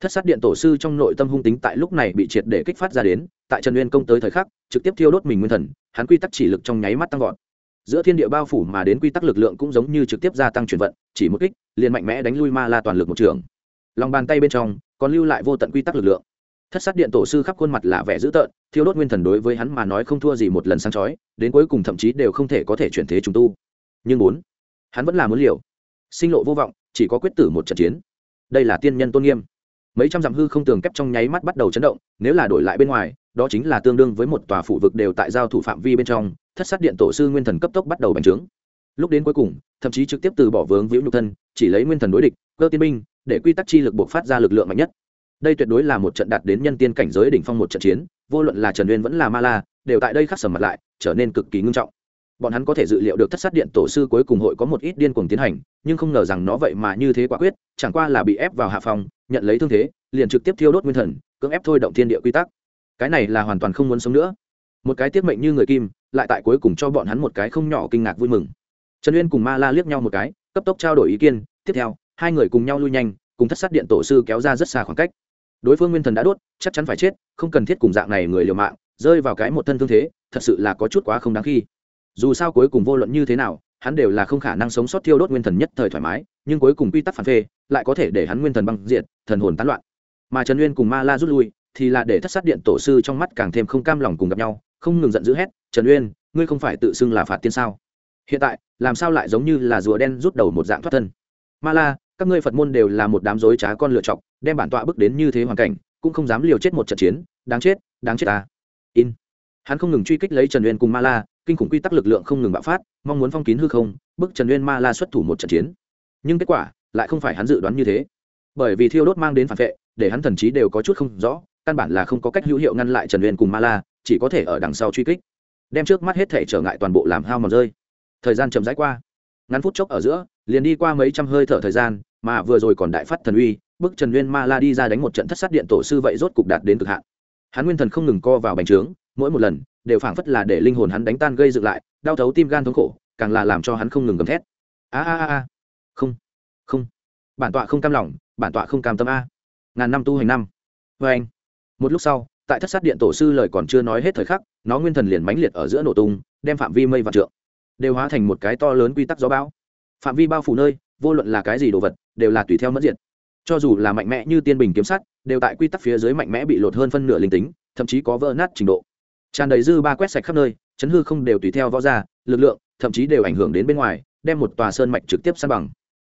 thất sát điện tổ sư trong nội tâm hung tính tại lúc này bị triệt để kích phát ra đến, tại trần uyên công tới thời khắc, trực tiếp thiêu đốt mình nguyên thần, hắn quy tắc chỉ lực trong nháy mắt tăng vọt. Giữa thiên địa bao phủ mà đến quy tắc lực lượng cũng giống như trực tiếp gia tăng chuyển vận, chỉ một kích, liền mạnh mẽ đánh lui ma la toàn lực một trường. Lòng bàn tay bên trong, còn lưu lại vô tận quy tắc lực lượng. Thất sát điện tổ sư khắp khuôn mặt là vẻ dữ tợn, thiêu đốt nguyên thần đối với hắn mà nói không thua gì một lần sáng chói, đến cuối cùng thậm chí đều không thể có thể chuyển thế trùng tu. Nhưng bốn, hắn vẫn là muốn liều. Sinh lộ vô vọng, chỉ có quyết tử một trận chiến. Đây là tiên nhân tôn nghiêm mấy trăm dặm hư không tường kép trong nháy mắt bắt đầu chấn động, nếu là đổi lại bên ngoài, đó chính là tương đương với một tòa phụ vực đều tại giao thủ phạm vi bên trong, thất sát điện tổ sư nguyên thần cấp tốc bắt đầu bành trướng. Lúc đến cuối cùng, thậm chí trực tiếp từ bỏ vướng víu nhục thân, chỉ lấy nguyên thần đối địch, cơ tiên binh, để quy tắc chi lực buộc phát ra lực lượng mạnh nhất. Đây tuyệt đối là một trận đạt đến nhân tiên cảnh giới đỉnh phong một trận chiến, vô luận là trần uyên vẫn là ma la, đều tại đây khắc sầm mặt lại, trở nên cực kỳ ngưng trọng bọn hắn có thể dự liệu được thất sát điện tổ sư cuối cùng hội có một ít điên cuồng tiến hành, nhưng không ngờ rằng nó vậy mà như thế quả quyết, chẳng qua là bị ép vào hạ phòng, nhận lấy thương thế, liền trực tiếp thiêu đốt nguyên thần, cưỡng ép thôi động thiên địa quy tắc. Cái này là hoàn toàn không muốn sống nữa. Một cái tiết mệnh như người kim, lại tại cuối cùng cho bọn hắn một cái không nhỏ kinh ngạc vui mừng. Trần uyên cùng ma la liếc nhau một cái, cấp tốc trao đổi ý kiến, tiếp theo, hai người cùng nhau lui nhanh, cùng thất sát điện tổ sư kéo ra rất xa khoảng cách. Đối phương nguyên thần đã đốt, chắc chắn phải chết, không cần thiết cùng dạng này người liều mạng, rơi vào cái một thân thương thế, thật sự là có chút quá không đáng khi dù sao cuối cùng vô luận như thế nào hắn đều là không khả năng sống sót thiêu đốt nguyên thần nhất thời thoải mái nhưng cuối cùng quy tắc phản phê lại có thể để hắn nguyên thần băng diệt, thần hồn tán loạn. Mà trần uyên cùng ma la rút lui thì là để thất sát điện tổ sư trong mắt càng thêm không cam lòng cùng gặp nhau không ngừng giận dữ hét trần uyên ngươi không phải tự xưng là phạt tiên sao? Hiện tại làm sao lại giống như là rùa đen rút đầu một dạng thoát thân? Ma la các ngươi phật môn đều là một đám dối trá con lựa chọc đem bản tọa bước đến như thế hoàn cảnh cũng không dám liều chết một trận chiến đáng chết đáng chết ta. In. Hắn không ngừng truy kích lấy trần uyên cùng ma la kinh khủng quy tắc lực lượng không ngừng bạo phát, mong muốn phong kín hư không, bức trần uyên ma la xuất thủ một trận chiến. Nhưng kết quả, lại không phải hắn dự đoán như thế. Bởi vì thiêu đốt mang đến phản vệ, để hắn thần trí đều có chút không rõ, căn bản là không có cách hữu hiệu ngăn lại trần uyên cùng ma la, chỉ có thể ở đằng sau truy kích. Đem trước mắt hết thể trở ngại toàn bộ làm hao mòn rơi. Thời gian chậm rãi qua. Ngắn phút chốc ở giữa, liền đi qua mấy trăm hơi thở thời gian, mà vừa rồi còn đại phát thần uy, bức trần nguyên ma la đi ra đánh một trận thất sát điện tổ sư vậy rốt cục đạt đến cực hạn. Hắn nguyên thần không ngừng co vào bành trướng, mỗi một lần đều phảng phất là để linh hồn hắn đánh tan gây dựng lại, đau thấu tim gan thống khổ, càng là làm cho hắn không ngừng gầm thét. A a a không không. Bản tọa không cam lòng, bản tọa không cam tâm a. Ngàn năm tu hành năm. Vê anh. Một lúc sau, tại thất sát điện tổ sư lời còn chưa nói hết thời khắc, nó nguyên thần liền mãnh liệt ở giữa nổ tung, đem phạm vi mây vạn trượng đều hóa thành một cái to lớn quy tắc gió bão. Phạm vi bao phủ nơi, vô luận là cái gì đồ vật, đều là tùy theo mất diệt. Cho dù là mạnh mẽ như tiên bình kiếm sắt, đều tại quy tắc phía dưới mạnh mẽ bị lột hơn phân nửa linh tính, thậm chí có vỡ nát trình độ tràn đầy dư ba quét sạch khắp nơi, chấn hư không đều tùy theo võ ra, lực lượng, thậm chí đều ảnh hưởng đến bên ngoài, đem một tòa sơn mạch trực tiếp san bằng.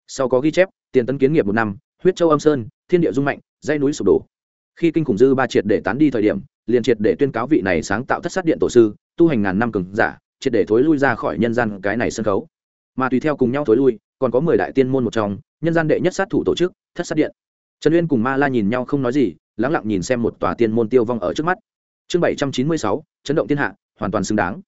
Sau có ghi chép, tiền tấn kiến nghiệp một năm, huyết châu âm sơn, thiên địa dung mạnh dây núi sụp đổ. Khi kinh khủng dư ba triệt để tán đi thời điểm, liền triệt để tuyên cáo vị này sáng tạo thất sát điện tổ sư, tu hành ngàn năm cường giả, triệt để thối lui ra khỏi nhân gian cái này sân khấu. Mà tùy theo cùng nhau thối lui, còn có mười đại tiên môn một trong, nhân gian đệ nhất sát thủ tổ chức, thất sát điện. Trần uyên cùng ma la nhìn nhau không nói gì, lắng lặng nhìn xem một tòa tiên môn tiêu vong ở trước mắt chương bảy trăm chín mươi sáu, chấn động thiên hạ, hoàn toàn xứng đáng.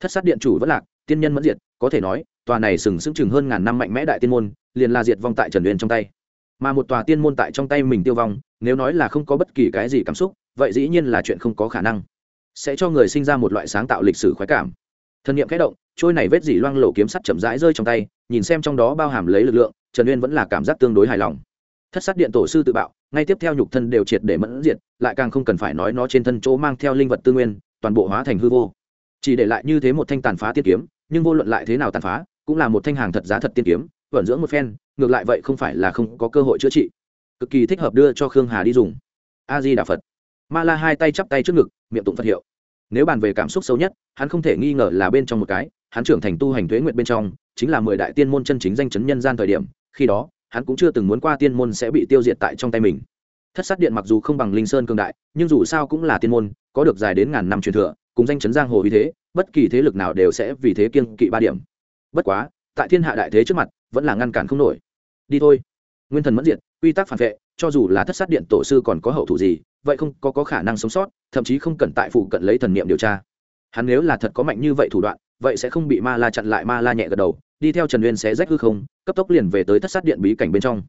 Thất sát điện chủ vẫn lạc, tiên nhân mẫn diệt, có thể nói, tòa này sừng sững chừng hơn ngàn năm mạnh mẽ đại tiên môn, liền là diệt vong tại trần uyên trong tay. Mà một tòa tiên môn tại trong tay mình tiêu vong, nếu nói là không có bất kỳ cái gì cảm xúc, vậy dĩ nhiên là chuyện không có khả năng. Sẽ cho người sinh ra một loại sáng tạo lịch sử khoái cảm. Thân nhiệm khẽ động, trôi này vết dỉ loang lổ kiếm sắt chậm rãi rơi trong tay, nhìn xem trong đó bao hàm lấy lực lượng, trần uyên vẫn là cảm giác tương đối hài lòng. Thất sát điện tổ sư tự bạo ngay tiếp theo nhục thân đều triệt để mẫn diệt, lại càng không cần phải nói nó trên thân chỗ mang theo linh vật tư nguyên, toàn bộ hóa thành hư vô. Chỉ để lại như thế một thanh tàn phá tiên kiếm, nhưng vô luận lại thế nào tàn phá, cũng là một thanh hàng thật giá thật tiên kiếm, vận dưỡng một phen, ngược lại vậy không phải là không có cơ hội chữa trị. Cực kỳ thích hợp đưa cho khương hà đi dùng. A di đà phật. Ma la hai tay chắp tay trước ngực, miệng tụng phật hiệu. Nếu bàn về cảm xúc sâu nhất, hắn không thể nghi ngờ là bên trong một cái, hắn trưởng thành tu hành thuế nguyện bên trong, chính là mười đại tiên môn chân chính danh chấn nhân gian thời điểm, khi đó hắn cũng chưa từng muốn qua tiên môn sẽ bị tiêu diệt tại trong tay mình. Thất sát điện mặc dù không bằng linh sơn cường đại nhưng dù sao cũng là tiên môn có được dài đến ngàn năm truyền thừa cùng danh chấn giang hồ vì thế bất kỳ thế lực nào đều sẽ vì thế kiêng kỵ ba điểm. Bất quá tại thiên hạ đại thế trước mặt vẫn là ngăn cản không nổi. Đi thôi. Nguyên thần mẫn diệt quy tắc phản vệ cho dù là thất sát điện tổ sư còn có hậu thủ gì vậy không có, có khả năng sống sót thậm chí không cần tại phụ cận lấy thần niệm điều tra. Hắn nếu là thật có mạnh như vậy thủ đoạn vậy sẽ không bị ma la chặn lại ma la nhẹ gật đầu đi theo trần uyên sẽ rách hư không, cấp tốc liền về tới thất sát điện bí cảnh bên trong.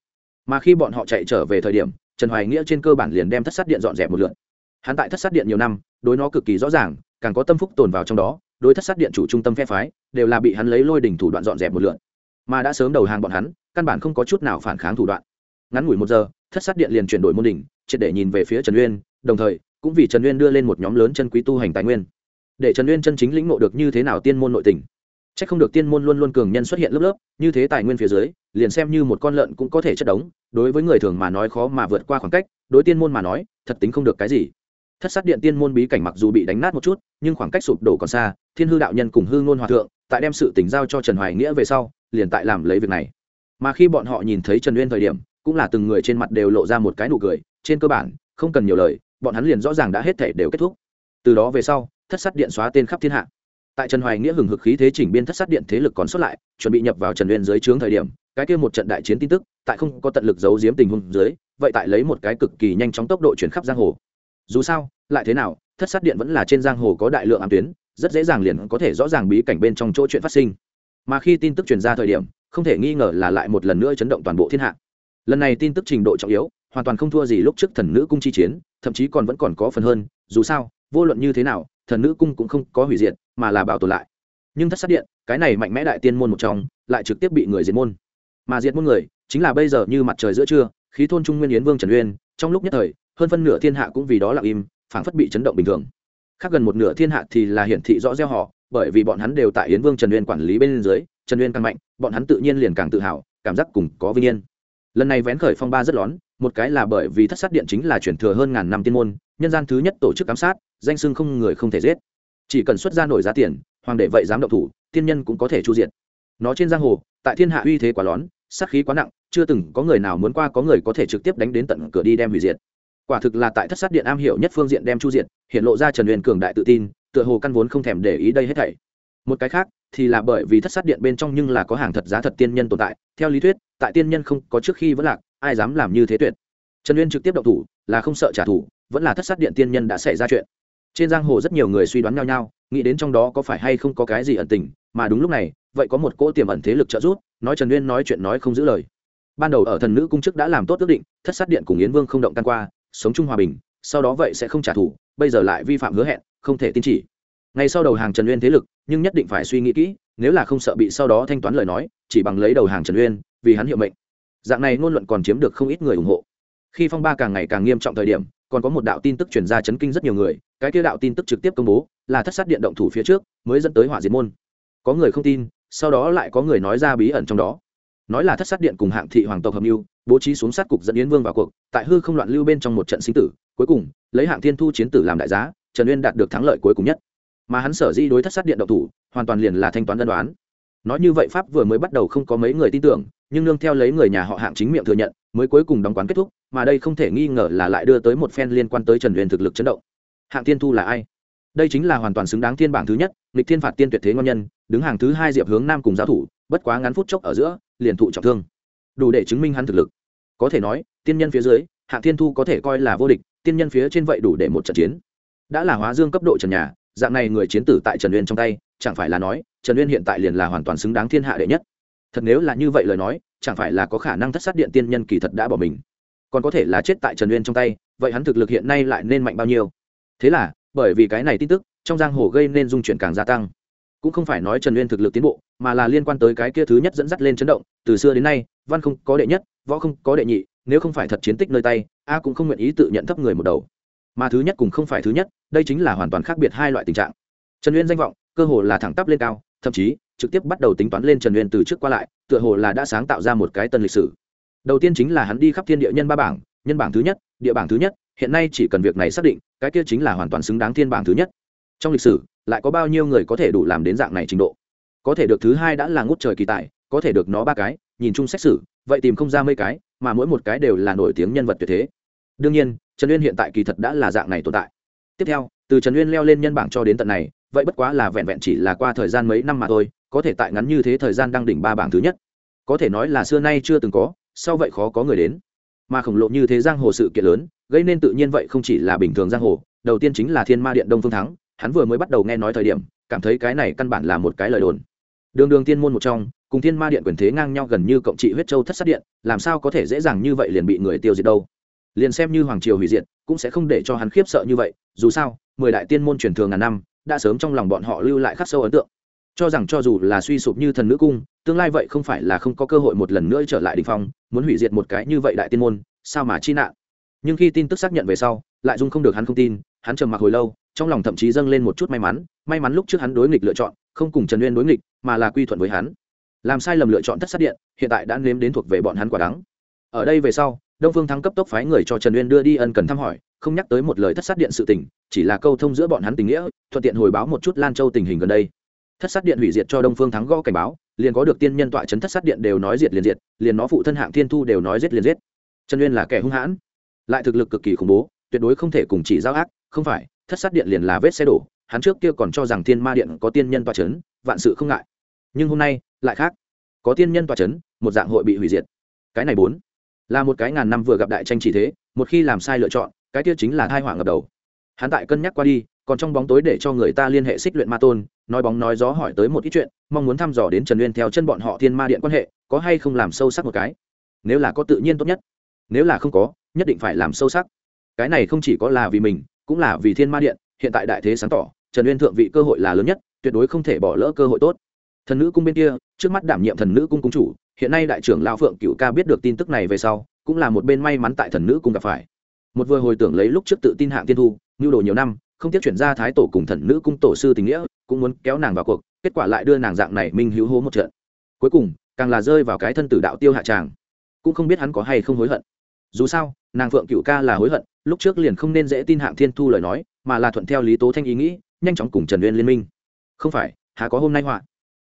Mà khi bọn họ chạy trở về thời điểm, trần hoài nghĩa trên cơ bản liền đem thất sát điện dọn dẹp một lượt. Hắn tại thất sát điện nhiều năm, đối nó cực kỳ rõ ràng, càng có tâm phúc tồn vào trong đó, đối thất sát điện chủ trung tâm phe phái, đều là bị hắn lấy lôi đỉnh thủ đoạn dọn dẹp một lượt. Mà đã sớm đầu hàng bọn hắn, căn bản không có chút nào phản kháng thủ đoạn. Ngắn ngủi một giờ, thất sát điện liền chuyển đổi môn đỉnh, triệt để nhìn về phía trần uyên, đồng thời, cũng vì trần uyên đưa lên một nhóm lớn chân quý tu hành tài nguyên. Để trần uyên chân chính lĩnh ngộ được như thế nào tiên môn nội tình c h ắ c không được tiên môn luôn luôn cường nhân xuất hiện lớp lớp, như thế tài nguyên phía dưới, liền xem như một con lợn cũng có thể chất đống, đối với người thường mà nói khó mà vượt qua khoảng cách, đối tiên môn mà nói, thật tính không được cái gì. Thất sát điện tiên môn bí cảnh mặc dù bị đánh nát một chút, nhưng khoảng cách sụp đổ còn xa, thiên hư đạo nhân cùng hư ngôn hòa thượng, tại đem sự tỉnh giao cho trần hoài nghĩa về sau, liền tại làm lấy việc này. Mà khi bọn họ nhìn thấy trần uyên thời điểm, cũng là từng người trên mặt đều lộ ra một cái nụ cười, trên cơ bản, không cần nhiều lời, bọn hắn liền rõ ràng đã hết thể đều kết thúc. Từ đó về sau, thất sát điện xóa tên khắp thiên hạ tại trần hoài nghĩa hừng hực khí thế chỉnh biên thất sát điện thế lực còn xuất lại, chuẩn bị nhập vào trần uyên dưới trướng thời điểm, cái kia một trận đại chiến tin tức, tại không có tận lực giấu giếm tình huống dưới, vậy tại lấy một cái cực kỳ nhanh chóng tốc độ chuyển khắp giang hồ. Dù sao, lại thế nào, thất sát điện vẫn là trên giang hồ có đại lượng ám tuyến, rất dễ dàng liền có thể rõ ràng bí cảnh bên trong chỗ chuyện phát sinh. Mà khi tin tức truyền ra thời điểm, không thể nghi ngờ là lại một lần nữa chấn động toàn bộ thiên hạ. Lần này tin tức trình độ trọng yếu, hoàn toàn không thua gì lúc trước thần nữ cung chi chiến, thậm chí còn vẫn còn có phần hơn, dù sao, vô luận như thế nào, thần nữ cung cũng không có hủy diệt mà là bảo tồn lại. Nhưng thất sát điện, cái này mạnh mẽ đại tiên môn một trong, lại trực tiếp bị người diệt môn. Mà diệt môn người, chính là bây giờ như mặt trời giữa trưa, khí thôn trung nguyên yến vương trần uyên, trong lúc nhất thời, hơn phân nửa thiên hạ cũng vì đó lặng im, phảng phất bị chấn động bình thường. Khác gần một nửa thiên hạ thì là hiển thị rõ gieo họ, bởi vì bọn hắn đều tại yến vương trần uyên quản lý bên dưới, trần uyên càng mạnh, bọn hắn tự nhiên liền càng tự hào, cảm giác cùng có vinh yên. Lần này vén khởi phong ba rất lón, một cái là bởi vì thất sát điện chính là chuyển thừa hơn ngàn năm tiên môn, nhân gian thứ nhất tổ chức giám sát, danh sưng không người không thể giết chỉ cần xuất ra nổi giá tiền, hoàng đệ vậy dám động thủ, tiên nhân cũng có thể chu diện nó trên giang hồ, tại thiên hạ uy thế quá lón, sát khí quá nặng, chưa từng có người nào muốn qua có người có thể trực tiếp đánh đến tận cửa đi đem hủy diệt. Quả thực là tại thất sát điện am hiểu nhất phương diện đem chu diện hiện lộ ra trần huyền cường đại tự tin, tựa hồ căn vốn không thèm để ý đây hết thảy. Một cái khác, thì là bởi vì thất sát điện bên trong nhưng là có hàng thật giá thật tiên nhân tồn tại, theo lý thuyết, tại tiên nhân không có trước khi vẫn lạc, ai dám làm như thế tuyệt. Trần uyên trực tiếp động thủ, là không sợ trả thù, vẫn là thất sát điện tiên nhân đã xảy ra chuyện trên giang hồ rất nhiều người suy đoán nhau nhau, nghĩ đến trong đó có phải hay không có cái gì ẩn tình, mà đúng lúc này, vậy có một cỗ tiềm ẩn thế lực trợ giúp, nói trần uyên nói chuyện nói không giữ lời. Ban đầu ở thần nữ cung chức đã làm tốt ước định, thất sát điện cùng yến vương không động tan qua, sống chung hòa bình, sau đó vậy sẽ không trả thù, bây giờ lại vi phạm hứa hẹn, không thể tin chỉ. Ngay sau đầu hàng trần uyên thế lực, nhưng nhất định phải suy nghĩ kỹ, nếu là không sợ bị sau đó thanh toán lời nói, chỉ bằng lấy đầu hàng trần uyên, vì hắn hiệu mệnh. Dạng này ngôn luận còn chiếm được không ít người ủng hộ. Khi phong ba càng ngày càng nghiêm trọng thời điểm, còn có một đạo tin tức truyền ra chấn kinh rất nhiều người cái kia đạo tin tức trực tiếp công bố, là thất sát điện động thủ phía trước, mới dẫn tới hỏa diệt môn. Có người không tin, sau đó lại có người nói ra bí ẩn trong đó. Nói là thất sát điện cùng hạng thị hoàng tộc hợp mưu, bố trí xuống sát cục dẫn yến vương vào cuộc, tại hư không loạn lưu bên trong một trận sinh tử, cuối cùng, lấy hạng thiên thu chiến tử làm đại giá, trần uyên đạt được thắng lợi cuối cùng nhất. Mà hắn sở di đối thất sát điện động thủ, hoàn toàn liền là thanh toán đơn đoán nói như vậy pháp vừa mới bắt đầu không có mấy người tin tưởng, nhưng nương theo lấy người nhà họ hạng chính miệng thừa nhận, mới cuối cùng đóng quán kết thúc, mà đây không thể nghi ngờ là lại đưa tới một phen liên quan tới trần uyên thực lực chấn động hạng tiên thu là ai? Đây chính là hoàn toàn xứng đáng thiên bảng thứ nhất lịch thiên phạt tiên tuyệt thế ngon nhân, đứng hàng thứ hai diệp hướng nam cùng giáo thủ, bất quá ngắn phút chốc ở giữa, liền thụ trọng thương. Đủ để chứng minh hắn thực lực. Có thể nói, tiên nhân phía dưới, hạng thiên thu có thể coi là vô địch, tiên nhân phía trên vậy đủ để một trận chiến. Đã là hóa dương cấp độ trần nhà, dạng này người chiến tử tại trần uyên trong tay, chẳng phải là nói, trần uyên hiện tại liền là hoàn toàn xứng đáng thiên hạ đệ nhất. Thật nếu là như vậy lời nói, chẳng phải là có khả năng thất sát điện tiên nhân kỳ thật đã bỏ mình. Còn có thể là chết tại trần uyên trong tay, vậy hắn thực lực hiện nay lại nên mạnh bao nhiêu? Thế là, bởi vì cái này tin tức, trong giang hồ gây nên dung chuyển càng gia tăng. Cũng không phải nói trần uyên thực lực tiến bộ, mà là liên quan tới cái kia thứ nhất dẫn dắt lên chấn động, từ xưa đến nay, văn không có đệ nhất, võ không có đệ nhị, nếu không phải thật chiến tích nơi tay, a cũng không nguyện ý tự nhận thấp người một đầu. Mà thứ nhất cũng không phải thứ nhất, đây chính là hoàn toàn khác biệt hai loại tình trạng. Trần uyên danh vọng, cơ hồ là thẳng tắp lên cao, thậm chí, trực tiếp bắt đầu tính toán lên trần uyên từ trước qua lại, tựa hồ là đã sáng tạo ra một cái tân lịch sử. Đầu tiên chính là hắn đi khắp thiên địa nhân ba bảng, nhân bảng thứ nhất, địa bảng thứ nhất hiện nay chỉ cần việc này xác định, cái kia chính là hoàn toàn xứng đáng thiên bảng thứ nhất. Trong lịch sử, lại có bao nhiêu người có thể đủ làm đến dạng này trình độ? Có thể được thứ hai đã là ngút trời kỳ tài, có thể được nó ba cái, nhìn chung xét xử, vậy tìm không ra mấy cái, mà mỗi một cái đều là nổi tiếng nhân vật tuyệt thế. Đương nhiên, trần uyên hiện tại kỳ thật đã là dạng này tồn tại. Tiếp theo, từ trần uyên leo lên nhân bảng cho đến tận này, vậy bất quá là vẹn vẹn chỉ là qua thời gian mấy năm mà thôi, có thể tại ngắn như thế thời gian đang đỉnh ba bảng thứ nhất. Có thể nói là xưa nay chưa từng có, sau vậy khó có người đến. Mà khổng lồ như thế giang hồ sự kiện lớn gây nên tự nhiên vậy không chỉ là bình thường giang hồ, đầu tiên chính là thiên ma điện đông phương thắng, hắn vừa mới bắt đầu nghe nói thời điểm, cảm thấy cái này căn bản là một cái lời đồn. Đường đường tiên môn một trong, cùng thiên ma điện quyền thế ngang nhau gần như cộng trị huyết châu thất sát điện, làm sao có thể dễ dàng như vậy liền bị người tiêu diệt đâu? Liền xem như hoàng triều hủy diệt, cũng sẽ không để cho hắn khiếp sợ như vậy, dù sao, mười đại tiên môn truyền thường ngàn năm, đã sớm trong lòng bọn họ lưu lại khắc sâu ấn tượng. Cho rằng cho dù là suy sụp như thần nữ cung, tương lai vậy không phải là không có cơ hội một lần nữa trở lại đình phong, muốn hủy diệt một cái như vậy đại tiên môn, sao mà chi nạn? Nhưng khi tin tức xác nhận về sau, lại dung không được hắn không tin, hắn trầm mặc hồi lâu, trong lòng thậm chí dâng lên một chút may mắn may mắn lúc trước hắn đối nghịch lựa chọn, không cùng trần uyên đối nghịch, mà là quy thuận với hắn. Làm sai lầm lựa chọn thất sát điện, hiện tại đã nếm đến thuộc về bọn hắn quả đắng. Ở đây về sau, đông phương thắng cấp tốc phái người cho trần uyên đưa đi ân cần thăm hỏi, không nhắc tới một lời thất sát điện sự tình, chỉ là câu thông giữa bọn hắn tình nghĩa, thuận tiện hồi báo một chút lan châu tình hình gần đây. Thất sát điện hủy diệt cho đông phương thắng gõ cảnh báo, liền có được tiên nhân tọa chấn thất sát điện đều nói diệt liền diệt, liền nó phụ thân hạng thiên thu đều nói giết liền giết. Trần uyên là kẻ hung hãn lại thực lực cực kỳ khủng bố, tuyệt đối không thể cùng chỉ giao ác, không phải, thất sát điện liền là vết xe đổ, hắn trước kia còn cho rằng thiên ma điện có tiên nhân tọa chấn, vạn sự không ngại. Nhưng hôm nay, lại khác. Có tiên nhân tọa chấn, một dạng hội bị hủy diệt. Cái này bốn, là một cái ngàn năm vừa gặp đại tranh chỉ thế, một khi làm sai lựa chọn, cái kia chính là thai hỏa ngập đầu. Hắn tại cân nhắc qua đi, còn trong bóng tối để cho người ta liên hệ xích luyện ma tôn, nói bóng nói gió hỏi tới một ít chuyện, mong muốn thăm dò đến trần uyên theo chân bọn họ thiên ma điện quan hệ, có hay không làm sâu sắc một cái. Nếu là có tự nhiên tốt nhất. Nếu là không có nhất định phải làm sâu sắc. Cái này không chỉ có là vì mình, cũng là vì thiên ma điện, hiện tại đại thế sáng tỏ, trần uyên thượng vị cơ hội là lớn nhất, tuyệt đối không thể bỏ lỡ cơ hội tốt. Thần nữ cung bên kia, trước mắt đảm nhiệm thần nữ cung cung chủ, hiện nay đại trưởng lao phượng cựu ca biết được tin tức này về sau, cũng là một bên may mắn tại thần nữ cung gặp phải. Một vừa hồi tưởng lấy lúc trước tự tin hạng tiên thu, nhu đồ nhiều năm, không tiếc chuyển ra thái tổ cùng thần nữ cung tổ sư tình nghĩa, cũng muốn kéo nàng vào cuộc, kết quả lại đưa nàng dạng này minh hữu hố một trận. Cuối cùng, càng là rơi vào cái thân tử đạo tiêu hạ tràng. Cũng không biết hắn có hay không hối hận dù sao, nàng phượng cựu ca là hối hận, lúc trước liền không nên dễ tin hạng thiên thu lời nói, mà là thuận theo lý tố thanh ý nghĩ, nhanh chóng cùng trần uyên liên minh. Không phải hà có hôm nay họa?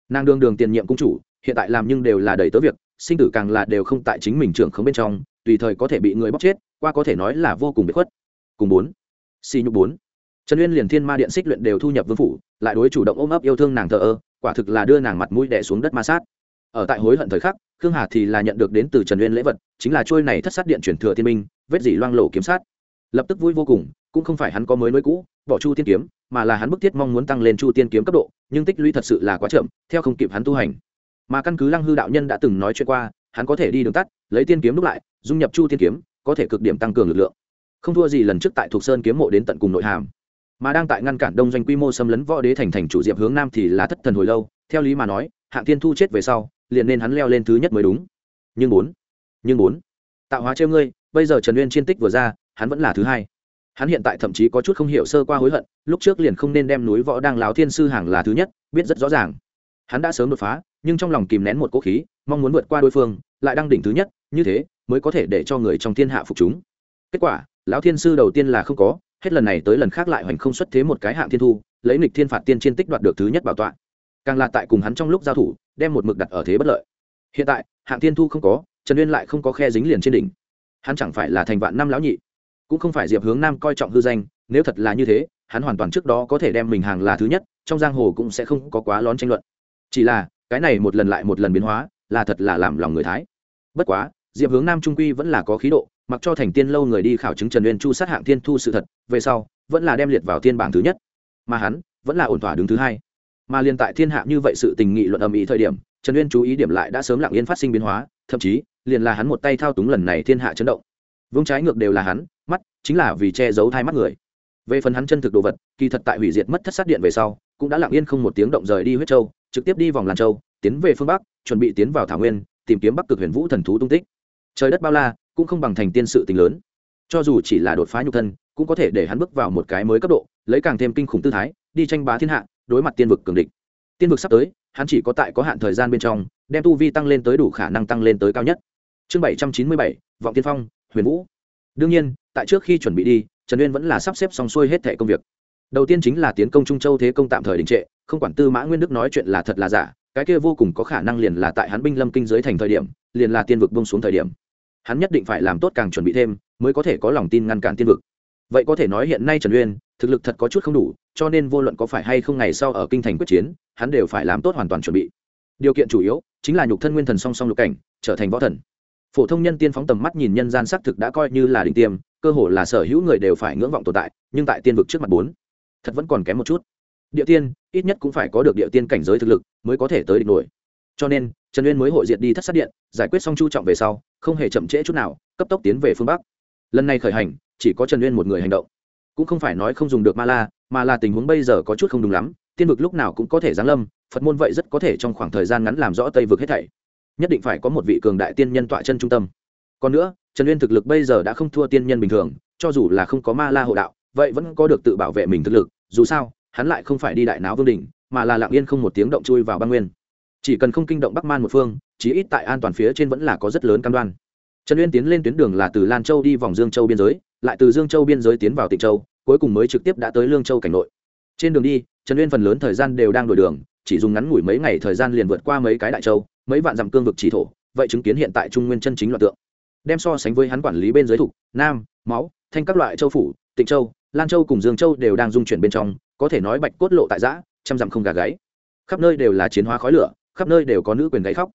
Nàng đương đường tiền nhiệm cung chủ, hiện tại làm nhưng đều là đầy tớ việc, sinh tử càng là đều không tại chính mình trưởng không bên trong, tùy thời có thể bị người bóc chết, qua có thể nói là vô cùng bị khuất. Cùng bốn, xì nhục bốn. Trần uyên liền thiên ma điện xích luyện đều thu nhập vương phủ, lại đối chủ động ôm ấp yêu thương nàng thờ ơ, quả thực là đưa nàng mặt mũi đẻ xuống đất ma sát ở tại hối hận thời khắc, khương hà thì là nhận được đến từ trần uyên lễ vật, chính là trôi này thất sát điện chuyển thừa thiên minh vết dỉ loang lộ kiếm sát. Lập tức vui vô cùng, cũng không phải hắn có mới nối cũ, bỏ chu tiên kiếm, mà là hắn bức thiết mong muốn tăng lên chu tiên kiếm cấp độ, nhưng tích lũy thật sự là quá chậm, theo không kịp hắn tu hành. Mà căn cứ lăng hư đạo nhân đã từng nói chuyện qua, hắn có thể đi đường tắt, lấy tiên kiếm đúc lại, dung nhập chu tiên kiếm, có thể cực điểm tăng cường lực lượng. Không thua gì lần trước tại thuộc sơn kiếm mộ đến tận cùng nội hàm. Mà đang tại ngăn cản đông doanh quy mô xâm lấn võ đế thành thành chủ diệp hướng nam thì là thất thần hồi lâu, theo lý mà nói hạng thiên thu chết về sau, liền nên hắn leo lên thứ nhất mới đúng. Nhưng bốn nhưng bốn. Tạo hóa treo ngươi, bây giờ trần uyên chiên tích vừa ra, hắn vẫn là thứ hai. Hắn hiện tại thậm chí có chút không hiểu sơ qua hối hận, lúc trước liền không nên đem núi võ đang láo thiên sư hàng là thứ nhất, biết rất rõ ràng. Hắn đã sớm đột phá, nhưng trong lòng kìm nén một cỗ khí, mong muốn vượt qua đối phương, lại đang đỉnh thứ nhất, như thế mới có thể để cho người trong thiên hạ phục chúng. Kết quả, lão thiên sư đầu tiên là không có, hết lần này tới lần khác lại hoành không xuất thế một cái hạng thiên thu, lấy nịch thiên phạt tiên trên tích đoạt được thứ nhất bảo tọa càng là tại cùng hắn trong lúc giao thủ, đem một mực đặt ở thế bất lợi. Hiện tại, hạng thiên thu không có, trần uyên lại không có khe dính liền trên đỉnh. Hắn chẳng phải là thành vạn năm lão nhị, cũng không phải diệp hướng nam coi trọng hư danh, nếu thật là như thế, hắn hoàn toàn trước đó có thể đem mình hàng là thứ nhất, trong giang hồ cũng sẽ không có quá lón tranh luận. Chỉ là, cái này một lần lại một lần biến hóa, là thật là làm lòng người thái. Bất quá, diệp hướng nam trung quy vẫn là có khí độ, mặc cho thành tiên lâu người đi khảo chứng trần uyên chu sát hạng thiên thu sự thật, về sau, vẫn là đem liệt vào tiên bảng thứ nhất. Mà hắn, vẫn là ổn thỏa đứng thứ hai mà liên tại thiên hạ như vậy sự tình nghị luận âm ý thời điểm, trần uyên chú ý điểm lại đã sớm lặng yên phát sinh biến hóa, thậm chí, liền là hắn một tay thao túng lần này thiên hạ chấn động. Vương trái ngược đều là hắn, mắt chính là vì che giấu thai mắt người. Về phần hắn chân thực đồ vật, kỳ thật tại hủy diệt mất thất sát điện về sau, cũng đã lặng yên không một tiếng động rời đi huyết châu, trực tiếp đi vòng làn châu, tiến về phương bắc, chuẩn bị tiến vào thảo nguyên, tìm kiếm bắc cực huyền vũ thần thú tung tích. Trời đất bao la, cũng không bằng thành tiên sự tình lớn. Cho dù chỉ là đột phá nhục thân, cũng có thể để hắn bước vào một cái mới cấp độ, lấy càng thêm kinh khủng tư thái, đi tranh bá thiên hạ đối mặt tiên vực cường địch. Tiên vực sắp tới, hắn chỉ có tại có hạn thời gian bên trong, đem tu vi tăng lên tới đủ khả năng tăng lên tới cao nhất. Chương bảy trăm chín mươi bảy, vọng tiên phong, huyền vũ. Đương nhiên, tại trước khi chuẩn bị đi, trần uyên vẫn là sắp xếp xong xuôi hết thẻ công việc. Đầu tiên chính là tiến công trung châu thế công tạm thời đình trệ, không quản tư mã nguyên đức nói chuyện là thật là giả, cái kia vô cùng có khả năng liền là tại hắn binh lâm kinh dưới thành thời điểm, liền là tiên vực bông xuống thời điểm. Hắn nhất định phải làm tốt càng chuẩn bị thêm, mới có thể có lòng tin ngăn cản tiên vực. Vậy có thể nói hiện nay trần uyên thực lực thật có chút không đủ, cho nên vô luận có phải hay không ngày sau ở kinh thành quyết chiến, hắn đều phải làm tốt hoàn toàn chuẩn bị. Điều kiện chủ yếu chính là nhục thân nguyên thần song song lục cảnh, trở thành võ thần. Phổ thông nhân tiên phóng tầm mắt nhìn nhân gian xác thực đã coi như là đỉnh tiêm, cơ hồ là sở hữu người đều phải ngưỡng vọng tồn tại, nhưng tại tiên vực trước mặt bốn, thật vẫn còn kém một chút. Địa tiên, ít nhất cũng phải có được địa tiên cảnh giới thực lực mới có thể tới địch nổi. Cho nên, trần uyên mới hội diệt đi thất sát điện, giải quyết xong chu trọng về sau, không hề chậm trễ chút nào, cấp tốc tiến về phương bắc. Lần này khởi hành, chỉ có trần uyên một người hành động cũng không phải nói không dùng được ma la, mà là tình huống bây giờ có chút không đúng lắm, tiên vực lúc nào cũng có thể giáng lâm, phật môn vậy rất có thể trong khoảng thời gian ngắn làm rõ tây vực hết thảy. Nhất định phải có một vị cường đại tiên nhân tọa chân trung tâm. Còn nữa, trần uyên thực lực bây giờ đã không thua tiên nhân bình thường, cho dù là không có ma la hộ đạo, vậy vẫn có được tự bảo vệ mình thực lực, dù sao, hắn lại không phải đi đại náo vương đình mà là lặng yên không một tiếng động chui vào băng nguyên. Chỉ cần không kinh động bắc man một phương, chí ít tại an toàn phía trên vẫn là có rất lớn cam đoan trần uyên tiến lên tuyến đường là từ lan châu đi vòng dương châu biên giới, lại từ dương châu biên giới tiến vào tịnh châu, cuối cùng mới trực tiếp đã tới lương châu cảnh nội. Trên đường đi, trần uyên phần lớn thời gian đều đang đổi đường, chỉ dùng ngắn ngủi mấy ngày thời gian liền vượt qua mấy cái đại châu, mấy vạn dặm cương vực chỉ thổ, vậy chứng kiến hiện tại trung nguyên chân chính loạt tượng. Đem so sánh với hắn quản lý bên giới thục nam, máu, thanh các loại châu phủ, tịnh châu, lan châu cùng dương châu đều đang dung chuyển bên trong, có thể nói bạch cốt lộ tại giã, trăm dặm không gà gáy. Khắp nơi đều là chiến hóa khói lửa, khắp nơi đều có nữ quyền gáy khóc.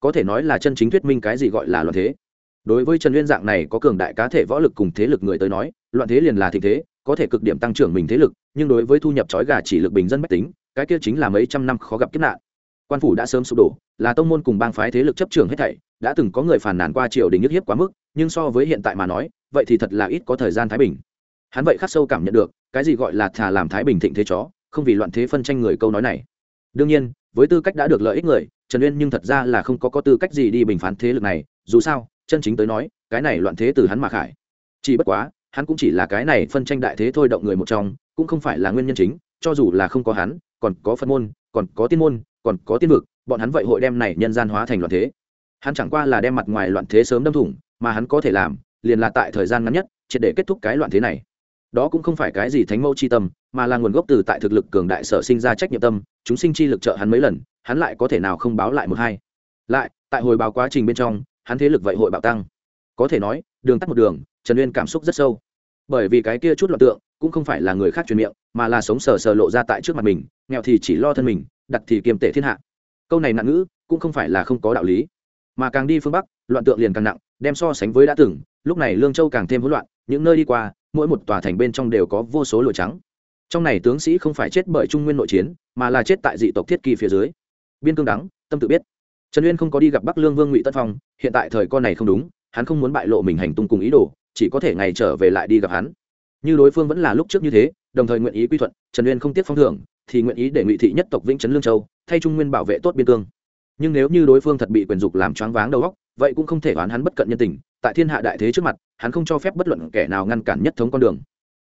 Có thể nói là chân chính thuyết minh cái gì gọi là loạn thế đối với trần uyên dạng này có cường đại cá thể võ lực cùng thế lực người tới nói, loạn thế liền là thịnh thế, có thể cực điểm tăng trưởng mình thế lực, nhưng đối với thu nhập trói gà chỉ lực bình dân mách tính, cái kia chính là mấy trăm năm khó gặp kiếp nạn. Quan phủ đã sớm sụp đổ, là tông môn cùng bang phái thế lực chấp trường hết thảy, đã từng có người phản nàn qua triều đình nhức hiếp quá mức, nhưng so với hiện tại mà nói, vậy thì thật là ít có thời gian thái bình. Hắn vậy khắc sâu cảm nhận được, cái gì gọi là thà làm thái bình thịnh thế chó, không vì loạn thế phân tranh người câu nói này. Đương nhiên, với tư cách đã được lợi ích người, trần uyên nhưng thật ra là không có có tư cách gì đi bình phán thế lực này, dù sao chân chính tới nói, cái này loạn thế từ hắn mà khải. Chỉ bất quá, hắn cũng chỉ là cái này phân tranh đại thế thôi động người một trong, cũng không phải là nguyên nhân chính, cho dù là không có hắn, còn có phân môn, còn có tiên môn, còn có tiên vực, bọn hắn vậy hội đem này nhân gian hóa thành loạn thế. Hắn chẳng qua là đem mặt ngoài loạn thế sớm đâm thủng, mà hắn có thể làm, liền là tại thời gian ngắn nhất, triệt để kết thúc cái loạn thế này. Đó cũng không phải cái gì thánh mẫu c h i tâm, mà là nguồn gốc từ tại thực lực cường đại sở sinh ra trách nhiệm tâm, chúng sinh chi lực trợ hắn mấy lần, hắn lại có thể nào không báo lại một hai. Lại, tại hồi báo quá trình bên trong hắn thế lực vậy hội bạo tăng. Có thể nói, đường tắt một đường, trần uyên cảm xúc rất sâu. Bởi vì cái kia chút loạn tượng, cũng không phải là người khác truyền miệng, mà là sống sờ sờ lộ ra tại trước mặt mình, nghèo thì chỉ lo thân mình đặt thì kiềm tệ thiên hạ. Câu này nặng ngữ, cũng không phải là không có đạo lý. Mà càng đi phương bắc, loạn tượng liền càng nặng, đem so sánh với đã từng, lúc này lương châu càng thêm hỗn loạn, những nơi đi qua, mỗi một tòa thành bên trong đều có vô số lụa trắng. Trong này tướng sĩ không phải chết bởi trung nguyên nội chiến, mà là chết tại dị tộc thiết kỳ phía dưới. Biên cương đắng, tâm tự biết trần uyên không có đi gặp bắc lương vương ngụy tân phong, hiện tại thời con này không đúng, hắn không muốn bại lộ mình hành tung cùng ý đồ, chỉ có thể ngày trở về lại đi gặp hắn. Như đối phương vẫn là lúc trước như thế, đồng thời nguyện ý quy thuận, trần uyên không tiếc phong thưởng, thì nguyện ý để ngụy thị nhất tộc vĩnh trấn lương châu, thay trung nguyên bảo vệ tốt biên cương. Nhưng nếu như đối phương thật bị quyền dục làm choáng váng đầu óc, vậy cũng không thể oán hắn bất cận nhân tình, tại thiên hạ đại thế trước mặt, hắn không cho phép bất luận kẻ nào ngăn cản nhất thống con đường.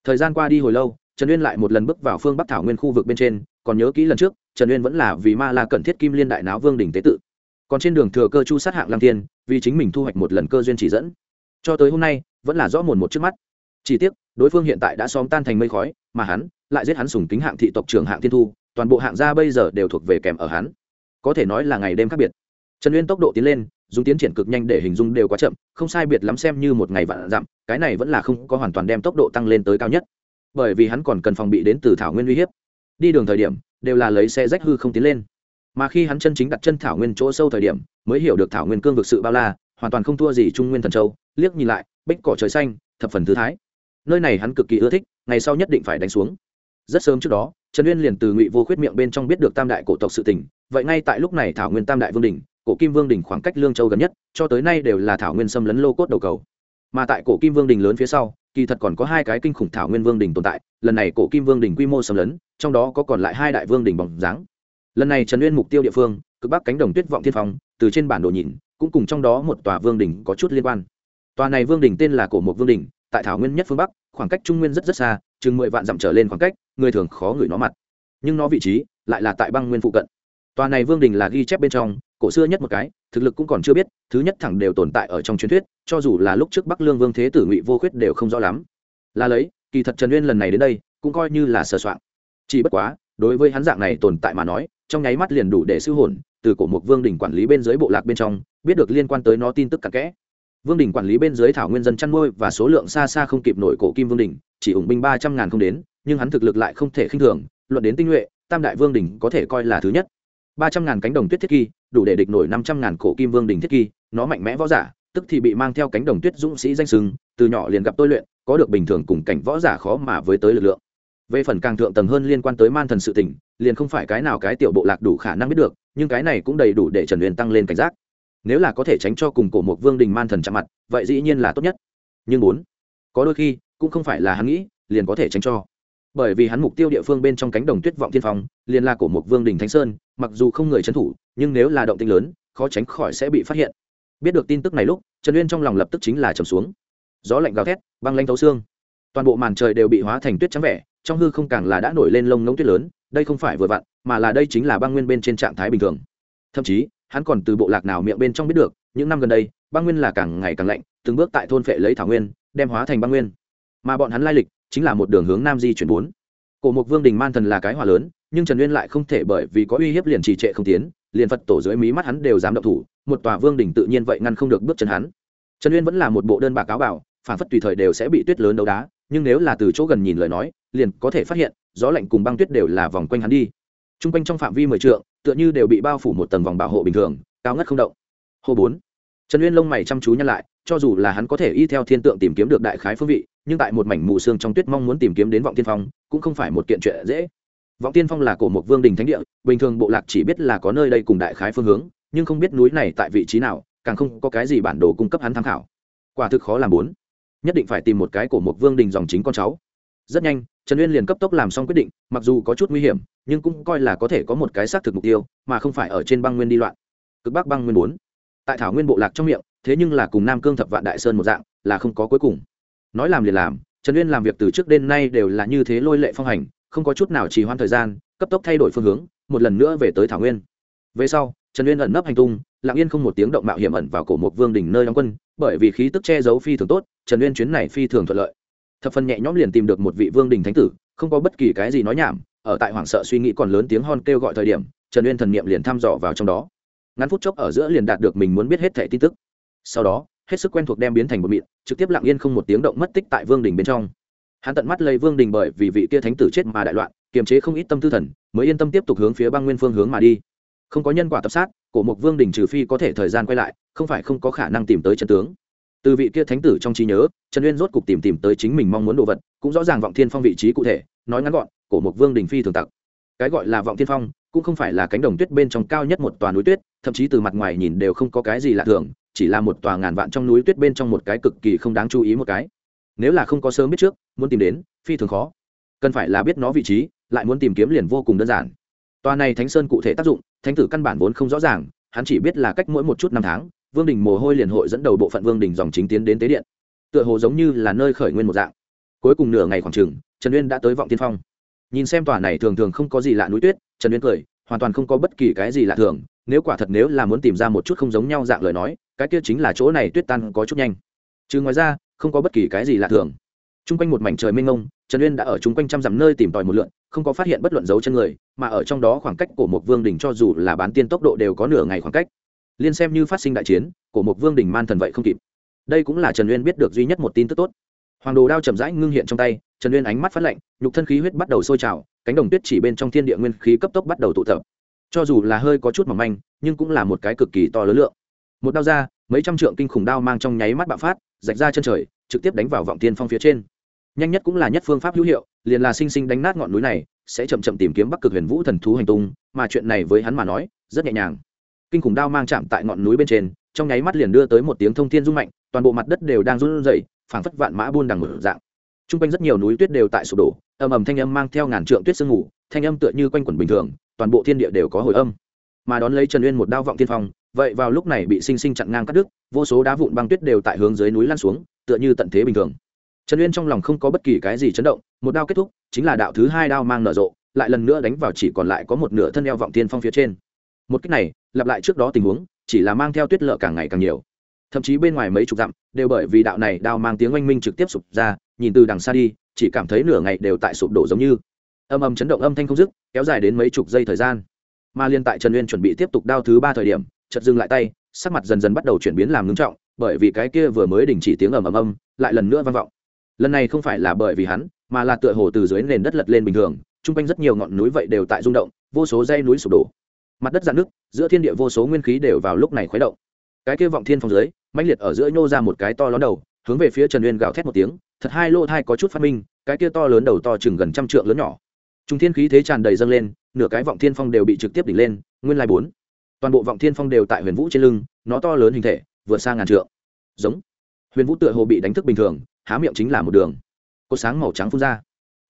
Thời gian qua đi hồi lâu, trần uyên lại một lần bước vào phương bắc thảo nguyên khu vực bên trên, còn nhớ kỹ lần trước, trần uyên vẫn là vì ma la cần thiết kim liên đại náo vương đình tế tự còn trên đường thừa cơ chu sát hạng lang tiên vì chính mình thu hoạch một lần cơ duyên chỉ dẫn. Cho tới hôm nay, vẫn là rõ mồn một trước mắt. Chỉ tiếc, đối phương hiện tại đã xóm tan thành mây khói, mà hắn lại giết hắn sùng kính hạng thị tộc trưởng hạng thiên thu, toàn bộ hạng gia bây giờ đều thuộc về kèm ở hắn. Có thể nói là ngày đêm khác biệt. Trần uyên tốc độ tiến lên, dùng tiến triển cực nhanh để hình dung đều quá chậm, không sai biệt lắm xem như một ngày vạn dặm, cái này vẫn là không có hoàn toàn đem tốc độ tăng lên tới cao nhất. Bởi vì hắn còn cần phòng bị đến từ thảo nguyên uy hiếp. Đi đường thời điểm, đều là lấy xe rách hư không tiến lên mà khi hắn chân chính đặt chân thảo nguyên chỗ sâu thời điểm, mới hiểu được thảo nguyên cương vực sự bao la, hoàn toàn không thua gì trung nguyên thần châu. Liếc nhìn lại, bích cỏ trời xanh, thập phần thư thái. Nơi này hắn cực kỳ ưa thích, ngày sau nhất định phải đánh xuống. Rất sớm trước đó, trần uyên liền từ ngụy vô khuyết miệng bên trong biết được tam đại cổ tộc sự tỉnh vậy ngay tại lúc này thảo nguyên tam đại vương đình cổ kim vương đình khoảng cách lương châu gần nhất, cho tới nay đều là thảo nguyên xâm lấn lô cốt đầu cầu. Mà tại cổ kim vương đình lớn phía sau, kỳ thật còn có hai cái kinh khủng thảo nguyên vương đình tồn tại, lần này cổ kim vương đình quy mô xâm lấn, trong đó có còn lại hai đại vương đình bóng dáng lần này trần uyên mục tiêu địa phương cực bắc cánh đồng tuyết vọng thiên phong từ trên bản đồ nhìn cũng cùng trong đó một tòa vương đỉnh có chút liên quan. Tòa này vương đỉnh tên là cổ một vương đỉnh, tại thảo nguyên nhất phương bắc khoảng cách trung nguyên rất rất xa chừng mười vạn dặm trở lên khoảng cách người thường khó ngửi nó mặt. Nhưng nó vị trí lại là tại băng nguyên phụ cận. Tòa này vương đình là ghi chép bên trong cổ xưa nhất một cái thực lực cũng còn chưa biết thứ nhất thẳng đều tồn tại ở trong truyền thuyết cho dù là lúc trước bắc lương vương thế tử ngụy vô khuyết đều không rõ lắm. Là lấy kỳ thật trần uyên lần này đến đây cũng coi như là sờ soạn. Chỉ bất quá đối với hắn dạng này tồn tại mà nói trong nháy mắt liền đủ để sư hồn, từ cổ một vương đình quản lý bên dưới bộ lạc bên trong, biết được liên quan tới nó tin tức cặn kẽ. Vương đình quản lý bên dưới thảo nguyên dân chăn nuôi và số lượng xa xa không kịp nổi cổ kim vương đình chỉ ủng binh ba trăm ngàn không đến, nhưng hắn thực lực lại không thể khinh thường, luận đến tinh nhuệ, tam đại vương đình có thể coi là thứ nhất. Ba trăm ngàn cánh đồng tuyết thiết kỳ, đủ để địch nổi năm trăm ngàn cổ kim vương đình thiết kỳ, nó mạnh mẽ võ giả, tức thì bị mang theo cánh đồng tuyết dũng sĩ danh sừng, từ nhỏ liền gặp tôi luyện, có được bình thường cùng cảnh võ giả khó mà với tới lực lượng. Về phần càng thượng tầng hơn liên quan tới man thần sự tình liền không phải cái nào cái tiểu bộ lạc đủ khả năng biết được, nhưng cái này cũng đầy đủ để trần huyền tăng lên cảnh giác. Nếu là có thể tránh cho cùng cổ một vương đình man thần chạm mặt, vậy dĩ nhiên là tốt nhất. Nhưng bốn có đôi khi, cũng không phải là hắn nghĩ, liền có thể tránh cho. Bởi vì hắn mục tiêu địa phương bên trong cánh đồng tuyết vọng thiên phong, liền là cổ một vương đình thánh sơn, mặc dù không người trấn thủ, nhưng nếu là động tinh lớn, khó tránh khỏi sẽ bị phát hiện. Biết được tin tức này lúc, trần uyên trong lòng lập tức chính là trầm xuống. Gió lạnh gào thét, băng lanh thấu xương. Toàn bộ màn trời đều bị hóa thành tuyết trắng vẻ trong hư không càng là đã nổi lên lông ngỗng tuyết lớn, đây không phải vừa vặn, mà là đây chính là băng nguyên bên trên trạng thái bình thường. Thậm chí, hắn còn từ bộ lạc nào miệng bên trong biết được, những năm gần đây, băng nguyên là càng ngày càng lạnh, từng bước tại thôn phệ lấy thảo nguyên, đem hóa thành băng nguyên. Mà bọn hắn lai lịch, chính là một đường hướng nam di chuyển bốn. Cổ mục vương đình man thần là cái hòa lớn, nhưng trần uyên lại không thể bởi vì có uy hiếp liền trì trệ không tiến, liền phật tổ dưới mí mắt hắn đều dám động thủ, một tòa vương đình tự nhiên vậy ngăn không được bước chân hắn. Trần uyên vẫn là một bộ đơn bạc cáo bảo phản phất tùy thời đều sẽ bị tuyết lớn đấu đá nhưng nếu là từ chỗ gần nhìn lời nói, liền có thể phát hiện, gió lạnh cùng băng tuyết đều là vòng quanh hắn đi. T r u n g quanh trong phạm vi mười t tựa như đều bị bao phủ một tầng vòng bảo hộ bình thường, cao ngất không động. Hồ bốn, trần uyên lông mày chăm chú nhăn lại, cho dù là hắn có thể y theo thiên tượng tìm kiếm được đại khái phương vị, nhưng tại một mảnh mù sương trong tuyết mong muốn tìm kiếm đến vọng tiên phong, cũng không phải một kiện chuyện dễ. Vọng tiên phong là cổ một vương đình thánh địa, bình thường bộ lạc chỉ biết là có nơi đây cùng đại khái phương hướng, nhưng không biết núi này tại vị trí nào, càng không có cái gì bản đồ cung cấp hắn tham khảo. Quả thực khó làm bốn nhất định phải tìm một cái cổ một vương đình dòng chính con cháu. Rất nhanh, trần uyên liền cấp tốc làm xong quyết định, mặc dù có chút nguy hiểm, nhưng cũng coi là có thể có một cái xác thực mục tiêu, mà không phải ở trên băng nguyên đi loạn. Cực bắc băng nguyên bốn. Tại thảo nguyên bộ lạc trong miệng, thế nhưng là cùng nam cương thập vạn đại sơn một dạng, là không có cuối cùng. Nói làm liền làm, trần uyên làm việc từ trước đến nay đều là như thế lôi lệ phong hành, không có chút nào trì hoãn thời gian, cấp tốc thay đổi phương hướng, một lần nữa về tới thảo nguyên. Về sau, trần uyên ẩn nấp hành tung lặng yên không một tiếng động mạo hiểm ẩn vào cổ một vương đỉnh nơi đóng quân, bởi vì khí tức che giấu phi thường tốt, trần uyên chuyến này phi thường thuận lợi. Thập phần nhẹ nhõm liền tìm được một vị vương đình thánh tử, không có bất kỳ cái gì nói nhảm, ở tại hoảng sợ suy nghĩ còn lớn tiếng hon kêu gọi thời điểm, trần uyên thần niệm liền thăm dò vào trong đó. Ngắn phút chốc ở giữa liền đạt được mình muốn biết hết thẻ tin tức. Sau đó, hết sức quen thuộc đem biến thành một mịn, trực tiếp lặng yên không một tiếng động mất tích tại vương đình bên trong. Hắn tận mắt lấy vương đình bởi vì vị kia thánh tử chết mà đại loạn, kiềm chế không ít tâm tư thần, mới yên tâm tiếp tục hướng phía băng nguyên phương hướng mà đi không có nhân quả tập sát, cổ mục vương đình trừ phi có thể thời gian quay lại, không phải không có khả năng tìm tới trần tướng. Từ vị kia thánh tử trong trí nhớ, trần uyên rốt cục tìm tìm tới chính mình mong muốn đồ vật, cũng rõ ràng vọng thiên phong vị trí cụ thể, nói ngắn gọn, cổ mục vương đình phi thường tặc. Cái gọi là vọng thiên phong, cũng không phải là cánh đồng tuyết bên trong cao nhất một tòa núi tuyết, thậm chí từ mặt ngoài nhìn đều không có cái gì lạ thường, chỉ là một tòa ngàn vạn trong núi tuyết bên trong một cái cực kỳ không đáng chú ý một cái. Nếu là không có sớm biết trước, muốn tìm đến, phi thường khó. Cần phải là biết nó vị trí, lại muốn tìm kiếm liền vô cùng đơn giản toa này thánh sơn cụ thể tác dụng, thánh tử căn bản vốn không rõ ràng, hắn chỉ biết là cách mỗi một chút năm tháng, vương đình mồ hôi liền hội dẫn đầu bộ phận vương đình dòng chính tiến đến tế điện. Tựa hồ giống như là nơi khởi nguyên một dạng. Cuối cùng nửa ngày khoảng chừng, trần uyên đã tới vọng tiên phong. Nhìn xem tòa này thường thường không có gì lạ núi tuyết, trần uyên cười, hoàn toàn không có bất kỳ cái gì lạ thường, nếu quả thật nếu là muốn tìm ra một chút không giống nhau dạng lời nói, cái kia chính là chỗ này tuyết tan có chút nhanh. Chứ ngoài ra, không có bất kỳ cái gì lạ thường chung quanh một mảnh trời mênh mông, trần uyên đã ở chung quanh trăm dặm nơi tìm tòi một lượn, không có phát hiện bất luận dấu chân người, mà ở trong đó khoảng cách của một vương đình cho dù là bán tiên tốc độ đều có nửa ngày khoảng cách. Liên xem như phát sinh đại chiến của một vương đình man thần vậy không kịp. Đây cũng là trần uyên biết được duy nhất một tin tức tốt. Hoàng đồ đao chậm rãi ngưng hiện trong tay, trần uyên ánh mắt phát lạnh, nhục thân khí huyết bắt đầu sôi trào, cánh đồng tuyết chỉ bên trong thiên địa nguyên khí cấp tốc bắt đầu tụ tập. Cho dù là hơi có chút mỏng manh, nhưng cũng là một cái cực kỳ to lớn lượng. Một đao ra, mấy trăm trượng kinh khủng đao mang trong nháy mắt bạo phát, rạch ra chân trời, trực tiếp đánh vào vọng tiên phong phía trên nhanh nhất cũng là nhất phương pháp hữu hiệu, liền là sinh sinh đánh nát ngọn núi này, sẽ chậm chậm tìm kiếm bắc cực huyền vũ thần thú hành tung, mà chuyện này với hắn mà nói, rất nhẹ nhàng. Kinh khủng đao mang chạm tại ngọn núi bên trên, trong nháy mắt liền đưa tới một tiếng thông thiên rung mạnh, toàn bộ mặt đất đều đang run rẩy, phảng phất vạn mã buôn đằng mở dạng. T r u n g quanh rất nhiều núi tuyết đều tại sụp đổ, ầm ầm thanh âm mang theo ngàn trượng tuyết sương ngủ thanh âm tựa như quanh quẩn bình thường, toàn bộ thiên địa đều có hồi âm. Mà đón lấy trần uyên một đao vọng tiên phong, vậy vào lúc này bị sinh sinh chặn ngang cắt đứt, vô số đá vụn băng tuyết đều tại hướng dưới núi lan xuống, tựa như tận thế bình thường trần uyên trong lòng không có bất kỳ cái gì chấn động, một đao kết thúc, chính là đạo thứ hai đao mang nở rộ, lại lần nữa đánh vào chỉ còn lại có một nửa thân eo vọng tiên phong phía trên. Một cách này, lặp lại trước đó tình huống, chỉ là mang theo tuyết lợ càng ngày càng nhiều. Thậm chí bên ngoài mấy chục dặm, đều bởi vì đạo này đao mang tiếng oanh minh trực tiếp sụp ra, nhìn từ đằng xa đi, chỉ cảm thấy nửa ngày đều tại sụp đổ giống như. Âm âm chấn động âm thanh không dứt, kéo dài đến mấy chục giây thời gian. Mà liên tại trần uyên chuẩn bị tiếp tục đao thứ ba thời điểm chật dừng lại tay, sắc mặt dần dần bắt đầu chuyển biến làm ngưng trọng, bởi vì cái kia vừa mới đình chỉ tiếng ầm ầm âm, lại lần nữa vang vọng lần này không phải là bởi vì hắn, mà là tựa hồ từ dưới nền đất lật lên bình thường, chung quanh rất nhiều ngọn núi vậy đều tại rung động, vô số dây núi sụp đổ. Mặt đất dạn nước giữa thiên địa vô số nguyên khí đều vào lúc này khuấy động. Cái kia vọng thiên phong dưới, mãnh liệt ở giữa nhô ra một cái to lớn đầu, hướng về phía trần uyên gào thét một tiếng, thật hai lô thai có chút phát minh, cái kia to lớn đầu to chừng gần trăm trượng lớn nhỏ. Trung thiên khí thế tràn đầy dâng lên, nửa cái vọng thiên phong đều bị trực tiếp đỉnh lên, nguyên lai bốn. Toàn bộ vọng thiên phong đều tại huyền vũ trên lưng, nó to lớn hình thể vượt sang ngàn trượng. Giống. Huyền vũ tựa hồ bị đánh thức bình thường há miệng chính là một đường. Có sáng màu trắng phun ra.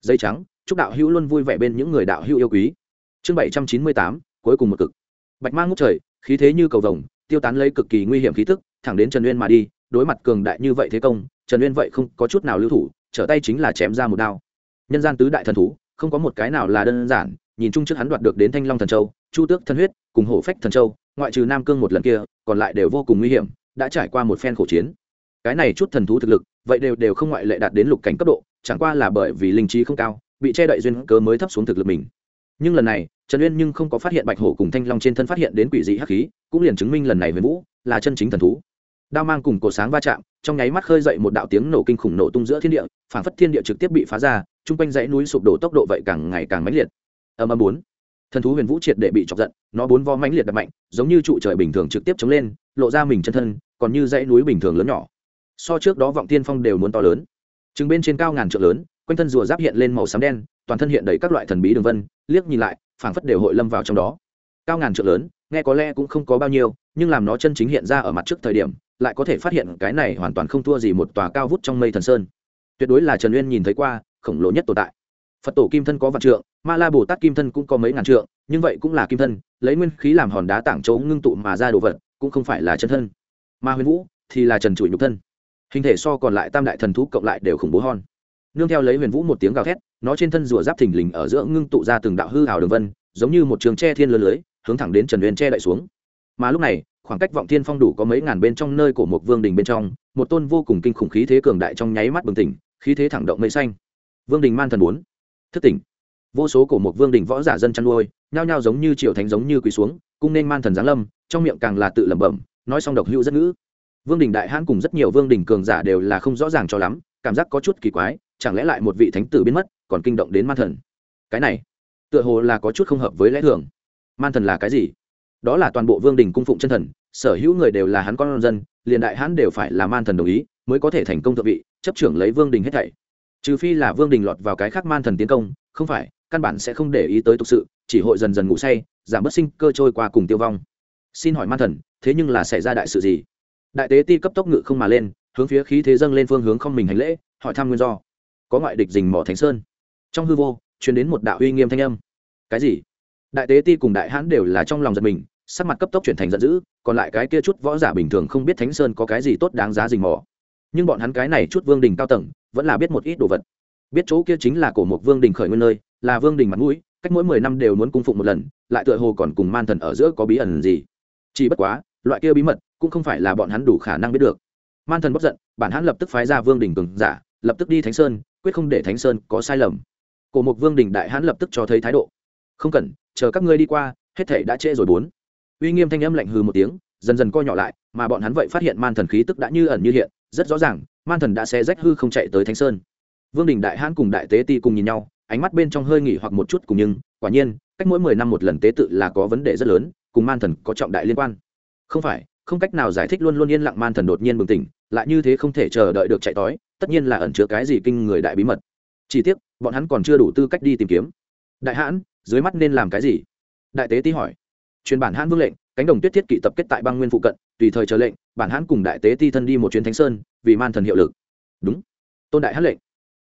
Dây trắng, chúc đạo hữu luôn vui vẻ bên những người đạo hữu yêu quý. Chương bảy trăm chín mươi tám, cuối cùng một cực. Bạch mang ngút trời, khí thế như cầu vồng, tiêu tán lấy cực kỳ nguy hiểm khí tức, thẳng đến trần uyên mà đi, đối mặt cường đại như vậy thế công, trần uyên vậy không có chút nào lưu thủ, trở tay chính là chém ra một đao. Nhân gian tứ đại thần thú, không có một cái nào là đơn giản, nhìn chung trước hắn đoạt được đến thanh long thần châu, chu tước thần huyết, cùng hổ phách thần châu, ngoại trừ nam cương một lần kia, còn lại đều vô cùng nguy hiểm, đã trải qua một phen khổ chiến. Cái này chút thần thú thực lực vậy đều đều không ngoại lệ đạt đến lục cảnh cấp độ, chẳng qua là bởi vì linh trí không cao, bị che đậy duyên cớ mới thấp xuống thực lực mình. Nhưng lần này, trần uyên nhưng không có phát hiện bạch hổ cùng thanh long trên thân phát hiện đến quỷ dị hắc khí, cũng liền chứng minh lần này huyền vũ là chân chính thần thú. Đao mang cùng cổ sáng va chạm, trong nháy mắt khơi dậy một đạo tiếng nổ kinh khủng nổ tung giữa thiên địa, phản phất thiên địa trực tiếp bị phá ra, chung quanh dãy núi sụp đổ tốc độ vậy càng ngày càng mãnh liệt. Âm âm bốn. Thần thú huyền vũ triệt để bị chọc giận, nó bốn vo mãnh liệt đập mạnh, giống như trụ trời bình thường trực tiếp chống lên, lộ ra mình chân thân, còn như dãy núi bình thường lớn nhỏ so trước đó vọng tiên phong đều muốn to lớn. Chứng bên trên cao ngàn trượng lớn, quanh thân rùa giáp hiện lên màu xám đen, toàn thân hiện đầy các loại thần bí đường vân, liếc nhìn lại, phảng phất đều hội lâm vào trong đó. Cao ngàn trượng lớn, nghe có lẽ cũng không có bao nhiêu, nhưng làm nó chân chính hiện ra ở mặt trước thời điểm, lại có thể phát hiện cái này hoàn toàn không thua gì một tòa cao vút trong mây thần sơn. Tuyệt đối là trần uyên nhìn thấy qua, khổng lồ nhất tồn tại. Phật tổ kim thân có vạn trượng, ma la bồ tát kim thân cũng có mấy ngàn trượng, nhưng vậy cũng là kim thân, lấy nguyên khí làm hòn đá tảng chỗ ngưng tụ mà ra đồ vật, cũng không phải là chân thân. Ma huyền vũ thì là trần trụi nhục thân hình thể so còn lại tam đại thần thú cộng lại đều khủng bố hon nương theo lấy huyền vũ một tiếng gào thét, nó trên thân rùa giáp thình lình ở giữa ngưng tụ ra từng đạo hư hào đường vân, giống như một trường tre thiên lơ lưới, hướng thẳng đến trần uyên che đậy xuống. Mà lúc này, khoảng cách vọng thiên phong đủ có mấy ngàn bên trong nơi của một vương đình bên trong, một tôn vô cùng kinh khủng khí thế cường đại trong nháy mắt bừng tỉnh, khí thế thẳng động mây xanh. Vương đình man thần bốn. Thức tỉnh. Vô số cổ một vương đình võ giả dân chăn nuôi, nhao nhao giống như triều thánh giống như quỳ xuống, cung nên man thần giáng lâm, trong miệng càng là tự lẩm bẩm, nói xong độc hữu rất ngữ vương đình đại hãn cùng rất nhiều vương đình cường giả đều là không rõ ràng cho lắm, cảm giác có chút kỳ quái, chẳng lẽ lại một vị thánh tử biến mất, còn kinh động đến man thần? Cái này, tựa hồ là có chút không hợp với lẽ thường. Man thần là cái gì? Đó là toàn bộ vương đình cung phụng chân thần, sở hữu người đều là hắn con dân, liền đại hãn đều phải là man thần đồng ý, mới có thể thành công thượng vị, chấp trưởng lấy vương đình hết thảy. Trừ phi là vương đình lọt vào cái khác man thần tiến công, không phải, căn bản sẽ không để ý tới thực sự, chỉ hội dần dần ngủ say, giảm bớt sinh cơ trôi qua cùng tiêu vong. Xin hỏi man thần, thế nhưng là xảy ra đại sự gì? Đại tế ti cấp tốc ngự không mà lên, hướng phía khí thế dâng lên phương hướng không mình hành lễ, hỏi thăm nguyên do. Có ngoại địch dình mỏ thánh sơn. Trong hư vô chuyển đến một đạo uy nghiêm thanh âm. Cái gì? Đại tế ti cùng đại hãn đều là trong lòng giật mình, sắc mặt cấp tốc chuyển thành giận dữ, còn lại cái kia chút võ giả bình thường không biết thánh sơn có cái gì tốt đáng giá dình mỏ nhưng bọn hắn cái này chút vương đình cao tầng, vẫn là biết một ít đồ vật. Biết chỗ kia chính là cổ một vương đình khởi nguyên nơi, là vương đình mặt mũi, cách mỗi mười năm đều muốn cung phụng một lần, lại tựa hồ còn cùng man thần ở giữa có bí ẩn gì. Chỉ bất quá, loại kia bí mật cũng không phải là bọn hắn đủ khả năng biết được. Man thần bất giận, bản hắn lập tức phái ra vương đình cường giả, lập tức đi thánh sơn, quyết không để thánh sơn có sai lầm. Cổ Mục vương đình đại hắn lập tức cho thấy thái độ. Không cần, chờ các ngươi đi qua, hết thể đã trễ rồi bốn. Uy nghiêm thanh âm lạnh hừ một tiếng, dần dần co nhỏ lại, mà bọn hắn vậy phát hiện man thần khí tức đã như ẩn như hiện, rất rõ ràng, man thần đã xé rách hư không chạy tới thánh sơn. Vương đình đại hãn cùng đại tế ti cùng nhìn nhau, ánh mắt bên trong hơi nghỉ hoặc một chút cùng nhưng, quả nhiên, cách mỗi mười năm một lần tế tự là có vấn đề rất lớn, cùng man thần có trọng đại liên quan. Không phải không cách nào giải thích luôn luôn yên lặng man thần đột nhiên bừng tỉnh, lại như thế không thể chờ đợi được chạy tối. tất nhiên là ẩn chứa cái gì kinh người đại bí mật. Chỉ tiếc, bọn hắn còn chưa đủ tư cách đi tìm kiếm. Đại hãn, dưới mắt nên làm cái gì? Đại tế ti hỏi. Truyền bản hãn vương lệnh, cánh đồng tuyết thiết kỵ tập kết tại băng nguyên phụ cận, tùy thời chờ lệnh, bản hãn cùng đại tế ti thân đi một chuyến thánh sơn, vì man thần hiệu lực. Đúng. Tôn đại hãn lệnh.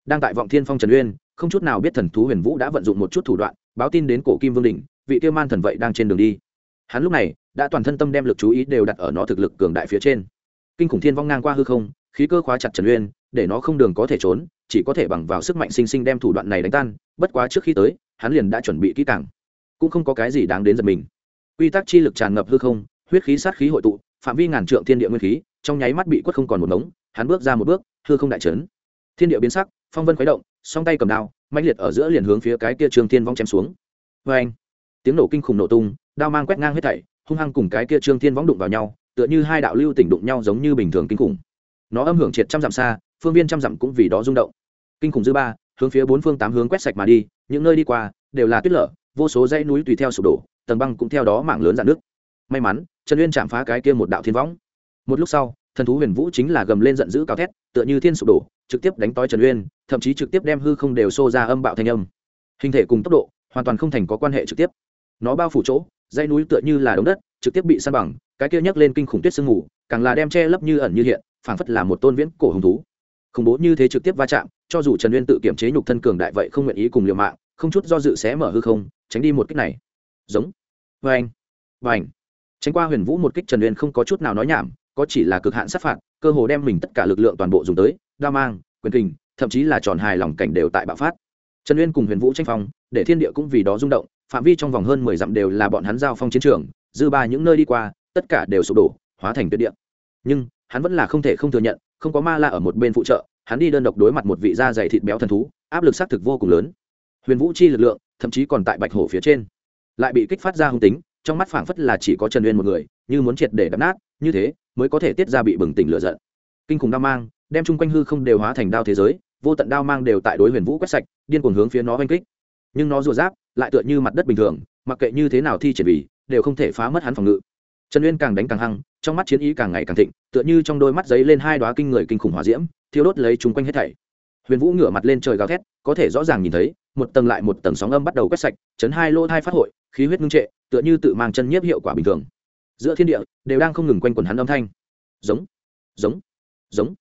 Đang tại vọng thiên phong trần uyên, không chút nào biết thần thú huyền vũ đã vận dụng một chút thủ đoạn, báo tin đến cổ kim vương đình vị tiêu man thần vậy đang trên đường đi hắn lúc này đã toàn thân tâm đem lực chú ý đều đặt ở nó thực lực cường đại phía trên. Kinh khủng thiên vong ngang qua hư không, khí cơ khóa chặt trần uyên, để nó không đường có thể trốn, chỉ có thể bằng vào sức mạnh sinh sinh đem thủ đoạn này đánh tan, bất quá trước khi tới, hắn liền đã chuẩn bị kỹ càng. Cũng không có cái gì đáng đến giật mình. Quy tắc chi lực tràn ngập hư không, huyết khí sát khí hội tụ, phạm vi ngàn trượng thiên địa nguyên khí, trong nháy mắt bị quất không còn một ngống, hắn bước ra một bước, hư không đại trấn. Thiên địa biến sắc, phong vân khuấy động, song tay cầm đao mạnh liệt ở giữa liền hướng phía cái kia trường thiên vong chém xuống. Vê anh tiếng nổ kinh khủng nổ tung đao mang quét ngang hết thảy, hung hăng cùng cái kia trương thiên võng đụng vào nhau, tựa như hai đạo lưu tỉnh đụng nhau giống như bình thường kinh khủng. Nó âm hưởng triệt trăm dặm xa, phương viên trăm dặm cũng vì đó rung động. Kinh khủng dư ba, hướng phía bốn phương tám hướng quét sạch mà đi, những nơi đi qua đều là tuyết lở, vô số dãy núi tùy theo sụp đổ, tầng băng cũng theo đó mảng lớn dạn nước may mắn, trần uyên chạm phá cái kia một đạo thiên võng. Một lúc sau, thần thú huyền vũ chính là gầm lên giận dữ cao thét, tựa như thiên sụp đổ, trực tiếp đánh toi trần uyên, thậm chí trực tiếp đem hư không đều xô ra âm bạo thanh âm. Hình thể cùng tốc độ, hoàn toàn không thành có quan hệ trực tiếp. Nó bao phủ chỗ dãy núi tựa như là đống đất, trực tiếp bị san bằng, cái kia nhấc lên kinh khủng tuyết sương mù, càng là đem che lấp như ẩn như hiện, phảng phất là một tôn viễn cổ hùng thú. Khủng bố như thế trực tiếp va chạm, cho dù trần uyên tự kiểm chế nhục thân cường đại vậy không nguyện ý cùng liều mạng, không chút do dự xé mở hư không, tránh đi một kích này. Giống. Vê anh và anh tránh qua huyền vũ một kích trần uyên không có chút nào nói nhảm, có chỉ là cực hạn sát phạt, cơ hồ đem mình tất cả lực lượng toàn bộ dùng tới, đao mang, quyền kình, thậm chí là tròn hài lòng cảnh đều tại bạo phát. Trần uyên cùng huyền vũ tranh phong, để thiên địa cũng vì đó rung động phạm vi trong vòng hơn mười dặm đều là bọn hắn giao phong chiến trường, dư ba những nơi đi qua, tất cả đều sụp đổ, hóa thành tuyệt địa. Nhưng, hắn vẫn là không thể không thừa nhận, không có ma la ở một bên phụ trợ, hắn đi đơn độc đối mặt một vị da dày thịt béo thần thú, áp lực xác thực vô cùng lớn. Huyền vũ chi lực lượng, thậm chí còn tại bạch hổ phía trên. Lại bị kích phát ra hung tính, trong mắt phảng phất là chỉ có trần uyên một người, như muốn triệt để đập nát, như thế mới có thể tiết ra bị bừng tỉnh lửa giận. Kinh khủng đao mang, đem chung quanh hư không đều hóa thành đao thế giới, vô tận đao mang đều tại đối huyền vũ quét sạch, điên cuồng hướng phía nó oanh kích nhưng nó rùa giáp lại tựa như mặt đất bình thường, mặc kệ như thế nào thi triển vì, đều không thể phá mất hắn phòng ngự. Trần uyên càng đánh càng hăng, trong mắt chiến ý càng ngày càng thịnh, tựa như trong đôi mắt giấy lên hai đoá kinh người kinh khủng hỏa diễm, thiêu đốt lấy chung quanh hết thảy. Huyền vũ ngửa mặt lên trời gào thét, có thể rõ ràng nhìn thấy, một tầng lại một tầng sóng âm bắt đầu quét sạch, chấn hai lỗ thai phát hội, khí huyết ngưng trệ, tựa như tự mang chân nhiếp hiệu quả bình thường. Giữa thiên địa, đều đang không ngừng quanh quần hắn âm thanh. Giống giống giống.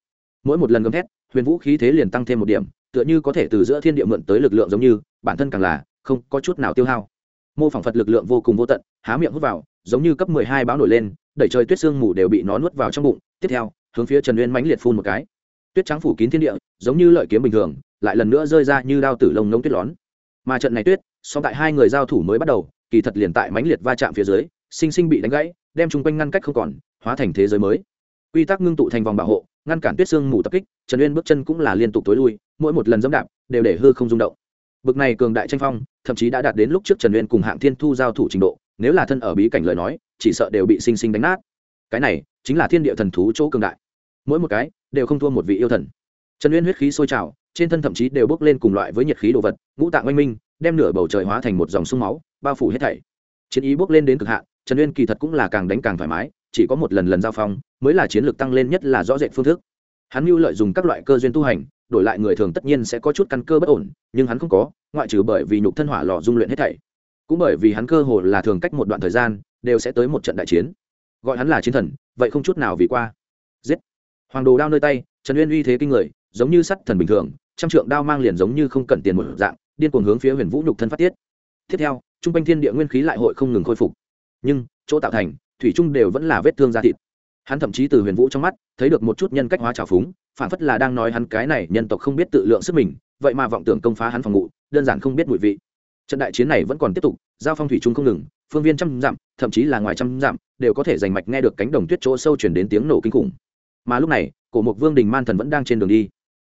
Mỗi một lần gầm thét, huyền vũ khí thế liền tăng thêm một điểm, tựa như có thể từ giữa thiên địa mượn tới lực lượng giống như bản thân càng là không có chút nào tiêu hao. Mô phỏng phật lực lượng vô cùng vô tận, há miệng hút vào, giống như cấp mười hai báo nổi lên, đẩy trời tuyết sương mù đều bị nó nuốt vào trong bụng. Tiếp theo, hướng phía trần uyên mãnh liệt phun một cái. Tuyết trắng phủ kín thiên địa, giống như lợi kiếm bình thường, lại lần nữa rơi ra như đao tử lông nông tuyết lón. Mà trận này tuyết, song tại hai người giao thủ mới bắt đầu, kỳ thật liền tại mãnh liệt va chạm phía dưới, sinh sinh bị đánh gãy, đem chung quanh ngăn cách không còn, hóa thành thế giới mới. Quy tắc ngưng tụ thành vòng bảo hộ, ngăn cản tuyết sương mù tập kích, trần uyên bước chân cũng là liên tục tối lui, mỗi một lần dẫm đạp, đều để hư không rung động bực này cường đại tranh phong, thậm chí đã đạt đến lúc trước trần uyên cùng hạng thiên thu giao thủ trình độ, nếu là thân ở bí cảnh lời nói, chỉ sợ đều bị sinh sinh đánh nát. Cái này chính là thiên địa thần thú chỗ cường đại. Mỗi một cái đều không thua một vị yêu thần. Trần uyên huyết khí sôi trào, trên thân thậm chí đều bốc lên cùng loại với nhiệt khí đồ vật, ngũ tạng oanh minh, đem nửa bầu trời hóa thành một dòng sông máu, bao phủ hết thảy. Chiến ý bốc lên đến cực hạn, trần uyên kỳ thật cũng là càng đánh càng thoải mái, chỉ có một lần lần giao phong, mới là chiến lược tăng lên nhất là rõ rệt phương thức. Hắn mưu lợi dùng các loại cơ duyên tu hành đổi lại người thường tất nhiên sẽ có chút căn cơ bất ổn, nhưng hắn không có, ngoại trừ bởi vì nhục thân hỏa lò dung luyện hết thảy. Cũng bởi vì hắn cơ hồ là thường cách một đoạn thời gian, đều sẽ tới một trận đại chiến. Gọi hắn là chiến thần, vậy không chút nào vì qua. Giết. Hoàng đồ đao nơi tay, trần uyên uy thế kinh người, giống như sắt thần bình thường, trăm trượng đao mang liền giống như không cần tiền một dạng, điên cuồng hướng phía huyền vũ nhục thân phát tiết. Tiếp theo, trung quanh thiên địa nguyên khí lại hội không ngừng khôi phục. Nhưng, chỗ tạo thành, thủy trung đều vẫn là vết thương da thịt. Hắn thậm chí từ huyền vũ trong mắt, thấy được một chút nhân cách hóa trào phúng phản phất là đang nói hắn cái này nhân tộc không biết tự lượng sức mình, vậy mà vọng tưởng công phá hắn phòng ngự, đơn giản không biết mùi vị. Trận đại chiến này vẫn còn tiếp tục, giao phong thủy trung không ngừng, phương viên trăm dặm, thậm chí là ngoài trăm dặm, đều có thể giành mạch nghe được cánh đồng tuyết chỗ sâu chuyển đến tiếng nổ kinh khủng. Mà lúc này, cổ mục vương đình man thần vẫn đang trên đường đi.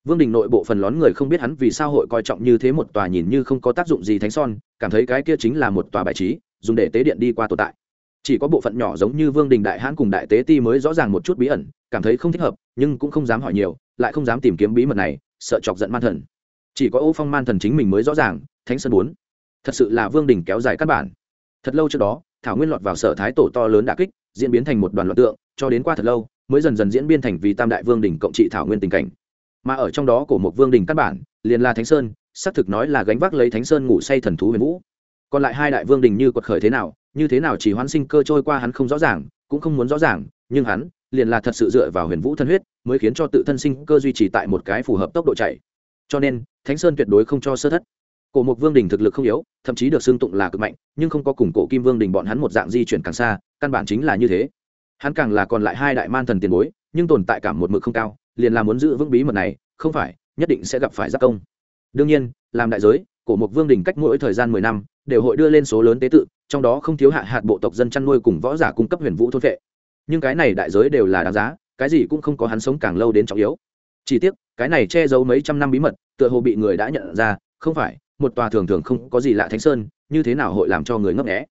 Vương đình nội bộ phần lón người không biết hắn vì sao hội coi trọng như thế một tòa nhìn như không có tác dụng gì thánh son, cảm thấy cái kia chính là một tòa bài trí, dùng để tế điện đi qua tồn tại chỉ có bộ phận nhỏ giống như vương đình đại hãn cùng đại tế ti mới rõ ràng một chút bí ẩn, cảm thấy không thích hợp, nhưng cũng không dám hỏi nhiều, lại không dám tìm kiếm bí mật này, sợ chọc giận man thần. Chỉ có ô phong man thần chính mình mới rõ ràng, thánh sơn bốn. Thật sự là vương đình kéo dài căn bản. Thật lâu trước đó, thảo nguyên lọt vào sở thái tổ to lớn đà kích, diễn biến thành một đoàn loạt tượng, cho đến qua thật lâu, mới dần dần diễn biến thành vì tam đại vương đình cộng trị thảo nguyên tình cảnh. Mà ở trong đó của một vương đình căn bản, liền là thánh sơn, xác thực nói là gánh vác lấy thánh sơn ngủ say thần thú huyền vũ. Còn lại hai đại vương đình như quật khởi thế nào như thế nào chỉ hoán sinh cơ trôi qua hắn không rõ ràng, cũng không muốn rõ ràng, nhưng hắn liền là thật sự dựa vào huyền vũ thân huyết mới khiến cho tự thân sinh cơ duy trì tại một cái phù hợp tốc độ chạy. Cho nên, thánh sơn tuyệt đối không cho sơ thất. Cổ mục vương đình thực lực không yếu, thậm chí được xưng tụng là cực mạnh, nhưng không có cùng cổ kim vương đình bọn hắn một dạng di chuyển càng xa, căn bản chính là như thế. Hắn càng là còn lại hai đại man thần tiền bối, nhưng tồn tại cảm một mực không cao, liền là muốn giữ vững bí mật này, không phải, nhất định sẽ gặp phải giác công. Đương nhiên, làm đại giới, cổ mục vương đình cách mỗi thời gian mười năm, đều hội đưa lên số lớn tế tự trong đó không thiếu hạ hạt bộ tộc dân chăn nuôi cùng võ giả cung cấp huyền vũ thôn vệ. Nhưng cái này đại giới đều là đáng giá, cái gì cũng không có hắn sống càng lâu đến trọng yếu. Chỉ tiếc, cái này che giấu mấy trăm năm bí mật, tựa hồ bị người đã nhận ra, không phải, một tòa thường thường không có gì lạ thánh sơn, như thế nào hội làm cho người ngấp nghẽ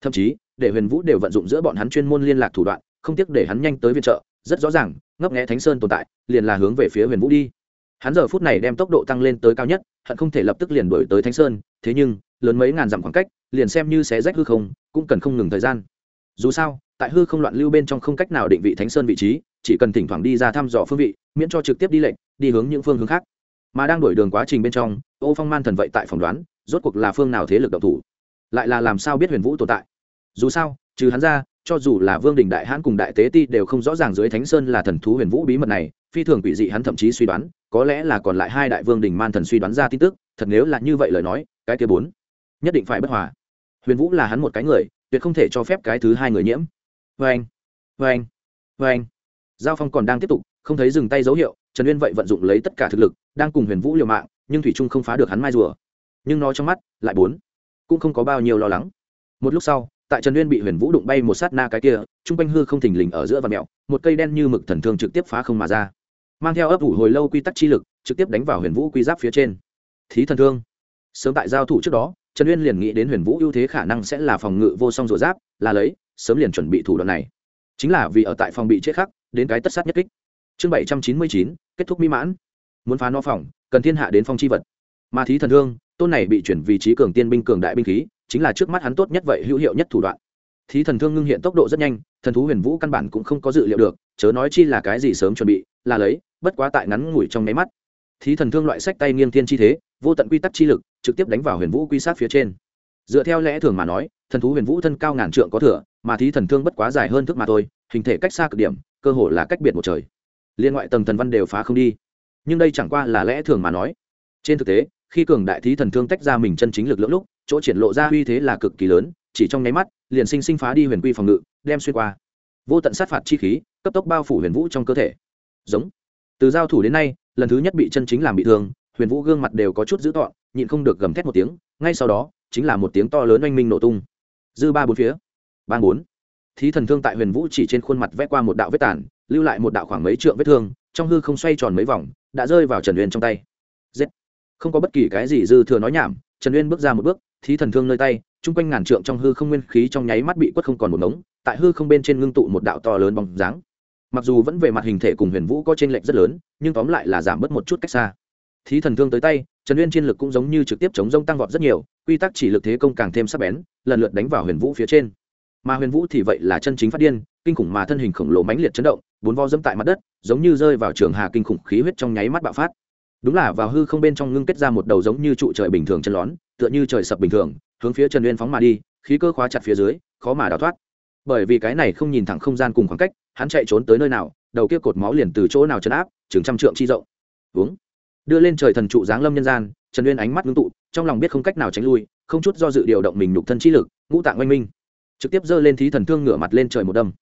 thậm chí, để huyền vũ đều vận dụng giữa bọn hắn chuyên môn liên lạc thủ đoạn, không tiếc để hắn nhanh tới viện trợ, rất rõ ràng, ngấp nghẽ thánh sơn tồn tại, liền là hướng về phía huyền vũ đi. Hắn giờ phút này đem tốc độ tăng lên tới cao nhất, hận không thể lập tức liền đổi tới thánh sơn, thế nhưng lớn mấy ngàn dặm khoảng cách, liền xem như xé rách hư không, cũng cần không ngừng thời gian. Dù sao, tại hư không loạn lưu bên trong không cách nào định vị thánh sơn vị trí, chỉ cần thỉnh thoảng đi ra thăm dò phương vị, miễn cho trực tiếp đi lệnh đi hướng những phương hướng khác. Mà đang đổi đường quá trình bên trong, ô phong man thần vậy tại phỏng đoán, rốt cuộc là phương nào thế lực động thủ. Lại là làm sao biết huyền vũ tồn tại? Dù sao, trừ hắn ra, cho dù là vương đình đại hãn cùng đại tế ti đều không rõ ràng dưới thánh sơn là thần thú huyền vũ bí mật này, phi thường quỷ dị hắn thậm chí suy đoán, có lẽ là còn lại hai đại vương đình man thần suy đoán ra tin tức, thật nếu là như vậy lời nói, cái kia bốn nhất định phải bất hòa. Huyền vũ là hắn một cái người, tuyệt không thể cho phép cái thứ hai người nhiễm. Vê anh vê anh vê anh. Giao phong còn đang tiếp tục, không thấy dừng tay dấu hiệu, trần uyên vậy vận dụng lấy tất cả thực lực, đang cùng huyền vũ liều mạng, nhưng thủy trung không phá được hắn mai rùa. Nhưng nó trong mắt, lại bốn. Cũng không có bao nhiêu lo lắng. Một lúc sau, tại trần uyên bị huyền vũ đụng bay một sát na cái kia t r u n g quanh hư không thình lình ở giữa và mẹo, một cây đen như mực thần thương trực tiếp phá không mà ra. Mang theo ấp ủ hồi lâu quy tắc chi lực, trực tiếp đánh vào huyền vũ quy giáp phía trên. Thí thần thương. Sớm tại giao thủ trước đó trần uyên liền nghĩ đến huyền vũ ưu thế khả năng sẽ là phòng ngự vô song rủa giáp, là lấy, sớm liền chuẩn bị thủ đoạn này. Chính là vì ở tại phòng bị chết khắc, đến cái tất sát nhất kích. Chương bảy trăm chín mươi chín, kết thúc mỹ mãn. Muốn phá no phòng, cần thiên hạ đến phong chi vật. Mà thí thần thương tôn này bị chuyển vị trí cường tiên binh cường đại binh khí, chính là trước mắt hắn tốt nhất vậy hữu hiệu nhất thủ đoạn. Thí thần thương ngưng hiện tốc độ rất nhanh, thần thú huyền vũ căn bản cũng không có dự liệu được, chớ nói chi là cái gì sớm chuẩn bị, là lấy, bất quá tại ngắn ngủi trong nháy mắt. Thí thần thương loại sách tay nghiêng thiên chi thế, vô tận quy tắc chi lực trực tiếp đánh vào huyền vũ quy sát phía trên. Dựa theo lẽ thường mà nói, thần thú huyền vũ thân cao ngàn trượng có thừa, mà thí thần thương bất quá dài hơn thước mà thôi, hình thể cách xa cực điểm, cơ hồ là cách biệt một trời. Liên ngoại tầng thần văn đều phá không đi. Nhưng đây chẳng qua là lẽ thường mà nói. Trên thực tế, khi cường đại thí thần thương tách ra mình chân chính lực lượng lúc, chỗ triển lộ ra uy thế là cực kỳ lớn, chỉ trong nháy mắt, liền sinh sinh phá đi huyền quy phòng ngự, đem xuyên qua. Vô tận sát phạt chi khí, cấp tốc bao phủ huyền vũ trong cơ thể. Giống. Từ giao thủ đến nay, lần thứ nhất bị chân chính làm bị thương huyền vũ gương mặt đều có chút dữ tọn nhịn không được gầm thét một tiếng, ngay sau đó, chính là một tiếng to lớn oanh minh nổ tung. Dư ba bốn phía. Ba bốn. Thí thần thương tại huyền vũ chỉ trên khuôn mặt vẽ qua một đạo vết tàn, lưu lại một đạo khoảng mấy trượng vết thương, trong hư không xoay tròn mấy vòng, đã rơi vào trần uyên trong tay. Giết. Không có bất kỳ cái gì dư thừa nói nhảm, trần uyên bước ra một bước, thí thần thương nơi tay, chung quanh ngàn trượng trong hư không nguyên khí trong nháy mắt bị quất không còn một ngống, tại hư không bên trên ngưng tụ một đạo to lớn bóng dáng. Mặc dù vẫn về mặt hình thể cùng huyền vũ có t r ê n lệch rất lớn, nhưng tóm lại là giảm bớt một chút cách xa thí thần thương tới tay, trần uyên chiến lực cũng giống như trực tiếp chống rông tăng vọt rất nhiều, quy tắc chỉ lực thế công càng thêm sắc bén, lần lượt đánh vào huyền vũ phía trên. Mà huyền vũ thì vậy là chân chính phát điên, kinh khủng mà thân hình khổng lồ mãnh liệt chấn động, bốn vo dẫm tại mặt đất, giống như rơi vào trường hà kinh khủng khí huyết trong nháy mắt bạo phát. Đúng là vào hư không bên trong ngưng kết ra một đầu giống như trụ trời bình thường chân lón, tựa như trời sập bình thường, hướng phía trần uyên phóng mà đi, khí cơ khóa chặt phía dưới, khó mà đào thoát. Bởi vì cái này không nhìn thẳng không gian cùng khoảng cách, hắn chạy trốn tới nơi nào, đầu kia cột máu liền từ chỗ nào chấn áp, chừng trăm trượng chi rộng. Uống đưa lên trời thần trụ giáng lâm nhân gian, trần uyên ánh mắt ngưng tụ, trong lòng biết không cách nào tránh lui, không chút do dự điều động mình nhục thân chi lực, ngũ tạng oanh minh. Trực tiếp giơ lên thí thần thương ngửa mặt lên trời một đâm.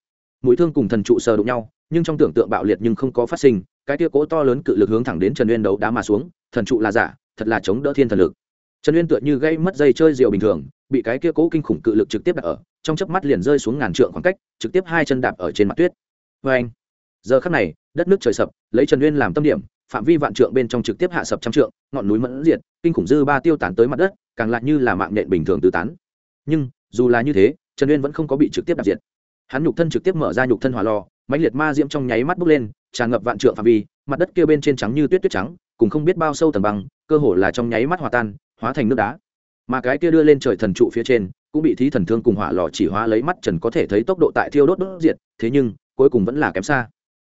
Mũi thương cùng thần trụ sờ đụng nhau, nhưng trong tưởng tượng bạo liệt nhưng không có phát sinh, cái tia cỗ to lớn cự lực hướng thẳng đến trần uyên đấu đá mà xuống, thần trụ là giả, thật là chống đỡ thiên thần lực. Trần uyên tựa như gây mất dây chơi rượu bình thường, bị cái kia cố kinh khủng cự lực trực tiếp đặt ở, trong chớp mắt liền rơi xuống ngàn trượng khoảng cách, trực tiếp hai chân đạp ở trên mặt tuyết. Vê anh giờ khắc này, đất nước trời sập, lấy trần uyên làm tâm điểm phạm vi vạn trượng bên trong trực tiếp hạ sập trăm trượng, ngọn núi mẫn diệt, kinh khủng dư ba tiêu tán tới mặt đất, càng lại như là mạng nhện bình thường tứ tán. Nhưng, dù là như thế, trần uyên vẫn không có bị trực tiếp đạp diệt. Hắn nhục thân trực tiếp mở ra nhục thân hỏa lò, mãnh liệt ma diễm trong nháy mắt bốc lên, tràn ngập vạn trượng phạm vi, mặt đất kia bên trên trắng như tuyết tuyết trắng, cùng không biết bao sâu tầng băng, cơ hồ là trong nháy mắt hòa tan, hóa thành nước đá. Mà cái kia đưa lên trời thần trụ phía trên, cũng bị thí thần thương cùng hỏa lò chỉ hóa lấy mắt trần có thể thấy tốc độ tại thiêu đốt đốt diệt, thế nhưng, cuối cùng vẫn là kém xa.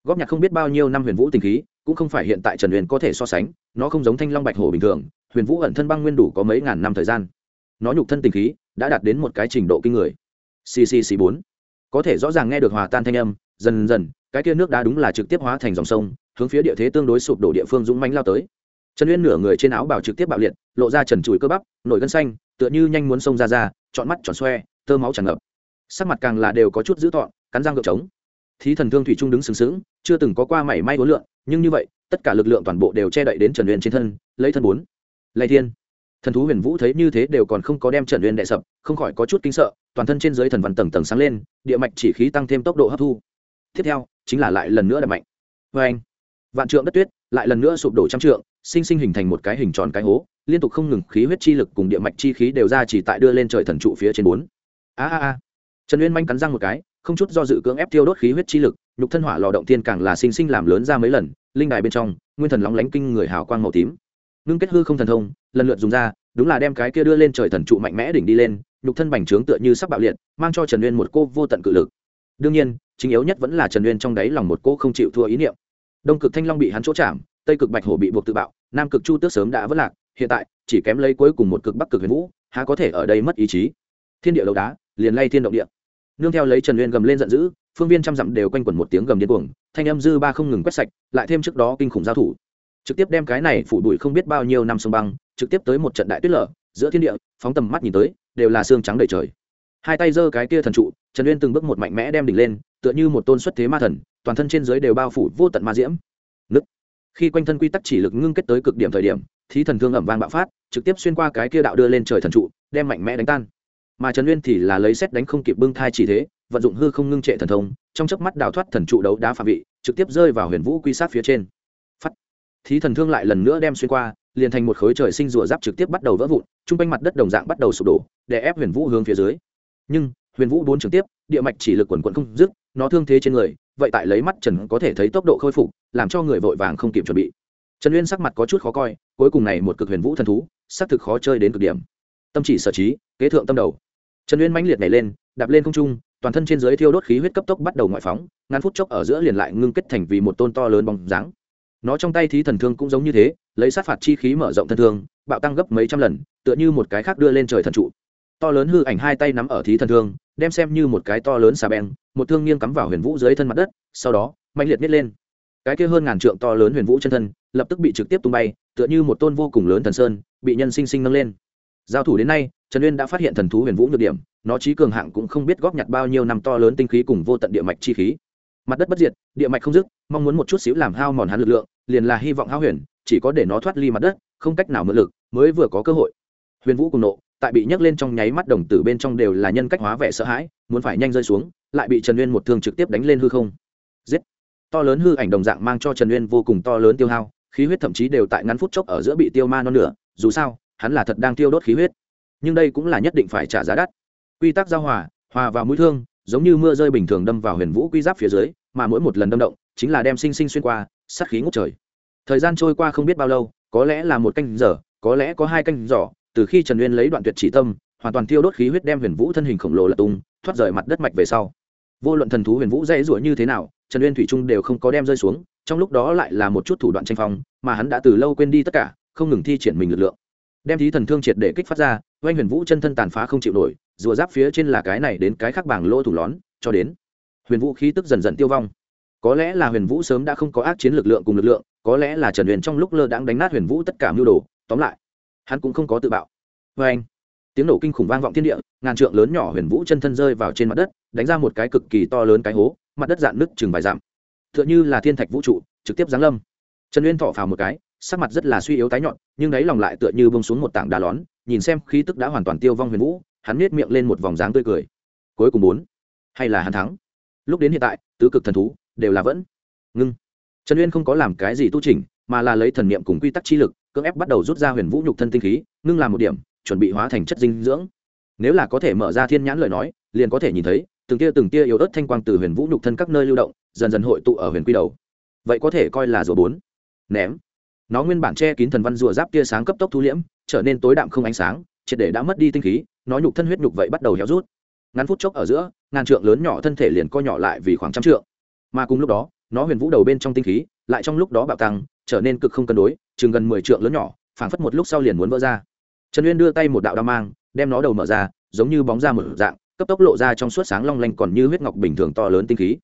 Góp nhặt không biết bao nhiêu năm huyền vũ tình khí cũng không phải hiện tại trần huyền có thể so sánh, nó không giống thanh long bạch hổ bình thường, huyền vũ ẩn thân băng nguyên đủ có mấy ngàn năm thời gian. Nó nhục thân tình khí đã đạt đến một cái trình độ kinh người. Ccc bốn. Có thể rõ ràng nghe được hòa tan thanh âm, dần dần, cái kia nước đá đúng là trực tiếp hóa thành dòng sông, hướng phía địa thế tương đối sụp đổ địa phương dũng mãnh lao tới. Trần uyên nửa người trên áo bào trực tiếp bạo liệt, lộ ra trần chùi cơ bắp, nổi gân xanh, tựa như nhanh muốn sông ra ra chọn mắt tròn xoe, tơ máu tràn ngập. Sắc mặt càng là đều có chút dữ tọn cắn răng gợp trống. Thí thần thương thủy trung đứng sừng sững, chưa từng có qua mảy may hối lượng nhưng như vậy, tất cả lực lượng toàn bộ đều che đậy đến trần uyên trên thân, lấy thân bốn. Lệ thiên. Thần thú huyền vũ thấy như thế đều còn không có đem trần uyên đệ sập, không khỏi có chút kinh sợ, toàn thân trên dưới thần văn tầng tầng sáng lên, địa mạch chỉ khí tăng thêm tốc độ hấp thu. Tiếp theo, chính là lại lần nữa đập mạnh. Vê anh, vạn trượng đất tuyết, lại lần nữa sụp đổ trăm trượng, sinh sinh hình thành một cái hình tròn cái hố, liên tục không ngừng khí huyết chi lực cùng địa mạch chi khí đều ra chỉ tại đưa lên trời thần trụ phía trên bốn. A a a. Trần uyên manh cắn răng một cái, không chút do dự cưỡng ép tiêu đốt khí huyết chi lực nhục thân hỏa lò động tiên càng là sinh sinh làm lớn ra mấy lần, linh đài bên trong, nguyên thần lóng lánh kinh người hào quang màu tím. Ngưng kết hư không thần thông, lần lượt dùng ra, đúng là đem cái kia đưa lên trời thần trụ mạnh mẽ đỉnh đi lên, nhục thân bành trướng tựa như sắc bạo liệt, mang cho trần uyên một cô vô tận cự lực. Đương nhiên, chính yếu nhất vẫn là trần uyên trong đáy lòng một cô không chịu thua ý niệm. Đông cực thanh long bị hắn chỗ chạm, tây cực bạch hổ bị buộc tự bạo, nam cực chu tước sớm đã vất lạc, hiện tại, chỉ kém lấy cuối cùng một cực bắc cực huyền vũ, há có thể ở đây mất ý chí. Thiên địa đầu đá, liền lay thiên động địa. Nương theo lấy trần uyên gầm lên giận dữ phương viên trăm dặm đều quanh quẩn một tiếng gầm điên cuồng, thanh âm dư ba không ngừng quét sạch, lại thêm trước đó kinh khủng giao thủ. Trực tiếp đem cái này phủ đuổi không biết bao nhiêu năm sông băng, trực tiếp tới một trận đại tuyết lở, giữa thiên địa, phóng tầm mắt nhìn tới, đều là xương trắng đầy trời. Hai tay giơ cái kia thần trụ, trần uyên từng bước một mạnh mẽ đem đỉnh lên, tựa như một tôn xuất thế ma thần, toàn thân trên dưới đều bao phủ vô tận ma diễm. Nứt. Khi quanh thân quy tắc chỉ lực ngưng kết tới cực điểm thời điểm thì thần thương ẩm vang bạo phát, trực tiếp xuyên qua cái kia đạo đưa lên trời thần trụ, đem mạnh mẽ đánh tan. Mà trần uyên thì là lấy xét đánh không kịp bưng thai chỉ thế vận dụng hư không ngưng trệ thần thông, trong chớp mắt đào thoát thần trụ đấu đá phạm vị, trực tiếp rơi vào huyền vũ quy sát phía trên. Phắt. Thí thần thương lại lần nữa đem xuyên qua, liền thành một khối trời sinh rùa giáp trực tiếp bắt đầu vỡ vụn chung quanh mặt đất đồng dạng bắt đầu sụp đổ để ép huyền vũ hướng phía dưới. Nhưng, huyền vũ bốn trực tiếp, địa mạch chỉ lực quần quận không dứt, nó thương thế trên người, vậy tại lấy mắt trần có thể thấy tốc độ khôi phục, làm cho người vội vàng không kịp chuẩn bị. Trần uyên sắc mặt có chút khó coi, cuối cùng này một cực huyền vũ thần thú, xác thực khó chơi đến cực điểm. Tâm chỉ sở trí, kế thượng tâm đầu. Trần uyên mãnh liệt nhảy lên, đạp lên không trung toàn thân trên dưới thiêu đốt khí huyết cấp tốc bắt đầu ngoại phóng, ngắn phút chốc ở giữa liền lại ngưng kết thành vì một tôn to lớn bóng dáng. Nó trong tay thí thần thương cũng giống như thế, lấy sát phạt chi khí mở rộng thân thương, bạo tăng gấp mấy trăm lần, tựa như một cái khác đưa lên trời thần trụ. To lớn hư ảnh hai tay nắm ở thí thần thương, đem xem như một cái to lớn xà beng, một thương nghiêng cắm vào huyền vũ dưới thân mặt đất, sau đó mạnh liệt nhét lên. Cái kia hơn ngàn trượng to lớn huyền vũ chân thân, lập tức bị trực tiếp tung bay, tựa như một tôn vô cùng lớn thần sơn, bị nhân sinh sinh nâng lên. Giao thủ đến nay, trần uyên đã phát hiện thần thú huyền vũ nhược điểm nó trí cường hạng cũng không biết góp nhặt bao nhiêu năm to lớn tinh khí cùng vô tận địa mạch chi khí. Mặt đất bất diệt, địa mạch không dứt, mong muốn một chút xíu làm hao mòn hắn lực lượng, liền là hy vọng hao huyền, chỉ có để nó thoát ly mặt đất, không cách nào mượn lực, mới vừa có cơ hội. Huyền vũ cùng nộ, tại bị nhấc lên trong nháy mắt đồng tử bên trong đều là nhân cách hóa vẻ sợ hãi, muốn phải nhanh rơi xuống, lại bị trần uyên một thương trực tiếp đánh lên hư không. Giết! To lớn hư ảnh đồng dạng mang cho trần uyên vô cùng to lớn tiêu hao, khí huyết thậm chí đều tại ngắn phút chốc ở giữa bị tiêu ma non nửa, dù sao, hắn là thật đang tiêu đốt khí huyết. Nhưng đây cũng là nhất định phải trả giá đắt quy tắc giao hòa hòa vào mũi thương, giống như mưa rơi bình thường đâm vào huyền vũ quy giáp phía dưới, mà mỗi một lần đâm động, chính là đem sinh sinh xuyên qua, sát khí ngút trời. Thời gian trôi qua không biết bao lâu, có lẽ là một canh giờ, có lẽ có hai canh giỏ từ khi trần uyên lấy đoạn tuyệt chỉ tâm, hoàn toàn tiêu đốt khí huyết đem huyền vũ thân hình khổng lồ lật tung, thoát rời mặt đất mạch về sau. Vô luận thần thú huyền vũ dễ rủa như thế nào, trần uyên thủy trung đều không có đem rơi xuống, trong lúc đó lại là một chút thủ đoạn tranh phong, mà hắn đã từ lâu quên đi tất cả, không ngừng thi triển mình lực lượng đem thí thần thương triệt để kích phát ra, oanh huyền vũ chân thân tàn phá không chịu nổi, rùa giáp phía trên là cái này đến cái khác bảng lỗ thủ lón, cho đến huyền vũ khí tức dần dần tiêu vong. Có lẽ là huyền vũ sớm đã không có ác chiến lực lượng cùng lực lượng, có lẽ là trần huyền trong lúc lơ đãng đánh nát huyền vũ tất cả mưu đồ, tóm lại, hắn cũng không có tự bạo. Vê anh tiếng nổ kinh khủng vang vọng thiên địa, ngàn trượng lớn nhỏ huyền vũ chân thân rơi vào trên mặt đất, đánh ra một cái cực kỳ to lớn cái hố, mặt đất dạn nứt chừng vài dặm. T h ư ợ n h ư là thiên thạch vũ trụ, trực tiếp giáng lâm. Trần uyên thọ phào một cái sắc mặt rất là suy yếu tái nhọn, nhưng đáy lòng lại tựa như bông xuống một tảng đá lón, nhìn xem khí tức đã hoàn toàn tiêu vong huyền vũ, hắn nết miệng lên một vòng dáng tươi cười. Cuối cùng bốn, hay là hắn thắng? Lúc đến hiện tại, tứ cực thần thú, đều là vẫn. Ngưng. Trần uyên không có làm cái gì tu trình mà là lấy thần niệm cùng quy tắc chi lực, cưỡng ép bắt đầu rút ra huyền vũ nhục thân tinh khí, ngưng làm một điểm, chuẩn bị hóa thành chất dinh dưỡng. Nếu là có thể mở ra thiên nhãn lời nói, liền có thể nhìn thấy, từng tia từng tia yếu ớt thanh quang từ huyền vũ nhục thân các nơi lưu động, dần dần hội tụ ở huyền quy đầu. Vậy có thể coi là rùa bốn. Ném nó nguyên bản che kín thần văn rùa giáp tia sáng cấp tốc thu liễm, trở nên tối đạm không ánh sáng, triệt để đã mất đi tinh khí, nó nhục thân huyết nhục vậy bắt đầu héo rút. Ngắn phút chốc ở giữa, ngàn trượng lớn nhỏ thân thể liền co nhỏ lại vì khoảng trăm trượng. Mà cùng lúc đó, nó huyền vũ đầu bên trong tinh khí lại trong lúc đó bạo tăng, trở nên cực không cân đối, chừng gần mười trượng lớn nhỏ, phảng phất một lúc sau liền muốn vỡ ra. Trần uyên đưa tay một đạo đao mang, đem nó đầu mở ra, giống như bóng ra mở dạng, cấp tốc lộ ra trong suốt sáng long lanh còn như huyết ngọc bình thường to lớn tinh khí.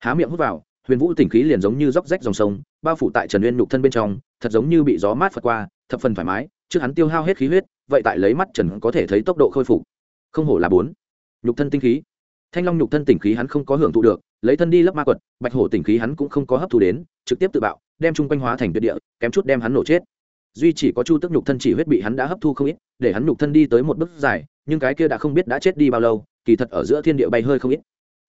Há miệng hút vào huyền vũ tinh khí liền giống như róc rách dòng sông, bao phủ tại trần uyên nhục thân bên trong, thật giống như bị gió mát phật qua, thập phần thoải mái, trước hắn tiêu hao hết khí huyết, vậy tại lấy mắt trần có thể thấy tốc độ khôi phục. Không hổ là bốn. Nhục thân tinh khí. Thanh long nhục thân tinh khí hắn không có hưởng thụ được, lấy thân đi lấp ma quật, bạch hổ tinh khí hắn cũng không có hấp thụ đến, trực tiếp tự bạo, đem chung quanh hóa thành tuyệt địa, kém chút đem hắn nổ chết. Duy chỉ có chu tức nhục thân chỉ huyết bị hắn đã hấp thu không ít, để hắn nhục thân đi tới một bước dài, nhưng cái kia đã không biết đã chết đi bao lâu, kỳ thật ở giữa thiên địa bay hơi không ít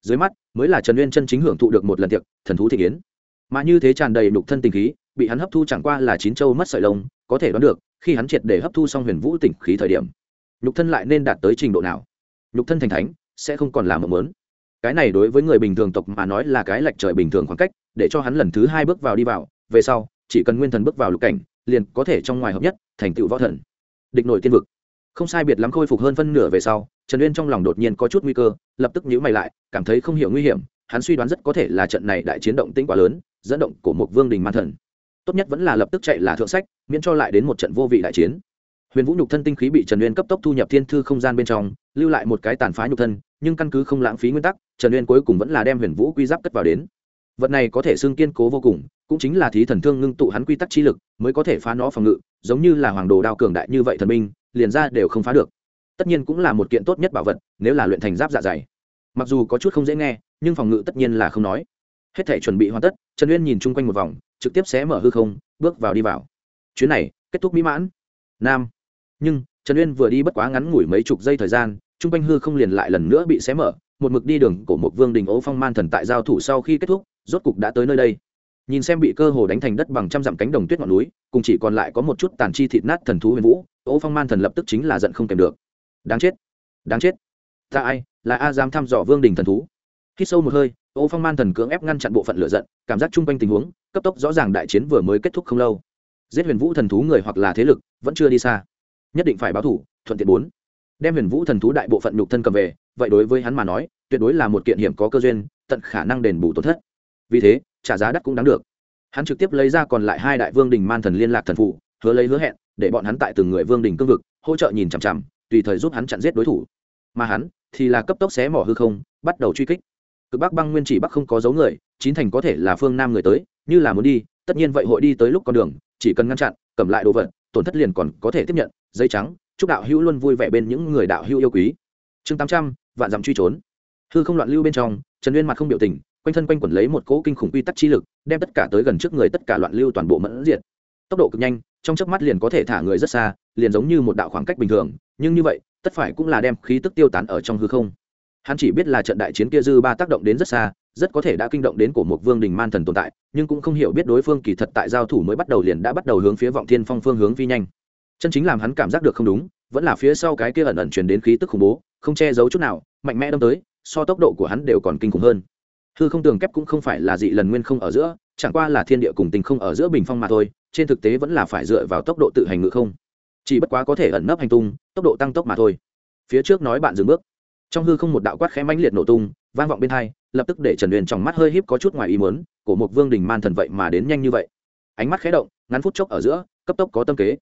dưới mắt, mới là trần uyên chân chính hưởng thụ được một lần tiệc, thần thú thị kiến. Mà như thế tràn đầy nhục thân tình khí, bị hắn hấp thu chẳng qua là chín châu mất sợi lông, có thể đoán được, khi hắn triệt để hấp thu xong huyền vũ tỉnh khí thời điểm, nhục thân lại nên đạt tới trình độ nào? Nhục thân thành thánh, sẽ không còn làm mộng mớn. Cái này đối với người bình thường tộc mà nói là cái lệch trời bình thường khoảng cách, để cho hắn lần thứ hai bước vào đi vào, về sau, chỉ cần nguyên thần bước vào lục cảnh, liền có thể trong ngoài hợp nhất, thành tựu võ thần. Địch nổi tiên vực. Không sai biệt lắm khôi phục hơn phân nửa về sau trần uyên trong lòng đột nhiên có chút nguy cơ, lập tức nhíu mày lại, cảm thấy không hiểu nguy hiểm, hắn suy đoán rất có thể là trận này đại chiến động tĩnh quá lớn, dẫn động của một vương đình man thần. Tốt nhất vẫn là lập tức chạy là thượng sách, miễn cho lại đến một trận vô vị đại chiến. Huyền vũ nhục thân tinh khí bị trần uyên cấp tốc thu nhập thiên thư không gian bên trong, lưu lại một cái tàn phá nhục thân, nhưng căn cứ không lãng phí nguyên tắc, trần uyên cuối cùng vẫn là đem huyền vũ quy giáp cất vào đến. Vật này có thể xương kiên cố vô cùng, cũng chính là thí thần thương ngưng tụ hắn quy tắc chi lực, mới có thể phá nó phòng ngự, giống như là hoàng đồ đao cường đại như vậy thần minh liền ra đều không phá được tất nhiên cũng là một kiện tốt nhất bảo vật, nếu là luyện thành giáp dạ dày. Mặc dù có chút không dễ nghe, nhưng phòng ngự tất nhiên là không nói. Hết thể chuẩn bị hoàn tất, trần uyên nhìn chung quanh một vòng, trực tiếp xé mở hư không, bước vào đi vào. Chuyến này kết thúc mỹ mãn. Nam. Nhưng, trần uyên vừa đi bất quá ngắn ngủi mấy chục giây thời gian, chung quanh hư không liền lại lần nữa bị xé mở, một mực đi đường của một vương đình ố phong man thần tại giao thủ sau khi kết thúc, rốt cục đã tới nơi đây. Nhìn xem bị cơ hồ đánh thành đất bằng trăm dặm cánh đồng tuyết ngọn núi, cùng chỉ còn lại có một chút tàn chi thịt nát thần thú huyền vũ ố phong man thần lập tức chính là giận không kèm được đáng chết. Đáng chết. Ta ai, là a dám thăm dò vương đình thần thú. Khi sâu một hơi, ô phong man thần cưỡng ép ngăn chặn bộ phận lửa giận, cảm giác chung quanh tình huống, cấp tốc rõ ràng đại chiến vừa mới kết thúc không lâu. Giết huyền vũ thần thú người hoặc là thế lực, vẫn chưa đi xa. Nhất định phải báo thủ, thuận tiện bốn. Đem huyền vũ thần thú đại bộ phận nhục thân cầm về, vậy đối với hắn mà nói, tuyệt đối là một kiện hiểm có cơ duyên, tận khả năng đền bù tổn thất. Vì thế, trả giá đắt cũng đáng được. Hắn trực tiếp lấy ra còn lại hai đại vương đình man thần liên lạc thần phụ, hứa lấy hứa hẹn, để bọn hắn tại từng người vương đình cương vực, hỗ trợ nhìn chằm chằm tùy thời giúp hắn chặn giết đối thủ. Mà hắn thì là cấp tốc xé mỏ hư không, bắt đầu truy kích. Cực bắc băng nguyên chỉ bắc không có dấu người, chín thành có thể là phương nam người tới, như là muốn đi, tất nhiên vậy hội đi tới lúc con đường, chỉ cần ngăn chặn, cầm lại đồ vật, tổn thất liền còn có thể tiếp nhận dây trắng, chúc đạo hữu luôn vui vẻ bên những người đạo hữu yêu quý. Chương tám trăm, vạn dặm truy trốn. Hư không loạn lưu bên trong, trần uyên mặt không biểu tình, quanh thân quanh quẩn lấy một cỗ kinh khủng quy tắc chi lực, đem tất cả tới gần trước người tất cả loạn lưu toàn bộ mẫn diệt. Tốc độ cực nhanh trong chớp mắt liền có thể thả người rất xa, liền giống như một đạo khoảng cách bình thường, nhưng như vậy, tất phải cũng là đem khí tức tiêu tán ở trong hư không. Hắn chỉ biết là trận đại chiến kia dư ba tác động đến rất xa, rất có thể đã kinh động đến cổ một vương đình man thần tồn tại, nhưng cũng không hiểu biết đối phương kỳ thật tại giao thủ mới bắt đầu liền đã bắt đầu hướng phía vọng thiên phong phương hướng phi nhanh. Chân chính làm hắn cảm giác được không đúng, vẫn là phía sau cái kia ẩn ẩn truyền đến khí tức khủng bố, không che giấu chút nào, mạnh mẽ đâm tới, so tốc độ của hắn đều còn kinh khủng hơn. Hư không tường kép cũng không phải là dị lần nguyên không ở giữa, chẳng qua là thiên địa cùng tình không ở giữa bình phong mà thôi trên thực tế vẫn là phải dựa vào tốc độ tự hành ngự không? Chỉ bất quá có thể ẩn nấp hành tung, tốc độ tăng tốc mà thôi. Phía trước nói bạn dừng bước. Trong hư không một đạo quát khẽ mãnh liệt nổ tung, vang vọng bên hai, lập tức để trần huyền trong mắt hơi híp có chút ngoài ý muốn của một vương đình man thần vậy mà đến nhanh như vậy. Ánh mắt khẽ động, ngắn phút chốc ở giữa, cấp tốc có tâm kế.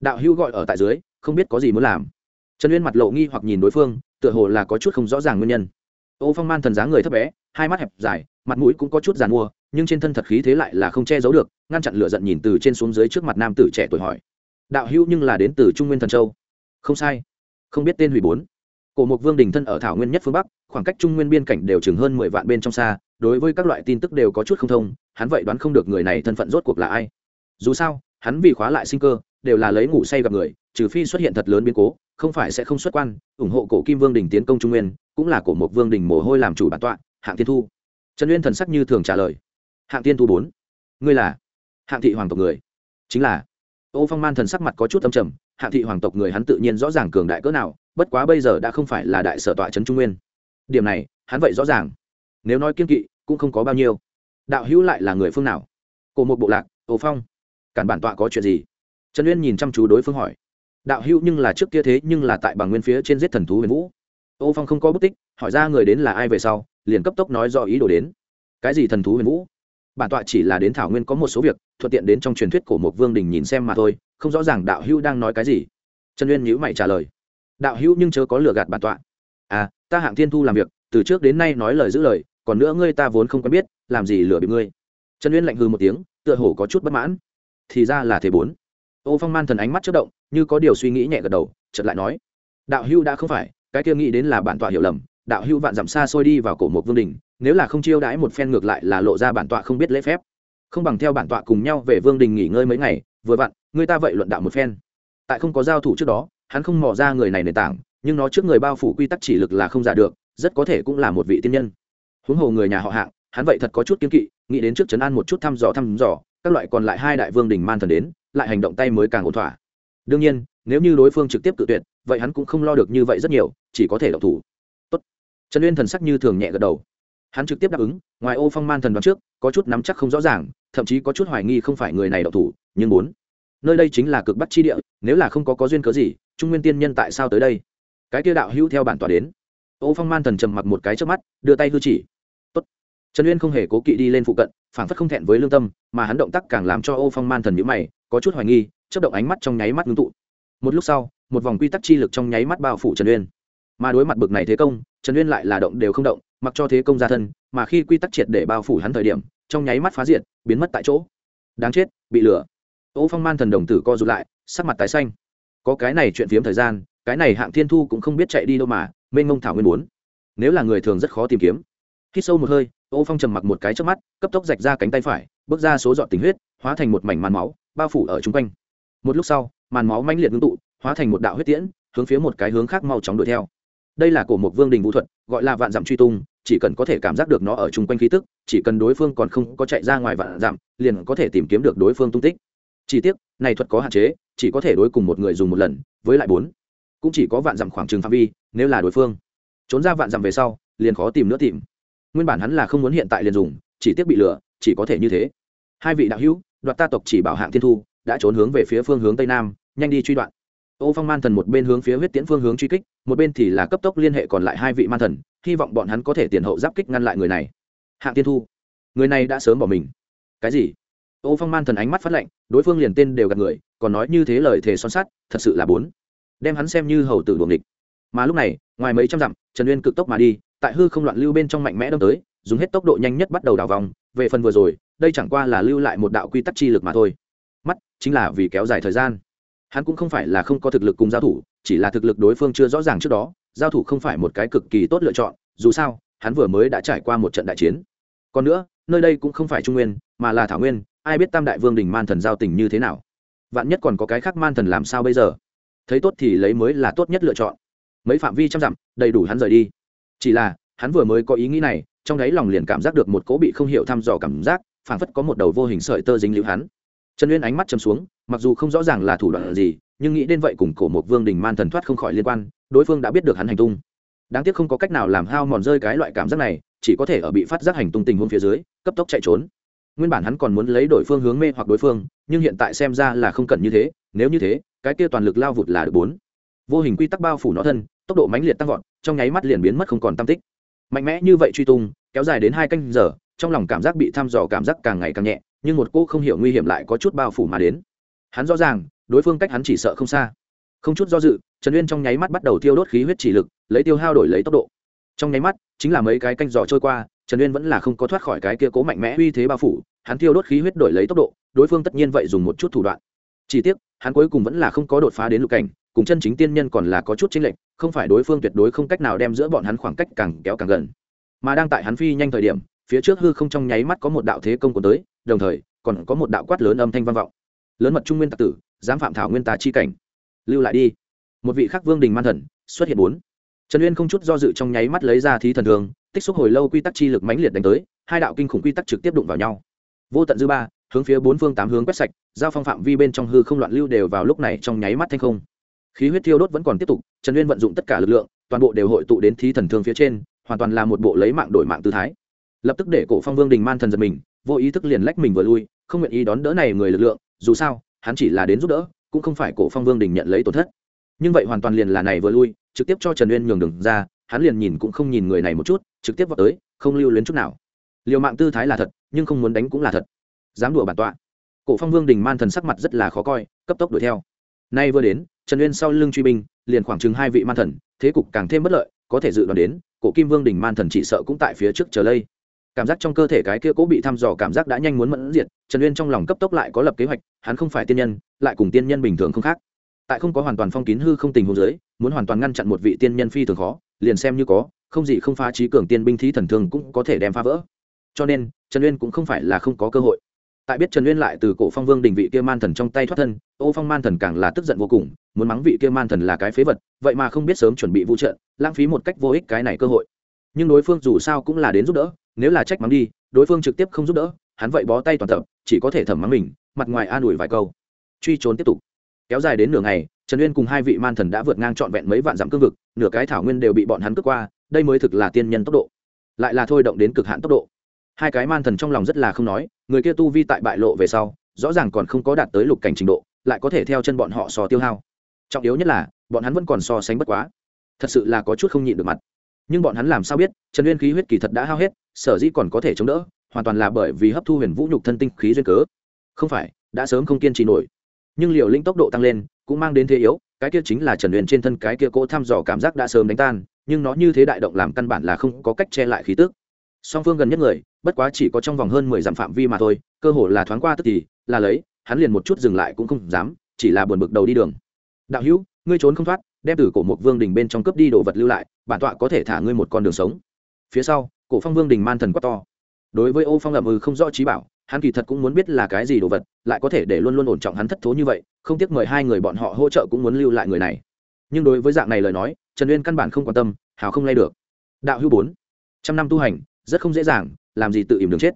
Đạo hữu gọi ở tại dưới, không biết có gì muốn làm. Trần uyên mặt lộ nghi hoặc nhìn đối phương, tựa hồ là có chút không rõ ràng nguyên nhân. Ô phong man thần dáng người thấp bé, hai mắt hẹp dài, mặt mũi cũng có chút giàn mua, nhưng trên thân thật khí thế lại là không che giấu được ngăn chặn lửa giận nhìn từ trên xuống dưới trước mặt nam tử trẻ tuổi hỏi. Đạo hữu nhưng là đến từ trung nguyên thần châu. Không sai. Không biết tên hủy bốn. Cổ mục vương đình thân ở thảo nguyên nhất phương bắc, khoảng cách trung nguyên biên cảnh đều chừng hơn mười vạn bên trong xa, đối với các loại tin tức đều có chút không thông, hắn vậy đoán không được người này thân phận rốt cuộc là ai. Dù sao, hắn vì khóa lại sinh cơ, đều là lấy ngủ say gặp người, trừ phi xuất hiện thật lớn biến cố, không phải sẽ không xuất quan, ủng hộ cổ kim vương đình tiến công trung nguyên, cũng là cổ mục vương đình mồ hôi làm chủ bản tọa, hạng tiên thu. Trần uyên thần sắc như thường trả lời. Hạng tiên thu bốn. Ngươi là? Hạng thị hoàng tộc người. Chính là, ô phong man thần sắc mặt có chút âm trầm, hạng thị hoàng tộc người hắn tự nhiên rõ ràng cường đại cỡ nào, bất quá bây giờ đã không phải là đại sở tọa trấn trung nguyên. Điểm này, hắn vậy rõ ràng. Nếu nói kiên kỵ, cũng không có bao nhiêu. Đạo hữu lại là người phương nào? Cổ một bộ lạc, ô phong. Cản bản tọa có chuyện gì? Trần uyên nhìn chăm chú đối phương hỏi. Đạo hữu nhưng là trước kia thế, nhưng là tại bằng nguyên phía trên giết thần thú huyền vũ. Ô phong không có bút tích, hỏi ra người đến là ai về sau, liền cấp tốc nói do ý đồ đến. Cái gì thần thú huyền vũ? Bản tọa chỉ là đến thảo nguyên có một số việc thuận tiện đến trong truyền thuyết của một vương đình nhìn xem mà thôi, không rõ ràng đạo hữu đang nói cái gì. Trần uyên nhữ mày trả lời. Đạo hữu nhưng chớ có lừa gạt bản tọa. À ta hạng thiên thu làm việc, từ trước đến nay nói lời giữ lời, còn nữa ngươi ta vốn không quen biết, làm gì lừa bị ngươi? Trần uyên lạnh hư một tiếng, tựa hồ có chút bất mãn. Thì ra là thế bốn. Ô phong man thần ánh mắt chất động, như có điều suy nghĩ nhẹ gật đầu, chợt lại nói. Đạo hưu đã không phải, cái kia nghĩ đến là bản tọa hiểu lầm, đạo hưu vạn dặm xa xôi đi vào cổ một vương đình, nếu là không chiêu đãi một phen ngược lại là lộ ra bản tọa không biết lễ phép không bằng theo bản tọa cùng nhau về vương đình nghỉ ngơi mấy ngày, vừa vặn, người ta vậy luận đạo một phen. Tại không có giao thủ trước đó, hắn không mò ra người này nền tảng, nhưng nó trước người bao phủ quy tắc chỉ lực là không giả được, rất có thể cũng là một vị tiên nhân. Huống hồ người nhà họ hạng, hắn vậy thật có chút kiên kỵ, nghĩ đến trước trấn an một chút thăm dò thăm dò, các loại còn lại hai đại vương đình man thần đến, lại hành động tay mới càng ổn thỏa. Đương nhiên, nếu như đối phương trực tiếp cự tuyệt, vậy hắn cũng không lo được như vậy rất nhiều, chỉ có thể độc thủ. Tốt. trần uyên thần sắc như thường nhẹ gật đầu. Hắn trực tiếp đáp ứng, ngoài ô phong man thần đoán trước, có chút nắm chắc không rõ ràng thậm chí có chút hoài nghi không phải người này độc thủ, nhưng muốn. Nơi đây chính là cực bắc chi địa, nếu là không có có duyên cớ gì, trung nguyên tiên nhân tại sao tới đây? Cái kia đạo hữu theo bản tòa đến. Ô phong man thần trầm mặc một cái trước mắt, đưa tay hư chỉ. Tốt. trần uyên không hề cố kỵ đi lên phụ cận phản phất không thẹn với lương tâm, mà hắn động tác càng làm cho ô phong man thần nhữ mày, có chút hoài nghi chất động ánh mắt trong nháy mắt ngưng tụ. Một lúc sau, một vòng quy tắc chi lực trong nháy mắt bao phủ trần uyên. Mà đối mặt bực này thế công, trần uyên lại là động đều không động, mặc cho thế công ra thân, mà khi quy tắc triệt để bao phủ hắn thời điểm trong nháy mắt phá diệt, biến mất tại chỗ. Đáng chết, bị lửa. Ô phong man thần đồng tử co rụt lại, sắc mặt tái xanh. Có cái này chuyện phiếm thời gian, cái này hạng thiên thu cũng không biết chạy đi đâu mà, mênh mông thảo nguyên muốn. Nếu là người thường rất khó tìm kiếm. Khi sâu một hơi, ô phong trầm mặc một cái trước mắt, cấp tốc rạch ra cánh tay phải, bước ra số dọn tình huyết, hóa thành một mảnh màn máu, bao phủ ở chung quanh. Một lúc sau, màn máu mãnh liệt ngưng tụ, hóa thành một đạo huyết tiễn, hướng phía một cái hướng khác mau chóng đuổi theo đây là cổ một vương đình vũ thuật, gọi là vạn dặm truy tung, chỉ cần có thể cảm giác được nó ở chung quanh khí tức, chỉ cần đối phương còn không có chạy ra ngoài vạn dặm, liền có thể tìm kiếm được đối phương tung tích. Chỉ tiếc, này thuật có hạn chế, chỉ có thể đối cùng một người dùng một lần, với lại bốn. Cũng chỉ có vạn dặm khoảng trừng phạm vi, nếu là đối phương. Trốn ra vạn dặm về sau, liền khó tìm nữa tìm. Nguyên bản hắn là không muốn hiện tại liền dùng, chỉ tiếc bị lừa, chỉ có thể như thế. Hai vị đạo hữu, đoạt ta tộc chỉ bảo hạng thiên thu, đã trốn hướng về phía phương hướng tây nam, nhanh đi truy đoạn ô phong man thần một bên hướng phía huyết tiễn phương hướng truy kích, một bên thì là cấp tốc liên hệ còn lại hai vị man thần, hy vọng bọn hắn có thể tiền hậu giáp kích ngăn lại người này. Hạng thiên thu, người này đã sớm bỏ mình. Cái gì? Ô phong man thần ánh mắt phát lệnh đối phương liền tên đều gạt người, còn nói như thế lời thề son sắt, thật sự là bốn. Đem hắn xem như hầu tử đuồng địch. Mà lúc này, ngoài mấy trăm dặm, trần uyên cực tốc mà đi, tại hư không loạn lưu bên trong mạnh mẽ đâm tới, dùng hết tốc độ nhanh nhất bắt đầu đảo vòng, về phần vừa rồi, đây chẳng qua là lưu lại một đạo quy tắc chi lực mà thôi. Mắt chính là vì kéo dài thời gian hắn cũng không phải là không có thực lực cùng giao thủ, chỉ là thực lực đối phương chưa rõ ràng trước đó, giao thủ không phải một cái cực kỳ tốt lựa chọn, dù sao, hắn vừa mới đã trải qua một trận đại chiến. Còn nữa, nơi đây cũng không phải trung nguyên, mà là thảo nguyên, ai biết tam đại vương đình man thần giao tình như thế nào? Vạn nhất còn có cái khác man thần làm sao bây giờ? Thấy tốt thì lấy mới là tốt nhất lựa chọn. Mấy phạm vi trăm dặm, đầy đủ hắn rời đi. Chỉ là, hắn vừa mới có ý nghĩ này, trong đáy lòng liền cảm giác được một cố bị không hiểu thăm dò cảm giác, phảng phất có một đầu vô hình sợi tơ dính lưu hắn trần uyên ánh mắt chầm xuống, mặc dù không rõ ràng là thủ đoạn gì, nhưng nghĩ đến vậy cùng cổ một vương đình man thần thoát không khỏi liên quan, đối phương đã biết được hắn hành tung. Đáng tiếc không có cách nào làm hao mòn rơi cái loại cảm giác này, chỉ có thể ở bị phát giác hành tung tình huống phía dưới, cấp tốc chạy trốn. Nguyên bản hắn còn muốn lấy đổi phương hướng mê hoặc đối phương, nhưng hiện tại xem ra là không cần như thế, nếu như thế, cái kia toàn lực lao vụt là được bốn. Vô hình quy tắc bao phủ nó thân, tốc độ mãnh liệt tăng vọt, trong nháy mắt liền biến mất không còn tam tích. Mạnh mẽ như vậy truy tung, kéo dài đến hai canh giờ, trong lòng cảm giác bị thăm dò cảm giác càng ngày càng nhẹ nhưng một cô không hiểu nguy hiểm lại có chút bao phủ mà đến. Hắn rõ ràng, đối phương cách hắn chỉ sợ không xa. Không chút do dự, trần uyên trong nháy mắt bắt đầu tiêu đốt khí huyết chỉ lực, lấy tiêu hao đổi lấy tốc độ. Trong nháy mắt, chính là mấy cái canh giò trôi qua, trần uyên vẫn là không có thoát khỏi cái kia cố mạnh mẽ uy thế bao phủ, hắn tiêu đốt khí huyết đổi lấy tốc độ, đối phương tất nhiên vậy dùng một chút thủ đoạn. Chỉ tiếc, hắn cuối cùng vẫn là không có đột phá đến lục cảnh, cùng chân chính tiên nhân còn là có chút chênh lệch, không phải đối phương tuyệt đối không cách nào đem giữa bọn hắn khoảng cách càng kéo càng gần. Mà đang tại hắn phi nhanh thời điểm, phía trước hư không trong nháy mắt có một đạo thế công của tới đồng thời, còn có một đạo quát lớn âm thanh vang vọng. Lớn mật trung nguyên tạc tử, dám phạm thảo nguyên tà chi cảnh. Lưu lại đi. Một vị khắc vương đình man thần, xuất hiện bốn. Trần uyên không chút do dự trong nháy mắt lấy ra thí thần thường, tích xúc hồi lâu quy tắc chi lực mãnh liệt đánh tới, hai đạo kinh khủng quy tắc trực tiếp đụng vào nhau. Vô tận dư ba, hướng phía bốn phương tám hướng quét sạch, giao phong phạm vi bên trong hư không loạn lưu đều vào lúc này trong nháy mắt thanh không. Khí huyết thiêu đốt vẫn còn tiếp tục, trần uyên vận dụng tất cả lực lượng, toàn bộ đều hội tụ đến thí thần thương phía trên, hoàn toàn là một bộ lấy mạng đổi mạng tư thái. Lập tức để cổ phong vương đình man thần giật mình vô ý thức liền lách mình vừa lui, không nguyện ý đón đỡ này người lực lượng, dù sao, hắn chỉ là đến giúp đỡ, cũng không phải cổ phong vương đình nhận lấy tổn thất. Nhưng vậy hoàn toàn liền là này vừa lui, trực tiếp cho trần uyên nhường đường ra, hắn liền nhìn cũng không nhìn người này một chút, trực tiếp vào tới, không lưu luyến chút nào. Liều mạng tư thái là thật, nhưng không muốn đánh cũng là thật. Dám đùa bản tọa. Cổ phong vương đình man thần sắc mặt rất là khó coi, cấp tốc đuổi theo. Nay vừa đến, trần uyên sau lưng truy binh, liền khoảng chừng hai vị man thần, thế cục càng thêm bất lợi, có thể dự đoán đến, cổ kim vương đình man thần chỉ sợ cũng tại phía trước chờ lây cảm giác trong cơ thể cái kia cố bị thăm dò cảm giác đã nhanh muốn mẫn diệt, trần uyên trong lòng cấp tốc lại có lập kế hoạch, hắn không phải tiên nhân, lại cùng tiên nhân bình thường không khác. Tại không có hoàn toàn phong kín hư không tình hồ dưới, muốn hoàn toàn ngăn chặn một vị tiên nhân phi thường khó, liền xem như có, không gì không phá trí cường tiên binh thí thần thường cũng có thể đem phá vỡ. Cho nên, trần uyên cũng không phải là không có cơ hội. Tại biết trần uyên lại từ cổ phong vương đình vị kia man thần trong tay thoát thân, ô phong man thần càng là tức giận vô cùng, muốn mắng vị kia man thần là cái phế vật, vậy mà không biết sớm chuẩn bị vũ trận lãng phí một cách vô ích cái này cơ hội. Nhưng đối phương dù sao cũng là đến giúp đỡ nếu là trách mắng đi, đối phương trực tiếp không giúp đỡ, hắn vậy bó tay toàn tập, chỉ có thể thẩm mắng mình, mặt ngoài an ủi vài câu. Truy trốn tiếp tục. Kéo dài đến nửa ngày, trần uyên cùng hai vị man thần đã vượt ngang trọn vẹn mấy vạn dặm cương vực, nửa cái thảo nguyên đều bị bọn hắn cướp qua, đây mới thực là tiên nhân tốc độ. Lại là thôi động đến cực hạn tốc độ. Hai cái man thần trong lòng rất là không nói, người kia tu vi tại bại lộ về sau, rõ ràng còn không có đạt tới lục cảnh trình độ, lại có thể theo chân bọn họ so tiêu hao. Trọng yếu nhất là, bọn hắn vẫn còn so sánh bất quá. Thật sự là có chút không nhịn được mặt nhưng bọn hắn làm sao biết, trần uyên khí huyết kỳ thật đã hao hết, sở dĩ còn có thể chống đỡ, hoàn toàn là bởi vì hấp thu huyền vũ nhục thân tinh khí duyên cớ. Không phải, đã sớm không kiên trì nổi. Nhưng liều linh tốc độ tăng lên, cũng mang đến thế yếu, cái kia chính là trần uyên trên thân cái kia cỗ thăm dò cảm giác đã sớm đánh tan, nhưng nó như thế đại động làm căn bản là không có cách che lại khí tức. Song phương gần nhất người, bất quá chỉ có trong vòng hơn mười dặm phạm vi mà thôi, cơ hồ là thoáng qua tức thì, là lấy, hắn liền một chút dừng lại cũng không dám, chỉ là buồn bực đầu đi đường. Đạo hữu, ngươi trốn không thoát, đem từ cổ một vương đình bên trong cướp đi đồ vật lưu lại bản tọa có thể thả ngươi một con đường sống. Phía sau, cổ phong vương đình man thần quá to. Đối với ô phong ẩm ừ không rõ trí bảo, hắn kỳ thật cũng muốn biết là cái gì đồ vật, lại có thể để luôn luôn ổn trọng hắn thất thố như vậy, không tiếc mời hai người bọn họ hỗ trợ cũng muốn lưu lại người này. Nhưng đối với dạng này lời nói, trần uyên căn bản không quan tâm, hào không lay được. Đạo hữu bốn, trăm năm tu hành, rất không dễ dàng, làm gì tự ỉm đường chết.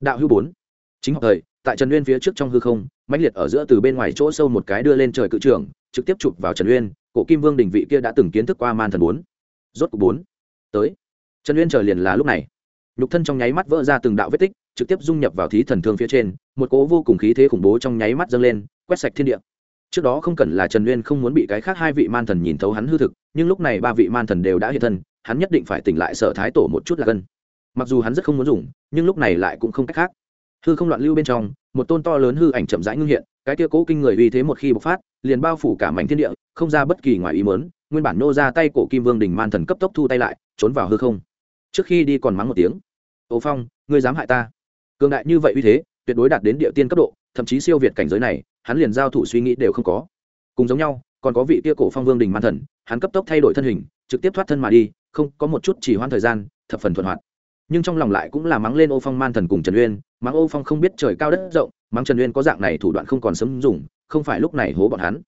Đạo hữu bốn, chính học thời, tại trần uyên phía trước trong hư không, mãnh liệt ở giữa từ bên ngoài chỗ sâu một cái đưa lên trời cự trường, trực tiếp chụp vào trần uyên, cổ kim vương đình vị kia đã từng kiến thức qua man thần bốn rốt cục bốn. Tới. Trần uyên chờ liền là lúc này. Nhục thân trong nháy mắt vỡ ra từng đạo vết tích, trực tiếp dung nhập vào thí thần thương phía trên, một cỗ vô cùng khí thế khủng bố trong nháy mắt dâng lên, quét sạch thiên địa. Trước đó không cần là trần uyên không muốn bị cái khác hai vị man thần nhìn thấu hắn hư thực, nhưng lúc này ba vị man thần đều đã hiện thân, hắn nhất định phải tỉnh lại sở thái tổ một chút là gân. Mặc dù hắn rất không muốn dùng, nhưng lúc này lại cũng không cách khác. Hư không loạn lưu bên trong, một tôn to lớn hư ảnh chậm rãi ngưng hiện, cái kia cố kinh người uy thế một khi bộc phát, liền bao phủ cả mảnh thiên địa, không ra bất kỳ ngoài ý mớn nguyên bản nô ra tay cổ kim vương đình man thần cấp tốc thu tay lại, trốn vào hư không. Trước khi đi còn mắng một tiếng. Ô phong, ngươi dám hại ta? Cường đại như vậy uy thế, tuyệt đối đạt đến địa tiên cấp độ, thậm chí siêu việt cảnh giới này, hắn liền giao thủ suy nghĩ đều không có. Cùng giống nhau, còn có vị kia cổ phong vương đình man thần, hắn cấp tốc thay đổi thân hình, trực tiếp thoát thân mà đi, không có một chút chỉ hoãn thời gian, thập phần thuận hoạt. Nhưng trong lòng lại cũng là mắng lên ô phong man thần cùng trần uyên, mắng ô phong không biết trời cao đất rộng, mắng trần uyên có dạng này thủ đoạn không còn sớm dùng, không phải lúc này hố bọn hắn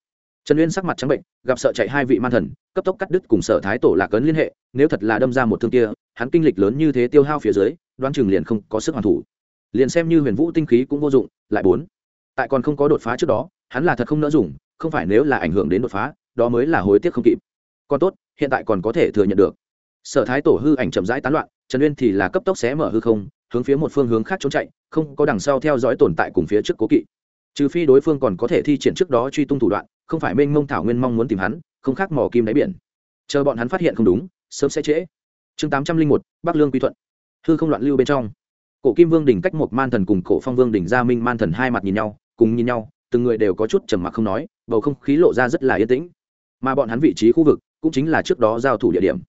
trần uyên sắc mặt trắng bệnh, gặp sợ chạy hai vị man thần, cấp tốc cắt đứt cùng sở thái tổ lạc ấn liên hệ, nếu thật là đâm ra một thương kia, hắn kinh lịch lớn như thế tiêu hao phía dưới Đoan chừng liền không có sức hoàn thủ. Liền xem như huyền vũ tinh khí cũng vô dụng, lại bốn. Tại còn không có đột phá trước đó, hắn là thật không nỡ dùng, không phải nếu là ảnh hưởng đến đột phá, đó mới là hối tiếc không kịp. Còn tốt, hiện tại còn có thể thừa nhận được. Sở thái tổ hư ảnh chậm rãi tán loạn, trần uyên thì là cấp tốc xé mở hư không, hướng phía một phương hướng khác trốn chạy, không có đằng sau theo dõi tồn tại cùng phía trước cố kỵ. Trừ phi đối phương còn có thể thi triển trước đó truy tung thủ đoạn không phải mênh mông thảo nguyên mong muốn tìm hắn, không khác mò kim đáy biển. Chờ bọn hắn phát hiện không đúng, sớm sẽ trễ. Chương tám trăm linh một, bắc lương quy thuận. Hư không loạn lưu bên trong. Cổ kim vương đỉnh cách một man thần cùng cổ phong vương đỉnh gia minh man thần hai mặt nhìn nhau, cùng nhìn nhau, từng người đều có chút trầm mặc không nói, bầu không khí lộ ra rất là yên tĩnh. Mà bọn hắn vị trí khu vực cũng chính là trước đó giao thủ địa điểm.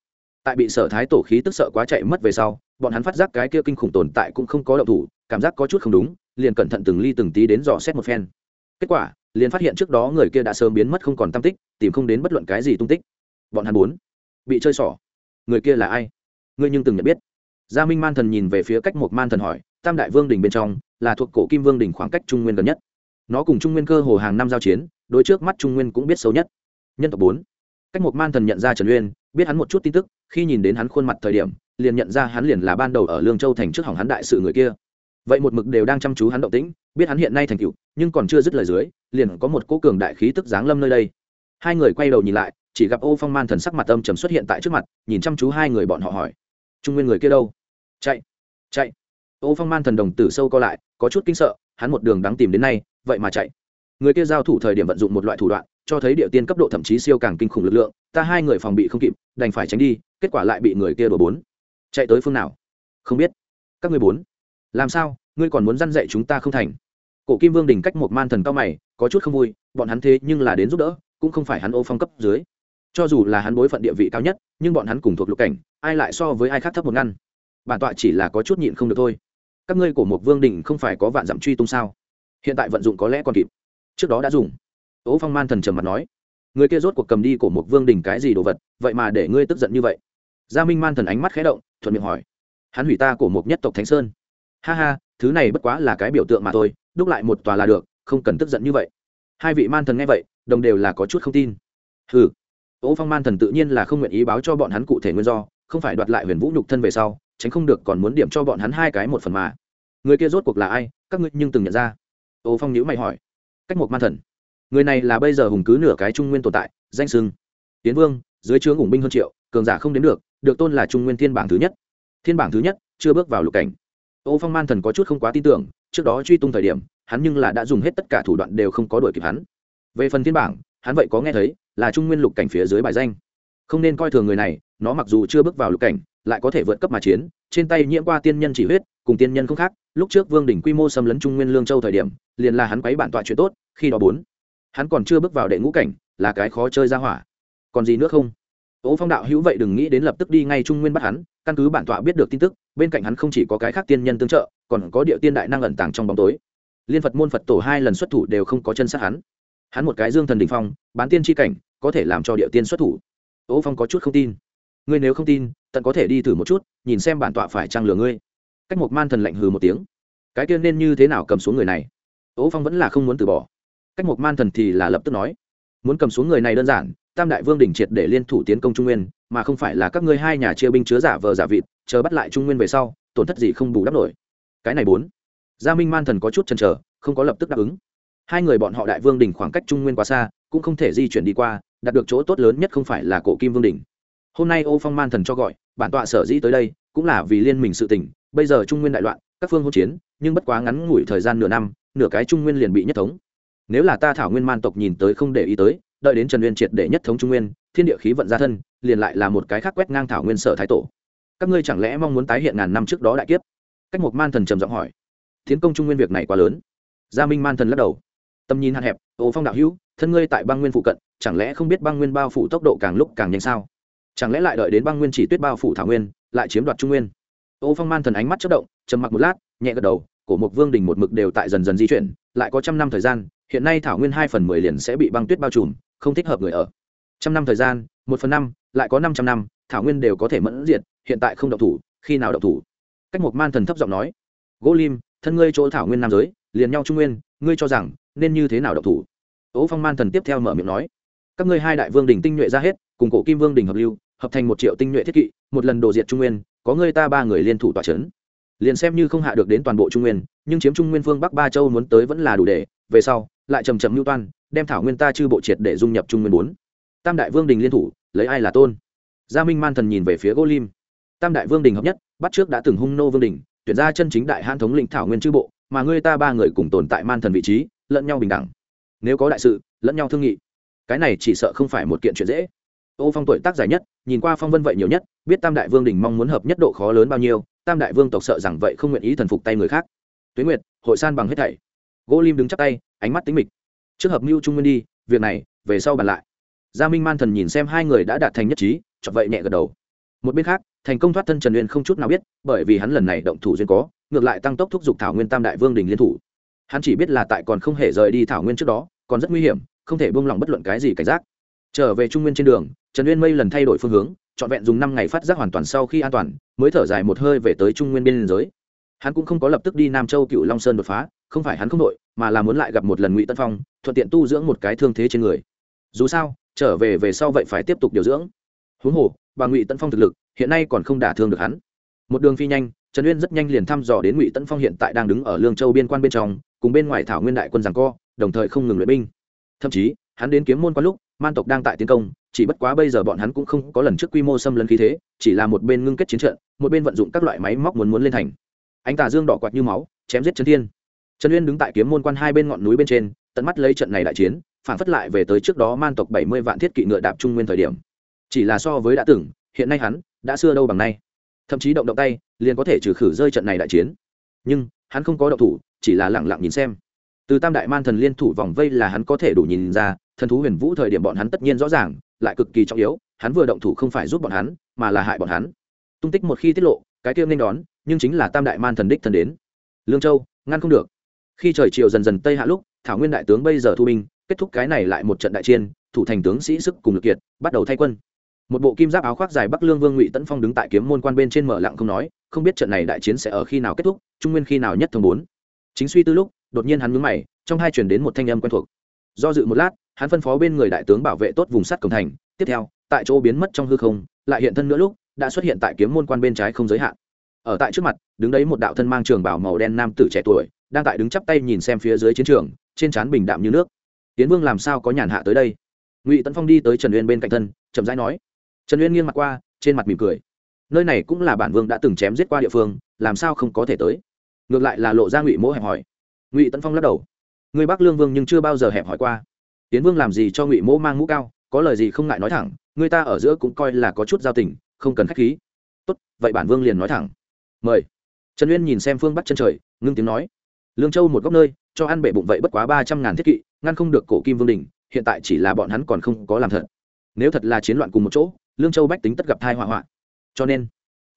Tại bị sở thái tổ khí tức sợ quá chạy mất về sau, bọn hắn phát giác cái kia kinh khủng tồn tại cũng không có động thủ, cảm giác có chút không đúng, liền cẩn thận từng ly từng tí đến dò xét một phen. Kết quả liền phát hiện trước đó người kia đã sớm biến mất không còn tam tích, tìm không đến bất luận cái gì tung tích. Bọn hắn bốn bị chơi xỏ người kia là ai? Ngươi nhưng từng nhận biết. Gia minh man thần nhìn về phía cách một man thần hỏi, tam đại vương đình bên trong là thuộc cổ kim vương đình khoảng cách trung nguyên gần nhất. Nó cùng trung nguyên cơ hồ hàng năm giao chiến, đối trước mắt trung nguyên cũng biết xấu nhất. Nhân tộc bốn. Cách một man thần nhận ra trần uyên, biết hắn một chút tin tức, khi nhìn đến hắn khuôn mặt thời điểm, liền nhận ra hắn liền là ban đầu ở lương châu thành trước hỏng hắn đại sự người kia. Vậy một mực đều đang chăm chú hắn động tĩnh biết hắn hiện nay thành tựu, nhưng còn chưa dứt lời dưới, liền có một cô cường đại khí tức giáng lâm nơi đây. Hai người quay đầu nhìn lại, chỉ gặp ô phong man thần sắc mặt âm trầm xuất hiện tại trước mặt, nhìn chăm chú hai người bọn họ hỏi. Trung nguyên người kia đâu? Chạy chạy. Ô phong man thần đồng tử sâu co lại, có chút kinh sợ, hắn một đường đáng tìm đến nay, vậy mà chạy. Người kia giao thủ thời điểm vận dụng một loại thủ đoạn, cho thấy địa tiên cấp độ thậm chí siêu càng kinh khủng lực lượng, ta hai người phòng bị không kịp, đành phải tránh đi, kết quả lại bị người kia đổ bốn. Chạy tới phương nào? Không biết. Các người bốn. Làm sao? Ngươi còn muốn dăn dạy chúng ta không thành? Cổ kim vương đình cách một man thần cao mày, có chút không vui, bọn hắn thế nhưng là đến giúp đỡ, cũng không phải hắn ô phong cấp dưới. Cho dù là hắn bối phận địa vị cao nhất, nhưng bọn hắn cùng thuộc lục cảnh, ai lại so với ai khác thấp một ngăn? Bản tọa chỉ là có chút nhịn không được thôi. Các ngươi của một vương đình không phải có vạn dặm truy tung sao? Hiện tại vận dụng có lẽ còn kịp. Trước đó đã dùng. Ố phong man thần trầm mặt nói, người kia rốt cuộc cầm đi của một vương đình cái gì đồ vật, vậy mà để ngươi tức giận như vậy? Gia minh man thần ánh mắt khé động, thuận miệng hỏi, hắn hủy ta của một nhất tộc thánh sơn. Ha ha, thứ này bất quá là cái biểu tượng mà thôi đúc lại một tòa là được, không cần tức giận như vậy. Hai vị man thần nghe vậy, đồng đều là có chút không tin. Ừ ô phong man thần tự nhiên là không nguyện ý báo cho bọn hắn cụ thể nguyên do, không phải đoạt lại huyền vũ nhục thân về sau, tránh không được còn muốn điểm cho bọn hắn hai cái một phần mà. Người kia rốt cuộc là ai, các ngươi nhưng từng nhận ra? Ô phong nhữ mày hỏi. Cách một man thần. Người này là bây giờ hùng cứ nửa cái trung nguyên tồn tại, danh sưng tiến vương, dưới chướng ủng binh hơn triệu, cường giả không đến được được tôn là trung nguyên thiên bảng thứ nhất. Thiên bảng thứ nhất, chưa bước vào lục cảnh. Ô phong man thần có chút không quá tin tưởng trước đó truy tung thời điểm, hắn nhưng là đã dùng hết tất cả thủ đoạn đều không có đuổi kịp hắn. Về phần thiên bảng, hắn vậy có nghe thấy, là trung nguyên lục cảnh phía dưới bài danh. Không nên coi thường người này, nó mặc dù chưa bước vào lục cảnh, lại có thể vượt cấp mà chiến, trên tay nhiễm qua tiên nhân chỉ huyết, cùng tiên nhân không khác, lúc trước vương đỉnh quy mô xâm lấn trung nguyên lương châu thời điểm, liền là hắn quấy bản tọa chuyện tốt, khi đó bốn, hắn còn chưa bước vào đệ ngũ cảnh, là cái khó chơi ra hỏa. Còn gì nữa không? Ô phong đạo hữu vậy đừng nghĩ đến lập tức đi ngay trung nguyên bắt hắn, căn cứ bản tọa biết được tin tức, bên cạnh hắn không chỉ có cái khác tiên nhân tương trợ, còn có địa tiên đại năng ẩn tàng trong bóng tối. Liên phật môn phật tổ hai lần xuất thủ đều không có chân sát hắn. Hắn một cái dương thần đỉnh phong, bán tiên chi cảnh, có thể làm cho địa tiên xuất thủ. Ô phong có chút không tin. Ngươi nếu không tin, tận có thể đi thử một chút, nhìn xem bản tọa phải trang lừa ngươi. Cách một man thần lạnh hừ một tiếng. Cái tiên nên như thế nào cầm xuống người này? Ô phong vẫn là không muốn từ bỏ. Cách một man thần thì là lập tức nói. Muốn cầm xuống người này đơn giản tam đại vương đỉnh triệt để liên thủ tiến công trung nguyên, mà không phải là các ngươi hai nhà chia binh chứa giả vờ giả vịt, chờ bắt lại trung nguyên về sau, tổn thất gì không bù đắp nổi. Cái này bốn. Gia minh man thần có chút chần chờ, không có lập tức đáp ứng. Hai người bọn họ đại vương đỉnh khoảng cách trung nguyên quá xa, cũng không thể di chuyển đi qua, đạt được chỗ tốt lớn nhất không phải là cổ kim vương đỉnh. Hôm nay ô phong man thần cho gọi, bản tọa sở dĩ tới đây, cũng là vì liên minh sự tỉnh bây giờ trung nguyên đại loạn, các phương hỗn chiến, nhưng bất quá ngắn ngủi thời gian nửa năm, nửa cái trung nguyên liền bị nhất thống. Nếu là ta thảo nguyên man tộc nhìn tới không để ý tới đợi đến trần nguyên triệt để nhất thống trung nguyên, thiên địa khí vận ra thân, liền lại là một cái khác quét ngang thảo nguyên sở thái tổ. Các ngươi chẳng lẽ mong muốn tái hiện ngàn năm trước đó đại kiếp? Cách một man thần trầm giọng hỏi. Tiến công trung nguyên việc này quá lớn. Gia minh man thần lắc đầu. Tầm nhìn hạn hẹp, ô phong đạo hữu, thân ngươi tại băng nguyên phụ cận, chẳng lẽ không biết băng nguyên bao phủ tốc độ càng lúc càng nhanh sao? Chẳng lẽ lại đợi đến băng nguyên chỉ tuyết bao phủ thảo nguyên, lại chiếm đoạt trung nguyên? Ô phong man thần ánh mắt chất động, trầm mặc một lát, nhẹ gật đầu, cổ một vương đình một mực đều tại dần dần di chuyển, lại có trăm năm thời gian, hiện nay thảo nguyên hai phần mười liền sẽ bị băng tuyết bao trùm không thích hợp người ở. Trăm năm thời gian, một phần năm, lại có năm trăm năm, thảo nguyên đều có thể mẫn diệt, hiện tại không động thủ, khi nào động thủ? Cách một man thần thấp giọng nói. Gỗ lim, thân ngươi chỗ thảo nguyên nam giới, liền nhau trung nguyên, ngươi cho rằng nên như thế nào động thủ? Ố phong man thần tiếp theo mở miệng nói. Các ngươi hai đại vương đình tinh nhuệ ra hết, cùng cổ kim vương đình hợp lưu, hợp thành một triệu tinh nhuệ thiết kỵ, một lần đồ diệt trung nguyên, có ngươi ta ba người liên thủ tỏa c h ấ n liền xem như không hạ được đến toàn bộ trung nguyên, nhưng chiếm trung nguyên phương bắc ba châu muốn tới vẫn là đủ để, về sau lại trầm trầm mưu toan, đem thảo nguyên ta chư bộ triệt để dung nhập trung nguyên bốn. Tam đại vương đình liên thủ, lấy ai là tôn? Gia minh man thần nhìn về phía gỗ lim tam đại vương đình hợp nhất, bắt trước đã từng hung nô vương đình, tuyển ra chân chính đại hãn thống lĩnh thảo nguyên chư bộ, mà ngươi ta ba người cùng tồn tại man thần vị trí, lẫn nhau bình đẳng. Nếu có đại sự, lẫn nhau thương nghị. Cái này chỉ sợ không phải một kiện chuyện dễ. Ô phong tuổi tác dài nhất, nhìn qua phong vân vậy nhiều nhất, biết tam đại vương đình mong muốn hợp nhất độ khó lớn bao nhiêu, tam đại vương tộc sợ rằng vậy không nguyện ý thần phục tay người khác. Tuyến nguyệt, hội san bằng hết thảy. Gỗ lim đứng chắc tay ánh mắt tính mịch. Trước hợp mưu trung nguyên đi, việc này, về sau bàn lại. Gia minh man thần nhìn xem hai người đã đạt thành nhất trí chọn vậy nhẹ gật đầu. Một bên khác, thành công thoát thân trần uyên không chút nào biết, bởi vì hắn lần này động thủ duyên có, ngược lại tăng tốc thúc giục thảo nguyên tam đại vương đình liên thủ. Hắn chỉ biết là tại còn không hề rời đi thảo nguyên trước đó, còn rất nguy hiểm, không thể buông lỏng bất luận cái gì cảnh giác. Trở về trung nguyên trên đường, trần uyên mây lần thay đổi phương hướng, trọn vẹn dùng năm ngày phát giác hoàn toàn sau khi an toàn, mới thở dài một hơi về tới trung nguyên biên giới. Hắn cũng không có lập tức đi nam châu cựu long sơn đột phá không phải hắn không đội, mà là muốn lại gặp một lần ngụy tân phong, thuận tiện tu dưỡng một cái thương thế trên người. Dù sao, trở về về sau vậy phải tiếp tục điều dưỡng. Huống hồ, bà ngụy tân phong thực lực, hiện nay còn không đả thương được hắn. Một đường phi nhanh, trần uyên rất nhanh liền thăm dò đến ngụy tân phong hiện tại đang đứng ở lương châu biên quan bên trong, cùng bên ngoài thảo nguyên đại quân giằng co, đồng thời không ngừng luyện binh. Thậm chí, hắn đến kiếm môn quan lúc, man tộc đang tại tiến công, chỉ bất quá bây giờ bọn hắn cũng không có lần trước quy mô xâm lấn khí thế, chỉ là một bên ngưng kết chiến trận, một bên vận dụng các loại máy móc muốn muốn lên thành. Anh tà dương đỏ quạt như máu, chém giết trấn thiên trần uyên đứng tại kiếm môn quan hai bên ngọn núi bên trên, tận mắt lấy trận này đại chiến, phản phất lại về tới trước đó man tộc bảy mươi vạn thiết kỵ ngựa đạp trung nguyên thời điểm. Chỉ là so với đã từng, hiện nay hắn, đã xưa đâu bằng nay. Thậm chí động động tay, liền có thể trừ khử rơi trận này đại chiến. Nhưng, hắn không có động thủ, chỉ là lẳng lặng nhìn xem. Từ tam đại man thần liên thủ vòng vây là hắn có thể đủ nhìn ra, thần thú huyền vũ thời điểm bọn hắn tất nhiên rõ ràng, lại cực kỳ trọng yếu, hắn vừa động thủ không phải giúp bọn hắn, mà là hại bọn hắn. Tung tích một khi tiết lộ, cái kia nên đón, nhưng chính là tam đại man thần đích thần đến. Lương châu, ngăn không được khi trời chiều dần dần tây hạ lúc, thảo nguyên đại tướng bây giờ thu binh, kết thúc cái này lại một trận đại chiến, thủ thành tướng sĩ sức cùng lực kiệt, bắt đầu thay quân. Một bộ kim giáp áo khoác dài bắc lương vương ngụy tấn phong đứng tại kiếm môn quan bên trên mở lặng không nói, không biết trận này đại chiến sẽ ở khi nào kết thúc, trung nguyên khi nào nhất thông bốn. Chính suy tư lúc, đột nhiên hắn mướn mày, trong hai chuyển đến một thanh âm quen thuộc. Do dự một lát, hắn phân phó bên người đại tướng bảo vệ tốt vùng sắt cổng thành, tiếp theo, tại chỗ biến mất trong hư không, lại hiện thân nữa lúc, đã xuất hiện tại kiếm môn quan bên trái không giới hạn. Ở tại trước mặt, đứng đấy một đạo thân mang trường bảo màu đen nam tử trẻ tuổi đang tại đứng chắp tay nhìn xem phía dưới chiến trường, trên trán bình đạm như nước. Tiến vương làm sao có nhàn hạ tới đây? Ngụy tấn phong đi tới trần uyên bên cạnh thân, chậm rãi nói. Trần uyên nghiêng mặt qua, trên mặt mỉm cười. Nơi này cũng là bản vương đã từng chém giết qua địa phương, làm sao không có thể tới? Ngược lại là lộ ra ngụy mỗ hẹp hỏi. Ngụy tấn phong lắc đầu. Người bắc lương vương nhưng chưa bao giờ hẹp hỏi qua. Tiến vương làm gì cho ngụy mỗ mang mũ cao, có lời gì không ngại nói thẳng, người ta ở giữa cũng coi là có chút giao tình, không cần k h á c h khí. Tốt, vậy bản vương liền nói thẳng. Mời. Trần uyên nhìn xem phương bắt chân trời, ngưng tiếng nói lương châu một góc nơi, cho ăn bể bụng vậy bất quá ba trăm ngàn thiết kỵ, ngăn không được cổ kim vương đình, hiện tại chỉ là bọn hắn còn không có làm thật. Nếu thật là chiến loạn cùng một chỗ, lương châu bách tính tất gặp thai họa hoạn cho nên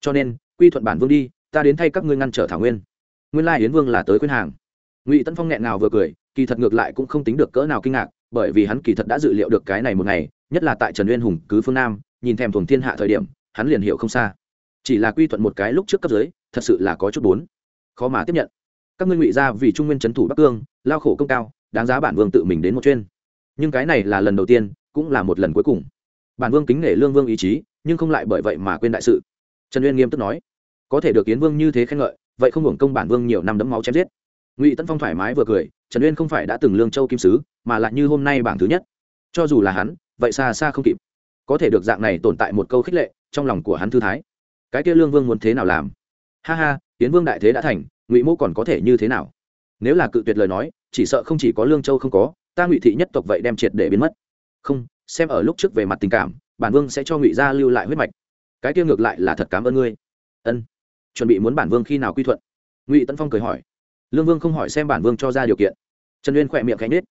cho nên, quy thuận bản vương đi, ta đến thay các ngươi ngăn trở thảo nguyên. Nguyên lai hiến vương là tới khuyên hàng. Ngụy tân phong nghẹn nào vừa cười, kỳ thật ngược lại cũng không tính được cỡ nào kinh ngạc, bởi vì hắn kỳ thật đã dự liệu được cái này một ngày, nhất là tại trần uyên hùng, cứ phương nam, nhìn thèm thuồng thiên hạ thời điểm, hắn liền hiểu không xa. Chỉ là quy thuận một cái lúc trước cấp dưới, thật sự là có chút bốn khó mà tiếp nhận các ngươi ngụy ra vì trung nguyên trấn thủ bắc cương, lao khổ công cao, đáng giá bản vương tự mình đến một chuyên. Nhưng cái này là lần đầu tiên, cũng là một lần cuối cùng. Bản vương kính nể lương vương ý chí, nhưng không lại bởi vậy mà quên đại sự. Trần uyên nghiêm túc nói, có thể được yến vương như thế khen ngợi, vậy không hưởng công bản vương nhiều năm đấm máu chém giết. Ngụy tân phong thoải mái vừa cười, trần uyên không phải đã từng lương châu kim sứ, mà lại như hôm nay bảng thứ nhất. Cho dù là hắn, vậy xa xa không kịp. Có thể được dạng này tồn tại một câu khích lệ, trong lòng của hắn thư thái. Cái kia lương vương muốn thế nào làm? Ha ha tiến vương đại thế đã thành ngụy mô còn có thể như thế nào? Nếu là cự tuyệt lời nói, chỉ sợ không chỉ có lương châu không có, ta ngụy thị nhất tộc vậy đem triệt để biến mất. Không, xem ở lúc trước về mặt tình cảm, bản vương sẽ cho ngụy gia lưu lại huyết mạch. Cái kia ngược lại là thật cảm ơn ngươi. Ân. Chuẩn bị muốn bản vương khi nào quy thuận? Ngụy Tấn phong cười hỏi. Lương vương không hỏi xem bản vương cho ra điều kiện. Trần uyên khỏe miệng cánh nết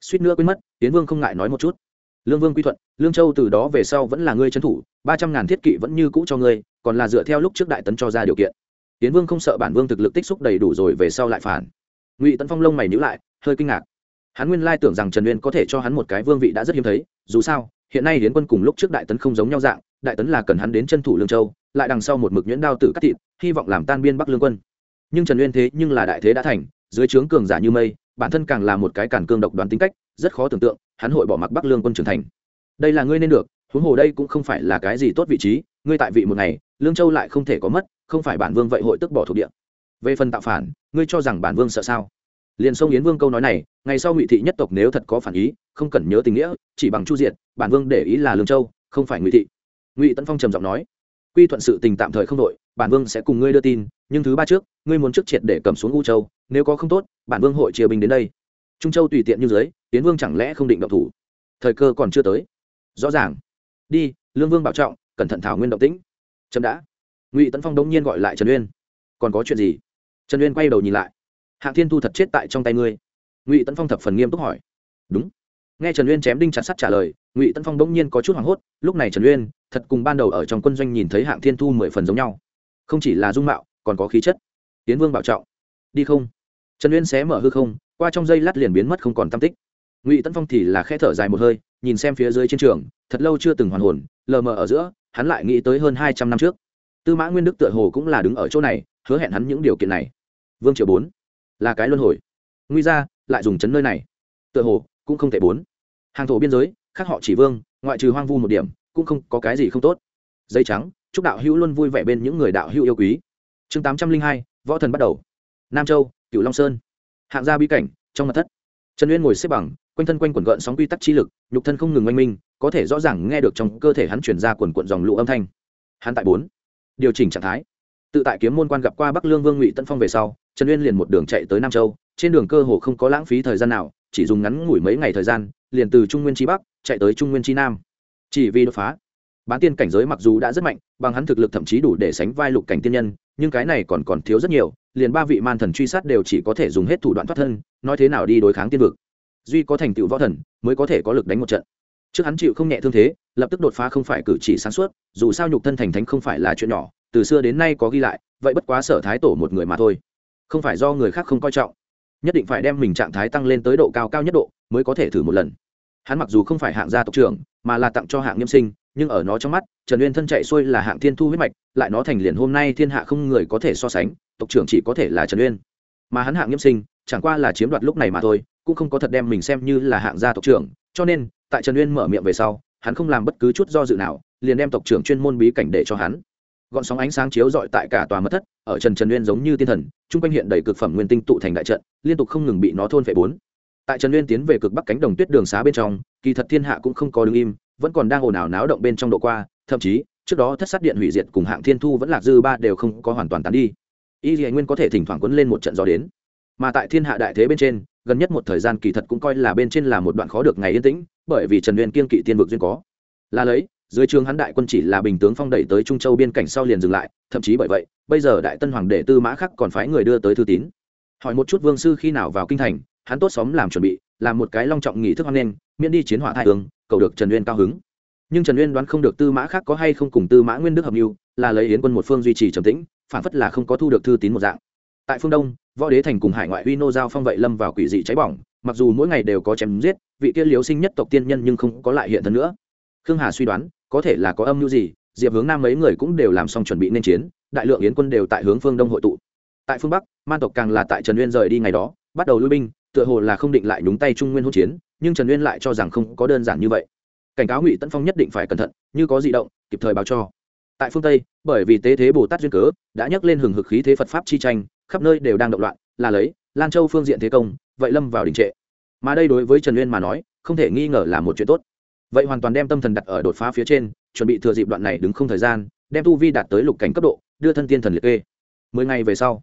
suýt nữa quên mất tiến vương không ngại nói một chút. Lương vương quy thuận, lương châu từ đó về sau vẫn là ngươi trấn thủ, ba trăm ngàn thiết kỵ vẫn như cũ cho ngươi, còn là dựa theo lúc trước đại tấn cho ra điều kiện tiến vương không sợ bản vương thực lực tích xúc đầy đủ rồi về sau lại phản. Ngụy tấn phong lông mày nhữ lại, hơi kinh ngạc. Hắn nguyên lai tưởng rằng trần uyên có thể cho hắn một cái vương vị đã rất hiếm thấy, dù sao, hiện nay hiến quân cùng lúc trước đại tấn không giống nhau dạng, đại tấn là cần hắn đến chân thủ lương châu, lại đằng sau một mực nhuyễn đao tử cắt thịt, hy vọng làm tan biên bắc lương quân. Nhưng trần uyên thế nhưng là đại thế đã thành, dưới trướng cường giả như mây, bản thân càng là một cái cản cương độc đoán tính cách, rất khó tưởng tượng, hắn hội bỏ mặc bắc lương quân trưởng thành. Đây là ngươi nên được, huống hồ đây cũng không phải là cái gì tốt vị trí, ngươi tại vị một ngày, lương châu lại không thể có mất không phải bản vương vậy hội tức bỏ thuộc địa. Về phần tạo phản, ngươi cho rằng bản vương sợ sao? Liền sông yến vương câu nói này, ngày sau ngụy thị nhất tộc nếu thật có phản ý, không cần nhớ tình nghĩa, chỉ bằng chu diệt, bản vương để ý là lương châu, không phải ngụy thị. Ngụy tấn phong trầm giọng nói, quy thuận sự tình tạm thời không đội bản vương sẽ cùng ngươi đưa tin, nhưng thứ ba trước, ngươi muốn trước triệt để cầm xuống u châu, nếu có không tốt, bản vương hội chia binh đến đây. Trung châu tùy tiện như dưới tiến vương chẳng lẽ không định động thủ? Thời cơ còn chưa tới. Rõ ràng. Đi, lương vương bảo trọng, cẩn thận thảo nguyên động tĩnh. Chậm đã ngụy tấn phong đông nhiên gọi lại trần uyên còn có chuyện gì trần uyên quay đầu nhìn lại hạng thiên thu thật chết tại trong tay ngươi ngụy tấn phong thập phần nghiêm túc hỏi đúng nghe trần uyên chém đinh chặt sắt trả lời ngụy tấn phong đông nhiên có chút hoảng hốt lúc này trần uyên thật cùng ban đầu ở trong quân doanh nhìn thấy hạng thiên thu mười phần giống nhau không chỉ là dung mạo còn có khí chất tiến vương bảo trọng đi không trần uyên xé mở hư không qua trong dây lát liền biến mất không còn tam tích ngụy tấn phong thì là khẽ thở dài một hơi nhìn xem phía dưới chiến trường thật lâu chưa từng hoàn hồn lờ mờ ở giữa hắn lại nghĩ tới hơn hai trăm năm trước tư mã nguyên đức tựa hồ cũng là đứng ở chỗ này, hứa hẹn hắn những điều kiện này. Vương triều bốn, là cái luân hồi. Nguy ra, lại dùng chấn nơi này. Tựa hồ, cũng không thể bốn. Hàng thổ biên giới, khác họ chỉ vương, ngoại trừ hoang vu một điểm, cũng không có cái gì không tốt. Dây trắng, chúc đạo hữu luôn vui vẻ bên những người đạo hữu yêu quý. Chương tám trăm linh hai, võ thần bắt đầu. Nam châu cựu long sơn. Hạng gia bí cảnh, trong mặt thất. Trần uyên ngồi xếp bằng, quanh thân quanh quần gợn sóng quy tắc chi lực, nhục thân không ngừng oanh minh, có thể rõ ràng nghe được trong cơ thể hắn chuyển ra quần quận dòng lũ âm thanh. Hắn tại bốn điều chỉnh trạng thái. Tự tại kiếm môn quan gặp qua bắc lương vương ngụy tân phong về sau, trần uyên liền một đường chạy tới nam châu. Trên đường cơ hồ không có lãng phí thời gian nào, chỉ dùng ngắn ngủi mấy ngày thời gian, liền từ trung nguyên chi bắc chạy tới trung nguyên chi nam. Chỉ vì đột phá, bán tiên cảnh giới mặc dù đã rất mạnh, bằng hắn thực lực thậm chí đủ để sánh vai lục cảnh tiên nhân, nhưng cái này còn còn thiếu rất nhiều, liền ba vị man thần truy sát đều chỉ có thể dùng hết thủ đoạn thoát thân, nói thế nào đi đối kháng tiên vực. Duy có thành tựu võ thần, mới có thể có lực đánh một trận trước hắn chịu không nhẹ thương thế, lập tức đột phá không phải cử chỉ sáng suốt, dù sao nhục thân thành thánh không phải là chuyện nhỏ, từ xưa đến nay có ghi lại, vậy bất quá sở thái tổ một người mà thôi. Không phải do người khác không coi trọng. Nhất định phải đem mình trạng thái tăng lên tới độ cao cao nhất độ, mới có thể thử một lần. Hắn mặc dù không phải hạng gia tộc trưởng, mà là tặng cho hạng nghiêm sinh, nhưng ở nó trong mắt, trần uyên thân chạy xuôi là hạng thiên thu huyết mạch, lại nó thành liền hôm nay thiên hạ không người có thể so sánh, tộc trưởng chỉ có thể là trần uyên. Mà hắn hạng nghiêm sinh, chẳng qua là chiếm đoạt lúc này mà thôi, cũng không có thật đem mình xem như là hạng gia tộc trưởng, cho nên tại trần uyên mở miệng về sau, hắn không làm bất cứ chút do dự nào, liền đem tộc trưởng chuyên môn bí cảnh để cho hắn. Gọn sóng ánh sáng chiếu rọi tại cả tòa mất thất, ở trần trần uyên giống như tiên thần, chung quanh hiện đầy cực phẩm nguyên tinh tụ thành đại trận, liên tục không ngừng bị nó thôn phệ bốn. Tại trần uyên tiến về cực bắc cánh đồng tuyết đường xá bên trong, kỳ thật thiên hạ cũng không có đứng im, vẫn còn đang ồn ào náo động bên trong độ qua, thậm chí, trước đó thất sát điện hủy diệt cùng hạng thiên thu vẫn lạc dư ba đều không có hoàn toàn tán đi. Y dì nguyên có thể thỉnh thoảng quấn lên một trận gió đến. Mà tại thiên hạ đại thế bên trên gần nhất một thời gian kỳ thật cũng coi là bên trên là một đoạn khó được ngày yên tĩnh, bởi vì trần uyên kiên kỵ tiên vực duyên có. Là lấy, dưới trường hắn đại quân chỉ là bình tướng phong đẩy tới trung châu biên cảnh sau liền dừng lại, thậm chí bởi vậy, bây giờ đại tân hoàng đệ tư mã khắc còn phái người đưa tới thư tín. Hỏi một chút vương sư khi nào vào kinh thành, hắn tốt xóm làm chuẩn bị, làm một cái long trọng nghỉ thức hoan nghênh, miễn đi chiến hỏa thai hương, cầu được trần uyên cao hứng. Nhưng trần uyên đoán không được tư mã khác có hay không cùng tư mã nguyên đức hợp mưu, là lấy yến quân một phương duy trì trầm tĩnh, phản phất là không có thu được thư tín một dạng. Tại phương đông võ đế thành cùng hải ngoại uy nô giao phong vậy lâm vào quỷ dị cháy bỏng, mặc dù mỗi ngày đều có chém giết, vị kia liếu sinh nhất tộc tiên nhân nhưng không có lại hiện thân nữa. Khương hà suy đoán, có thể là có âm mưu gì, diệp hướng nam mấy người cũng đều làm xong chuẩn bị nên chiến, đại lượng yến quân đều tại hướng phương đông hội tụ. Tại phương bắc, man tộc càng là tại trần uyên rời đi ngày đó, bắt đầu lui binh, tựa hồ là không định lại nhúng tay trung nguyên hỗn chiến, nhưng trần uyên lại cho rằng không có đơn giản như vậy. Cảnh cáo ngụy tấn phong nhất định phải cẩn thận, như có di động, kịp thời báo cho. Tại phương tây, bởi vì tế thế bồ tát duyên cớ, đã nhắc lên hừng hực khí thế phật pháp chi tranh khắp nơi đều đang động loạn, là lấy, lan châu phương diện thế công, vậy lâm vào đình trệ. Mà đây đối với trần uyên mà nói, không thể nghi ngờ là một chuyện tốt. Vậy hoàn toàn đem tâm thần đặt ở đột phá phía trên, chuẩn bị thừa dịp đoạn này đứng không thời gian, đem tu vi đạt tới lục cảnh cấp độ, đưa thân tiên thần liệt kê. Mười ngày về sau,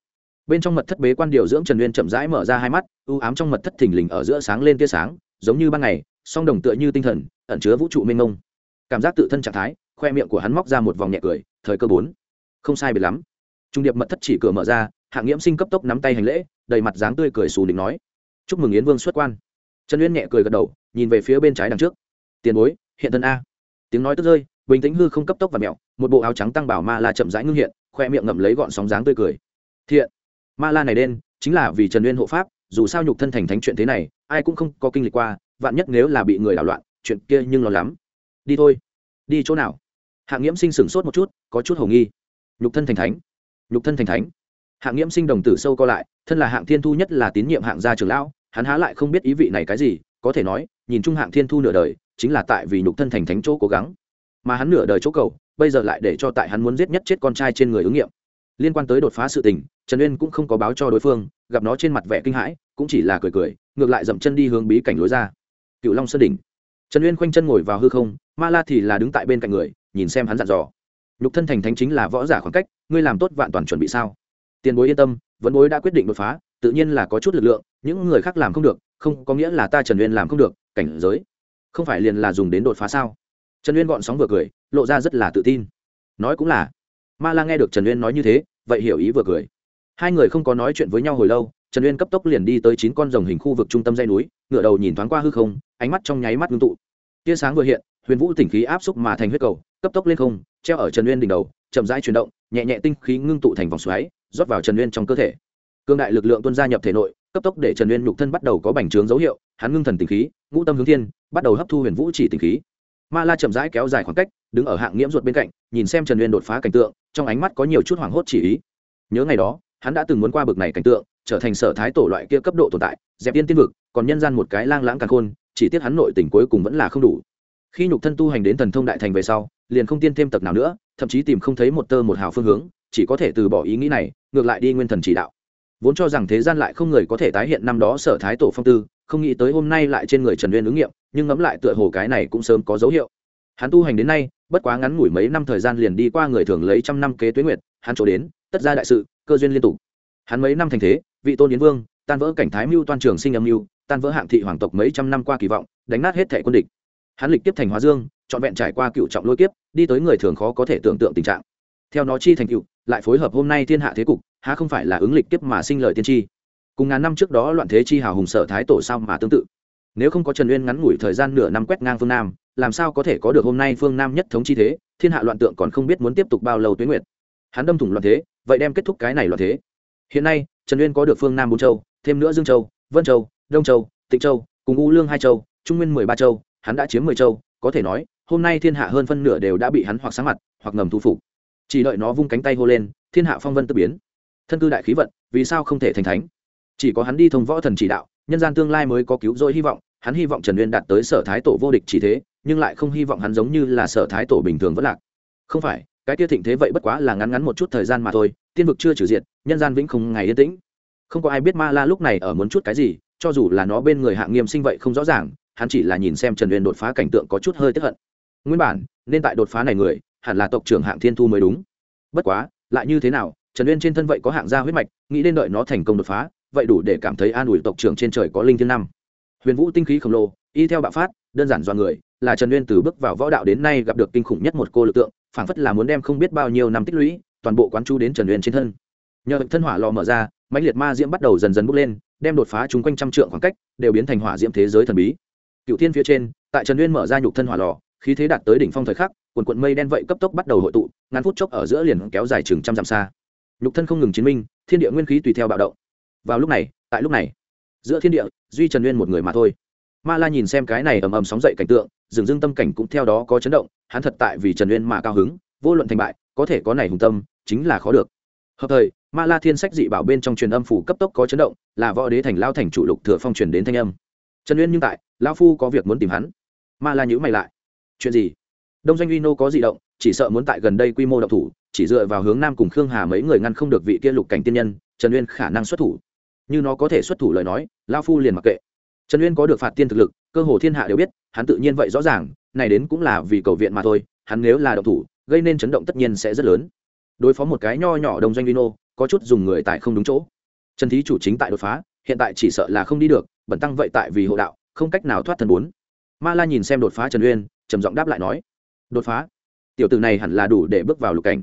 bên trong mật thất bế quan điều dưỡng trần uyên chậm rãi mở ra hai mắt ưu ám trong mật thất thình lình ở giữa sáng lên tia sáng, giống như ban ngày, song đồng tựa như tinh thần, ẩn chứa vũ trụ mênh mông. Cảm giác tự thân trạng thái, khoe miệng của hắn móc ra một vòng nhẹ cười, thời cơ bốn. Không sai biệt lắm. Trung điệp mật thất chỉ cửa mở ra hạng nghiễm sinh cấp tốc nắm tay hành lễ, đầy mặt dáng tươi cười xù định nói. Chúc mừng yến vương xuất quan. Trần uyên nhẹ cười gật đầu, nhìn về phía bên trái đằng trước. Tiền bối, hiện thân a. Tiếng nói tức rơi, bình tĩnh hư không cấp tốc và mẹo, một bộ áo trắng tăng bảo ma la chậm rãi ngưng hiện, khoe miệng ngậm lấy gọn sóng dáng tươi cười. Thiện, ma la này đen, chính là vì trần uyên hộ pháp, dù sao nhục thân thành thánh chuyện thế này, ai cũng không có kinh lịch qua, vạn nhất nếu là bị người đảo loạn, chuyện kia nhưng lo lắm. Đi thôi. Đi chỗ nào? Hạng nghiễm sinh sửng sốt một chút, có chút hầu nghi. Nhục thân thành thánh. Nhục thân thành thánh hạng nghiễm sinh đồng tử sâu co lại, thân là hạng thiên thu nhất là tín nhiệm hạng gia trường lão, hắn há lại không biết ý vị này cái gì, có thể nói, nhìn chung hạng thiên thu nửa đời, chính là tại vì nhục thân thành thánh chỗ cố gắng. Mà hắn nửa đời chỗ cầu, bây giờ lại để cho tại hắn muốn giết nhất chết con trai trên người ứng nghiệm. Liên quan tới đột phá sự tình, trần uyên cũng không có báo cho đối phương, gặp nó trên mặt vẻ kinh hãi, cũng chỉ là cười cười, ngược lại dậm chân đi hướng bí cảnh lối ra. Cựu long sơn đỉnh. Trần uyên khoanh chân ngồi vào hư không, ma la thì là đứng tại bên cạnh người, nhìn xem hắn dặn dò. Nhục thân thành thánh chính là võ giả khoảng cách, ngươi làm tốt vạn toàn chuẩn bị sao? Tiền bối yên tâm vẫn bối đã quyết định đột phá, tự nhiên là có chút lực lượng, những người khác làm không được, không có nghĩa là ta trần uyên làm không được, cảnh giới. Không phải liền là dùng đến đột phá sao? Trần uyên gọn sóng vừa cười, lộ ra rất là tự tin. Nói cũng là. Ma la nghe được trần uyên nói như thế, vậy hiểu ý vừa cười. Hai người không có nói chuyện với nhau hồi lâu, trần uyên cấp tốc liền đi tới chín con rồng hình khu vực trung tâm dây núi ngựa đầu nhìn thoáng qua hư không, ánh mắt trong nháy mắt ngưng tụ. Tia sáng vừa hiện, huyền vũ tỉnh khí áp xúc mà thành huyết cầu, cấp tốc lên không, treo ở trần uyên đỉnh đầu, chậm rãi chuyển động, nhẹ nhẹ tinh khí ngưng tụ thành vòng xoáy rót vào trần uyên trong cơ thể. Cương đại lực lượng tuôn ra nhập thể nội, cấp tốc để trần uyên nhục thân bắt đầu có bành trướng dấu hiệu, hắn ngưng thần tình khí, ngũ tâm hướng thiên, bắt đầu hấp thu huyền vũ chỉ tình khí. Ma la chậm rãi kéo dài khoảng cách, đứng ở hạng nghiễm ruột bên cạnh, nhìn xem trần uyên đột phá cảnh tượng, trong ánh mắt có nhiều chút hoảng hốt chỉ ý. Nhớ ngày đó, hắn đã từng muốn qua bực này cảnh tượng, trở thành sở thái tổ loại kia cấp độ tồn tại, dẹp yên tiên vực, còn nhân gian một cái lang lãng càng khôn, chỉ tiếc hắn nội tình cuối cùng vẫn là không đủ. Khi nhục thân tu hành đến thần thông đại thành về sau, liền không tiên thêm tật nào nữa, thậm chí tìm không thấy một tơ một hào phương hướng, chỉ có thể từ bỏ ý nghĩ này ngược lại đi nguyên thần chỉ đạo. Vốn cho rằng thế gian lại không người có thể tái hiện năm đó sở thái tổ phong tư, không nghĩ tới hôm nay lại trên người trần uyên ứng nghiệm, nhưng ngẫm lại tựa hồ cái này cũng sớm có dấu hiệu. Hắn tu hành đến nay, bất quá ngắn ngủi mấy năm thời gian liền đi qua người thường lấy trăm năm kế tuế nguyệt, hắn chỗ đến, tất ra đại sự, cơ duyên liên tục. Hắn mấy năm thành thế, vị tôn yến vương, tan vỡ cảnh thái mưu toan trường sinh âm mưu, tan vỡ hạng thị hoàng tộc mấy trăm năm qua kỳ vọng, đánh nát hết thẻ quân địch. Hắn lịch tiếp thành hóa dương, trọn vẹn trải qua cựu trọng lôi kiếp, đi tới người thường khó có thể tưởng tượng tình trạng. Theo nó chi thành cựu lại phối hợp hôm nay thiên hạ thế cục, há không phải là ứng lịch kiếp mà sinh lời tiên tri? Cùng ngàn năm trước đó loạn thế chi hào hùng sở thái tổ sao mà tương tự? Nếu không có trần uyên ngắn ngủi thời gian nửa năm quét ngang phương nam, làm sao có thể có được hôm nay phương nam nhất thống chi thế? Thiên hạ loạn tượng còn không biết muốn tiếp tục bao lâu tuyến nguyệt. Hắn đâm thủng loạn thế, vậy đem kết thúc cái này loạn thế. Hiện nay, trần uyên có được phương nam bốn châu, thêm nữa dương châu, vân châu, đông châu, tịnh châu, cùng u lương hai châu, trung nguyên mười ba châu, hắn đã chiếm mười châu, có thể nói, hôm nay thiên hạ hơn phân nửa đều đã bị hắn hoặc sáng mặt, hoặc ngầm thu phục chỉ đợi nó vung cánh tay hô lên, thiên hạ phong vân tự biến. Thân cư đại khí vận, vì sao không thể thành thánh? Chỉ có hắn đi thông võ thần chỉ đạo, nhân gian tương lai mới có cứu rỗi hy vọng, hắn hy vọng trần uyên đạt tới sở thái tổ vô địch chỉ thế, nhưng lại không hy vọng hắn giống như là sở thái tổ bình thường vẫn lạc. Không phải, cái kia thịnh thế vậy bất quá là ngắn ngắn một chút thời gian mà thôi, tiên vực chưa trừ diện nhân gian vĩnh không ngày yên tĩnh. Không có ai biết ma la lúc này ở muốn chút cái gì, cho dù là nó bên người hạng nghiêm sinh vậy không rõ ràng, hắn chỉ là nhìn xem trần uyên đột phá cảnh tượng có chút hơi tức hận. Nguyên bản, nên tại đột phá này người hẳn là tộc trưởng hạng thiên thu mới đúng. Bất quá, lại như thế nào, trần uyên trên thân vậy có hạng gia huyết mạch, nghĩ đến đợi nó thành công đột phá, vậy đủ để cảm thấy an ủi tộc trưởng trên trời có linh thiên năm. Huyền vũ tinh khí khổng lồ, y theo bạo phát, đơn giản do người, là trần uyên từ bước vào võ đạo đến nay gặp được kinh khủng nhất một cô lực tượng, phảng phất là muốn đem không biết bao nhiêu năm tích lũy, toàn bộ quán chú đến trần uyên trên thân. Nhờ thân hỏa lò mở ra, mãnh liệt ma diễm bắt đầu dần dần bốc lên, đem đột phá chúng quanh trăm trượng khoảng cách, đều biến thành hỏa diễm thế giới thần bí. Cựu thiên phía trên, tại trần uyên mở ra nhục thân hỏa lò khí thế đạt tới đỉnh phong thời khắc, quần quận mây đen vậy cấp tốc bắt đầu hội tụ, ngắn phút chốc ở giữa liền kéo dài chừng trăm dặm xa. Nhục thân không ngừng chiến minh, thiên địa nguyên khí tùy theo bạo động. Vào lúc này, tại lúc này, giữa thiên địa, duy trần nguyên một người mà thôi. Ma la nhìn xem cái này ầm ầm sóng dậy cảnh tượng, dừng dưng tâm cảnh cũng theo đó có chấn động, hắn thật tại vì trần nguyên mà cao hứng, vô luận thành bại, có thể có này hùng tâm, chính là khó được. Hợp thời, ma la thiên sách dị bảo bên trong truyền âm phủ cấp tốc có chấn động, là võ đế thành lao thành chủ lục thừa phong truyền đến thanh âm. Trần uyên nhưng tại, lão phu có việc muốn tìm hắn. Ma la nhữ mày lại chuyện gì? Đông doanh uy nô có di động, chỉ sợ muốn tại gần đây quy mô động thủ, chỉ dựa vào hướng nam cùng khương hà mấy người ngăn không được vị kia lục cảnh tiên nhân, trần uyên khả năng xuất thủ. Như nó có thể xuất thủ lời nói, lao phu liền mặc kệ. Trần uyên có được phạt tiên thực lực, cơ hồ thiên hạ đều biết, hắn tự nhiên vậy rõ ràng, này đến cũng là vì cầu viện mà thôi, hắn nếu là động thủ, gây nên chấn động tất nhiên sẽ rất lớn. Đối phó một cái nho nhỏ đông doanh uy nô, có chút dùng người tại không đúng chỗ. Trần thí chủ chính tại đột phá, hiện tại chỉ sợ là không đi được, bẩn tăng vậy tại vì hộ đạo, không cách nào thoát thần bốn. Ma la nhìn xem đột phá trần uyên trầm giọng đáp lại nói, đột phá. Tiểu tử này hẳn là đủ để bước vào lục cảnh.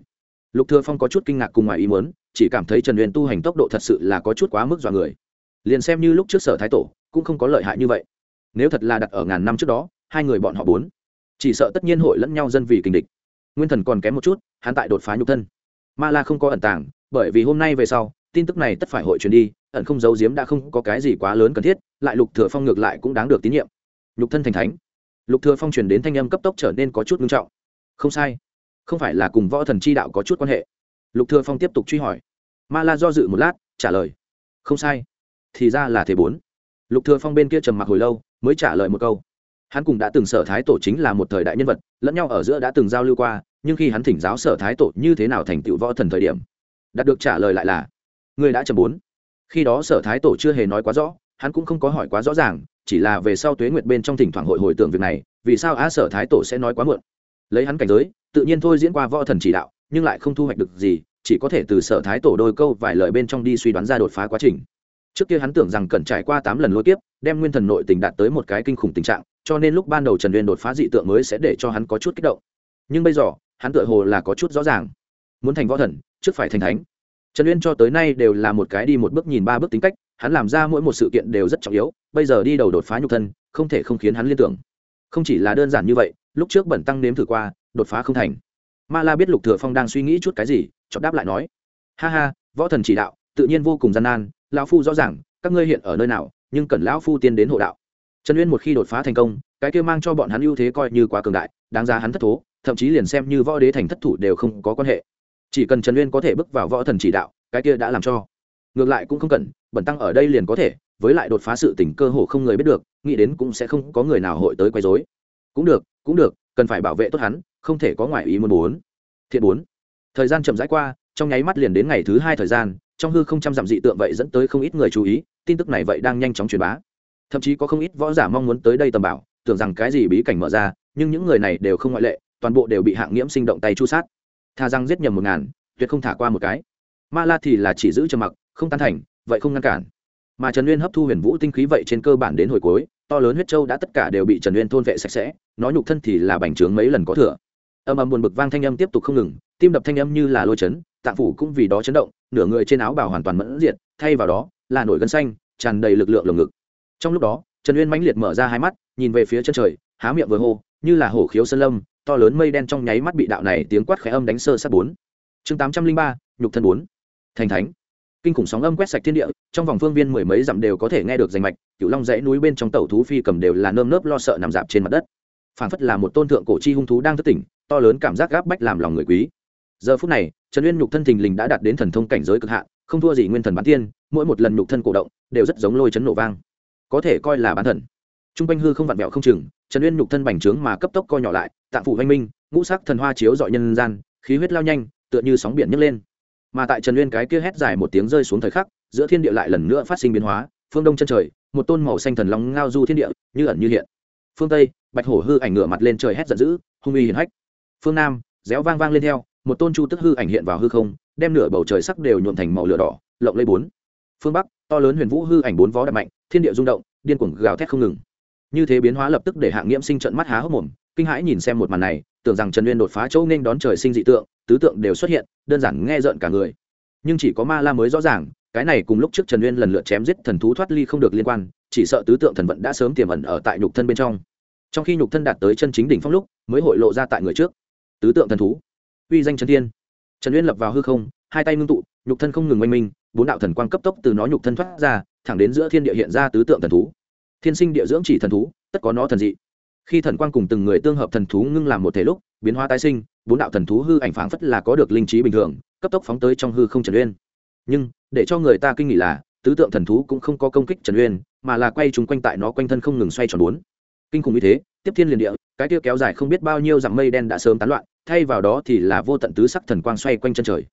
Lục thừa phong có chút kinh ngạc cùng ngoài ý muốn, chỉ cảm thấy trần uyên tu hành tốc độ thật sự là có chút quá mức dọa người. Liền xem như lúc trước sở thái tổ, cũng không có lợi hại như vậy. Nếu thật là đặt ở ngàn năm trước đó, hai người bọn họ bốn, chỉ sợ tất nhiên hội lẫn nhau dân vì kình địch. Nguyên thần còn kém một chút, hắn tại đột phá nhục thân. Ma la không có ẩn tàng, bởi vì hôm nay về sau, tin tức này tất phải hội truyền đi, ẩn không giấu giếm đã không có cái gì quá lớn cần thiết, lại lục thừa phong ngược lại cũng đáng được tín nhiệm. Nhục thân thành thánh lục thừa phong truyền đến thanh âm cấp tốc trở nên có chút nghiêm trọng. Không sai. Không phải là cùng võ thần chi đạo có chút quan hệ. Lục thừa phong tiếp tục truy hỏi. Ma la do dự một lát, trả lời. Không sai. Thì ra là thế bốn. Lục thừa phong bên kia trầm mặc hồi lâu, mới trả lời một câu. Hắn cùng đã từng sở thái tổ chính là một thời đại nhân vật, lẫn nhau ở giữa đã từng giao lưu qua, nhưng khi hắn thỉnh giáo sở thái tổ như thế nào thành tựu võ thần thời điểm, đạt được trả lời lại là, người đã trầm bốn. Khi đó sở thái tổ chưa hề nói quá rõ hắn cũng không có hỏi quá rõ ràng, chỉ là về sau tuế nguyệt bên trong thỉnh thoảng hội hồi tưởng việc này, vì sao á sở thái tổ sẽ nói quá muộn. Lấy hắn cảnh giới, tự nhiên thôi diễn qua võ thần chỉ đạo, nhưng lại không thu hoạch được gì, chỉ có thể từ sở thái tổ đôi câu vài lời bên trong đi suy đoán ra đột phá quá trình. Trước kia hắn tưởng rằng cần trải qua tám lần lôi tiếp đem nguyên thần nội tình đạt tới một cái kinh khủng tình trạng, cho nên lúc ban đầu trần uyên đột phá dị tượng mới sẽ để cho hắn có chút kích động. Nhưng bây giờ, hắn tựa hồ là có chút rõ ràng. Muốn thành võ thần, trước phải thành thánh trần uyên cho tới nay đều là một cái đi một bước nhìn ba bước tính cách, hắn làm ra mỗi một sự kiện đều rất trọng yếu, bây giờ đi đầu đột phá nhục thân, không thể không khiến hắn liên tưởng. Không chỉ là đơn giản như vậy, lúc trước bẩn tăng nếm thử qua, đột phá không thành. Ma la biết lục thừa phong đang suy nghĩ chút cái gì chọc đáp lại nói, ha ha, võ thần chỉ đạo, tự nhiên vô cùng gian nan, lão phu rõ ràng, các ngươi hiện ở nơi nào, nhưng cần lão phu tiên đến hộ đạo. Trần uyên một khi đột phá thành công, cái kia mang cho bọn hắn ưu thế coi như quá cường đại, đáng giá hắn thất thố, thậm chí liền xem như võ đế thành thất thủ đều không có quan hệ chỉ cần trần uyên có thể bước vào võ thần chỉ đạo, cái kia đã làm cho. Ngược lại cũng không cần, bẩn tăng ở đây liền có thể, với lại đột phá sự tình cơ hồ không người biết được, nghĩ đến cũng sẽ không có người nào hội tới quấy rối. Cũng được cũng được, cần phải bảo vệ tốt hắn, không thể có ngoại ý muốn bốn. Thiện bốn. Thời gian chậm rãi qua, trong nháy mắt liền đến ngày thứ hai thời gian, trong hư không trăm dặm dị tượng vậy dẫn tới không ít người chú ý, tin tức này vậy đang nhanh chóng truyền bá. Thậm chí có không ít võ giả mong muốn tới đây tầm bảo, tưởng rằng cái gì bí cảnh mở ra, nhưng những người này đều không ngoại lệ, toàn bộ đều bị hạng nghiễm sinh động tay chu sát tha răng giết nhầm một ngàn, tuyệt không thả qua một cái. Ma la thì là chỉ giữ trầm mặc, không tan thành, vậy không ngăn cản. Mà trần uyên hấp thu huyền vũ tinh khí vậy trên cơ bản đến hồi cuối, to lớn huyết châu đã tất cả đều bị trần uyên thôn vệ sạch sẽ, nó nhục thân thì là bành trướng mấy lần có thừa. Âm âm buồn bực vang thanh âm tiếp tục không ngừng, tim đập thanh âm như là lôi chấn, tạng phủ cũng vì đó chấn động, nửa người trên áo bào hoàn toàn mẫn diệt, thay vào đó là nổi gân xanh, tràn đầy lực lượng lồng ngực. Trong lúc đó, trần uyên mãnh liệt mở ra hai mắt, nhìn về phía chân trời, há miệng vừa hô, như là hổ khiếu sơn lâm to lớn mây đen trong nháy mắt bị đạo này tiếng quát khẽ âm đánh sơ sát bốn. Chương tám trăm linh ba, nhục thân bốn. Thành thánh. Kinh khủng sóng âm quét sạch thiên địa, trong vòng phương viên mười mấy dặm đều có thể nghe được danh mạch cựu long dãy núi bên trong tàu thú phi cầm đều là nơm nớp lo sợ nằm dạp trên mặt đất. Phảng phất là một tôn thượng cổ chi hung thú đang thất tỉnh, to lớn cảm giác gáp bách làm lòng người quý. Giờ phút này, trần uyên nhục thân thình lình đã đạt đến thần thông cảnh giới cực hạn không thua gì nguyên thần bán tiên, mỗi một lần nhục thân cổ động, đều rất giống lôi chấn nổ vang. Có thể coi là bán thần. Trung quanh hư không vặn vẹo không chừng, trần uyên nhục thân bành trướng mà cấp tốc co nhỏ lại, tạng phủ oanh minh, ngũ sắc thần hoa chiếu dọi nhân gian, khí huyết lao nhanh, tựa như sóng biển nhấc lên. Mà tại trần uyên cái kia hét dài một tiếng rơi xuống thời khắc, giữa thiên địa lại lần nữa phát sinh biến hóa, phương đông chân trời, một tôn màu xanh thần long ngao du thiên địa, như ẩn như hiện. Phương tây, bạch hổ hư ảnh ngửa mặt lên trời hét giận dữ, hung uy hiển hách. Phương nam, réo vang vang lên theo, một tôn chu tức hư ảnh hiện vào hư không, đem nửa bầu trời sắc đều nhuộm thành màu lửa đỏ, lộng lây bốn. Phương bắc, to lớn huyền vũ hư ảnh bốn vó đập mạnh, thiên địa rung động, điên cuồng gào thét không ngừng như thế biến hóa lập tức để hạng nghiễm sinh trận mắt há hốc mồm, kinh hãi nhìn xem một màn này, tưởng rằng trần uyên đột phá châu nên đón trời sinh dị tượng, tứ tượng đều xuất hiện, đơn giản nghe rợn cả người. Nhưng chỉ có ma la mới rõ ràng, cái này cùng lúc trước trần uyên lần lượt chém giết thần thú thoát ly không được liên quan, chỉ sợ tứ tượng thần vận đã sớm tiềm ẩn ở tại nhục thân bên trong. Trong khi nhục thân đạt tới chân chính đỉnh phong lúc, mới hội lộ ra tại người trước. Tứ tượng thần thú. Uy danh trần thiên. Trần uyên lập vào hư không, hai tay ngưng tụ, nhục thân không ngừng oanh minh, bốn đạo thần quang cấp tốc từ nó nhục thân thoát ra, thẳng đến giữa thiên địa hiện ra tứ tượng thần thú thiên sinh địa dưỡng chỉ thần thú, tất có nó thần dị. Khi thần quang cùng từng người tương hợp thần thú ngưng làm một thể lúc, biến hóa tái sinh, bốn đạo thần thú hư ảnh phảng phất là có được linh trí bình thường, cấp tốc phóng tới trong hư không trần uyên. Nhưng, để cho người ta kinh nghỉ là, tứ tượng thần thú cũng không có công kích trần uyên, mà là quay chúng quanh tại nó quanh thân không ngừng xoay tròn bốn. Kinh khủng như thế, tiếp thiên liền địa, cái kia kéo dài không biết bao nhiêu dặm mây đen đã sớm tán loạn, thay vào đó thì là vô tận tứ sắc thần quang xoay quanh chân trời.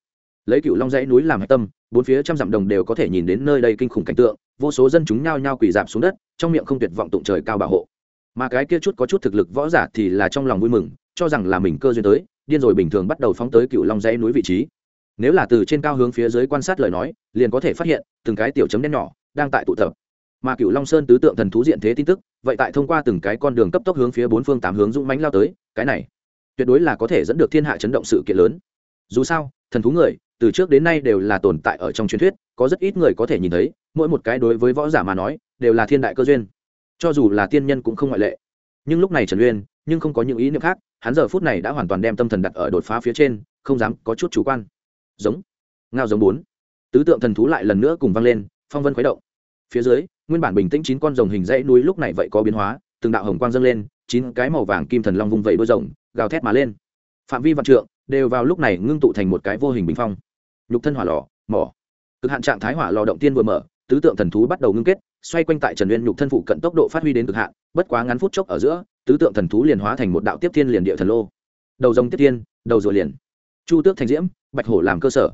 Lấy cựu long dãy núi làm hạch tâm, bốn phía trăm dặm đồng đều có thể nhìn đến nơi đây kinh khủng cảnh tượng vô số dân chúng nhao nhao quỳ dạp xuống đất, trong miệng không tuyệt vọng tụng trời cao bảo hộ. Mà cái kia chút có chút thực lực võ giả thì là trong lòng vui mừng, cho rằng là mình cơ duyên tới, điên rồi bình thường bắt đầu phóng tới cựu long dãy núi vị trí. Nếu là từ trên cao hướng phía dưới quan sát lời nói, liền có thể phát hiện, từng cái tiểu chấm đen nhỏ đang tại tụ tập. Mà cựu long sơn tứ tượng thần thú diện thế tin tức, vậy tại thông qua từng cái con đường cấp tốc hướng phía bốn phương tám hướng dũng mánh lao tới, cái này tuyệt đối là có thể dẫn được thiên hạ chấn động sự kiện lớn. Dù sao, thần thú người từ trước đến nay đều là tồn tại ở trong truyền thuyết, có rất ít người có thể nhìn thấy, mỗi một cái đối với võ giả mà nói, đều là thiên đại cơ duyên. Cho dù là tiên nhân cũng không ngoại lệ. Nhưng lúc này trần uyên, nhưng không có những ý niệm khác, hắn giờ phút này đã hoàn toàn đem tâm thần đặt ở đột phá phía trên, không dám có chút chủ quan. Giống, ngao giống bốn. Tứ tượng thần thú lại lần nữa cùng vang lên, phong vân khuấy động. Phía dưới, nguyên bản bình tĩnh chín con rồng hình dãy núi lúc này vậy có biến hóa, từng đạo hồng quang dâng lên, chín cái màu vàng kim thần long vung vẩy đôi rồng, gào thét mà lên. Phạm vi vạn trượng đều vào lúc này ngưng tụ thành một cái vô hình bình phong nhục thân hỏa lò, mỏ. Cực hạn trạng thái hỏa lò động tiên vừa mở, tứ tượng thần thú bắt đầu ngưng kết, xoay quanh tại trần uyên nhục thân phụ cận tốc độ phát huy đến cực hạn, bất quá ngắn phút chốc ở giữa, tứ tượng thần thú liền hóa thành một đạo tiếp thiên liền địa thần lô. Đầu rồng tiếp thiên, đầu rùa liền. Chu tước thành diễm, bạch hổ làm cơ sở.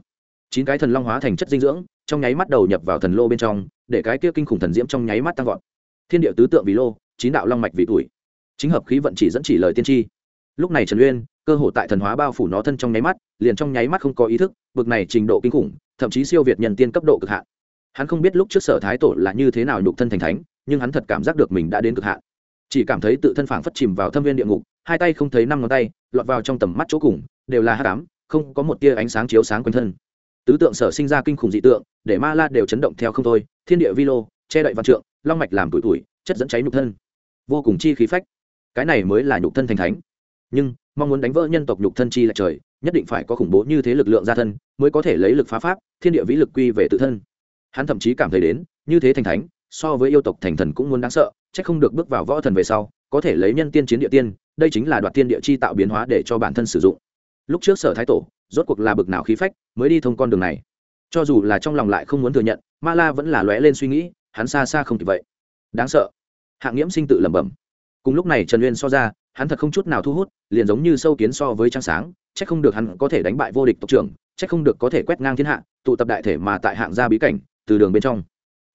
Chín cái thần long hóa thành chất dinh dưỡng, trong nháy mắt đầu nhập vào thần lô bên trong, để cái kia kinh khủng thần diễm trong nháy mắt tăng vọt. Thiên địa tứ tượng vì lô, chín đạo long mạch vì tuổi. Chính hợp khí vận chỉ dẫn chỉ lời tiên tri. Lúc này trần uyên cơ hội tại thần hóa bao phủ nó thân trong nháy mắt, liền trong nháy mắt không có ý thức, bực này trình độ kinh khủng, thậm chí siêu việt nhân tiên cấp độ cực hạn. Hắn không biết lúc trước sở thái tổ là như thế nào nhục thân thành thánh, nhưng hắn thật cảm giác được mình đã đến cực hạn. Chỉ cảm thấy tự thân phảng phất chìm vào thâm viên địa ngục, hai tay không thấy năm ngón tay, lọt vào trong tầm mắt chỗ cùng, đều là hát cám không có một tia ánh sáng chiếu sáng quanh thân. Tứ tượng sở sinh ra kinh khủng dị tượng, để ma la đều chấn động theo không thôi, thiên địa vi lô, che đậy văn trượng, long mạch làm tuổi tuổi chất dẫn cháy nhục thân. Vô cùng chi khí phách. Cái này mới là nhục thân thành thánh. Nhưng mong muốn đánh vỡ nhân tộc nhục thân chi là trời, nhất định phải có khủng bố như thế lực lượng gia thân mới có thể lấy lực phá pháp, thiên địa vĩ lực quy về tự thân. Hắn thậm chí cảm thấy đến, như thế thành thánh, so với yêu tộc thành thần cũng muốn đáng sợ c h ắ c không được bước vào võ thần về sau, có thể lấy nhân tiên chiến địa tiên, đây chính là đoạt tiên địa chi tạo biến hóa để cho bản thân sử dụng. Lúc trước sở thái tổ, rốt cuộc là bực nào khí phách, mới đi thông con đường này. Cho dù là trong lòng lại không muốn thừa nhận, ma la vẫn là lóe lên suy nghĩ, hắn xa xa không kịp vậy. Đáng sợ. Hạng nghiễm sinh tự lẩm bẩm. Cùng lúc này trần uyên so ra hắn thật không chút nào thu hút, liền giống như sâu kiến so với trăng sáng c h ắ c không được hắn có thể đánh bại vô địch tộc trưởng c h ắ c không được có thể quét ngang thiên hạ, tụ tập đại thể mà tại hạng gia bí cảnh, từ đường bên trong.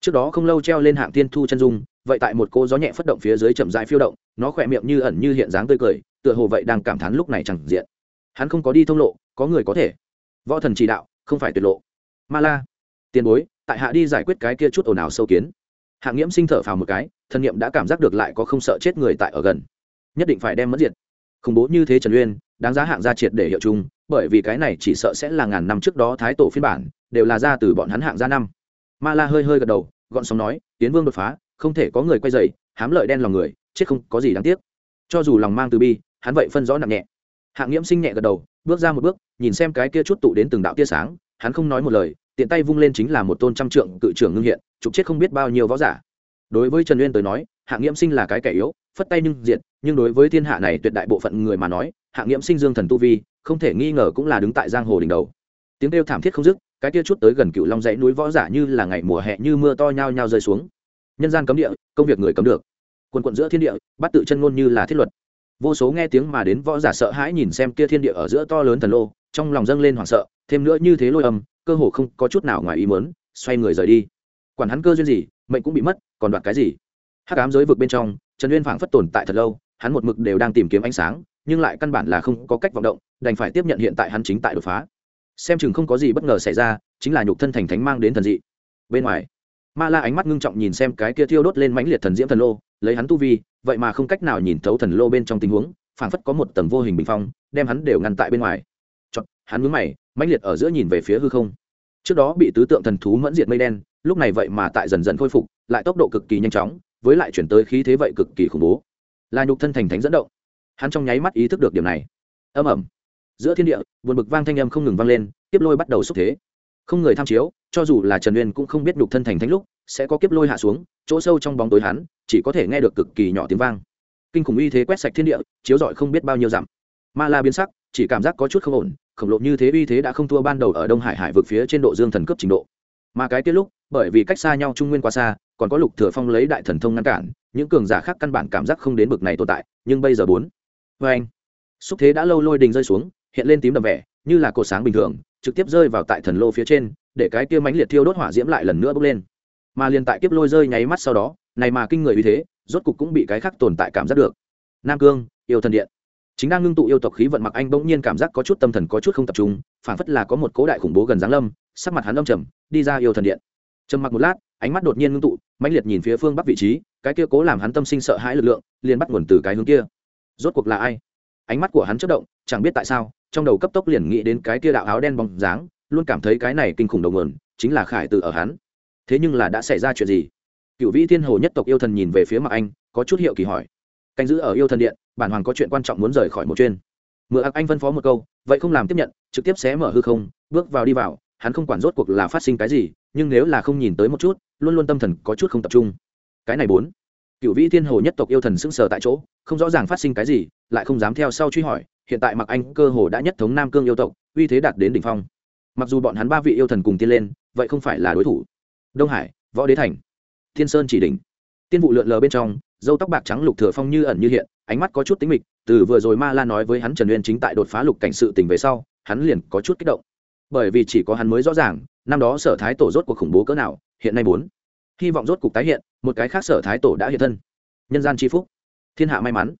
Trước đó không lâu treo lên hạng tiên thu chân dung, vậy tại một cô gió nhẹ phất động phía dưới chậm dại phiêu động, nó khỏe miệng như ẩn như hiện dáng tươi cười, tựa hồ vậy đang cảm thán lúc này chẳng diện. Hắn không có đi thông lộ, có người có thể. Võ thần chỉ đạo, không phải tuyệt lộ. Ma la. Tiền bối, tại hạ đi giải quyết cái kia chút ồn ào sâu kiến. Hạng nghiễm sinh thở phào một cái, thân nhiệm đã cảm giác được lại có không sợ chết người tại ở gần nhất định phải đem mất diệt. Khủng bố như thế trần uyên, đáng giá hạng gia triệt để hiệu chung, bởi vì cái này chỉ sợ sẽ là ngàn năm trước đó thái tổ phiên bản, đều là ra từ bọn hắn hạng gia năm. Ma la hơi hơi gật đầu, gọn sóng nói, tiến vương đột phá, không thể có người quay dày hám lợi đen lòng người, chết không có gì đáng tiếc. Cho dù lòng mang từ bi, hắn vậy phân rõ nặng nhẹ. Hạng nghiễm sinh nhẹ gật đầu, bước ra một bước, nhìn xem cái kia chút tụ đến từng đạo tia sáng, hắn không nói một lời, tiện tay vung lên chính là một tôn trăm trượng cự trưởng ngưng hiện, trục chết không biết bao nhiêu võ giả. Đối với trần uyên tới nói, hạng nghiễm sinh là cái kẻ yếu, phất tay nhưng diện nhưng đối với thiên hạ này tuyệt đại bộ phận người mà nói hạng nghiễm sinh dương thần tu vi, không thể nghi ngờ cũng là đứng tại giang hồ đỉnh đầu. Tiếng kêu thảm thiết không dứt, cái kia chút tới gần cựu long dãy núi võ giả như là ngày mùa hè như mưa to nhao nhao rơi xuống. Nhân gian cấm địa, công việc người cấm được. Quần quận giữa thiên địa, bắt tự chân ngôn như là thiết luật. Vô số nghe tiếng mà đến võ giả sợ hãi nhìn xem kia thiên địa ở giữa to lớn thần lô, trong lòng dâng lên hoảng sợ, thêm nữa như thế lôi âm, cơ hồ không có chút nào ngoài ý mớn xoay người rời đi. Quản hắn cơ duyên gì, mệnh cũng bị mất, còn đoạt cái gì? Hắc ám giới vực bên trong, trần uyên phảng phất tồn tại thật lâu hắn một mực đều đang tìm kiếm ánh sáng nhưng lại căn bản là không có cách vọng động đành phải tiếp nhận hiện tại hắn chính tại đột phá. Xem chừng không có gì bất ngờ xảy ra chính là nhục thân thành thánh mang đến thần dị. Bên ngoài ma la ánh mắt ngưng trọng nhìn xem cái kia thiêu đốt lên mãnh liệt thần diễm thần lô lấy hắn tu vi vậy mà không cách nào nhìn thấu thần lô bên trong tình huống phảng phất có một tầng vô hình bình phong đem hắn đều ngăn tại bên ngoài. Chọn, hắn mướn mày mãnh liệt ở giữa nhìn về phía hư không. Trước đó bị tứ tượng thần thú mẫn diệt mây đen lúc này vậy mà tại dần dần khôi phục lại tốc độ cực kỳ nhanh chóng với lại chuyển tới khí thế vậy cực kỳ khủng bố là nhục thân thành thánh dẫn động. Hắn trong nháy mắt ý thức được điểm này. Âm ẩm giữa thiên địa, buồn bực vang thanh âm không ngừng vang lên tiếp lôi bắt đầu xúc thế. Không người tham chiếu, cho dù là trần uyên cũng không biết nhục thân thành thánh lúc, sẽ có kiếp lôi hạ xuống, chỗ sâu trong bóng tối hắn, chỉ có thể nghe được cực kỳ nhỏ tiếng vang. Kinh khủng uy thế quét sạch thiên địa, chiếu rọi không biết bao nhiêu dặm. Ma la biến sắc, chỉ cảm giác có chút không ổn, khổng lộ như thế uy thế đã không thua ban đầu ở đông hải hải vực phía trên độ dương thần cấp trình độ. Mà cái tiết lúc, bởi vì cách xa nhau trung nguyên quá xa, còn có lục thừa phong lấy đại thần thông ngăn cản những cường giả khác căn bản cảm giác không đến bực này tồn tại, nhưng bây giờ bốn vê anh. Xúc thế đã lâu lôi đình rơi xuống, hiện lên tím đậm vẻ, như là cột sáng bình thường, trực tiếp rơi vào tại thần lô phía trên, để cái kia mánh liệt thiêu đốt hỏa diễm lại lần nữa bốc lên. Mà liền tại kiếp lôi rơi nháy mắt sau đó, này mà kinh người uy thế, rốt cục cũng bị cái khác tồn tại cảm giác được. Nam cương, yêu thần điện. Chính đang ngưng tụ yêu tộc khí vận mặc anh bỗng nhiên cảm giác có chút tâm thần có chút không tập trung phản phất là có một cố đại khủng bố gần giáng lâm, sắc mặt hắn âm trầm, đi ra yêu thần điện. Trầm mặc một lát ánh mắt đột nhiên ngưng tụ, mãnh liệt nhìn phía phương bắc vị trí, cái kia cố làm hắn tâm sinh sợ hãi lực lượng, liền bắt nguồn từ cái hướng kia. Rốt cuộc là ai? Ánh mắt của hắn chất động, chẳng biết tại sao, trong đầu cấp tốc liền nghĩ đến cái kia đạo áo đen bóng dáng, luôn cảm thấy cái này kinh khủng đầu nguồn, chính là khải tự ở hắn. Thế nhưng là đã xảy ra chuyện gì? Cựu vĩ thiên hồ nhất tộc yêu thần nhìn về phía mặt anh, có chút hiệu kỳ hỏi. Canh giữ ở yêu thần điện, bản hoàng có chuyện quan trọng muốn rời khỏi một chuyên. Mượn ạc anh phân phó một câu, vậy không làm tiếp nhận, trực tiếp xé mở hư không, bước vào đi vào, hắn không quản rốt cuộc là phát sinh cái gì, nhưng nếu là không nhìn tới một chút luôn luôn tâm thần có chút không tập trung. Cái này bốn. Cựu vĩ thiên hồ nhất tộc yêu thần sững sờ tại chỗ, không rõ ràng phát sinh cái gì, lại không dám theo sau truy hỏi, hiện tại mặc anh cơ hồ đã nhất thống nam cương yêu tộc, uy thế đạt đến đỉnh phong. Mặc dù bọn hắn ba vị yêu thần cùng tiên lên, vậy không phải là đối thủ. Đông hải, võ đế thành, thiên sơn chỉ đỉnh. Tiên vụ lượn lờ bên trong, dâu tóc bạc trắng lục thừa phong như ẩn như hiện, ánh mắt có chút tính mịch, từ vừa rồi ma la nói với hắn trần uyên chính tại đột phá lục cảnh sự tình về sau, hắn liền có chút kích động. Bởi vì chỉ có hắn mới rõ ràng, năm đó sở thái tổ rốt cuộc khủng bố cỡ nào hiện nay bốn. Hy vọng rốt cục tái hiện, một cái khác sở thái tổ đã hiện thân. Nhân gian c phúc. Thiên hạ may mắn.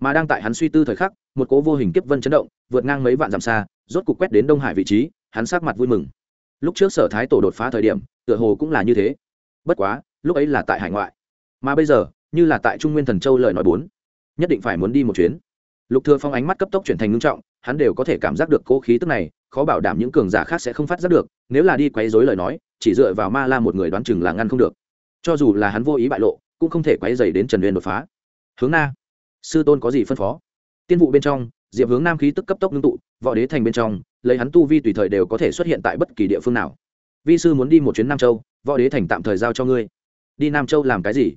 Mà đang tại hắn suy tư thời khắc, một cố vô hình kiếp vân chấn động, vượt ngang mấy vạn dặm xa, rốt cục quét đến đông hải vị trí, hắn sát mặt vui mừng. Lúc trước sở thái tổ đột phá thời điểm, tựa hồ cũng là như thế. Bất quá, lúc ấy là tại hải ngoại. Mà bây giờ, như là tại trung nguyên thần châu lời nói bốn. Nhất định phải muốn đi một chuyến. Lục thừa phong ánh mắt cấp tốc chuyển thành ngưng trọng, hắn đều có thể cảm giác được cố khí tức này, khó bảo đảm những cường giả khác sẽ không phát giác được, nếu là đi quấy rối lời nói chỉ dựa vào ma la một người đoán chừng là ngăn không được. Cho dù là hắn vô ý bại lộ, cũng không thể quấy dày đến trần uyên đột phá. Hướng na. Sư tôn có gì phân phó? Tiên vụ bên trong, diệp hướng nam khí tức cấp tốc ngưng tụ, võ đế thành bên trong, lấy hắn tu vi tùy thời đều có thể xuất hiện tại bất kỳ địa phương nào. Vi sư muốn đi một chuyến nam châu, võ đế thành tạm thời giao cho ngươi. Đi nam châu làm cái gì?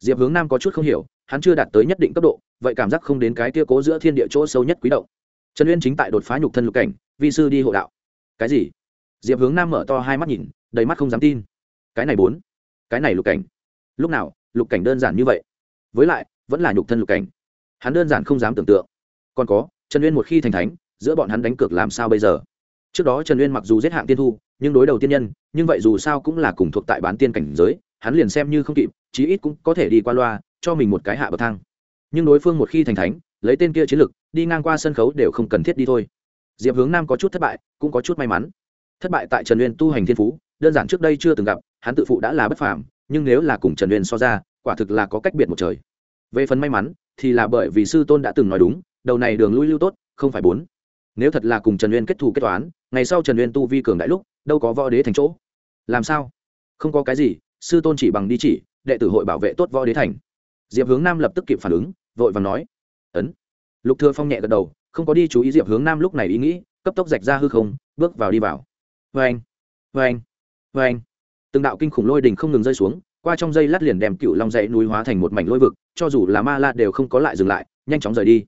Diệp hướng nam có chút không hiểu, hắn chưa đạt tới nhất định cấp độ, vậy cảm giác không đến cái kia cố giữa thiên địa chỗ sâu nhất quý động. Trần uyên chính tại đột phá nhục thân lục cảnh, vi sư đi hộ đạo. Cái gì? Diệp hướng nam mở to hai mắt nhìn đầy mắt không dám tin. Cái này bốn, cái này lục cảnh. Lúc nào, lục cảnh đơn giản như vậy? Với lại, vẫn là nhục thân lục cảnh. Hắn đơn giản không dám tưởng tượng. Còn có, trần uyên một khi thành thánh, giữa bọn hắn đánh cược làm sao bây giờ? Trước đó trần uyên mặc dù giết hạng tiên thu, nhưng đối đầu tiên nhân, nhưng vậy dù sao cũng là cùng thuộc tại bán tiên cảnh giới, hắn liền xem như không kịp, chí ít cũng có thể đi qua loa, cho mình một cái hạ bậc thang. Nhưng đối phương một khi thành thánh, lấy tên kia chiến lực, đi ngang qua sân khấu đều không cần thiết đi thôi. Diệp hướng nam có chút thất bại, cũng có chút may mắn. Thất bại tại trần uyên tu hành thiên phú đơn giản trước đây chưa từng gặp, hắn tự phụ đã là bất phàm, nhưng nếu là cùng trần uyên so ra, quả thực là có cách biệt một trời. Về phần may mắn, thì là bởi vì sư tôn đã từng nói đúng, đầu này đường lui lưu tốt, không phải bốn. Nếu thật là cùng trần uyên kết thù kết toán, ngày sau trần uyên tu vi cường đại lúc, đâu có võ đế thành chỗ. Làm sao? Không có cái gì, sư tôn chỉ bằng đi chỉ, đệ tử hội bảo vệ tốt võ đế thành. Diệp hướng nam lập tức kịp phản ứng, vội và nói, ấn. Lục thừa phong nhẹ gật đầu, không có đi chú ý diệp hướng nam lúc này ý nghĩ, cấp tốc rạch ra hư không, bước vào đi vào. Vê anh vê anh vê anh. Từng đạo kinh khủng lôi đình không ngừng rơi xuống, qua trong dây lát liền đem cựu long dãy núi hóa thành một mảnh lôi vực, cho dù là ma la đều không có lại dừng lại, nhanh chóng rời đi.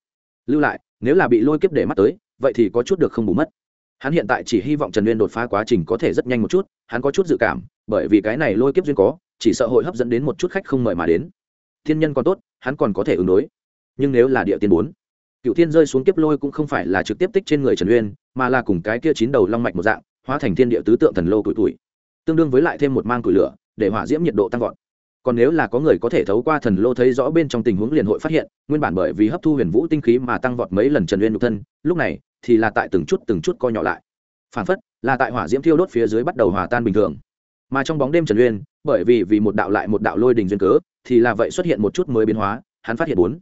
Lưu lại, nếu là bị lôi kiếp để mắt tới, vậy thì có chút được không bù mất. Hắn hiện tại chỉ hy vọng trần uyên đột phá quá trình có thể rất nhanh một chút, hắn có chút dự cảm, bởi vì cái này lôi kiếp duyên có, chỉ sợ hội hấp dẫn đến một chút khách không mời mà đến. Thiên nhân còn tốt, hắn còn có thể ứng đối. Nhưng nếu là địa tiên bốn, cựu thiên rơi xuống kiếp lôi cũng không phải là trực tiếp tích trên người trần uyên, mà là cùng cái kia chín đầu long mạch một dạng, hóa thành thiên địa tứ tượng thần lô tuổi tuổi tương đương với lại thêm một mang củi lửa, để hỏa diễm nhiệt độ tăng vọt. Còn nếu là có người có thể thấu qua thần lô thấy rõ bên trong tình huống liền hội phát hiện, nguyên bản bởi vì hấp thu huyền vũ tinh khí mà tăng vọt mấy lần trần uyên nhục thân, lúc này thì là tại từng chút từng chút co nhỏ lại. Phản phất là tại hỏa diễm thiêu đốt phía dưới bắt đầu hòa tan bình thường. Mà trong bóng đêm trần uyên, bởi vì vì một đạo lại một đạo lôi đình duyên cớ, thì là vậy xuất hiện một chút mới biến hóa, hắn phát hiện bốn.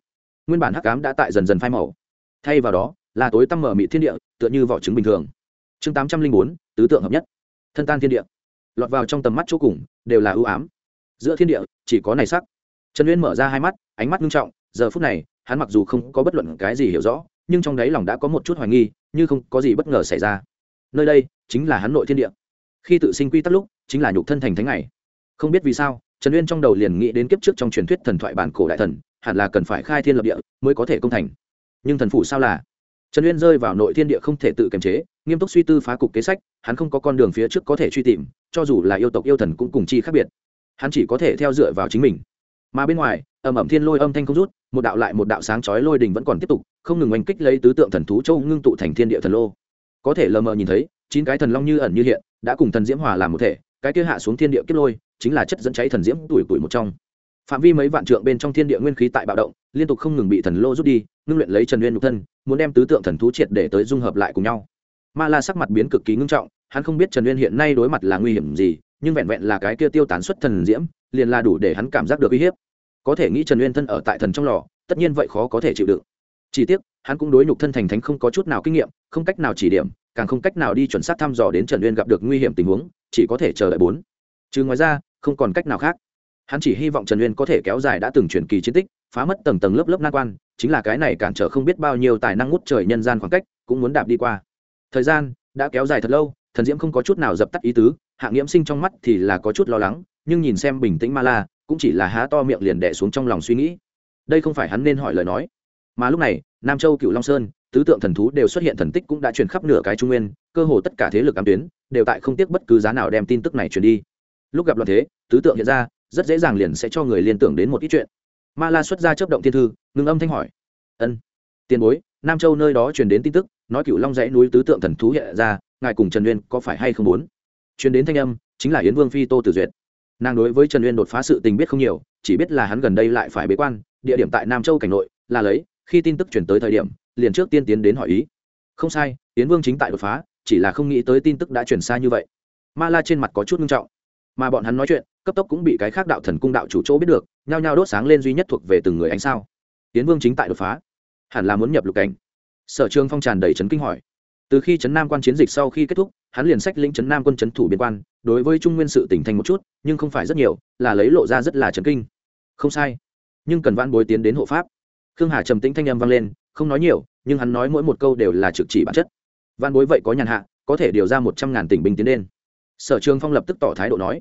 Nguyên bản hắc cám đã tại dần dần phai màu. Thay vào đó, là tối tăm mở mị thiên địa, tựa như vỏ trứng bình thường. Chương tám trăm linh bốn, tứ tượng hợp nhất. Thân tan thiên địa lọt vào trong tầm mắt chỗ cùng, đều là ưu ám. Giữa thiên địa, chỉ có này sắc. Trần uyên mở ra hai mắt, ánh mắt nghiêm trọng, giờ phút này, hắn mặc dù không có bất luận cái gì hiểu rõ, nhưng trong đáy lòng đã có một chút hoài nghi, như không có gì bất ngờ xảy ra. Nơi đây, chính là hắn nội thiên địa. Khi tự sinh quy tắc lúc, chính là nhục thân thành thánh này không biết vì sao, trần uyên trong đầu liền nghĩ đến kiếp trước trong truyền thuyết thần thoại bản cổ đại thần, hẳn là cần phải khai thiên lập địa mới có thể công thành. Nhưng thần phủ sao là? Trần uyên rơi vào nội thiên địa không thể tự kiềm chế, nghiêm túc suy tư phá cục kế sách, hắn không có con đường phía trước có thể truy tìm cho dù là yêu tộc yêu thần cũng cùng chi khác biệt. Hắn chỉ có thể theo dựa vào chính mình. Mà bên ngoài, ầm ầm thiên lôi âm thanh không rút, một đạo lại một đạo sáng chói lôi đình vẫn còn tiếp tục, không ngừng oanh kích lấy tứ tượng thần thú châu ngưng tụ thành thiên địa thần lô. Có thể lờ mờ nhìn thấy, chín cái thần long như ẩn như hiện, đã cùng thần diễm hòa làm một thể, cái kia hạ xuống thiên địa kết lôi, chính là chất dẫn cháy thần diễm tuổi tuổi một trong. Phạm vi mấy vạn trượng bên trong thiên địa nguyên khí tại bạo động, liên tục không ngừng bị thần lô rút đi, ngưng luyện lấy trần nguyên nhục thân, muốn đem tứ tượng thần thú triệt để tới dung hợp lại cùng nhau. Ma la sắc mặt biến cực kỳ ngưng trọng hắn không biết trần Uyên hiện nay đối mặt là nguy hiểm gì, nhưng vẹn vẹn là cái kia tiêu tán xuất thần diễm, liền là đủ để hắn cảm giác được uy hiếp. Có thể nghĩ trần Uyên thân ở tại thần trong lò, tất nhiên vậy khó có thể chịu đựng. Chỉ tiếc, hắn cũng đối nhục thân thành thánh không có chút nào kinh nghiệm, không cách nào chỉ điểm, càng không cách nào đi chuẩn xác thăm dò đến trần uyên gặp được nguy hiểm tình huống, chỉ có thể chờ đợi bốn. Chứ ngoài ra, không còn cách nào khác. Hắn chỉ hy vọng trần uyên có thể kéo dài đã từng truyền kỳ chiến tích, phá mất tầng tầng lớp lớp nan quan, chính là cái này cản trở không biết bao nhiêu tài năng ngút trời nhân gian khoảng cách, cũng muốn đạp đi qua. Thời gian đã kéo dài thật lâu thần diễm không có chút nào dập tắt ý tứ hạng nghiễm sinh trong mắt thì là có chút lo lắng, nhưng nhìn xem bình tĩnh ma la, cũng chỉ là há to miệng liền đẻ xuống trong lòng suy nghĩ. Đây không phải hắn nên hỏi lời nói. Mà lúc này, nam châu cựu long sơn, tứ tượng thần thú đều xuất hiện thần tích cũng đã truyền khắp nửa cái trung nguyên, cơ hồ tất cả thế lực ám tuyến đều tại không tiếc bất cứ giá nào đem tin tức này truyền đi. Lúc gặp loạn thế, tứ tượng hiện ra, rất dễ dàng liền sẽ cho người liên tưởng đến một ít chuyện. Ma la xuất ra chấp động thiên thư ngưng âm thanh hỏi. Ân, tiền bối, nam châu nơi đó truyền đến tin tức, nói cựu long dãy núi tứ tượng thần thú hiện ra ngài cùng trần uyên có phải hay không muốn? Chuyến đến thanh âm, chính là yến vương phi tô tử duyệt. Nàng đối với trần uyên đột phá sự tình biết không nhiều, chỉ biết là hắn gần đây lại phải bế quan, địa điểm tại nam châu cảnh nội, là lấy, khi tin tức chuyển tới thời điểm, liền trước tiên tiến đến hỏi ý. Không sai, Yến vương chính tại đột phá, chỉ là không nghĩ tới tin tức đã chuyển xa như vậy. Ma la trên mặt có chút nghiêm trọng. Mà bọn hắn nói chuyện, cấp tốc cũng bị cái khác đạo thần cung đạo chủ chỗ biết được, nhao nhao đốt sáng lên duy nhất thuộc về từng người ánh sao. Yến vương chính tại đột phá. Hẳn là muốn nhập lục cảnh. Sở trường phong tràn đầy trấn kinh hỏi từ khi trấn nam quan chiến dịch sau khi kết thúc, hắn liền sách lĩnh trấn nam quân trấn thủ biên quan, đối với trung nguyên sự tỉnh thành một chút, nhưng không phải rất nhiều, là lấy lộ ra rất là trấn kinh. Không sai. Nhưng cần vãn bối tiến đến hộ pháp. Khương hà trầm tĩnh thanh âm vang lên, không nói nhiều, nhưng hắn nói mỗi một câu đều là trực chỉ bản chất. Văn bối vậy có nhàn hạ, có thể điều ra một trăm ngàn tỉnh binh tiến lên. Sở trường phong lập tức tỏ thái độ nói.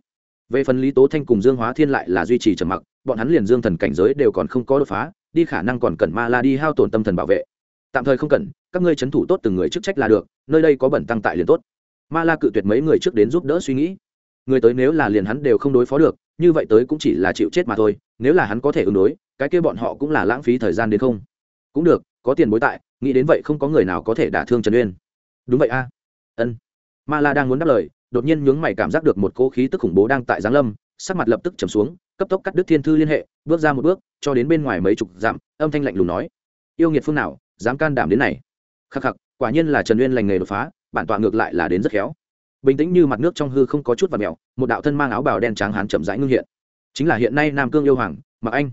Về phần lý tố thanh cùng dương hóa thiên lại là duy trì trầm mặc, bọn hắn liền dương thần cảnh giới đều còn không có đột phá, đi khả năng còn cần ma la đi hao tổn tâm thần bảo vệ tạm thời không cần, các ngươi c h ấ n thủ tốt từng người chức trách là được, nơi đây có bẩn tăng tại liền tốt. Ma la cự tuyệt mấy người trước đến giúp đỡ suy nghĩ. Người tới nếu là liền hắn đều không đối phó được, như vậy tới cũng chỉ là chịu chết mà thôi, nếu là hắn có thể ứng đối, cái kia bọn họ cũng là lãng phí thời gian đến không? Cũng được, có tiền bối tại, nghĩ đến vậy không có người nào có thể đả thương trần uyên. Đúng vậy a. Ân. Ma la đang muốn đáp lời, đột nhiên nhướng mày cảm giác được một cỗ khí tức khủng bố đang tại giáng lâm, sắc mặt lập tức trầm xuống, cấp tốc cắt đứt thiên thư liên hệ, bước ra một bước, cho đến bên ngoài mấy chục dặm, âm thanh lạnh lùng nói, yêu nghiệt phương nào dám can đảm đến này. Khắc khắc, quả nhiên là trần uyên lành nghề đột phá, bản tọa ngược lại là đến rất khéo. Bình tĩnh như mặt nước trong hư không có chút và mèo, một đạo thân mang áo bào đen trắng hán chậm rãi ngưng hiện. Chính là hiện nay nam cương yêu hoàng mặc anh.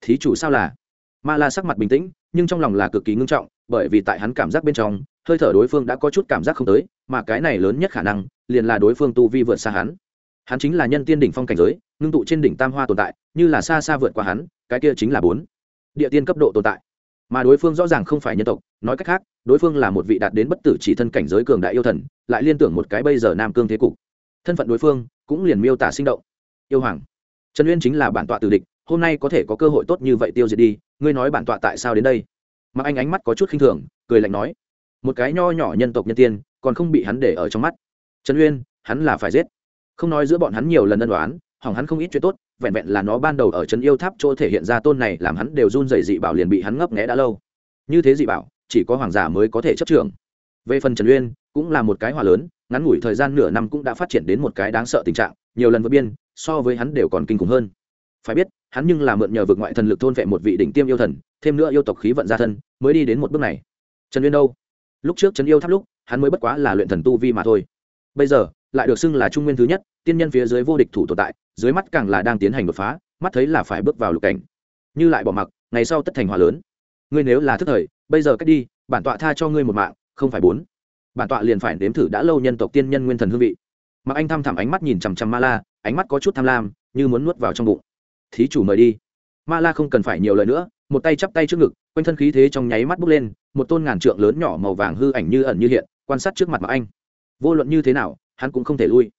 Thí chủ sao là? Ma la sắc mặt bình tĩnh, nhưng trong lòng là cực kỳ ngưng trọng, bởi vì tại hắn cảm giác bên trong, hơi thở đối phương đã có chút cảm giác không tới, mà cái này lớn nhất khả năng, liền là đối phương tu vi vượt xa hắn. Hắn chính là nhân tiên đỉnh phong cảnh giới, ngưng tụ trên đỉnh tam hoa tồn tại, như là xa xa vượt qua hắn, cái kia chính là bốn. Địa tiên cấp độ tồn tại mà đối phương rõ ràng không phải nhân tộc, nói cách khác, đối phương là một vị đạt đến bất tử chỉ thân cảnh giới cường đại yêu thần, lại liên tưởng một cái bây giờ nam cương thế cục. Thân phận đối phương cũng liền miêu tả sinh động. Yêu hoàng, trần uyên chính là bản tọa tử địch, hôm nay có thể có cơ hội tốt như vậy tiêu diệt đi, ngươi nói bản tọa tại sao đến đây? Mặc anh ánh mắt có chút khinh thường, cười lạnh nói, một cái nho nhỏ nhân tộc nhân tiên, còn không bị hắn để ở trong mắt. Trần uyên, hắn là phải giết. Không nói giữa bọn hắn nhiều lần ân đoán hỏng hắn không ít chuyện tốt vẹn vẹn là nó ban đầu ở trấn yêu tháp chỗ thể hiện ra tôn này làm hắn đều run rẩy dị bảo liền bị hắn ngấp nghẽ đã lâu. Như thế dị bảo, chỉ có hoàng giả mới có thể chấp trưởng. Về phần trần uyên, cũng là một cái hòa lớn, ngắn ngủi thời gian nửa năm cũng đã phát triển đến một cái đáng sợ tình trạng, nhiều lần vượt biên, so với hắn đều còn kinh khủng hơn. Phải biết, hắn nhưng là mượn nhờ vượt ngoại thần lực thôn vệ một vị đỉnh tiêm yêu thần, thêm nữa yêu tộc khí vận gia thân, mới đi đến một bước này. Trần uyên đâu? Lúc trước trấn yêu tháp lúc, hắn mới bất quá là luyện thần tu vi mà thôi. Bây giờ, lại được xưng là trung nguyên thứ nhất tiên nhân phía dưới vô địch thủ tồn tại, dưới mắt càng là đang tiến hành đột phá, mắt thấy là phải bước vào lục cảnh. Như lại bỏ mặc, ngày sau tất thành hòa lớn. Ngươi nếu là thức thời, bây giờ cách đi, bản tọa tha cho ngươi một mạng, không phải bốn. Bản tọa liền phải nếm thử đã lâu nhân tộc tiên nhân nguyên thần hương vị. Mặc anh thăm thẳm ánh mắt nhìn chằm chằm ma la, ánh mắt có chút tham lam, như muốn nuốt vào trong bụng. Thí chủ mời đi. Ma la không cần phải nhiều lời nữa, một tay chắp tay trước ngực, quanh thân khí thế trong nháy mắt bốc lên, một tôn ngàn trượng lớn nhỏ màu vàng hư ảnh như ẩn như hiện, quan sát trước mặt mặc anh. Vô luận như thế nào, hắn cũng không thể lui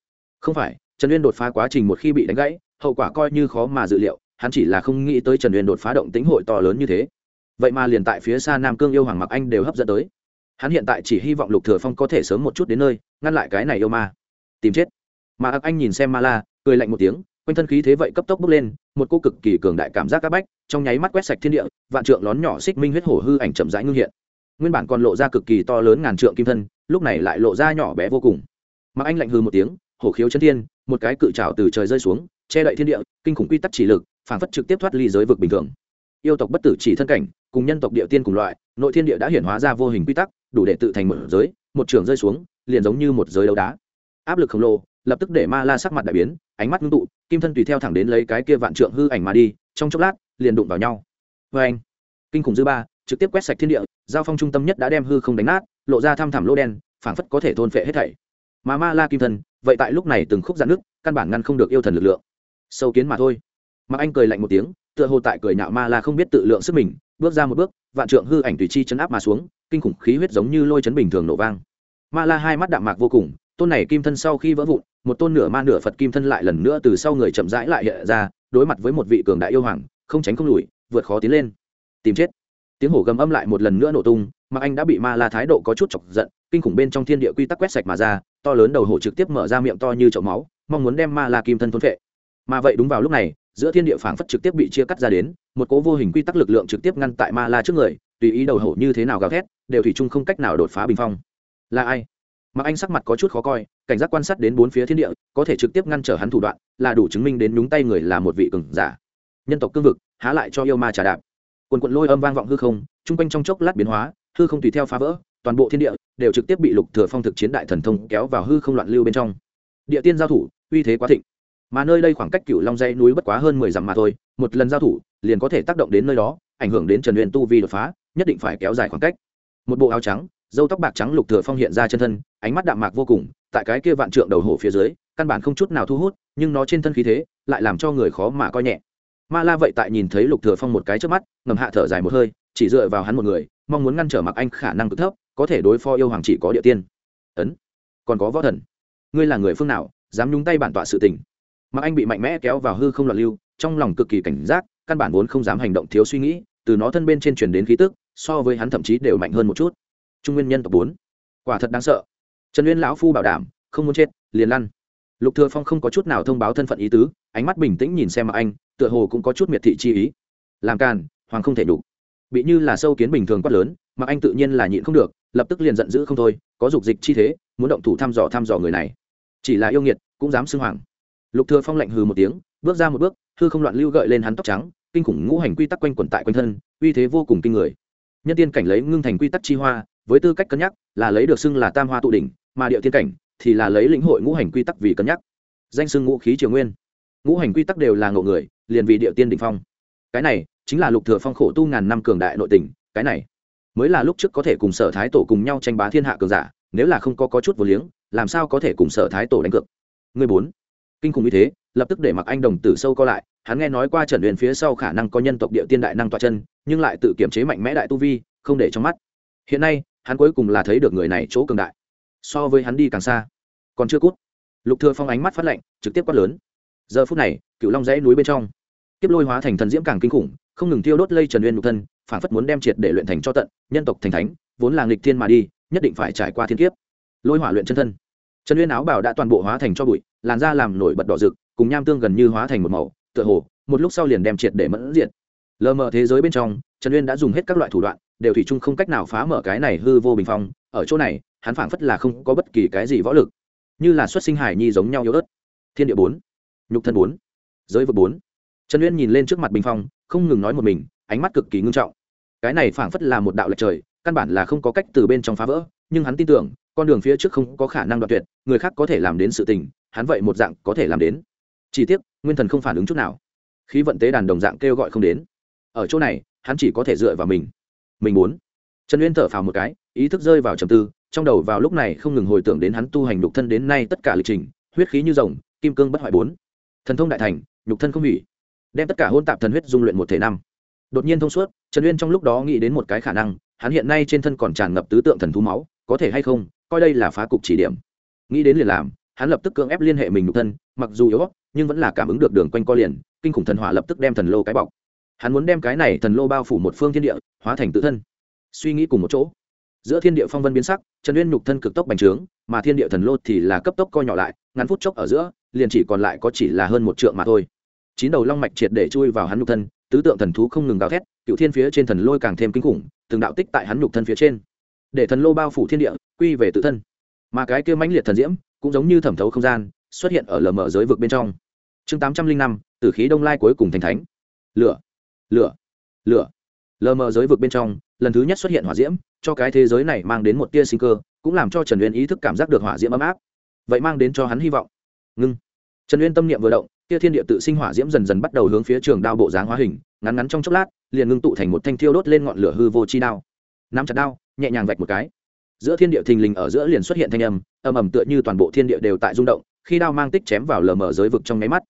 không phải, trần uyên đột phá quá trình một khi bị đánh gãy, hậu quả coi như khó mà dự liệu, hắn chỉ là không nghĩ tới trần uyên đột phá động tính hội to lớn như thế. Vậy mà liền tại phía xa nam cương yêu hoàng mặc anh đều hấp dẫn tới. Hắn hiện tại chỉ hy vọng lục thừa phong có thể sớm một chút đến nơi, ngăn lại cái này yêu ma. Tìm chết. Mà ác anh nhìn xem ma la, cười lạnh một tiếng, quanh thân khí thế vậy cấp tốc bốc lên, một cô cực kỳ cường đại cảm giác các bách, trong nháy mắt quét sạch thiên địa, vạn trượng lón nhỏ xích minh huyết hổ hư ảnh chậm rãi ngưng hiện. Nguyên bản còn lộ ra cực kỳ to lớn ngàn trượng kim thân, lúc này lại lộ ra nhỏ bé vô cùng. Mà anh lạnh hư một tiếng hổ khiếu chân thiên, một cái cự trào từ trời rơi xuống, che đậy thiên địa, kinh khủng quy tắc chỉ lực phản phất trực tiếp thoát ly giới vực bình thường. Yêu tộc bất tử chỉ thân cảnh, cùng nhân tộc địa tiên cùng loại, nội thiên địa đã hiển hóa ra vô hình quy tắc, đủ để tự thành một giới, một trường rơi xuống, liền giống như một giới đấu đá. Áp lực khổng lồ, lập tức để ma la sắc mặt đại biến, ánh mắt ngưng tụ, kim thân tùy theo thẳng đến lấy cái kia vạn trượng hư ảnh mà đi, trong chốc lát, liền đụng vào nhau. Vê anh kinh khủng dư ba, trực tiếp quét sạch thiên địa, giao phong trung tâm nhất đã đem hư không đánh nát, lộ ra thăm thẳm lô đen, phảng phất có thể thôn phệ hết thảy. Mà ma la kim thân vậy tại lúc này từng khúc giãn nước, căn bản ngăn không được yêu thần lực lượng. Sâu kiến mà thôi. Mà anh cười lạnh một tiếng, tựa hồ tại cười nhạo ma la không biết tự lượng sức mình, bước ra một bước, vạn trượng hư ảnh tùy chi chấn áp mà xuống, kinh khủng khí huyết giống như lôi chấn bình thường nổ vang. Ma la hai mắt đạm mạc vô cùng, tôn này kim thân sau khi vỡ vụn, một tôn nửa ma nửa phật kim thân lại lần nữa từ sau người chậm rãi lại hiện ra, đối mặt với một vị cường đại yêu hoàng, không tránh không lùi, vượt khó tiến lên. Tìm chết. Tiếng hổ gầm âm lại một lần nữa nổ tung mà anh đã bị ma la thái độ có chút chọc giận, kinh khủng bên trong thiên địa quy tắc quét sạch mà ra to lớn đầu hổ trực tiếp mở ra miệng to như chậu máu, mong muốn đem ma la kim thân thôn phệ. Mà vậy đúng vào lúc này, giữa thiên địa phảng phất trực tiếp bị chia cắt ra đến, một cố vô hình quy tắc lực lượng trực tiếp ngăn tại ma la trước người, tùy ý đầu hổ như thế nào gào thét, đều thủy chung không cách nào đột phá bình phong. Là ai? Mặc anh sắc mặt có chút khó coi, cảnh giác quan sát đến bốn phía thiên địa, có thể trực tiếp ngăn trở hắn thủ đoạn, là đủ chứng minh đến nhúng tay người là một vị cường giả. Nhân tộc cương vực, há lại cho yêu ma trà đạp. Quần quận lôi âm vang vọng hư không, chung quanh trong chốc lát biến hóa, hư không tùy theo phá vỡ toàn bộ thiên địa đều trực tiếp bị lục thừa phong thực chiến đại thần thông kéo vào hư không loạn lưu bên trong. Địa tiên giao thủ, uy thế quá thịnh. Mà nơi đây khoảng cách cựu long dây núi bất quá hơn mười dặm mà thôi, một lần giao thủ liền có thể tác động đến nơi đó, ảnh hưởng đến trần uyên tu vi đột phá, nhất định phải kéo dài khoảng cách. Một bộ áo trắng dâu tóc bạc trắng lục thừa phong hiện ra chân thân, ánh mắt đạm mạc vô cùng, tại cái kia vạn trượng đầu hổ phía dưới, căn bản không chút nào thu hút, nhưng nó trên thân khí thế lại làm cho người khó mà coi nhẹ. Ma la vậy tại nhìn thấy lục thừa phong một cái trước mắt, ngầm hạ thở dài một hơi, chỉ dựa vào hắn một người, mong muốn ngăn trở mặc anh khả năng cực thấp có thể đối phó yêu hoàng chỉ có địa tiên. Ấn, còn có võ thần. Ngươi là người phương nào, dám nhúng tay bản tọa sự tình? Mặc anh bị mạnh mẽ kéo vào hư không loạn lưu, trong lòng cực kỳ cảnh giác, căn bản vốn không dám hành động thiếu suy nghĩ, từ nó thân bên trên truyền đến khí tức, so với hắn thậm chí đều mạnh hơn một chút. Trung nguyên nhân tộc bốn. Quả thật đáng sợ. Trần nguyên lão phu bảo đảm, không muốn chết, liền lăn. Lục thừa phong không có chút nào thông báo thân phận ý tứ, ánh mắt bình tĩnh nhìn xem mà anh, tựa hồ cũng có chút miệt thị chi ý. Làm càn, hoàng không thể đủ. Bị như là sâu kiến bình thường quát lớn mà anh tự nhiên là nhịn không được, lập tức liền giận dữ không thôi, có dục dịch chi thế, muốn động thủ thăm dò thăm dò người này. Chỉ là yêu nghiệt, cũng dám xưng hoàng. Lục thừa phong lạnh hừ một tiếng, bước ra một bước, hư không loạn lưu gợi lên hắn tóc trắng, kinh khủng ngũ hành quy tắc quanh quẩn tại quanh thân, uy thế vô cùng kinh người. Nhân tiên cảnh lấy ngưng thành quy tắc chi hoa, với tư cách cân nhắc, là lấy được xưng là tam hoa tụ đỉnh, mà địa tiên cảnh thì là lấy lĩnh hội ngũ hành quy tắc vì cân nhắc. Danh xưng ngũ khí triều nguyên. Ngũ hành quy tắc đều là ngộ người, liền vì địa tiên đỉnh phong. Cái này chính là lục thừa phong khổ tu ngàn năm cường đại nội tình, cái này mới là lúc trước có thể cùng sở thái tổ cùng nhau tranh bá thiên hạ cường giả, nếu là không có có chút vô liếng, làm sao có thể cùng sở thái tổ đánh cược? Người bốn. Kinh khủng như thế, lập tức để mặc anh đồng tử sâu co lại, hắn nghe nói qua trần huyền phía sau khả năng có nhân tộc địa tiên đại năng toa chân, nhưng lại tự kiểm chế mạnh mẽ đại tu vi, không để trong mắt. Hiện nay, hắn cuối cùng là thấy được người này chỗ cường đại. So với hắn đi càng xa. Còn chưa cút. Lục thừa phong ánh mắt phát lạnh, trực tiếp quát lớn. Giờ phút này cựu long dãy núi bên trong tiếp lôi hóa thành thần diễm càng kinh khủng, không ngừng tiêu đốt lây trần uyên nhục thân phản phất muốn đem triệt để luyện thành cho tận, nhân tộc thành thánh, vốn là nghịch thiên mà đi, nhất định phải trải qua thiên kiếp. Lôi hỏa luyện chân thân. Trần uyên áo bảo đã toàn bộ hóa thành cho bụi, làn da làm nổi bật đỏ rực, cùng nham tương gần như hóa thành một màu, tựa hồ, một lúc sau liền đem triệt để mẫn diện lờ mờ thế giới bên trong, trần uyên đã dùng hết các loại thủ đoạn, đều thủy chung không cách nào phá mở cái này hư vô bình phong, ở chỗ này, hắn phảng phất là không có bất kỳ cái gì võ lực. Như là xuất sinh hải nhi giống nhau yếu ớt. Thiên địa bốn, nhục thân bốn, giới vực bốn. Trần uyên nhìn lên trước mặt bình phong, không ngừng nói một mình ánh mắt cực kỳ ngưng trọng. Cái này phảng phất là một đạo lệch trời, căn bản là không có cách từ bên trong phá vỡ, nhưng hắn tin tưởng, con đường phía trước không có khả năng đoạt tuyệt, người khác có thể làm đến sự tình, hắn vậy một dạng có thể làm đến. Chỉ tiếc, nguyên thần không phản ứng chút nào. Khí vận tế đàn đồng dạng kêu gọi không đến. Ở chỗ này, hắn chỉ có thể dựa vào mình. Mình muốn. Trần uyên thở phào một cái, ý thức rơi vào trầm tư, trong đầu vào lúc này không ngừng hồi tưởng đến hắn tu hành nhục thân đến nay tất cả lịch trình, huyết khí như rồng, kim cương bất hoại bốn. Thần thông đại thành, nhục thân không hủy. Đem tất cả hôn tạp thần huyết dung luyện một thể năm đột nhiên thông suốt, trần uyên trong lúc đó nghĩ đến một cái khả năng, hắn hiện nay trên thân còn tràn ngập tứ tượng thần thú máu, có thể hay không, coi đây là phá cục chỉ điểm. Nghĩ đến liền làm, hắn lập tức cưỡng ép liên hệ mình nhục thân, mặc dù yếu nhưng vẫn là cảm ứng được đường quanh co liền, kinh khủng thần hỏa lập tức đem thần lô cái bọc. Hắn muốn đem cái này thần lô bao phủ một phương thiên địa, hóa thành tự thân. Suy nghĩ cùng một chỗ. Giữa thiên địa phong vân biến sắc, trần uyên nhục thân cực tốc bành trướng, mà thiên địa thần lô thì là cấp tốc co nhỏ lại, ngắn phút chốc ở giữa, liền chỉ còn lại có chỉ là hơn một trượng mà thôi. Chín đầu long mạch triệt để chui vào hắn nhục thân tứ tượng thần thú không ngừng gào thét, cựu thiên phía trên thần lôi càng thêm kinh khủng, từng đạo tích tại hắn nhục thân phía trên. Để thần lô bao phủ thiên địa, quy về tự thân. Mà cái kia mãnh liệt thần diễm, cũng giống như thẩm thấu không gian, xuất hiện ở lờ mở giới vực bên trong. Chương tám trăm linh năm từ khí đông lai cuối cùng thành thánh. Lửa lửa lửa. Lờ mờ giới vực bên trong, lần thứ nhất xuất hiện hỏa diễm, cho cái thế giới này mang đến một tia sinh cơ, cũng làm cho trần uyên ý thức cảm giác được hỏa diễm ấm áp. Vậy mang đến cho hắn hy vọng. Ngưng. Trần uyên tâm niệm vừa động kia thiên địa tự sinh hỏa diễm dần dần bắt đầu hướng phía trường đao bộ dáng hóa hình, ngắn ngắn trong chốc lát, liền ngưng tụ thành một thanh thiêu đốt lên ngọn lửa hư vô chi đao. Nắm chặt đao, nhẹ nhàng vạch một cái. Giữa thiên địa thình lình ở giữa liền xuất hiện thanh âm âm ầm tựa như toàn bộ thiên địa đều tại rung động, khi đao mang tích chém vào lờ mờ giới vực trong nháy mắt,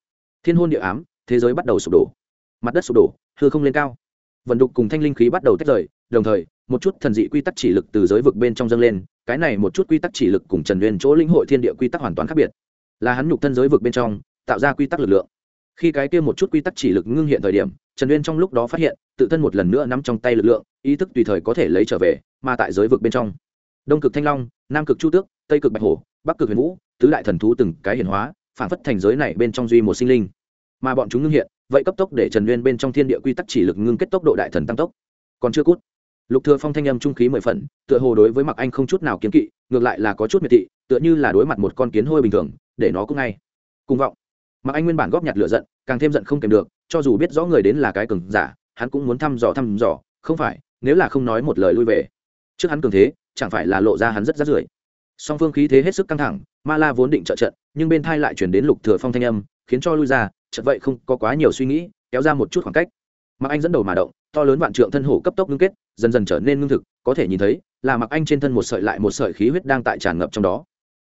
thiên hôn địa ám, thế giới bắt đầu sụp đổ. Mặt đất sụp đổ, hư không lên cao. Vận đục cùng thanh linh khí bắt đầu tách rời, đồng thời, một chút thần dị quy tắc chỉ lực từ giới vực bên trong dâng lên, cái này một chút quy tắc chỉ lực cùng trần uyên chỗ linh hội thiên địa quy tắc hoàn toàn khác biệt. Là hắn nhục thân giới vực bên trong tạo ra quy tắc lực lượng. Khi cái kia một chút quy tắc chỉ lực ngưng hiện thời điểm, trần uyên trong lúc đó phát hiện, tự thân một lần nữa nắm trong tay lực lượng, ý thức tùy thời có thể lấy trở về, mà tại giới vực bên trong. Đông cực thanh long, nam cực chu tước, tây cực bạch hổ, bắc cực huyền vũ, tứ đại thần thú từng cái hiển hóa, phản phất thành giới này bên trong duy một sinh linh. Mà bọn chúng ngưng hiện, vậy cấp tốc để trần uyên bên trong thiên địa quy tắc chỉ lực ngưng kết tốc độ đại thần tăng tốc. Còn chưa cút. Lục thừa phong thanh âm trung khí mười phần, tựa hồ đối với mặc anh không chút nào kiến kỵ, ngược lại là có chút miệt thị, tựa như là đối mặt một con kiến hôi bình thường, để nó cũng ngay. Cùng vọng mặc anh nguyên bản góp nhặt lửa giận, càng thêm giận không kèm được, cho dù biết rõ người đến là cái cường giả, hắn cũng muốn thăm dò thăm dò, không phải, nếu là không nói một lời lui về. Trước hắn cường thế, chẳng phải là lộ ra hắn rất rát rưởi. Song phương khí thế hết sức căng thẳng, ma la vốn định trợ trận, nhưng bên thai lại chuyển đến lục thừa phong thanh âm, khiến cho lui ra, chợt vậy không có quá nhiều suy nghĩ, kéo ra một chút khoảng cách. Mặc anh dẫn đầu mà động, to lớn vạn trượng thân hổ cấp tốc ngưng kết, dần dần trở nên ngưng thực, có thể nhìn thấy, là mặc anh trên thân một sợi lại một sợi khí huyết đang tại tràn ngập trong đó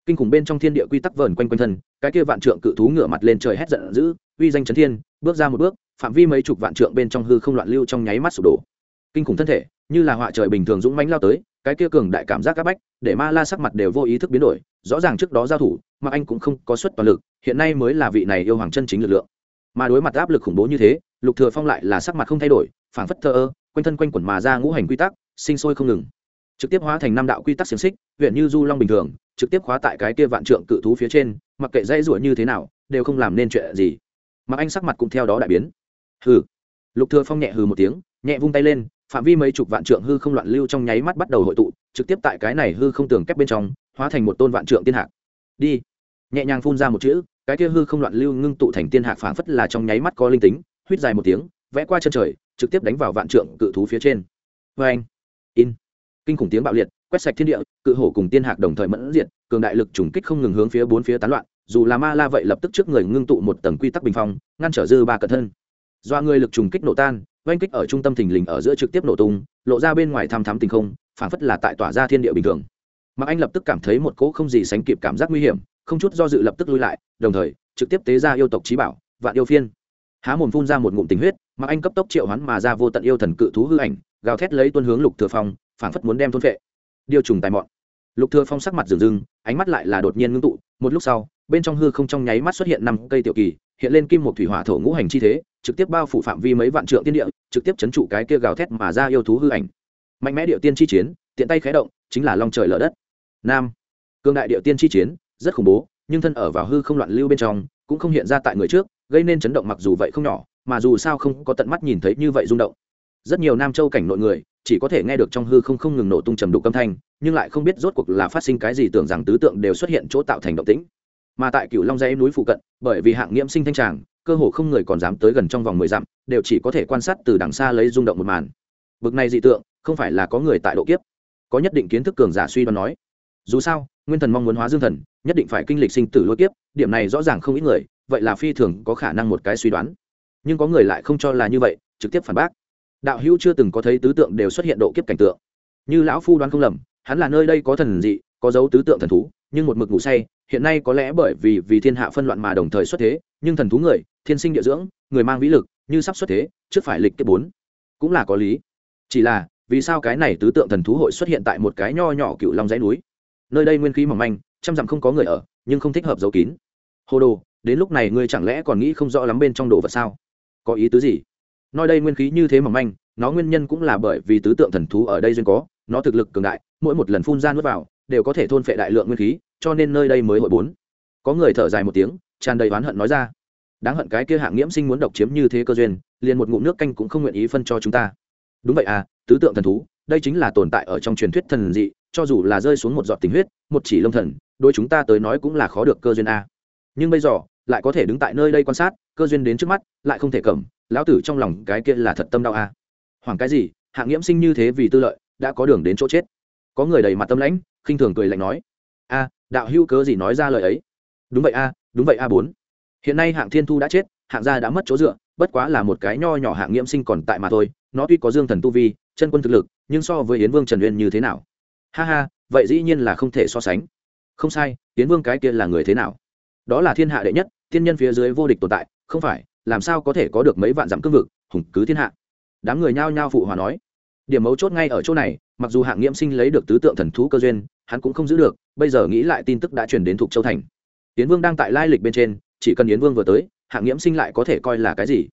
kinh khủng bên trong thiên địa quy tắc vờn quanh quanh thân, cái kia vạn trượng cự thú ngửa mặt lên trời hét giận dữ, uy danh chấn thiên, bước ra một bước, phạm vi mấy chục vạn trượng bên trong hư không loạn lưu trong nháy mắt sụp đổ. Kinh khủng thân thể, như là họa trời bình thường dũng mãnh lao tới, cái kia cường đại cảm giác các bách, để ma la sắc mặt đều vô ý thức biến đổi, rõ ràng trước đó giao thủ, mà anh cũng không có suất toàn lực, hiện nay mới là vị này yêu hoàng chân chính lực lượng. Mà đối mặt áp lực khủng bố như thế, lục thừa phong lại là sắc mặt không thay đổi, phảng phất thơ ơ, quanh thân quanh quẩn mà ra ngũ hành quy tắc, sinh sôi không ngừng. Trực tiếp hóa thành năm đạo quy tắc xiềng xích, huyện như du long bình thường trực tiếp khóa tại cái kia vạn trượng cự thú phía trên, mặc kệ dây rủa như thế nào, đều không làm nên chuyện gì. Mà anh sắc mặt cũng theo đó đại biến. Hừ. Lục thừa phong nhẹ hừ một tiếng, nhẹ vung tay lên, phạm vi mấy chục vạn trượng hư không loạn lưu trong nháy mắt bắt đầu hội tụ, trực tiếp tại cái này hư không tường kép bên trong, hóa thành một tôn vạn trượng tiên hạc. Đi. Nhẹ nhàng phun ra một chữ, cái kia hư không loạn lưu ngưng tụ thành tiên hạc phảng phất là trong nháy mắt có linh tính huýt dài một tiếng, vẽ qua chân trời, trực tiếp đánh vào vạn trượng cự thú phía trên. Vê anh in. Kinh khủng tiếng bạo liệt quét sạch thiên địa, cự hổ cùng tiên hạc đồng thời mẫn diện cường đại lực trùng kích không ngừng hướng phía bốn phía tán loạn, dù là ma la vậy lập tức trước người ngưng tụ một tầng quy tắc bình phong, ngăn trở dư ba cận thân. Do người lực trùng kích nổ tan, oanh kích ở trung tâm thình lình ở giữa trực tiếp nổ tung, lộ ra bên ngoài tham thám tình không, phản phất là tại tỏa ra thiên địa bình thường. Mà anh lập tức cảm thấy một cỗ không gì sánh kịp cảm giác nguy hiểm, không chút do dự lập tức lui lại, đồng thời, trực tiếp tế ra yêu tộc trí bảo, vạn yêu phiên. Há mồm phun ra một ngụm tình huyết mà anh cấp tốc triệu hoán mà ra vô tận yêu thần cự thú hư ảnh, gào thét lấy tuân hướng lục thừa phong, phản phất muốn đem thôn phệ điều trùng tài mọn. Lục thừa phong sắc mặt rừng rừng, ánh mắt lại là đột nhiên ngưng tụ, một lúc sau, bên trong hư không trong nháy mắt xuất hiện năm cây tiểu kỳ, hiện lên kim một thủy hỏa thổ ngũ hành chi thế, trực tiếp bao phủ phạm vi mấy vạn trượng tiên địa, trực tiếp chấn trụ cái kia gào thét mà ra yêu thú hư ảnh. Mạnh mẽ địa tiên chi chiến, tiện tay khé động, chính là long trời lở đất. Nam. Cương đại địa tiên chi chiến, rất khủng bố, nhưng thân ở vào hư không loạn lưu bên trong, cũng không hiện ra tại người trước, gây nên chấn động mặc dù vậy không nhỏ, mà dù sao không có tận mắt nhìn thấy như vậy rung động. Rất nhiều nam châu cảnh nội người chỉ có thể nghe được trong hư không không ngừng nổ tung trầm đục âm thanh, nhưng lại không biết rốt cuộc là phát sinh cái gì tưởng rằng tứ tượng đều xuất hiện chỗ tạo thành động tĩnh. Mà tại cựu long dãy núi phụ cận, bởi vì hạng nghiễm sinh thanh tràng, cơ hồ không người còn dám tới gần trong vòng mười dặm, đều chỉ có thể quan sát từ đằng xa lấy rung động một màn. Bực này dị tượng, không phải là có người tại độ kiếp. Có nhất định kiến thức cường giả suy đoán nói. Dù sao, nguyên thần mong muốn hóa dương thần, nhất định phải kinh lịch sinh tử lôi kiếp, điểm này rõ ràng không ít người, vậy là phi thường có khả năng một cái suy đoán. Nhưng có người lại không cho là như vậy, trực tiếp phản bác đạo hữu chưa từng có thấy tứ tượng đều xuất hiện độ kiếp cảnh tượng. Như lão phu đoán không lầm, hắn là nơi đây có thần dị, có dấu tứ tượng thần thú, nhưng một mực ngủ say, hiện nay có lẽ bởi vì vì thiên hạ phân loạn mà đồng thời xuất thế, nhưng thần thú người, thiên sinh địa dưỡng, người mang vĩ lực, như sắp xuất thế, trước phải lịch kiếp bốn. Cũng là có lý. Chỉ là, vì sao cái này tứ tượng thần thú hội xuất hiện tại một cái nho nhỏ cựu long dãy núi? Nơi đây nguyên khí mỏng manh, trăm dặm không có người ở, nhưng không thích hợp giấu kín. Hồ đồ, đến lúc này ngươi chẳng lẽ còn nghĩ không rõ lắm bên trong đồ vật sao? Có ý tứ gì? Nói đây nguyên khí như thế mỏng manh, nó nguyên nhân cũng là bởi vì tứ tượng thần thú ở đây duyên có, nó thực lực cường đại, mỗi một lần phun ra nuốt vào, đều có thể thôn phệ đại lượng nguyên khí, cho nên nơi đây mới hội bốn. Có người thở dài một tiếng, tràn đầy oán hận nói ra, đáng hận cái kia hạng nghiễm sinh muốn độc chiếm như thế cơ duyên, liền một ngụm nước canh cũng không nguyện ý phân cho chúng ta. Đúng vậy à tứ tượng thần thú, đây chính là tồn tại ở trong truyền thuyết thần dị, cho dù là rơi xuống một giọt tình huyết, một chỉ lông thần đôi chúng ta tới nói cũng là khó được cơ duyên a. Nhưng bây giờ, lại có thể đứng tại nơi đây quan sát, cơ duyên đến trước mắt, lại không thể cầm lão tử trong lòng cái kia là thật tâm đau a hoàng cái gì? Hạng nghiễm sinh như thế vì tư lợi, đã có đường đến chỗ chết. Có người đầy mặt tâm lãnh, khinh thường cười lạnh nói, a, đạo hữu cớ gì nói ra lời ấy? Đúng vậy a, đúng vậy a bốn. Hiện nay hạng thiên thu đã chết, hạng gia đã mất chỗ dựa, bất quá là một cái nho nhỏ hạng nghiễm sinh còn tại mà thôi, nó tuy có dương thần tu vi, chân quân thực lực, nhưng so với yến vương trần uyên như thế nào? Ha ha, vậy dĩ nhiên là không thể so sánh. Không sai, yến vương cái kia là người thế nào? Đó là thiên hạ đệ nhất tiên nhân phía dưới vô địch tồn tại, không phải làm sao có thể có được mấy vạn dặm cương vực, hùng cứ thiên hạ. Đám người nhao nhao phụ hòa nói. Điểm mấu chốt ngay ở chỗ này, mặc dù hạng nghiễm sinh lấy được tứ tượng thần thú cơ duyên, hắn cũng không giữ được, bây giờ nghĩ lại tin tức đã truyền đến thuộc châu thành. Yến vương đang tại lai lịch bên trên, chỉ cần yến vương vừa tới, hạng nghiễm sinh lại có thể coi là cái gì?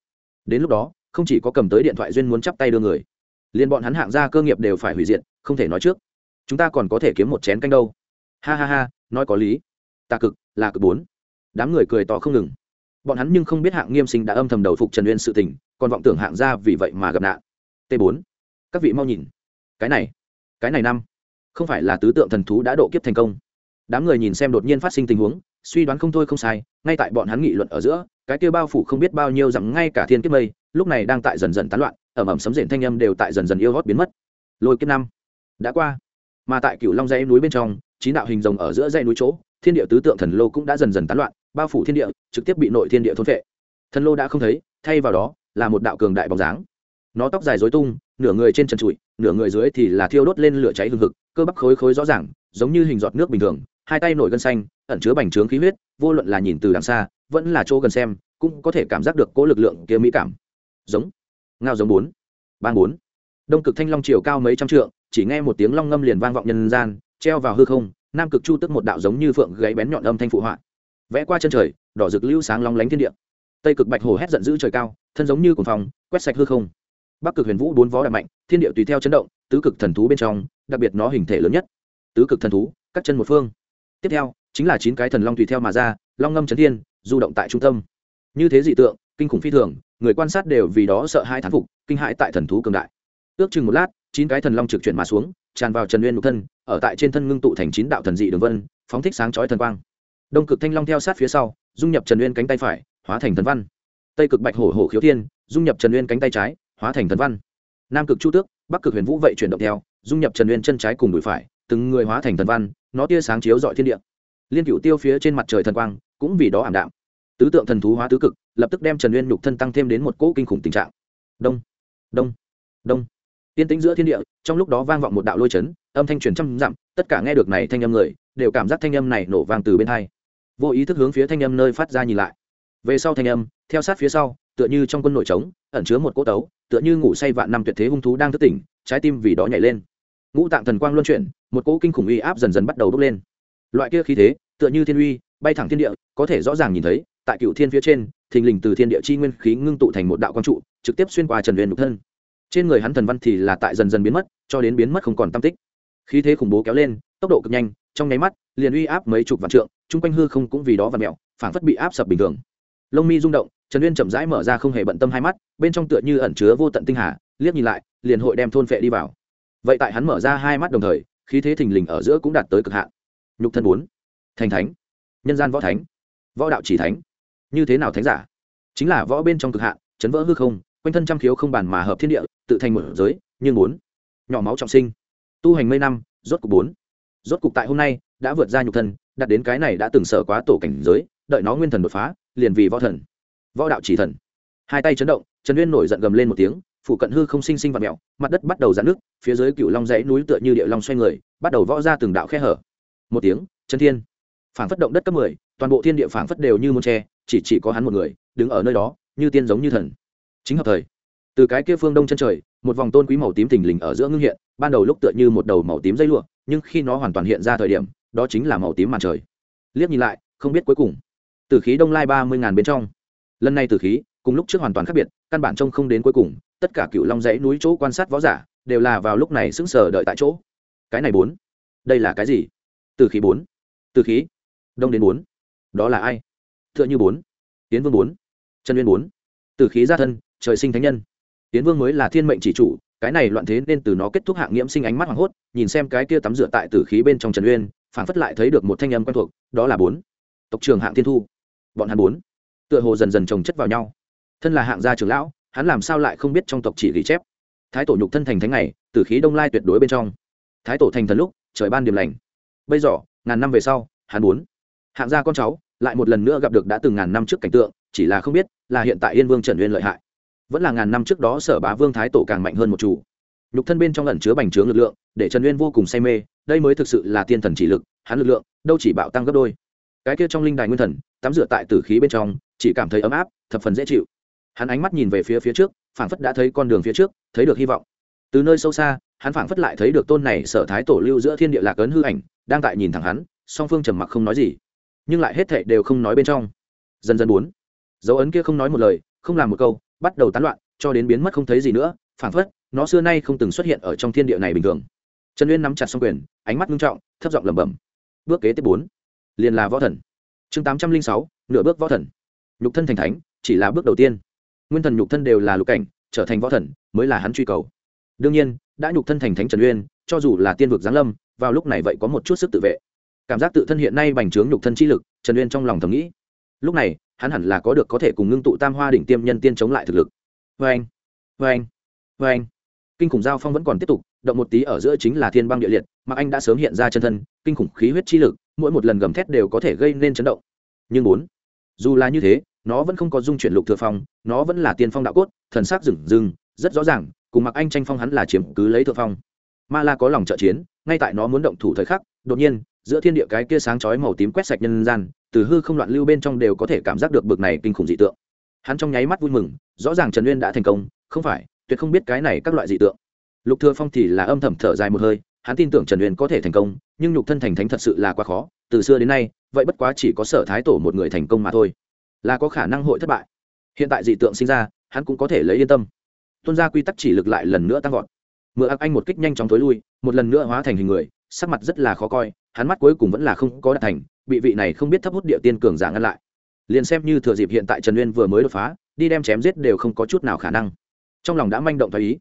Đến lúc đó, không chỉ có cầm tới điện thoại duyên muốn chắp tay đưa người, liền bọn hắn hạng ra cơ nghiệp đều phải hủy diệt, không thể nói trước. Chúng ta còn có thể kiếm một chén canh đâu. Ha ha ha, nói có lý. Tà cực, là cực bốn. Đám người cười to không ngừng bọn hắn nhưng không biết hạng nghiêm sinh đã âm thầm đầu phục trần uyên sự tình, còn vọng tưởng hạng ra vì vậy mà gặp nạn. T 4 các vị mau nhìn. Cái này cái này năm. Không phải là tứ tượng thần thú đã độ kiếp thành công. Đám người nhìn xem đột nhiên phát sinh tình huống, suy đoán không thôi không sai, ngay tại bọn hắn nghị luận ở giữa, cái kia bao phủ không biết bao nhiêu rằng ngay cả thiên kiếp mây, lúc này đang tại dần dần tán loạn, ẩm ẩm sấm rền thanh âm đều tại dần dần yêu hót biến mất. Lôi kiếp năm. Đã qua. Mà tại cựu long dãy núi bên trong, chín đạo hình rồng ở giữa dãy núi chỗ, thiên địa tứ tượng thần lô cũng đã dần dần tán loạn bao phủ thiên địa, trực tiếp bị nội thiên địa thôn vệ Thân lô đã không thấy, thay vào đó là một đạo cường đại bóng dáng. Nó tóc dài dối tung, nửa người trên trần trụi, nửa người dưới thì là thiêu đốt lên lửa cháy hừng hực, cơ bắp khối khối rõ ràng, giống như hình giọt nước bình thường, hai tay nổi gân xanh, ẩn chứa bành trướng khí huyết, vô luận là nhìn từ đằng xa, vẫn là chỗ gần xem, cũng có thể cảm giác được cỗ lực lượng kia mỹ cảm. Giống. Ngao giống bốn. Ban bốn. Đông cực thanh long chiều cao mấy trăm trượng, chỉ nghe một tiếng long ngâm liền vang vọng nhân gian, treo vào hư không, nam cực chu tức một đạo giống như phượng gáy bén nhọn âm thanh phụ họa vẽ qua chân trời, đỏ rực lưu sáng long lánh thiên địa. Tây cực bạch hồ hét giận dữ trời cao, thân giống như cồn phòng quét sạch hư không. Bắc cực huyền vũ bốn vó đạp mạnh, thiên địa tùy theo chấn động, tứ cực thần thú bên trong, đặc biệt nó hình thể lớn nhất. Tứ cực thần thú các chân một phương. Tiếp theo, chính là chín cái thần long tùy theo mà ra, long ngâm chấn thiên, du động tại trung tâm. Như thế dị tượng, kinh khủng phi thường, người quan sát đều vì đó sợ hai thán phục, kinh hãi tại thần thú cường đại. Ước chừng một lát, chín cái thần long trực chuyển mà xuống, tràn vào trần nguyên một thân, ở tại trên thân ngưng tụ thành chín đạo thần dị đường vân, phóng thích sáng chói thần quang đông cực thanh long theo sát phía sau, dung nhập trần uyên cánh tay phải, hóa thành thần văn. Tây cực bạch hổ hổ khiếu thiên, dung nhập trần uyên cánh tay trái, hóa thành thần văn. Nam cực chu tước, bắc cực huyền vũ vậy chuyển động theo, dung nhập trần uyên chân trái cùng đùi phải, từng người hóa thành thần văn, nó tia sáng chiếu dọi thiên địa. Liên cựu tiêu phía trên mặt trời thần quang, cũng vì đó ảm đạm. Tứ tượng thần thú hóa tứ cực, lập tức đem trần uyên nhục thân tăng thêm đến một cỗ kinh khủng tình trạng. Đông đông đông. Tiên tĩnh giữa thiên địa, trong lúc đó vang vọng một đạo lôi chấn, âm thanh truyền trăm dặm, tất cả nghe được này thanh âm người, đều cảm giác thanh âm này nổ vang từ bên hai vô ý thức hướng phía thanh âm nơi phát ra nhìn lại. Về sau thanh âm, theo sát phía sau, tựa như trong quân nội trống, ẩn chứa một cỗ tấu, tựa như ngủ say vạn năm tuyệt thế hung thú đang thức tỉnh, trái tim vì đó nhảy lên. Ngũ tạng thần quang luân chuyển, một cỗ kinh khủng uy áp dần dần bắt đầu bốc lên. Loại kia khí thế, tựa như thiên uy, bay thẳng thiên địa, có thể rõ ràng nhìn thấy, tại cựu thiên phía trên, thình lình từ thiên địa chi nguyên khí ngưng tụ thành một đạo quang trụ, trực tiếp xuyên qua trần huyền nhục thân. Trên người hắn thần văn thì là tại dần dần biến mất, cho đến biến mất không còn tam tích khí thế khủng bố kéo lên, tốc độ cực nhanh, trong nháy mắt, liền uy áp mấy chục vạn trượng, chung quanh hư không cũng vì đó và mẹo phảng phất bị áp sập bình thường. Lông mi rung động, trần uyên chậm rãi mở ra không hề bận tâm hai mắt, bên trong tựa như ẩn chứa vô tận tinh hà, liếc nhìn lại, liền hội đem thôn phệ đi vào. Vậy tại hắn mở ra hai mắt đồng thời, khí thế thình lình ở giữa cũng đạt tới cực hạn. Nhục thân bốn. Thành thánh. Nhân gian võ thánh. Võ đạo chỉ thánh. Như thế nào thánh giả? Chính là võ bên trong cực hạn, chấn vỡ hư không, quanh thân trăm khiếu không bàn mà hợp thiên địa, tự thành một giới, nhưng bốn. Nhỏ máu trọng sinh tu hành mấy năm, rốt cục bốn. Rốt cục tại hôm nay, đã vượt ra nhục thân, đạt đến cái này đã từng sở quá tổ cảnh giới, đợi nó nguyên thần đột phá, liền vì võ thần. Võ đạo chỉ thần. Hai tay chấn động, trần uyên nổi giận gầm lên một tiếng, phủ cận hư không sinh sinh và mẹo mặt đất bắt đầu giãn nước phía dưới cựu long dãy núi tựa như địa long xoay người, bắt đầu võ ra từng đạo khe hở. Một tiếng chân thiên. Phản phất động đất cấp mười, toàn bộ thiên địa phản phất đều như một tre chỉ chỉ có hắn một người, đứng ở nơi đó, như tiên giống như thần. Chính hợp thời. Từ cái kia phương đông chân trời một vòng tôn quý màu tím thình lình ở giữa ngưng hiện, ban đầu lúc tựa như một đầu màu tím dây lụa, nhưng khi nó hoàn toàn hiện ra thời điểm, đó chính là màu tím màn trời. Liếc nhìn lại, không biết cuối cùng. Từ khí đông lai ba mươi ngàn bên trong. Lần này từ khí, cùng lúc trước hoàn toàn khác biệt, căn bản trông không đến cuối cùng, tất cả cựu long dãy núi chỗ quan sát võ giả, đều là vào lúc này sững sờ đợi tại chỗ. Cái này bốn. Đây là cái gì? Từ khí bốn. Từ khí. Đông đến bốn. Đó là ai? T h ư ợ n h ư bốn. Tiến vương bốn. Trần uyên bốn. Từ khí gia thân, trời sinh thánh nhân tiến vương mới là thiên mệnh chỉ chủ, cái này loạn thế nên từ nó kết thúc hạng nghiễm sinh ánh mắt hoảng hốt, nhìn xem cái kia tắm rửa tại tử khí bên trong trần uyên phản phất lại thấy được một thanh âm quen thuộc, đó là bốn. Tộc trưởng hạng thiên thu. Bọn hắn bốn. Tựa hồ dần dần trồng chất vào nhau. Thân là hạng gia trưởng lão, hắn làm sao lại không biết trong tộc chỉ ghi chép? Thái tổ nhục thân thành thánh này tử khí đông lai tuyệt đối bên trong. Thái tổ thành thần lúc, trời ban điểm lành. Bây giờ, ngàn năm về sau, hắn muốn hạng gia con cháu, lại một lần nữa gặp được đã từng ngàn năm trước cảnh tượng, chỉ là không biết là hiện tại yên vương trần uyên lợi hại vẫn là ngàn năm trước đó sở bá vương thái tổ càng mạnh hơn một chủ. Nhục thân bên trong ẩn chứa bành trướng lực lượng, để trần uyên vô cùng say mê, đây mới thực sự là tiên thần chỉ lực, hắn lực lượng, đâu chỉ bạo tăng gấp đôi. Cái kia trong linh đài nguyên thần, tắm rửa tại tử khí bên trong, chỉ cảm thấy ấm áp, thập phần dễ chịu. Hắn ánh mắt nhìn về phía phía trước, phảng phất đã thấy con đường phía trước, thấy được hy vọng. Từ nơi sâu xa, hắn phảng phất lại thấy được tôn này sở thái tổ lưu giữa thiên địa lạc ấn hư ảnh, đang tại nhìn thẳng hắn, song phương trầm mặc không nói gì. Nhưng lại hết thệ đều không nói bên trong. Dần dần bốn dấu ấn kia không nói một lời, không làm một câu bắt đầu tán loạn, cho đến biến mất không thấy gì nữa, phảng phất, nó xưa nay không từng xuất hiện ở trong thiên địa này bình thường. Trần uyên nắm chặt xong quyền, ánh mắt nghiêm trọng, thấp giọng lẩm bẩm. Bước kế tiếp bốn. Liền là võ thần. Chương tám trăm linh sáu, nửa bước võ thần. Nhục thân thành thánh, chỉ là bước đầu tiên. Nguyên thần nhục thân đều là lục cảnh, trở thành võ thần, mới là hắn truy cầu. Đương nhiên, đã nhục thân thành thánh trần uyên, cho dù là tiên vực giáng lâm, vào lúc này vậy có một chút sức tự vệ. Cảm giác tự thân hiện nay bành trướng nhục thân chi lực, trần uyên trong lòng thầm nghĩ. Lúc này hắn hẳn là có được có thể cùng ngưng tụ tam hoa đỉnh tiêm nhân tiên chống lại thực lực. Vê anh vê anh vê anh. Kinh khủng giao phong vẫn còn tiếp tục, động một tí ở giữa chính là thiên băng địa liệt, mà anh đã sớm hiện ra chân thân, kinh khủng khí huyết chi lực, mỗi một lần gầm thét đều có thể gây nên chấn động. Nhưng bốn, dù là như thế, nó vẫn không có dung chuyển lục thừa phong, nó vẫn là tiên phong đạo cốt, thần sắc rừng rừng, rất rõ ràng, cùng mặc anh tranh phong hắn là chiếm cứ lấy thượng phong. Ma la có lòng trợ chiến, ngay tại nó muốn động thủ thời khắc, đột nhiên, giữa thiên địa cái kia sáng chói màu tím quét sạch nhân gian từ hư không loạn lưu bên trong đều có thể cảm giác được bực này kinh khủng dị tượng. Hắn trong nháy mắt vui mừng, rõ ràng trần uyên đã thành công, không phải, tuyệt không biết cái này các loại dị tượng. Lục thừa phong thì là âm thầm thở dài một hơi, hắn tin tưởng trần uyên có thể thành công, nhưng nhục thân thành thánh thật sự là quá khó, từ xưa đến nay, vậy bất quá chỉ có sở thái tổ một người thành công mà thôi. Là có khả năng hội thất bại. Hiện tại dị tượng sinh ra, hắn cũng có thể lấy yên tâm. Tuân ra quy tắc chỉ lực lại lần nữa tăng vọt. Mượn ác anh một kích nhanh chóng tối lui, một lần nữa hóa thành hình người, sắc mặt rất là khó coi, hắn mắt cuối cùng vẫn là không có đạt thành bị vị này không biết thấp hút địa tiên cường giả ngăn lại. Liền xem như thừa dịp hiện tại trần uyên vừa mới đột phá, đi đem chém giết đều không có chút nào khả năng. Trong lòng đã manh động thái ý.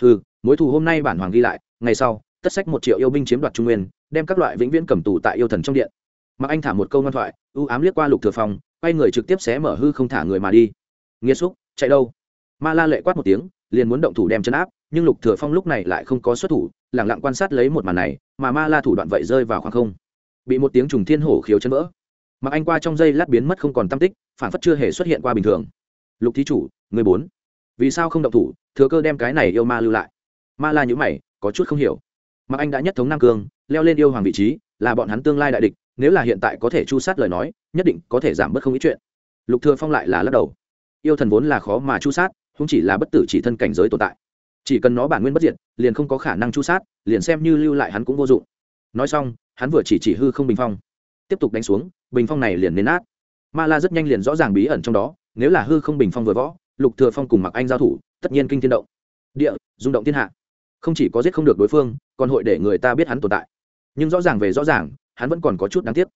Ừ mối thù hôm nay bản hoàng ghi lại, ngày sau, tất sách một triệu yêu binh chiếm đoạt trung nguyên, đem các loại vĩnh viễn cầm tù tại yêu thần trong điện. Mặc anh thả một câu ngoan thoại, ưu ám liếc qua lục thừa phòng quay người trực tiếp xé mở hư không thả người mà đi. Nghĩa xúc, chạy đâu? Ma la lệ quát một tiếng, liền muốn động thủ đem chân áp, nhưng lục thừa phong lúc này lại không có xuất thủ lặng lặng quan sát lấy một màn này, mà ma la thủ đoạn vậy rơi vào khoảng không bị một tiếng trùng thiên hổ khiếu chân vỡ. Mặc anh qua trong giây lát biến mất không còn tâm tích, phản phất chưa hề xuất hiện qua bình thường. Lục thí chủ, người bốn. Vì sao không động thủ, thừa cơ đem cái này yêu ma lưu lại? Ma la nhữ mày, có chút không hiểu. Mặc anh đã nhất thống nam cương, leo lên yêu hoàng vị trí, là bọn hắn tương lai đại địch, nếu là hiện tại có thể chu sát lời nói, nhất định có thể giảm bớt không ít chuyện. Lục thừa phong lại là lắc đầu. Yêu thần vốn là khó mà chu sát không chỉ là bất tử chỉ thân cảnh giới tồn tại. Chỉ cần nó bản nguyên bất diệt, liền không có khả năng chu sát, liền xem như lưu lại hắn cũng vô dụng. Nói xong hắn vừa chỉ chỉ hư không bình phong. Tiếp tục đánh xuống, bình phong này liền nến nát. Ma la rất nhanh liền rõ ràng bí ẩn trong đó, nếu là hư không bình phong vừa võ, lục thừa phong cùng mặc anh giao thủ, tất nhiên kinh thiên động. Địa, rung động thiên hạ. Không chỉ có giết không được đối phương, còn hội để người ta biết hắn tồn tại. Nhưng rõ ràng về rõ ràng, hắn vẫn còn có chút đáng tiếc.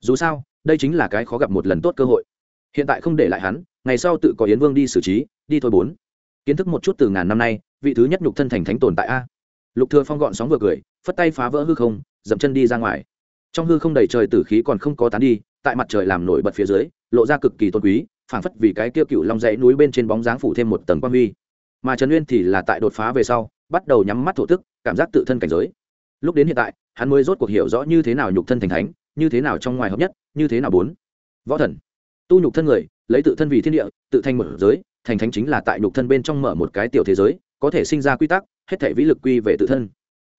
Dù sao, đây chính là cái khó gặp một lần tốt cơ hội. Hiện tại không để lại hắn, ngày sau tự có yến vương đi xử trí, đi thôi bốn. Kiến thức một chút từ ngàn năm nay, vị thứ nhất nhục thân thành thánh tồn tại a. Lục thừa phong gọn sóng vừa cười, phất tay phá vỡ hư không dậm chân đi ra ngoài. Trong hư không đầy trời tử khí còn không có tán đi, tại mặt trời làm nổi bật phía dưới, lộ ra cực kỳ tôn quý, phảng phất vì cái kia cựu long dãy núi bên trên bóng dáng phủ thêm một tầng quang huy. Mà trần uyên thì là tại đột phá về sau, bắt đầu nhắm mắt thổ tức, cảm giác tự thân cảnh giới. Lúc đến hiện tại, hắn mới rốt cuộc hiểu rõ như thế nào nhục thân thành thánh, như thế nào trong ngoài hợp nhất, như thế nào bốn. Võ thần. Tu nhục thân người, lấy tự thân vì thiên địa, tự thành một giới, thành thánh chính là tại nhục thân bên trong mở một cái tiểu thế giới, có thể sinh ra quy tắc, hết thể vĩ lực quy về tự thân.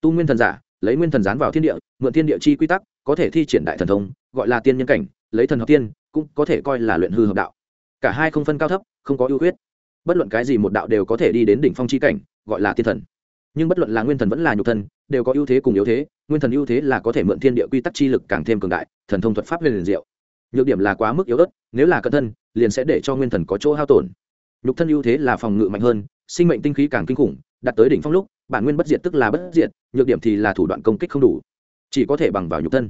Tu nguyên thần giả lấy nguyên thần dán vào thiên địa mượn thiên địa chi quy tắc có thể thi triển đại thần thông gọi là tiên nhân cảnh lấy thần hợp tiên cũng có thể coi là luyện hư hợp đạo. Cả hai không phân cao thấp không có ưu khuyết. Bất luận cái gì một đạo đều có thể đi đến đỉnh phong chi cảnh gọi là tiên thần. Nhưng bất luận là nguyên thần vẫn là nhục thần, đều có ưu thế cùng yếu thế nguyên thần ưu thế là có thể mượn thiên địa quy tắc chi lực càng thêm cường đại thần thông thuật pháp huyền liền diệu. Nhược điểm là quá mức yếu ớt nếu là cận thân liền sẽ để cho nguyên thần có chỗ hao tổn. Nhục thân ưu thế là phòng ngự mạnh hơn sinh mệnh tinh khí càng kinh khủng đạt tới đỉnh phong lúc bản nguyên bất diệt tức là bất diệt, nhược điểm thì là thủ đoạn công kích không đủ, chỉ có thể bằng vào nhục thân.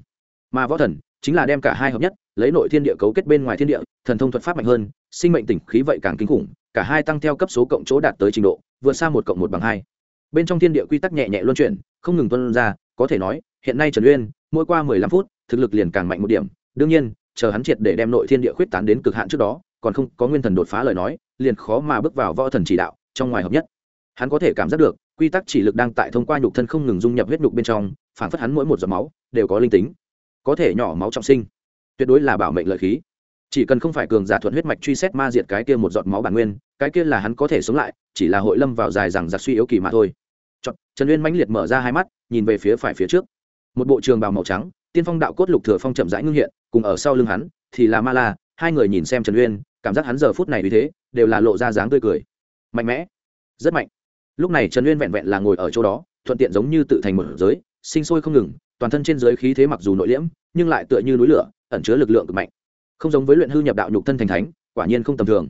Mà võ thần chính là đem cả hai hợp nhất, lấy nội thiên địa cấu kết bên ngoài thiên địa, thần thông thuật pháp mạnh hơn, sinh mệnh tỉnh khí vậy càng kinh khủng, cả hai tăng theo cấp số cộng chỗ đạt tới trình độ, vượt xa một cộng một bằng hai. Bên trong thiên địa quy tắc nhẹ nhẹ luân chuyển, không ngừng tuân ra, có thể nói, hiện nay trần uyên, mỗi qua mười lăm phút, thực lực liền càng mạnh một điểm. Đương nhiên, chờ hắn triệt để đem nội thiên địa khuyết tán đến cực hạn trước đó, còn không có nguyên thần đột phá lời nói, liền khó mà bước vào võ thần chỉ đạo, trong ngoài hợp nhất. Hắn có thể cảm giác được quy tắc chỉ lực đang tại thông qua nhục thân không ngừng dung nhập huyết nhục bên trong phản phất hắn mỗi một giọt máu đều có linh tính. Có thể nhỏ máu trọng sinh tuyệt đối là bảo mệnh lợi khí. Chỉ cần không phải cường giả thuận huyết mạch truy xét ma diệt cái kia một giọt máu bản nguyên cái kia là hắn có thể sống lại chỉ là hội lâm vào dài rằng giặc suy yếu kỳ mà thôi. Chọn, trần uyên mãnh liệt mở ra hai mắt nhìn về phía phải phía trước. Một bộ trường bào màu trắng tiên phong đạo cốt lục thừa phong chậm rãi ngưng hiện cùng ở sau lưng hắn thì là ma la hai người nhìn xem trần uyên cảm giác hắn giờ phút này vì thế đều là lộ ra dáng tươi cười. Mạnh mẽ rất mạnh lúc này trần uyên vẹn vẹn là ngồi ở chỗ đó, thuận tiện giống như tự thành một giới, sinh sôi không ngừng, toàn thân trên giới khí thế mặc dù nội liễm, nhưng lại tựa như núi lửa, ẩn chứa lực lượng cực mạnh. Không giống với luyện hư nhập đạo nhục thân thành thánh, quả nhiên không tầm thường.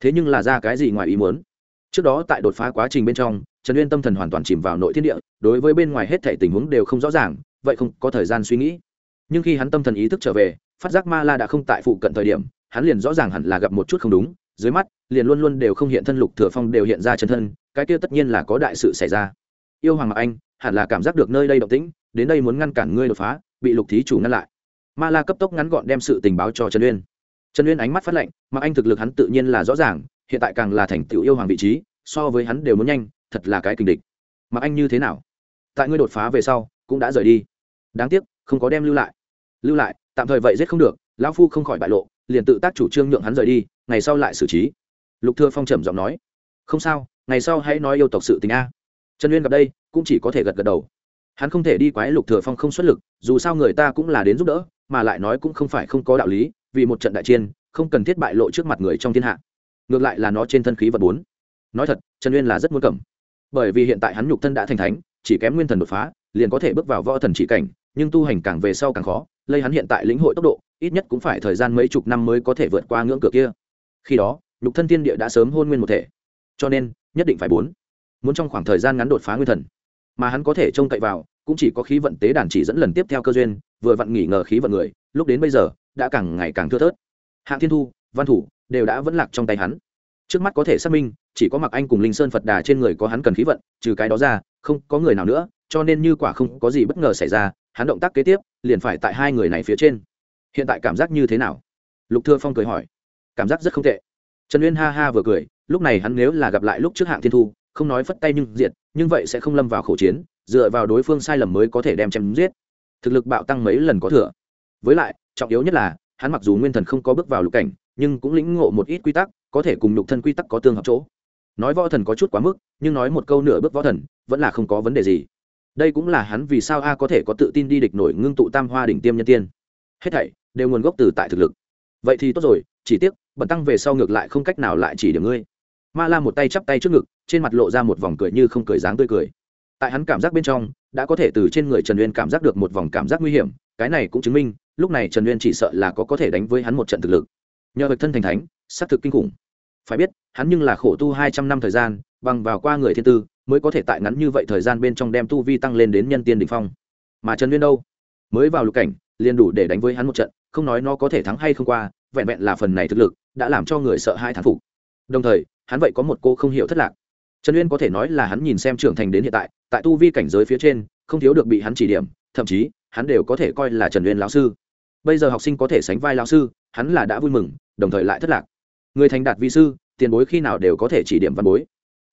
Thế nhưng là ra cái gì ngoài ý muốn? Trước đó tại đột phá quá trình bên trong, trần uyên tâm thần hoàn toàn chìm vào nội thiên địa, đối với bên ngoài hết thể tình huống đều không rõ ràng, vậy không có thời gian suy nghĩ. Nhưng khi hắn tâm thần ý thức trở về, phát giác ma la đã không tại phụ cận thời điểm, hắn liền rõ ràng hẳn là gặp một chút không đúng, dưới mắt, liền luôn luôn đều không hiện thân lục thừa phong đều hiện ra chân thân cái kia tất nhiên là có đại sự xảy ra. Yêu hoàng mặc anh, hẳn là cảm giác được nơi đây động tĩnh, đến đây muốn ngăn cản ngươi đột phá, bị lục thí chủ ngăn lại. Ma la cấp tốc ngắn gọn đem sự tình báo cho trần uyên. Trần uyên ánh mắt phát lệnh mặc anh thực lực hắn tự nhiên là rõ ràng, hiện tại càng là thành tựu yêu hoàng vị trí, so với hắn đều muốn nhanh, thật là cái kình địch. Mặc anh như thế nào? Tại ngươi đột phá về sau, cũng đã rời đi. Đáng tiếc, không có đem lưu lại. Lưu lại, tạm thời vậy giết không được, lão phu không khỏi bại lộ, liền tự tác chủ trương nhượng hắn rời đi, ngày sau lại xử trí. Lục thừa phong trầm giọng nói. Không sao ngày sau hãy nói yêu tộc sự tình a. Trần uyên gặp đây, cũng chỉ có thể gật gật đầu. Hắn không thể đi quái lục thừa phong không xuất lực, dù sao người ta cũng là đến giúp đỡ, mà lại nói cũng không phải không có đạo lý, vì một trận đại chiến, không cần thiết bại lộ trước mặt người trong thiên hạ. Ngược lại là nó trên thân khí vật bốn. Nói thật, trần uyên là rất muốn cầm. Bởi vì hiện tại hắn nhục thân đã thành thánh, chỉ kém nguyên thần đột phá, liền có thể bước vào võ thần chỉ cảnh, nhưng tu hành càng về sau càng khó, lây hắn hiện tại lĩnh hội tốc độ, ít nhất cũng phải thời gian mấy chục năm mới có thể vượt qua ngưỡng cửa kia. Khi đó, nhục thân thiên địa đã sớm hôn nguyên một thể cho nên, nhất định phải bốn. Muốn trong khoảng thời gian ngắn đột phá nguyên thần, mà hắn có thể trông cậy vào, cũng chỉ có khí vận tế đàn chỉ dẫn lần tiếp theo cơ duyên, vừa vặn nghỉ ngờ khí vận người, lúc đến bây giờ, đã càng ngày càng thưa thớt. Hạng thiên thu, văn thủ, đều đã vẫn lạc trong tay hắn. Trước mắt có thể xác minh, chỉ có mặc anh cùng linh sơn phật đà trên người có hắn cần khí vận, trừ cái đó ra, không có người nào nữa, cho nên như quả không có gì bất ngờ xảy ra, hắn động tác kế tiếp, liền phải tại hai người này phía trên. Hiện tại cảm giác như thế nào? Lục thưa phong cười hỏi. Cảm giác rất không tệ. Trần uyên ha ha vừa cười lúc này hắn nếu là gặp lại lúc trước hạng thiên thu, không nói phất tay nhưng diệt, nhưng vậy sẽ không lâm vào khẩu chiến, dựa vào đối phương sai lầm mới có thể đem chém giết. Thực lực bạo tăng mấy lần có thừa. Với lại, trọng yếu nhất là, hắn mặc dù nguyên thần không có bước vào lục cảnh, nhưng cũng lĩnh ngộ một ít quy tắc, có thể cùng nhục thân quy tắc có tương hợp chỗ. Nói võ thần có chút quá mức, nhưng nói một câu nửa bước võ thần, vẫn là không có vấn đề gì. Đây cũng là hắn vì sao a có thể có tự tin đi địch nổi ngưng tụ tam hoa đỉnh tiêm nhân tiên. Hết thảy đều nguồn gốc từ tại thực lực. Vậy thì tốt rồi, chỉ tiếc, bận tăng về sau ngược lại không cách nào lại chỉ được ngươi ma la một tay chắp tay trước ngực, trên mặt lộ ra một vòng cười như không cười dáng tươi cười. Tại hắn cảm giác bên trong, đã có thể từ trên người trần uyên cảm giác được một vòng cảm giác nguy hiểm, cái này cũng chứng minh, lúc này trần uyên chỉ sợ là có có thể đánh với hắn một trận thực lực. Nhờ vật thân thành thánh s á c thực kinh khủng. Phải biết, hắn nhưng là khổ tu hai trăm năm thời gian, bằng vào qua người thiên tư, mới có thể tại ngắn như vậy thời gian bên trong đem tu vi tăng lên đến nhân tiên đ ỉ n h phong. Mà trần uyên đâu? Mới vào lục cảnh, liền đủ để đánh với hắn một trận, không nói nó có thể thắng hay không qua, vẹn vẹn là phần này thực lực, đã làm cho người sợ hai thán phục. Đồng thời hắn vậy có một cô không hiểu thất lạc. Trần uyên có thể nói là hắn nhìn xem trưởng thành đến hiện tại tại tu vi cảnh giới phía trên, không thiếu được bị hắn chỉ điểm, thậm chí, hắn đều có thể coi là trần uyên lão sư. Bây giờ học sinh có thể sánh vai lão sư, hắn là đã vui mừng, đồng thời lại thất lạc. Người thành đạt vi sư, tiền bối khi nào đều có thể chỉ điểm văn bối.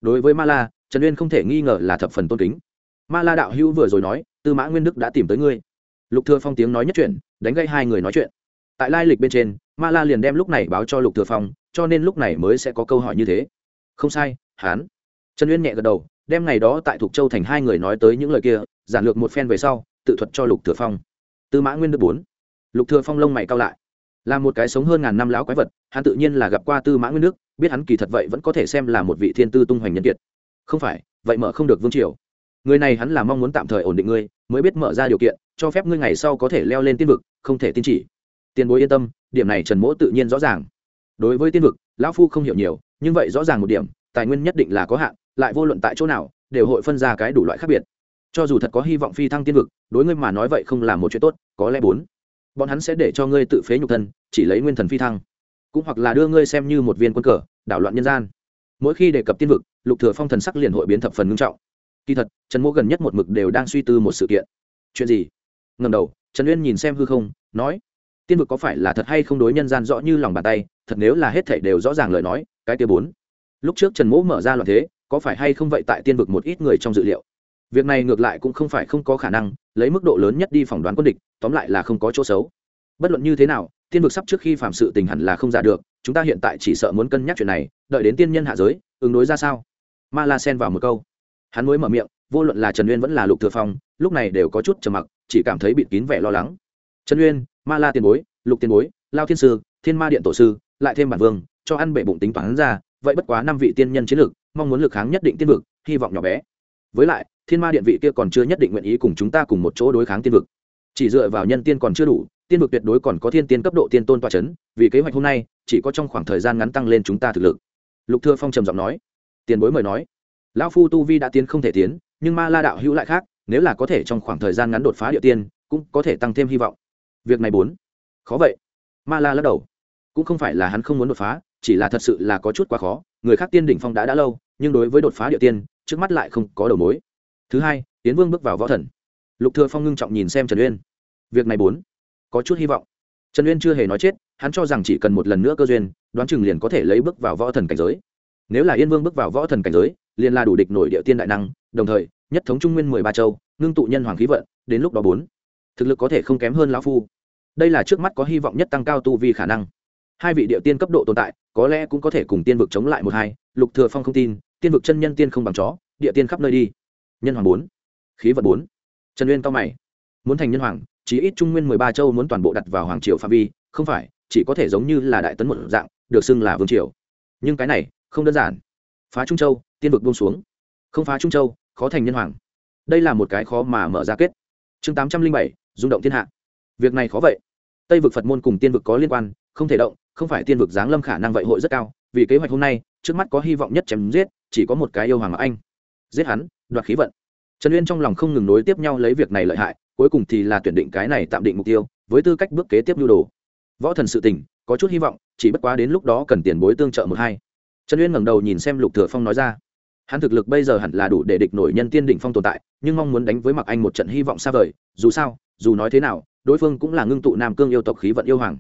Đối với ma la, trần uyên không thể nghi ngờ là thập phần tôn kính. Ma la đạo hữu vừa rồi nói, tư mã nguyên đức đã tìm tới ngươi. Lục thừa phong tiếng nói nhất chuyện đánh gây hai người nói chuyện. Tại lai lịch bên trên, ma la liền đem lúc này báo cho lục thừa phong cho nên lúc này mới sẽ có câu hỏi như thế. Không sai, hán. Trần uyên nhẹ gật đầu, đem ngày đó tại thục châu thành hai người nói tới những lời kia, giản lược một phen về sau, tự thuật cho lục thừa phong. Tư mã nguyên đức bốn. Lục thừa phong lông mày cao lại. Là một cái sống hơn ngàn năm lão quái vật, hắn tự nhiên là gặp qua tư mã nguyên đức, biết hắn kỳ thật vậy vẫn có thể xem là một vị thiên tư tung hoành nhân kiệt. Không phải, vậy mở không được vương triều. Người này hắn là mong muốn tạm thời ổn định ngươi, mới biết mở ra điều kiện, cho phép ngươi ngày sau có thể leo lên tiên vực, không thể tin chỉ. Tiền bối yên tâm, điểm này trần mỗ tự nhiên rõ ràng đối với tiên vực, lão phu không hiểu nhiều, nhưng vậy rõ ràng một điểm, tài nguyên nhất định là có hạn, lại vô luận tại chỗ nào, đều hội phân ra cái đủ loại khác biệt. Cho dù thật có hy vọng phi thăng tiên vực, đối ngươi mà nói vậy không là một chuyện tốt, có lẽ bốn. Bọn hắn sẽ để cho ngươi tự phế nhục thân, chỉ lấy nguyên thần phi thăng. Cũng hoặc là đưa ngươi xem như một viên quân cờ, đảo loạn nhân gian. Mỗi khi đề cập tiên vực, lục thừa phong thần sắc liền hội biến thập phần nghiêm trọng. Kỳ thật, trần mỗ gần nhất một mực đều đang suy tư một sự kiện. Chuyện gì? Ngầm đầu, trần uyên nhìn xem hư không, nói tiên vực có phải là thật hay không đối nhân gian rõ như lòng bàn tay, thật nếu là hết thảy đều rõ ràng lời nói, cái kia bốn. Lúc trước trần mỗ mở ra loạn thế, có phải hay không vậy tại tiên vực một ít người trong dự liệu? Việc này ngược lại cũng không phải không có khả năng, lấy mức độ lớn nhất đi phỏng đoán quân địch, tóm lại là không có chỗ xấu. Bất luận như thế nào, tiên vực sắp trước khi phạm sự tình hẳn là không giả được, chúng ta hiện tại chỉ sợ muốn cân nhắc chuyện này, đợi đến tiên nhân hạ giới, ứng đối ra sao? Ma la sen vào một câu. Hắn mới mở miệng, vô luận là trần uyên vẫn là lục thừa phong, lúc này đều có chút trầm mặc, chỉ cảm thấy bịt kín vẻ lo lắng. Trần uyên ma la tiền bối, lục tiền bối, lao thiên sư, thiên ma điện tổ sư, lại thêm bản vương, cho ăn bệ bụng tính toán ra, vậy bất quá năm vị tiên nhân chiến lược, mong muốn lực kháng nhất định tiên vực, hy vọng nhỏ bé. Với lại, thiên ma điện vị kia còn chưa nhất định nguyện ý cùng chúng ta cùng một chỗ đối kháng tiên vực. Chỉ dựa vào nhân tiên còn chưa đủ, tiên vực tuyệt đối còn có thiên tiên cấp độ tiên tôn toa c h ấ n vì kế hoạch hôm nay, chỉ có trong khoảng thời gian ngắn tăng lên chúng ta thực lực. Lục thừa phong trầm giọng nói. Tiền bối mời nói. Lão phu tu vi đã tiến không thể tiến, nhưng ma la đạo hữu lại khác, nếu là có thể trong khoảng thời gian ngắn đột phá địa tiên, cũng có thể tăng thêm hy vọng việc này bốn. Khó vậy. Ma la lắc đầu. Cũng không phải là hắn không muốn đột phá, chỉ là thật sự là có chút quá khó. Người khác tiên đỉnh phong đã đã lâu, nhưng đối với đột phá địa tiên, trước mắt lại không có đầu mối. Thứ hai tiến vương bước vào võ thần. Lục thừa phong ngưng trọng nhìn xem trần uyên. Việc này bốn. Có chút hy vọng. Trần uyên chưa hề nói chết, hắn cho rằng chỉ cần một lần nữa cơ duyên, đoán chừng liền có thể lấy bước vào võ thần cảnh giới. Nếu là yên vương bước vào võ thần cảnh giới, liền là đủ địch nổi địa tiên đại năng, đồng thời, nhất thống trung nguyên mười ba châu, ngưng tụ nhân hoàng khí vận, đến lúc đó bốn. Thực lực có thể không kém hơn lão phu đây là trước mắt có hy vọng nhất tăng cao tu vi khả năng. Hai vị địa tiên cấp độ tồn tại, có lẽ cũng có thể cùng tiên vực chống lại một hai, lục thừa phong không tin, tiên vực chân nhân tiên không bằng chó, địa tiên khắp nơi đi. Nhân hoàng bốn, khí vận bốn. Trần uyên cao mày. Muốn thành nhân hoàng, chí ít trung nguyên mười ba châu muốn toàn bộ đặt vào hoàng triều phạm vi, không phải, chỉ có thể giống như là đại tấn một dạng, được xưng là vương triều. Nhưng cái này, không đơn giản. Phá trung châu, tiên vực buông xuống. Không phá trung châu, khó thành nhân hoàng. Đây là một cái khó mà mở ra kết. Chương tám trăm linh bảy, rung động thiên hạ. Việc này khó vậy tây vực phật môn cùng tiên vực có liên quan không thể động không phải tiên vực giáng lâm khả năng vậy hội rất cao vì kế hoạch hôm nay trước mắt có hy vọng nhất chém giết chỉ có một cái yêu hoàng anh. Giết hắn đoạt khí vận. Trần uyên trong lòng không ngừng nối tiếp nhau lấy việc này lợi hại cuối cùng thì là tuyển định cái này tạm định mục tiêu với tư cách bước kế tiếp nhu đồ. Võ thần sự tỉnh, có chút hy vọng chỉ bất quá đến lúc đó cần tiền bối tương trợ một hai. Trần uyên ngẩng đầu nhìn xem lục thừa phong nói ra. Hắn thực lực bây giờ hẳn là đủ để địch nổi nhân tiên đỉnh phong tồn tại nhưng mong muốn đánh với mặc anh một trận hy vọng xa vời dù sao dù nói thế nào đối phương cũng là ngưng tụ nam cương yêu tộc khí vận yêu hoàng.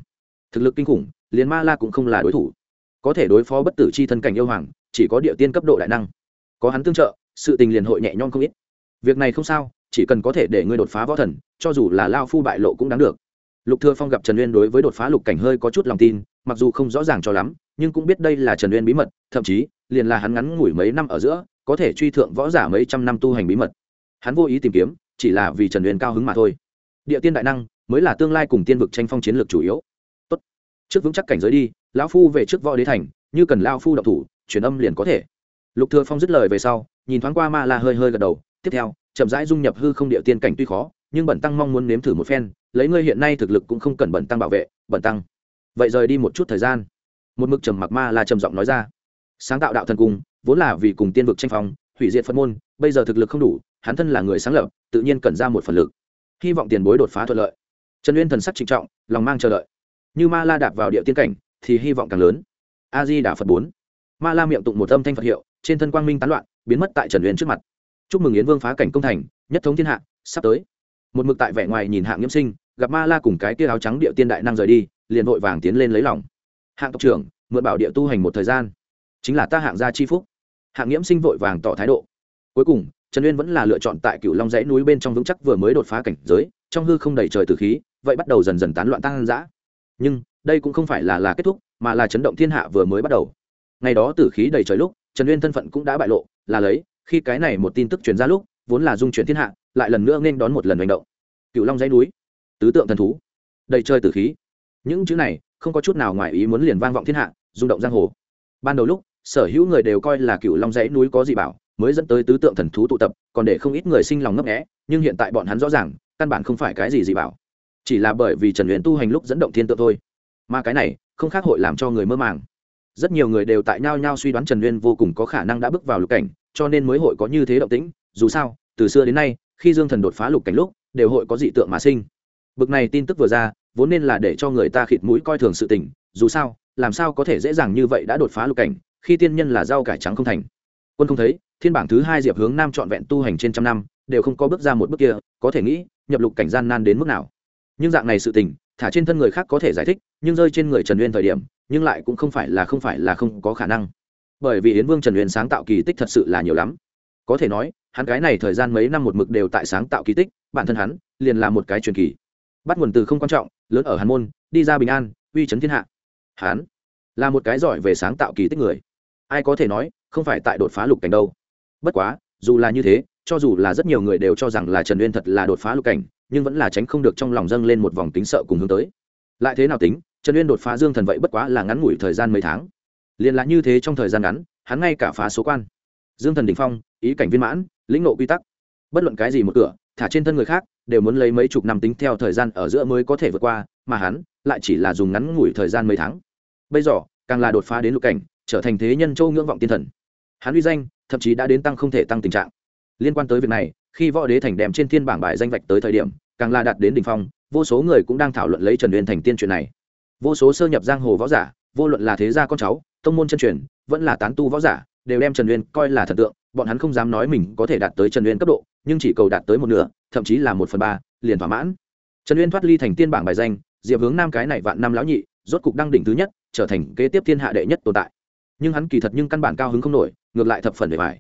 Thực lực kinh khủng, liền ma la cũng không là đối thủ. Có thể đối phó bất tử chi thân cảnh yêu hoàng, chỉ có địa tiên cấp độ đại năng. Có hắn tương trợ, sự tình liền hội nhẹ nhom không ít. Việc này không sao, chỉ cần có thể để ngươi đột phá võ thần, cho dù là lao phu bại lộ cũng đáng được. Lục thừa phong gặp trần uyên đối với đột phá lục cảnh hơi có chút lòng tin, mặc dù không rõ ràng cho lắm, nhưng cũng biết đây là trần uyên bí mật, thậm chí, liền là hắn ngắn ngủi mấy năm ở giữa, có thể truy thượng võ giả mấy trăm năm tu hành bí mật. Hắn vô ý tìm kiếm, chỉ là vì trần uyên cao hứng mà thôi địa tiên đại năng, mới là tương lai cùng tiên vực tranh phong chiến lược chủ yếu. Tốt. Trước vững chắc cảnh giới đi, lão phu về trước võ đế thành, như cần lao phu độc thủ, truyền âm liền có thể. Lục thừa phong dứt lời về sau, nhìn thoáng qua ma la hơi hơi gật đầu, tiếp theo, chậm rãi dung nhập hư không địa tiên cảnh tuy khó, nhưng bẩn tăng mong muốn nếm thử một phen, lấy ngươi hiện nay thực lực cũng không cần bẩn tăng bảo vệ, bẩn tăng. Vậy rời đi một chút thời gian. Một mực trầm mặc ma la trầm giọng nói ra. Sáng tạo đạo thần cung vốn là vì cùng tiên vực tranh phong, hủy diệt phân môn, bây giờ thực lực không đủ, hắn thân là người sáng lập, tự nhiên cần ra một phần lực hy vọng tiền bối đột phá thuận lợi. Trần uyên thần sắc trịnh trọng, lòng mang chờ đợi. Như ma la đạp vào địa tiên cảnh, thì hy vọng càng lớn. A di đà phật bốn. Ma la miệng tụng một âm thanh phật hiệu, trên thân quang minh tán loạn, biến mất tại trần uyên trước mặt. Chúc mừng yến vương phá cảnh công thành, nhất thống thiên hạ, sắp tới. Một mực tại vẻ ngoài nhìn hạng nghiêm sinh, gặp ma la cùng cái tia áo trắng địa tiên đại năng rời đi, liền vội vàng tiến lên lấy lòng. Hạng tộc trưởng, mượn bảo địa tu hành một thời gian. Chính là ta hạng gia chi phúc. Hạng nghiễm sinh vội vàng tỏ thái độ. Cuối cùng trần uyên vẫn là lựa chọn tại cựu long dãy núi bên trong vững chắc vừa mới đột phá cảnh giới, trong hư không đầy trời từ khí, vậy bắt đầu dần dần tán loạn tăng dã. Nhưng, đây cũng không phải là là kết thúc, mà là chấn động thiên hạ vừa mới bắt đầu. Ngày đó tử khí đầy trời lúc, trần uyên thân phận cũng đã bại lộ, là lấy, khi cái này một tin tức truyền ra lúc, vốn là dung chuyển thiên hạ, lại lần nữa nên đón một lần hành động. Cựu long dãy núi, tứ tượng thần thú, đầy trời tử khí. Những chữ này, không có chút nào ngoài ý muốn liền vang vọng thiên hạ, rung động giang hồ. Ban đầu lúc, sở hữu người đều coi là cựu long dãy núi có gì bảo mới dẫn tới tứ tượng thần thú tụ tập, còn để không ít người sinh lòng ngấp nghẽ nhưng hiện tại bọn hắn rõ ràng, căn bản không phải cái gì dị bảo. Chỉ là bởi vì trần luyện tu hành lúc dẫn động thiên tượng thôi. Mà cái này, không khác hội làm cho người mơ màng. Rất nhiều người đều tại nhau nhau suy đoán trần luyện vô cùng có khả năng đã bước vào lục cảnh, cho nên mới hội có như thế động tĩnh. Dù sao, từ xưa đến nay, khi dương thần đột phá lục cảnh lúc, đều hội có dị tượng mà sinh. Bực này tin tức vừa ra, vốn nên là để cho người ta khịt mũi coi thường sự tình, dù sao, làm sao có thể dễ dàng như vậy đã đột phá lục cảnh, khi tiên nhân là rau cải trắng không thành quân không thấy, thiên bảng thứ hai diệp hướng nam trọn vẹn tu hành trên trăm năm, đều không có bước ra một bước kia, có thể nghĩ, nhập lục cảnh gian nan đến mức nào. Nhưng dạng này sự tình, thả trên thân người khác có thể giải thích, nhưng rơi trên người trần uyên thời điểm, nhưng lại cũng không phải là không phải là không có khả năng. Bởi vì yến vương trần uyên sáng tạo kỳ tích thật sự là nhiều lắm. Có thể nói, hắn cái này thời gian mấy năm một mực đều tại sáng tạo kỳ tích, bản thân hắn, liền là một cái truyền kỳ. Bắt nguồn từ không quan trọng, lớn ở hàn môn, đi ra bình an, uy chấn thiên hạ. Hắn là một cái giỏi về sáng tạo kỳ tích người ai có thể nói, không phải tại đột phá lục cảnh đâu. Bất quá, dù là như thế, cho dù là rất nhiều người đều cho rằng là trần uyên thật là đột phá lục cảnh, nhưng vẫn là tránh không được trong lòng dâng lên một vòng tính sợ cùng hướng tới. Lại thế nào tính, trần uyên đột phá dương thần vậy bất quá là ngắn ngủi thời gian mấy tháng. Liền là như thế trong thời gian ngắn, hắn ngay cả phá số quan, dương thần đình phong, ý cảnh viên mãn, lĩnh nộ quy tắc. Bất luận cái gì một cửa, thả trên thân người khác, đều muốn lấy mấy chục năm tính theo thời gian ở giữa mới có thể vượt qua, mà hắn lại chỉ là dùng ngắn ngủi thời gian mấy tháng. Bây giờ, càng là đột phá đến lục cảnh trở thành thế nhân châu ngưỡng vọng tiên thần. Hắn uy danh, thậm chí đã đến tăng không thể tăng tình trạng. Liên quan tới việc này, khi võ đế thành đem trên thiên bảng bài danh vạch tới thời điểm, càng là đạt đến đỉnh phong, vô số người cũng đang thảo luận lấy trần uyên thành tiên chuyện này. Vô số sơ nhập giang hồ võ giả, vô luận là thế gia con cháu, tông môn chân truyền, vẫn là tán tu võ giả, đều đem trần uyên coi là thần tượng, bọn hắn không dám nói mình có thể đạt tới trần uyên cấp độ, nhưng chỉ cầu đạt tới một nửa, thậm chí là một phần ba, liền thỏa mãn. Trần uyên thoát ly thành tiên bảng bài danh, diệp hướng nam cái này vạn năm lão nhị, rốt cục đăng đỉnh thứ nhất, trở thành kế tiếp thiên hạ đệ nhất tồn tại nhưng hắn kỳ thật nhưng căn bản cao hứng không nổi, ngược lại thập phần bề bài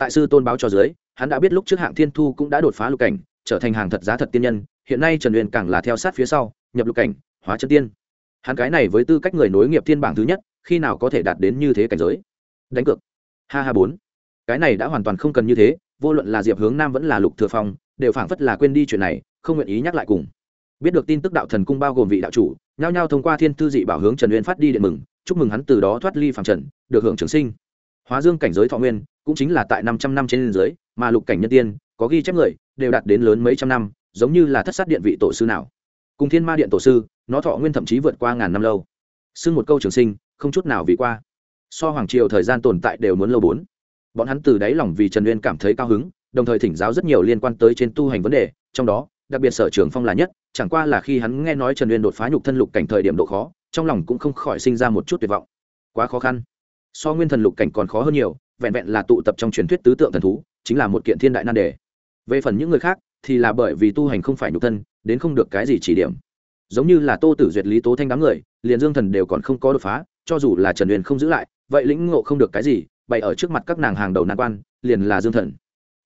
tại sư tôn báo cho dưới, hắn đã biết lúc trước hạng thiên thu cũng đã đột phá lục cảnh, trở thành hàng thật giá thật tiên nhân, hiện nay trần uyên càng là theo sát phía sau, nhập lục cảnh, hóa chân tiên. Hắn cái này với tư cách người nối nghiệp thiên bảng thứ nhất, khi nào có thể đạt đến như thế cảnh giới? Đánh cược. Ha ha bốn. Cái này đã hoàn toàn không cần như thế, vô luận là diệp hướng nam vẫn là lục thừa phong, đều phảng phất là quên đi chuyện này, không nguyện ý nhắc lại cùng. Biết được tin tức đạo thần cung bao gồm vị đạo chủ, nhao nhao thông qua thiên thư dị bảo hướng trần uyên phát đi điện mừng chúc mừng hắn từ đó thoát ly phàm trần, được hưởng trường sinh. Hóa dương cảnh giới thọ nguyên cũng chính là tại năm trăm năm trên dưới, mà lục cảnh nhân tiên có ghi chép người đều đạt đến lớn mấy trăm năm, giống như là thất sát điện vị tổ sư nào. Cùng thiên ma điện tổ sư, nó thọ nguyên thậm chí vượt qua ngàn năm lâu. Xưng một câu trường sinh, không chút nào vì qua. So hoàng triều thời gian tồn tại đều muốn lâu bốn. Bọn hắn từ đáy lòng vì trần uyên cảm thấy cao hứng, đồng thời thỉnh giáo rất nhiều liên quan tới trên tu hành vấn đề, trong đó đặc biệt sở trường phong là nhất, chẳng qua là khi hắn nghe nói trần uyên đột phá nhục thân lục cảnh thời điểm độ khó, trong lòng cũng không khỏi sinh ra một chút tuyệt vọng. Quá khó khăn. So nguyên thần lục cảnh còn khó hơn nhiều, vẹn vẹn là tụ tập trong truyền thuyết tứ tượng thần thú, chính là một kiện thiên đại nan đề. Về phần những người khác, thì là bởi vì tu hành không phải nhục thân, đến không được cái gì chỉ điểm. Giống như là tô tử duyệt, lý tố thanh đám người, liền dương thần đều còn không có đột phá, cho dù là trần uyên không giữ lại, vậy lĩnh ngộ không được cái gì, bày ở trước mặt các nàng hàng đầu nan quan, liền là dương thần.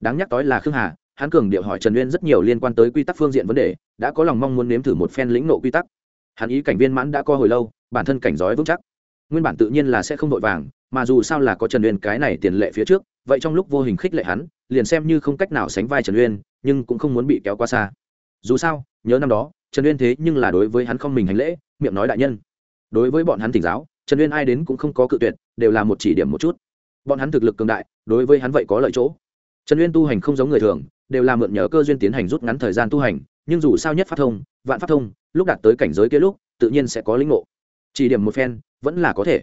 Đáng nhắc tới là khương hà hắn cường điệu hỏi trần uyên rất nhiều liên quan tới quy tắc phương diện vấn đề, đã có lòng mong muốn nếm thử một phen lĩnh nộ quy tắc. Hắn ý cảnh viên mãn đã co hồi lâu, bản thân cảnh giói vững chắc. Nguyên bản tự nhiên là sẽ không vội vàng, mà dù sao là có trần uyên cái này tiền lệ phía trước, vậy trong lúc vô hình khích lệ hắn, liền xem như không cách nào sánh vai trần uyên, nhưng cũng không muốn bị kéo qua xa. Dù sao, nhớ năm đó, trần uyên thế nhưng là đối với hắn không mình hành lễ, miệng nói đại nhân. Đối với bọn hắn tỉnh giáo, trần uyên ai đến cũng không có cự tuyệt, đều là một chỉ điểm một chút. Bọn hắn thực lực cường đại, đối với hắn vậy có lợi chỗ. Trần uyên tu hành không giống người thường đều là mượn nhờ cơ duyên tiến hành rút ngắn thời gian tu hành, nhưng dù sao nhất phát thông, vạn phát thông, lúc đạt tới cảnh giới kia lúc, tự nhiên sẽ có linh ngộ. Chỉ điểm một phen, vẫn là có thể.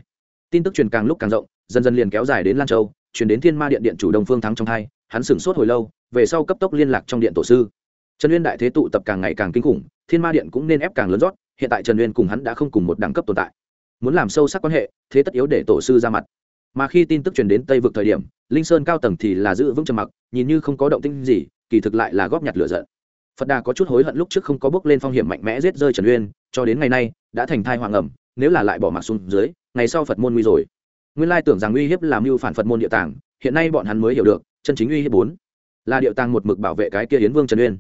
Tin tức truyền càng lúc càng rộng, dần dần liền kéo dài đến lan châu, chuyển đến thiên ma điện điện chủ đông phương thắng trong hai, hắn sửng sốt hồi lâu, về sau cấp tốc liên lạc trong điện tổ sư. Trần uyên đại thế tụ tập càng ngày càng kinh khủng, thiên ma điện cũng nên ép càng lớn rót, hiện tại trần uyên cùng hắn đã không cùng một đẳng cấp tồn tại. Muốn làm sâu sắc quan hệ, thế tất yếu để tổ sư ra mặt mà khi tin tức truyền đến tây vực thời điểm, linh sơn cao tầng thì là giữ vững trầm mặc, nhìn như không có động tinh gì, kỳ thực lại là góp nhặt lửa giận. Phật đà có chút hối hận lúc trước không có bước lên phong hiểm mạnh mẽ giết rơi trần uyên, cho đến ngày nay, đã thành thai hoàng ẩm, nếu là lại bỏ mặc xuống dưới, ngày sau phật môn nguy rồi. Nguyên lai tưởng rằng uy hiếp làm mưu phản phật môn địa tàng, hiện nay bọn hắn mới hiểu được, chân chính uy hiếp bốn là địa tàng một mực bảo vệ cái kia hiến vương trần uyên.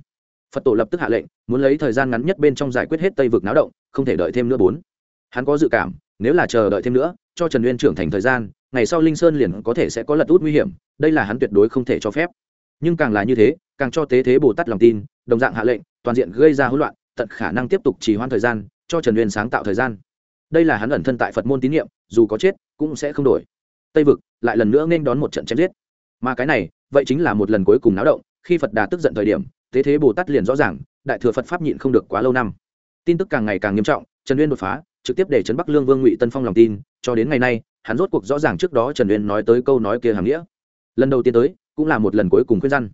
Phật tổ lập tức hạ lệnh, muốn lấy thời gian ngắn nhất bên trong giải quyết hết tây vực náo động, không thể đợi thêm nữa bốn hắn có dự cảm, nếu là chờ đợi thêm nữa, cho trần uyên trưởng thành thời gian ngày sau linh sơn liền có thể sẽ có lật út nguy hiểm, đây là hắn tuyệt đối không thể cho phép. Nhưng càng là như thế, càng cho tế thế bồ tát lòng tin, đồng dạng hạ lệnh, toàn diện gây ra hỗn loạn, tận khả năng tiếp tục trì hoãn thời gian, cho trần uyên sáng tạo thời gian. Đây là hắn ẩn thân tại phật môn tín nhiệm dù có chết, cũng sẽ không đổi. Tây vực, lại lần nữa nên đón một trận chém giết. Mà cái này, vậy chính là một lần cuối cùng náo động, khi phật đà tức giận thời điểm, tế thế bồ tát liền rõ ràng, đại thừa phật pháp nhịn không được quá lâu năm. Tin tức càng ngày càng nghiêm trọng, trần uyên đột phá, trực tiếp để trấn bắc lương vương ngụy tân phong lòng tin, cho đến ngày nay hắn rốt cuộc rõ ràng trước đó trần uyên nói tới câu nói kia hàm nghĩa. Lần đầu tiên tới, cũng là một lần cuối cùng khuyên răn.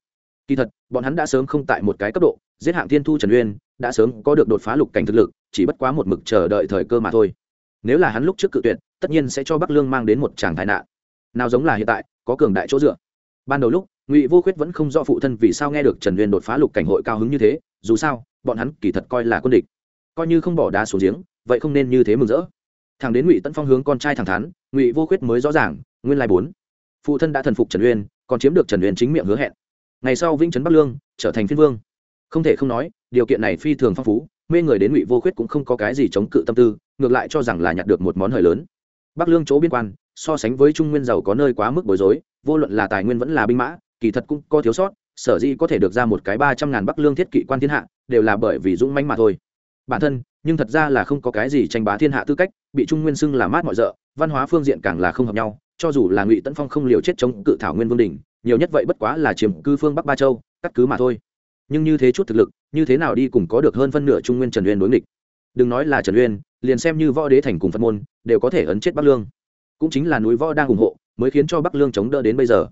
Kỳ thật, bọn hắn đã sớm không tại một cái cấp độ, giết hạng thiên thu trần uyên, đã sớm có được đột phá lục cảnh thực lực, chỉ bất quá một mực chờ đợi thời cơ mà thôi. Nếu là hắn lúc trước cự tuyệt, tất nhiên sẽ cho bắc lương mang đến một tràng tai nạn. Nào giống là hiện tại, có cường đại chỗ dựa. Ban đầu lúc, ngụy vô khuyết vẫn không do phụ thân vì sao nghe được trần uyên đột phá lục cảnh hội cao hứng như thế, dù sao, bọn hắn kỳ thật coi là quân địch. Coi như không bỏ đá xuống giếng, vậy không nên như thế mừng rỡ thằng đến ngụy tấn phong hướng con trai thẳng thắn, ngụy vô khuyết mới rõ ràng, nguyên lai bốn. Phụ thân đã thần phục trần uyên, còn chiếm được trần uyên chính miệng hứa hẹn. Ngày sau vĩnh trấn bắc lương, trở thành phiên vương. Không thể không nói, điều kiện này phi thường phong phú, mê người đến ngụy vô khuyết cũng không có cái gì chống cự tâm tư, ngược lại cho rằng là nhặt được một món hời lớn. Bắc lương chỗ biên quan, so sánh với trung nguyên giàu có nơi quá mức bối rối, vô luận là tài nguyên vẫn là binh mã, kỳ thật cũng có thiếu sót, sở dĩ có thể được ra một cái ba trăm ngàn bắc lương thiết kỵ quan thiên hạ, đều là bởi vì dũng manh mà thôi. Bản thân nhưng thật ra là không có cái gì tranh bá thiên hạ tư cách, bị trung nguyên xưng là mát mọi rợ, văn hóa phương diện càng là không hợp nhau, cho dù là ngụy tấn phong không liều chết chống cự thảo nguyên vương đình, nhiều nhất vậy bất quá là chiếm cư phương bắc ba châu, cắt cứ mà thôi. Nhưng như thế chút thực lực, như thế nào đi cùng có được hơn phân nửa trung nguyên trần uyên đối nghịch? Đừng nói là trần uyên, liền xem như võ đế thành cùng phật môn, đều có thể ấn chết bắc lương. Cũng chính là núi võ đang ủng hộ, mới khiến cho bắc lương chống đỡ đến bây giờ.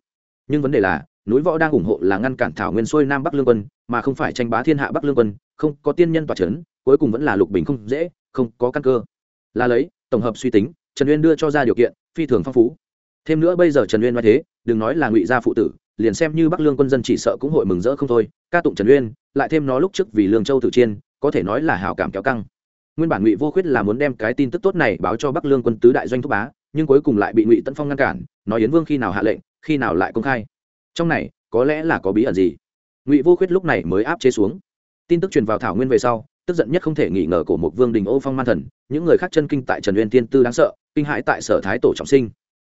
Nhưng vấn đề là, núi võ đang ủng hộ là ngăn cản thảo nguyên xuôi nam bắc lương quân, mà không phải tranh bá thiên hạ bắc lương quân, không có tiên nhân tòa c h ấ n cuối cùng vẫn là lục bình không dễ, không có căn cơ. Là lấy, tổng hợp suy tính, trần uyên đưa cho ra điều kiện, phi thường phong phú. Thêm nữa bây giờ trần uyên nói thế, đừng nói là ngụy gia phụ tử, liền xem như bắc lương quân dân chỉ sợ cũng hội mừng rỡ không thôi, ca tụng trần uyên, lại thêm nó lúc trước vì lương châu tử chiên, có thể nói là hào cảm kéo căng. Nguyên bản ngụy vô khuyết là muốn đem cái tin tức tốt này báo cho bắc lương quân tứ đại doanh thúc bá, nhưng cuối cùng lại bị ngụy tân phong ngăn cản, nói yến vương khi nào hạ lệnh, khi nào lại công khai. Trong này, có lẽ là có bí ẩn gì? Ngụy vô khuyết lúc này mới áp chế xuống. Tin tức truyền vào thảo nguyên về sau tức giận nhất không thể nghi ngờ của một vương đình ô phong man thần, những người khác chân kinh tại trần uyên tiên tư đáng sợ, kinh hãi tại sở thái tổ trọng sinh.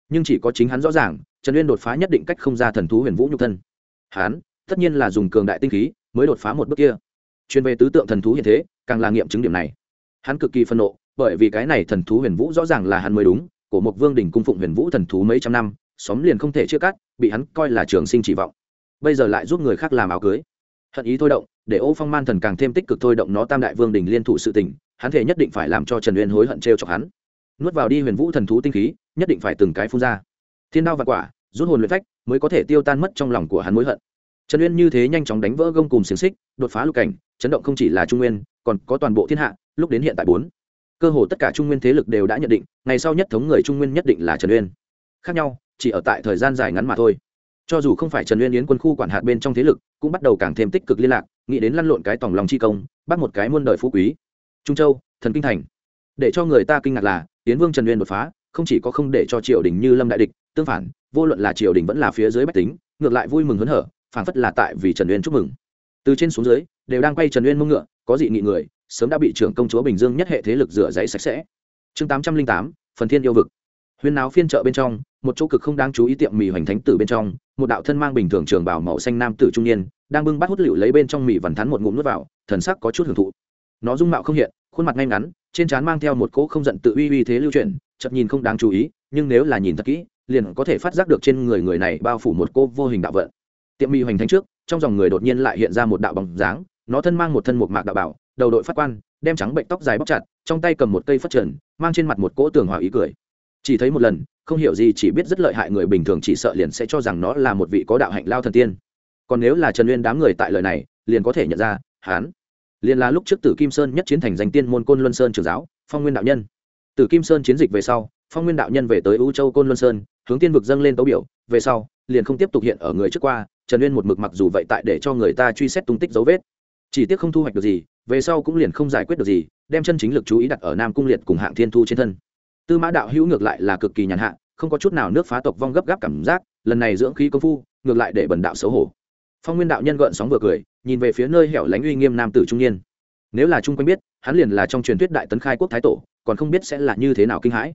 Nhưng chỉ có chính hắn rõ ràng, trần uyên đột phá nhất định cách không ra thần thú huyền vũ nhục thân. Hắn, tất nhiên là dùng cường đại tinh khí, mới đột phá một bước kia. Chuyên về tứ tượng thần thú hiện thế, càng là nghiệm chứng điểm này. Hắn cực kỳ phân nộ, bởi vì cái này thần thú huyền vũ rõ ràng là hắn mới đúng của một vương đình cung phụng huyền vũ thần thú mấy trăm năm, xóm liền không thể chia cắt, bị hắn coi là trường sinh chỉ vọng. Bây giờ lại giúp người khác làm áo cưới hận ý thôi động, để ô phong man thần càng thêm tích cực thôi động nó tam đại vương đình liên thủ sự tình, hắn thể nhất định phải làm cho trần uyên hối hận t r e o chọc hắn. Nuốt vào đi huyền vũ thần thú tinh khí, nhất định phải từng cái phun ra. Thiên đao và quả, rút hồn luyện phách, mới có thể tiêu tan mất trong lòng của hắn mối hận. Trần uyên như thế nhanh chóng đánh vỡ gông cùng xiềng xích, đột phá lục cảnh, chấn động không chỉ là trung nguyên, còn có toàn bộ thiên hạ, lúc đến hiện tại bốn. Cơ hồ tất cả trung nguyên thế lực đều đã nhận định, ngày sau nhất thống người trung nguyên nhất định là trần uyên. Khác nhau, chỉ ở tại thời gian dài ngắn mà thôi cho dù không phải trần uyên yến quân khu quản hạt bên trong thế lực, cũng bắt đầu càng thêm tích cực liên lạc, nghĩ đến lăn lộn cái tòng lòng chi công, bắt một cái muôn đời phú quý. Trung châu, thần kinh thành. Để cho người ta kinh ngạc là, yến vương trần uyên đột phá, không chỉ có không để cho triều đình như lâm đại địch, tương phản, vô luận là triều đình vẫn là phía dưới bách tính, ngược lại vui mừng hớn hở phảng phất là tại vì trần uyên chúc mừng. Từ trên xuống dưới, đều đang quay trần uyên mông ngựa, có dị nghị người, sớm đã bị trưởng công chúa bình dương nhất hệ thế lực rửa giấy sạch sẽ. Chương tám trăm linh tám, phần thiên yêu vực huyên náo phiên chợ bên trong, một chỗ cực không đáng chú ý tiệm mì hoành thánh tử bên trong, một đạo thân mang bình thường trường bảo màu xanh nam tử trung niên, đang bưng bát hút lựu lấy bên trong mì vằn thắn một ngụm nước vào, thần sắc có chút hưởng thụ. Nó dung mạo không hiện, khuôn mặt ngay ngắn, trên trán mang theo một cỗ không giận tự uy uy thế lưu truyền chậm nhìn không đáng chú ý, nhưng nếu là nhìn thật kỹ, liền có thể phát giác được trên người người này bao phủ một cô vô hình đạo vận. Tiệm mì hoành thánh trước, trong dòng người đột nhiên lại hiện ra một đạo bóng dáng, nó thân mang một thân một mạc đạo bảo, đầu đội phát quan, đem trắng bệnh tóc dài bóc chặt, trong tay cầm một cây phất trần, mang trên mặt một cỗ tường hòa ý cười chỉ thấy một lần, không hiểu gì chỉ biết rất lợi hại người bình thường chỉ sợ liền sẽ cho rằng nó là một vị có đạo hạnh lao thần tiên. Còn nếu là trần uyên đám người tại lời này, liền có thể nhận ra hán liền là lúc trước tử kim sơn nhất chiến thành danh tiên môn côn luân sơn trường giáo, phong nguyên đạo nhân. Tử kim sơn chiến dịch về sau, phong nguyên đạo nhân về tới u châu côn luân sơn, hướng tiên vực dâng lên tấu biểu, về sau, liền không tiếp tục hiện ở người trước qua, trần uyên một mực mặc dù vậy tại để cho người ta truy xét tung tích dấu vết. Chỉ tiếc không thu hoạch được gì, về sau cũng liền không giải quyết được gì, đem chân chính lực chú ý đặt ở nam cung liệt cùng hạng thiên thu trên thân tư mã đạo hữu ngược lại là cực kỳ nhàn hạ, không có chút nào nước phá tộc vong gấp gáp cảm giác, lần này dưỡng khí công phu, ngược lại để bần đạo xấu hổ. Phong nguyên đạo nhân gợn sóng vừa cười, nhìn về phía nơi hẻo lánh uy nghiêm nam tử trung niên. Nếu là chung quanh biết, hắn liền là trong truyền thuyết đại tấn khai quốc thái tổ, còn không biết sẽ là như thế nào kinh hãi.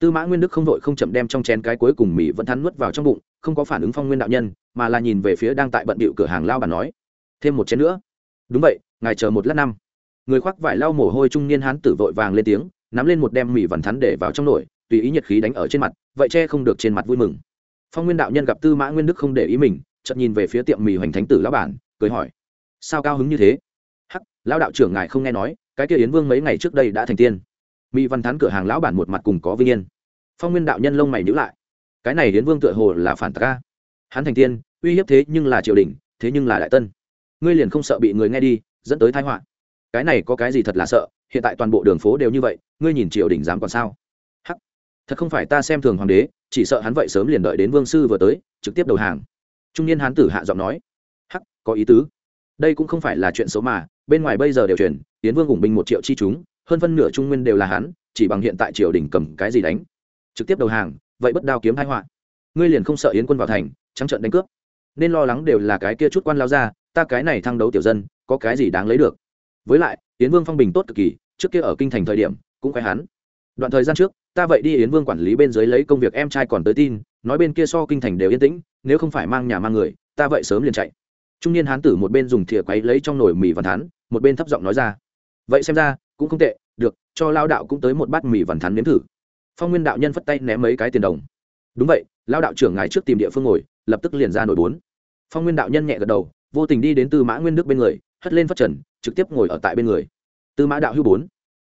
Tư mã nguyên đức không vội không chậm đem trong chén cái cuối cùng mỹ vẫn thắn nuốt vào trong bụng, không có phản ứng phong nguyên đạo nhân, mà là nhìn về phía đang tại bận bịu cửa hàng lao bà nói, thêm một chén nữa. Đúng vậy, ngài chờ một lát năm. Người khoác vải lau mồ hôi trung niên hán tử vội vàng lên tiếng nắm lên một đem mì vằn thắn để vào trong nồi, tùy ý nhiệt khí đánh ở trên mặt, vậy che không được trên mặt vui mừng. Phong nguyên đạo nhân gặp tư mã nguyên đức không để ý mình, chợt nhìn về phía tiệm mì hoành thánh tử lão bản, cười hỏi, sao cao hứng như thế? Hắc, lão đạo trưởng ngài không nghe nói, cái kia yến vương mấy ngày trước đây đã thành tiên. Mì văn thắn cửa hàng lão bản một mặt cùng có vinh yên. Phong nguyên đạo nhân lông mày nhữ lại. Cái này yến vương tựa hồ là phản tạc hắn thành tiên, uy hiếp thế nhưng là triều đình, thế nhưng là đại tân. Ngươi liền không sợ bị người nghe đi, dẫn tới thái họa. Cái này có cái gì thật là sợ hiện tại toàn bộ đường phố đều như vậy, ngươi nhìn triều đình dám còn sao? Hắc, thật không phải ta xem thường hoàng đế, chỉ sợ hắn vậy sớm liền đợi đến vương sư vừa tới, trực tiếp đầu hàng. Trung niên hán tử hạ giọng nói. Hắc, có ý tứ. Đây cũng không phải là chuyện xấu mà, bên ngoài bây giờ đều chuyển tiến vương ủng binh một triệu chi chúng, hơn phân nửa trung nguyên đều là hắn, chỉ bằng hiện tại triều đình cầm cái gì đánh. Trực tiếp đầu hàng, vậy bất đao kiếm thái họa. Ngươi liền không sợ yến quân vào thành, trắng trận đánh cướp. Nên lo lắng đều là cái kia chút quan lao ra, ta cái này thăng đấu tiểu dân, có cái gì đáng lấy được? Với lại yến vương phong bình tốt cực kỳ, trước kia ở kinh thành thời điểm, cũng khoe hắn. Đoạn thời gian trước, ta vậy đi yến vương quản lý bên dưới lấy công việc em trai còn tới tin, nói bên kia so kinh thành đều yên tĩnh, nếu không phải mang nhà mang người, ta vậy sớm liền chạy. Trung niên hán tử một bên dùng thìa quấy lấy trong nồi mì văn thán một bên thấp giọng nói ra. Vậy xem ra, cũng không tệ, được, cho lao đạo cũng tới một bát mì văn thán nếm thử. Phong nguyên đạo nhân phất tay ném mấy cái tiền đồng. Đúng vậy, lao đạo trưởng ngài trước tìm địa phương ngồi, lập tức liền ra nổi bốn phong nguyên đạo nhân nhẹ gật đầu, vô tình đi đến từ mã nguyên đức bên người, hất lên phát trần trực tiếp ngồi ở tại bên người. Tư mã đạo hưu bốn.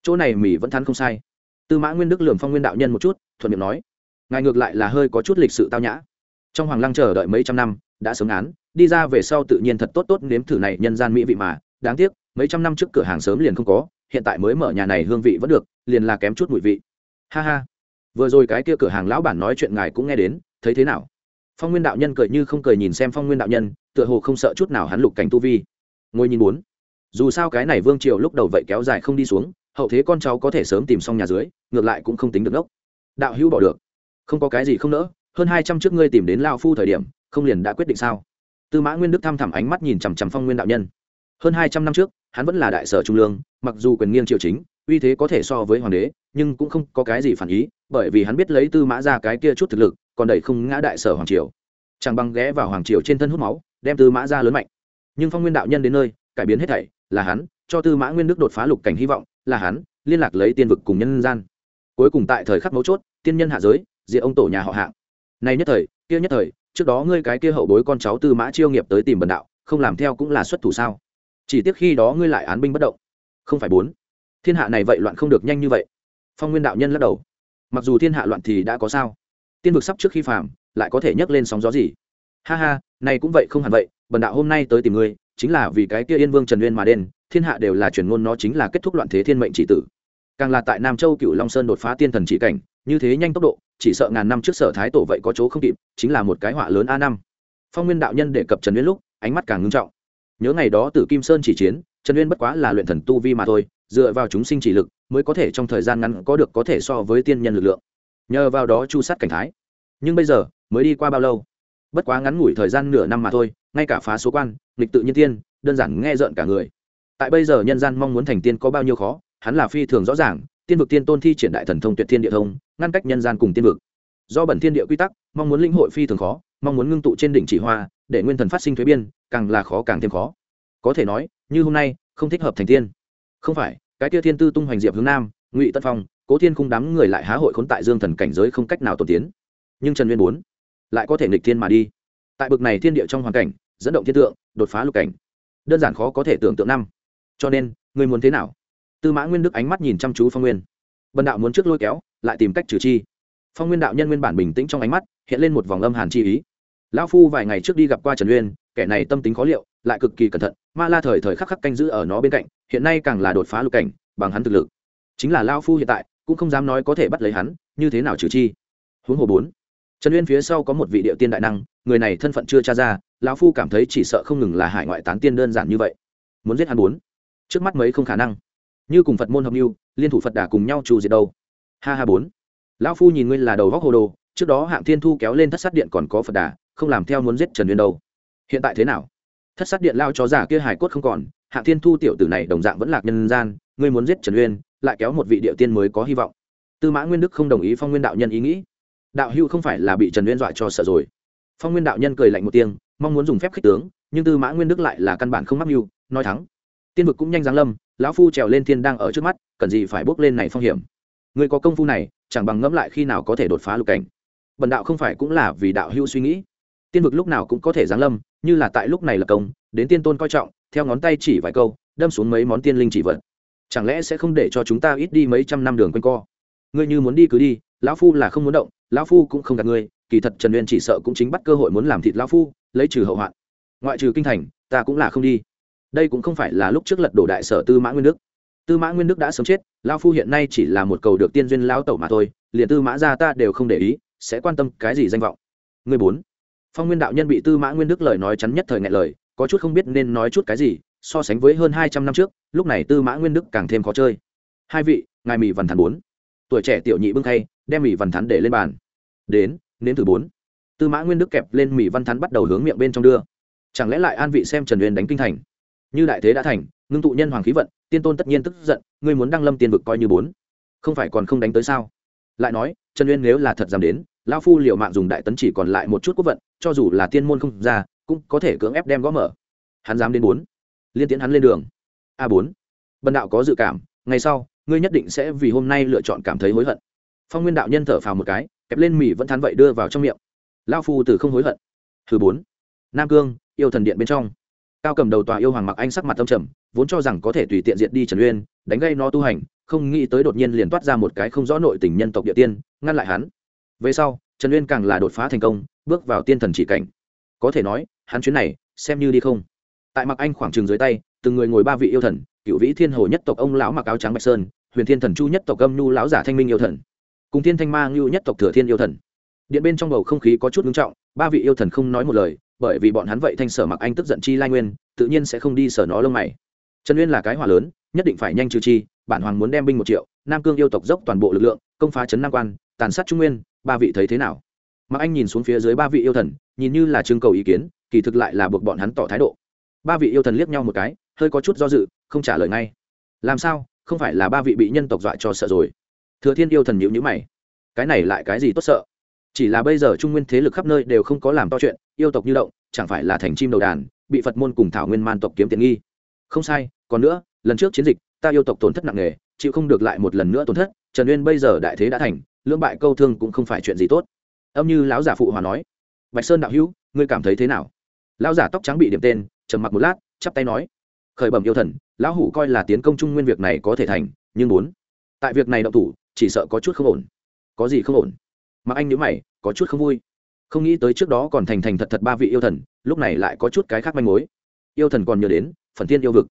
Chỗ này mỉ vẫn thắn không sai. Tư mã nguyên đức lường phong nguyên đạo nhân một chút, thuận miệng nói, ngài ngược lại là hơi có chút lịch sự tao nhã. Trong hoàng lăng chờ đợi mấy trăm năm, đã sớm án, đi ra về sau tự nhiên thật tốt tốt nếm thử này nhân gian mỹ vị mà, đáng tiếc, mấy trăm năm trước cửa hàng sớm liền không có, hiện tại mới mở nhà này hương vị vẫn được, liền là kém chút mùi vị. Ha ha. Vừa rồi cái kia cửa hàng lão bản nói chuyện ngài cũng nghe đến, thấy thế nào? Phong nguyên đạo nhân cười như không cười nhìn xem phong nguyên đạo nhân, tựa hồ không sợ chút nào hắn lục cảnh tu vi. Ngồi nhìn bốn dù sao cái này vương triều lúc đầu vậy kéo dài không đi xuống, hậu thế con cháu có thể sớm tìm xong nhà dưới, ngược lại cũng không tính được đốc. Đạo hữu bỏ được. Không có cái gì không nỡ, hơn hai trăm trước ngươi tìm đến lao phu thời điểm, không liền đã quyết định sao? Tư mã nguyên đức thăm thẳm ánh mắt nhìn chằm chằm phong nguyên đạo nhân. Hơn hai trăm năm trước, hắn vẫn là đại sở trung lương, mặc dù quyền nghiêng triều chính, uy thế có thể so với hoàng đế, nhưng cũng không có cái gì phản ý, bởi vì hắn biết lấy tư mã ra cái kia chút thực lực, còn đẩy không ngã đại sở hoàng triều. Chẳng bằng ghé vào hoàng triều trên thân hút máu, đem tư mã ra lớn mạnh. Nhưng phong nguyên đạo nhân đến nơi, cải biến hết thảy là hắn, cho tư mã nguyên đức đột phá lục cảnh hy vọng, là hắn, liên lạc lấy tiên vực cùng nhân gian. Cuối cùng tại thời khắc mấu chốt, tiên nhân hạ giới diện ông tổ nhà họ hạng. Nay nhất thời, kia nhất thời, trước đó ngươi cái kia hậu bối con cháu tư mã chiêu nghiệp tới tìm bần đạo, không làm theo cũng là xuất thủ sao? Chỉ tiếc khi đó ngươi lại án binh bất động. Không phải bốn. Thiên hạ này vậy loạn không được nhanh như vậy. Phong nguyên đạo nhân lắc đầu. Mặc dù thiên hạ loạn thì đã có sao? Tiên vực sắp trước khi phàm, lại có thể nhấc lên sóng gió gì? Ha ha này cũng vậy không hẳn vậy, bần đạo hôm nay tới tìm ngươi chính là vì cái kia yên vương trần uyên mà đen, thiên hạ đều là truyền ngôn nó chính là kết thúc loạn thế thiên mệnh chỉ tử. Càng là tại nam châu cựu long sơn đột phá tiên thần chỉ cảnh, như thế nhanh tốc độ, chỉ sợ ngàn năm trước sở thái tổ vậy có chỗ không kịp, chính là một cái họa lớn a năm. Phong nguyên đạo nhân đề cập trần uyên lúc, ánh mắt càng ngưng trọng. Nhớ ngày đó tử kim sơn chỉ chiến, trần uyên bất quá là luyện thần tu vi mà thôi, dựa vào chúng sinh chỉ lực, mới có thể trong thời gian ngắn có được có thể so với tiên nhân lực lượng. Nhờ vào đó chu sát cảnh thái. Nhưng bây giờ, mới đi qua bao lâu? Bất quá ngắn ngủi thời gian nửa năm mà thôi ngay cả phá số quan, nghịch tự nhiên tiên đơn giản nghe rợn cả người. Tại bây giờ nhân gian mong muốn thành tiên có bao nhiêu khó, hắn là phi thường rõ ràng, tiên vực tiên tôn thi triển đại thần thông tuyệt thiên địa thông, ngăn cách nhân gian cùng tiên vực. Do bẩn thiên địa quy tắc, mong muốn linh hội phi thường khó, mong muốn ngưng tụ trên đỉnh chỉ hoa, để nguyên thần phát sinh thuế biên, càng là khó càng thêm khó. Có thể nói, như hôm nay, không thích hợp thành tiên. Không phải, cái tia thiên tư tung hoành diệp hướng nam, ngụy tân phong, cố thiên khung đám người lại há hội khốn tại dương thần cảnh giới không cách nào tổ tiến. Nhưng trần nguyên bốn lại có thể nghịch thiên mà đi. Tại bực này thiên địa trong hoàn cảnh dẫn động thiên tượng, đột phá lục cảnh. Đơn giản khó có thể tưởng tượng năm. Cho nên người muốn thế nào? Tư mã nguyên đức ánh mắt nhìn chăm chú phong nguyên. Bần đạo muốn trước lôi kéo, lại tìm cách trừ chi. Phong nguyên đạo nhân nguyên bản bình tĩnh trong ánh mắt, hiện lên một vòng âm hàn chi ý. Lão phu vài ngày trước đi gặp qua trần uyên, kẻ này tâm tính khó liệu, lại cực kỳ cẩn thận, ma la thời thời khắc khắc canh giữ ở nó bên cạnh, hiện nay càng là đột phá lục cảnh, bằng hắn thực lực. Chính là Lão phu hiện tại, cũng không dám nói có thể bắt lấy hắn, như thế nào trừ chi? Huống hồ bốn. Trần uyên phía sau có một vị địa tiên đại năng người này thân phận chưa tra ra, lão phu cảm thấy chỉ sợ không ngừng là hải ngoại tán tiên đơn giản như vậy. Muốn giết hắn bốn trước mắt mấy không khả năng. Như cùng phật môn hợp mưu liên thủ phật đà cùng nhau trù diệt đâu. Ha ha bốn. Lão phu nhìn ngươi là đầu góc hồ đồ, trước đó hạng thiên thu kéo lên thất sát điện còn có phật đà, không làm theo muốn giết trần uyên đâu. Hiện tại thế nào? Thất sát điện lao chó giả kia hải cốt không còn, hạng thiên thu tiểu tử này đồng dạng vẫn lạc nhân gian, ngươi muốn giết trần uyên, lại kéo một vị địa tiên mới có hy vọng. Tư mã nguyên đức không đồng ý phong nguyên đạo nhân ý nghĩ. Đạo hưu không phải là bị trần uyên dọa cho sợ rồi phong nguyên đạo nhân cười lạnh một tiếng, mong muốn dùng phép khích tướng, nhưng tư mã nguyên đức lại là căn bản không mắc mưu, nói thắng. Tiên vực cũng nhanh giáng lâm, lão phu trèo lên thiên đang ở trước mắt, cần gì phải bước lên này phong hiểm. Người có công phu này, chẳng bằng ngẫm lại khi nào có thể đột phá lục cảnh. Bần đạo không phải cũng là vì đạo hưu suy nghĩ. Tiên vực lúc nào cũng có thể giáng lâm, như là tại lúc này là công, đến tiên tôn coi trọng, theo ngón tay chỉ vài câu, đâm xuống mấy món tiên linh chỉ vật. Chẳng lẽ sẽ không để cho chúng ta ít đi mấy trăm năm đường quanh co? Ngươi như muốn đi cứ đi, lão phu là không muốn động, lão phu cũng không gạt ngươi kỳ thật trần uyên chỉ sợ cũng chính bắt cơ hội muốn làm thịt lao phu, lấy trừ hậu hoạn. Ngoại trừ kinh thành, ta cũng là không đi. Đây cũng không phải là lúc trước lật đổ đại sở tư mã nguyên đức. Tư mã nguyên đức đã sống chết lao phu hiện nay chỉ là một cầu được tiên duyên lao tẩu mà thôi, liền tư mã ra ta đều không để ý, sẽ quan tâm cái gì danh vọng. Người bốn. Phong nguyên đạo nhân bị tư mã nguyên đức lời nói chắn nhất thời ngại lời, có chút không biết nên nói chút cái gì, so sánh với hơn hai trăm năm trước, lúc này tư mã nguyên đức càng thêm khó chơi. Hai vị, ngài mỹ văn thắn bốn. Tuổi trẻ tiểu nhị bưng thay đem mỹ văn thắn để lên bàn. Đến nếm thử bốn. Tư mã nguyên đức kẹp lên mỹ văn thắn bắt đầu hướng miệng bên trong đưa. Chẳng lẽ lại an vị xem trần uyên đánh kinh thành? Như đại thế đã thành, ngưng tụ nhân hoàng khí vận, tiên tôn tất nhiên tức giận, ngươi muốn đăng lâm tiên vực coi như bốn. Không phải còn không đánh tới sao? Lại nói, trần uyên nếu là thật dám đến lao phu liệu mạng dùng đại tấn chỉ còn lại một chút quốc vận, cho dù là tiên môn không ra, cũng có thể cưỡng ép đem gõ mở. Hắn dám đến bốn. Liên tiến hắn lên đường. A bốn. Bần đạo có dự cảm, ngày sau, ngươi nhất định sẽ vì hôm nay lựa chọn cảm thấy hối hận. Phong nguyên đạo nhân thở phào một cái kẹp lên mì vẫn thán vậy đưa vào trong miệng. Lao phu từ không hối hận. Thứ bốn, nam cương, yêu thần điện bên trong. Cao cầm đầu tòa yêu hoàng mặc anh sắc mặt tâm trầm, vốn cho rằng có thể tùy tiện diệt đi trần uyên, đánh gây nó tu hành, không nghĩ tới đột nhiên liền toát ra một cái không rõ nội tình nhân tộc địa tiên, ngăn lại hắn. Về sau, trần uyên càng là đột phá thành công, bước vào tiên thần chỉ cảnh. Có thể nói, hắn chuyến này, xem như đi không. Tại mặc anh khoảng trường dưới tay, từng người ngồi ba vị yêu thần, cựu vĩ thiên hồ nhất tộc ông lão mặc áo trắng bạch sơn, huyền thiên thần chu nhất tộc âm nhu lão giả thanh minh yêu thần cùng thiên thanh ma ngưu nhất tộc thừa thiên yêu thần. Điện bên trong bầu không khí có chút ngưng trọng, ba vị yêu thần không nói một lời, bởi vì bọn hắn vậy thanh sở mặc anh tức giận chi lai nguyên, tự nhiên sẽ không đi sở nó lông mày. Trần nguyên là cái hỏa lớn, nhất định phải nhanh trừ chi, bản hoàng muốn đem binh một triệu, nam cương yêu tộc dốc toàn bộ lực lượng, công phá trấn nam quan, tàn sát trung nguyên, ba vị thấy thế nào? Mặc anh nhìn xuống phía dưới ba vị yêu thần, nhìn như là trưng cầu ý kiến, kỳ thực lại là buộc bọn hắn tỏ thái độ. Ba vị yêu thần liếc nhau một cái, hơi có chút do dự, không trả lời ngay. Làm sao? Không phải là ba vị bị nhân tộc dọa cho sợ rồi thừa thiên yêu thần nhữ nhữ mày. Cái này lại cái gì tốt sợ? Chỉ là bây giờ trung nguyên thế lực khắp nơi đều không có làm to chuyện, yêu tộc như động, chẳng phải là thành chim đầu đàn, bị phật môn cùng thảo nguyên man tộc kiếm tiền nghi. Không sai, còn nữa, lần trước chiến dịch, ta yêu tộc tổn thất nặng nề, chịu không được lại một lần nữa tổn thất, trần uyên bây giờ đại thế đã thành, lưỡng bại câu thương cũng không phải chuyện gì tốt. Âm như lão giả phụ hòa nói. Bạch sơn đạo hữu, ngươi cảm thấy thế nào? Lão giả tóc trắng bị điểm tên, trầm mặc một lát, chắp tay nói. Khởi bẩm yêu thần, lão hủ coi là tiến công trung nguyên việc này có thể thành, nhưng muốn. Tại việc này động thủ chỉ sợ có chút không ổn. Có gì không ổn? Mà anh nhớ mày, có chút không vui. Không nghĩ tới trước đó còn thành thành thật thật ba vị yêu thần, lúc này lại có chút cái khác manh mối. Yêu thần còn nhớ đến, phần tiên yêu vực.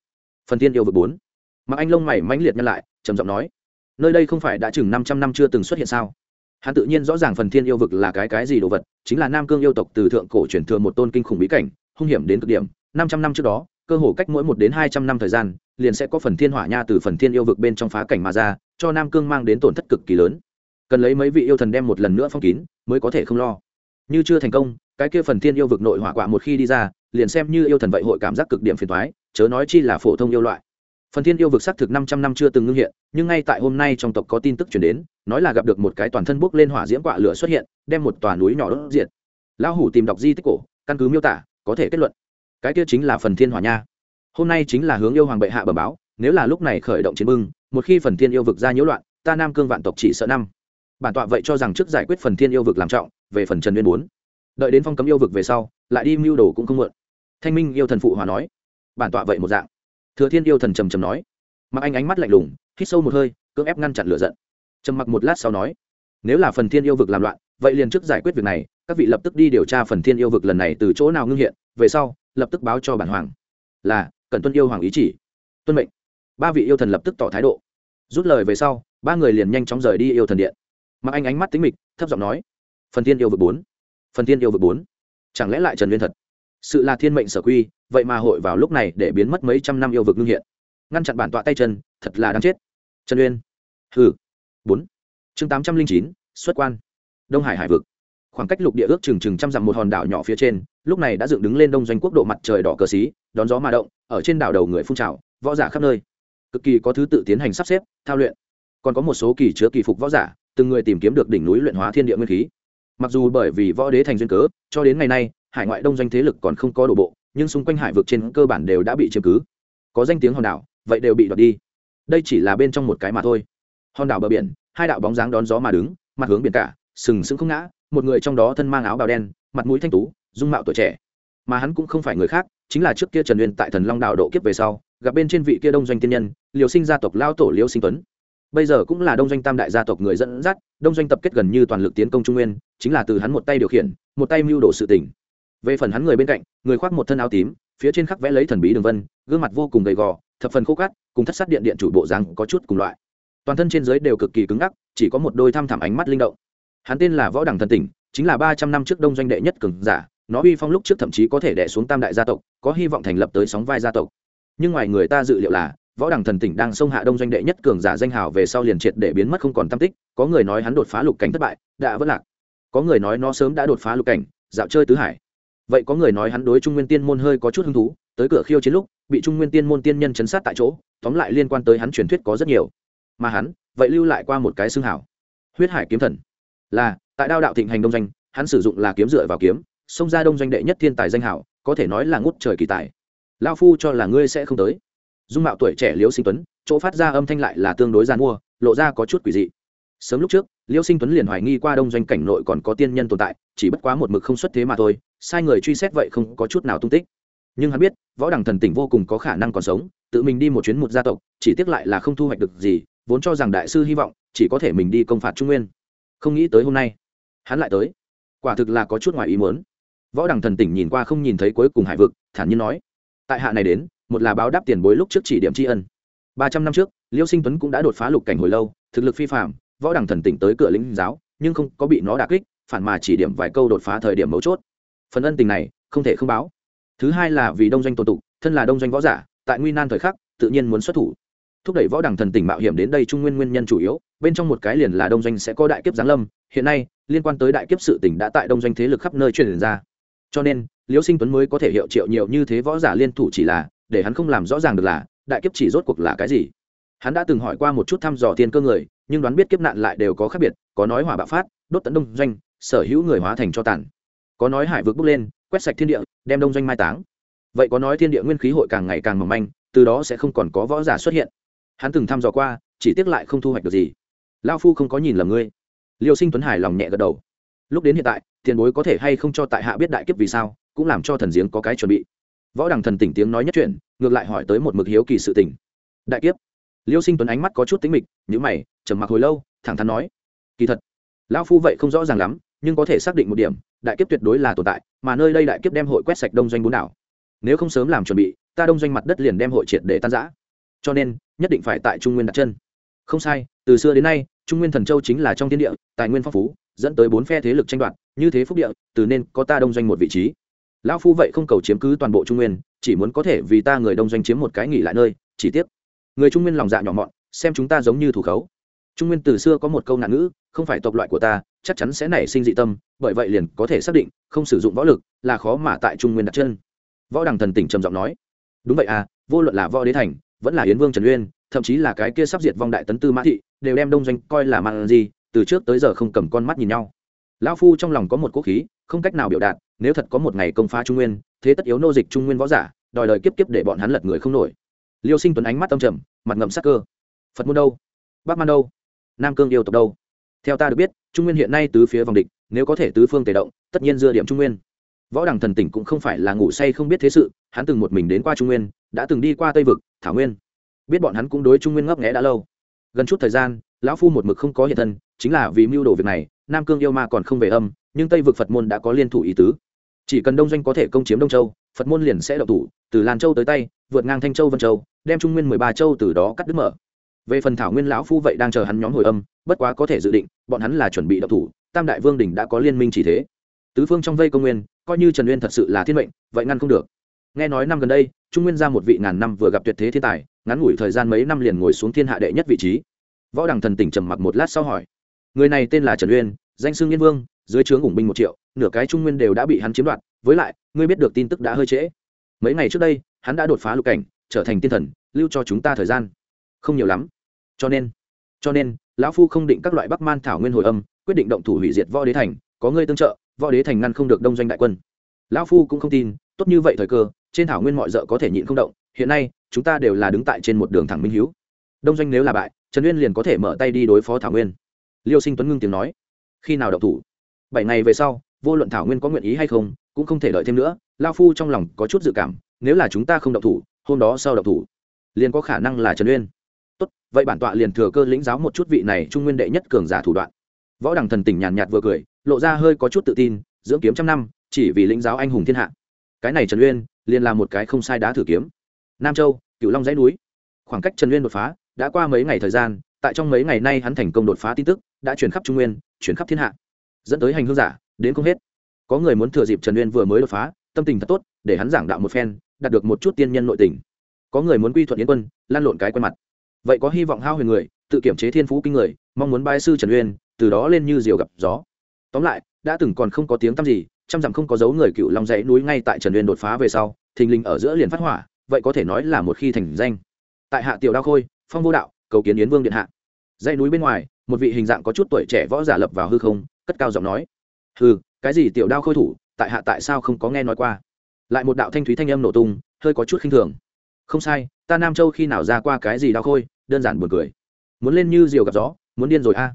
Phần tiên yêu vực bốn. Mà anh lông mày mãnh liệt nhân lại, trầm giọng nói, nơi đây không phải đã chừng năm trăm năm chưa từng xuất hiện sao? Hắn tự nhiên rõ ràng phần thiên yêu vực là cái cái gì đồ vật, chính là nam cương yêu tộc từ thượng cổ truyền thừa một tôn kinh khủng bí cảnh, hung hiểm đến cực điểm. năm trăm năm trước đó, cơ hồ cách mỗi một đến hai trăm năm thời gian, liền sẽ có phần thiên hỏa nha từ phần thiên yêu vực bên trong phá cảnh mà ra cho nam cương mang đến tổn thất cực kỳ lớn. Cần lấy mấy vị yêu thần đem một lần nữa phong kín, mới có thể không lo. Như chưa thành công, cái kia phần thiên yêu vực nội hỏa quạ một khi đi ra, liền xem như yêu thần vậy hội cảm giác cực điểm phiền thoái chớ nói chi là phổ thông yêu loại. Phần thiên yêu vực xác thực năm trăm năm chưa từng ngưng hiện, nhưng ngay tại hôm nay trong tộc có tin tức chuyển đến, nói là gặp được một cái toàn thân bốc lên hỏa diễm quạ lửa xuất hiện, đem một tòa núi nhỏ đốt diệt. Lão hủ tìm đọc di tích cổ, căn cứ miêu tả, có thể kết luận. Cái kia chính là phần thiên hỏa nha. Hôm nay chính là hướng yêu hoàng bệ hạ bẩm báo, nếu là lúc này khởi động chiến bưng một khi phần thiên yêu vực ra nhiễu loạn, ta nam cương vạn tộc chỉ sợ năm. Bản tọa vậy cho rằng trước giải quyết phần thiên yêu vực làm trọng, về phần trần nguyên bốn. Đợi đến phong cấm yêu vực về sau, lại đi mưu đồ cũng không mượn thanh minh yêu thần phụ hòa nói. Bản tọa vậy một dạng. Thừa thiên yêu thần trầm trầm nói. Mặc anh ánh mắt lạnh lùng, hít sâu một hơi, cưỡng ép ngăn chặn lửa giận. Trầm mặc một lát sau nói. Nếu là phần thiên yêu vực làm loạn, vậy liền trước giải quyết việc này, các vị lập tức đi điều tra phần thiên yêu vực lần này từ chỗ nào ngưng hiện, về sau, lập tức báo cho bản hoàng. Là cần tuân yêu hoàng ý chỉ. Tuân mệnh ba vị yêu thần lập tức tỏ thái độ. Rút lời về sau, ba người liền nhanh chóng rời đi yêu thần điện. Mặc anh ánh mắt tính mịch, thấp giọng nói, phần tiên yêu vực bốn, phần tiên yêu vực bốn, chẳng lẽ lại trần liên thật? Sự là thiên mệnh sở quy, vậy mà hội vào lúc này để biến mất mấy trăm năm yêu vực ngưng hiện. Ngăn chặn bản tọa tay chân, thật là đáng chết. Trần uyên hừ, bốn, chương tám trăm linh chín, xuất quan, đông hải hải vực. Khoảng cách lục địa ước chừng chừng trăm dặm một hòn đảo nhỏ phía trên, lúc này đã dựng đứng lên đông doanh quốc độ mặt trời đỏ cờ xí, đón gió mà động, ở trên đảo đầu người phun trào, võ giả khắp nơi cực kỳ có thứ tự tiến hành sắp xếp, thao luyện. Còn có một số kỳ chứa kỳ phục võ giả, từng người tìm kiếm được đỉnh núi luyện hóa thiên địa nguyên khí. Mặc dù bởi vì võ đế thành duyên cớ, cho đến ngày nay, hải ngoại đông doanh thế lực còn không có đổ bộ, nhưng xung quanh hải vực trên cơ bản đều đã bị chiếm cứ. Có danh tiếng hòn đảo, vậy đều bị đoạt đi. Đây chỉ là bên trong một cái mà thôi. Hòn đảo bờ biển, hai đạo bóng dáng đón gió mà đứng, mặt hướng biển cả, sừng sững không ngã, một người trong đó thân mang áo bào đen, mặt mũi thanh tú, dung mạo tuổi trẻ. Mà hắn cũng không phải người khác, chính là trước kia trần uyên tại thần long đạo độ kiếp về sau gặp bên trên vị kia đông doanh tiên nhân liều sinh gia tộc lao tổ liêu sinh tuấn. Bây giờ cũng là đông doanh tam đại gia tộc người dẫn dắt, đông doanh tập kết gần như toàn lực tiến công trung nguyên, chính là từ hắn một tay điều khiển, một tay mưu đồ sự tỉnh về phần hắn người bên cạnh, người khoác một thân áo tím, phía trên khắc vẽ lấy thần bí đường vân, gương mặt vô cùng gầy gò, thập phần khô cát, cùng thất sát điện điện chủ bộ dáng có chút cùng loại. Toàn thân trên dưới đều cực kỳ cứng ngắc, chỉ có một đôi tham thẳm ánh mắt linh động. Hắn tên là võ đẳng thần tỉnh, chính là ba trăm năm trước đông doanh đệ nhất cường giả, nó uy phong lúc trước thậm chí có thể đẻ xuống tam đại gia tộc, có hy vọng thành lập tới sóng vai gia tộc nhưng ngoài người ta dự liệu là, võ đẳng thần tỉnh đang xông hạ đông doanh đệ nhất cường giả danh hào về sau liền triệt để biến mất không còn tam tích, có người nói hắn đột phá lục cảnh thất bại, đã vất lạc. Có người nói nó sớm đã đột phá lục cảnh, dạo chơi tứ hải. Vậy có người nói hắn đối trung nguyên tiên môn hơi có chút hứng thú, tới cửa khiêu chiến lúc, bị trung nguyên tiên môn tiên nhân chấn sát tại chỗ, tóm lại liên quan tới hắn truyền thuyết có rất nhiều. Mà hắn, vậy lưu lại qua một cái xương hảo huyết hải kiếm thần. Là, tại đao đạo thịnh hành đông doanh, hắn sử dụng là kiếm dựa vào kiếm, xông ra đông doanh đệ nhất thiên tài danh hảo có thể nói là ngút trời kỳ tài lao phu cho là ngươi sẽ không tới. Dung mạo tuổi trẻ liễu sinh tuấn, chỗ phát ra âm thanh lại là tương đối gian mua, lộ ra có chút quỷ dị. Sớm lúc trước, liễu sinh tuấn liền hoài nghi qua đông doanh cảnh nội còn có tiên nhân tồn tại, chỉ bất quá một mực không xuất thế mà thôi, sai người truy xét vậy không có chút nào tung tích. Nhưng hắn biết, võ đẳng thần tỉnh vô cùng có khả năng còn sống, tự mình đi một chuyến một gia tộc, chỉ tiếc lại là không thu hoạch được gì, vốn cho rằng đại sư hy vọng, chỉ có thể mình đi công phạt trung nguyên. Không nghĩ tới hôm nay, hắn lại tới. Quả thực là có chút ngoài ý muốn. Võ đẳng thần tỉnh nhìn qua không nhìn thấy cuối cùng hải vực, thản nhiên nói tại hạ này đến, một là báo đáp tiền bối lúc trước chỉ điểm tri ân. Ba trăm năm trước, liêu sinh tuấn cũng đã đột phá lục cảnh hồi lâu, thực lực phi phạm võ đẳng thần tỉnh tới cửa lĩnh giáo, nhưng không có bị nó đà kích, phản mà chỉ điểm vài câu đột phá thời điểm mấu chốt. Phần ân tình này, không thể không báo. Thứ hai là vì đông doanh tồn tục thân là đông doanh võ giả, tại nguy nan thời khắc, tự nhiên muốn xuất thủ. Thúc đẩy võ đẳng thần tỉnh mạo hiểm đến đây trung nguyên nguyên nhân chủ yếu, bên trong một cái liền là đông doanh sẽ có đại kiếp giáng lâm, hiện nay, liên quan tới đại kiếp sự tỉnh đã tại đông doanh thế lực khắp nơi truyền ra. Cho nên liễu sinh tuấn mới có thể hiệu triệu nhiều như thế võ giả liên thủ chỉ là, để hắn không làm rõ ràng được là, đại kiếp chỉ rốt cuộc là cái gì. Hắn đã từng hỏi qua một chút thăm dò thiên cơ người, nhưng đoán biết kiếp nạn lại đều có khác biệt, có nói hỏa bạo phát, đốt tận đông doanh, sở hữu người hóa thành cho tàn. Có nói hải vực bước lên, quét sạch thiên địa, đem đông doanh mai táng. Vậy có nói thiên địa nguyên khí hội càng ngày càng mỏng manh, từ đó sẽ không còn có võ giả xuất hiện. Hắn từng thăm dò qua, chỉ tiếc lại không thu hoạch được gì. Lao phu không có nhìn lầm ngươi. Liêu sinh tuấn hải lòng nhẹ gật đầu. Lúc đến hiện tại, tiền bối có thể hay không cho tại hạ biết đại kiếp vì sao? Cũng làm cho thần giếng có cái chuẩn bị. Võ đằng thần tỉnh tiếng nói nhất chuyện, ngược lại hỏi tới một mực hiếu kỳ sự tình. Đại kiếp. Liêu sinh tuấn ánh mắt có chút tính mịch nhữ mày, trầm mặc hồi lâu, thẳng thắn nói, kỳ thật, lão phu vậy không rõ ràng lắm, nhưng có thể xác định một điểm, đại kiếp tuyệt đối là tồn tại, mà nơi đây đại kiếp đem hội quét sạch đông doanh bốn đảo. Nếu không sớm làm chuẩn bị, ta đông doanh mặt đất liền đem hội triệt để tan giã cho nên, nhất định phải tại trung nguyên đặt chân. Không sai, từ xưa đến nay, trung nguyên thần châu chính là trong thiên địa, tài nguyên phong phú, dẫn tới bốn phe thế lực tranh đoạt, như thế phúc địa, từ nên có ta đông doanh một vị trí lão phu vậy không cầu chiếm cứ toàn bộ trung nguyên, chỉ muốn có thể vì ta người đông doanh chiếm một cái nghỉ lại nơi, chỉ tiếc. Người trung nguyên lòng dạ nhỏ mọn, xem chúng ta giống như thủ khấu. Trung nguyên từ xưa có một câu nạn ngữ, không phải tộc loại của ta, chắc chắn sẽ nảy sinh dị tâm, bởi vậy liền có thể xác định, không sử dụng võ lực là khó mà tại trung nguyên đặt chân. Võ đằng thần tỉnh trầm giọng nói. Đúng vậy à vô luận là võ đế thành, vẫn là yến vương trần uyên, thậm chí là cái kia sắp diệt vong đại tấn tư mã thị, đều đem đông doanh coi là mang gì, từ trước tới giờ không cầm con mắt nhìn nhau. Lão phu trong lòng có một quốc khí không cách nào biểu đạt, nếu thật có một ngày công phá trung nguyên, thế tất yếu nô dịch trung nguyên võ giả, đòi đời kiếp kiếp để bọn hắn lật người không nổi. Liêu sinh tuấn ánh mắt tâm trầm, mặt ngậm sắc cơ. Phật môn đâu? Bắc man đâu? Nam cương yêu tộc đâu? Theo ta được biết, trung nguyên hiện nay tứ phía vòng địch, nếu có thể tứ phương tề động, tất nhiên dựa điểm trung nguyên. Võ đằng thần tỉnh cũng không phải là ngủ say không biết thế sự, hắn từng một mình đến qua trung nguyên, đã từng đi qua tây vực, thảo nguyên. Biết bọn hắn cũng đối trung nguyên ngấp nghẽ đã lâu. Gần chút thời gian, lão phu một mực không có hiện thân, chính là vì mưu đồ việc này, nam cương yêu ma còn không về âm nhưng tây vực phật môn đã có liên thủ ý tứ chỉ cần đông doanh có thể công chiếm đông châu phật môn liền sẽ đậu thủ từ lan châu tới tây vượt ngang thanh châu vân châu đem trung nguyên mười ba châu từ đó cắt đứt mở về phần thảo nguyên lão phu vậy đang chờ hắn nhóm hồi âm bất quá có thể dự định bọn hắn là chuẩn bị đậu thủ tam đại vương đình đã có liên minh chỉ thế tứ phương trong vây công nguyên coi như trần nguyên thật sự là thiên mệnh vậy ngăn không được nghe nói năm gần đây trung nguyên ra một vị ngàn năm vừa gặp tuyệt thế thiên tài ngắn ngủi thời gian mấy năm liền ngồi xuống thiên hạ đệ nhất vị trí võ đằng thần tỉnh trầm mặc một lát sau hỏi người này tên là trần uyên danh xưng yên vương dưới trướng ủng binh một triệu, nửa cái trung nguyên đều đã bị hắn chiếm đoạt, với lại, ngươi biết được tin tức đã hơi trễ. Mấy ngày trước đây, hắn đã đột phá lục cảnh, trở thành tiên thần, lưu cho chúng ta thời gian. Không nhiều lắm. Cho nên cho nên, lão phu không định các loại bắc man thảo nguyên hồi âm, quyết định động thủ hủy diệt võ đế thành, có ngươi tương trợ, võ đế thành ngăn không được đông doanh đại quân. Lão phu cũng không tin, tốt như vậy thời cơ, trên thảo nguyên mọi d có thể nhịn không động, hiện nay, chúng ta đều là đứng tại trên một đường thẳng minh hiếu. đông doanh nếu là bại, trần uyên liền có thể mở tay đi đối phó thảo nguyên. Liêu sinh tuấn ngưng tiếng nói, khi nào động thủ? Bảy ngày về sau, vô luận thảo nguyên có nguyện ý hay không, cũng không thể đợi thêm nữa, lao phu trong lòng có chút dự cảm, nếu là chúng ta không động thủ, hôm đó sau động thủ, liền có khả năng là trần uyên. Tốt, vậy bản tọa liền thừa cơ lĩnh giáo một chút vị này trung nguyên đệ nhất cường giả thủ đoạn. Võ đằng thần tỉnh nhàn nhạt vừa cười, lộ ra hơi có chút tự tin, dưỡng kiếm trăm năm, chỉ vì lĩnh giáo anh hùng thiên hạ. Cái này trần uyên, liền là một cái không sai đá thử kiếm. Nam châu cựu long dãy núi. Khoảng cách trần uyên đột phá, đã qua mấy ngày thời gian, tại trong mấy ngày nay hắn thành công đột phá tin tức, đã chuyển khắp trung nguyên chuyển khắp thiên hạ dẫn tới hành hương giả, đến không hết. Có người muốn thừa dịp trần uyên vừa mới đột phá, tâm tình thật tốt, để hắn giảng đạo một phen, đạt được một chút tiên nhân nội tình. Có người muốn quy thuận yến quân, lan lộn cái quen mặt. Vậy có hy vọng hao huyền người, tự kiểm chế thiên phú kinh người, mong muốn bái sư trần uyên, từ đó lên như diều gặp gió. Tóm lại, đã từng còn không có tiếng tăm gì, trăm dặm không có dấu người cựu long dãy núi ngay tại trần uyên đột phá về sau, thình lình ở giữa liền phát hỏa, vậy có thể nói là một khi thành danh. Tại hạ tiểu đao khôi, phong vô đạo, cầu kiến yến vương điện hạ. Dãy núi bên ngoài, một vị hình dạng có chút tuổi trẻ võ giả lập vào hư không cất cao giọng nói. Hư cái gì tiểu đao khôi thủ, tại hạ tại sao không có nghe nói qua? Lại một đạo thanh thúy thanh âm nổ tung, hơi có chút khinh thường. Không sai, ta nam châu khi nào ra qua cái gì đao khôi, đơn giản buồn cười. Muốn lên như diều gặp gió, muốn điên rồi a.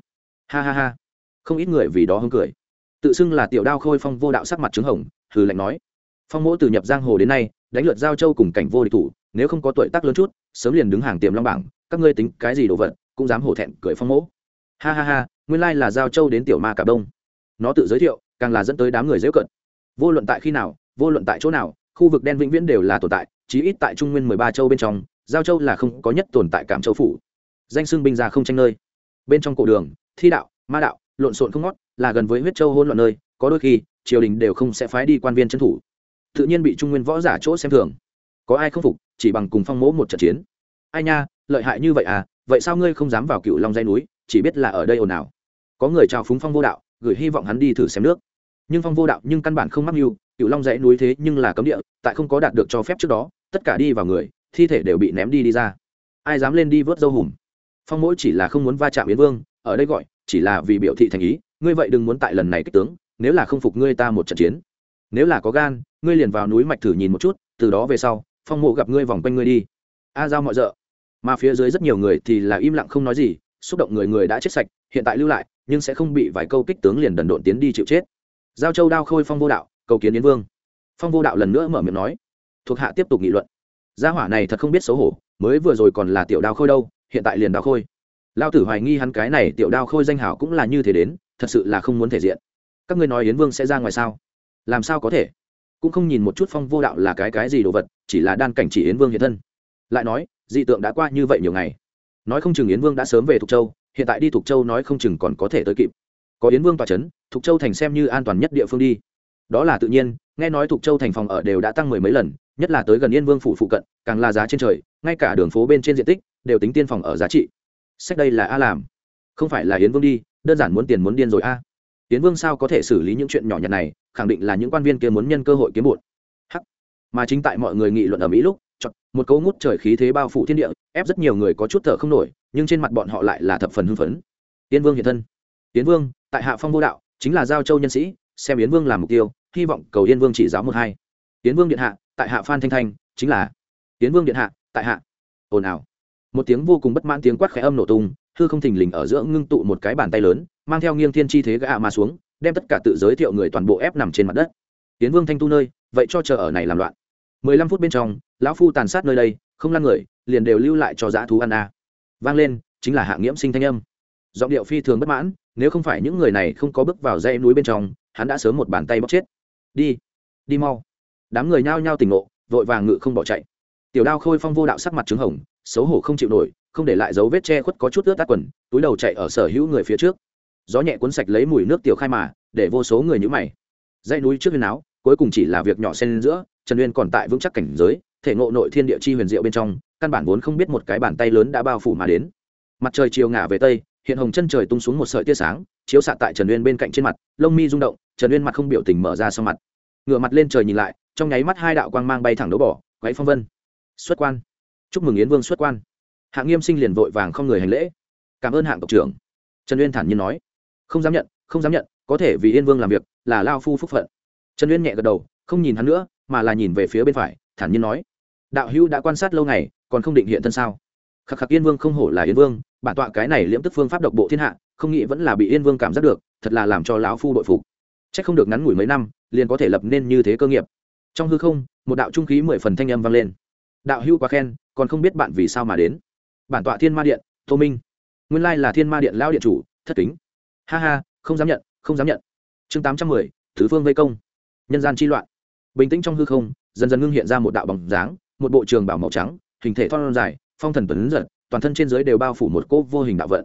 Ha ha ha. Không ít người vì đó hứng cười. Tự xưng là tiểu đao khôi phong vô đạo sắc mặt trứng hồng, hừ lạnh nói. Phong mỗ từ nhập giang hồ đến nay, đánh lượt giao châu cùng cảnh vô địch thủ, nếu không có tuổi tác lớn chút, sớm liền đứng hàng tiềm long bảng, các ngươi tính cái gì đồ vật, cũng dám hổ thẹn, cười phong mỗ. Ha ha ha nguyên lai là giao châu đến tiểu ma cả đông. Nó tự giới thiệu, càng là dẫn tới đám người dễ cận vô luận tại khi nào, vô luận tại chỗ nào, khu vực đen vĩnh viễn đều là tồn tại, chí ít tại trung nguyên mười ba châu bên trong, giao châu là không có nhất tồn tại cảm châu phủ. Danh xưng binh ra không tranh nơi. Bên trong cổ đường, thi đạo, ma đạo, lộn xộn không ngót, là gần với huyết châu hôn loạn nơi, có đôi khi, triều đình đều không sẽ phái đi quan viên trấn thủ. Tự nhiên bị trung nguyên võ giả chỗ xem thường. Có ai không phục, chỉ bằng cùng phong mỗ một trận chiến. Ai nha, lợi hại như vậy à vậy sao ngươi không dám vào cựu long dây núi, chỉ biết là ở đây ồn ào có người chào phúng phong vô đạo, gửi hy vọng hắn đi thử xem nước. Nhưng phong vô đạo nhưng căn bản không mắc mưu, cựu long dãy núi thế nhưng là cấm địa, tại không có đạt được cho phép trước đó, tất cả đi vào người, thi thể đều bị ném đi đi ra. Ai dám lên đi vớt dâu hùm? Phong mỗi chỉ là không muốn va chạm yến vương, ở đây gọi, chỉ là vì biểu thị thành ý, ngươi vậy đừng muốn tại lần này kích tướng, nếu là không phục ngươi ta một trận chiến. Nếu là có gan, ngươi liền vào núi mạch thử nhìn một chút, từ đó về sau, phong mộ gặp ngươi vòng quanh ngươi đi. A giao mọi d mà phía dưới rất nhiều người thì là im lặng không nói gì, xúc động người người đã chết sạch, hiện tại lưu lại nhưng sẽ không bị vài câu kích tướng liền đần độn tiến đi chịu chết. Giao châu đao khôi phong vô đạo, cầu kiến yến vương. Phong vô đạo lần nữa mở miệng nói, thuộc hạ tiếp tục nghị luận. Gia hỏa này thật không biết xấu hổ, mới vừa rồi còn là tiểu đao khôi đâu, hiện tại liền đao khôi. Lao tử hoài nghi hắn cái này tiểu đao khôi danh hảo cũng là như thế đến, thật sự là không muốn thể diện. Các ngươi nói yến vương sẽ ra ngoài sao? Làm sao có thể? Cũng không nhìn một chút phong vô đạo là cái cái gì đồ vật, chỉ là đan cảnh chỉ yến vương hiện thân. Lại nói, dị tượng đã qua như vậy nhiều ngày. Nói không chừng yến vương đã sớm về thục châu hiện tại đi thục châu nói không chừng còn có thể tới kịp. Có yến vương tòa c h ấ n thục châu thành xem như an toàn nhất địa phương đi. Đó là tự nhiên, nghe nói thục châu thành phòng ở đều đã tăng mười mấy lần, nhất là tới gần yên vương phủ phụ cận, càng là giá trên trời, ngay cả đường phố bên trên diện tích đều tính tiên phòng ở giá trị. Sách đây là a làm. Không phải là yến vương đi, đơn giản muốn tiền muốn điên rồi a. Yến vương sao có thể xử lý những chuyện nhỏ nhặt này, khẳng định là những quan viên kia muốn nhân cơ hội kiếm bụt hắc. Mà chính tại mọi người nghị luận ở mỹ lúc chọn một cấu ngút trời khí thế bao phủ thiên địa, ép rất nhiều người có chút thở không nổi, nhưng trên mặt bọn họ lại là thập phần hưng phấn. Tiến vương hiện thân. Tiến vương, tại hạ phong vô đạo, chính là giao châu nhân sĩ, xem yến vương làm mục tiêu, hy vọng cầu yên vương chỉ giáo một hai. Yến vương điện hạ, tại hạ phan thanh thanh, chính là yến vương điện hạ, tại hạ. Ồn ào. Một tiếng vô cùng bất mãn tiếng quát khẽ âm nổ tung, hư không thình lình ở giữa ngưng tụ một cái bàn tay lớn, mang theo nghiêng thiên chi thế gã mà xuống, đem tất cả tự giới thiệu người toàn bộ ép nằm trên mặt đất. Tiến vương thanh tu nơi, vậy cho chờ ở này làm loạn. Mười lăm phút bên trong lão phu tàn sát nơi đây, không lăn người, liền đều lưu lại cho dã thú ăn a à. vang lên, chính là hạ nghiễm sinh thanh âm. Giọng điệu phi thường bất mãn, nếu không phải những người này không có bước vào dãy núi bên trong, hắn đã sớm một bàn tay bóc chết. Đi đi mau. Đám người nhao nhao tỉnh ngộ, vội vàng ngự không bỏ chạy. Tiểu đao khôi phong vô đạo sắc mặt trứng hồng, xấu hổ không chịu nổi, không để lại dấu vết che khuất có chút ướt tắt quần, túi đầu chạy ở sở hữu người phía trước. Gió nhẹ cuốn sạch lấy mùi nước tiểu khai mà, để vô số người nhữ mày. Dãy núi trước huyền áo, cuối cùng chỉ là việc nhỏ xen giữa, trần uyên còn tại vững chắc cảnh giới thể ngộ nội thiên địa chi huyền diệu bên trong, căn bản vốn không biết một cái bàn tay lớn đã bao phủ mà đến. Mặt trời chiều ngả về tây, hiện hồng chân trời tung xuống một sợi tia sáng, chiếu xạ tại trần uyên bên cạnh trên mặt, lông mi rung động, trần uyên mặt không biểu tình mở ra sau mặt. Ngửa mặt lên trời nhìn lại, trong nháy mắt hai đạo quang mang bay thẳng đấu bỏ quáy phong vân. Xuất quan. Chúc mừng yến vương xuất quan. Hạng nghiêm sinh liền vội vàng không người hành lễ. Cảm ơn hạng tộc trưởng. Trần uyên thản nhiên nói. Không dám nhận, không dám nhận, có thể vì yên vương làm việc, là lao phu phúc phận. Trần uyên nhẹ gật đầu, không nhìn hắn nữa, mà là nhìn về phía bên phải, thản nhiên nói đạo hữu đã quan sát lâu ngày, còn không định hiện thân sao? Khắc khắc yên vương không hổ là yên vương, bản tọa cái này liễm tức phương pháp độc bộ thiên hạ, không nghĩ vẫn là bị yên vương cảm giác được, thật là làm cho lão phu đội phục. C h ắ c không được ngắn ngủi mấy năm, liền có thể lập nên như thế cơ nghiệp. Trong hư không, một đạo trung khí mười phần thanh âm vang lên. Đạo hữu quá khen, còn không biết bạn vì sao mà đến. Bản tọa thiên ma điện, tô minh. Nguyên lai là thiên ma điện lao điện chủ, thất kính. Ha ha, không dám nhận, không dám nhận. Chương tám trăm mười, thứ phương vây công. Nhân gian chi loạn. Bình tĩnh trong hư không, dần dần ngưng hiện ra một đạo bóng dáng một bộ trường bảo màu trắng, hình thể thon dài, phong thần tuấn giật, toàn thân trên dưới đều bao phủ một cỗ vô hình đạo vận.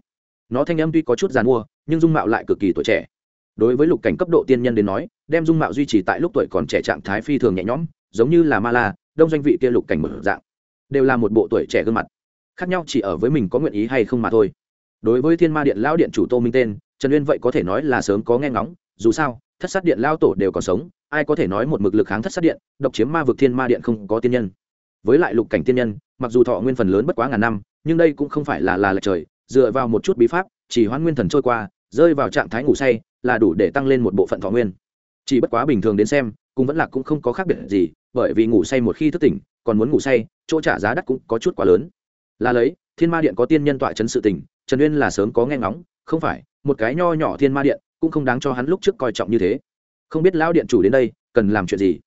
Nó thanh âm tuy có chút giàn mua, nhưng dung mạo lại cực kỳ tuổi trẻ. Đối với lục cảnh cấp độ tiên nhân đến nói, đem dung mạo duy trì tại lúc tuổi còn trẻ trạng thái phi thường nhẹ nhõm, giống như là ma la, đông doanh vị kia lục cảnh mở dạng, đều là một bộ tuổi trẻ gương mặt. Khác nhau chỉ ở với mình có nguyện ý hay không mà thôi. Đối với thiên ma điện lão điện chủ tô minh tên, trần uyên vậy có thể nói là sớm có nghe ngóng, dù sao, thất sát điện lao tổ đều còn sống, ai có thể nói một mực lực kháng thất sát điện, độc chiếm ma vực thiên ma điện không có tiên nhân với lại lục cảnh tiên nhân, mặc dù thọ nguyên phần lớn bất quá ngàn năm, nhưng đây cũng không phải là là lệch trời, dựa vào một chút bí pháp, chỉ hoãn nguyên thần trôi qua, rơi vào trạng thái ngủ say, là đủ để tăng lên một bộ phận thọ nguyên. Chỉ bất quá bình thường đến xem, cũng vẫn là cũng không có khác biệt gì, bởi vì ngủ say một khi thức tỉnh, còn muốn ngủ say, chỗ trả giá đắt cũng có chút quá lớn. Là lấy, thiên ma điện có tiên nhân tọa chấn sự tỉnh trần uyên là sớm có nghe ngóng, không phải, một cái nho nhỏ thiên ma điện, cũng không đáng cho hắn lúc trước coi trọng như thế. Không biết lão điện chủ đến đây, cần làm chuyện gì?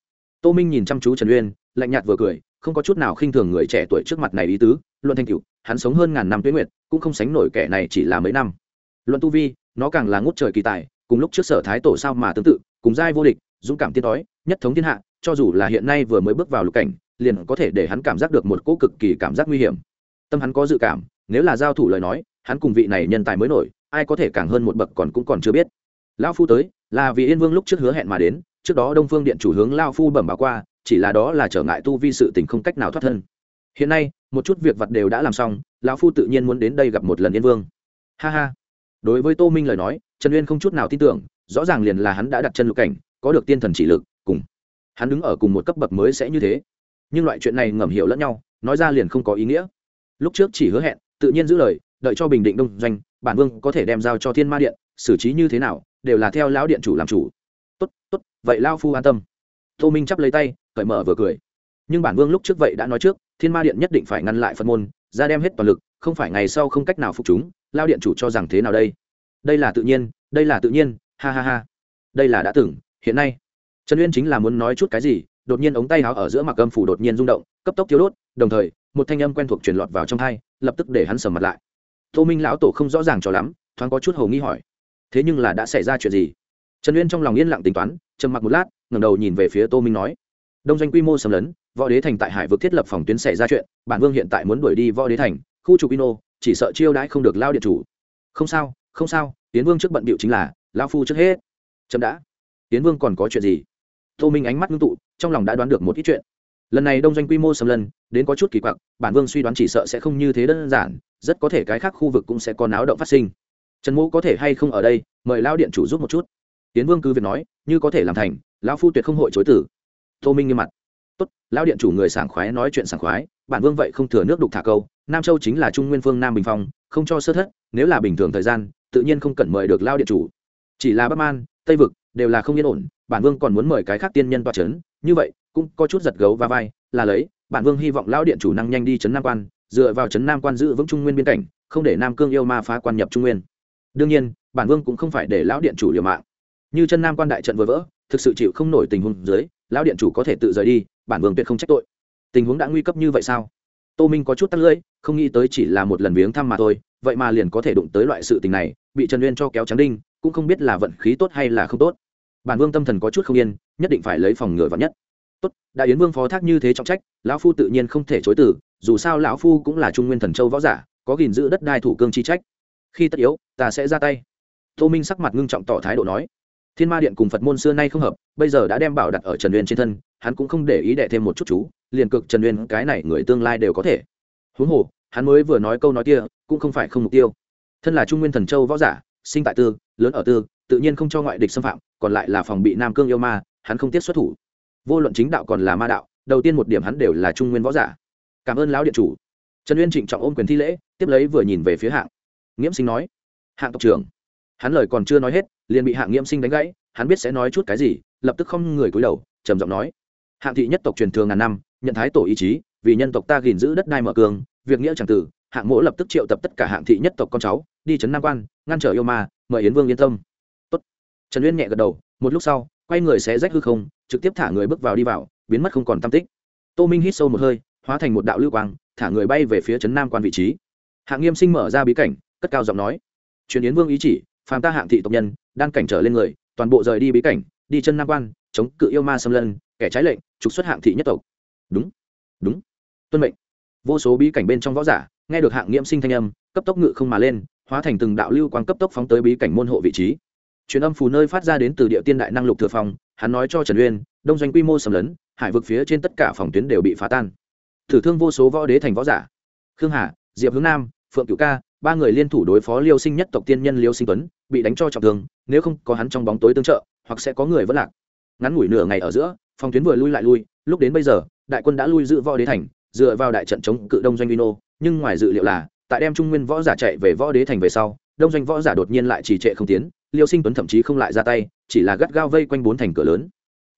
Tô minh nhìn chăm chú trần uyên, lạnh nhạt vừa cười không có chút nào khinh thường người trẻ tuổi trước mặt này ý tứ luận thanh cựu hắn sống hơn ngàn năm tuyến nguyệt, cũng không sánh nổi kẻ này chỉ là mấy năm. Luận tu vi, nó càng là ngút trời kỳ tài, cùng lúc trước sở thái tổ sao mà tương tự, cùng giai vô địch, dũng cảm tiên đói nhất thống thiên hạ, cho dù là hiện nay vừa mới bước vào lục cảnh, liền có thể để hắn cảm giác được một cỗ cực kỳ cảm giác nguy hiểm. Tâm hắn có dự cảm, nếu là giao thủ lời nói, hắn cùng vị này nhân tài mới nổi, ai có thể càng hơn một bậc còn cũng còn chưa biết. Lão phu tới, là vì yên vương lúc trước hứa hẹn mà đến, trước đó đông phương điện chủ hướng lao phu bẩm báo qua chỉ là đó là trở ngại tu vi sự tình không cách nào thoát thân. Hiện nay, một chút việc vật đều đã làm xong, lão phu tự nhiên muốn đến đây gặp một lần yên vương. Ha ha. Đối với tô minh lời nói, trần uyên không chút nào tin tưởng, rõ ràng liền là hắn đã đặt chân lục cảnh, có được tiên thần chỉ lực, cùng hắn đứng ở cùng một cấp bậc mới sẽ như thế. Nhưng loại chuyện này ngầm hiểu lẫn nhau, nói ra liền không có ý nghĩa. Lúc trước chỉ hứa hẹn, tự nhiên giữ lời, đợi cho bình định đông doanh, bản vương có thể đem giao cho thiên ma điện, xử trí như thế nào, đều là theo lão điện chủ làm chủ. Tốt tốt, vậy lao phu an tâm. Tô minh chắp lấy tay cởi mở vừa cười. Nhưng bản vương lúc trước vậy đã nói trước, thiên ma điện nhất định phải ngăn lại phật môn, ra đem hết toàn lực, không phải ngày sau không cách nào phục chúng, lao điện chủ cho rằng thế nào đây? Đây là tự nhiên, đây là tự nhiên, ha ha ha. Đây là đã từng, hiện nay. Trần uyên chính là muốn nói chút cái gì, đột nhiên ống tay áo ở giữa mặc âm phủ đột nhiên rung động, cấp tốc thiếu đốt, đồng thời, một thanh âm quen thuộc truyền lọt vào trong hai lập tức để hắn sầm mặt lại. Tô minh lão tổ không rõ ràng cho lắm, thoáng có chút hầu nghi hỏi. Thế nhưng là đã xảy ra chuyện gì? Trần uyên trong lòng yên lặng tính toán, trầm mặc một lát, ngẩng đầu nhìn về phía tô minh nói đông doanh quy mô xâm lấn, võ đế thành tại hải vực thiết lập phòng tuyến xảy ra chuyện, bản vương hiện tại muốn đuổi đi võ đế thành, khu trục ino, chỉ sợ chiêu đãi không được lao điện chủ. Không sao không sao tiến vương trước bận bịu chính là lao phu trước hết. Chậm đã. Tiến vương còn có chuyện gì? Tô minh ánh mắt ngưng tụ, trong lòng đã đoán được một ít chuyện. Lần này đông doanh quy mô xâm lấn, đến có chút kỳ quặc, bản vương suy đoán chỉ sợ sẽ không như thế đơn giản, rất có thể cái khác khu vực cũng sẽ có náo động phát sinh. Trần mũ có thể hay không ở đây, mời lao điện chủ giúp một chút. Tiến vương cứ việc nói, như có thể làm thành, lão phu tuyệt không hội chối tử tô minh nghiêm mặt. Tốt lao điện chủ người sảng khoái nói chuyện sảng khoái, bản vương vậy không thừa nước đục thả câu, nam châu chính là trung nguyên phương nam bình phong, không cho sơ thất, nếu là bình thường thời gian, tự nhiên không cần mời được lao điện chủ. Chỉ là bắc man, tây vực đều là không yên ổn, bản vương còn muốn mời cái khác tiên nhân toa c h ấ n như vậy cũng có chút giật gấu và vai, là lấy, bản vương hy vọng lao điện chủ năng nhanh đi trấn nam quan, dựa vào trấn nam quan giữ vững trung nguyên biên cảnh, không để nam cương yêu ma phá quan nhập trung nguyên. Đương nhiên, bản vương cũng không phải để lão điện chủ liều mạng. Như chân nam quan đại trận vừa vỡ, thực sự chịu không nổi tình huống dưới lão điện chủ có thể tự rời đi, bản vương tuyệt không trách tội. Tình huống đã nguy cấp như vậy sao? Tô minh có chút tắt lưỡi, không nghĩ tới chỉ là một lần viếng thăm mà thôi, vậy mà liền có thể đụng tới loại sự tình này, bị trần uyên cho kéo trắng đinh, cũng không biết là vận khí tốt hay là không tốt. Bản vương tâm thần có chút không yên, nhất định phải lấy phòng ngừa vắn nhất. Tốt, đại yến vương phó thác như thế trọng trách, lão phu tự nhiên không thể chối từ, dù sao lão phu cũng là trung nguyên thần châu võ giả, có gìn giữ đất đai thủ cương chi trách. Khi tất yếu, ta sẽ ra tay. Tô minh sắc mặt ngưng trọng tỏ thái độ nói thiên ma điện cùng phật môn xưa nay không hợp, bây giờ đã đem bảo đặt ở trần uyên trên thân, hắn cũng không để ý đệ thêm một chút chú, liền cực trần uyên, cái này người tương lai đều có thể. Huống hồ, hắn mới vừa nói câu nói kia, cũng không phải không mục tiêu. Thân là trung nguyên thần châu võ giả, sinh tại tư, lớn ở tư, tự nhiên không cho ngoại địch xâm phạm, còn lại là phòng bị nam cương yêu ma, hắn không tiếc xuất thủ. Vô luận chính đạo còn là ma đạo, đầu tiên một điểm hắn đều là trung nguyên võ giả. Cảm ơn lão điện chủ. Trần uyên trịnh trọng ôm quyền thi lễ, tiếp lấy vừa nhìn về phía hạng. Nghiễm sinh nói, hạng tộc trưởng. Hắn lời còn chưa nói hết liền bị hạng nghiễm sinh đánh gãy, hắn biết sẽ nói chút cái gì, lập tức không người cúi đầu, trầm giọng nói. Hạng thị nhất tộc truyền thường ngàn năm, nhận thái tổ ý chí, vì nhân tộc ta gìn giữ đất đai mở cường, việc nghĩa chẳng tử, hạng mỗ lập tức triệu tập tất cả hạng thị nhất tộc con cháu, đi trấn nam quan, ngăn trở yêu ma, mời yến vương yên tâm. Tốt. trần uyên nhẹ gật đầu, một lúc sau, quay người xé rách hư không, trực tiếp thả người bước vào đi vào, biến mất không còn tam tích. Tô minh hít sâu một hơi, hóa thành một đạo lưu quang, thả người bay về phía trấn nam quan vị trí. Hạng nghiêm sinh mở ra bí cảnh, cất cao giọng nói. Truyền yến vương ý chỉ phàm ta hạng thị tộc nhân đang cảnh trở lên người, toàn bộ rời đi bí cảnh, đi chân nam quan, chống cự yêu ma xâm lân, kẻ trái lệnh, trục xuất hạng thị nhất tộc. Đúng đúng. Tuân mệnh. Vô số bí cảnh bên trong võ giả, nghe được hạng nghiễm sinh thanh âm, cấp tốc ngự không mà lên, hóa thành từng đạo lưu quang cấp tốc phóng tới bí cảnh môn hộ vị trí. Truyền âm phù nơi phát ra đến từ địa tiên đại năng lục thừa phòng hắn nói cho trần uyên, đông doanh quy mô sầm lấn, hải vực phía trên tất cả phòng tuyến đều bị phá tan. Thử thương vô số võ đế thành võ giả. Khương hà, diệp hướng nam, phượng cửu ca, ba người liên thủ đối phó liêu sinh nhất tộc tiên nhân liêu sinh tuấn bị đánh cho trọng thương, nếu không có hắn trong bóng tối tương trợ, hoặc sẽ có người vẫn lạc. Ngắn ngủi nửa ngày ở giữa, phòng tuyến vừa lui lại lui, lúc đến bây giờ, đại quân đã lui giữ võ đế thành, dựa vào đại trận chống cự đông doanh vino nhưng ngoài dự liệu là, tại đem trung nguyên võ giả chạy về võ đế thành về sau, đông doanh võ giả đột nhiên lại trì trệ không tiến, liêu sinh tuấn thậm chí không lại ra tay, chỉ là gắt gao vây quanh bốn thành cửa lớn.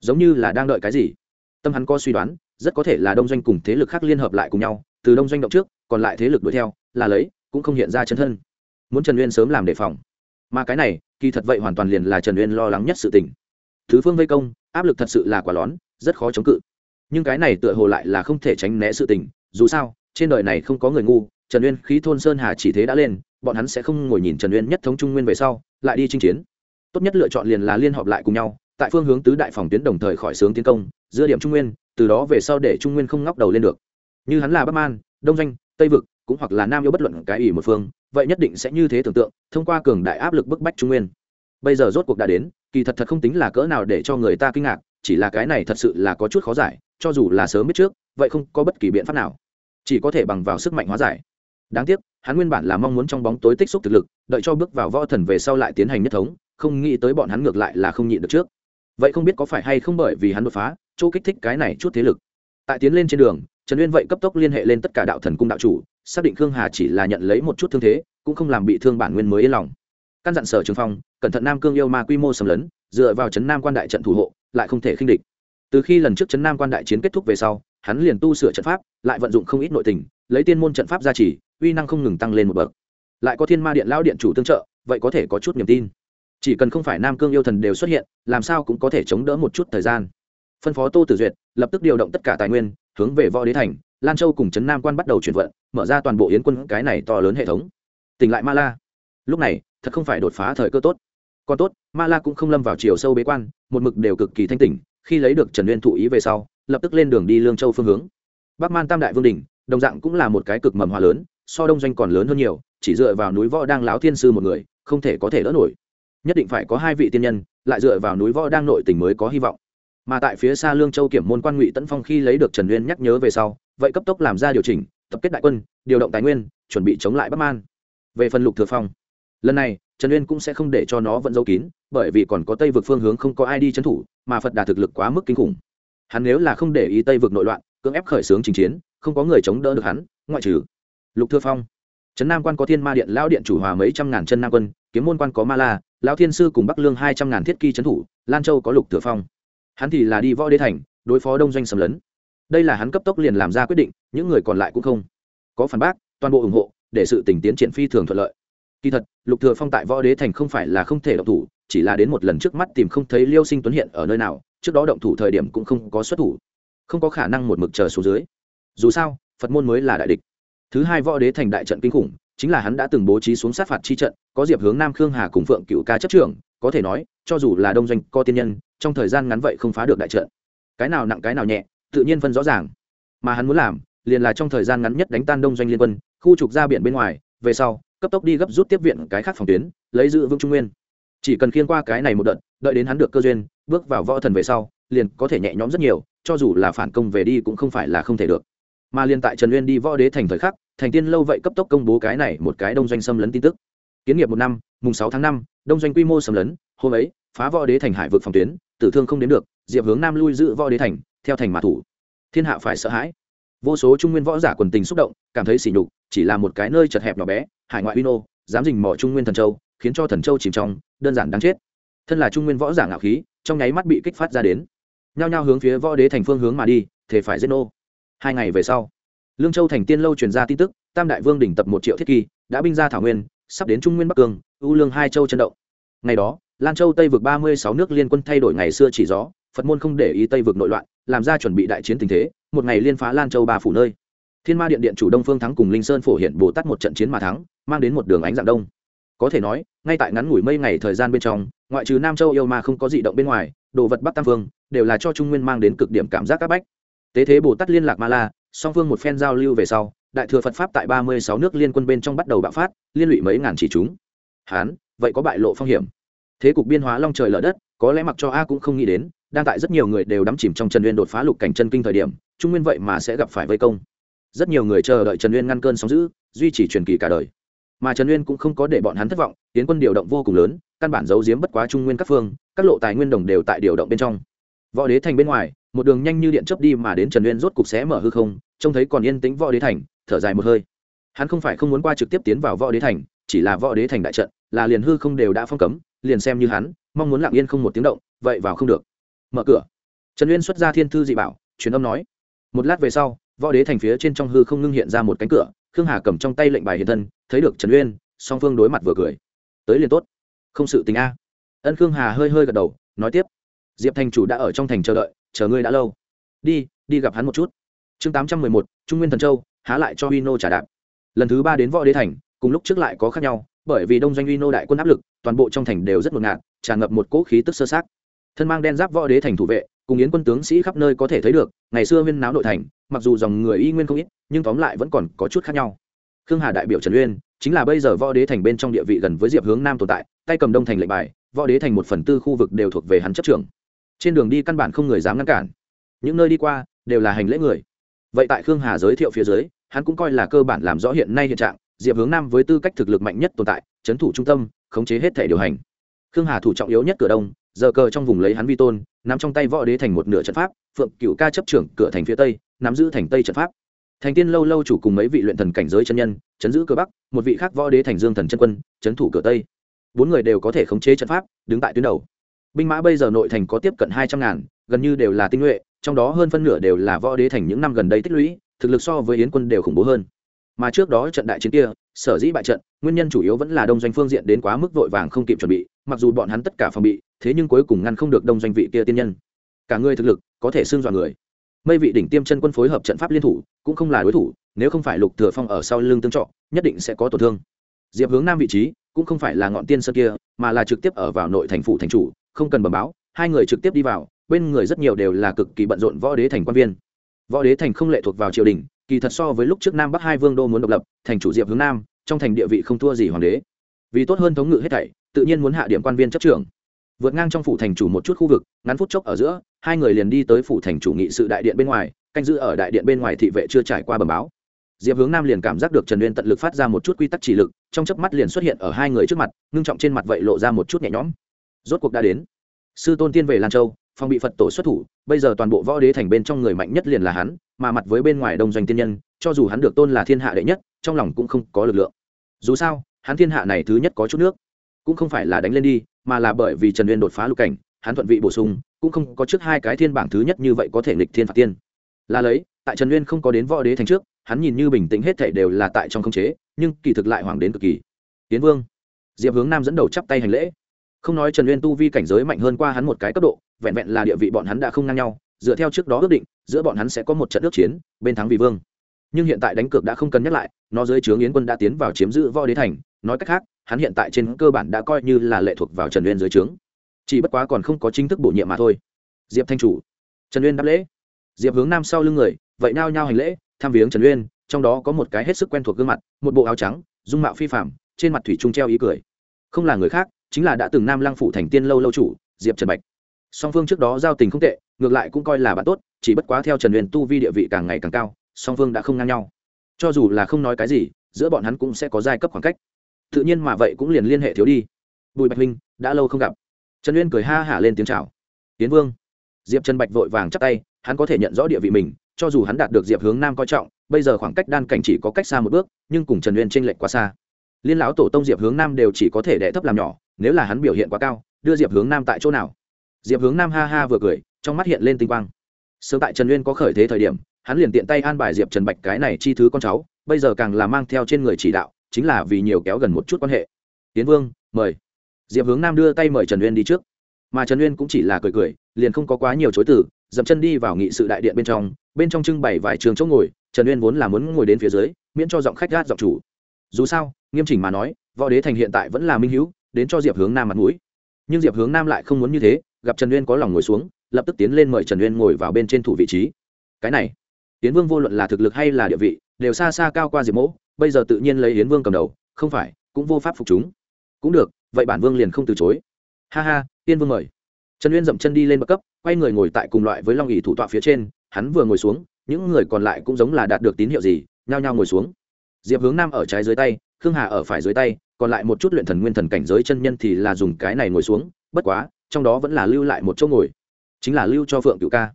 Giống như là đang đợi cái gì. Tâm hắn có suy đoán, rất có thể là đông doanh cùng thế lực khác liên hợp lại cùng nhau, từ đông doanh động trước, còn lại thế lực đuổi theo, là lấy, cũng không hiện ra chân thân. Muốn trần uyên sớm làm đề phòng mà cái này, kỳ thật vậy hoàn toàn liền là trần uyên lo lắng nhất sự tình. Thứ phương vây công, áp lực thật sự là quả lón rất khó chống cự. Nhưng cái này tựa hồ lại là không thể tránh né sự tình, dù sao, trên đời này không có người ngu, trần uyên khí thôn sơn hà chỉ thế đã lên, bọn hắn sẽ không ngồi nhìn trần uyên nhất thống trung nguyên về sau, lại đi chinh chiến. Tốt nhất lựa chọn liền là liên hợp lại cùng nhau, tại phương hướng tứ đại phòng tuyến đồng thời khỏi sướng tiến công, giữa điểm trung nguyên, từ đó về sau để trung nguyên không ngóc đầu lên được. Như hắn là bắc man, đông doanh, tây vực, cũng hoặc là nam yêu bất luận cái ủy một phương vậy nhất định sẽ như thế tưởng tượng, thông qua cường đại áp lực bức bách trung nguyên. Bây giờ rốt cuộc đã đến, kỳ thật thật không tính là cỡ nào để cho người ta kinh ngạc, chỉ là cái này thật sự là có chút khó giải, cho dù là sớm biết trước, vậy không có bất kỳ biện pháp nào. Chỉ có thể bằng vào sức mạnh hóa giải. Đáng tiếc, hắn nguyên bản là mong muốn trong bóng tối tích xúc thực lực, đợi cho bước vào võ thần về sau lại tiến hành nhất thống, không nghĩ tới bọn hắn ngược lại là không nhịn được trước. Vậy không biết có phải hay không bởi vì hắn đột phá, chỗ kích thích cái này chút thế lực. Tại tiến lên trên đường, trần uyên vậy cấp tốc liên hệ lên tất cả đạo thần cung đạo chủ xác định khương hà chỉ là nhận lấy một chút thương thế cũng không làm bị thương bản nguyên mới yên lòng. Căn dặn sở trường phong cẩn thận nam cương yêu ma quy mô sầm lớn, dựa vào trấn nam quan đại trận thủ hộ lại không thể khinh địch. Từ khi lần trước trấn nam quan đại chiến kết thúc về sau hắn liền tu sửa trận pháp lại vận dụng không ít nội tình lấy tiên môn trận pháp gia trì uy năng không ngừng tăng lên một bậc. Lại có thiên ma điện lao điện chủ tương trợ vậy có thể có chút niềm tin. Chỉ cần không phải nam cương yêu thần đều xuất hiện làm sao cũng có thể chống đỡ một chút thời gian. Phân phó tô tử duyệt lập tức điều động tất cả tài nguyên hướng về võ đế thành lan châu cùng trấn nam quan bắt đầu chuyển vận, mở ra toàn bộ yến quân cái này to lớn hệ thống. Tỉnh lại ma la. Lúc này, thật không phải đột phá thời cơ tốt. Còn tốt, ma la cũng không lâm vào chiều sâu bế quan, một mực đều cực kỳ thanh tỉnh, khi lấy được trần uyên thụ ý về sau, lập tức lên đường đi lương châu phương hướng. Bắc man tam đại vương đình đồng dạng cũng là một cái cực mầm hòa lớn, so đông doanh còn lớn hơn nhiều, chỉ dựa vào núi võ đang láo thiên sư một người, không thể có thể đỡ nổi. Nhất định phải có hai vị tiên nhân, lại dựa vào núi võ đang nội tình mới có hy vọng mà tại phía xa lương châu kiểm môn quan ngụy tấn phong khi lấy được trần uyên nhắc nhớ về sau, vậy cấp tốc làm ra điều chỉnh, tập kết đại quân, điều động tài nguyên, chuẩn bị chống lại bắc man. Về phần lục thừa phong, lần này, trần uyên cũng sẽ không để cho nó vẫn giấu kín, bởi vì còn có tây vực phương hướng không có ai đi trấn thủ, mà phật đà thực lực quá mức kinh khủng. Hắn nếu là không để ý tây vực nội loạn, cưỡng ép khởi xướng trình chiến, không có người chống đỡ được hắn, ngoại trừ lục thừa phong. Trấn nam quan có thiên ma điện, lão điện chủ hòa mấy trăm ngàn chân nam quân, kiếm môn quan có ma la, lão thiên sư cùng bắc lương hai trăm ngàn thiết kỳ trấn thủ, lan châu có lục thừa phong hắn thì là đi võ đế thành, đối phó đông doanh sầm lấn. Đây là hắn cấp tốc liền làm ra quyết định, những người còn lại cũng không có phản bác, toàn bộ ủng hộ, để sự tình tiến triển phi thường thuận lợi. Kỳ thật, lục thừa phong tại võ đế thành không phải là không thể động thủ, chỉ là đến một lần trước mắt tìm không thấy liêu sinh tuấn hiện ở nơi nào, trước đó động thủ thời điểm cũng không có xuất thủ. Không có khả năng một mực chờ xuống dưới. Dù sao, phật môn mới là đại địch. Thứ hai võ đế thành đại trận kinh khủng, chính là hắn đã từng bố trí xuống sát phạt chi trận, có diệp hướng nam, khương hà cùng phượng cựu ca chấp trưởng, có thể nói, cho dù là đông doanh co tiên nhân trong thời gian ngắn vậy không phá được đại trận. Cái nào nặng cái nào nhẹ, tự nhiên phân rõ ràng. Mà hắn muốn làm, liền là trong thời gian ngắn nhất đánh tan đông doanh liên quân, khu trục ra biển bên ngoài, về sau, cấp tốc đi gấp rút tiếp viện cái khác phòng tuyến, lấy giữ vững trung nguyên. Chỉ cần khiên qua cái này một đợt, đợi đến hắn được cơ duyên, bước vào võ thần về sau, liền có thể nhẹ nhõm rất nhiều, cho dù là phản công về đi cũng không phải là không thể được. Mà liên tại trần uyên đi võ đế thành thời khắc, thành tiên lâu vậy cấp tốc công bố cái này một cái đông doanh xâm lấn tin tức. Kiến nghiệp một năm, mùng sáu tháng năm, đông doanh quy mô xâm lấn, hôm ấy phá võ đế thành hải vực phòng tuyến, tử thương không đến được, diệp hướng nam lui giữ võ đế thành, theo thành mã thủ. Thiên hạ phải sợ hãi. Vô số trung nguyên võ giả quần tình xúc động, cảm thấy sỉ nhục, chỉ là một cái nơi chật hẹp nhỏ bé, hải ngoại uy nô, dám dình mỏ trung nguyên thần châu, khiến cho thần châu chìm trong, đơn giản đáng chết. Thân là trung nguyên võ giả ngạo khí, trong nháy mắt bị kích phát ra đến. Nhao nhao hướng phía võ đế thành phương hướng mà đi thể phải giết nô. Hai ngày về sau, lương châu thành tiên lâu truyền ra tin tức, tam đại vương đỉnh tập một triệu thiết kỳ, đã binh ra thảo nguyên, sắp đến trung nguyên bắc cương, u lương hai châu chân động. Ngày đó lan châu tây vực ba mươi sáu nước liên quân thay đổi ngày xưa chỉ gió, phật môn không để ý tây vực nội loạn, làm ra chuẩn bị đại chiến tình thế, một ngày liên phá lan châu ba phủ nơi. Thiên ma điện điện chủ đông phương thắng cùng linh sơn phổ hiện bồ tát một trận chiến mà thắng, mang đến một đường ánh dạng đông. Có thể nói, ngay tại ngắn ngủi mây ngày thời gian bên trong, ngoại trừ nam châu yêu ma không có dị động bên ngoài, đồ vật bắc tam phương đều là cho trung nguyên mang đến cực điểm cảm giác áp bách. Tế thế bồ tát liên lạc ma la, song phương một phen giao lưu về sau, đại thừa phật pháp tại ba mươi sáu nước liên quân bên trong bắt đầu bạo phát, liên lụy mấy ngàn chỉ chúng. Hán, vậy có bại lộ phong hiểm? Thế cục biên hóa long trời lở đất, có lẽ mặc cho a cũng không nghĩ đến, đang tại rất nhiều người đều đắm chìm trong trần uyên đột phá lục cảnh chân kinh thời điểm, trung nguyên vậy mà sẽ gặp phải vây công. Rất nhiều người chờ đợi trần uyên ngăn cơn sóng giữ duy trì truyền kỳ cả đời. Mà trần uyên cũng không có để bọn hắn thất vọng, tiến quân điều động vô cùng lớn, căn bản giấu giếm bất quá trung nguyên các phương, các lộ tài nguyên đồng đều tại điều động bên trong. Võ đế thành bên ngoài, một đường nhanh như điện chớp đi mà đến trần uyên rốt cục xé mở hư không, trông thấy còn yên tĩnh võ đế thành, thở dài một hơi. Hắn không phải không muốn qua trực tiếp tiến vào võ đế thành, chỉ là võ đế thành đại trận, là liền hư không đều đã phong cấm liền xem như hắn, mong muốn lặng yên không một tiếng động, vậy vào không được. Mở cửa. Trần uyên xuất ra thiên thư dị bảo, truyền âm nói. Một lát về sau, võ đế thành phía trên trong hư không ngưng hiện ra một cánh cửa, khương hà cầm trong tay lệnh bài hiện thân, thấy được trần uyên, song phương đối mặt vừa cười. Tới liền tốt. Không sự tình a. Ân khương hà hơi hơi gật đầu, nói tiếp. Diệp thành chủ đã ở trong thành chờ đợi, chờ ngươi đã lâu. Đi đi gặp hắn một chút. Chương tám trăm mười một, trung nguyên thần châu, há lại cho huy nô trả đạp. Lần thứ ba đến võ đế thành, cùng lúc trước lại có khác nhau bởi vì đông doanh uy nô đại quân áp lực, toàn bộ trong thành đều rất ngột ngạt, tràn ngập một cỗ khí tức sơ sát thân mang đen giáp võ đế thành thủ vệ, cùng yến quân tướng sĩ khắp nơi có thể thấy được, ngày xưa huyên náo nội thành, mặc dù dòng người y nguyên không ít, nhưng tóm lại vẫn còn có chút khác nhau. Khương hà đại biểu trần uyên, chính là bây giờ võ đế thành bên trong địa vị gần với diệp hướng nam tồn tại, tay cầm đông thành lệnh bài, võ đế thành một phần tư khu vực đều thuộc về hắn chấp trưởng. Trên đường đi căn bản không người dám ngăn cản. Những nơi đi qua, đều là hành lễ người. Vậy tại khương hà giới thiệu phía dưới, hắn cũng coi là cơ bản làm rõ hiện nay hiện trạng diệp hướng nam với tư cách thực lực mạnh nhất tồn tại trấn thủ trung tâm, khống chế hết thể điều hành. Khương hà thủ trọng yếu nhất cửa đông, giờ cờ trong vùng lấy hắn vi tôn, nắm trong tay võ đế thành một nửa trận pháp, phượng cựu ca chấp trưởng cửa thành phía tây, nắm giữ thành tây trận pháp. Thành tiên lâu lâu chủ cùng mấy vị luyện thần cảnh giới chân nhân, chấn giữ cửa bắc, một vị khác võ đế thành dương thần chân quân, chấn thủ cửa tây. Bốn người đều có thể khống chế trận pháp, đứng tại tuyến đầu. Binh mã bây giờ nội thành có tiếp cận hai trăm ngàn, gần như đều là tinh nhuệ, trong đó hơn phân nửa đều là võ đế thành những năm gần đây tích lũy, thực lực so với yến quân đều khủng bố hơn mà trước đó trận đại chiến kia, sở dĩ bại trận, nguyên nhân chủ yếu vẫn là đông doanh phương diện đến quá mức vội vàng không kịp chuẩn bị, mặc dù bọn hắn tất cả phòng bị, thế nhưng cuối cùng ngăn không được đông doanh vị kia tiên nhân. Cả người thực lực có thể xương dọa người. Mây vị đỉnh tiêm chân quân phối hợp trận pháp liên thủ, cũng không là đối thủ, nếu không phải lục thừa phong ở sau lưng tương trọ nhất định sẽ có tổn thương. Diệp hướng nam vị trí, cũng không phải là ngọn tiên sơn kia, mà là trực tiếp ở vào nội thành phủ thành chủ, không cần bẩm báo, hai người trực tiếp đi vào, bên người rất nhiều đều là cực kỳ bận rộn võ đế thành quan viên. Võ đế thành không lệ thuộc vào triều đình kỳ thật so với lúc trước nam bắc hai vương đô muốn độc lập, thành chủ diệp hướng nam, trong thành địa vị không thua gì hoàng đế. Vì tốt hơn thống ngự hết thảy, tự nhiên muốn hạ điểm quan viên chấp trưởng. Vượt ngang trong phủ thành chủ một chút khu vực, ngắn phút chốc ở giữa, hai người liền đi tới phủ thành chủ nghị sự đại điện bên ngoài, canh giữ ở đại điện bên ngoài thị vệ chưa trải qua bờ báo. Diệp hướng nam liền cảm giác được trần uyên tận lực phát ra một chút quy tắc chỉ lực, trong chớp mắt liền xuất hiện ở hai người trước mặt, ngưng trọng trên mặt vậy lộ ra một chút nhẹ nhõm. Rốt cuộc đã đến. Sư tôn tiên về lan châu phong bị phật tổ xuất thủ, bây giờ toàn bộ võ đế thành bên trong người mạnh nhất liền là hắn mà mặt với bên ngoài đông doanh tiên nhân, cho dù hắn được tôn là thiên hạ đệ nhất, trong lòng cũng không có lực lượng. Dù sao, hắn thiên hạ này thứ nhất có chút nước, cũng không phải là đánh lên đi, mà là bởi vì trần uyên đột phá lục cảnh, hắn thuận vị bổ sung, cũng không có trước hai cái thiên bảng thứ nhất như vậy có thể nghịch thiên phạt tiên. Là lấy, tại trần uyên không có đến võ đế thành trước, hắn nhìn như bình tĩnh hết thể đều là tại trong khống chế, nhưng kỳ thực lại hoàng đến cực kỳ. Tiến vương, diệp hướng nam dẫn đầu chắp tay hành lễ. Không nói trần uyên tu vi cảnh giới mạnh hơn qua hắn một cái cấp độ, vẹn vẹn là địa vị bọn hắn đã không ngang nhau, dựa theo trước đó ước định giữa bọn hắn sẽ có một trận ước chiến, bên thắng vì vương. Nhưng hiện tại đánh cược đã không cần nhắc lại, nó dưới trướng yến quân đã tiến vào chiếm giữ võ đế thành, nói cách khác, hắn hiện tại trên cơ bản đã coi như là lệ thuộc vào trần uyên dưới trướng. Chỉ bất quá còn không có chính thức bổ nhiệm mà thôi. Diệp thanh chủ. Trần uyên đáp lễ. Diệp hướng nam sau lưng người, vậy nao nhao hành lễ, tham viếng trần uyên, trong đó có một cái hết sức quen thuộc gương mặt, một bộ áo trắng, dung mạo phi phạm trên mặt thủy trung treo ý cười. Không là người khác, chính là đã từng nam lăng phủ thành tiên lâu lâu chủ, diệp trần bạch song phương trước đó giao tình không tệ, ngược lại cũng coi là bạn tốt, chỉ bất quá theo trần huyền tu vi địa vị càng ngày càng cao, song phương đã không ngang nhau. Cho dù là không nói cái gì, giữa bọn hắn cũng sẽ có giai cấp khoảng cách. Tự nhiên mà vậy cũng liền liên hệ thiếu đi. Bùi bạch minh đã lâu không gặp. Trần uyên cười ha hả lên tiếng chào. Tiến vương. Diệp trần bạch vội vàng chắc tay, hắn có thể nhận rõ địa vị mình, cho dù hắn đạt được diệp hướng nam coi trọng, bây giờ khoảng cách đan cảnh chỉ có cách xa một bước, nhưng cùng trần uyên t r ê n lệch quá xa. Liên lão tổ tông diệp hướng nam đều chỉ có thể đẻ thấp làm nhỏ, nếu là hắn biểu hiện quá cao, đưa diệp hướng nam tại chỗ nào? Diệp hướng nam ha ha vừa cười, trong mắt hiện lên tinh quang. Sớm tại trần uyên có khởi thế thời điểm, hắn liền tiện tay an bài diệp trần bạch cái này chi thứ con cháu, bây giờ càng là mang theo trên người chỉ đạo, chính là vì nhiều kéo gần một chút quan hệ. Tiến vương, mời. Diệp hướng nam đưa tay mời trần uyên đi trước. Mà trần uyên cũng chỉ là cười cười, liền không có quá nhiều chối từ, dậm chân đi vào nghị sự đại điện bên trong bên trong trưng bày vài trường chỗ ngồi, trần uyên vốn là muốn ngồi đến phía dưới, miễn cho giọng khách gát giọng chủ. Dù sao, nghiêm chỉnh mà nói, võ đế thành hiện tại vẫn là minh hữu, đến cho diệp hướng nam mặt mũi. Nhưng diệp hướng nam lại không muốn như thế gặp trần uyên có lòng ngồi xuống, lập tức tiến lên mời trần uyên ngồi vào bên trên thủ vị trí. Cái này tiến vương vô luận là thực lực hay là địa vị, đều xa xa cao qua diệp mỗ, bây giờ tự nhiên lấy hiến vương cầm đầu, không phải, cũng vô pháp phục chúng. Cũng được, vậy bản vương liền không từ chối. Ha ha tiên vương mời. Trần uyên dậm chân đi lên bậc cấp, quay người ngồi tại cùng loại với long ỉ thủ tọa phía trên, hắn vừa ngồi xuống, những người còn lại cũng giống là đạt được tín hiệu gì, nhao nhao ngồi xuống. Diệp hướng nam ở trái dưới tay, khương hà ở phải dưới tay, còn lại một chút luyện thần nguyên thần cảnh giới chân nhân thì là dùng cái này ngồi xuống, bất quá trong đó vẫn là lưu lại một chỗ ngồi, chính là lưu cho phượng cựu ca.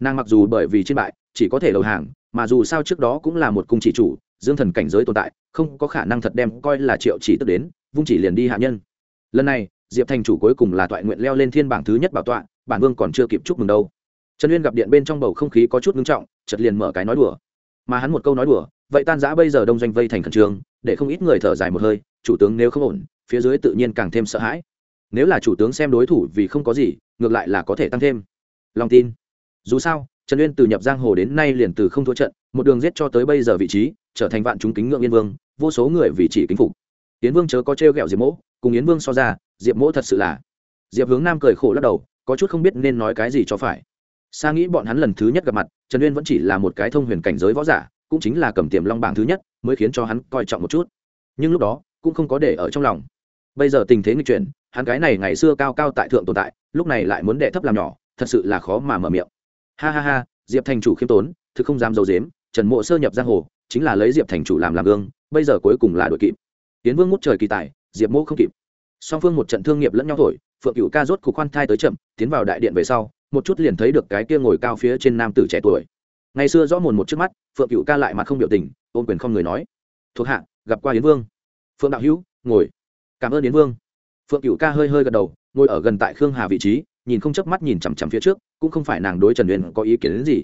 Nàng mặc dù bởi vì trên bại, chỉ có thể đầu hàng, mà dù sao trước đó cũng là một cung chỉ chủ, dương thần cảnh giới tồn tại, không có khả năng thật đem coi là triệu chỉ tức đến, vung chỉ liền đi hạ nhân. Lần này, diệp thành chủ cuối cùng là toại nguyện leo lên thiên bảng thứ nhất bảo tọa, bản vương còn chưa kịp chúc mừng đâu. Trần uyên gặp điện bên trong bầu không khí có chút ngưng trọng chật liền mở cái nói đùa. Mà hắn một câu nói đùa, vậy tan giã bây giờ đông doanh vây thành khẩn trương, để không ít người thở dài một hơi, chủ tướng nếu không ổn, phía dưới tự nhiên càng thêm sợ hãi nếu là chủ tướng xem đối thủ vì không có gì, ngược lại là có thể tăng thêm. Lòng tin. Dù sao, trần uyên từ nhập giang hồ đến nay liền từ không thua trận, một đường giết cho tới bây giờ vị trí, trở thành vạn chúng kính ngưỡng yên vương, vô số người vì chỉ kính phục. Yến vương chớ có t r ghẹo diệp mỗ, cùng yến vương so ra, diệp mỗ thật sự là. Diệp hướng nam cười khổ lắc đầu, có chút không biết nên nói cái gì cho phải. Sa nghĩ bọn hắn lần thứ nhất gặp mặt, trần uyên vẫn chỉ là một cái thông huyền cảnh giới võ giả, cũng chính là cầm tiềm long bảng thứ nhất, mới khiến cho hắn coi trọng một chút. Nhưng lúc đó, cũng không có để ở trong lòng bây giờ tình thế nghịch chuyển, hắn cái này ngày xưa cao cao tại thượng tồn tại, lúc này lại muốn đệ thấp làm nhỏ, thật sự là khó mà mở miệng. Ha ha ha, diệp thành chủ khiêm tốn, thực không dám d i ấ u dếm trần mộ sơ nhập giang hồ, chính là lấy diệp thành chủ làm làm gương, bây giờ cuối cùng là đội kịp. Tiến vương ngút trời kỳ tài, diệp mộ không kịp. Song phương một trận thương nghiệp lẫn nhau thổi, phượng cựu ca rốt cục khoan thai tới chậm, tiến vào đại điện về sau, một chút liền thấy được cái kia ngồi cao phía trên nam tử trẻ tuổi. Ngày xưa rõ mồn một trước mắt, phượng cựu ca lại mặt không biểu tình, ôm quyền không người nói, thuộc hạ, gặp qua yến vương. Phượng đạo hữu, ngồi cảm ơn yến vương. Phượng cựu ca hơi hơi gật đầu, ngồi ở gần tại khương hà vị trí, nhìn không chớp mắt nhìn chằm chằm phía trước, cũng không phải nàng đối trần uyên có ý kiến đến gì.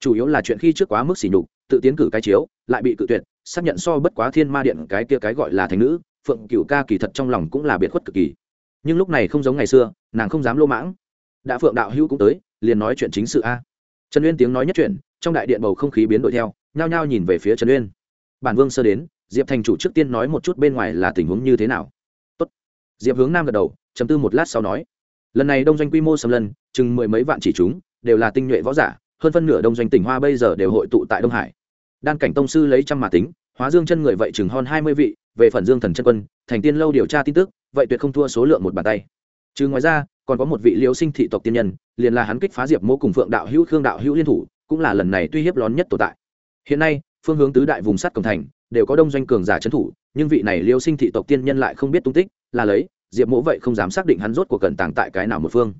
Chủ yếu là chuyện khi trước quá mức xỉ nhục, tự tiến cử cái chiếu, lại bị cự tuyệt, xác nhận so bất quá thiên ma điện cái kia cái gọi là thành nữ, phượng cựu ca kỳ thật trong lòng cũng là biệt khuất cực kỳ. Nhưng lúc này không giống ngày xưa, nàng không dám lô mãng. Đã phượng đạo hữu cũng tới, liền nói chuyện chính sự a. Trần uyên tiếng nói nhất chuyện trong đại điện bầu không khí biến đổi theo, nhao nhao nhìn về phía trần uyên. Bản vương sơ đến, diệp thành chủ trước tiên nói một chút bên ngoài là tình huống như thế nào diệp hướng nam gật đầu chấm tư một lát sau nói, lần này đông doanh quy mô sầm lần chừng mười mấy vạn chỉ chúng, đều là tinh nhuệ võ giả, hơn phân nửa đông doanh tỉnh hoa bây giờ đều hội tụ tại đông hải. Đan cảnh tông sư lấy trăm mà tính, hóa dương chân người vậy chừng hơn hai mươi vị, về phần dương thần chân quân, thành tiên lâu điều tra tin tức, vậy tuyệt không thua số lượng một bàn tay. Chứ ngoài ra, còn có một vị liễu sinh thị tộc tiên nhân, liền là hắn kích phá diệp mô cùng phượng đạo hữu, khương đạo hữu liên thủ, cũng là lần này tuy hiếp lớn nhất tồn tại. Hiện nay, phương hướng tứ đại vùng sắt cổng thành, đều có đông doanh cường giả trấn thủ, nhưng vị này liêu sinh thị tộc tiên nhân lại không biết tung tích là lấy, diệp mỗ vậy không dám xác định hắn rốt của cẩn tàng tại cái nào một phương.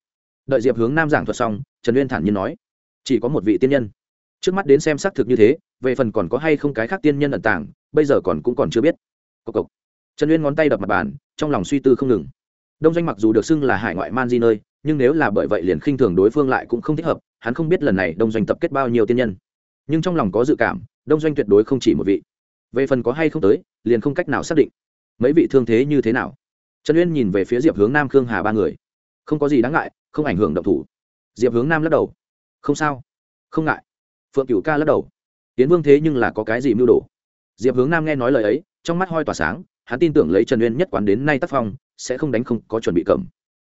Đợi diệp hướng nam giảng thuật xong, trần uyên thản nhiên nói, chỉ có một vị tiên nhân. Trước mắt đến xem xác thực như thế, về phần còn có hay không cái khác tiên nhân ẩn tàng, bây giờ còn cũng còn chưa biết. Cộc cộc. Trần uyên ngón tay đập mặt bàn, trong lòng suy tư không ngừng. Đông doanh mặc dù được xưng là hải ngoại man di nơi, nhưng nếu là bởi vậy liền khinh thường đối phương lại cũng không thích hợp, hắn không biết lần này đông doanh tập kết bao nhiêu tiên nhân. Nhưng trong lòng có dự cảm, đông doanh tuyệt đối không chỉ một vị. Về phần có hay không tới, liền không cách nào xác định. Mấy vị thương thế như thế nào? Trần uyên nhìn về phía diệp hướng nam, khương hà ba người. Không có gì đáng ngại, không ảnh hưởng động thủ. Diệp hướng nam lắc đầu. Không sao. Không ngại. Phượng cửu ca lắc đầu. Tiến vương thế nhưng là có cái gì mưu đồ? Diệp hướng nam nghe nói lời ấy, trong mắt hoi tỏa sáng, hắn tin tưởng lấy trần uyên nhất quán đến nay tác phong, sẽ không đánh không có chuẩn bị cầm.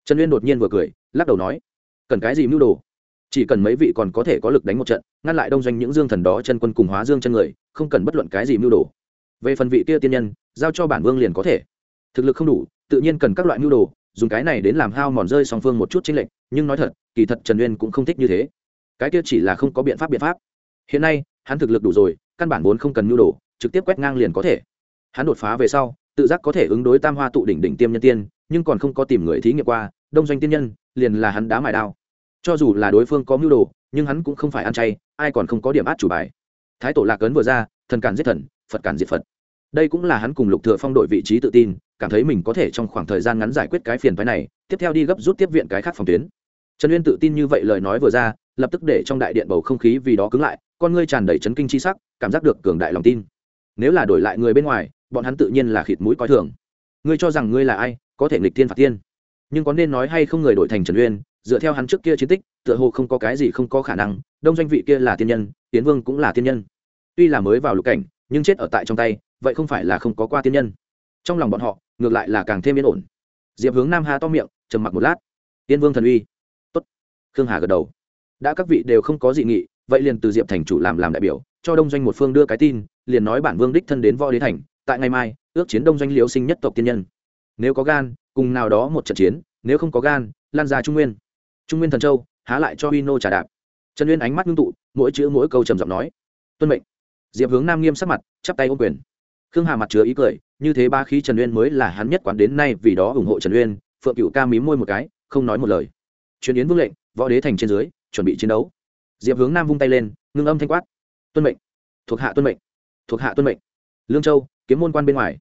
Trần uyên đột nhiên vừa cười, lắc đầu nói, cần cái gì mưu đồ? Chỉ cần mấy vị còn có thể có lực đánh một trận, ngăn lại đông doanh những dương thần đó chân quân cùng hóa dương chân người, không cần bất luận cái gì mưu đồ. Về phần vị kia tiên nhân, giao cho bản vương liền có thể. Thực lực không đủ tự nhiên cần các loại mưu đồ, dùng cái này đến làm hao mòn rơi song phương một chút chính lệnh nhưng nói thật, kỳ thật trần uyên cũng không thích như thế. Cái kia chỉ là không có biện pháp biện pháp. Hiện nay, hắn thực lực đủ rồi, căn bản vốn không cần mưu đồ, trực tiếp quét ngang liền có thể. Hắn đột phá về sau, tự giác có thể ứng đối tam hoa tụ đỉnh đỉnh tiêm nhân tiên, nhưng còn không có tìm người thí nghiệm qua, đông doanh tiên nhân, liền là hắn đá mài đao. Cho dù là đối phương có mưu đồ, nhưng hắn cũng không phải ăn chay, ai còn không có điểm át chủ bài. Thái tổ lạc ấn vừa ra, thần cản giết thần, phật cản diệt phật đây cũng là hắn cùng lục thừa phong đội vị trí tự tin, cảm thấy mình có thể trong khoảng thời gian ngắn giải quyết cái phiền phái này, tiếp theo đi gấp rút tiếp viện cái khác phòng tuyến. Trần uyên tự tin như vậy lời nói vừa ra, lập tức để trong đại điện bầu không khí vì đó cứng lại, con ngươi tràn đầy chấn kinh chi sắc, cảm giác được cường đại lòng tin. Nếu là đổi lại người bên ngoài, bọn hắn tự nhiên là khịt mũi coi thường. Ngươi cho rằng ngươi là ai, có thể nghịch thiên phạt tiên nhưng có nên nói hay không người đổi thành trần uyên, dựa theo hắn trước kia chiến tích, tựa hồ không có cái gì không có khả năng, đông doanh vị kia là tiên nhân tiến vương cũng là tiên nhân. Tuy là mới vào lục cảnh, nhưng chết ở tại trong tay vậy không phải là không có qua tiên nhân. Trong lòng bọn họ, ngược lại là càng thêm yên ổn. Diệp hướng nam ha to miệng, trầm mặc một lát. Tiên vương thần uy. Tốt. Khương hà gật đầu. Đã các vị đều không có dị nghị, vậy liền từ diệp thành chủ làm làm đại biểu, cho đông doanh một phương đưa cái tin, liền nói bản vương đích thân đến võ đế thành, tại ngày mai, ước chiến đông doanh liễu sinh nhất tộc tiên nhân. Nếu có gan, cùng nào đó một trận chiến, nếu không có gan, lan ra trung nguyên. Trung nguyên thần châu, há lại cho huy nô trà đạp. Trần uyên ánh mắt ngưng tụ, mỗi chữ mỗi câu trầm giọng nói. Tuân mệnh. Diệp hướng nam nghiêm sắc mặt, chắp tay ô quyền khương hà mặt chứa ý cười, như thế ba khí trần uyên mới là hắn nhất quán đến nay vì đó ủng hộ trần uyên, phượng cựu ca mím môi một cái, không nói một lời. Truyền yến vương lệnh, võ đế thành trên dưới, chuẩn bị chiến đấu. Diệp hướng nam vung tay lên, ngưng âm thanh quát. Tuân mệnh. Thuộc hạ tuân mệnh. Thuộc hạ tuân mệnh. Lương châu, kiếm môn quan bên ngoài.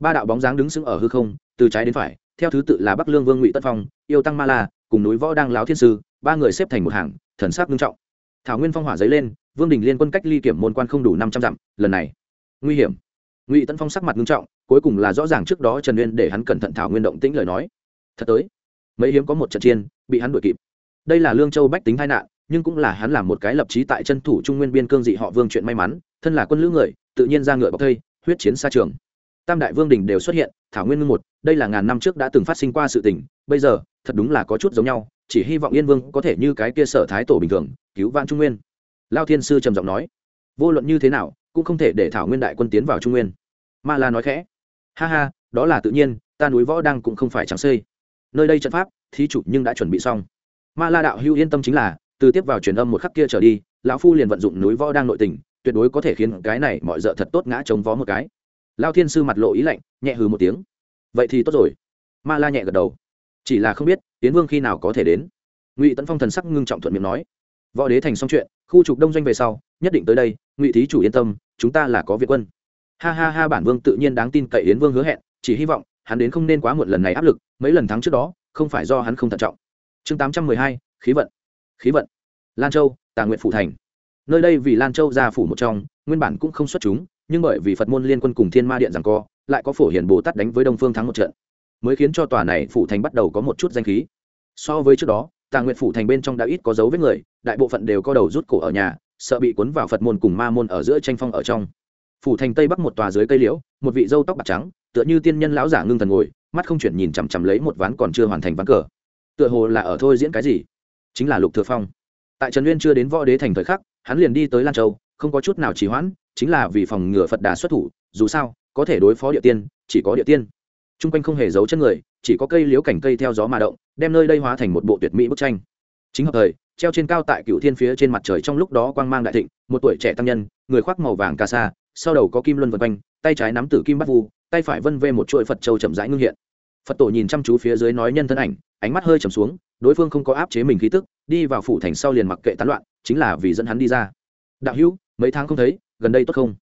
Ba đạo bóng dáng đứng sững ở hư không, từ trái đến phải, theo thứ tự là bắc lương vương ngụy tất phong, yêu tăng ma la, cùng núi võ đang láo thiên sư, ba người xếp thành một hàng, thần sắc nghiêm trọng. Thảo nguyên phong hỏa dấy lên, vương đình liên quân cách ly kiểm môn quan không đủ năm trăm dặm, lần này, nguy hiểm ngụy tân phong sắc mặt nghiêm trọng cuối cùng là rõ ràng trước đó trần uyên để hắn cẩn thận thảo nguyên động tĩnh lời nói thật tới mấy hiếm có một trận chiên bị hắn đuổi kịp đây là lương châu bách tính tai nạn nhưng cũng là hắn làm một cái lập trí tại chân thủ trung nguyên biên cương dị họ vương chuyện may mắn thân là quân lữ người tự nhiên ra ngựa bọc thây huyết chiến xa trường tam đại vương đình đều xuất hiện thảo nguyên ngưng một đây là ngàn năm trước đã từng phát sinh qua sự tình bây giờ thật đúng là có chút giống nhau chỉ hy vọng yên vương có thể như cái kia sở thái tổ bình thường cứu vãn trung nguyên lao thiên sư trầm giọng nói vô luận như thế nào cũng không thể để thảo nguyên đại quân tiến vào trung nguyên. Ma la nói khẽ, ha ha, đó là tự nhiên, ta núi võ đang cũng không phải trắng xây. Nơi đây trận pháp, thí chủ nhưng đã chuẩn bị xong. Ma la đạo hưu yên tâm chính là, từ tiếp vào truyền âm một khắc kia trở đi, lão phu liền vận dụng núi võ đang nội tình, tuyệt đối có thể khiến cái này mọi d ợ thật tốt ngã chống vó một cái. Lao thiên sư mặt lộ ý lạnh, nhẹ hừ một tiếng. Vậy thì tốt rồi. Ma la nhẹ gật đầu. Chỉ là không biết tiến vương khi nào có thể đến. Ngụy tấn phong thần sắc ngưng trọng thuận miệng nói võ đế thành xong chuyện, khu trục đông doanh về sau, nhất định tới đây, ngụy thí chủ yên tâm, chúng ta là có việt quân. Ha ha ha, bản vương tự nhiên đáng tin cậy yến vương hứa hẹn, chỉ hy vọng, hắn đến không nên quá một lần này áp lực, mấy lần thắng trước đó, không phải do hắn không thận trọng. Chương tám trăm mười hai, khí vận. Khí vận. Lan châu, tà nguyện phủ thành. Nơi đây vì lan châu gia phủ một trong, nguyên bản cũng không xuất chúng, nhưng bởi vì phật môn liên quân cùng thiên ma điện rằng co, lại có phổ hiền bồ tát đánh với đông phương thắng một trận. Mới khiến cho tòa này phủ thành bắt đầu có một chút danh khí. So với trước đó tà Nguyệt phủ thành bên trong đã ít có dấu vết người, đại bộ phận đều có đầu rút cổ ở nhà, sợ bị cuốn vào phật môn cùng ma môn ở giữa tranh phong ở trong. Phủ thành tây bắc một tòa dưới cây liễu, một vị dâu tóc bạc trắng, tựa như tiên nhân lão giả ngưng thần ngồi, mắt không chuyển nhìn chằm chằm lấy một ván còn chưa hoàn thành ván cờ. Tựa hồ là ở thôi diễn cái gì? Chính là lục thừa phong. Tại trần nguyên chưa đến võ đế thành thời khắc, hắn liền đi tới lan châu, không có chút nào trì hoãn, chính là vì phòng ngừa phật đà xuất thủ, dù sao, có thể đối phó địa tiên, chỉ có địa tiên t r u n g quanh không hề giấu chân người, chỉ có cây liếu cảnh cây theo gió mà động, đem nơi đây hóa thành một bộ tuyệt mỹ bức tranh. Chính hợp thời, treo trên cao tại cựu thiên phía trên mặt trời trong lúc đó quang mang đại thịnh, một tuổi trẻ tăng nhân, người khoác màu vàng ca sa, sau đầu có kim luân vân quanh, tay trái nắm tử kim bắt vu, tay phải vân vê một chuỗi phật châu chậm rãi ngưng hiện. Phật tổ nhìn chăm chú phía dưới nói nhân thân ảnh, ánh mắt hơi trầm xuống, đối phương không có áp chế mình khí tức, đi vào phủ thành sau liền mặc kệ tán loạn, chính là vì dẫn hắn đi ra. Đạo hữu, mấy tháng không thấy, gần đây tốt không?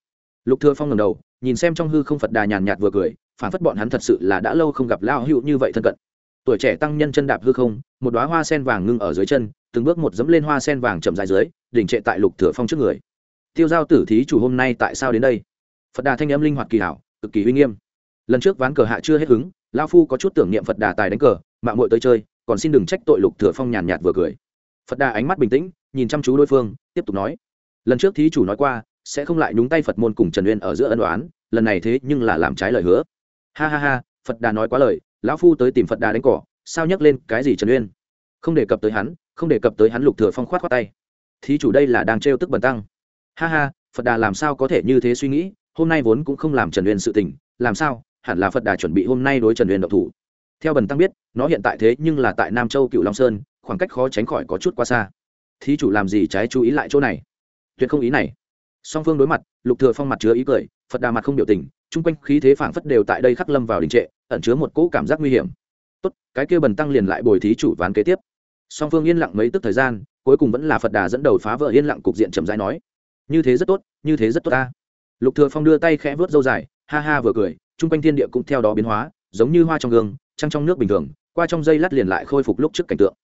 Lục thừa phong ngẩng đầu, nhìn xem trong hư không phật đà nhàn nhạt vừa cười phản phất bọn hắn thật sự là đã lâu không gặp lao hữu như vậy thân cận. Tuổi trẻ tăng nhân chân đạp hư không, một đóa hoa sen vàng ngưng ở dưới chân, từng bước một dẫm lên hoa sen vàng chậm dài dưới đỉnh trệ tại lục thừa phong trước người. Tiêu giao tử thí chủ hôm nay tại sao đến đây? Phật đà thanh âm linh hoạt kỳ hảo, cực kỳ uy nghiêm. Lần trước ván cờ hạ chưa hết hứng lao phu có chút tưởng niệm phật đà tài đánh cờ, mạng muội tới chơi, còn xin đừng trách tội lục thừa phong nhàn nhạt vừa cười. Phật đà ánh mắt bình tĩnh, nhìn chăm chú đối phương, tiếp tục nói. Lần trước thí chủ nói qua, sẽ không lại nhúng tay phật môn cùng trần uyên ở giữa ân đoán lần này thế nhưng là làm trái lời hứa ha ha ha, phật đà nói quá lời, lão phu tới tìm phật đà đánh cỏ, sao nhắc lên cái gì trần uyên? Không đề cập tới hắn, không đề cập tới hắn lục thừa phong khoát khoát tay. Thí chủ đây là đang trêu tức bần tăng. Ha ha, phật đà làm sao có thể như thế suy nghĩ, hôm nay vốn cũng không làm trần uyên sự tình, làm sao, hẳn là phật đà chuẩn bị hôm nay đối trần uyên độc thủ. Theo bần tăng biết, nó hiện tại thế nhưng là tại nam châu cựu long sơn, khoảng cách khó tránh khỏi có chút quá xa. Thí chủ làm gì trái chú ý lại chỗ này? Tuyệt không ý này. Song phương đối mặt, lục thừa phong mặt chứa ý cười phật đà mặt không biểu tình, chung quanh khí thế phảng phất đều tại đây khắc lâm vào đình trệ, ẩn chứa một cỗ cảm giác nguy hiểm. Tốt, cái kia bần tăng liền lại bồi thí chủ ván kế tiếp. Song phương yên lặng mấy tức thời gian, cuối cùng vẫn là phật đà dẫn đầu phá vỡ yên lặng cục diện chậm rãi nói, như thế rất tốt, như thế rất tốt ta. Lục thừa phong đưa tay khẽ vớt râu dài, ha ha vừa cười, chung quanh thiên địa cũng theo đó biến hóa, giống như hoa trong gương, trăng trong nước bình thường, qua trong dây lát liền lại khôi phục lúc trước cảnh tượng.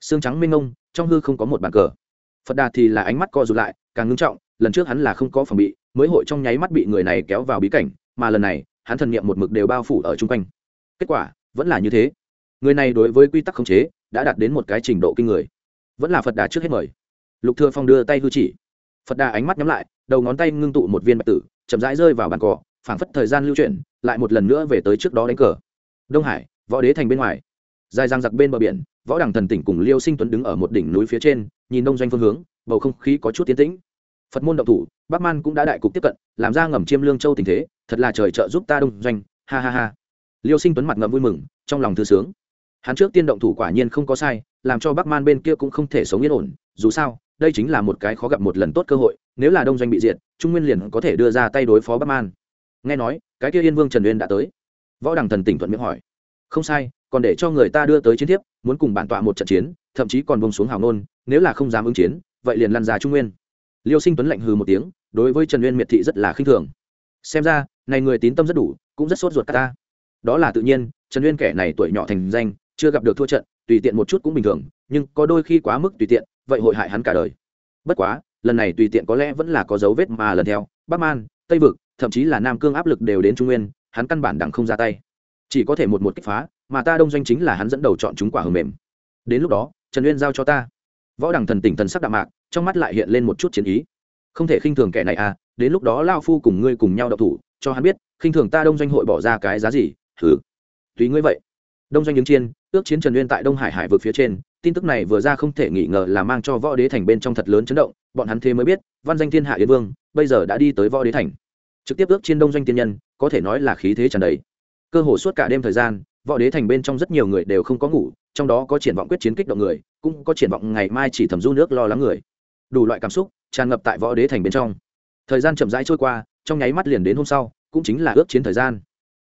Xương trắng mênh mông, trong hư không có một bàn cờ. Phật đà thì là ánh mắt co rụt lại, càng ngưng trọng, lần trước hắn là không có phòng bị mới hội trong nháy mắt bị người này kéo vào bí cảnh, mà lần này, hắn thần nghiệm một mực đều bao phủ ở chung quanh. Kết quả, vẫn là như thế. Người này đối với quy tắc khống chế, đã đạt đến một cái trình độ kinh người. Vẫn là phật đà trước hết mời. Lục thừa phong đưa tay hư chỉ. Phật đà ánh mắt nhắm lại, đầu ngón tay ngưng tụ một viên bạch tử, chậm rãi rơi vào bàn cỏ, phảng phất thời gian lưu chuyển, lại một lần nữa về tới trước đó đánh cờ. Đông hải, võ đế thành bên ngoài. Dài giang giặc bên bờ biển, võ đằng thần tỉnh cùng liêu sinh tuấn đứng ở một đỉnh núi phía trên, nhìn đông doanh phương hướng, bầu không khí có chút tiến tĩnh phật môn động thủ, bắc man cũng đã đại cục tiếp cận, làm ra ngầm chiêm lương châu tình thế, thật là trời trợ giúp ta đông doanh, ha ha ha. Liêu sinh tuấn mặt ngậm vui mừng, trong lòng thư sướng. Hắn trước tiên động thủ quả nhiên không có sai, làm cho bắc man bên kia cũng không thể sống yên ổn, dù sao, đây chính là một cái khó gặp một lần tốt cơ hội, nếu là đông doanh bị diệt, trung nguyên liền có thể đưa ra tay đối phó bắc man. Nghe nói, cái kia yên vương trần uyên đã tới. Võ đằng thần tỉnh thuận miệng hỏi. Không sai, còn để cho người ta đưa tới chiến thiếp, muốn cùng bản tọa một trận chiến, thậm chí còn bông xuống hào nôn nếu là không dám ứng chiến, vậy liền lăn ra trung nguyên liêu sinh tuấn lạnh hừ một tiếng, đối với trần uyên miệt thị rất là khinh thường. Xem ra, này người tín tâm rất đủ, cũng rất sốt ruột ta. Đó là tự nhiên, trần uyên kẻ này tuổi nhỏ thành danh, chưa gặp được thua trận, tùy tiện một chút cũng bình thường, nhưng có đôi khi quá mức tùy tiện, vậy hội hại hắn cả đời. Bất quá, lần này tùy tiện có lẽ vẫn là có dấu vết mà lần theo, bắc man, tây vực, thậm chí là nam cương áp lực đều đến trung nguyên, hắn căn bản đẳng không ra tay. Chỉ có thể một một kích phá, mà ta đông doanh chính là hắn dẫn đầu chọn chúng quả hầm mềm. Đến lúc đó, trần uyên giao cho ta võ đằng thần tỉnh thần sắc đạm mạc, trong mắt lại hiện lên một chút chiến ý. Không thể khinh thường kẻ này à đến lúc đó lao phu cùng ngươi cùng nhau đậu thủ, cho hắn biết, khinh thường ta đông doanh hội bỏ ra cái giá gì thử tùy ngươi vậy. Đông doanh đứng chiên ước chiến trần uyên tại đông hải hải vực phía trên, tin tức này vừa ra không thể nghi ngờ là mang cho võ đế thành bên trong thật lớn chấn động, bọn hắn thế mới biết, văn danh thiên hạ yến vương, bây giờ đã đi tới võ đế thành. Trực tiếp ước chiến đông doanh tiên nhân, có thể nói là khí thế tràn đầy. Cơ hồ suốt cả đêm thời gian, võ đế thành bên trong rất nhiều người đều không có ngủ trong đó có triển vọng quyết chiến kích động người, cũng có triển vọng ngày mai chỉ thầm du nước lo lắng người. Đủ loại cảm xúc tràn ngập tại võ đế thành bên trong. Thời gian chậm rãi trôi qua, trong nháy mắt liền đến hôm sau, cũng chính là ước chiến thời gian.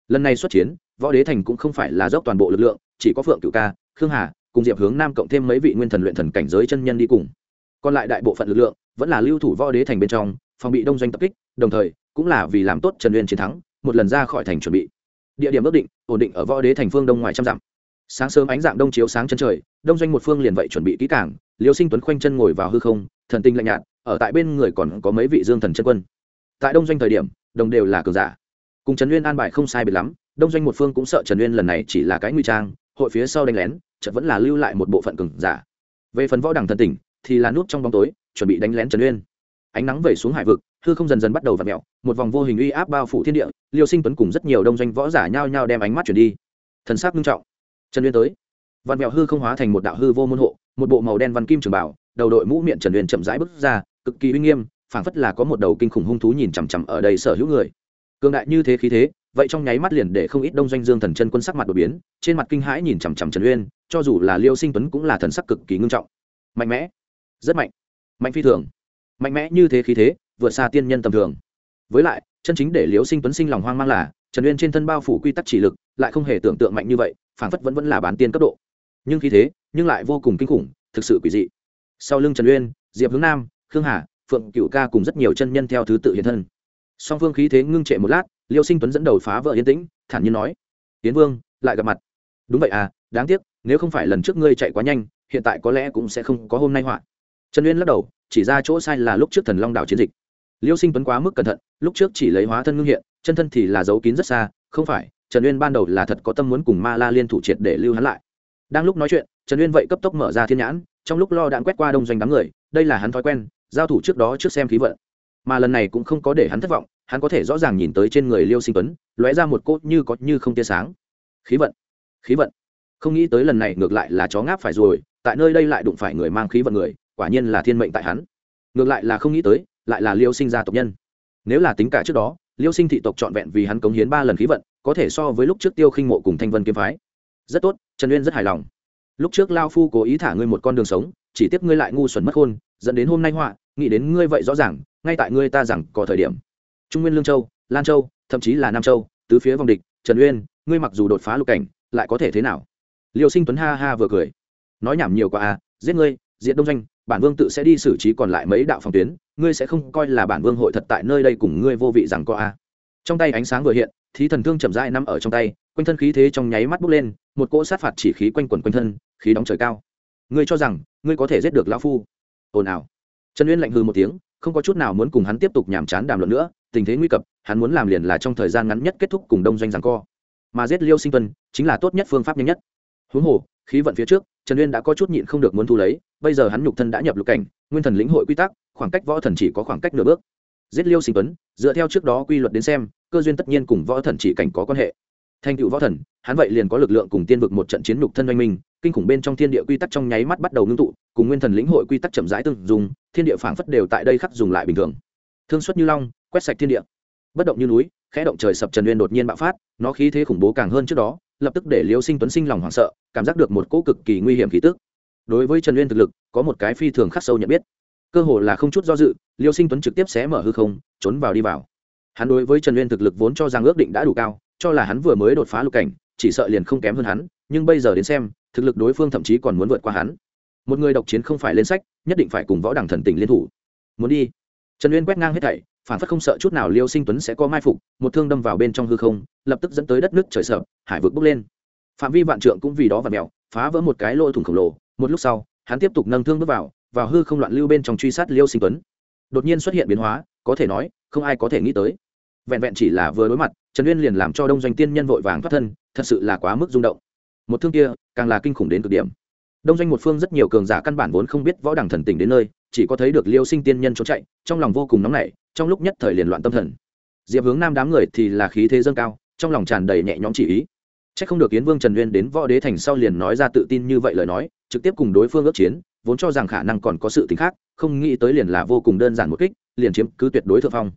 Lần này xuất chiến, võ đế thành cũng không phải là dốc toàn bộ lực lượng, chỉ có phượng cựu ca, khương hà cùng diệp hướng nam cộng thêm mấy vị nguyên thần luyện thần cảnh giới chân nhân đi cùng. Còn lại đại bộ phận lực lượng vẫn là lưu thủ võ đế thành bên trong, phòng bị đông doanh tập kích, đồng thời cũng là vì làm tốt trần uyên chiến thắng, một lần ra khỏi thành chuẩn bị. Địa điểm ước định, ổn định ở võ đế thành phương đông ngoài trăm dặm sáng sớm ánh dạng đông chiếu sáng chân trời, đông doanh một phương liền vậy chuẩn bị kỹ cảng liêu sinh tuấn khoanh chân ngồi vào hư không, thần tinh lạnh nhạt, ở tại bên người còn có mấy vị dương thần chân quân. Tại đông doanh thời điểm, đồng đều là cường giả. Cùng trần uyên an bài không sai biệt lắm, đông doanh một phương cũng sợ trần uyên lần này chỉ là cái nguy trang, hội phía sau đánh lén, chợt vẫn là lưu lại một bộ phận cường giả. Về phần võ đẳng thần tỉnh, thì là nút trong bóng tối, chuẩn bị đánh lén trần uyên. Ánh nắng về xuống hải vực, hư không dần dần bắt đầu v ặ mẹo một vòng vô hình uy áp bao phủ thiên địa, liêu sinh tuấn cùng rất nhiều đông doanh võ giả nhao nhao đem ánh mắt chuyển đi. Thần sắc nghiêm trọng trần uyên tới. Văn mẹo hư không hóa thành một đạo hư vô môn hộ, một bộ màu đen văn kim trường bảo, đầu đội mũ miệng trần uyên chậm rãi bước ra, cực kỳ uy nghiêm, phảng phất là có một đầu kinh khủng hung thú nhìn chằm chằm ở đây sở hữu người. Cường đại như thế khí thế, vậy trong nháy mắt liền để không ít đông doanh dương thần chân quân sắc mặt đột biến, trên mặt kinh hãi nhìn chằm chằm trần uyên, cho dù là liêu sinh tuấn cũng là thần sắc cực kỳ ngưng trọng. Mạnh mẽ, rất mạnh mạnh phi thường, mạnh mẽ như thế khí thế, vượt xa tiên nhân tầm thường. Với lại, chân chính để liêu sinh tuấn sinh lòng hoang mang là, trần uyên trên thân bao phủ quy tắc chỉ lực, lại không hề tưởng tượng mạnh như vậy phản phất vẫn vẫn là bán tiên cấp độ. Nhưng khí thế, nhưng lại vô cùng kinh khủng, thực sự quỷ dị. Sau lưng trần uyên, diệp hướng nam, khương hà, phượng cựu ca cùng rất nhiều chân nhân theo thứ tự hiện thân. Song phương khí thế ngưng trệ một lát, liêu sinh tuấn dẫn đầu phá vỡ yên tĩnh, thản nhiên nói, tiến vương, lại gặp mặt. Đúng vậy à đáng tiếc, nếu không phải lần trước ngươi chạy quá nhanh, hiện tại có lẽ cũng sẽ không có hôm nay họa. Trần uyên lắc đầu, chỉ ra chỗ sai là lúc trước thần long đảo chiến dịch. Liêu sinh tuấn quá mức cẩn thận, lúc trước chỉ lấy hóa thân ngưng hiện, chân thân thì là giấu kín rất xa, không phải trần uyên ban đầu là thật có tâm muốn cùng ma la liên thủ triệt để lưu hắn lại. Đang lúc nói chuyện, trần uyên vậy cấp tốc mở ra thiên nhãn, trong lúc lo đạn quét qua đông doanh đám người, đây là hắn thói quen, giao thủ trước đó trước xem khí vận. Mà lần này cũng không có để hắn thất vọng, hắn có thể rõ ràng nhìn tới trên người liêu sinh tuấn, lóe ra một cốt như có như không tia sáng. Khí vận khí vận. Không nghĩ tới lần này ngược lại là chó ngáp phải rồi, tại nơi đây lại đụng phải người mang khí vận người, quả nhiên là thiên mệnh tại hắn. Ngược lại là không nghĩ tới, lại là liêu sinh gia tộc nhân. Nếu là tính cả trước đó, liêu sinh thị tộc trọn vẹn vì hắn cống hiến ba lần khí vận có thể so với lúc trước tiêu khinh mộ cùng thanh vân kiếm phái. Rất tốt, trần uyên rất hài lòng. Lúc trước lao phu cố ý thả ngươi một con đường sống, chỉ tiếp ngươi lại ngu xuẩn mất khôn, dẫn đến hôm nay họa, nghĩ đến ngươi vậy rõ ràng, ngay tại ngươi ta rằng có thời điểm. Trung nguyên lương châu, lan châu, thậm chí là nam châu, tứ phía vòng địch, trần uyên, ngươi mặc dù đột phá lục cảnh, lại có thể thế nào? Liêu sinh tuấn ha ha vừa cười. Nói nhảm nhiều quá à giết ngươi diện đông doanh, bản vương tự sẽ đi xử trí còn lại mấy đạo phòng tuyến, ngươi sẽ không coi là bản vương hội thật tại nơi đây cùng ngươi vô vị rằng có a trong tay ánh sáng vừa hiện, thí thần thương chậm rãi nằm ở trong tay, quanh thân khí thế trong nháy mắt bốc lên, một cỗ sát phạt chỉ khí quanh quẩn quanh thân, khí đóng trời cao. Ngươi cho rằng, ngươi có thể giết được lão phu? Ồn ào. Trần uyên lạnh hư một tiếng, không có chút nào muốn cùng hắn tiếp tục nhàm chán đàm luận nữa, tình thế nguy cấp, hắn muốn làm liền là trong thời gian ngắn nhất kết thúc cùng đông doanh rằng co. Mà giết liêu sinh tuân, chính là tốt nhất phương pháp nhanh nhất. Huống hồ, khí vận phía trước, trần uyên đã có chút nhịn không được muốn thu lấy, bây giờ hắn nhục thân đã nhập lục cảnh, nguyên thần lĩnh hội quy tắc, khoảng cách võ thần chỉ có khoảng cách nửa bước giết liêu sinh tuấn, dựa theo trước đó quy luật đến xem, cơ duyên tất nhiên cùng võ thần chỉ cảnh có quan hệ. Thành cựu võ thần, hắn vậy liền có lực lượng cùng tiên vực một trận chiến lục thân oanh minh, kinh khủng bên trong thiên địa quy tắc trong nháy mắt bắt đầu ngưng tụ, cùng nguyên thần lĩnh hội quy tắc chậm rãi tương dùng thiên địa phảng phất đều tại đây khắc dùng lại bình thường. Thương xuất như long, quét sạch thiên địa. Bất động như núi, khẽ động trời sập trần uyên đột nhiên bạo phát, nó khí thế khủng bố càng hơn trước đó, lập tức để liêu sinh tuấn sinh lòng hoảng sợ, cảm giác được một cỗ cực kỳ nguy hiểm khí tức. Đối với trần uyên thực lực, có một cái phi thường khắc sâu nhận biết. Cơ hồ là không chút do dự liêu sinh tuấn trực tiếp xé mở hư không, trốn vào đi vào. Hắn đối với trần uyên thực lực vốn cho rằng ước định đã đủ cao, cho là hắn vừa mới đột phá lục cảnh, chỉ sợ liền không kém hơn hắn, nhưng bây giờ đến xem, thực lực đối phương thậm chí còn muốn vượt qua hắn. Một người độc chiến không phải lên sách, nhất định phải cùng võ đẳng thần tình liên thủ. Muốn đi. Trần uyên quét ngang hết thảy, phản phất không sợ chút nào liêu sinh tuấn sẽ có mai phục, một thương đâm vào bên trong hư không, lập tức dẫn tới đất nước trời sợ, hải vực bốc lên. Phạm vi vạn trượng cũng vì đó và mèo, phá vỡ một cái lỗ thủng khổng lồ. Một lúc sau, hắn tiếp tục nâng thương bước vào vào hư không loạn lưu bên trong truy sát liêu sinh tuấn đột nhiên xuất hiện biến hóa, có thể nói, không ai có thể nghĩ tới. Vẹn vẹn chỉ là vừa đối mặt, trần uyên liền làm cho đông doanh tiên nhân vội vàng thoát thân, thật sự là quá mức rung động. Một thương kia, càng là kinh khủng đến cực điểm. Đông doanh một phương rất nhiều cường giả căn bản vốn không biết võ đẳng thần tình đến nơi, chỉ có thấy được liêu sinh tiên nhân trốn chạy, trong lòng vô cùng nóng nảy, trong lúc nhất thời liền loạn tâm thần. Diệp hướng nam đám người thì là khí thế dâng cao, trong lòng tràn đầy nhẹ nhõm chỉ ý. C h ắ c không được yến vương trần uyên đến võ đế thành sau liền nói ra tự tin như vậy lời nói, trực tiếp cùng đối phương ước chiến, vốn cho rằng khả năng còn có sự t ì n h khác không nghĩ tới liền là vô cùng đơn giản một kích, liền chiếm cứ tuyệt đối thượng phong.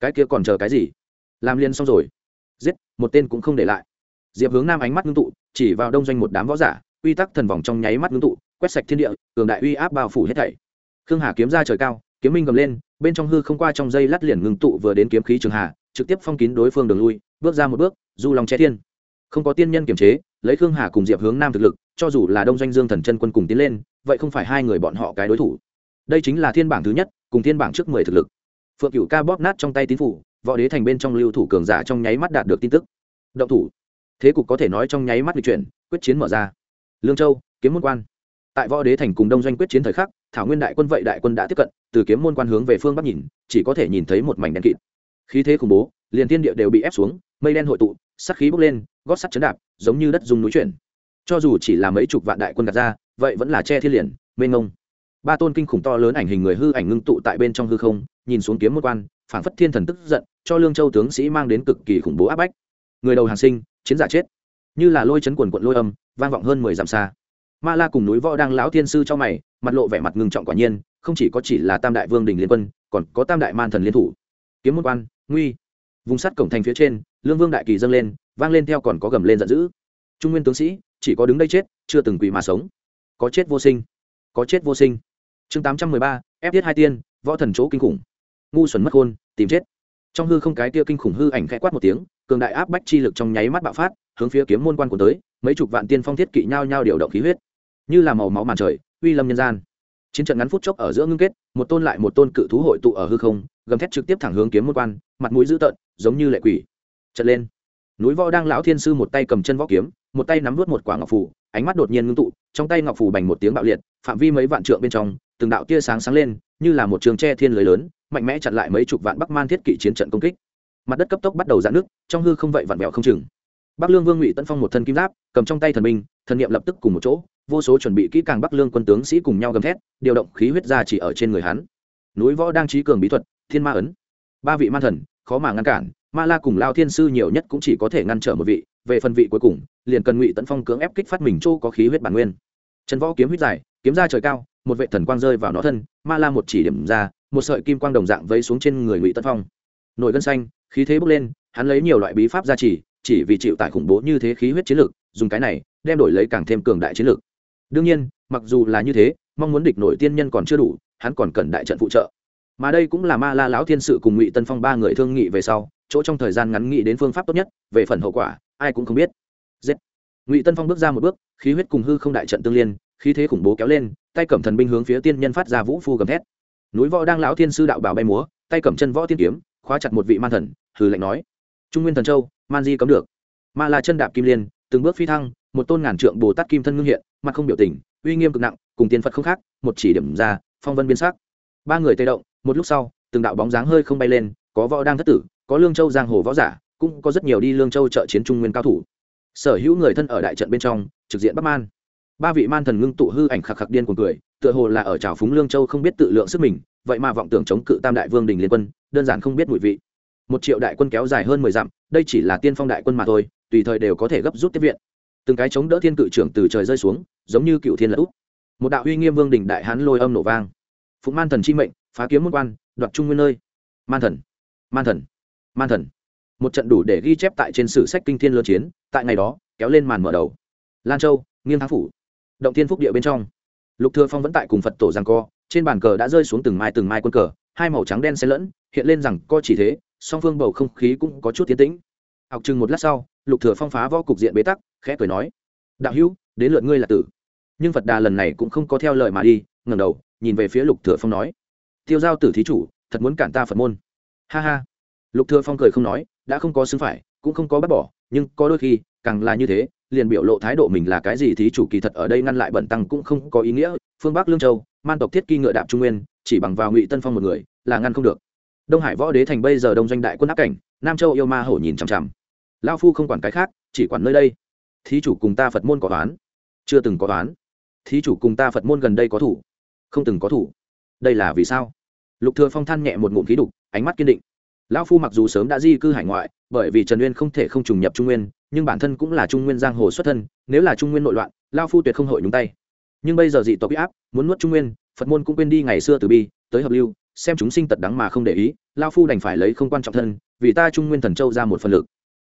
Cái kia còn chờ cái gì? Làm liền xong rồi. Giết, một tên cũng không để lại. Diệp hướng nam ánh mắt ngưng tụ, chỉ vào đông doanh một đám võ giả uy tắc thần vòng trong nháy mắt ngưng tụ, quét sạch thiên địa, cường đại uy áp bao phủ hết thảy. Khương hà kiếm ra trời cao, kiếm minh gầm lên, bên trong hư không qua trong dây lát liền ngưng tụ vừa đến kiếm khí trường hà, trực tiếp phong kín đối phương đường lui, bước ra một bước, du lòng che thiên. Không có tiên nhân kiềm chế, lấy khương hà cùng diệp hướng nam thực lực, cho dù là đông doanh dương thần chân quân cùng tiến lên, vậy không phải hai người bọn họ cái đối thủ đây chính là thiên bảng thứ nhất, cùng thiên bảng trước mười thực lực. Phượng cựu ca bóp nát trong tay tín phủ, võ đế thành bên trong lưu thủ cường giả trong nháy mắt đạt được tin tức. Động thủ. Thế cục có thể nói trong nháy mắt lịch chuyển, quyết chiến mở ra. Lương châu, kiếm môn quan. Tại võ đế thành cùng đông doanh quyết chiến thời khắc, thảo nguyên đại quân vậy đại quân đã tiếp cận, từ kiếm môn quan hướng về phương bắc nhìn, chỉ có thể nhìn thấy một mảnh đen kịt. Khí thế khủng bố, liền thiên địa đều bị ép xuống, mây đen hội tụ sắc khí bốc lên, gót sắt chấn đạp, giống như đất dùng núi chuyển. Cho dù chỉ là mấy chục vạn đại quân đặt ra, vậy vẫn là che thiên liền, mênh ngông ba tôn kinh khủng to lớn ảnh hình người hư ảnh ngưng tụ tại bên trong hư không, nhìn xuống kiếm một quan, phảng phất thiên thần tức giận, cho lương châu tướng sĩ mang đến cực kỳ khủng bố áp bách. Người đầu hàng sinh, chiến giả chết. Như là lôi chấn quần quận lôi âm, vang vọng hơn mười dặm xa. Ma la cùng núi võ đang lão thiên sư cho mày, mặt lộ vẻ mặt ngưng trọng quả nhiên, không chỉ có chỉ là tam đại vương đình liên quân, còn có tam đại man thần liên thủ. Kiếm môn quan, nguy. Vùng sắt cổng thành phía trên, lương vương đại kỳ dâng lên, vang lên theo còn có gầm lên giận dữ. Trung nguyên tướng sĩ, chỉ có đứng đây chết, chưa từng quỳ mà sống. Có chết vô sinh. Có chết vô sinh chương tám trăm mười ba, ép tiết hai tiên, võ thần chỗ kinh khủng. Ngu xuẩn mất khôn tìm chết. Trong hư không cái tia kinh khủng hư ảnh khẽ quát một tiếng, cường đại áp bách chi lực trong nháy mắt bạo phát, hướng phía kiếm môn quan của tới, mấy chục vạn tiên phong thiết kỵ nhau nhau điều động khí huyết. Như là màu máu màn trời, uy lâm nhân gian. Chiến trận ngắn phút chốc ở giữa ngưng kết, một tôn lại một tôn cự thú hội tụ ở hư không, gầm thét trực tiếp thẳng hướng kiếm môn quan, mặt mũi dữ tợn, giống như lệ quỷ. Trận lên, núi võ đang lão thiên sư một tay cầm chân võ kiếm, một tay nắm vút một quả ngọc phủ ánh mắt đột nhiên ngưng tụ, trong tay ngọc phủ bành một tiếng bạo liệt, phạm vi mấy vạn trượng bên trong từng đạo tia sáng sáng lên, như là một trường tre thiên lưới lớn, mạnh mẽ chặn lại mấy chục vạn bắc man thiết kỵ chiến trận công kích. Mặt đất cấp tốc bắt đầu giãn nước trong hư không vậy vặn vẹo không chừng. Bắc lương vương ngụy tân phong một thân kim giáp, cầm trong tay thần binh, thần niệm lập tức cùng một chỗ, vô số chuẩn bị kỹ càng bắc lương quân tướng sĩ cùng nhau gầm thét, điều động khí huyết ra chỉ ở trên người hắn. Núi võ đang trí cường bí thuật, thiên ma ấn. Ba vị man thần, khó mà ngăn cản, ma la cùng lao thiên sư nhiều nhất cũng chỉ có thể ngăn trở một vị, về phần vị cuối cùng, liền cần ngụy tấn phong cưỡng ép kích phát mình châu có khí huyết bản nguyên. Trần võ kiếm huyết dài, kiếm ra trời cao một vệ thần quang rơi vào nó thân, ma la một chỉ điểm ra, một sợi kim quang đồng dạng vây xuống trên người ngụy tân phong. Nổi gân xanh, khí thế bốc lên, hắn lấy nhiều loại bí pháp ra chỉ chỉ vì chịu tại khủng bố như thế khí huyết chiến lược dùng cái này đem đổi lấy càng thêm cường đại chiến lược đương nhiên, mặc dù là như thế, mong muốn địch nổi tiên nhân còn chưa đủ, hắn còn cần đại trận phụ trợ. Mà đây cũng là ma la lão thiên sự cùng ngụy tân phong ba người thương nghị về sau, chỗ trong thời gian ngắn nghị đến phương pháp tốt nhất, về phần hậu quả, ai cũng không biết. Giết. Ngụy tân phong bước ra một bước, khí huyết cùng hư không đại trận tương liên khí thế khủng bố kéo lên, tay cầm thần binh hướng phía tiên nhân phát ra vũ phu gầm thét. Núi võ đang lão thiên sư đạo bảo bay múa, tay cầm chân võ tiên kiếm, khóa chặt một vị man thần, hừ lạnh nói. Trung nguyên thần châu, man di cấm được. Ma là chân đạp kim liên, từng bước phi thăng, một tôn ngàn trượng bồ tát kim thân ngưng hiện, mặt không biểu tình, uy nghiêm cực nặng, cùng tiên phật không khác, một chỉ điểm ra, phong vân biến sắc. Ba người tê động, một lúc sau, từng đạo bóng dáng hơi không bay lên, có võ đang thất tử, có lương châu giang hồ võ giả, cũng có rất nhiều đi lương châu trợ chiến trung nguyên cao thủ. Sở hữu người thân ở đại trận bên trong, trực diện bắc man ba vị man thần ngưng tụ hư ảnh khạc khạc điên cuồng cười, tựa hồ là ở trào phúng lương châu không biết tự lượng sức mình, vậy mà vọng tưởng chống cự tam đại vương đình liên quân, đơn giản không biết mùi vị. Một triệu đại quân kéo dài hơn mười dặm, đây chỉ là tiên phong đại quân mà thôi, tùy thời đều có thể gấp rút tiếp viện. Từng cái chống đỡ thiên cự trưởng từ trời rơi xuống, giống như cựu thiên lật úp. Một đạo uy nghiêm vương đình đại hán lôi âm nổ vang. Phụng man thần chi mệnh, phá kiếm môn quan, đoạt trung nguyên nơi. Man thần man thần man thần. Một trận đủ để ghi chép tại trên sử sách kinh thiên lơ chiến, tại ngày đó, kéo lên màn mở đầu. Lan châu, nghiêng thắng phủ động thiên phúc địa bên trong. Lục thừa phong vẫn tại cùng phật tổ giằng co, trên bàn cờ đã rơi xuống từng mai từng mai quân cờ, hai màu trắng đen xen lẫn, hiện lên rằng co chỉ thế, song phương bầu không khí cũng có chút tiến tĩnh. Học chừng một lát sau, lục thừa phong phá võ cục diện bế tắc, khẽ cười nói, đạo hữu, đến lượt ngươi là tử. Nhưng phật đà lần này cũng không có theo lời mà đi, ngẩng đầu, nhìn về phía lục thừa phong nói, tiêu giao tử thí chủ, thật muốn cản ta phật môn. Ha ha. Lục thừa phong cười không nói, đã không có xứng phải, cũng không có bắt bỏ, nhưng có đôi khi, càng là như thế liền biểu lộ thái độ mình là cái gì thí chủ kỳ thật ở đây ngăn lại bẩn tăng cũng không có ý nghĩa. Phương bắc lương châu, man tộc thiết kỳ ngựa đạp trung nguyên, chỉ bằng vào ngụy tân phong một người, là ngăn không được. Đông hải võ đế thành bây giờ đông doanh đại quân áp cảnh, nam châu yêu ma hổ nhìn chằm chằm. Lao phu không quản cái khác, chỉ quản nơi đây. Thí chủ cùng ta phật môn có toán chưa từng có toán thí chủ cùng ta phật môn gần đây có thủ? Không từng có thủ. Đây là vì sao? Lục thừa phong than nhẹ một ngụm khí đục, ánh mắt kiên định lão phu mặc dù sớm đã di cư hải ngoại, bởi vì trần nguyên không thể không trùng nhập trung nguyên, nhưng bản thân cũng là trung nguyên giang hồ xuất thân, nếu là trung nguyên nội loạn, lão phu tuyệt không hội nhúng tay. Nhưng bây giờ dị tộc bị áp, muốn nuốt trung nguyên, phật môn cũng quên đi ngày xưa từ bi, tới hợp lưu, xem chúng sinh tật đắng mà không để ý, lão phu đành phải lấy không quan trọng thân, vì ta trung nguyên thần châu ra một phần lực.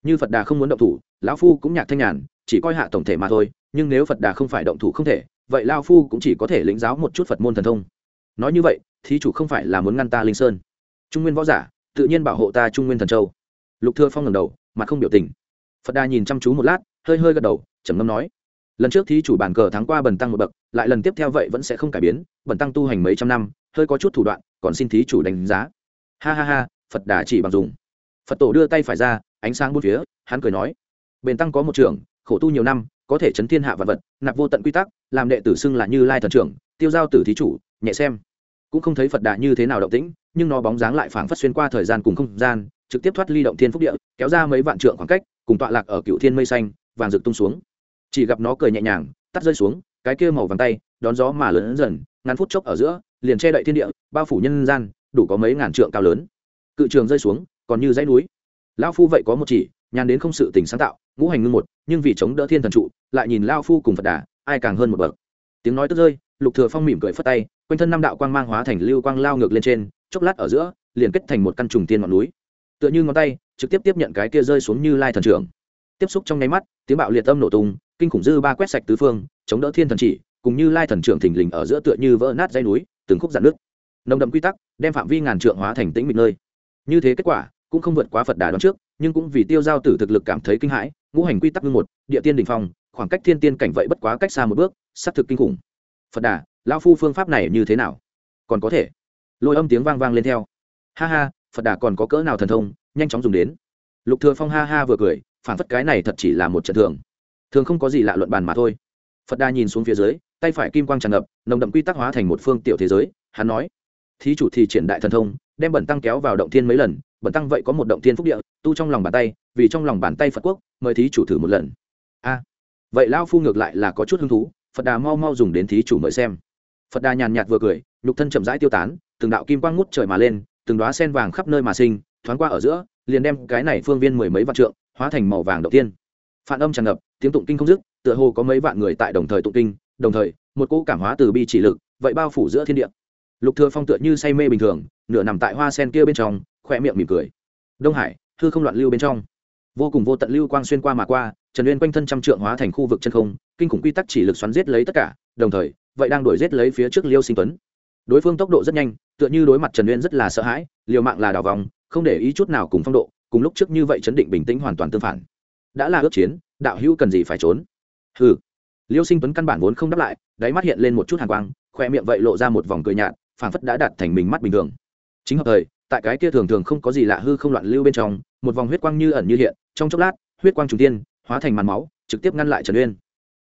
Như phật đà không muốn động thủ, lão phu cũng nhạc thanh nhàn, chỉ coi hạ tổng thể mà thôi, nhưng nếu phật đà không phải động thủ không thể, vậy lao phu cũng chỉ có thể lĩnh giáo một chút phật môn thần thông. Nói như vậy, thí chủ không phải là muốn ngăn ta linh sơn. Trung nguyên võ giả tự nhiên bảo hộ ta trung nguyên thần châu. Lục thừa phong ngẩng đầu, mặt không biểu tình. Phật đà nhìn chăm chú một lát, hơi hơi gật đầu, trầm ngâm nói, lần trước thí chủ bản cờ thắng qua bần tăng một bậc, lại lần tiếp theo vậy vẫn sẽ không cải biến, bần tăng tu hành mấy trăm năm, hơi có chút thủ đoạn, còn xin thí chủ đánh giá. Ha ha ha, phật đà chỉ bằng dùng. Phật tổ đưa tay phải ra, ánh sáng bốn phía, hắn cười nói, bền tăng có một trưởng, khổ tu nhiều năm, có thể chấn thiên hạ vật vật, nạp vô tận quy tắc, làm đệ tử xưng là như lai thần trưởng, tiêu giao tử thí chủ, nhẹ xem cũng không thấy phật đà như thế nào động tĩnh, nhưng nó bóng dáng lại phảng phất xuyên qua thời gian cùng không gian, trực tiếp thoát ly động thiên phúc địa, kéo ra mấy vạn trượng khoảng cách, cùng tọa lạc ở cựu thiên mây xanh, vàng rực tung xuống. Chỉ gặp nó cười nhẹ nhàng, tắt rơi xuống, cái kia màu vàng tay, đón gió mà lớn dần ngắn phút chốc ở giữa, liền che đậy thiên địa, bao phủ nhân gian, đủ có mấy ngàn trượng cao lớn. Cự trường rơi xuống, còn như dãy núi. Lão phu vậy có một chỉ, nhàn đến không sự tình sáng tạo, ngũ hành ngưng một, nhưng vì chống đỡ thiên thần trụ, lại nhìn lao phu cùng phật đà, ai càng hơn một bậc. Tiếng nói tức rơi, lục thừa phong mỉm cười phất tay quanh thân năm đạo quang mang hóa thành lưu quang lao ngược lên trên, chốc lát ở giữa, liền kết thành một căn trùng tiên ngọn núi. Tựa như ngón tay, trực tiếp tiếp nhận cái kia rơi xuống như lai thần trưởng. Tiếp xúc trong nháy mắt, tiếng bạo liệt âm nổ tung, kinh khủng dư ba quét sạch tứ phương, chống đỡ thiên thần chỉ, cùng như lai thần trưởng thình lình ở giữa tựa như vỡ nát dây núi, từng khúc dạn nước nồng đậm quy tắc, đem phạm vi ngàn trượng hóa thành tĩnh mịch nơi. Như thế kết quả, cũng không vượt quá phật đà đoán trước, nhưng cũng vì tiêu giao tử thực lực cảm thấy kinh hãi, ngũ hành quy tắc ngưng một, địa tiên đình phong, khoảng cách thiên tiên cảnh vậy bất quá cách xa một bước xác thực kinh khủng. Phật đà lao phu phương pháp này như thế nào? Còn có thể. Lôi âm tiếng vang vang lên theo. Ha ha, phật đà còn có cỡ nào thần thông, nhanh chóng dùng đến. Lục thừa phong ha ha vừa cười phản phất cái này thật chỉ là một trận thường. Thường không có gì lạ luận bàn mà thôi. Phật đà nhìn xuống phía dưới, tay phải kim quang tràn ngập, nồng đậm quy tắc hóa thành một phương tiểu thế giới, hắn nói. Thí chủ thì triển đại thần thông, đem bẩn tăng kéo vào động thiên mấy lần, bẩn tăng vậy có một động thiên phúc địa, tu trong lòng bàn tay, vì trong lòng bàn tay phật quốc, mời thí chủ thử một lần. A. Vậy lao phu ngược lại là có chút hứng thú, phật đà mau mau dùng đến thí chủ mời xem phật đà nhàn nhạt vừa cười, nhục thân chậm rãi tiêu tán, từng đạo kim quang ngút trời mà lên, từng đoá sen vàng khắp nơi mà sinh, thoáng qua ở giữa, liền đem cái này phương viên mười mấy vạn trượng, hóa thành màu vàng đầu tiên. Phản âm tràn ngập, tiếng tụng kinh không dứt, tựa hồ có mấy vạn người tại đồng thời tụng kinh, đồng thời, một cỗ cảm hóa từ bi chỉ lực, vậy bao phủ giữa thiên địa. Lục thừa phong tựa như say mê bình thường, nửa nằm tại hoa sen kia bên trong khoe miệng mỉm cười. Đông hải thư không loạn lưu bên trong. Vô cùng vô tận lưu quang xuyên qua mà qua, trần uyên quanh thân trăm trượng hóa thành khu vực chân không, kinh khủng quy tắc chỉ lực xoắn giết lấy tất cả, đồng thời vậy đang đuổi giết lấy phía trước liêu sinh tuấn. Đối phương tốc độ rất nhanh, tựa như đối mặt trần uyên rất là sợ hãi, liều mạng là đào vòng, không để ý chút nào cùng phong độ, cùng lúc trước như vậy chấn định bình tĩnh hoàn toàn tương phản. Đã là ước chiến, đạo hữu cần gì phải trốn? Hừ. Liêu sinh tuấn căn bản vốn không đáp lại, đáy mắt hiện lên một chút hàng quang, khoe miệng vậy lộ ra một vòng cười nhạt, phảng phất đã đạt thành mình mắt bình thường. Chính hợp thời, tại cái kia thường thường không có gì lạ hư không loạn lưu bên trong, một vòng huyết quang như ẩn như hiện, trong chốc lát, huyết quang trùng tiên, hóa thành màn máu, trực tiếp ngăn lại trần uyên.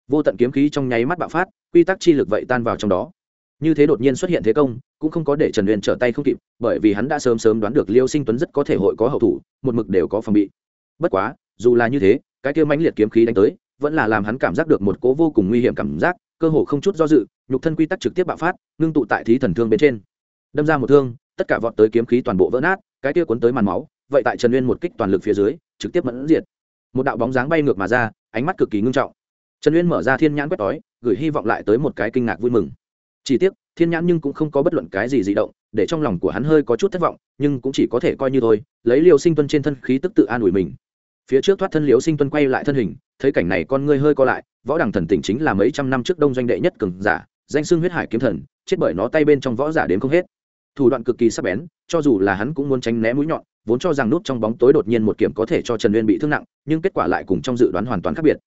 Vô tận kiếm khí trong nháy mắt bạo phát quy tắc chi lực vậy tan vào trong đó. Như thế đột nhiên xuất hiện thế công, cũng không có để trần uyên trở tay không kịp, bởi vì hắn đã sớm sớm đoán được liêu sinh tuấn rất có thể hội có hậu thủ, một mực đều có phòng bị. Bất quá, dù là như thế, cái kia mãnh liệt kiếm khí đánh tới, vẫn là làm hắn cảm giác được một cố vô cùng nguy hiểm cảm giác, cơ hồ không chút do dự, nhục thân quy tắc trực tiếp bạo phát, ngưng tụ tại thí thần thương bên trên. Đâm ra một thương, tất cả vọt tới kiếm khí toàn bộ vỡ nát, cái kia cuốn tới màn máu, vậy tại trần uyên một kích toàn lực phía dưới, trực tiếp mẫn diệt. Một đạo bóng dáng bay ngược mà ra, ánh mắt cực kỳ ngưng trọng. Trần uyên mở ra thiên nhãn quét đói gửi hy vọng lại tới một cái kinh ngạc vui mừng. Chỉ tiếc, thiên nhãn nhưng cũng không có bất luận cái gì di động, để trong lòng của hắn hơi có chút thất vọng, nhưng cũng chỉ có thể coi như thôi, lấy liều sinh tuân trên thân khí tức tự an ủi mình. Phía trước thoát thân liều sinh tuân quay lại thân hình, thấy cảnh này con ngươi hơi co lại, võ đằng thần tỉnh chính là mấy trăm năm trước đông doanh đệ nhất cường giả, danh xưng huyết hải kiếm thần, chết bởi nó tay bên trong võ giả đến không hết. Thủ đoạn cực kỳ sắc bén, cho dù là hắn cũng muốn tránh né mũi nhọn, vốn cho rằng nút trong bóng tối đột nhiên một kiểm có thể cho trần uyên bị thương nặng, nhưng kết quả lại cùng trong dự đoán hoàn toàn khác biệt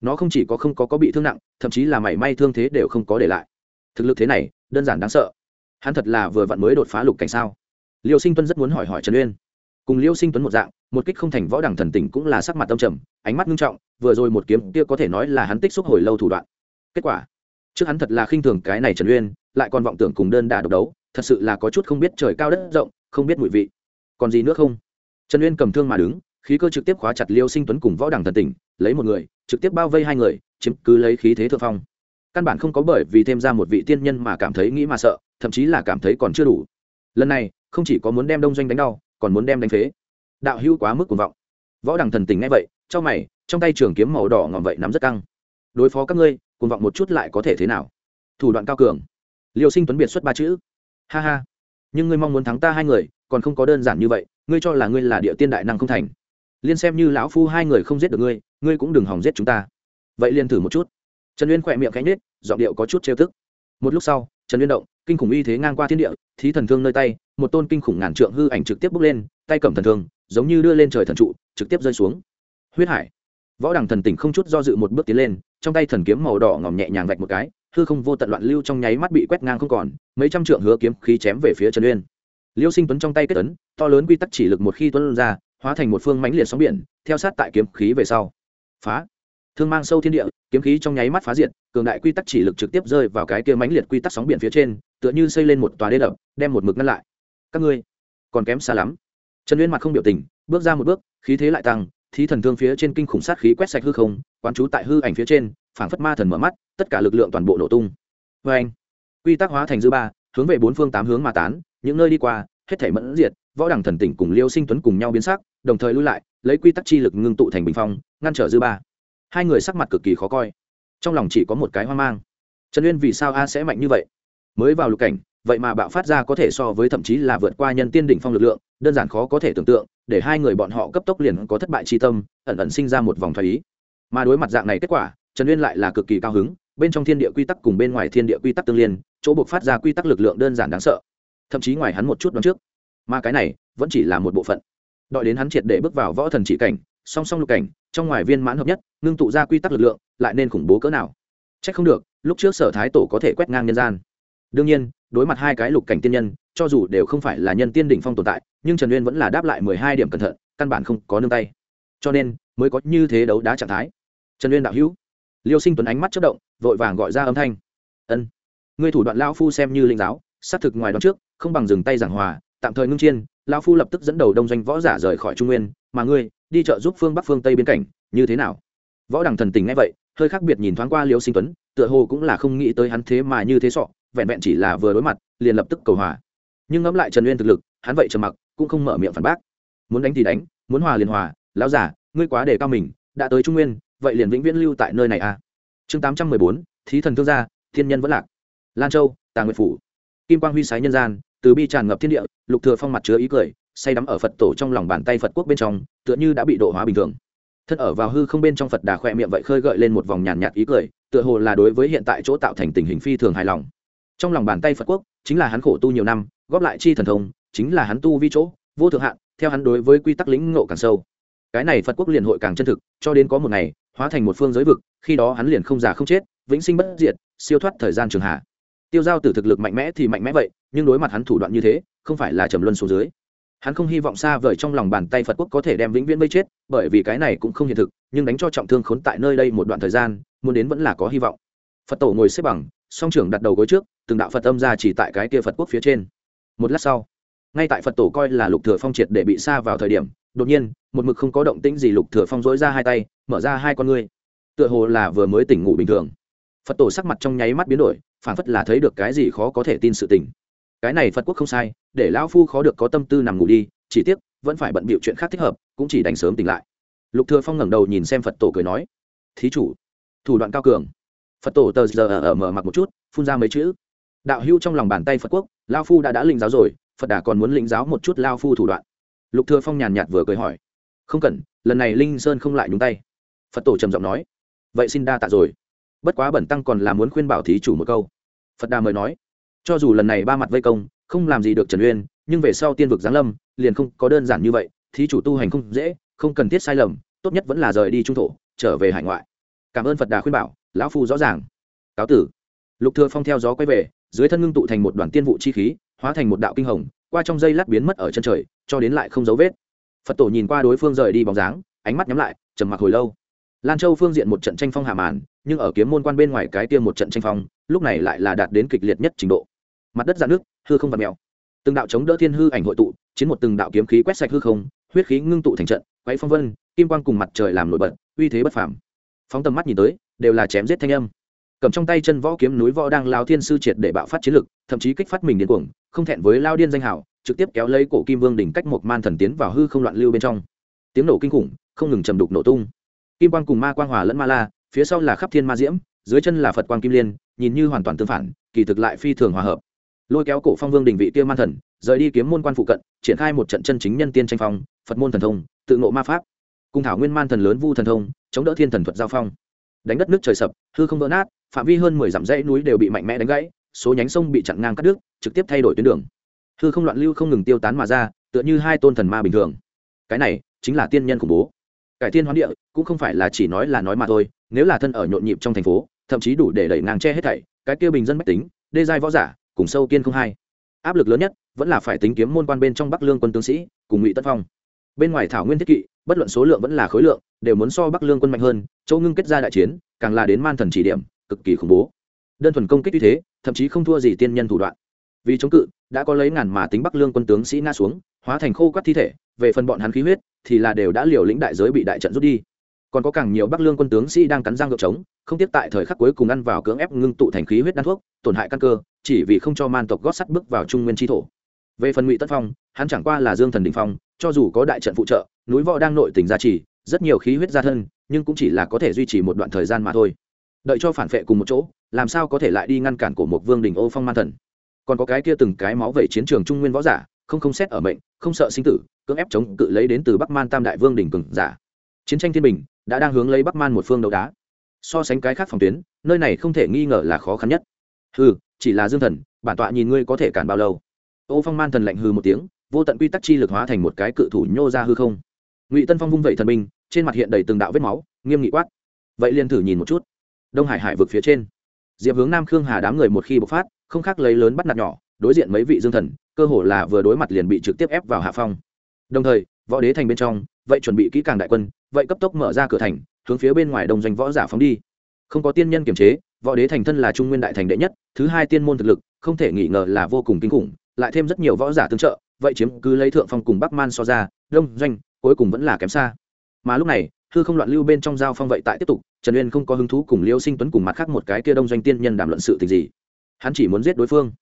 nó không chỉ có không có có bị thương nặng, thậm chí là mảy may thương thế đều không có để lại. Thực lực thế này, đơn giản đáng sợ. Hắn thật là vừa vặn mới đột phá lục cảnh sao? Liêu sinh tuân rất muốn hỏi hỏi trần uyên. Cùng liêu sinh tuấn một dạng, một kích không thành võ đẳng thần tỉnh cũng là sắc mặt tâm trầm, ánh mắt nghiêm trọng, vừa rồi một kiếm kia có thể nói là hắn tích xúc hồi lâu thủ đoạn. Kết quả, trước hắn thật là khinh thường cái này trần uyên, lại còn vọng tưởng cùng đơn đà độc đấu, thật sự là có chút không biết trời cao đất rộng, không biết mùi vị. Còn gì nữa không? Trần uyên cầm thương mà đứng, khí cơ trực tiếp khóa chặt liêu sinh tuấn cùng võ đẳng thần tỉnh, lấy một người trực tiếp bao vây hai người, chiếm cứ lấy khí thế thượng phong. Căn bản không có bởi vì thêm ra một vị tiên nhân mà cảm thấy nghĩ mà sợ, thậm chí là cảm thấy còn chưa đủ. Lần này, không chỉ có muốn đem đông doanh đánh đau, còn muốn đem đánh phế. Đạo hữu quá mức cuồng vọng. Võ đằng thần tình ngay vậy, trong mày, trong tay trường kiếm màu đỏ ngòm vậy nắm rất căng. Đối phó các ngươi, cuồng vọng một chút lại có thể thế nào? Thủ đoạn cao cường. Liều sinh tuấn biệt xuất ba chữ. Ha ha. Nhưng ngươi mong muốn thắng ta hai người, còn không có đơn giản như vậy, ngươi cho là ngươi là địa tiên đại năng không thành. Liên xem như lão phu hai người không giết được ngươi ngươi cũng đừng hòng giết chúng ta. Vậy liền thử một chút. Trần uyên khỏe miệng cánh nết giọng điệu có chút trêu tức. Một lúc sau, trần uyên động, kinh khủng uy thế ngang qua thiên địa, thí thần thương nơi tay, một tôn kinh khủng ngàn trượng hư ảnh trực tiếp bước lên, tay cầm thần thương, giống như đưa lên trời thần trụ, trực tiếp rơi xuống. Huyết hải. Võ đằng thần tỉnh không chút do dự một bước tiến lên, trong tay thần kiếm màu đỏ ngòm nhẹ nhàng vạch một cái, hư không vô tận loạn lưu trong nháy mắt bị quét ngang không còn, mấy trăm trượng hứa kiếm khí chém về phía trần uyên. Liêu sinh tuấn trong tay kết tấn to lớn quy tắc chỉ lực một khi tuấn ra, hóa thành một phương mãnh liệt sóng biển, theo sát tại kiếm khí về sau phá. Thương mang sâu thiên địa, kiếm khí trong nháy mắt phá diện cường đại quy tắc chỉ lực trực tiếp rơi vào cái kia mãnh liệt quy tắc sóng biển phía trên, tựa như xây lên một tòa đê đập, đem một mực ngăn lại. Các ngươi, còn kém xa lắm. Trần uyên mặt không biểu tình, bước ra một bước, khí thế lại tăng, thí thần thương phía trên kinh khủng sát khí quét sạch hư không, quán trú tại hư ảnh phía trên, phảng phất ma thần mở mắt, tất cả lực lượng toàn bộ nổ tung. Vê anh quy tắc hóa thành dư ba, hướng về bốn phương tám hướng mà tán, những nơi đi qua, hết thể mẫn diệt võ đẳng thần tỉnh cùng liêu sinh tuấn cùng nhau biến sắc, đồng thời lui lại, lấy quy tắc chi lực ngưng tụ thành bình phong, ngăn trở dư ba. Hai người sắc mặt cực kỳ khó coi. Trong lòng chỉ có một cái hoang mang. Trần uyên vì sao a sẽ mạnh như vậy? Mới vào lục cảnh, vậy mà bạo phát ra có thể so với thậm chí là vượt qua nhân tiên đỉnh phong lực lượng, đơn giản khó có thể tưởng tượng, để hai người bọn họ cấp tốc liền có thất bại chi tâm, ẩn ẩn sinh ra một vòng thoái ý. Mà đối mặt dạng này kết quả, trần uyên lại là cực kỳ cao hứng, bên trong thiên địa quy tắc cùng bên ngoài thiên địa quy tắc tương liên, chỗ buộc phát ra quy tắc lực lượng đơn giản đáng sợ. Thậm chí ngoài hắn một chút đón trước mà cái này vẫn chỉ là một bộ phận. Đợi đến hắn triệt để bước vào võ thần chỉ cảnh, song song lục cảnh, trong ngoài viên mãn hợp nhất, ngưng tụ ra quy tắc lực lượng, lại nên khủng bố cỡ nào? C h ắ c không được, lúc trước sở thái tổ có thể quét ngang nhân gian. Đương nhiên, đối mặt hai cái lục cảnh tiên nhân, cho dù đều không phải là nhân tiên đỉnh phong tồn tại, nhưng trần uyên vẫn là đáp lại mười hai điểm cẩn thận, căn bản không có nương tay. Cho nên, mới có như thế đấu đá trạng thái. Trần uyên đạo hữu. Liêu sinh tuấn ánh mắt chất động, vội vàng gọi ra âm thanh. Ân, ngươi thủ đoạn lao phu xem như linh giáo, xác thực ngoài đón trước, không bằng dừng tay giảng hòa tạm thời ngưng chiên lao phu lập tức dẫn đầu đông doanh võ giả rời khỏi trung nguyên, mà ngươi, đi trợ giúp phương bắc phương tây biên cảnh, như thế nào? Võ đằng thần tình ngay vậy, hơi khác biệt nhìn thoáng qua liêu sinh tuấn, tựa hồ cũng là không nghĩ tới hắn thế mà như thế sọ, vẹn vẹn chỉ là vừa đối mặt, liền lập tức cầu hòa. Nhưng ngẫm lại trần uyên thực lực, hắn vậy trầm mặc, cũng không mở miệng phản bác. Muốn đánh thì đánh, muốn hòa liền hòa, lão giả ngươi quá đề cao mình, đã tới trung nguyên, vậy liền vĩnh viễn lưu tại nơi này à? Chương tám trăm mười bốn, thí thần thương gia, thiên nhân vẫn lạc. Lan châu, tà nguyệt phủ. Kim quang huy sái nhân gian từ bi tràn ngập thiên địa, lục thừa phong mặt chứa ý cười, say đắm ở phật tổ trong lòng bàn tay phật quốc bên trong, tựa như đã bị độ hóa bình thường. Thân ở vào hư không bên trong phật đà khoe miệng vậy khơi gợi lên một vòng nhàn nhạt ý cười, tựa hồ là đối với hiện tại chỗ tạo thành tình hình phi thường hài lòng. Trong lòng bàn tay phật quốc, chính là hắn khổ tu nhiều năm, góp lại chi thần thông, chính là hắn tu vi chỗ, vô thượng hạn, theo hắn đối với quy tắc lĩnh ngộ càng sâu. Cái này phật quốc liền hội càng chân thực, cho đến có một ngày, hóa thành một phương giới vực, khi đó hắn liền không già không chết, vĩnh sinh bất diệt, siêu thoát thời gian trường hạ tiêu giao tử thực lực mạnh mẽ thì mạnh mẽ vậy, nhưng đối mặt hắn thủ đoạn như thế, không phải là trầm luân xuống dưới. Hắn không hy vọng xa vời trong lòng bàn tay phật quốc có thể đem vĩnh viễn bây chết, bởi vì cái này cũng không hiện thực, nhưng đánh cho trọng thương khốn tại nơi đây một đoạn thời gian, muốn đến vẫn là có hy vọng. Phật tổ ngồi xếp bằng, song trưởng đặt đầu gối trước, từng đạo phật âm ra chỉ tại cái kia phật quốc phía trên. Một lát sau, ngay tại phật tổ coi là lục thừa phong triệt để bị xa vào thời điểm, đột nhiên, một mực không có động tĩnh gì lục thừa phong dối ra hai tay, mở ra hai con ngươi. Tựa hồ là vừa mới tỉnh ngủ bình thường phật tổ sắc mặt trong nháy mắt biến đổi phản phất là thấy được cái gì khó có thể tin sự tình. Cái này phật quốc không sai, để lão phu khó được có tâm tư nằm ngủ đi, chỉ tiếc, vẫn phải bận bịu chuyện khác thích hợp, cũng chỉ đành sớm tỉnh lại. Lục thừa phong ngẩng đầu nhìn xem phật tổ cười nói, thí chủ, thủ đoạn cao cường. Phật tổ tờ giờ ở mở mặt một chút, phun ra mấy chữ. Đạo hưu trong lòng bàn tay phật quốc lao phu đã đã linh giáo rồi, phật đà còn muốn linh giáo một chút lao phu thủ đoạn. Lục thừa phong nhàn nhạt vừa cười hỏi, không cần, lần này linh sơn không lại nhúng tay. Phật tổ trầm giọng nói, vậy xin đa tạ rồi bất quá bẩn tăng còn là muốn khuyên bảo thí chủ một câu. Phật đà mời nói, cho dù lần này ba mặt vây công, không làm gì được trần uyên, nhưng về sau tiên vực giáng lâm, liền không có đơn giản như vậy, thí chủ tu hành không dễ, không cần thiết sai lầm, tốt nhất vẫn là rời đi trung thổ, trở về hải ngoại. Cảm ơn phật đà khuyên bảo, lão phu rõ ràng. Cáo tử. Lục thừa phong theo gió quay về, dưới thân ngưng tụ thành một đoàn tiên vụ chi khí, hóa thành một đạo kinh hồng, qua trong dây lát biến mất ở chân trời, cho đến lại không dấu vết. Phật tổ nhìn qua đối phương rời đi bóng dáng, ánh mắt nhắm lại, trầm mặc hồi lâu. Lan châu phương diện một trận tranh phong hạ màn nhưng ở kiếm môn quan bên ngoài cái tiêm một trận tranh phong, lúc này lại là đạt đến kịch liệt nhất trình độ. Mặt đất dạn nước, hư không và mèo. Từng đạo chống đỡ thiên hư ảnh hội tụ, chiến một từng đạo kiếm khí quét sạch hư không, huyết khí ngưng tụ thành trận, quấy phong vân, kim quang cùng mặt trời làm nổi bật, uy thế bất phàm. Phóng tầm mắt nhìn tới, đều là chém giết thanh âm. Cầm trong tay chân võ kiếm núi võ đang lao thiên sư triệt để bạo phát chiến lực, thậm chí kích phát mình điên cuồng, không thẹn với lao điên danh hảo trực tiếp kéo lấy cổ kim vương đỉnh cách một man thần tiến vào hư không loạn lưu bên trong. Tiếng nổ kinh khủng, không ngừng trầm đục nổ tung. Kim quang cùng ma quang hòa lẫn ma la phía sau là khắp thiên ma diễm, dưới chân là phật quang kim liên, nhìn như hoàn toàn tương phản, kỳ thực lại phi thường hòa hợp. Lôi kéo cổ phong vương đình vị kia man thần, rời đi kiếm môn quan phụ cận, triển khai một trận chân chính nhân tiên tranh phong, phật môn thần thông, tự ngộ ma pháp. Cùng thảo nguyên man thần lớn vu thần thông, chống đỡ thiên thần thuật giao phong. Đánh đất nước trời sập, hư không vỡ nát, phạm vi hơn mười dặm dãy núi đều bị mạnh mẽ đánh gãy, số nhánh sông bị chặn ngang cắt đứt, trực tiếp thay đổi tuyến đường. Hư không loạn lưu không ngừng tiêu tán mà ra, tựa như hai tôn thần ma bình thường. Cái này chính là tiên nhân khủng bố cải thiên hoán địa cũng không phải là chỉ nói là nói mà thôi, nếu là thân ở nhộn nhịp trong thành phố, thậm chí đủ để đẩy ngang che hết thảy, cái kia bình dân mách tính, đê giai võ giả, cùng sâu kiên không hai. Áp lực lớn nhất vẫn là phải tính kiếm môn quan bên trong bắc lương quân tướng sĩ, cùng ngụy tất phong. Bên ngoài thảo nguyên thiết kỵ, bất luận số lượng vẫn là khối lượng, đều muốn so bắc lương quân mạnh hơn châu ngưng kết ra đại chiến, càng là đến man thần chỉ điểm, cực kỳ khủng bố. Đơn thuần công kích như thế, thậm chí không thua gì tiên nhân thủ đoạn. Vì chống cự, đã có lấy ngàn mà tính bắc lương quân tướng sĩ nga xuống hóa thành khô quắt thi thể, về phần bọn hắn khí huyết, thì là đều đã liều lĩnh đại giới bị đại trận rút đi. Còn có càng nhiều bắc lương quân tướng sĩ đang cắn răng gợp trống không tiếp tại thời khắc cuối cùng ăn vào cưỡng ép ngưng tụ thành khí huyết đan thuốc, tổn hại căn cơ, chỉ vì không cho man tộc gót sắt bước vào trung nguyên tri thổ. Về phần ngụy tất phong, hắn chẳng qua là dương thần đình phong, cho dù có đại trận phụ trợ, núi võ đang nội tỉnh gia trì, rất nhiều khí huyết gia thân, nhưng cũng chỉ là có thể duy trì một đoạn thời gian mà thôi. Đợi cho phản vệ cùng một chỗ, làm sao có thể lại đi ngăn cản của một vương đình ô phong man thần? Còn có cái kia từng cái máu vẩy chiến trường trung nguyên võ giả không không xét ở mệnh không sợ sinh tử cưỡng ép chống cự lấy đến từ bắc man tam đại vương đỉnh cường giả. Chiến tranh thiên bình đã đang hướng lấy bắc man một phương đấu đá. So sánh cái khác phòng tuyến nơi này không thể nghi ngờ là khó khăn nhất. Hừ, chỉ là dương thần bản tọa nhìn ngươi có thể cản bao lâu? Ô phong man thần lạnh hừ một tiếng vô tận quy tắc chi lực hóa thành một cái cự thủ nhô ra hư không. Ngụy tân phong vung vẩy thần binh trên mặt hiện đầy từng đạo vết máu nghiêm nghị quát. Vậy liền thử nhìn một chút. Đông hải hải vực phía trên. Diệp hướng nam khương hà đám người một khi bộc phát không khác lấy lớn bắt nạt nhỏ đối diện mấy vị dương thần, cơ hồ là vừa đối mặt liền bị trực tiếp ép vào hạ phong. Đồng thời, võ đế thành bên trong, vậy chuẩn bị kỹ càng đại quân, vậy cấp tốc mở ra cửa thành, hướng phía bên ngoài đông doanh võ giả phóng đi. Không có tiên nhân kiểm chế, võ đế thành thân là trung nguyên đại thành đệ nhất, thứ hai tiên môn thực lực, không thể nghi ngờ là vô cùng kinh khủng, lại thêm rất nhiều võ giả tương trợ, vậy chiếm cứ lấy thượng phong cùng bắc man so ra, đông doanh, cuối cùng vẫn là kém xa. Mà lúc này, hư không loạn lưu bên trong giao phong vậy tại tiếp tục, trần uyên không có hứng thú cùng liêu sinh tuấn cùng mặt khác một cái kia đông doanh tiên nhân đàm luận sự tình gì. Hắn chỉ muốn giết đối phương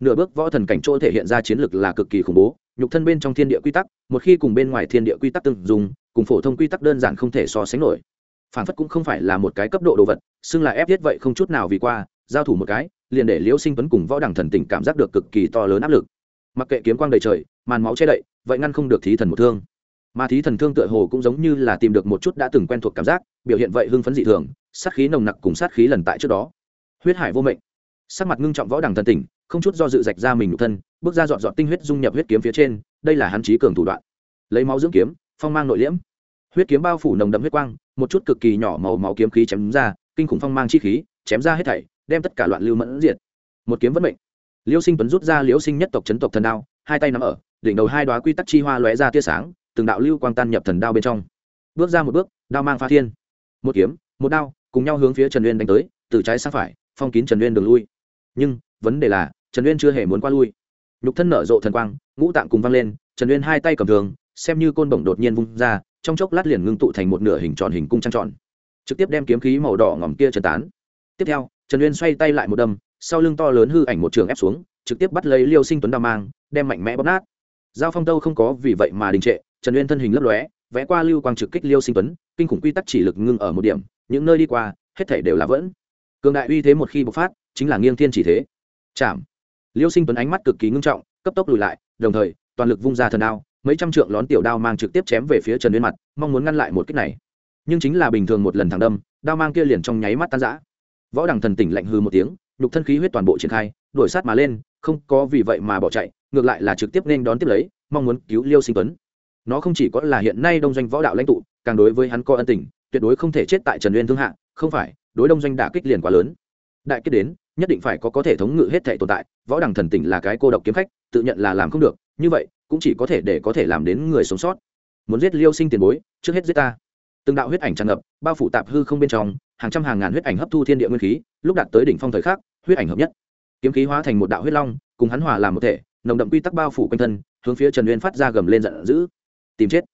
nửa bước võ thần cảnh chỗ thể hiện ra chiến lực là cực kỳ khủng bố, nhục thân bên trong thiên địa quy tắc, một khi cùng bên ngoài thiên địa quy tắc từng dùng cùng phổ thông quy tắc đơn giản không thể so sánh nổi. Phản phất cũng không phải là một cái cấp độ đồ vật, xưng là ép thiết vậy không chút nào vì qua, giao thủ một cái, liền để liễu sinh tuấn cùng võ đẳng thần tình cảm giác được cực kỳ to lớn áp lực. Mặc kệ kiếm quang đầy trời, màn máu che đậy, vậy ngăn không được thí thần một thương. Mà thí thần thương tựa hồ cũng giống như là tìm được một chút đã từng quen thuộc cảm giác, biểu hiện vậy hưng phấn dị thường, sát khí nồng nặc cùng sát khí lần tại trước đó. Huyết hải vô mệnh. Sắc mặt ngưng trọng võ đẳng thần tỉnh không chút do dự rạch ra mình nhục thân, bước ra dọn dọn tinh huyết dung nhập huyết kiếm phía trên, đây là hắn trí cường thủ đoạn. Lấy máu dưỡng kiếm, phong mang nội liễm. Huyết kiếm bao phủ nồng đậm huyết quang, một chút cực kỳ nhỏ màu máu kiếm khí chém ra, kinh khủng phong mang chi khí, chém ra hết thảy, đem tất cả loạn lưu mẫn diệt. Một kiếm vẫn mệnh. Liêu sinh tuấn rút ra liễu sinh nhất tộc chấn tộc thần đao, hai tay nắm ở, đỉnh đầu hai đoá quy tắc chi hoa lóe ra tia sáng, từng đạo lưu quang tan nhập thần đao bên trong. Bước ra một bước, đao mang pha thiên. Một kiếm, một đao, cùng nhau hướng phía trần uyên đánh tới, từ trái sang phải, phong kín trần uyên đường lui. Nhưng vấn đề là, trần uyên chưa hề muốn qua lui. Nhục thân nở rộ thần quang, ngũ tạng cùng văng lên, trần uyên hai tay cầm thường, xem như côn bổng đột nhiên vung ra, trong chốc lát liền ngưng tụ thành một nửa hình tròn hình cung trăng tròn. Trực tiếp đem kiếm khí màu đỏ ngỏm kia trần tán. Tiếp theo, trần uyên xoay tay lại một đâm, sau lưng to lớn hư ảnh một trường ép xuống, trực tiếp bắt lấy liêu sinh tuấn đao mang, đem mạnh mẽ bóp nát. Giao phong tâu không có vì vậy mà đình trệ, trần uyên thân hình lấp lóe, vẽ qua lưu quang trực kích liêu sinh tuấn, kinh khủng quy tắc chỉ lực ngưng ở một điểm, những nơi đi qua, hết thể đều là vẫn. Cường đại uy thế một khi bộc phát, chính là nghiêng thiên chỉ thế chạm liêu sinh tuấn ánh mắt cực kỳ ngưng trọng, cấp tốc lùi lại, đồng thời, toàn lực vung ra thần đao, mấy trăm trượng lón tiểu đao mang trực tiếp chém về phía trần uyên mặt, mong muốn ngăn lại một kích này. Nhưng chính là bình thường một lần thẳng đâm, đao mang kia liền trong nháy mắt tan rã. Võ đằng thần tỉnh lạnh hư một tiếng, nhục thân khí huyết toàn bộ triển khai, đuổi sát mà lên, không có vì vậy mà bỏ chạy, ngược lại là trực tiếp nên đón tiếp lấy, mong muốn cứu liêu sinh tuấn. Nó không chỉ có là hiện nay đông doanh võ đạo lãnh tụ, càng đối với hắn có ân tình, tuyệt đối không thể chết tại trần uyên thương hạ, không phải, đối đông doanh đả kích liền quá lớn. Đại kết đến nhất định phải có có thể thống ngự hết thể tồn tại, võ đằng thần tỉnh là cái cô độc kiếm khách, tự nhận là làm không được, như vậy, cũng chỉ có thể để có thể làm đến người sống sót. Muốn giết liêu sinh tiền bối, trước hết giết ta. Từng đạo huyết ảnh tràn ngập, bao phủ tạp hư không bên trong, hàng trăm hàng ngàn huyết ảnh hấp thu thiên địa nguyên khí, lúc đạt tới đỉnh phong thời khắc, huyết ảnh hợp nhất. Kiếm khí hóa thành một đạo huyết long, cùng hắn hòa làm một thể, nồng đậm quy tắc bao phủ quanh thân, hướng phía trần uyên phát ra gầm lên giận dữ. Tìm chết.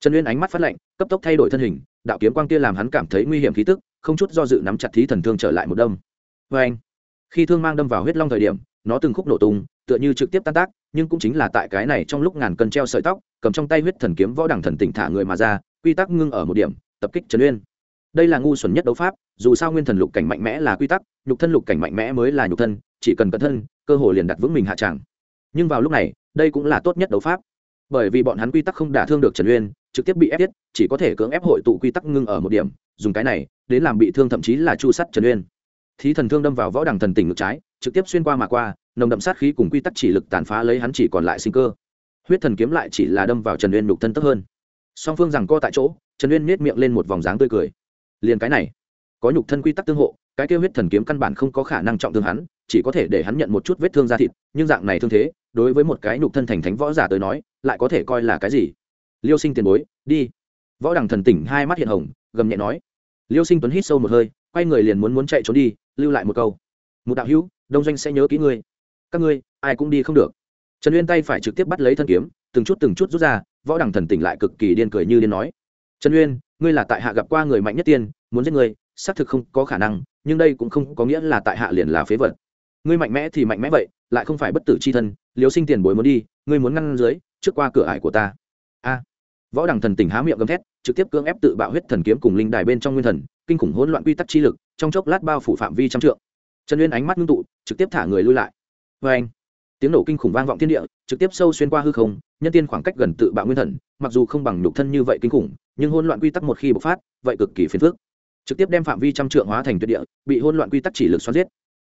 Trần uyên ánh mắt phát lạnh, cấp tốc thay đổi thân hình, đạo kiếm quang kia làm hắn cảm thấy nguy hiểm khí tức, không chút do dự nắm chặt thí thần thương trở lại một đâm. Vê anh khi thương mang đâm vào huyết long thời điểm, nó từng khúc nổ tung, tựa như trực tiếp tan tác, nhưng cũng chính là tại cái này trong lúc ngàn cân treo sợi tóc, cầm trong tay huyết thần kiếm võ đẳng thần tỉnh thả người mà ra, quy tắc ngưng ở một điểm, tập kích trần uyên. Đây là ngu xuẩn nhất đấu pháp, dù sao nguyên thần lục cảnh mạnh mẽ là quy tắc, nhục thân lục cảnh mạnh mẽ mới là nhục thân, chỉ cần cẩn thân, cơ hội liền đặt vững mình hạ tràng nhưng vào lúc này, đây cũng là tốt nhất đấu pháp. Bởi vì bọn hắn quy tắc không đả thương được trần uyên, trực tiếp bị ép tiết chỉ có thể cưỡng ép hội tụ quy tắc ngưng ở một điểm, dùng cái này, đến làm bị thương thậm chí là chu sắt trần uyên thí thần thương đâm vào võ đằng thần tỉnh ngực trái, trực tiếp xuyên qua mà qua, nồng đậm sát khí cùng quy tắc chỉ lực tàn phá lấy hắn chỉ còn lại sinh cơ. Huyết thần kiếm lại chỉ là đâm vào trần uyên nhục thân tấp hơn. Song phương rằng co tại chỗ, trần uyên nết miệng lên một vòng dáng tươi cười. Liền cái này, có nhục thân quy tắc tương hộ, cái kêu huyết thần kiếm căn bản không có khả năng trọng thương hắn, chỉ có thể để hắn nhận một chút vết thương da thịt, nhưng dạng này thương thế, đối với một cái nhục thân thành thánh võ giả tới nói, lại có thể coi là cái gì? Liêu sinh tiền bối, đi. Võ đằng thần tỉnh hai mắt hiện hồng, gầm nhẹ nói. Liêu sinh tuấn hít sâu một hơi quay người liền muốn muốn chạy trốn đi, lưu lại một câu. Một đạo hữu, đông doanh sẽ nhớ kỹ ngươi. Các ngươi, ai cũng đi không được. Trần uyên tay phải trực tiếp bắt lấy thân kiếm, từng chút từng chút rút ra, võ đằng thần tỉnh lại cực kỳ điên cười như điên nói. Trần uyên, ngươi là tại hạ gặp qua người mạnh nhất tiên, muốn giết ngươi, xác thực không có khả năng, nhưng đây cũng không có nghĩa là tại hạ liền là phế vật. Ngươi mạnh mẽ thì mạnh mẽ vậy, lại không phải bất tử c h i thân, liều sinh tiền bối muốn đi, ngươi muốn ngăn dưới, trước qua cửa ải của ta. A. Võ đằng thần tỉnh há miệng gầm thét, trực tiếp cưỡng ép tự bạo huyết thần kiếm cùng linh đài bên trong nguyên thần kinh khủng hỗn loạn quy tắc chi lực, trong chốc lát bao phủ phạm vi trăm trượng. Trần uyên ánh mắt ngưng tụ, trực tiếp thả người lui lại. Vê anh, tiếng nổ kinh khủng vang vọng thiên địa, trực tiếp sâu xuyên qua hư không, nhân tiên khoảng cách gần tự bạo nguyên thần, mặc dù không bằng nhục thân như vậy kinh khủng, nhưng hỗn loạn quy tắc một khi bộc phát, vậy cực kỳ phiền phức. Trực tiếp đem phạm vi trăm trượng hóa thành tuyệt địa, bị hỗn loạn quy tắc chỉ lực xoắn giết.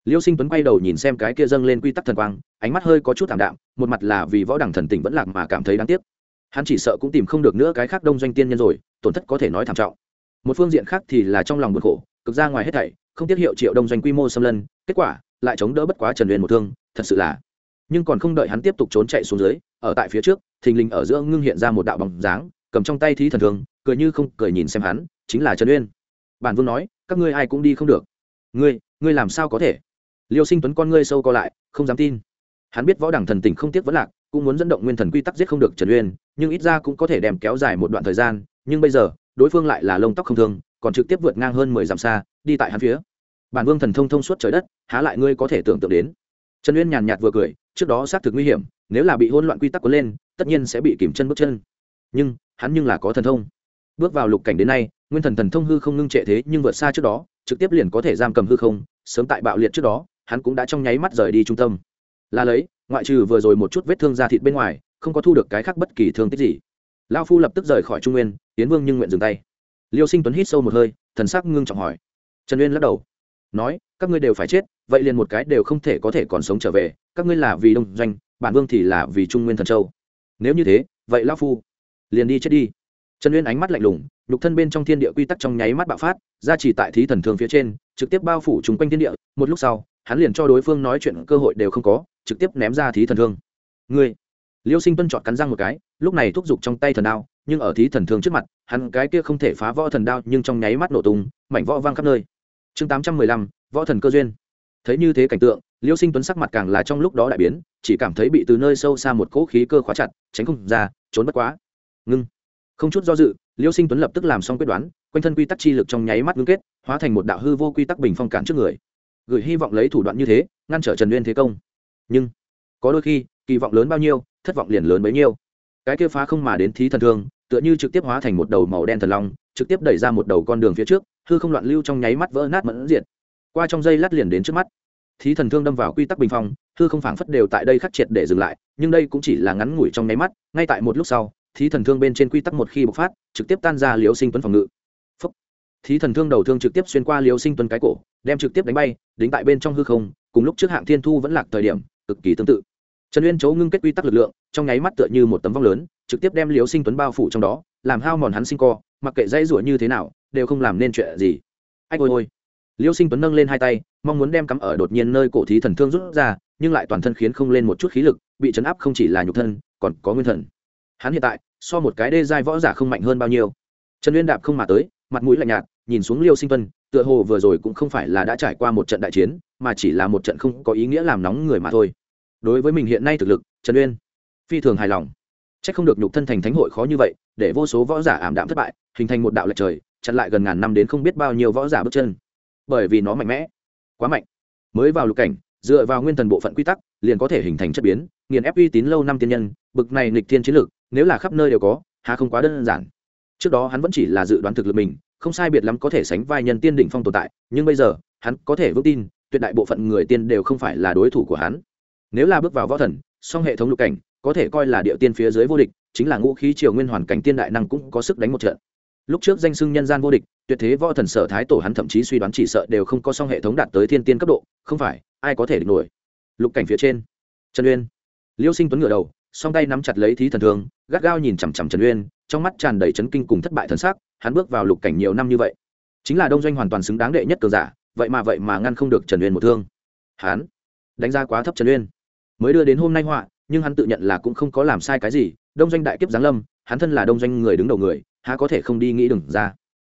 Liêu sinh tuấn quay đầu nhìn xem cái kia dâng lên quy tắc thần quang, ánh mắt hơi có chút thảm đạm, một mặt là vì võ đẳng thần tỉnh vẫn lạc mà cảm thấy đáng tiếc. Hắn chỉ sợ cũng tìm không được nữa cái khác đông doanh tiên nhân rồi, tổn thất có thể nói thảm trọng một phương diện khác thì là trong lòng buồn khổ, cực ra ngoài hết thảy, không tiết hiệu triệu đông doanh quy mô xâm lân, kết quả lại chống đỡ bất quá trần huyền một thương, thật sự là. Nhưng còn không đợi hắn tiếp tục trốn chạy xuống dưới, ở tại phía trước, thình lình ở giữa ngưng hiện ra một đạo bóng dáng, cầm trong tay thí thần thường cười như không cười nhìn xem hắn, chính là trần uyên. Bản vương nói, các ngươi ai cũng đi không được. Ngươi ngươi làm sao có thể? Liêu sinh tuấn con ngươi sâu co lại, không dám tin. Hắn biết võ đẳng thần tình không tiếc vẫn lạc, cũng muốn dẫn động nguyên thần quy tắc giết không được trần uyên, nhưng ít ra cũng có thể đem kéo dài một đoạn thời gian, nhưng bây giờ đối phương lại là lông tóc không thương, còn trực tiếp vượt ngang hơn mười dặm xa, đi tại hắn phía. Bản vương thần thông thông suốt trời đất, há lại ngươi có thể tưởng tượng đến. Trần uyên nhàn nhạt vừa cười, trước đó xác thực nguy hiểm, nếu là bị hỗn loạn quy tắc cuốn lên, tất nhiên sẽ bị kìm chân bước chân. Nhưng, hắn nhưng là có thần thông. Bước vào lục cảnh đến nay, nguyên thần thần thông hư không ngưng trệ thế nhưng vượt xa trước đó, trực tiếp liền có thể giam cầm hư không, sớm tại bạo liệt trước đó, hắn cũng đã trong nháy mắt rời đi trung tâm. Là lấy, ngoại trừ vừa rồi một chút vết thương da thịt bên ngoài, không có thu được cái khác bất kỳ thương tích gì lao phu lập tức rời khỏi trung nguyên tiến vương nhưng nguyện dừng tay. Liêu sinh tuấn hít sâu một hơi, thần sắc ngưng trọng hỏi. Trần uyên lắc đầu, nói, các ngươi đều phải chết, vậy liền một cái đều không thể có thể còn sống trở về, các ngươi là vì đông doanh, bản vương thì là vì trung nguyên thần châu. Nếu như thế, vậy lao phu liền đi chết đi. Trần uyên ánh mắt lạnh lùng, nhục thân bên trong thiên địa quy tắc trong nháy mắt bạo phát ra chỉ tại thí thần thường phía trên, trực tiếp bao phủ chung quanh thiên địa, một lúc sau, hắn liền cho đối phương nói chuyện cơ hội đều không có, trực tiếp ném ra thí thần thương. Ngươi liêu sinh tuân chọn cắn răng một cái, lúc này thúc giục trong tay thần đao, nhưng ở thí thần thương trước mặt, hắn cái kia không thể phá võ thần đao nhưng trong nháy mắt nổ tung, mảnh võ vang khắp nơi. Chương tám trăm mười lăm, võ thần cơ duyên. Thấy như thế cảnh tượng, liêu sinh tuấn sắc mặt càng là trong lúc đó đại biến, chỉ cảm thấy bị từ nơi sâu xa một cỗ khí cơ khóa chặt, tránh không ra, trốn bất quá. Ngưng. Không chút do dự, liêu sinh tuấn lập tức làm xong quyết đoán, quanh thân quy tắc chi lực trong nháy mắt ngưng kết, hóa thành một đạo hư vô quy tắc bình phong cản trước người. Gửi hy vọng lấy thủ đoạn như thế, ngăn trở trần uyên thế công. Nhưng, có đôi khi kỳ vọng lớn bao nhiêu, thất vọng liền lớn bấy nhiêu. Cái kia phá không mà đến thí thần thương, tựa như trực tiếp hóa thành một đầu màu đen thần long, trực tiếp đẩy ra một đầu con đường phía trước, hư không loạn lưu trong nháy mắt vỡ nát mẫn diệt. Qua trong dây lát liền đến trước mắt. Thí thần thương đâm vào quy tắc bình phong, hư không phảng phất đều tại đây khắc triệt để dừng lại, nhưng đây cũng chỉ là ngắn ngủi trong nháy mắt, ngay tại một lúc sau, thí thần thương bên trên quy tắc một khi bộc phát, trực tiếp tan ra liều sinh tuấn phòng ngự. Phúc. thí thần thương đầu thương trực tiếp xuyên qua liều sinh tuấn cái cổ, đem trực tiếp đánh bay, đính tại bên trong hư không, cùng lúc trước hạng thiên thu vẫn lạc thời điểm, cực kỳ tương tự trần uyên chấu ngưng kết quy tắc lực lượng, trong nháy mắt tựa như một tấm vong lớn, trực tiếp đem liều sinh tuấn bao phủ trong đó, làm hao mòn hắn sinh co, mặc kệ dãy rủa như thế nào, đều không làm nên chuyện gì. Ách ôi ôi. Liêu sinh tuấn nâng lên hai tay, mong muốn đem cắm ở đột nhiên nơi cổ thí thần thương rút ra, nhưng lại toàn thân khiến không lên một chút khí lực, bị chấn áp không chỉ là nhục thân, còn có nguyên thần. Hắn hiện tại, so một cái đê giai võ giả không mạnh hơn bao nhiêu. Trần uyên đạp không mà tới, mặt mũi lạnh nhạt, nhìn xuống liêu sinh tuân tựa hồ vừa rồi cũng không phải là đã trải qua một trận đại chiến, mà chỉ là một trận không có ý nghĩa làm nóng người mà thôi đối với mình hiện nay thực lực, trần uyên phi thường hài lòng. C h ắ c không được nhục thân thành thánh hội khó như vậy, để vô số võ giả ảm đạm thất bại, hình thành một đạo lệch trời, chặn lại gần ngàn năm đến không biết bao nhiêu võ giả bước chân. Bởi vì nó mạnh mẽ, quá mạnh. Mới vào lục cảnh, dựa vào nguyên thần bộ phận quy tắc, liền có thể hình thành chất biến, nghiền ép uy tín lâu năm tiên nhân, bực này nghịch thiên chiến lược, nếu là khắp nơi đều có hà không quá đơn giản. Trước đó hắn vẫn chỉ là dự đoán thực lực mình, không sai biệt lắm có thể sánh vai nhân tiên đỉnh phong tồn tại, nhưng bây giờ, hắn có thể vững tin, tuyệt đại bộ phận người tiên đều không phải là đối thủ của hắn nếu là bước vào võ thần, song hệ thống lục cảnh, có thể coi là địa tiên phía dưới vô địch, chính là ngũ khí triều nguyên hoàn cảnh tiên đại năng cũng có sức đánh một trận. Lúc trước danh xưng nhân gian vô địch, tuyệt thế võ thần sở thái tổ hắn thậm chí suy đoán chỉ sợ đều không có song hệ thống đạt tới thiên tiên cấp độ, không phải, ai có thể địch nổi? Lục cảnh phía trên, trần uyên. Liêu sinh tuấn ngửa đầu, song tay nắm chặt lấy thí thần thương, gắt gao nhìn chằm chằm trần uyên, trong mắt tràn đầy chấn kinh cùng thất bại thần sắc, hắn bước vào lục cảnh nhiều năm như vậy. Chính là đông doanh hoàn toàn xứng đáng đệ nhất cường giả, vậy mà vậy mà ngăn không được trần uyên một thương. Hắn đánh giá quá thấp trần uyên mới đưa đến hôm nay họa, nhưng hắn tự nhận là cũng không có làm sai cái gì, đông doanh đại kiếp giáng lâm, hắn thân là đông doanh người đứng đầu người, há có thể không đi nghĩ đừng ra.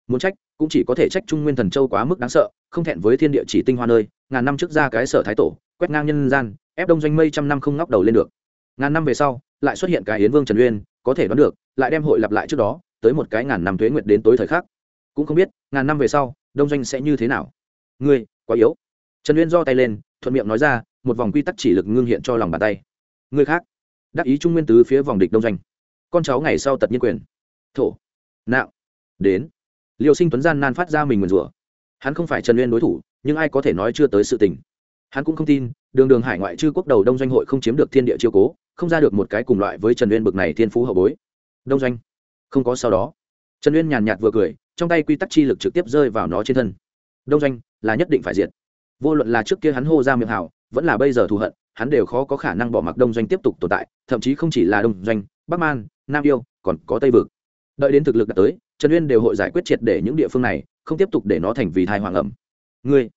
Muốn trách, cũng chỉ có thể trách trung nguyên thần châu quá mức đáng sợ, không thẹn với thiên địa chỉ tinh hoa nơi, ngàn năm trước ra cái sở thái tổ, quét ngang nhân gian, ép đông doanh mây trăm năm không ngóc đầu lên được. Ngàn năm về sau, lại xuất hiện cái yến vương trần uyên, có thể đoán được, lại đem hội lặp lại trước đó, tới một cái ngàn năm thuế nguyệt đến tối thời khắc. Cũng không biết, ngàn năm về sau, đông doanh sẽ như thế nào. Ngươi, quá yếu. Trần uyên do tay lên, thuận miệng nói ra một vòng quy tắc chỉ lực ngưng hiện cho lòng bàn tay. Người khác, đắc ý trung nguyên tứ phía vòng địch đông doanh. Con cháu ngày sau tật nhiên quyền. Thổ, nạo, đến. Liều sinh tuấn gian nan phát ra mình nguyền rủa. Hắn không phải trần uyên đối thủ, nhưng ai có thể nói chưa tới sự tình. Hắn cũng không tin, đường đường hải ngoại chư quốc đầu đông doanh hội không chiếm được thiên địa chiêu cố, không ra được một cái cùng loại với trần uyên bực này thiên phú hậu bối. Đông doanh, không có sau đó. Trần uyên nhàn nhạt vừa cười, trong tay quy tắc chi lực trực tiếp rơi vào nó trên thân. Đông doanh là nhất định phải diệt. Vô luận là trước kia hắn hô ra miệng hảo vẫn là bây giờ thù hận, hắn đều khó có khả năng bỏ mặc đông doanh tiếp tục tồn tại, thậm chí không chỉ là đông doanh, bắc man, nam yêu, còn có tây vực. Đợi đến thực lực đã tới, trần uyên đều hội giải quyết triệt để những địa phương này, không tiếp tục để nó thành vì thai hoàng ẩm. Ngươi,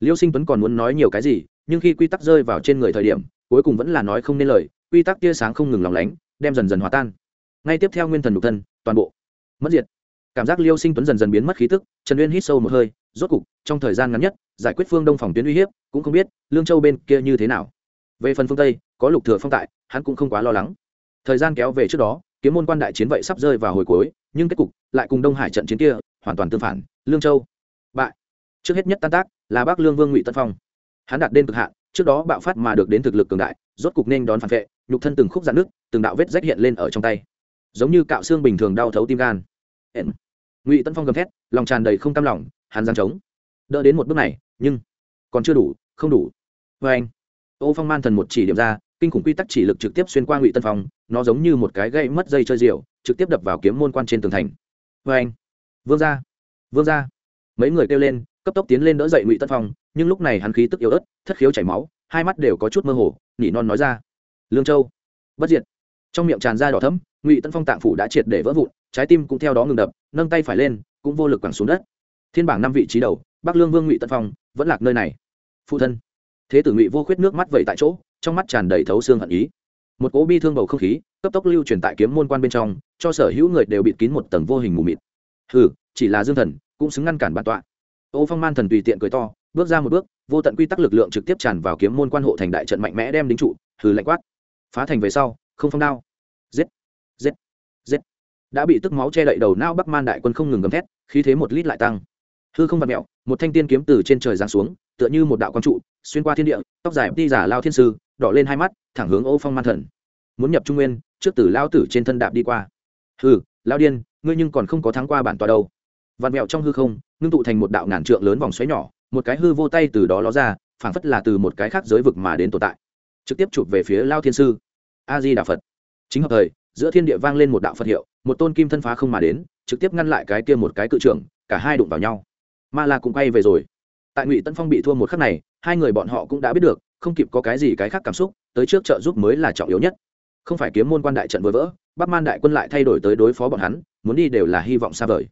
liêu sinh tuấn còn muốn nói nhiều cái gì, nhưng khi quy tắc rơi vào trên người thời điểm, cuối cùng vẫn là nói không nên lời, quy tắc tia sáng không ngừng lòng lánh, đem dần dần hòa tan. Ngay tiếp theo nguyên thần đục thân, toàn bộ mất diệt cảm giác liêu sinh tuấn dần dần biến mất khí tức, trần uyên hít sâu một hơi, rốt cục, trong thời gian ngắn nhất, giải quyết phương đông phòng tuyến uy hiếp, cũng không biết lương châu bên kia như thế nào. Về phần phương tây, có lục thừa phong tại, hắn cũng không quá lo lắng. Thời gian kéo về trước đó, kiếm môn quan đại chiến vậy sắp rơi vào hồi cuối, nhưng kết cục lại cùng đông hải trận chiến kia hoàn toàn tương phản. Lương châu, bại. Trước hết nhất tan tác là bắc lương vương ngụy tân phong. Hắn đạt đến cực hạn, trước đó bạo phát mà được đến thực lực cường đại, rốt cục nên đón phản vệ, nhục thân từng khúc giãn nước từng đạo vết rách hiện lên ở trong tay. Giống như cạo xương bình thường đau thấu tim gan ngụy tân phong gầm thét lòng tràn đầy không cam lòng hắn giang trống đỡ đến một bước này nhưng còn chưa đủ không đủ vê anh ô phong man thần một chỉ điểm ra kinh khủng quy tắc chỉ lực trực tiếp xuyên qua ngụy tân phong nó giống như một cái gây mất dây chơi diều trực tiếp đập vào kiếm môn quan trên tường thành vê anh vương ra vương ra mấy người kêu lên cấp tốc tiến lên đỡ dậy ngụy tân phong nhưng lúc này hắn khí tức yếu ớt thất khiếu chảy máu hai mắt đều có chút mơ hồ nỉ non nói ra lương châu bất diệt trong miệng tràn ra đỏ thấm ngụy tân phong tạng phủ đã triệt để vỡ vụn trái tim cũng theo đó ngừng đập, nâng tay phải lên, cũng vô lực quẳng xuống đất. Thiên bảng năm vị trí đầu, bắc lương vương ngụy tân phong, vẫn lạc nơi này. Phụ thân. Thế tử ngụy vô khuyết nước mắt vẩy tại chỗ, trong mắt tràn đầy thấu xương hận ý. Một cố bi thương bầu không khí, cấp tốc lưu truyền tại kiếm môn quan bên trong, cho sở hữu người đều bịt kín một tầng vô hình mù mịt. Hừ, chỉ là dương thần, cũng xứng ngăn cản bản tọa. Ô phong man thần tùy tiện cười to, bước ra một bước, vô tận quy tắc lực lượng trực tiếp tràn vào kiếm môn quan hộ thành đại trận mạnh mẽ đem đính trụ, hừ lạnh quát. Phá thành về sau, không phong đao. Giết giết đã bị tức máu che đậy đầu não bắc man đại quân không ngừng gầm thét, khí thế một lít lại tăng. Hư không vặt mẹo, một thanh tiên kiếm từ trên trời giáng xuống, tựa như một đạo quang trụ, xuyên qua thiên địa, tóc dài đi giả lao thiên sư, đỏ lên hai mắt, thẳng hướng ô phong man thần. Muốn nhập trung nguyên, trước tử lao tử trên thân đạp đi qua. Hừ, lao điên, ngươi nhưng còn không có thắng qua bản tòa đâu. Vạt mẹo trong hư không, ngưng tụ thành một đạo ngàn trượng lớn vòng xoáy nhỏ, một cái hư vô tay từ đó ló ra, phảng phất là từ một cái khác giới vực mà đến tồn tại. Trực tiếp chụp về phía lao thiên sư. A di đà phật. Chính hợp thời giữa thiên địa vang lên một đạo phật hiệu, một tôn kim thân phá không mà đến, trực tiếp ngăn lại cái kia một cái cự trưởng, cả hai đụng vào nhau. Ma la cũng quay về rồi. Tại ngụy tân phong bị thua một khắc này, hai người bọn họ cũng đã biết được, không kịp có cái gì cái khác cảm xúc, tới trước trợ giúp mới là trọng yếu nhất. Không phải kiếm môn quan đại trận vỡ vỡ, bắc man đại quân lại thay đổi tới đối phó bọn hắn, muốn đi đều là hy vọng xa vời.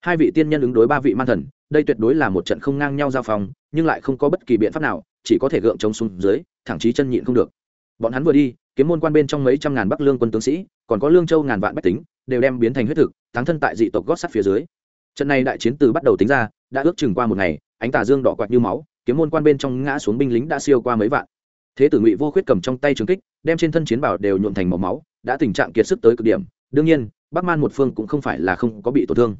Hai vị tiên nhân ứng đối ba vị man thần, đây tuyệt đối là một trận không ngang nhau giao phòng nhưng lại không có bất kỳ biện pháp nào, chỉ có thể gượng chống xuống dưới, thẳng chí chân nhịn không được bọn hắn vừa đi, kiếm môn quan bên trong mấy trăm ngàn bắc lương quân tướng sĩ, còn có lương châu ngàn vạn bách tính, đều đem biến thành huyết thực thắng thân tại dị tộc gót sắt phía dưới. Trận này đại chiến từ bắt đầu tính ra, đã ước chừng qua một ngày, ánh tà dương đỏ quạt như máu, kiếm môn quan bên trong ngã xuống binh lính đã siêu qua mấy vạn. Thế tử ngụy vô khuyết cầm trong tay trường kích, đem trên thân chiến bảo đều nhuộn thành màu máu, đã tình trạng kiệt sức tới cực điểm. Đương nhiên, bắc man một phương cũng không phải là không có bị tổn thương.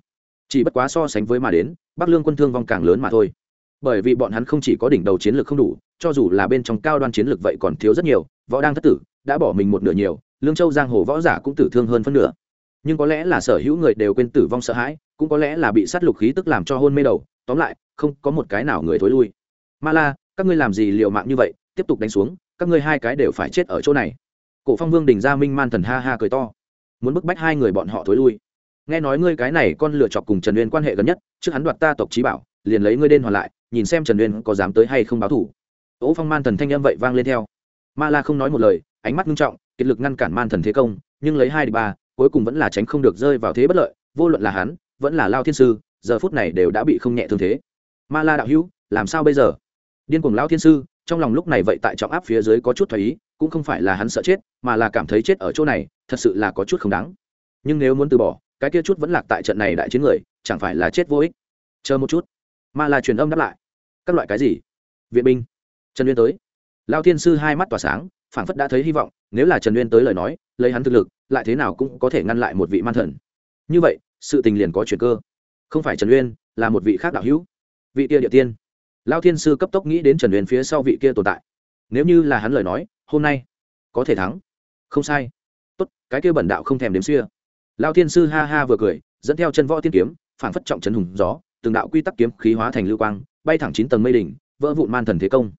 Chỉ bất quá so sánh với mà đến, bắc lương quân thương vong càng lớn mà thôi. Bởi vì bọn hắn không chỉ có đỉnh đầu chiến lược không đủ cho dù là bên trong cao đoan chiến lược vậy còn thiếu rất nhiều, võ đang thất tử, đã bỏ mình một nửa nhiều, lương châu giang hồ võ giả cũng tử thương hơn phân nửa. Nhưng có lẽ là sở hữu người đều quên tử vong sợ hãi, cũng có lẽ là bị sát lục khí tức làm cho hôn mê đầu, tóm lại, không có một cái nào người thối lui. Ma la, các ngươi làm gì liệu mạng như vậy, tiếp tục đánh xuống, các ngươi hai cái đều phải chết ở chỗ này. Cổ phong vương đình gia minh man thần ha ha cười to. Muốn bức bách hai người bọn họ thối lui. Nghe nói ngươi cái này con lựa chọc cùng trần uyên quan hệ gần nhất, trước hắn đoạt ta tộc trí bảo, liền lấy ngươi đen hoàn lại, nhìn xem trần uyên có dám tới hay không báo thủ ố phong man thần thanh âm vậy vang lên theo. Ma la không nói một lời, ánh mắt nghiêm trọng, kiệt lực ngăn cản man thần thế công, nhưng lấy hai đi ba, cuối cùng vẫn là tránh không được rơi vào thế bất lợi, vô luận là hắn, vẫn là lao thiên sư, giờ phút này đều đã bị không nhẹ thương thế. Ma la đạo hữu, làm sao bây giờ? Điên cuồng lao thiên sư, trong lòng lúc này vậy tại trọng áp phía dưới có chút thoải ý, cũng không phải là hắn sợ chết, mà là cảm thấy chết ở chỗ này, thật sự là có chút không đáng. Nhưng nếu muốn từ bỏ, cái kia chút vẫn lạc tại trận này đại chiến người, chẳng phải là chết vô ích? Chờ một chút. Ma la truyền âm đáp lại. Các loại cái gì? Viện binh trần uyên tới. Lao thiên sư hai mắt tỏa sáng, phảng phất đã thấy hy vọng, nếu là trần uyên tới lời nói, lấy hắn thực lực, lại thế nào cũng có thể ngăn lại một vị man thần. Như vậy, sự tình liền có chuyện cơ. Không phải trần uyên, là một vị khác đạo hữu. Vị kia địa tiên. Lao thiên sư cấp tốc nghĩ đến trần uyên phía sau vị kia tồn tại. Nếu như là hắn lời nói, hôm nay có thể thắng. Không sai. Tốt, cái kia bẩn đạo không thèm đếm xưa lao thiên sư ha ha vừa cười, dẫn theo chân võ tiên kiếm phản phất trọng trấn hùng gió, từng đạo quy tắc kiếm khí hóa thành lưu quang, bay thẳng chín tầng mây đỉnh, vỡ vụn man thần thế công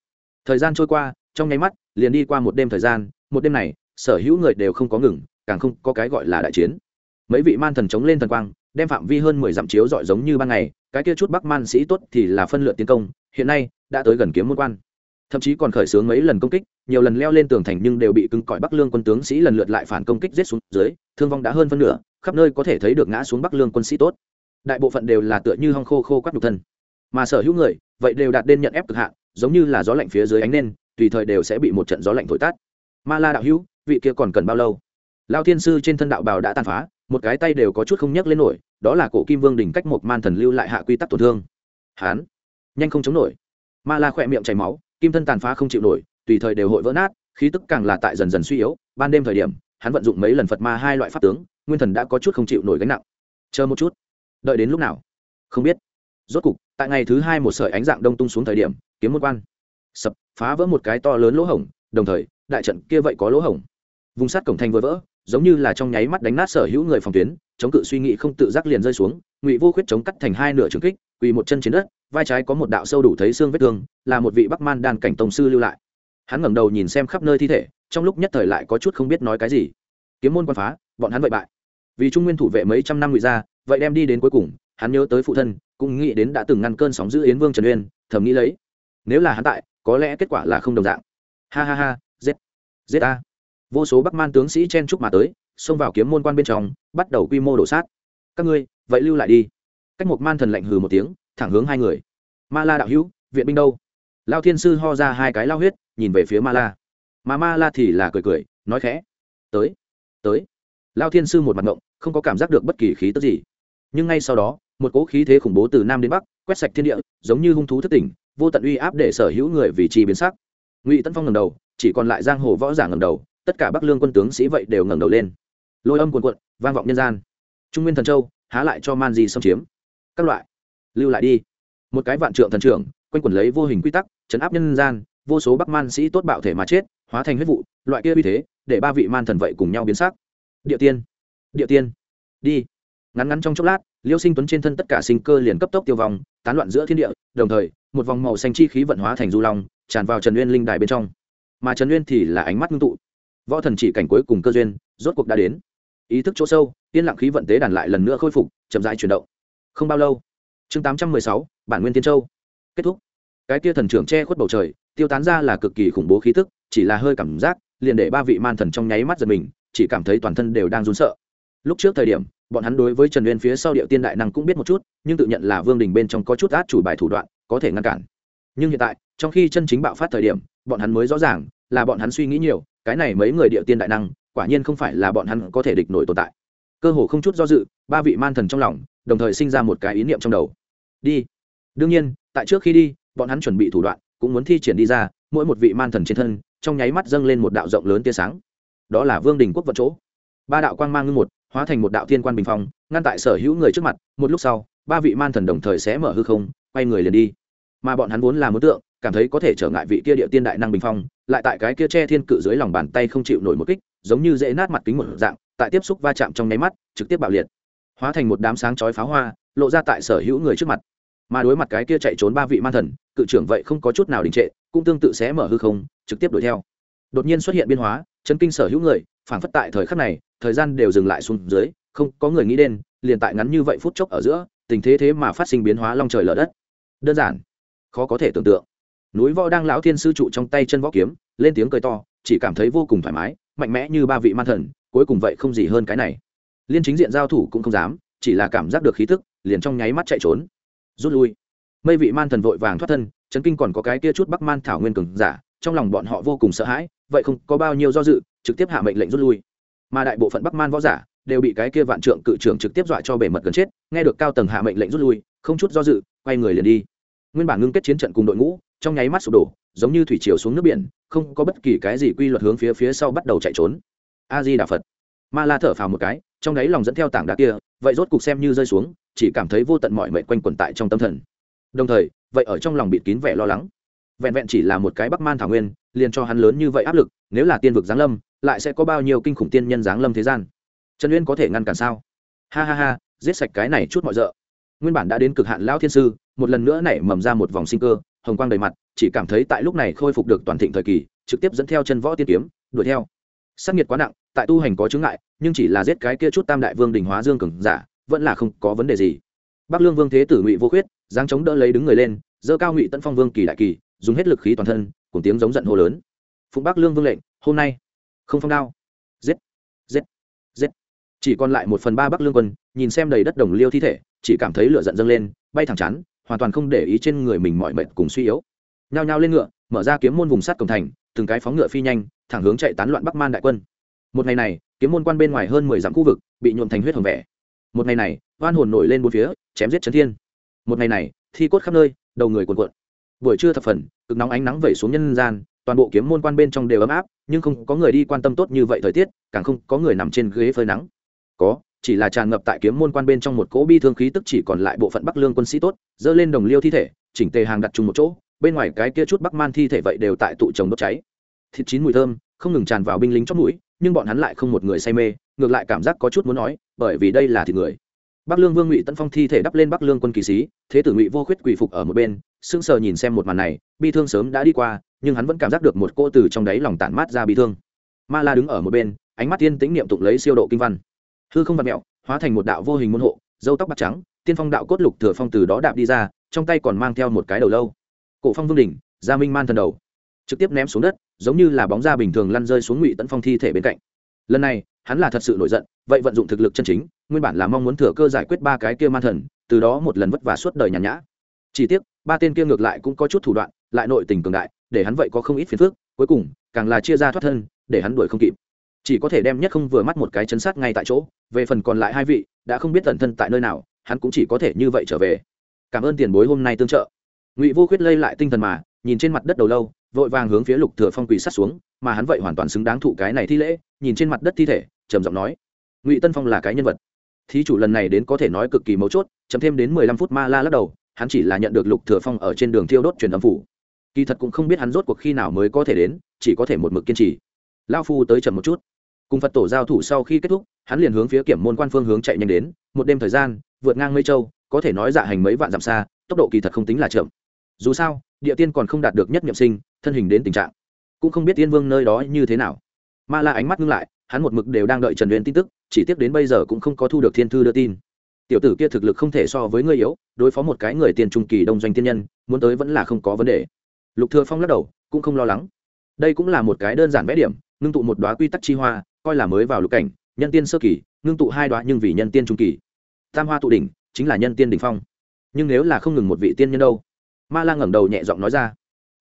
thời gian trôi qua, trong nháy mắt, liền đi qua một đêm thời gian, một đêm này, sở hữu người đều không có ngừng, càng không có cái gọi là đại chiến. Mấy vị man thần chống lên thần quang, đem phạm vi hơn mười dặm chiếu dọi giống như ban ngày, cái kia chút bắc man sĩ tốt thì là phân lượt tiến công, hiện nay, đã tới gần kiếm môn quan. Thậm chí còn khởi xướng mấy lần công kích, nhiều lần leo lên tường thành nhưng đều bị cứng cỏi bắc lương quân tướng sĩ lần lượt lại phản công kích giết xuống dưới, thương vong đã hơn phân nửa, khắp nơi có thể thấy được ngã xuống bắc lương quân sĩ tốt. Đại bộ phận đều là tựa như hong khô khô quát nhục thân. Mà sở hữu người, vậy đều đạt đến nhận ép cực hạn giống như là gió lạnh phía dưới ánh nên, tùy thời đều sẽ bị một trận gió lạnh thổi tát ma la đạo hữu, vị kia còn cần bao lâu? Lao thiên sư trên thân đạo bào đã tàn phá, một cái tay đều có chút không nhấc lên nổi, đó là cổ kim vương đỉnh cách một man thần lưu lại hạ quy tắc tổn thương. Hán, nhanh không chống nổi. Ma la khỏe miệng chảy máu, kim thân tàn phá không chịu nổi, tùy thời đều hội vỡ nát, khí tức càng là tại dần dần suy yếu, ban đêm thời điểm, hắn vận dụng mấy lần phật ma hai loại pháp tướng, nguyên thần đã có chút không chịu nổi gánh nặng. Chờ một chút, đợi đến lúc nào? Không biết rốt cục, tại ngày thứ hai một sợi ánh dạng đông tung xuống thời điểm, kiếm một quan. Sập, phá vỡ một cái to lớn lỗ hổng, đồng thời, đại trận kia vậy có lỗ hổng. Vùng sát cổng thành vỡ vỡ, giống như là trong nháy mắt đánh nát sở hữu người phòng tuyến, chống cự suy nghĩ không tự giác liền rơi xuống, ngụy vô khuyết chống cắt thành hai nửa trường kích, quỳ một chân trên đất, vai trái có một đạo sâu đủ thấy xương vết thương, là một vị bắc man đan cảnh tổng sư lưu lại. Hắn ngẩng đầu nhìn xem khắp nơi thi thể, trong lúc nhất thời lại có chút không biết nói cái gì. Kiếm môn quan phá, bọn hắn vậy bại. Vì trung nguyên thủ vệ mấy trăm năm ngụy ra vậy đem đi đến cuối cùng, hắn nhớ tới phụ thân cũng nghĩ đến đã từng ngăn cơn sóng giữ yến vương trần uyên, thầm nghĩ lấy, nếu là hắn tại, có lẽ kết quả là không đồng dạng. Ha ha ha giết giết a. Vô số bắc man tướng sĩ chen chúc mà tới, xông vào kiếm môn quan bên trong, bắt đầu quy mô đổ sát. Các ngươi, vậy lưu lại đi. Cách một man thần lạnh hừ một tiếng, thẳng hướng hai người. Ma la đạo hữu, viện binh đâu? Lao thiên sư ho ra hai cái lao huyết, nhìn về phía ma la. Mà ma la thì là cười cười, nói khẽ. Tới tới. Lao thiên sư một mặt ngộng, không có cảm giác được bất kỳ khí tức gì. Nhưng ngay sau đó một cỗ khí thế khủng bố từ nam đến bắc, quét sạch thiên địa, giống như hung thú thất tỉnh, vô tận uy áp để sở hữu người vì chi biến sắc. Ngụy tân phong ngầm đầu, chỉ còn lại giang hồ võ giả ngầm đầu, tất cả bắc lương quân tướng sĩ vậy đều ngẩng đầu lên. Lôi âm cuồn cuộn, vang vọng nhân gian. Trung nguyên thần châu, há lại cho man di xâm chiếm. Các loại, lưu lại đi. Một cái vạn trượng thần trưởng, quanh quẩn lấy vô hình quy tắc, chấn áp nhân gian, vô số bắc man sĩ tốt bạo thể mà chết, hóa thành huyết vụ, loại kia uy thế, để ba vị man thần vậy cùng nhau biến sắc. Địa tiên địa tiên, đi. Ngắn ngắn trong chốc lát liêu sinh tuấn trên thân tất cả sinh cơ liền cấp tốc tiêu vong, tán loạn giữa thiên địa, đồng thời, một vòng màu xanh chi khí vận hóa thành du long, tràn vào trần uyên linh đài bên trong. Mà trần uyên thì là ánh mắt ngưng tụ. Võ thần chỉ cảnh cuối cùng cơ duyên, rốt cuộc đã đến. Ý thức chỗ sâu, yên lặng khí vận tế đàn lại lần nữa khôi phục, chậm rãi chuyển động. Không bao lâu, chương tám trăm mười sáu, bản nguyên tiên châu. Kết thúc. Cái kia thần trưởng che khuất bầu trời, tiêu tán ra là cực kỳ khủng bố khí tức, chỉ là hơi cảm giác, liền để ba vị man thần trong nháy mắt giật mình, chỉ cảm thấy toàn thân đều đang run sợ. Lúc trước thời điểm bọn hắn đối với trần uyên phía sau điệu tiên đại năng cũng biết một chút, nhưng tự nhận là vương đình bên trong có chút át chủ bài thủ đoạn, có thể ngăn cản. Nhưng hiện tại, trong khi chân chính bạo phát thời điểm, bọn hắn mới rõ ràng là bọn hắn suy nghĩ nhiều, cái này mấy người điệu tiên đại năng, quả nhiên không phải là bọn hắn có thể địch nổi tồn tại. Cơ hồ không chút do dự, ba vị man thần trong lòng, đồng thời sinh ra một cái ý niệm trong đầu. Đi. Đương nhiên, tại trước khi đi, bọn hắn chuẩn bị thủ đoạn, cũng muốn thi triển đi ra, mỗi một vị man thần trên thân, trong nháy mắt dâng lên một đạo rộng lớn tia sáng. Đó là vương đình quốc vật chỗ. Ba đạo quang mang ngưng một hóa thành một đạo thiên quan bình phong, ngăn tại sở hữu người trước mặt, một lúc sau, ba vị man thần đồng thời sẽ mở hư không, quay người liền đi. Mà bọn hắn vốn là muốn tượng, cảm thấy có thể trở ngại vị kia địa tiên đại năng bình phong, lại tại cái kia che thiên cự dưới lòng bàn tay không chịu nổi một kích, giống như dễ nát mặt kính một dạng, tại tiếp xúc va chạm trong nháy mắt, trực tiếp bạo liệt. Hóa thành một đám sáng chói pháo hoa, lộ ra tại sở hữu người trước mặt. Mà đối mặt cái kia chạy trốn ba vị man thần, cự trưởng vậy không có chút nào đình trệ, cũng tương tự sẽ mở hư không, trực tiếp đuổi theo. Đột nhiên xuất hiện biên hóa, chấn kinh sở hữu người phản phất tại thời khắc này thời gian đều dừng lại xuống dưới, không có người nghĩ đến, liền tại ngắn như vậy phút chốc ở giữa, tình thế thế mà phát sinh biến hóa long trời lở đất. Đơn giản, khó có thể tưởng tượng. Núi võ đang lão thiên sư trụ trong tay chân võ kiếm, lên tiếng cười to, chỉ cảm thấy vô cùng thoải mái, mạnh mẽ như ba vị man thần, cuối cùng vậy không gì hơn cái này. Liên chính diện giao thủ cũng không dám, chỉ là cảm giác được khí tức, liền trong nháy mắt chạy trốn. Rút lui. Mây vị man thần vội vàng thoát thân, chấn kinh còn có cái kia chút bắc man thảo nguyên cường giả, trong lòng bọn họ vô cùng sợ hãi, vậy không có bao nhiêu do dự, trực tiếp hạ mệnh lệnh rút lui mà đại bộ phận bắc man võ giả đều bị cái kia vạn trượng cự trưởng trực tiếp dọa cho bể mật gần chết, nghe được cao tầng hạ mệnh lệnh rút lui, không chút do dự, quay người liền đi. Nguyên bản ngưng kết chiến trận cùng đội ngũ, trong nháy mắt sụp đổ, giống như thủy chiều xuống nước biển, không có bất kỳ cái gì quy luật hướng phía phía sau bắt đầu chạy trốn. A di đà phật ma la thở phào một cái, trong đáy lòng dẫn theo tảng đá kia, vậy rốt cục xem như rơi xuống, chỉ cảm thấy vô tận mọi mệnh quanh quẩn tại trong tâm thần. Đồng thời, vậy ở trong lòng bịt kín vẻ lo lắng. Vẹn vẹn chỉ là một cái bắc man thảo nguyên, liền cho hắn lớn như vậy áp lực, nếu là tiên vực giáng lâm lại sẽ có bao nhiêu kinh khủng tiên nhân giáng lâm thế gian? Trần uyên có thể ngăn cản sao? Ha ha ha, giết sạch cái này chút mọi rợ. Nguyên bản đã đến cực hạn lão thiên sư, một lần nữa nảy mầm ra một vòng sinh cơ, hồng quang đầy mặt, chỉ cảm thấy tại lúc này khôi phục được toàn thịnh thời kỳ, trực tiếp dẫn theo chân võ tiên kiếm, đuổi theo. Sắc nhiệt quá nặng, tại tu hành có chứng ngại, nhưng chỉ là giết cái kia chút tam đại vương đình hóa dương cường giả, vẫn là không có vấn đề gì. Bắc lương vương thế tử ngụy vô khuyết giáng chống đỡ lấy đứng người lên dơ cao ngụy tân phong vương kỳ đại kỳ, dùng hết lực khí toàn thân, cùng tiếng giống giận hô lớn. Phụng bắc lương vương lệnh, hôm nay không phong đao. Giết. Giết. Giết. Chỉ còn lại một phần ba bắc lương quân, nhìn xem đầy đất đồng liêu thi thể, chỉ cảm thấy lửa giận dâng lên, bay thẳng chắn hoàn toàn không để ý trên người mình mọi mệt cùng suy yếu. Nhao nhao lên ngựa, mở ra kiếm môn vùng sắt cổng thành, từng cái phóng ngựa phi nhanh, thẳng hướng chạy tán loạn bắc man đại quân. Một ngày này, kiếm môn quan bên ngoài hơn mười dặm khu vực, bị nhuộm thành huyết hồng vẻ. Một ngày này, oan hồn nổi lên bốn phía, chém giết trấn thiên. Một ngày này, thi cốt khắp nơi, đầu người cuồn cuộn. Buổi trưa thập phần, cực nóng ánh nắng vẩy xuống nhân gian toàn bộ kiếm môn quan bên trong đều ấm áp, nhưng không có người đi quan tâm tốt như vậy thời tiết, càng không có người nằm trên ghế phơi nắng. Có, chỉ là tràn ngập tại kiếm môn quan bên trong một cỗ bi thương khí tức chỉ còn lại bộ phận bắc lương quân sĩ tốt, dơ lên đồng liêu thi thể, chỉnh tề hàng đặt chung một chỗ, bên ngoài cái kia chút bắc man thi thể vậy đều tại tụ trồng đốt cháy. Thịt chín mùi thơm, không ngừng tràn vào binh lính chót mũi, nhưng bọn hắn lại không một người say mê, ngược lại cảm giác có chút muốn nói, bởi vì đây là thịt người. Bắc lương vương ngụy tân phong thi thể đắp lên bắc lương quân kỳ sĩ, thế tử ngụy vô khuyết quỳ phục ở một bên, sững sờ nhìn xem một màn này, bi thương sớm đã đi qua nhưng hắn vẫn cảm giác được một cô từ trong đáy lòng tản mát ra bị thương. Ma la đứng ở một bên, ánh mắt tiên tĩnh niệm tụng lấy siêu độ kinh văn. Hư không vật mẹo, hóa thành một đạo vô hình môn hộ, dâu tóc bạc trắng, tiên phong đạo cốt lục thừa phong từ đó đạp đi ra, trong tay còn mang theo một cái đầu lâu. Cổ phong vương đỉnh, gia minh man thần đầu. Trực tiếp ném xuống đất, giống như là bóng da bình thường lăn rơi xuống ngụy tấn phong thi thể bên cạnh. Lần này, hắn là thật sự nổi giận, vậy vận dụng thực lực chân chính, nguyên bản là mong muốn thừa cơ giải quyết ba cái kia man thần, từ đó một lần vất vả suốt đời nhàn nhã. Chỉ tiếc, ba tên kia ngược lại cũng có chút thủ đoạn, lại nội tình cường đại để hắn vậy có không ít phiền phức, cuối cùng, càng là chia ra thoát thân, để hắn đuổi không kịp. Chỉ có thể đem nhất không vừa mắt một cái chấn sát ngay tại chỗ, về phần còn lại hai vị, đã không biết tận thân tại nơi nào, hắn cũng chỉ có thể như vậy trở về. Cảm ơn tiền bối hôm nay tương trợ. Ngụy vô khuyết lây lại tinh thần mà, nhìn trên mặt đất đầu lâu, vội vàng hướng phía lục thừa phong quỳ sát xuống, mà hắn vậy hoàn toàn xứng đáng thụ cái này thi lễ, nhìn trên mặt đất thi thể, trầm giọng nói, ngụy tân phong là cái nhân vật. Thí chủ lần này đến có thể nói cực kỳ mấu chốt chấm thêm đến mười lăm phút ma la lắc đầu, hắn chỉ là nhận được lục thừa phong ở trên đường thiêu đốt truyền âm phủ kỳ thật cũng không biết hắn rốt cuộc khi nào mới có thể đến, chỉ có thể một mực kiên trì. Lao phu tới chậm một chút. Cùng phật tổ giao thủ sau khi kết thúc, hắn liền hướng phía kiểm môn quan phương hướng chạy nhanh đến, một đêm thời gian, vượt ngang mây châu, có thể nói dạ hành mấy vạn dặm xa, tốc độ kỳ thật không tính là chậm. Dù sao, địa tiên còn không đạt được nhất nhậm sinh, thân hình đến tình trạng. Cũng không biết tiên vương nơi đó như thế nào. Ma la ánh mắt ngưng lại, hắn một mực đều đang đợi trần huyền tin tức, chỉ tiếp đến bây giờ cũng không có thu được thiên thư đưa tin. Tiểu tử kia thực lực không thể so với người yếu, đối phó một cái người tiền trung kỳ đông doanh tiên nhân, muốn tới vẫn là không có vấn đề lục thừa phong lắc đầu, cũng không lo lắng. Đây cũng là một cái đơn giản vẽ điểm, ngưng tụ một đóa quy tắc chi hoa, coi là mới vào lục cảnh, nhân tiên sơ kỳ, ngưng tụ hai đóa nhưng vì nhân tiên trung kỳ. Tam hoa tụ đỉnh, chính là nhân tiên đỉnh phong. Nhưng nếu là không ngừng một vị tiên nhân đâu? Ma la ngẩng đầu nhẹ giọng nói ra.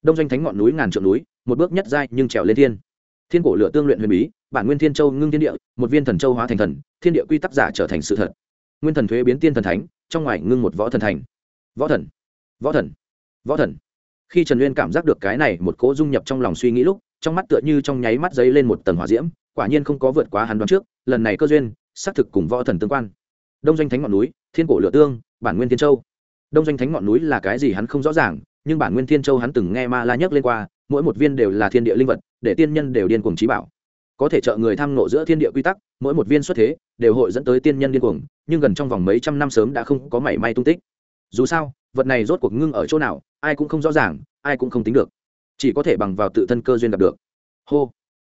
Đông doanh thánh ngọn núi ngàn trượng núi, một bước nhất giai nhưng trèo lên thiên. Thiên cổ lửa tương luyện huyền bí, bản nguyên thiên châu ngưng thiên địa, một viên thần châu hóa thành thần, thiên địa quy tắc giả trở thành sự thật. Nguyên thần thuế biến tiên thần thánh, trong ngoài ngưng một võ thần thành. Võ thần. Võ thần. Võ thần khi trần uyên cảm giác được cái này một cỗ dung nhập trong lòng suy nghĩ lúc, trong mắt tựa như trong nháy mắt dấy lên một tầng hỏa diễm, quả nhiên không có vượt quá hắn đoán trước, lần này cơ duyên, xác thực cùng võ thần tương quan. Đông doanh thánh ngọn núi, thiên cổ lửa tương, bản nguyên thiên châu. Đông doanh thánh ngọn núi là cái gì hắn không rõ ràng, nhưng bản nguyên thiên châu hắn từng nghe ma la nhấc lên qua, mỗi một viên đều là thiên địa linh vật, để tiên nhân đều điên cuồng trí bảo. Có thể trợ người tham nộ giữa thiên địa quy tắc, mỗi một viên xuất thế, đều hội dẫn tới tiên nhân điên cuồng, nhưng gần trong vòng mấy trăm năm sớm đã không có mảy may tung tích. Dù sao, vật này rốt cuộc ngưng ở chỗ nào ai cũng không rõ ràng, ai cũng không tính được. Chỉ có thể bằng vào tự thân cơ duyên gặp được. Hô.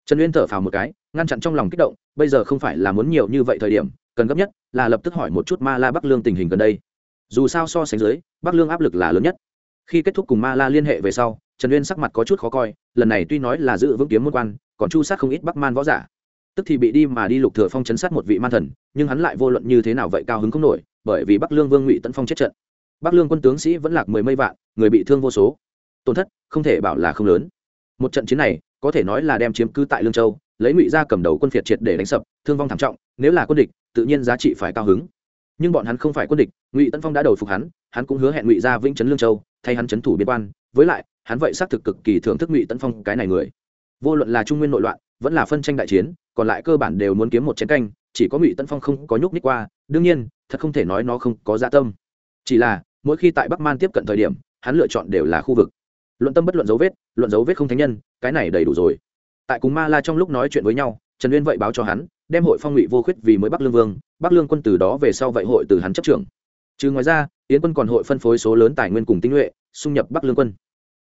Trần uyên thở phào một cái, ngăn chặn trong lòng kích động, bây giờ không phải là muốn nhiều như vậy thời điểm, cần gấp nhất là lập tức hỏi một chút ma la bắc lương tình hình gần đây. Dù sao so sánh dưới, bắc lương áp lực là lớn nhất. Khi kết thúc cùng ma la liên hệ về sau, trần uyên sắc mặt có chút khó coi, lần này tuy nói là giữ vững kiếm môn quan, còn chu sát không ít bắc man võ giả. Tức thì bị đi mà đi lục thừa phong chấn sát một vị man thần, nhưng hắn lại vô luận như thế nào vậy cao hứng không nổi, bởi vì bắc lương vương ngụy tấn phong chết trận bắc lương quân tướng sĩ vẫn lạc mười mây vạn, người bị thương vô số. Tổn thất, không thể bảo là không lớn. Một trận chiến này, có thể nói là đem chiếm cứ tại lương châu, lấy ngụy ra cầm đầu quân phiệt triệt để đánh sập, thương vong thảm trọng, nếu là quân địch, tự nhiên giá trị phải cao hứng. Nhưng bọn hắn không phải quân địch, ngụy tân phong đã đầu phục hắn hắn cũng hứa hẹn ngụy ra vĩnh trấn lương châu, thay hắn trấn thủ biên quan. Với lại, hắn vậy xác thực cực kỳ thưởng thức ngụy tân phong cái này người. Vô luận là trung nguyên nội loạn, vẫn là phân tranh đại chiến, còn lại cơ bản đều muốn kiếm một chiến canh, chỉ có ngụy tân phong không có nhúc nhích qua. Đương nhiên, thật không thể nói nó không có dạ tâm. Chỉ là mỗi khi tại bắc man tiếp cận thời điểm, hắn lựa chọn đều là khu vực. Luận tâm bất luận dấu vết, luận dấu vết không thánh nhân, cái này đầy đủ rồi. Tại cùng ma la trong lúc nói chuyện với nhau, trần uyên vậy báo cho hắn, đem hội phong ngụy vô khuyết vì mới bắc lương vương, bắc lương quân từ đó về sau vậy hội từ hắn chấp trưởng. Trừ ngoài ra, yến quân còn hội phân phối số lớn tài nguyên cùng tinh nhuệ, xung nhập bắc lương quân.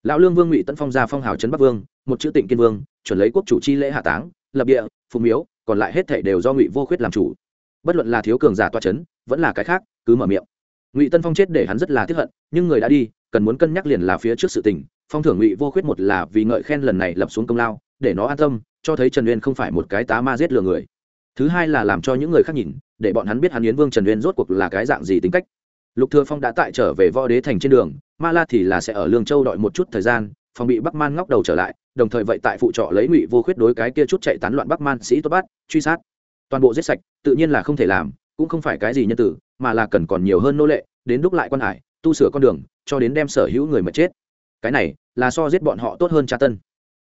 Lão lương vương ngụy tấn phong ra phong hào trấn bắc vương, một chữ tịnh kiên vương, chuẩn lấy quốc chủ chi lễ hạ táng, lập địa phùng miếu, còn lại hết thể đều do ngụy vô khuyết làm chủ. Bất luận là thiếu cường giả toa trấn, vẫn là cái khác, cứ mở miệng ngụy tân phong chết để hắn rất là tiếp hận nhưng người đã đi cần muốn cân nhắc liền là phía trước sự tình phong thưởng ngụy vô khuyết một là vì ngợi khen lần này lập xuống công lao để nó an tâm cho thấy trần uyên không phải một cái tá ma giết lừa người thứ hai là làm cho những người khác nhìn để bọn hắn biết hắn yến vương trần uyên rốt cuộc là cái dạng gì tính cách lục thừa phong đã tại trở về võ đế thành trên đường ma la thì là sẽ ở lương châu đợi một chút thời gian phòng bị bắc man ngóc đầu trở lại đồng thời vậy tại phụ trọ lấy ngụy vô khuyết đối cái kia chút chạy tán loạn bắc man sĩ tốt bắt truy sát toàn bộ giết sạch tự nhiên là không thể làm cũng không phải cái gì nhân tử mà là cần còn nhiều hơn nô lệ, đến đúc lại quan hải, tu sửa con đường, cho đến đem sở hữu người mà chết. Cái này là so giết bọn họ tốt hơn tra tân.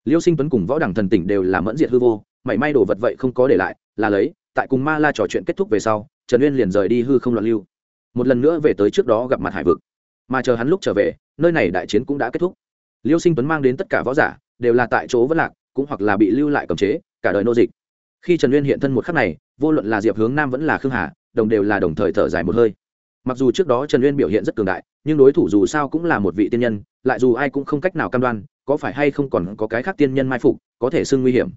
Liêu sinh tuấn cùng võ đẳng thần tỉnh đều là mẫn diệt hư vô, mảy may đồ vật vậy không có để lại, là lấy, tại cùng ma la trò chuyện kết thúc về sau, trần uyên liền rời đi hư không loạn lưu. Một lần nữa về tới trước đó gặp mặt hải vực. Mà chờ hắn lúc trở về, nơi này đại chiến cũng đã kết thúc. Liêu sinh tuấn mang đến tất cả võ giả, đều là tại chỗ vất lạc, cũng hoặc là bị lưu lại cầm chế, cả đời nô dịch. Khi trần uyên hiện thân một khắc này, vô luận là diệp hướng nam vẫn là khương hà đồng đều là đồng thời thở dài một hơi. Mặc dù trước đó trần uyên biểu hiện rất cường đại, nhưng đối thủ dù sao cũng là một vị tiên nhân, lại dù ai cũng không cách nào cam đoan, có phải hay không còn có cái khác tiên nhân mai phục, có thể xưng nguy hiểm.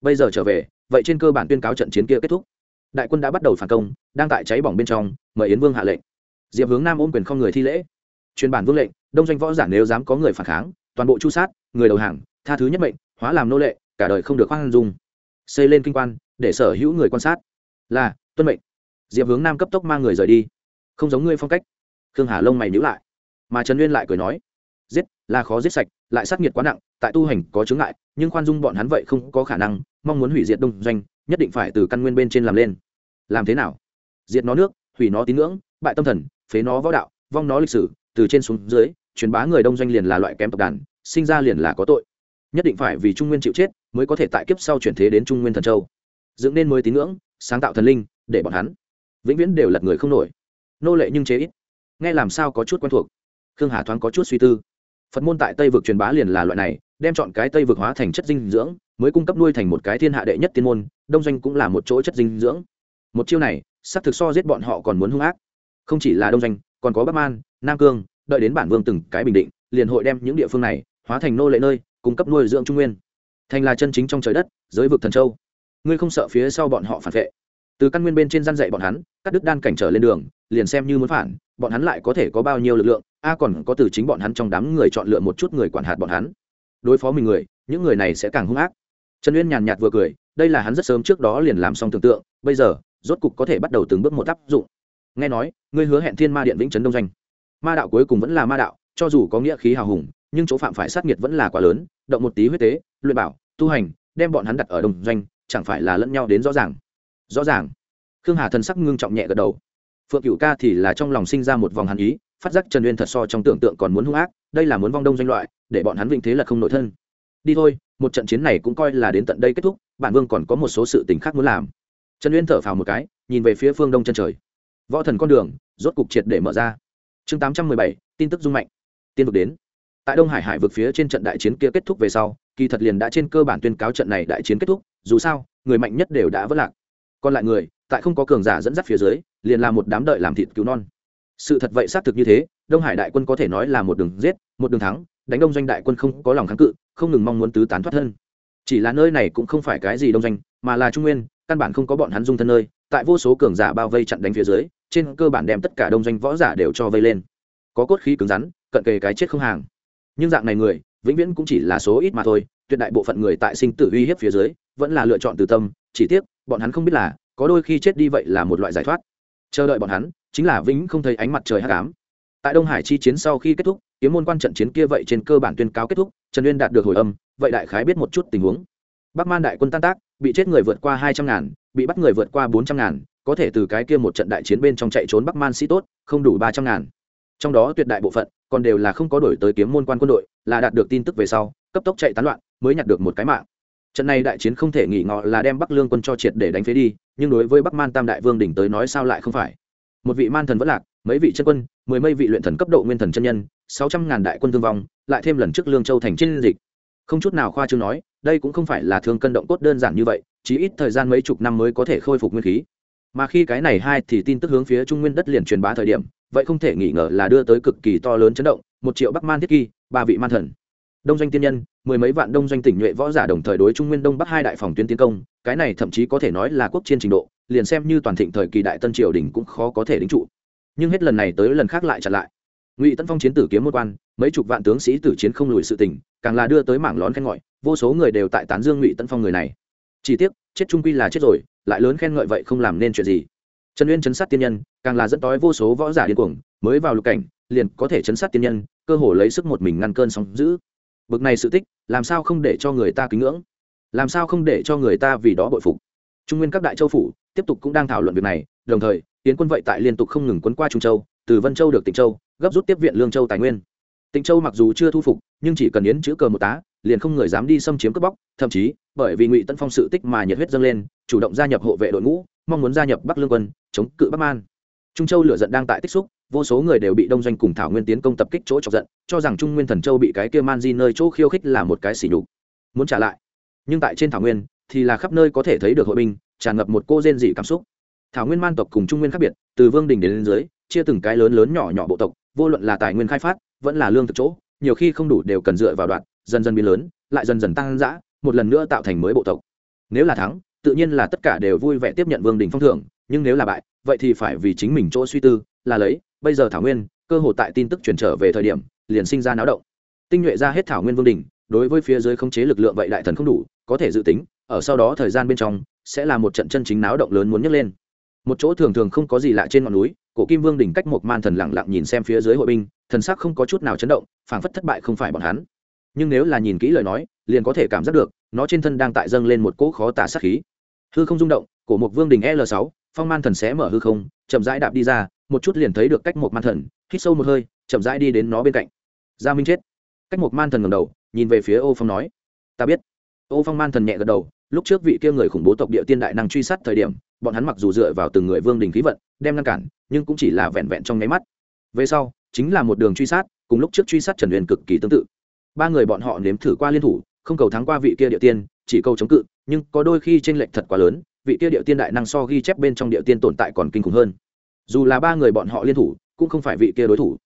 Bây giờ trở về, vậy trên cơ bản tuyên cáo trận chiến kia kết thúc. Đại quân đã bắt đầu phản công, đang tại cháy bỏng bên trong, mời yến vương hạ lệnh. Diệp hướng nam ôm quyền không người thi lễ. Truyền bản vương lệnh, đông doanh võ giả nếu dám có người phản kháng, toàn bộ chu sát, người đầu hàng, tha thứ nhất mệnh, hóa làm nô lệ, cả đời không được khoan dung. Xây lên kinh quan, để sở hữu người quan sát. Là, tuân mệnh diệp hướng nam cấp tốc mang người rời đi. Không giống ngươi phong cách. Khương hà lông mày nhữ lại. Mà trần nguyên lại cười nói, giết, là khó giết sạch, lại sát nghiệt quá nặng, tại tu hành có chướng ngại, nhưng khoan dung bọn hắn vậy không có khả năng, mong muốn hủy diệt đông doanh, nhất định phải từ căn nguyên bên trên làm lên. Làm thế nào? Diệt nó nước, hủy nó tín ngưỡng, bại tâm thần, phế nó võ đạo, vong nó lịch sử, từ trên xuống dưới, truyền bá người đông doanh liền là loại kém tộc đàn, sinh ra liền là có tội. Nhất định phải vì trung nguyên chịu chết, mới có thể tại kiếp sau chuyển thế đến trung nguyên thần châu. Dựng nên mới tín ngưỡng, sáng tạo thần linh, để bọn hắn vĩnh viễn đều lật người không nổi. Nô lệ nhưng chế ít. Nghe làm sao có chút quen thuộc. Khương hà thoáng có chút suy tư. Phật môn tại tây vực truyền bá liền là loại này, đem chọn cái tây vực hóa thành chất dinh dưỡng, mới cung cấp nuôi thành một cái thiên hạ đệ nhất tiên môn, đông doanh cũng là một chỗ chất dinh dưỡng. Một chiêu này, xác thực so giết bọn họ còn muốn hung ác. Không chỉ là đông doanh, còn có bắc man, nam cương, đợi đến bản vương từng cái bình định, liền hội đem những địa phương này hóa thành nô lệ nơi, cung cấp nuôi dưỡng trung nguyên. Thành là chân chính trong trời đất, giới vực thần châu. Ngươi không sợ phía sau bọn họ phản vệ từ căn nguyên bên trên gian dạy bọn hắn, cắt đứt đan cảnh trở lên đường, liền xem như muốn phản, bọn hắn lại có thể có bao nhiêu lực lượng, a còn có từ chính bọn hắn trong đám người chọn lựa một chút người quản hạt bọn hắn. Đối phó mình người, những người này sẽ càng hung ác. Trần uyên nhàn nhạt vừa cười, đây là hắn rất sớm trước đó liền làm xong tưởng tượng, bây giờ, rốt cục có thể bắt đầu từng bước một áp dụng. Nghe nói, ngươi hứa hẹn thiên ma điện vĩnh trấn đông doanh. Ma đạo cuối cùng vẫn là ma đạo, cho dù có nghĩa khí hào hùng, nhưng chỗ phạm phải sát nghiệt vẫn là quá lớn, động một tí huyết tế, luyện bảo, tu hành, đem bọn hắn đặt ở đông doanh, chẳng phải là lẫn nhau đến rõ ràng rõ ràng. Khương hà thần sắc ngưng trọng nhẹ gật đầu. Phượng cựu ca thì là trong lòng sinh ra một vòng hàn ý, phát giác trần uyên thật so trong tưởng tượng còn muốn hung ác, đây là muốn vong đông doanh loại, để bọn hắn vĩnh thế là không nội thân. Đi thôi, một trận chiến này cũng coi là đến tận đây kết thúc, bản vương còn có một số sự tình khác muốn làm. Trần uyên thở phào một cái, nhìn về phía phương đông chân trời. Võ thần con đường, rốt cục triệt để mở ra. Chương tám trăm mười bảy, tin tức dung mạnh. Tiên vực đến. Tại đông hải hải vực phía trên trận đại chiến kia kết thúc về sau, kỳ thật liền đã trên cơ bản tuyên cáo trận này đại chiến kết thúc, dù sao, người mạnh nhất đều đã vất lạc còn lại người, tại không có cường giả dẫn dắt phía dưới, liền là một đám đợi làm thịt cứu non. Sự thật vậy xác thực như thế, đông hải đại quân có thể nói là một đường giết, một đường thắng, đánh đông doanh đại quân không có lòng kháng cự, không ngừng mong muốn tứ tán thoát thân. Chỉ là nơi này cũng không phải cái gì đông doanh, mà là trung nguyên, căn bản không có bọn hắn dung thân nơi, tại vô số cường giả bao vây chặn đánh phía dưới, trên cơ bản đem tất cả đông doanh võ giả đều cho vây lên. Có cốt khí cứng rắn, cận kề cái chết không hàng. Nhưng dạng này người, vĩnh viễn cũng chỉ là số ít mà thôi, tuyệt đại bộ phận người tại sinh tử uy hiếp phía dưới, vẫn là lựa chọn từ tâm, chỉ tiếc bọn hắn không biết là, có đôi khi chết đi vậy là một loại giải thoát. Chờ đợi bọn hắn, chính là vĩnh không thấy ánh mặt trời hắc ám. Tại đông hải chi chiến sau khi kết thúc, kiếm môn quan trận chiến kia vậy trên cơ bản tuyên cáo kết thúc, trần uyên đạt được hồi âm, vậy đại khái biết một chút tình huống. Bắc man đại quân tan tác, bị chết người vượt qua hai trăm ngàn, bị bắt người vượt qua bốn trăm ngàn, có thể từ cái kia một trận đại chiến bên trong chạy trốn bắc man sĩ tốt, không đủ ba trăm ngàn. Trong đó tuyệt đại bộ phận, còn đều là không có đổi tới kiếm môn quan quân đội, là đạt được tin tức về sau, cấp tốc chạy tán loạn, mới nhặt được một cái mạng trận này đại chiến không thể nghỉ ngọ là đem bắc lương quân cho triệt để đánh phế đi, nhưng đối với bắc man tam đại vương đỉnh tới nói sao lại không phải. Một vị man thần vẫn lạc, mấy vị chân quân, mười mấy vị luyện thần cấp độ nguyên thần chân nhân, sáu trăm ngàn đại quân thương vong, lại thêm lần trước lương châu thành trên dịch. Không chút nào khoa chương nói, đây cũng không phải là thương cân động cốt đơn giản như vậy chỉ ít thời gian mấy chục năm mới có thể khôi phục nguyên khí. Mà khi cái này hai thì tin tức hướng phía trung nguyên đất liền truyền bá thời điểm, vậy không thể nghi ngờ là đưa tới cực kỳ to lớn chấn động, một triệu bắc man thiết kỳ, ba vị man thần đông doanh tiên nhân, mười mấy vạn đông doanh tỉnh nhuệ võ giả đồng thời đối trung nguyên đông bắc hai đại phòng tuyến tiến công, cái này thậm chí có thể nói là quốc chiến trình độ, liền xem như toàn thịnh thời kỳ đại tân triều đình cũng khó có thể đính trụ. Nhưng hết lần này tới lần khác lại chặn lại. Ngụy tân phong chiến tử kiếm một quan, mấy chục vạn tướng sĩ tử chiến không lùi sự tình, càng là đưa tới mảng lón khen ngợi, vô số người đều tại tán dương ngụy tân phong người này. Chỉ tiếc, chết trung quy là chết rồi, lại lớn khen ngợi vậy không làm nên chuyện gì. Trần uyên chấn sát tiên nhân, càng là dẫn đói vô số võ giả điên cuồng, mới vào lục cảnh, liền có thể chấn sát tiên nhân, cơ hồ lấy sức một mình ngăn cơn sóng giữ bực này sự tích, làm sao không để cho người ta kính ngưỡng? Làm sao không để cho người ta vì đó bội phục? Trung nguyên các đại châu phủ tiếp tục cũng đang thảo luận việc này, đồng thời tiến quân vậy tại liên tục không ngừng quấn qua trung châu, từ vân châu được tịnh châu, gấp rút tiếp viện lương châu tài nguyên. Tịnh châu mặc dù chưa thu phục, nhưng chỉ cần yến chữ cờ một tá, liền không người dám đi xâm chiếm cướp bóc, thậm chí, bởi vì ngụy tân phong sự tích mà nhiệt huyết dâng lên, chủ động gia nhập hộ vệ đội ngũ, mong muốn gia nhập bắc lương quân, chống cự bắc man. Trung châu lửa giận đang tại tích xúc vô số người đều bị đông doanh cùng thảo nguyên tiến công tập kích chỗ chọc giận, cho rằng trung nguyên thần châu bị cái kia man di nơi chỗ khiêu khích là một cái xỉ nhục. Muốn trả lại. Nhưng tại trên thảo nguyên, thì là khắp nơi có thể thấy được hội binh, tràn ngập một cô rên dị cảm xúc. Thảo nguyên man tộc cùng trung nguyên khác biệt, từ vương đình đến lên dưới, chia từng cái lớn lớn nhỏ nhỏ bộ tộc, vô luận là tài nguyên khai phát, vẫn là lương thực chỗ, nhiều khi không đủ đều cần dựa vào đoạn, dần dần biến lớn, lại dần dần tăng giã một lần nữa tạo thành mới bộ tộc. Nếu là thắng, tự nhiên là tất cả đều vui vẻ tiếp nhận vương đình phong thưởng, nhưng nếu là bại, vậy thì phải vì chính mình chỗ suy tư, là lấy bây giờ thảo nguyên, cơ hội tại tin tức truyền trở về thời điểm, liền sinh ra náo động. Tinh nhuệ ra hết thảo nguyên vương đình đối với phía dưới khống chế lực lượng vậy đại thần không đủ, có thể dự tính, ở sau đó thời gian bên trong, sẽ là một trận chân chính náo động lớn muốn nhấc lên. Một chỗ thường thường không có gì lạ trên ngọn núi, cổ kim vương đỉnh cách một man thần lặng lặng nhìn xem phía dưới hội binh, thần sắc không có chút nào chấn động, phảng phất thất bại không phải bọn hắn. Nhưng nếu là nhìn kỹ lời nói, liền có thể cảm giác được, nó trên thân đang tại dâng lên một cỗ khó tả sát khí. Hư không rung động, cổ một vương đỉnh l 6 phong man thần sẽ mở hư không, chậm rãi đạp đi ra một chút liền thấy được cách một man thần, hít sâu một hơi, chậm rãi đi đến nó bên cạnh. Gia minh chết. Cách một man thần ngầm đầu, nhìn về phía ô phong nói, ta biết. Ô phong man thần nhẹ gật đầu, lúc trước vị kia người khủng bố tộc địa tiên đại năng truy sát thời điểm, bọn hắn mặc dù dựa vào từng người vương đình khí vận, đem ngăn cản, nhưng cũng chỉ là vẹn vẹn trong nháy mắt. Về sau, chính là một đường truy sát, cùng lúc trước truy sát trần Huyền cực kỳ tương tự. Ba người bọn họ nếm thử qua liên thủ, không cầu thắng qua vị kia địa tiên, chỉ cầu chống cự, nhưng có đôi khi tranh lệch thật quá lớn, vị kia địa tiên đại năng so ghi chép bên trong địa tiên tồn tại còn kinh khủng hơn dù là ba người bọn họ liên thủ, cũng không phải vị kia đối thủ.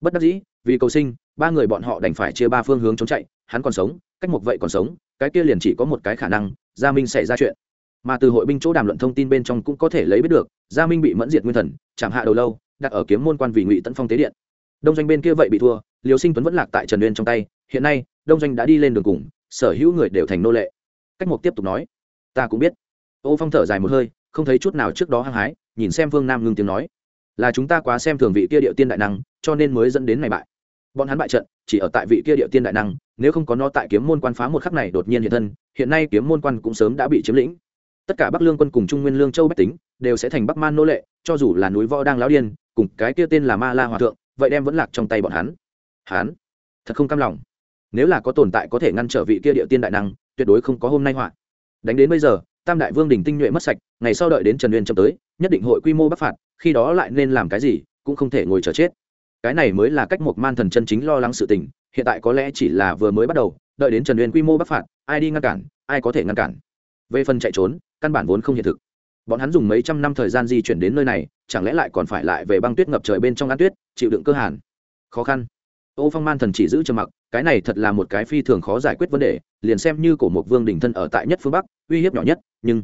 Bất đắc dĩ, vì cầu sinh, ba người bọn họ đành phải chia ba phương hướng chống chạy, hắn còn sống, cách một vậy còn sống, cái kia liền chỉ có một cái khả năng, gia minh xảy ra chuyện. Mà từ hội binh chỗ đàm luận thông tin bên trong cũng có thể lấy biết được, gia minh bị mẫn diệt nguyên thần, chạm hạ đầu lâu, đặt ở kiếm môn quan vì ngụy tấn phong tế điện. Đông doanh bên kia vậy bị thua liều sinh tuấn vẫn lạc tại trần uyên trong tay, hiện nay, đông doanh đã đi lên đường cùng, sở hữu người đều thành nô lệ. Cách một tiếp tục nói, ta cũng biết. Ô phong thở dài một hơi, không thấy chút nào trước đó hăng hái, nhìn xem phương nam ngưng tiếng nói là chúng ta quá xem thường vị kia địa tiên đại năng, cho nên mới dẫn đến này bại. Bọn hắn bại trận, chỉ ở tại vị kia địa tiên đại năng, nếu không có nó tại kiếm môn quan phá một khắc này đột nhiên hiện thân, hiện nay kiếm môn quan cũng sớm đã bị chiếm lĩnh. Tất cả bắc lương quân cùng trung nguyên lương châu bách tính, đều sẽ thành bắc man nô lệ, cho dù là núi võ đang láo điên, cùng cái kia tên là ma la hòa thượng, vậy đem vẫn lạc trong tay bọn hắn. Hắn, thật không cam lòng. Nếu là có tồn tại có thể ngăn trở vị kia địa tiên đại năng, tuyệt đối không có hôm nay họa. Đánh đến bây giờ, tam đại vương đình tinh nhuệ mất sạch, ngày sau đợi đến trần uyên chậm tới, nhất định hội quy mô bắc phạt khi đó lại nên làm cái gì cũng không thể ngồi chờ chết. Cái này mới là cách một man thần chân chính lo lắng sự tình, hiện tại có lẽ chỉ là vừa mới bắt đầu, đợi đến trần uyên quy mô bắc phạt, ai đi ngăn cản, ai có thể ngăn cản. Về phần chạy trốn, căn bản vốn không hiện thực. Bọn hắn dùng mấy trăm năm thời gian di chuyển đến nơi này, chẳng lẽ lại còn phải lại về băng tuyết ngập trời bên trong ăn tuyết, chịu đựng cơ hàn? Khó khăn. Ô phong man thần chỉ giữ trầm mặc, cái này thật là một cái phi thường khó giải quyết vấn đề, liền xem như cổ một vương đình thân ở tại nhất phương bắc, uy hiếp nhỏ nhất, nhưng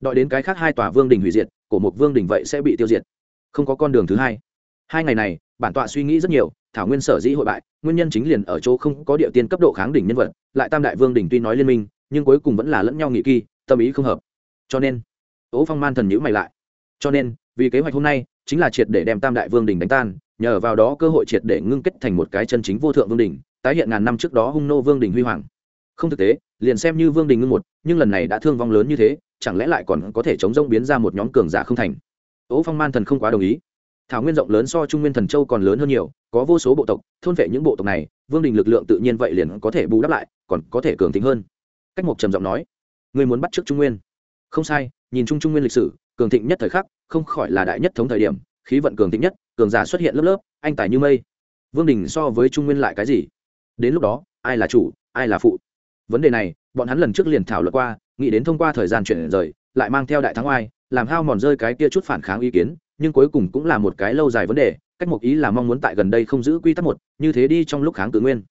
đợi đến cái khác hai tòa vương đình hủy diệt cổ mục vương đình vậy sẽ bị tiêu diệt. Không có con đường thứ hai. Hai ngày này, bản tọa suy nghĩ rất nhiều, thảo nguyên sở dĩ hội bại, nguyên nhân chính liền ở chỗ không có địa tiên cấp độ kháng đỉnh nhân vật, lại tam đại vương đỉnh tuy nói liên minh, nhưng cuối cùng vẫn là lẫn nhau nghị kỳ, tâm ý không hợp. Cho nên, ố phong man thần nhữ mày lại. Cho nên, vì kế hoạch hôm nay, chính là triệt để đem tam đại vương đỉnh đánh tan, nhờ vào đó cơ hội triệt để ngưng kết thành một cái chân chính vô thượng vương đỉnh tái hiện ngàn năm trước đó hung nô vương đỉnh huy hoàng. Không thực tế, liền xem như vương đình ngưng một, nhưng lần này đã thương vong lớn như thế chẳng lẽ lại còn có thể chống rông biến ra một nhóm cường giả không thành? Ố phong man thần không quá đồng ý. Thảo nguyên rộng lớn so trung nguyên thần châu còn lớn hơn nhiều, có vô số bộ tộc, thôn vệ những bộ tộc này, vương đình lực lượng tự nhiên vậy liền có thể bù đắp lại, còn có thể cường tính hơn. Cách mục trầm giọng nói người muốn bắt trước trung nguyên? Không sai, nhìn chung trung nguyên lịch sử, cường thịnh nhất thời khắc, không khỏi là đại nhất thống thời điểm, khí vận cường thịnh nhất, cường giả xuất hiện lớp lớp, anh tài như mây. Vương đình so với trung nguyên lại cái gì? Đến lúc đó, ai là chủ, ai là phụ? Vấn đề này bọn hắn lần trước liền thảo luận qua, nghĩ đến thông qua thời gian chuyển rời, lại mang theo đại thắng oai, làm hao mòn rơi cái kia chút phản kháng ý kiến, nhưng cuối cùng cũng là một cái lâu dài vấn đề, cách một ý là mong muốn tại gần đây không giữ quy tắc một, như thế đi trong lúc kháng cự nguyên.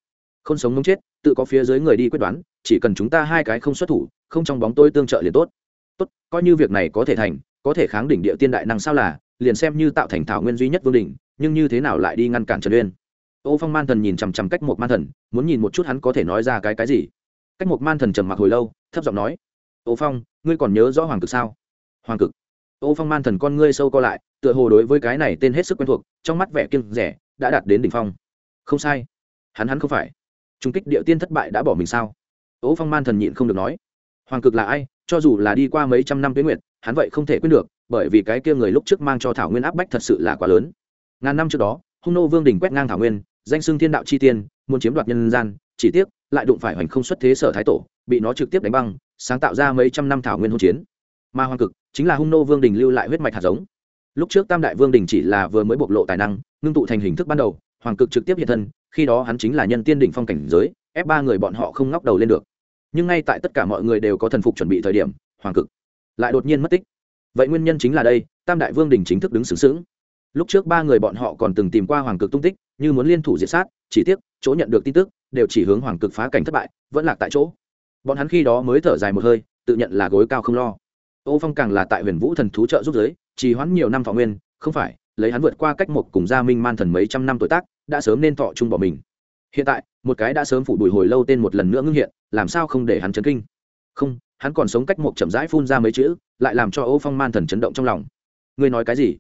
Không sống mong chết, tự có phía dưới người đi quyết đoán, chỉ cần chúng ta hai cái không xuất thủ, không trong bóng tôi tương trợ liền tốt. Tốt, coi như việc này có thể thành, có thể kháng đỉnh địa tiên đại năng sao là, liền xem như tạo thành thảo nguyên duy nhất vương đỉnh, nhưng như thế nào lại đi ngăn cản trần uyên? Ô phong man thần nhìn chằm chằm cách một man thần, muốn nhìn một chút hắn có thể nói ra cái cái gì cách một man thần trầm mặc hồi lâu, thấp giọng nói, ô phong, ngươi còn nhớ rõ hoàng cực sao? Hoàng cực. Ô phong man thần con ngươi sâu co lại, tựa hồ đối với cái này tên hết sức quen thuộc, trong mắt vẻ kiêng rẻ, đã đạt đến đỉnh phong. Không sai. Hắn hắn không phải. Trung kích địa tiên thất bại đã bỏ mình sao? Ô phong man thần nhịn không được nói. Hoàng cực là ai? Cho dù là đi qua mấy trăm năm tuyến nguyện hắn vậy không thể quên được, bởi vì cái kia người lúc trước mang cho thảo nguyên áp bách thật sự là quá lớn. Ngàn năm trước đó, hung nô vương đình quét ngang thảo nguyên, danh xưng thiên đạo chi tiên, muốn chiếm đoạt nhân gian chỉ tiếc, lại đụng phải hoành không xuất thế sở thái tổ, bị nó trực tiếp đánh băng, sáng tạo ra mấy trăm năm thảo nguyên hôn chiến. Ma hoàng cực, chính là hung nô vương đình lưu lại huyết mạch hạt giống. Lúc trước tam đại vương đình chỉ là vừa mới bộc lộ tài năng, ngưng tụ thành hình thức ban đầu, hoàng cực trực tiếp hiện thân, khi đó hắn chính là nhân tiên đỉnh phong cảnh giới, ép ba người bọn họ không ngóc đầu lên được. Nhưng ngay tại tất cả mọi người đều có thần phục chuẩn bị thời điểm, hoàng cực lại đột nhiên mất tích. Vậy nguyên nhân chính là đây, tam đại vương đình chính thức đứng xứng xứng lúc trước ba người bọn họ còn từng tìm qua hoàng cực tung tích, như muốn liên thủ diệt sát, chỉ tiếc, chỗ nhận được tin tức đều chỉ hướng hoàng cực phá cảnh thất bại, vẫn lạc tại chỗ. Bọn hắn khi đó mới thở dài một hơi, tự nhận là gối cao không lo. Ô phong càng là tại huyền vũ thần thú trợ giúp giới, trì hoãn nhiều năm thọ nguyên, không phải, lấy hắn vượt qua cách một cùng gia minh man thần mấy trăm năm tuổi tác, đã sớm nên thọ chung bỏ mình. Hiện tại, một cái đã sớm phủ bùi hồi lâu tên một lần nữa ngưng hiện, làm sao không để hắn chấn kinh? Không, hắn còn sống cách một chậm rãi phun ra mấy chữ, lại làm cho ô phong man thần chấn động trong lòng. Ngươi nói cái gì?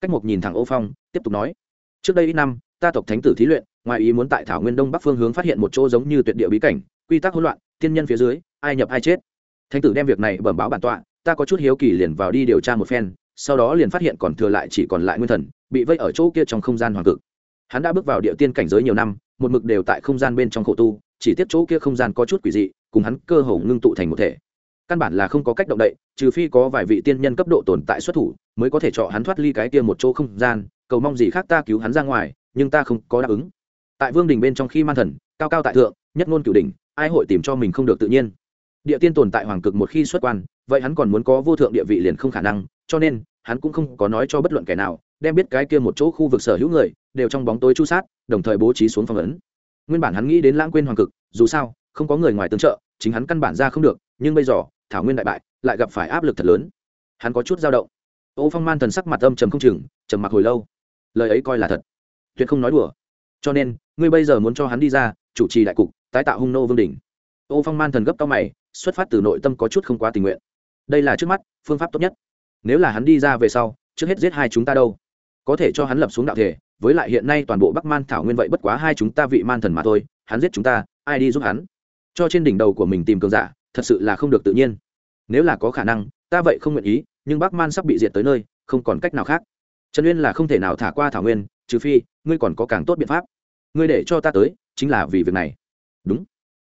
Cách một nhìn thẳng ô phong, tiếp tục nói. Trước đây ít năm, ta tộc thánh tử thí luyện ngoài ý muốn tại thảo nguyên đông bắc phương hướng phát hiện một chỗ giống như tuyệt địa bí cảnh, quy tắc hỗn loạn tiên nhân phía dưới, ai nhập ai chết. Thánh tử đem việc này bẩm báo bản tọa, ta có chút hiếu kỳ liền vào đi điều tra một phen, sau đó liền phát hiện còn thừa lại chỉ còn lại nguyên thần, bị vây ở chỗ kia trong không gian hoàng cực. Hắn đã bước vào địa tiên cảnh giới nhiều năm, một mực đều tại không gian bên trong khổ tu, chỉ tiếp chỗ kia không gian có chút quỷ dị, cùng hắn cơ hồ ngưng tụ thành một thể. Căn bản là không có cách động đậy, trừ phi có vài vị tiên nhân cấp độ tồn tại xuất thủ, mới có thể cho hắn thoát ly cái kia một chỗ không gian, cầu mong gì khác ta cứu hắn ra ngoài, nhưng ta không có đáp ứng tại vương đình bên trong khi man thần, cao cao tại thượng, nhất ngôn cửu đỉnh, ai hội tìm cho mình không được tự nhiên? Địa tiên tồn tại hoàng cực một khi xuất quan, vậy hắn còn muốn có vô thượng địa vị liền không khả năng, cho nên, hắn cũng không có nói cho bất luận kẻ nào, đem biết cái kia một chỗ khu vực sở hữu người, đều trong bóng tối chu sát, đồng thời bố trí xuống phong ấn. Nguyên bản hắn nghĩ đến lãng quên hoàng cực, dù sao, không có người ngoài tương trợ, chính hắn căn bản ra không được, nhưng bây giờ, thảo nguyên đại bại, lại gặp phải áp lực thật lớn. Hắn có chút dao động. Ô phong man thần sắc mặt âm trầm không chừng, trầm mặc hồi lâu. Lời ấy coi là thật. Tuyệt không nói đùa cho nên, ngươi bây giờ muốn cho hắn đi ra, chủ trì đại cục, tái tạo hung nô vương đỉnh. Ô phong man thần gấp cao mày, xuất phát từ nội tâm có chút không quá tình nguyện. Đây là trước mắt, phương pháp tốt nhất. Nếu là hắn đi ra về sau, trước hết giết hai chúng ta đâu? Có thể cho hắn lập xuống đạo thể, với lại hiện nay toàn bộ bắc man thảo nguyên vậy bất quá hai chúng ta vị man thần mà thôi, hắn giết chúng ta, ai đi giúp hắn? Cho trên đỉnh đầu của mình tìm cường giả, thật sự là không được tự nhiên. Nếu là có khả năng, ta vậy không nguyện ý, nhưng bắc man sắp bị diệt tới nơi, không còn cách nào khác. Trần uyên là không thể nào thả qua thảo nguyên, trừ phi ngươi còn có càng tốt biện pháp. Ngươi để cho ta tới chính là vì việc này. Đúng.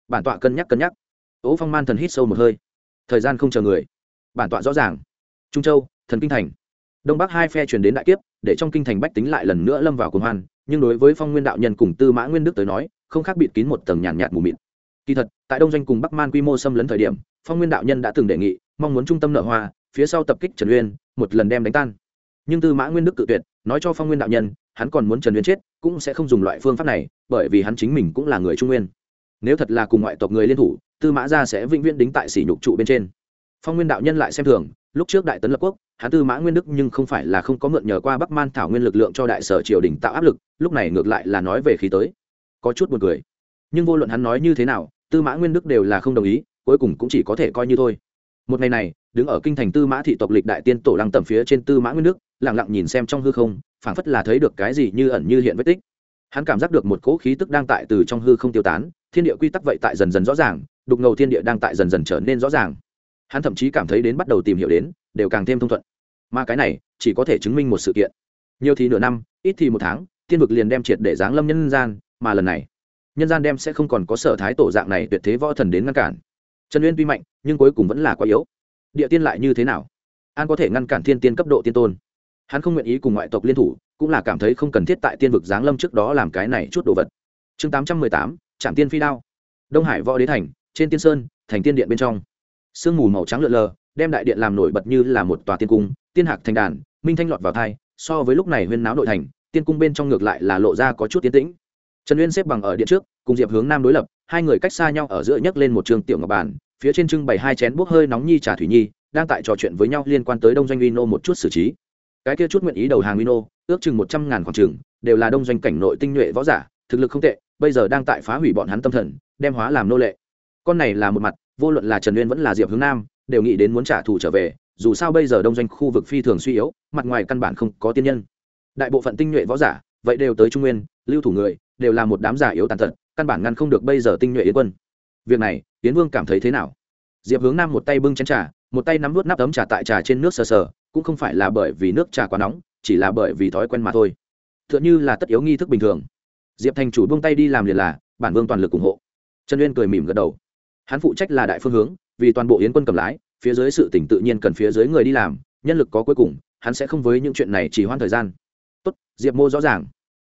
Bản tọa cân nhắc cân nhắc. Ố phong man thần hít sâu một hơi. Thời gian không chờ người. Bản tọa rõ ràng. Trung châu thần kinh thành. Đông bắc hai phe truyền đến đại kiếp để trong kinh thành bách tính lại lần nữa lâm vào cuồng hoan nhưng đối với phong nguyên đạo nhân cùng tư mã nguyên đức tới nói không khác bịt kín một tầng nhàn nhạt, nhạt mù mịt. Kỳ thật tại đông doanh cùng bắc man quy mô xâm lấn thời điểm phong nguyên đạo nhân đã từng đề nghị mong muốn trung tâm nợ hoa phía sau tập kích trần uyên một lần đem đánh tan nhưng tư mã nguyên đức tự tuyệt, nói cho phong nguyên đạo nhân, hắn còn muốn trần nguyên chết, cũng sẽ không dùng loại phương pháp này, bởi vì hắn chính mình cũng là người trung nguyên. Nếu thật là cùng ngoại tộc người liên thủ, tư mã gia sẽ vĩnh viễn đính tại sỉ nhục trụ bên trên. Phong nguyên đạo nhân lại xem thường, lúc trước đại tấn lập quốc, hắn tư mã nguyên đức nhưng không phải là không có mượn nhờ qua bắc man thảo nguyên lực lượng cho đại sở triều đình tạo áp lực, lúc này ngược lại là nói về khí tới. Có chút buồn cười. Nhưng vô luận hắn nói như thế nào, tư mã nguyên đức đều là không đồng ý, cuối cùng cũng chỉ có thể coi như thôi một ngày này đứng ở kinh thành tư mã thị tộc lịch đại tiên tổ lăng tầm phía trên tư mã nguyên nước, lặng lặng nhìn xem trong hư không phảng phất là thấy được cái gì như ẩn như hiện vết tích. Hắn cảm giác được một cỗ khí tức đang tại từ trong hư không tiêu tán thiên địa quy tắc vậy tại dần dần rõ ràng đục ngầu thiên địa đang tại dần dần trở nên rõ ràng. Hắn thậm chí cảm thấy đến bắt đầu tìm hiểu đến đều càng thêm thông thuận. Mà cái này chỉ có thể chứng minh một sự kiện. Nhiều thì nửa năm ít thì một tháng tiên vực liền đem triệt để giáng lâm nhân gian mà lần này nhân gian đem sẽ không còn có sở thái tổ dạng này tuyệt thế võ thần đến ngăn cản trần uyên tuy mạnh, nhưng cuối cùng vẫn là quá yếu. Địa tiên lại như thế nào? An có thể ngăn cản thiên tiên cấp độ tiên tôn. Hắn không nguyện ý cùng ngoại tộc liên thủ, cũng là cảm thấy không cần thiết tại tiên vực giáng lâm trước đó làm cái này chút đồ vật. Chương tám trăm mười tám trạm tiên phi đao. Đông hải võ đế thành, trên tiên sơn, thành tiên điện bên trong. Sương mù màu trắng lượn lờ, đem đại điện làm nổi bật như là một tòa tiên cung, tiên hạc thành đàn, minh thanh lọt vào thai, so với lúc này huyên náo nội thành, tiên cung bên trong ngược lại là lộ ra có chút tiến tĩnh. Trần uyên xếp bằng ở điện trước, cùng diệp hướng nam đối lập, hai người cách xa nhau ở giữa nhấc lên một trường tiểu ngọc bàn phía trên trưng bày hai chén bốc hơi nóng nhi trà thủy nhi, đang tại trò chuyện với nhau liên quan tới đông doanh vino một chút xử trí. Cái kia chút nguyện ý đầu hàng vino, ước chừng một trăm ngàn khoảng trường đều là đông doanh cảnh nội tinh nhuệ võ giả, thực lực không tệ, bây giờ đang tại phá hủy bọn hắn tâm thần, đem hóa làm nô lệ. Con này là một mặt, vô luận là trần uyên vẫn là diệp hướng nam, đều nghĩ đến muốn trả thù trở về, dù sao bây giờ đông doanh khu vực phi thường suy yếu, mặt ngoài căn bản không có tiên nhân. Đại bộ phận tinh nhuệ võ giả, vậy đều tới trung nguyên, lưu thủ người, đều là một đám giả yếu tàn tật, căn bản ngăn không được bây giờ tinh nhuệ yến quân việc này tiến vương cảm thấy thế nào? Diệp hướng nam một tay bưng chén trà, một tay nắm nuốt nắp ấm trà tại trà trên nước sờ sờ, cũng không phải là bởi vì nước trà quá nóng, chỉ là bởi vì thói quen mà thôi. T h ư ợ n h ư là tất yếu nghi thức bình thường. Diệp thành chủ buông tay đi làm liền là, bản vương toàn lực ủng hộ. Trần uyên cười mỉm gật đầu. Hắn phụ trách là đại phương hướng, vì toàn bộ yến quân cầm lái, phía dưới sự tỉnh tự nhiên cần phía dưới người đi làm, nhân lực có cuối cùng, hắn sẽ không với những chuyện này chỉ hoãn thời gian. Tốt, diệp mô rõ ràng.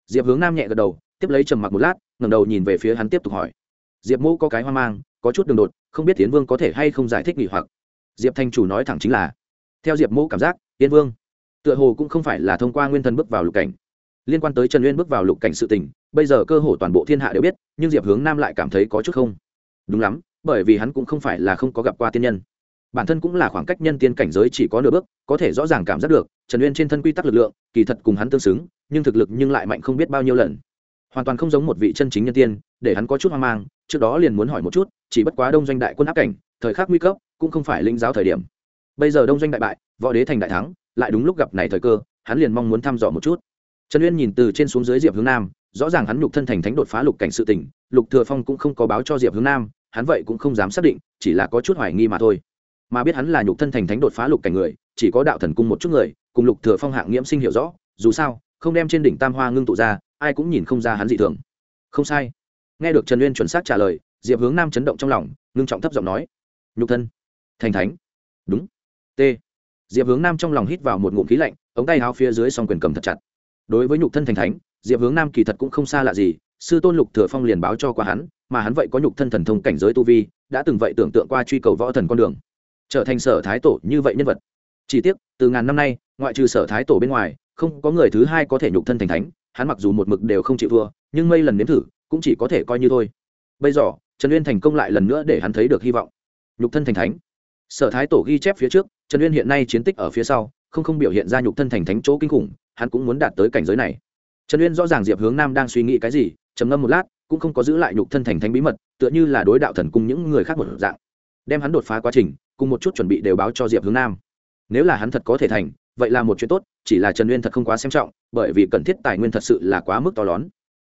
Diệp hướng nam nhẹ gật đầu, tiếp lấy trầm mặc một lát, ngẩng đầu nhìn về phía hắn tiếp tục hỏi diệp mô có cái hoang mang, có chút đường đột, không biết tiến vương có thể hay không giải thích nghỉ hoặc. Diệp thanh chủ nói thẳng chính là, theo diệp mô cảm giác tiến vương tựa hồ cũng không phải là thông qua nguyên thần bước vào lục cảnh. Liên quan tới trần uyên bước vào lục cảnh sự tình, bây giờ cơ hồ toàn bộ thiên hạ đều biết, nhưng diệp hướng nam lại cảm thấy có chút không đúng lắm, bởi vì hắn cũng không phải là không có gặp qua tiên nhân. Bản thân cũng là khoảng cách nhân tiên cảnh giới chỉ có nửa bước, có thể rõ ràng cảm giác được, trần uyên trên thân quy tắc lực lượng, kỳ thật cùng hắn tương xứng, nhưng thực lực nhưng lại mạnh không biết bao nhiêu lần. Hoàn toàn không giống một vị chân chính nhân tiên, để hắn có chút hoang mang trước đó liền muốn hỏi một chút chỉ bất quá đông doanh đại quân áp cảnh thời khắc nguy cấp cũng không phải linh giáo thời điểm. Bây giờ đông doanh đại bại võ đế thành đại thắng lại đúng lúc gặp này thời cơ hắn liền mong muốn thăm dò một chút. Trần uyên nhìn từ trên xuống dưới diệp hướng nam rõ ràng hắn nhục thân thành thánh đột phá lục cảnh sự tỉnh, lục thừa phong cũng không có báo cho diệp hướng nam hắn vậy cũng không dám xác định chỉ là có chút hoài nghi mà thôi. Mà biết hắn là nhục thân thành thánh đột phá lục cảnh người chỉ có đạo thần cung một chút người cùng lục thừa phong hạng nghiễm sinh hiểu rõ dù sao không đem trên đỉnh tam hoa ngưng tụ ra ai cũng nhìn không ra hắn dị thường. Không sai nghe được trần uyên chuẩn xác trả lời, diệp hướng nam chấn động trong lòng, ngưng trọng thấp giọng nói, nhục thân. Thành thánh. Đúng. T. Diệp hướng nam trong lòng hít vào một ngụm khí lạnh, ống tay áo phía dưới s quyền cầm thật chặt. Đối với nhục thân thành thánh, diệp hướng nam kỳ thật cũng không xa lạ gì, sư tôn lục thừa phong liền báo cho qua hắn, mà hắn vậy có nhục thân thần thông cảnh giới tu vi, đã từng vậy tưởng tượng qua truy cầu võ thần con đường. Trở thành sở thái tổ như vậy nhân vật. Chỉ tiếc, từ ngàn năm nay, ngoại trừ sở thái tổ bên ngoài, không có người thứ hai có thể nhục thân thành thánh, hắn mặc dù một mực đều không chịu thua, nhưng mây lần nếm thử cũng chỉ có thể coi như thôi. Bây giờ, trần uyên thành công lại lần nữa để hắn thấy được hy vọng. Nhục thân thành thánh. Sở thái tổ ghi chép phía trước, trần uyên hiện nay chiến tích ở phía sau, không không biểu hiện ra nhục thân thành thánh chỗ kinh khủng, hắn cũng muốn đạt tới cảnh giới này. Trần uyên rõ ràng diệp hướng nam đang suy nghĩ cái gì, trầm ngâm một lát, cũng không có giữ lại nhục thân thành thánh bí mật, tựa như là đối đạo thần cùng những người khác một dạng. Đem hắn đột phá quá trình, cùng một chút chuẩn bị đều báo cho diệp hướng nam. Nếu là hắn thật có thể thành, vậy là một chuyện tốt, chỉ là trần uyên thật không quá xem trọng, bởi vì cần thiết tài nguyên thật sự là quá mức to lớn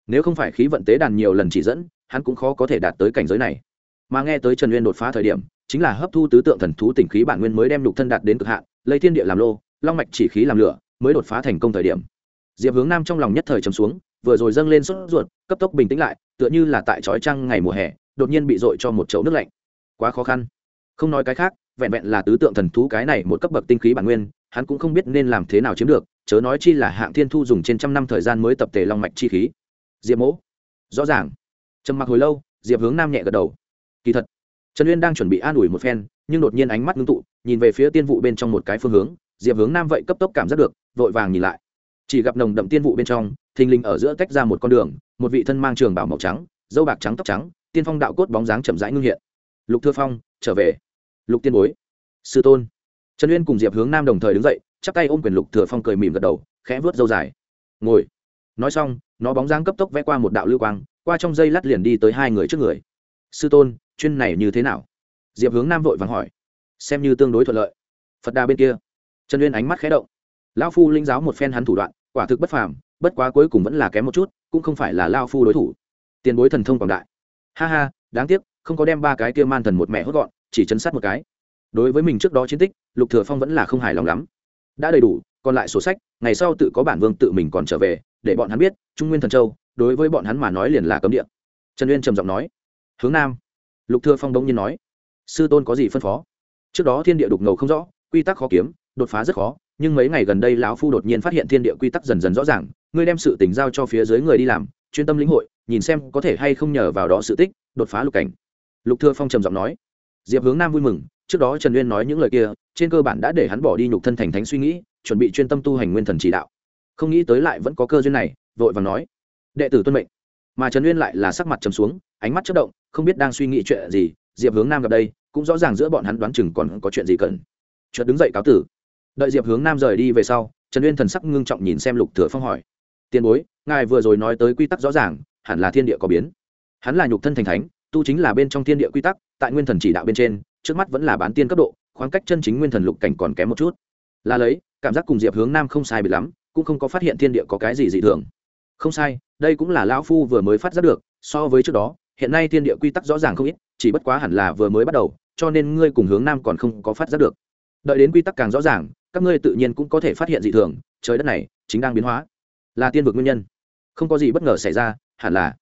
nếu không phải khí vận tế đàn nhiều lần chỉ dẫn, hắn cũng khó có thể đạt tới cảnh giới này. Mà nghe tới trần uyên đột phá thời điểm, chính là hấp thu tứ tượng thần thú tỉnh khí bản nguyên mới đem lục thân đạt đến cực hạn, lấy thiên địa làm lô, long mạch chỉ khí làm lửa, mới đột phá thành công thời điểm. Diệp hướng nam trong lòng nhất thời trầm xuống, vừa rồi dâng lên sốt ruột, cấp tốc bình tĩnh lại, tựa như là tại trói trăng ngày mùa hè, đột nhiên bị dội cho một chậu nước lạnh. Quá khó khăn. Không nói cái khác, vẹn vẹn là tứ tượng thần thú cái này một cấp bậc tinh khí bản nguyên, hắn cũng không biết nên làm thế nào chiếm được, chớ nói chi là hạng thiên thu dùng trên trăm năm thời gian mới tập tề long mạch chi khí diệp mỗ. Rõ ràng. Trầm mặc hồi lâu, diệp hướng nam nhẹ gật đầu. Kỳ thật, trần uyên đang chuẩn bị an ủi một phen, nhưng đột nhiên ánh mắt ngưng tụ, nhìn về phía tiên vụ bên trong một cái phương hướng. Diệp hướng nam vậy cấp tốc cảm giác được, vội vàng nhìn lại. Chỉ gặp nồng đậm tiên vụ bên trong, thình lình ở giữa tách ra một con đường, một vị thân mang trường bảo màu trắng, dâu bạc trắng tóc trắng, tiên phong đạo cốt bóng dáng chậm rãi ngưng hiện. Lục thưa phong, trở về. Lục tiên bối. Sư tôn. Trần uyên cùng diệp hướng nam đồng thời đứng dậy, chắp tay ôm quyền lục thừa phong cười mỉm gật đầu, khẽ vớt dâu dài. Ngồi. Nói xong nó bóng dáng cấp tốc vẽ qua một đạo lưu quang, qua trong dây lát liền đi tới hai người trước người. Sư tôn, chuyên này như thế nào? Diệp hướng nam vội vàng hỏi. Xem như tương đối thuận lợi. Phật đà bên kia. Trần uyên ánh mắt khé động. Lão phu linh giáo một phen hắn thủ đoạn, quả thực bất phàm, bất quá cuối cùng vẫn là kém một chút, cũng không phải là lao phu đối thủ. Tiền bối thần thông quảng đại. Ha ha, đáng tiếc, không có đem ba cái kia man thần một mẹ hốt gọn, chỉ chấn sát một cái. Đối với mình trước đó chiến tích, lục thừa phong vẫn là không hài lòng lắm. Đã đầy đủ, còn lại sổ sách, ngày sau tự có bản vương tự mình còn trở về để bọn hắn biết, trung nguyên thần châu, đối với bọn hắn mà nói liền là cấm địa. Trần uyên trầm giọng nói, hướng nam. Lục thừa phong đông nhiên nói, sư tôn có gì phân phó? Trước đó thiên địa đục ngầu không rõ, quy tắc khó kiếm, đột phá rất khó, nhưng mấy ngày gần đây lão phu đột nhiên phát hiện thiên địa quy tắc dần dần rõ ràng, ngươi đem sự tình giao cho phía dưới người đi làm, chuyên tâm lĩnh hội, nhìn xem có thể hay không nhờ vào đó sự tích, đột phá lục cảnh. Lục thừa phong trầm giọng nói, diệp hướng nam vui mừng, trước đó trần uyên nói những lời kia, trên cơ bản đã để hắn bỏ đi nhục thân thành thánh suy nghĩ, chuẩn bị chuyên tâm tu hành nguyên thần chỉ đạo không nghĩ tới lại vẫn có cơ duyên này, vội vàng nói. Đệ tử tuân mệnh. Mà trần uyên lại là sắc mặt trầm xuống, ánh mắt chớp động, không biết đang suy nghĩ chuyện gì, diệp hướng nam gặp đây, cũng rõ ràng giữa bọn hắn đoán chừng còn có chuyện gì cần. Chợt đứng dậy cáo tử. Đợi diệp hướng nam rời đi về sau, trần uyên thần sắc ngưng trọng nhìn xem lục thừa phong hỏi. Tiền bối, ngài vừa rồi nói tới quy tắc rõ ràng, hẳn là thiên địa có biến. Hắn là nhục thân thành thánh, tu chính là bên trong thiên địa quy tắc, tại nguyên thần chỉ đạo bên trên, trước mắt vẫn là bán tiên cấp độ, khoảng cách chân chính nguyên thần lục cảnh còn kém một chút. Là lấy, cảm giác cùng diệp hướng nam không sai bị lắm cũng không có phát hiện thiên địa có cái gì dị thường. Không sai, đây cũng là lão phu vừa mới phát giác được, so với trước đó, hiện nay thiên địa quy tắc rõ ràng không ít, chỉ bất quá hẳn là vừa mới bắt đầu, cho nên ngươi cùng hướng nam còn không có phát giác được. Đợi đến quy tắc càng rõ ràng, các ngươi tự nhiên cũng có thể phát hiện dị thường, trời đất này, chính đang biến hóa. Là tiên vực nguyên nhân. Không có gì bất ngờ xảy ra, hẳn là.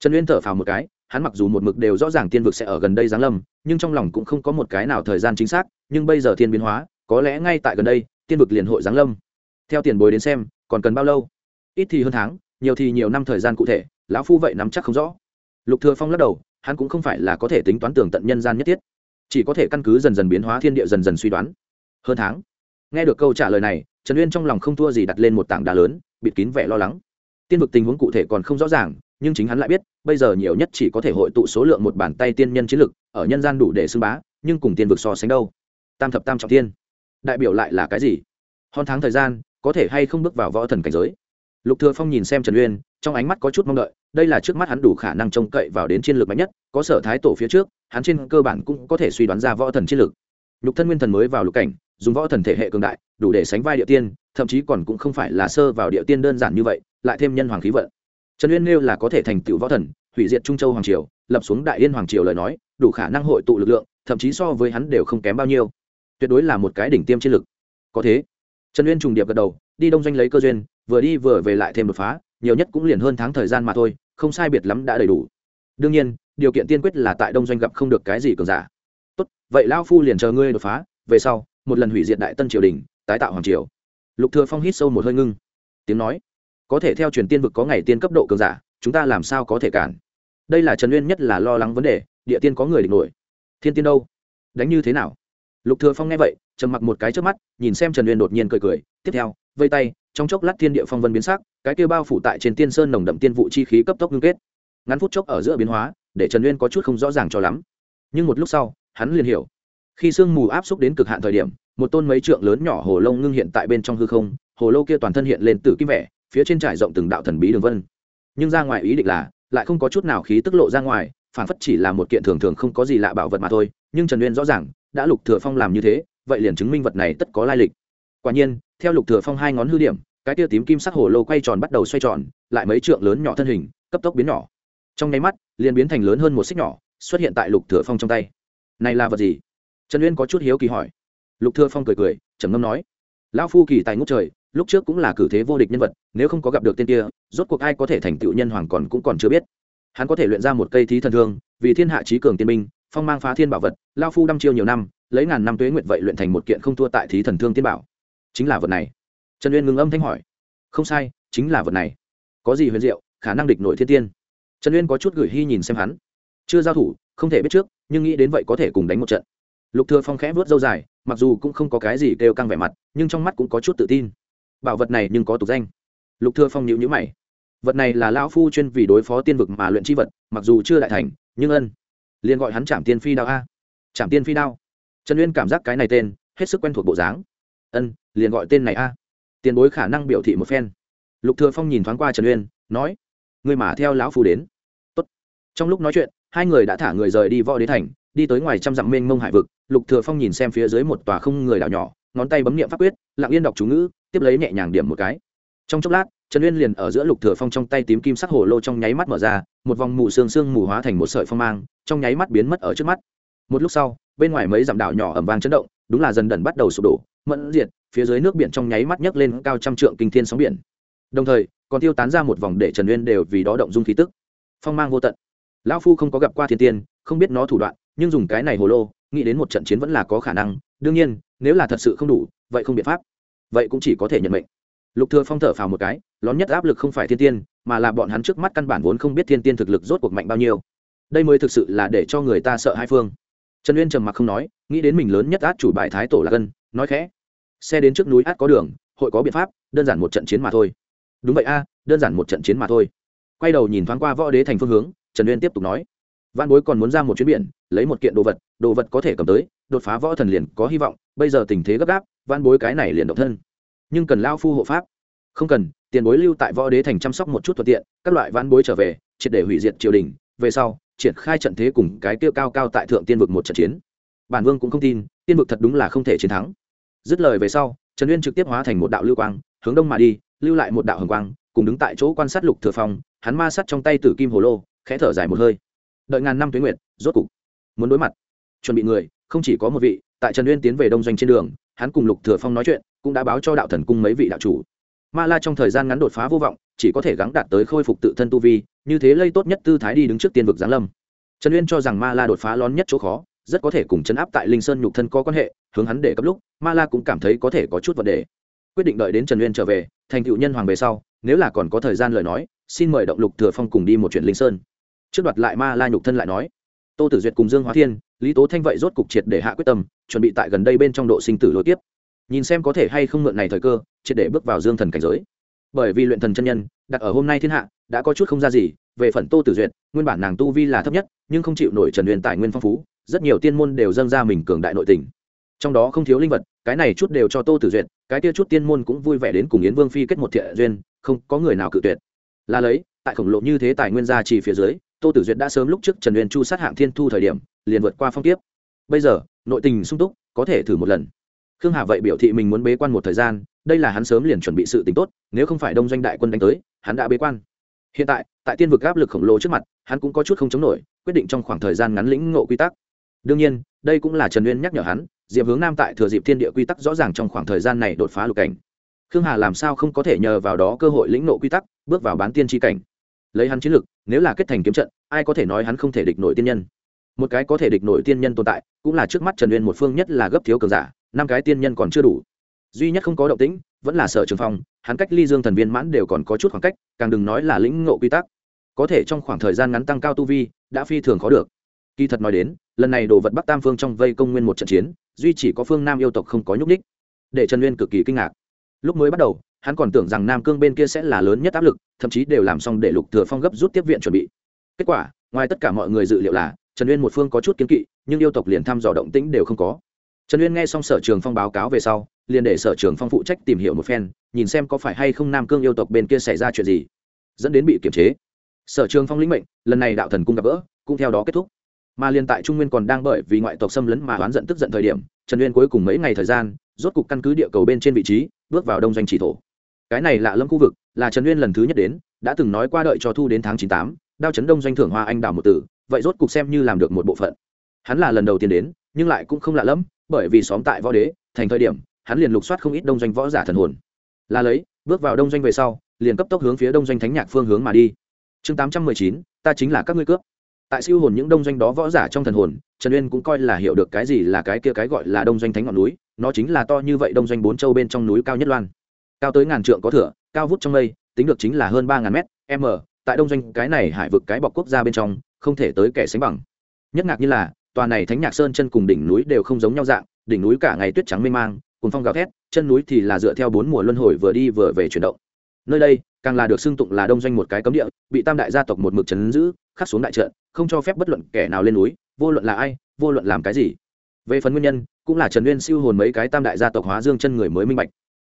Trần uyên thở phào một cái, hắn mặc dù một mực đều rõ ràng tiên vực sẽ ở gần đây giáng lâm, nhưng trong lòng cũng không có một cái nào thời gian chính xác, nhưng bây giờ thiên biến hóa, có lẽ ngay tại gần đây, tiên vực liền hội giáng lâm theo tiền bối đến xem, còn cần bao lâu? Ít thì hơn tháng, nhiều thì nhiều năm thời gian cụ thể, lão phu vậy nắm chắc không rõ. Lục thừa phong lắc đầu, hắn cũng không phải là có thể tính toán tường tận nhân gian nhất thiết. Chỉ có thể căn cứ dần dần biến hóa thiên địa dần dần suy đoán. Hơn tháng. Nghe được câu trả lời này, trần uyên trong lòng không thua gì đặt lên một tảng đá lớn, bịt kín vẻ lo lắng. Tiên vực tình huống cụ thể còn không rõ ràng, nhưng chính hắn lại biết, bây giờ nhiều nhất chỉ có thể hội tụ số lượng một bàn tay tiên nhân chiến lực, ở nhân gian đủ để xưng bá, nhưng cùng tiên vực so sánh đâu. Tam thập tam trọng tiên đại biểu lại là cái gì? Hòn tháng thời gian có thể hay không bước vào võ thần cảnh giới. Lục thừa phong nhìn xem trần uyên, trong ánh mắt có chút mong đợi, đây là trước mắt hắn đủ khả năng trông cậy vào đến chiến lược mạnh nhất, có sở thái tổ phía trước, hắn trên cơ bản cũng có thể suy đoán ra võ thần chiến lược. Lục thân nguyên thần mới vào lục cảnh, dùng võ thần thể hệ cường đại, đủ để sánh vai địa tiên, thậm chí còn cũng không phải là sơ vào địa tiên đơn giản như vậy, lại thêm nhân hoàng khí vận. Trần uyên nêu là có thể thành tựu võ thần, hủy diệt trung châu hoàng triều, lập xuống đại yên hoàng triều lời nói, đủ khả năng hội tụ lực lượng, thậm chí so với hắn đều không kém bao nhiêu. Tuyệt đối là một cái đỉnh tiêm chiến lực có thế trần uyên trùng điệp gật đầu, đi đông doanh lấy cơ duyên, vừa đi vừa về lại thêm đột phá, nhiều nhất cũng liền hơn tháng thời gian mà thôi, không sai biệt lắm đã đầy đủ. Đương nhiên, điều kiện tiên quyết là tại đông doanh gặp không được cái gì cường giả. Tốt, vậy lao phu liền chờ ngươi đột phá, về sau, một lần hủy diệt đại tân triều đình, tái tạo hoàng triều. Lục thừa phong hít sâu một hơi ngưng, tiếng nói, có thể theo truyền tiên vực có ngày tiên cấp độ cường giả, chúng ta làm sao có thể cản? Đây là trần uyên nhất là lo lắng vấn đề, địa tiên có người địch nổi. Thiên tiên đâu? Đánh như thế nào? Lục thừa phong nghe vậy trầm mặc một cái trước mắt, nhìn xem trần uyên đột nhiên cười cười, tiếp theo, vây tay, trong chốc lát thiên địa phong vân biến sắc, cái kia bao phủ tại trên tiên sơn nồng đậm tiên vụ chi khí cấp tốc ngưng kết. Ngắn phút chốc ở giữa biến hóa, để trần uyên có chút không rõ ràng cho lắm. Nhưng một lúc sau, hắn liền hiểu. Khi sương mù áp xúc đến cực hạn thời điểm, một tôn mấy trượng lớn nhỏ hồ lông ngưng hiện tại bên trong hư không, hồ lô kia toàn thân hiện lên từ kim vẻ, phía trên trải rộng từng đạo thần bí đường vân. Nhưng ra ngoài ý định là, lại không có chút nào khí tức lộ ra ngoài, phản phất chỉ là một kiện thường thường không có gì lạ bảo vật mà thôi, nhưng trần uyên rõ ràng, đã lục thừa phong làm như thế vậy liền chứng minh vật này tất có lai lịch. Quả nhiên, theo lục thừa phong hai ngón hư điểm, cái tia tím kim sắc hồ lô quay tròn bắt đầu xoay tròn, lại mấy trượng lớn nhỏ thân hình, cấp tốc biến nhỏ. Trong nháy mắt, liền biến thành lớn hơn một xích nhỏ, xuất hiện tại lục thừa phong trong tay. Này là vật gì? Trần uyên có chút hiếu kỳ hỏi. Lục thừa phong cười cười, trầm ngâm nói. Lão phu kỳ tài ngút trời, lúc trước cũng là cử thế vô địch nhân vật, nếu không có gặp được tên kia, rốt cuộc ai có thể thành tựu nhân hoàng còn cũng còn chưa biết. Hắn có thể luyện ra một cây thí thần thương, vì thiên hạ trí cường tiên minh phong mang phá thiên bảo vật lao phu đăm chiêu nhiều năm lấy ngàn năm tuế nguyệt vậy luyện thành một kiện không thua tại thí thần thương tiên bảo. Chính là vật này. Trần uyên ngừng âm thanh hỏi. Không sai, chính là vật này. Có gì huyền diệu, khả năng địch nội thiên tiên. Trần uyên có chút gửi hy nhìn xem hắn. Chưa giao thủ, không thể biết trước, nhưng nghĩ đến vậy có thể cùng đánh một trận. Lục thừa phong khẽ vớt dâu dài, mặc dù cũng không có cái gì kêu căng vẻ mặt, nhưng trong mắt cũng có chút tự tin. Bảo vật này nhưng có tục danh. Lục thừa phong nhíu nhíu mày. Vật này là lão phu chuyên vì đối phó tiên vực mà luyện chi vật, mặc dù chưa đại thành, nhưng ân, liền gọi hắn chạm tiên phi đao a. Chạm tiên phi đao trần uyên cảm giác cái này tên, hết sức quen thuộc bộ dáng. Ân, liền gọi tên này a. Tiền bối khả năng biểu thị một phen. Lục thừa phong nhìn thoáng qua trần uyên, nói người mà theo lão phu đến. Tốt. trong lúc nói chuyện, hai người đã thả người rời đi võ đế thành, đi tới ngoài trăm dặm mênh mông hải vực, lục thừa phong nhìn xem phía dưới một tòa không người đảo nhỏ, ngón tay bấm niệm pháp quyết, lặng yên đọc chú ngữ, tiếp lấy nhẹ nhàng điểm một cái. Trong chốc lát, trần uyên liền ở giữa lục thừa phong trong tay tím kim sắc hồ lô trong nháy mắt mở ra, một vòng mù sương sương mù hóa thành một sợi phong mang, trong nháy mắt biến mất ở trước mắt. Một lúc sau bên ngoài mấy dặm đảo nhỏ ầm vang chấn động, đúng là dần dần bắt đầu sụp đổ, mẫn diệt, phía dưới nước biển trong nháy mắt nhấc lên cao trăm trượng kinh thiên sóng biển. Đồng thời, còn tiêu tán ra một vòng để trần uyên đều vì đó động dung khí tức. Phong mang vô tận. Lão phu không có gặp qua thiên tiên, không biết nó thủ đoạn, nhưng dùng cái này hồ lô, nghĩ đến một trận chiến vẫn là có khả năng. Đương nhiên, nếu là thật sự không đủ, vậy không biện pháp. Vậy cũng chỉ có thể nhận mệnh. Lục thừa phong thở phào một cái lớn nhất áp lực không phải thiên tiên, mà là bọn hắn trước mắt căn bản vốn không biết thiên tiên thực lực rốt cuộc mạnh bao nhiêu. Đây mới thực sự là để cho người ta sợ hai phương trần uyên trầm mặc không nói, nghĩ đến mình lớn nhất át chủ bài thái tổ là gân, nói khẽ. Xe đến trước núi át có đường, hội có biện pháp, đơn giản một trận chiến mà thôi. Đúng vậy a, đơn giản một trận chiến mà thôi. Quay đầu nhìn thoáng qua võ đế thành phương hướng, trần uyên tiếp tục nói. Văn bối còn muốn ra một chuyến biển, lấy một kiện đồ vật đồ vật có thể cầm tới, đột phá võ thần liền có hy vọng, bây giờ tình thế gấp gáp văn bối cái này liền động thân. Nhưng cần lao phu hộ pháp. Không cần, tiền bối lưu tại võ đế thành chăm sóc một chút thuận tiện, các loại văn bối trở về, triệt để hủy diệt triều đình, về sau triển khai trận thế cùng cái tiêu cao cao tại thượng tiên vực một trận chiến. Bản vương cũng không tin, tiên vực thật đúng là không thể chiến thắng. Dứt lời về sau, trần uyên trực tiếp hóa thành một đạo lưu quang, hướng đông mà đi, lưu lại một đạo hồng quang, cùng đứng tại chỗ quan sát lục thừa phong, hắn ma sát trong tay tử kim hồ lô, khẽ thở dài một hơi. Đợi ngàn năm tuyến nguyệt, rốt cục muốn đối mặt. Chuẩn bị người, không chỉ có một vị, tại trần uyên tiến về đông doanh trên đường, hắn cùng lục thừa phong nói chuyện, cũng đã báo cho đạo thần cung mấy vị đạo chủ. Ma la trong thời gian ngắn đột phá vô vọng, chỉ có thể gắng đạt tới khôi phục tự thân tu vi như thế lây tốt nhất tư thái đi đứng trước tiên vực giáng lâm. Trần uyên cho rằng ma la đột phá lón nhất chỗ khó, rất có thể cùng chấn áp tại linh sơn nhục thân có quan hệ, hướng hắn để cấp lúc, ma la cũng cảm thấy có thể có chút vấn đề. Quyết định đợi đến trần uyên trở về, thành cựu nhân hoàng về sau, nếu là còn có thời gian lời nói, xin mời động lục thừa phong cùng đi một chuyện linh sơn. Trước đoạt lại ma la nhục thân lại nói, tô tử duyệt cùng dương hóa thiên, lý tố thanh vậy rốt cục triệt để hạ quyết tâm, chuẩn bị tại gần đây bên trong độ sinh tử lối tiếp nhìn xem có thể hay không mượn này thời cơ, triệt để bước vào dương thần cảnh giới bởi vì luyện thần chân nhân, đặt ở hôm nay thiên hạ, đã có chút không ra gì, về phần tô tử duyệt, nguyên bản nàng tu vi là thấp nhất, nhưng không chịu nổi trần huyền tài nguyên phong phú, rất nhiều tiên môn đều dâng ra mình cường đại nội tình. Trong đó không thiếu linh vật, cái này chút đều cho tô tử duyệt, cái kia chút tiên môn cũng vui vẻ đến cùng yến vương phi kết một thiện duyên, không có người nào cự tuyệt. Là lấy, tại khổng lộ như thế tài nguyên gia trì phía dưới, tô tử duyệt đã sớm lúc trước trần huyền chu sát hạng thiên thu thời điểm, liền vượt qua phong tiếp bây giờ, nội tình sung túc, có thể thử một lần khương hà vậy biểu thị mình muốn bế quan một thời gian, đây là hắn sớm liền chuẩn bị sự tính tốt, nếu không phải đông doanh đại quân đánh tới, hắn đã bế quan. Hiện tại tại tiên vực áp lực khổng lồ trước mặt, hắn cũng có chút không chống nổi, quyết định trong khoảng thời gian ngắn lĩnh ngộ quy tắc. Đương nhiên, đây cũng là trần uyên nhắc nhở hắn, diệp hướng nam tại thừa dịp thiên địa quy tắc rõ ràng trong khoảng thời gian này đột phá lục cảnh. Khương hà làm sao không có thể nhờ vào đó cơ hội lĩnh ngộ quy tắc, bước vào bán tiên tri cảnh? Lấy hắn chiến lực, nếu là kết thành kiếm trận, ai có thể nói hắn không thể địch nổi tiên nhân? Một cái có thể địch nổi tiên nhân tồn tại, cũng là trước mắt trần uyên một phương nhất là gấp thiếu cường giả năm cái tiên nhân còn chưa đủ. Duy nhất không có động tĩnh, vẫn là sở trường phong, hắn cách ly dương thần viên mãn đều còn có chút khoảng cách, càng đừng nói là lĩnh ngộ quy tắc. Có thể trong khoảng thời gian ngắn tăng cao tu vi, đã phi thường khó được. Kỳ thật nói đến, lần này đồ vật bắc tam phương trong vây công nguyên một trận chiến, duy chỉ có phương nam yêu tộc không có nhúc ních để trần nguyên cực kỳ kinh ngạc. Lúc mới bắt đầu, hắn còn tưởng rằng nam cương bên kia sẽ là lớn nhất áp lực, thậm chí đều làm xong để lục thừa phong gấp rút tiếp viện chuẩn bị. Kết quả, ngoài tất cả mọi người dự liệu là, trần uyên một phương có chút kiến kỵ, nhưng yêu tộc liền thăm dò động tĩnh đều không có trần uyên nghe xong sở trường phong báo cáo về sau, liền để sở trường phong phụ trách tìm hiểu một phen, nhìn xem có phải hay không nam cương yêu tộc bên kia xảy ra chuyện gì, dẫn đến bị kiểm chế. Sở trường phong lĩnh mệnh, lần này đạo thần cung gặp gỡ, cũng theo đó kết thúc. Mà liên tại trung nguyên còn đang bởi vì ngoại tộc xâm lấn mà oán giận tức giận thời điểm, trần uyên cuối cùng mấy ngày thời gian, rốt cục căn cứ địa cầu bên trên vị trí, bước vào đông doanh chỉ thổ. Cái này lạ lẫm khu vực, là trần uyên lần thứ nhất đến, đã từng nói qua đợi cho thu đến tháng chín tám, đao chấn đông doanh thưởng hoa anh đào một tử, vậy rốt cục xem như làm được một bộ phận. Hắn là lần đầu tiên đến nhưng lại cũng không lạ lẫm, bởi vì xóm tại võ đế, thành thời điểm, hắn liền lục soát không ít đông doanh võ giả thần hồn. Là lấy, bước vào đông doanh về sau, liền cấp tốc hướng phía đông doanh thánh nhạc phương hướng mà đi. Chương tám trăm mười chín, ta chính là các ngươi cướp. Tại siêu hồn những đông doanh đó võ giả trong thần hồn, trần uyên cũng coi là hiểu được cái gì là cái kia cái gọi là đông doanh thánh ngọn núi, nó chính là to như vậy đông doanh bốn châu bên trong núi cao nhất loan. Cao tới ngàn trượng có thửa, cao vút trong mây, tính được chính là hơn ba ngàn mét, m, tại đông doanh cái này hải vực cái bọc quốc gia bên trong, không thể tới kẻ sánh bằng. Nhất ngạc như là tòa này thánh nhạc sơn chân cùng đỉnh núi đều không giống nhau dạng, đỉnh núi cả ngày tuyết trắng mê mang cùng phong gào thét, chân núi thì là dựa theo bốn mùa luân hồi vừa đi vừa về chuyển động. Nơi đây, càng là được xưng tụng là đông doanh một cái cấm địa, bị tam đại gia tộc một mực chấn giữ, khắc xuống đại trận, không cho phép bất luận kẻ nào lên núi, vô luận là ai, vô luận làm cái gì. Về phần nguyên nhân, cũng là trần nguyên siêu hồn mấy cái tam đại gia tộc hóa dương chân người mới minh bạch.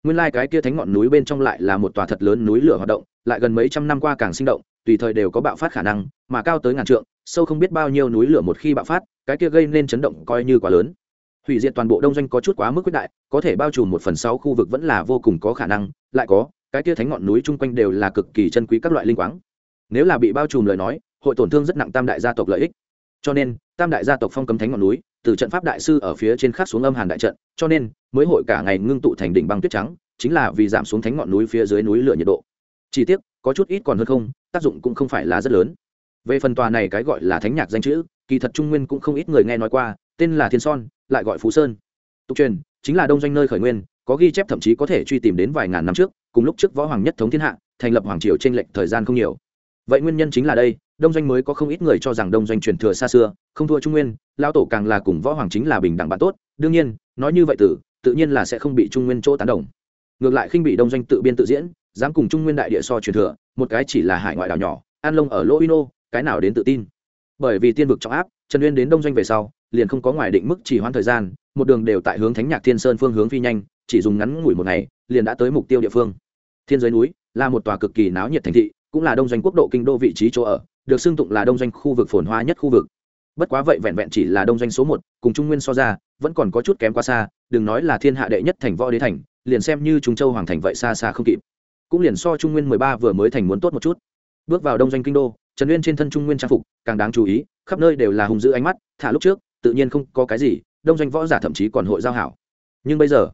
Nguyên lai cái kia thánh ngọn núi bên trong lại là một tòa thật lớn núi lửa hoạt động, lại gần mấy trăm năm qua càng sinh động, tùy thời đều có bạo phát khả năng, mà cao tới ngàn trượng sâu không biết bao nhiêu núi lửa một khi bạo phát, cái kia gây nên chấn động coi như quá lớn. Hủy diệt toàn bộ đông doanh có chút quá mức quyết đại, có thể bao trùm một phần sáu khu vực vẫn là vô cùng có khả năng, lại có, cái kia thánh ngọn núi chung quanh đều là cực kỳ chân quý các loại linh quáng. Nếu là bị bao trùm lời nói, hội tổn thương rất nặng tam đại gia tộc lợi ích. Cho nên, tam đại gia tộc phong cấm thánh ngọn núi, từ trận pháp đại sư ở phía trên khắc xuống âm hàn đại trận, cho nên, mới hội cả ngày ngưng tụ thành đỉnh băng tuyết trắng, chính là vì giảm xuống thánh ngọn núi phía dưới núi lửa nhiệt độ. Chỉ tiếc, có chút ít còn hơn không, tác dụng cũng không phải là rất lớn về phần tòa này cái gọi là thánh nhạc danh chữ, kỳ thật trung nguyên cũng không ít người nghe nói qua, tên là thiên son, lại gọi phú sơn. Tục truyền, chính là đông doanh nơi khởi nguyên, có ghi chép thậm chí có thể truy tìm đến vài ngàn năm trước, cùng lúc trước võ hoàng nhất thống thiên hạ, thành lập hoàng triều trên lệnh thời gian không nhiều. Vậy nguyên nhân chính là đây, đông doanh mới có không ít người cho rằng đông doanh truyền thừa xa xưa, không thua trung nguyên lao tổ càng là cùng võ hoàng chính là bình đẳng bạn tốt, đương nhiên, nói như vậy tử, tự nhiên là sẽ không bị trung nguyên chỗ tán đồng. Ngược lại khinh bị đông doanh tự biên tự diễn, dám cùng trung nguyên đại địa so truyền thừa, một cái chỉ là hải ngoại đảo nhỏ, an lông ở lỗ ino cái nào đến tự tin. Bởi vì tiên vực trọng áp, trần uyên đến đông doanh về sau, liền không có ngoài định mức chỉ hoãn thời gian, một đường đều tại hướng thánh nhạc thiên sơn phương hướng phi nhanh, chỉ dùng ngắn ngủi một ngày, liền đã tới mục tiêu địa phương. Thiên giới núi là một tòa cực kỳ náo nhiệt thành thị, cũng là đông doanh quốc độ kinh đô vị trí chỗ ở, được xưng tụng là đông doanh khu vực phồn hoa nhất khu vực. Bất quá vậy vẹn vẹn chỉ là đông doanh số một, cùng trung nguyên so ra, vẫn còn có chút kém quá xa, đừng nói là thiên hạ đệ nhất thành võ đế thành, liền xem như trung châu hoàng thành vậy xa xa không kịp. Cũng liền so trung nguyên mười ba vừa mới thành muốn tốt một chút. Bước vào đông doanh kinh đô trần nguyên trên thân trung nguyên trang phục, càng đáng chú ý, khắp nơi đều là hung dữ ánh mắt, thả lúc trước, tự nhiên không có cái gì, đông doanh võ giả thậm chí còn hội giao hảo. Nhưng bây giờ,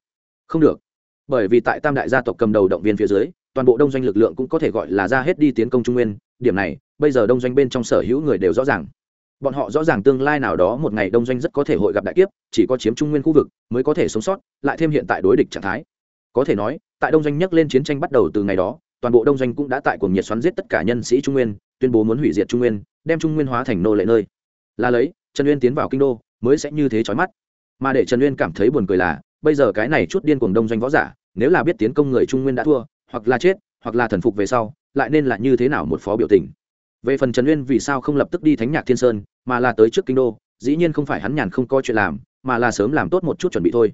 không được. Bởi vì tại tam đại gia tộc cầm đầu động viên phía dưới, toàn bộ đông doanh lực lượng cũng có thể gọi là ra hết đi tiến công trung nguyên, điểm này, bây giờ đông doanh bên trong sở hữu người đều rõ ràng. Bọn họ rõ ràng tương lai nào đó một ngày đông doanh rất có thể hội gặp đại kiếp, chỉ có chiếm trung nguyên khu vực mới có thể sống sót, lại thêm hiện tại đối địch trạng thái. Có thể nói, tại đông doanh nhắc lên chiến tranh bắt đầu từ ngày đó toàn bộ đông doanh cũng đã tại cuồng nhiệt xoắn giết tất cả nhân sĩ trung nguyên, tuyên bố muốn hủy diệt trung nguyên, đem trung nguyên hóa thành nô lệ nơi. Là lấy, trần uyên tiến vào kinh đô, mới sẽ như thế chói mắt. Mà để trần uyên cảm thấy buồn cười là, bây giờ cái này chút điên cuồng đông doanh võ giả, nếu là biết tiến công người trung nguyên đã thua, hoặc là chết, hoặc là thần phục về sau, lại nên là như thế nào một phó biểu tình. Về phần trần uyên vì sao không lập tức đi thánh nhạc thiên sơn, mà là tới trước kinh đô, dĩ nhiên không phải hắn nhàn không có chuyện làm, mà là sớm làm tốt một chút chuẩn bị thôi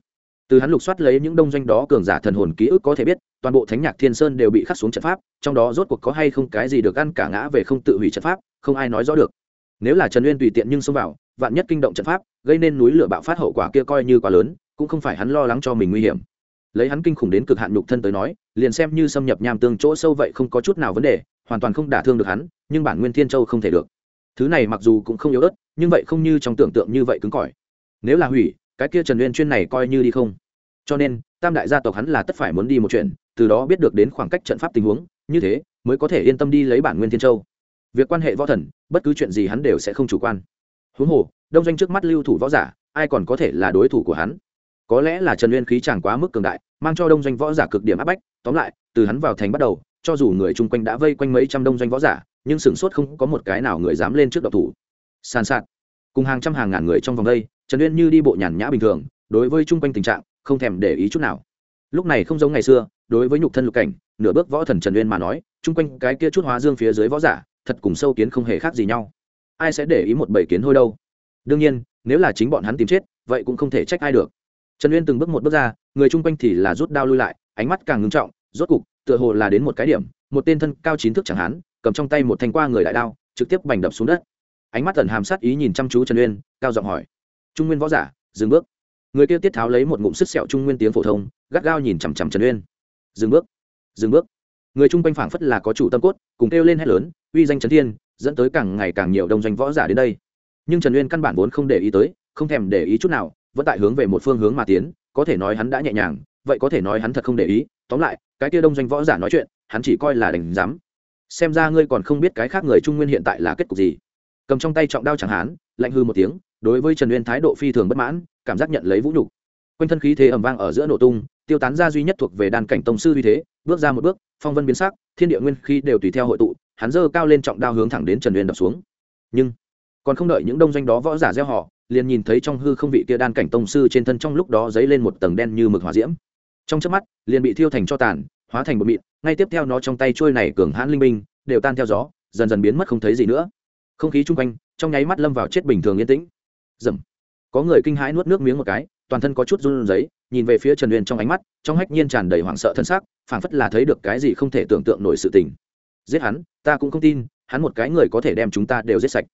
từ hắn lục soát lấy những đông doanh đó cường giả thần hồn ký ức có thể biết, toàn bộ thánh nhạc thiên sơn đều bị khắc xuống trận pháp, trong đó rốt cuộc có hay không cái gì được ăn cả ngã về không tự hủy trận pháp, không ai nói rõ được. Nếu là trần uyên tùy tiện nhưng xông vào, vạn nhất kinh động trận pháp, gây nên núi lửa bạo phát hậu quả kia coi như quá lớn, cũng không phải hắn lo lắng cho mình nguy hiểm. Lấy hắn kinh khủng đến cực hạn nhục thân tới nói, liền xem như xâm nhập nham tương chỗ sâu vậy không có chút nào vấn đề, hoàn toàn không đả thương được hắn, nhưng bản nguyên thiên châu không thể được. Thứ này mặc dù cũng không yếu ớt, nhưng vậy không như trong tưởng tượng như vậy cứng cỏi. Nếu là hủy cái kia trần uyên chuyên này coi như đi không. Cho nên, tam đại gia tộc hắn là tất phải muốn đi một chuyện, từ đó biết được đến khoảng cách trận pháp tình huống, như thế, mới có thể yên tâm đi lấy bản nguyên thiên châu. Việc quan hệ võ thần, bất cứ chuyện gì hắn đều sẽ không chủ quan. Huống hồ, đông doanh trước mắt lưu thủ võ giả, ai còn có thể là đối thủ của hắn? Có lẽ là trần uyên khí chàng quá mức cường đại, mang cho đông doanh võ giả cực điểm áp bách, tóm lại, từ hắn vào thành bắt đầu, cho dù người chung quanh đã vây quanh mấy trăm đông doanh võ giả, nhưng sửng sốt không có một cái nào người dám lên trước độc thủ. Sàn sạt, cùng hàng trăm hàng ngàn người trong vòng đây trần uyên như đi bộ nhàn nhã bình thường, đối với chung quanh tình trạng, không thèm để ý chút nào. Lúc này không giống ngày xưa, đối với nhục thân lục cảnh, nửa bước võ thần trần uyên mà nói, chung quanh cái kia chút hóa dương phía dưới võ giả, thật cùng sâu kiến không hề khác gì nhau. Ai sẽ để ý một bầy kiến thôi đâu? Đương nhiên, nếu là chính bọn hắn tìm chết, vậy cũng không thể trách ai được. Trần uyên từng bước một bước ra, người chung quanh thì là rút đao lui lại, ánh mắt càng ngưng trọng, rốt cục, tựa hồ là đến một cái điểm, một tên thân cao chín thước chẳng hắn cầm trong tay một thanh qua người đại đao, trực tiếp bành đập xuống đất. Ánh mắt tần hàm sát ý nhìn chăm chú trần uyên, cao giọng hỏi trung nguyên võ giả, dừng bước. Người kia tiết tháo lấy một ngụm sức sẹo trung nguyên tiếng phổ thông, gắt gao nhìn chằm chằm trần uyên. Dừng bước dừng bước. Người chung quanh phảng phất là có chủ tâm cốt, cùng kêu lên hét lớn, uy danh trấn thiên, dẫn tới càng ngày càng nhiều đông doanh võ giả đến đây. Nhưng trần uyên căn bản vốn không để ý tới, không thèm để ý chút nào, vẫn tại hướng về một phương hướng mà tiến, có thể nói hắn đã nhẹ nhàng, vậy có thể nói hắn thật không để ý. Tóm lại, cái kia đông doanh võ giả nói chuyện, hắn chỉ coi là đành dám. Xem ra ngươi còn không biết cái khác người trung nguyên hiện tại là kết cục gì. Cầm trong tay trọng đao chẳng hán, lạnh hư một tiếng đối với trần uyên thái độ phi thường bất mãn, cảm giác nhận lấy vũ nhục. Quanh thân khí thế ầm vang ở giữa nổ tung, tiêu tán ra duy nhất thuộc về đàn cảnh tông sư uy thế, bước ra một bước, phong vân biến sắc, thiên địa nguyên khí đều tùy theo hội tụ, hắn dơ cao lên trọng đao hướng thẳng đến trần uyên đập xuống. Nhưng, còn không đợi những đông doanh đó võ giả gieo họ, liền nhìn thấy trong hư không vị kia đan cảnh tông sư trên thân trong lúc đó dấy lên một tầng đen như mực hỏa diễm. Trong chớp mắt, liền bị thiêu thành cho tàn, hóa thành một mịn, ngay tiếp theo nó trong tay trôi này cường hãn linh minh đều tan theo gió, dần dần biến mất không thấy gì nữa. Không khí chung quanh, trong nháy mắt lâm vào chết bình thường yên tĩnh dầm có người kinh hãi nuốt nước miếng một cái, toàn thân có chút run rẩy, nhìn về phía trần uyên trong ánh mắt, trong hách nhiên tràn đầy hoảng sợ thân xác, phảng phất là thấy được cái gì không thể tưởng tượng nổi sự tình. Giết hắn, ta cũng không tin, hắn một cái người có thể đem chúng ta đều giết sạch.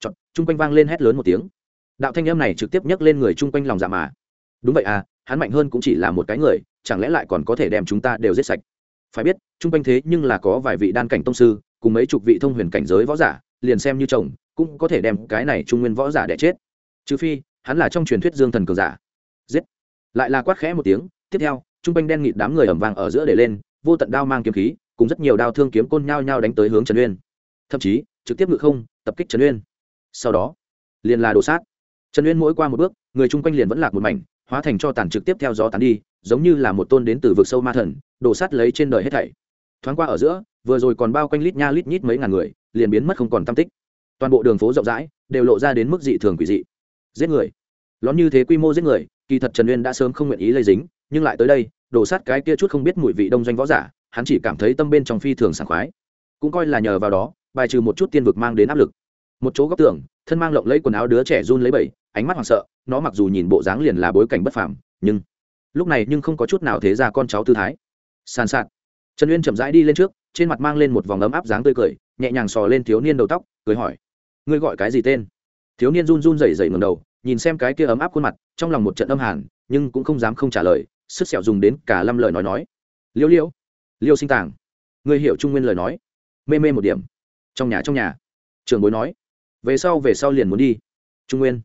Chọn chung quanh vang lên hét lớn một tiếng. Đạo thanh âm này trực tiếp nhấc lên người chung quanh lòng dạ mà. Đúng vậy à hắn mạnh hơn cũng chỉ là một cái người, chẳng lẽ lại còn có thể đem chúng ta đều giết sạch? Phải biết, chung quanh thế nhưng là có vài vị đan cảnh tông sư, cùng mấy chục vị thông huyền cảnh giới võ giả, liền xem như chồng, cũng có thể đem cái này trung nguyên võ giả để chết trừ phi, hắn là trong truyền thuyết dương thần cường giả. Giết. Lại là quát khẽ một tiếng, tiếp theo, trung quanh đen nghịt đám người ẩm vàng ở giữa để lên, vô tận đao mang kiếm khí, cùng rất nhiều đao thương kiếm côn nhao nhao đánh tới hướng trần uyên. Thậm chí, trực tiếp ngự không, tập kích trần uyên. Sau đó, liền là đổ sát. Trần uyên mỗi qua một bước, người chung quanh liền vẫn lạc một mảnh, hóa thành cho tàn trực tiếp theo gió tán đi, giống như là một tôn đến từ vực sâu ma thần đổ sát lấy trên đời hết thảy. Thoáng qua ở giữa, vừa rồi còn bao quanh lít nha lít nhít mấy ngàn người, liền biến mất không còn tam tích. Toàn bộ đường phố rộng rãi, đều lộ ra đến mức dị thường quỷ dị giết người. Lón như thế quy mô giết người, kỳ thật trần uyên đã sớm không nguyện ý lây dính, nhưng lại tới đây, đổ sát cái kia chút không biết mùi vị đông doanh võ giả, hắn chỉ cảm thấy tâm bên trong phi thường sảng khoái. Cũng coi là nhờ vào đó, bài trừ một chút tiên vực mang đến áp lực. Một chỗ góc tường, thân mang lộng lấy quần áo đứa trẻ run lấy bẩy ánh mắt hoảng sợ, nó mặc dù nhìn bộ dáng liền là bối cảnh bất phàm, nhưng lúc này nhưng không có chút nào thế ra con cháu tư thái. Sàn sạt. Trần uyên chậm rãi đi lên trước, trên mặt mang lên một vòng ấm áp dáng tươi cười, nhẹ nhàng sò lên thiếu niên đầu tóc, cười hỏi, ngươi gọi cái gì tên? Thiếu niên run run rẩy rẩy ngầm đầu, nhìn xem cái kia ấm áp khuôn mặt, trong lòng một trận âm hàn, nhưng cũng không dám không trả lời, sức sẹo dùng đến cả lâm lời nói nói. Liêu liêu liêu sinh tàng ngươi hiểu trung nguyên lời nói. Mê mê một điểm. Trong nhà trong nhà. Trường bối nói. Về sau về sau liền muốn đi. Trung nguyên.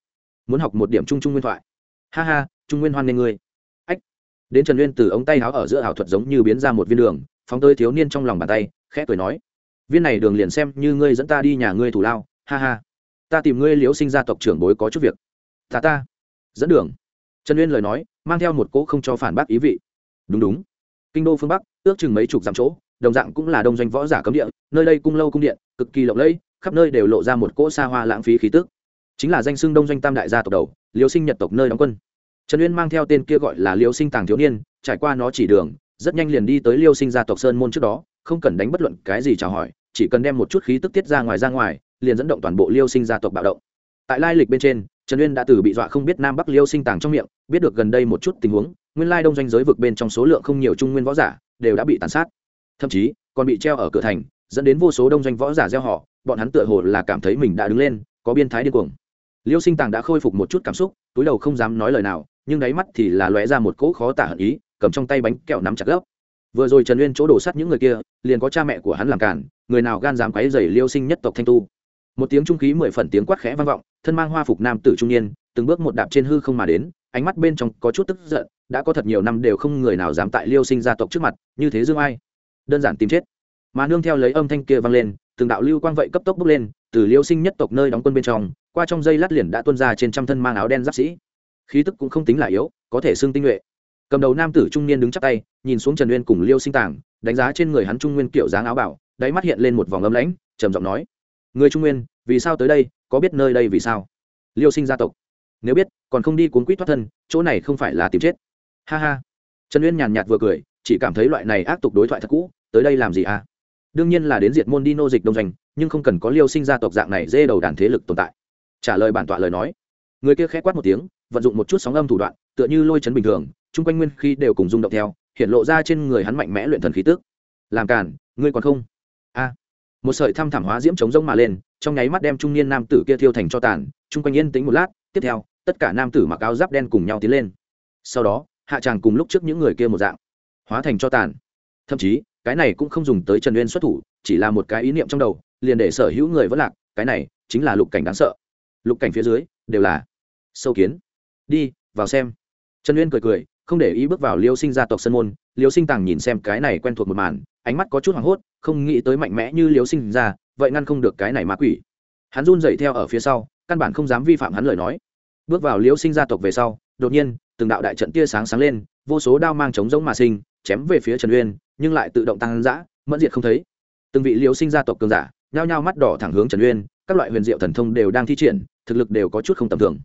Muốn học một điểm trung trung nguyên thoại. Ha ha, trung nguyên hoan nghê ngươi. Ách. Đến trần nguyên từ ống tay áo ở giữa ảo thuật giống như biến ra một viên đường, phóng tơi thiếu niên trong lòng bàn tay, khẽ cười nói. Viên này đường liền xem như ngươi dẫn ta đi nhà ngươi thủ lao, ha ha ta tìm ngươi liễu sinh gia tộc trưởng bối có chút việc. Ta ta. Dẫn đường. Trần uyên lời nói, mang theo một cỗ không cho phản bác ý vị. Đúng đúng. Kinh đô phương bắc, ước chừng mấy chục dặm chỗ, đồng dạng cũng là đông doanh võ giả cấm địa, nơi đây cung lâu cung điện, cực kỳ lộng lẫy, khắp nơi đều lộ ra một cỗ xa hoa lãng phí khí tức. Chính là danh xưng đông doanh tam đại gia tộc đầu liêu sinh nhật tộc nơi đóng quân. Trần uyên mang theo tên kia gọi là liêu sinh tàng thiếu niên, trải qua nó chỉ đường, rất nhanh liền đi tới liêu sinh gia tộc sơn môn trước đó, không cần đánh bất luận cái gì chào hỏi, chỉ cần đem một chút khí tức tiết ra ngoài ra ngoài liền dẫn động toàn bộ liêu sinh gia tộc bạo động. Tại lai lịch bên trên, trần uyên đã từ bị dọa không biết nam bắc liêu sinh tàng trong miệng, biết được gần đây một chút tình huống, nguyên lai đông doanh giới vực bên trong số lượng không nhiều trung nguyên võ giả, đều đã bị tàn sát. Thậm chí, còn bị treo ở cửa thành, dẫn đến vô số đông doanh võ giả gieo họ, bọn hắn tựa hồ là cảm thấy mình đã đứng lên, có biên thái điên cuồng. Liêu sinh tàng đã khôi phục một chút cảm xúc, túi đầu không dám nói lời nào, nhưng đáy mắt thì là lóe ra một cỗ khó tả hận ý, cầm trong tay bánh kẹo nắm chặt gốc. Vừa rồi trần uyên chỗ đổ sắt những người kia, liền có cha mẹ của hắn làm cản người nào gan dám quấy dày liêu sinh nhất tộc thanh tu? Một tiếng trung khí mười phần tiếng quát khẽ vang vọng, thân mang hoa phục nam tử trung niên, từng bước một đạp trên hư không mà đến, ánh mắt bên trong có chút tức giận, đã có thật nhiều năm đều không người nào dám tại liêu sinh gia tộc trước mặt, như thế dương ai? Đơn giản tìm chết. Mà nương theo lấy âm thanh kia vang lên, từng đạo lưu quang vậy cấp tốc bước lên, từ liêu sinh nhất tộc nơi đóng quân bên trong, qua trong dây lát liền đã tuôn ra trên trăm thân mang áo đen giáp sĩ. Khí tức cũng không tính là yếu, có thể xương tinh nhuệ. Cầm đầu nam tử trung niên đứng chắp tay, nhìn xuống trần uyên cùng liêu sinh tàng, đánh giá trên người hắn trung nguyên kiểu dáng áo bảo, đáy mắt hiện lên một vòng âm lãnh, trầm giọng nói người trung nguyên, vì sao tới đây, có biết nơi đây vì sao? Liêu sinh gia tộc. Nếu biết, còn không đi cuốn quýt thoát thân, chỗ này không phải là tìm chết. Ha ha. Trần uyên nhàn nhạt vừa cười, chỉ cảm thấy loại này ác tục đối thoại thật cũ, tới đây làm gì à? Đương nhiên là đến diệt môn đi nô dịch đông doanh, nhưng không cần có liêu sinh gia tộc dạng này dê đầu đàn thế lực tồn tại. Trả lời bản tọa lời nói. Người kia khẽ quát một tiếng, vận dụng một chút sóng âm thủ đoạn, tựa như lôi chấn bình thường, chung quanh nguyên khi đều cùng rung động theo, hiện lộ ra trên người hắn mạnh mẽ luyện thần khí tức. Làm cản ngươi còn không? A một sợi thăm thảm hóa diễm chống rông mà lên, trong nháy mắt đem trung niên nam tử kia thiêu thành cho tàn, chung quanh yên tĩnh một lát, tiếp theo, tất cả nam tử mặc áo giáp đen cùng nhau tiến lên. Sau đó, hạ tràng cùng lúc trước những người kia một dạng, hóa thành cho tàn. Thậm chí, cái này cũng không dùng tới trần uyên xuất thủ, chỉ là một cái ý niệm trong đầu, liền để sở hữu người vẫn lạc, cái này chính là lục cảnh đáng sợ. Lục cảnh phía dưới, đều là sâu kiến. Đi, vào xem. Trần uyên cười cười không để ý bước vào liêu sinh gia tộc sân môn, liêu sinh tàng nhìn xem cái này quen thuộc một màn, ánh mắt có chút hoảng hốt, không nghĩ tới mạnh mẽ như liêu sinh ra, vậy ngăn không được cái này ma quỷ. Hắn run dậy theo ở phía sau, căn bản không dám vi phạm hắn lời nói. Bước vào liêu sinh gia tộc về sau, đột nhiên, từng đạo đại trận tia sáng sáng lên, vô số đao mang trống giống mà sinh, chém về phía trần uyên, nhưng lại tự động tăng giã mẫn diệt không thấy. Từng vị liêu sinh gia tộc cường giả, nhao nhao mắt đỏ thẳng hướng trần uyên, các loại huyền diệu thần thông đều đang thi triển, thực lực đều có chút không tầm thường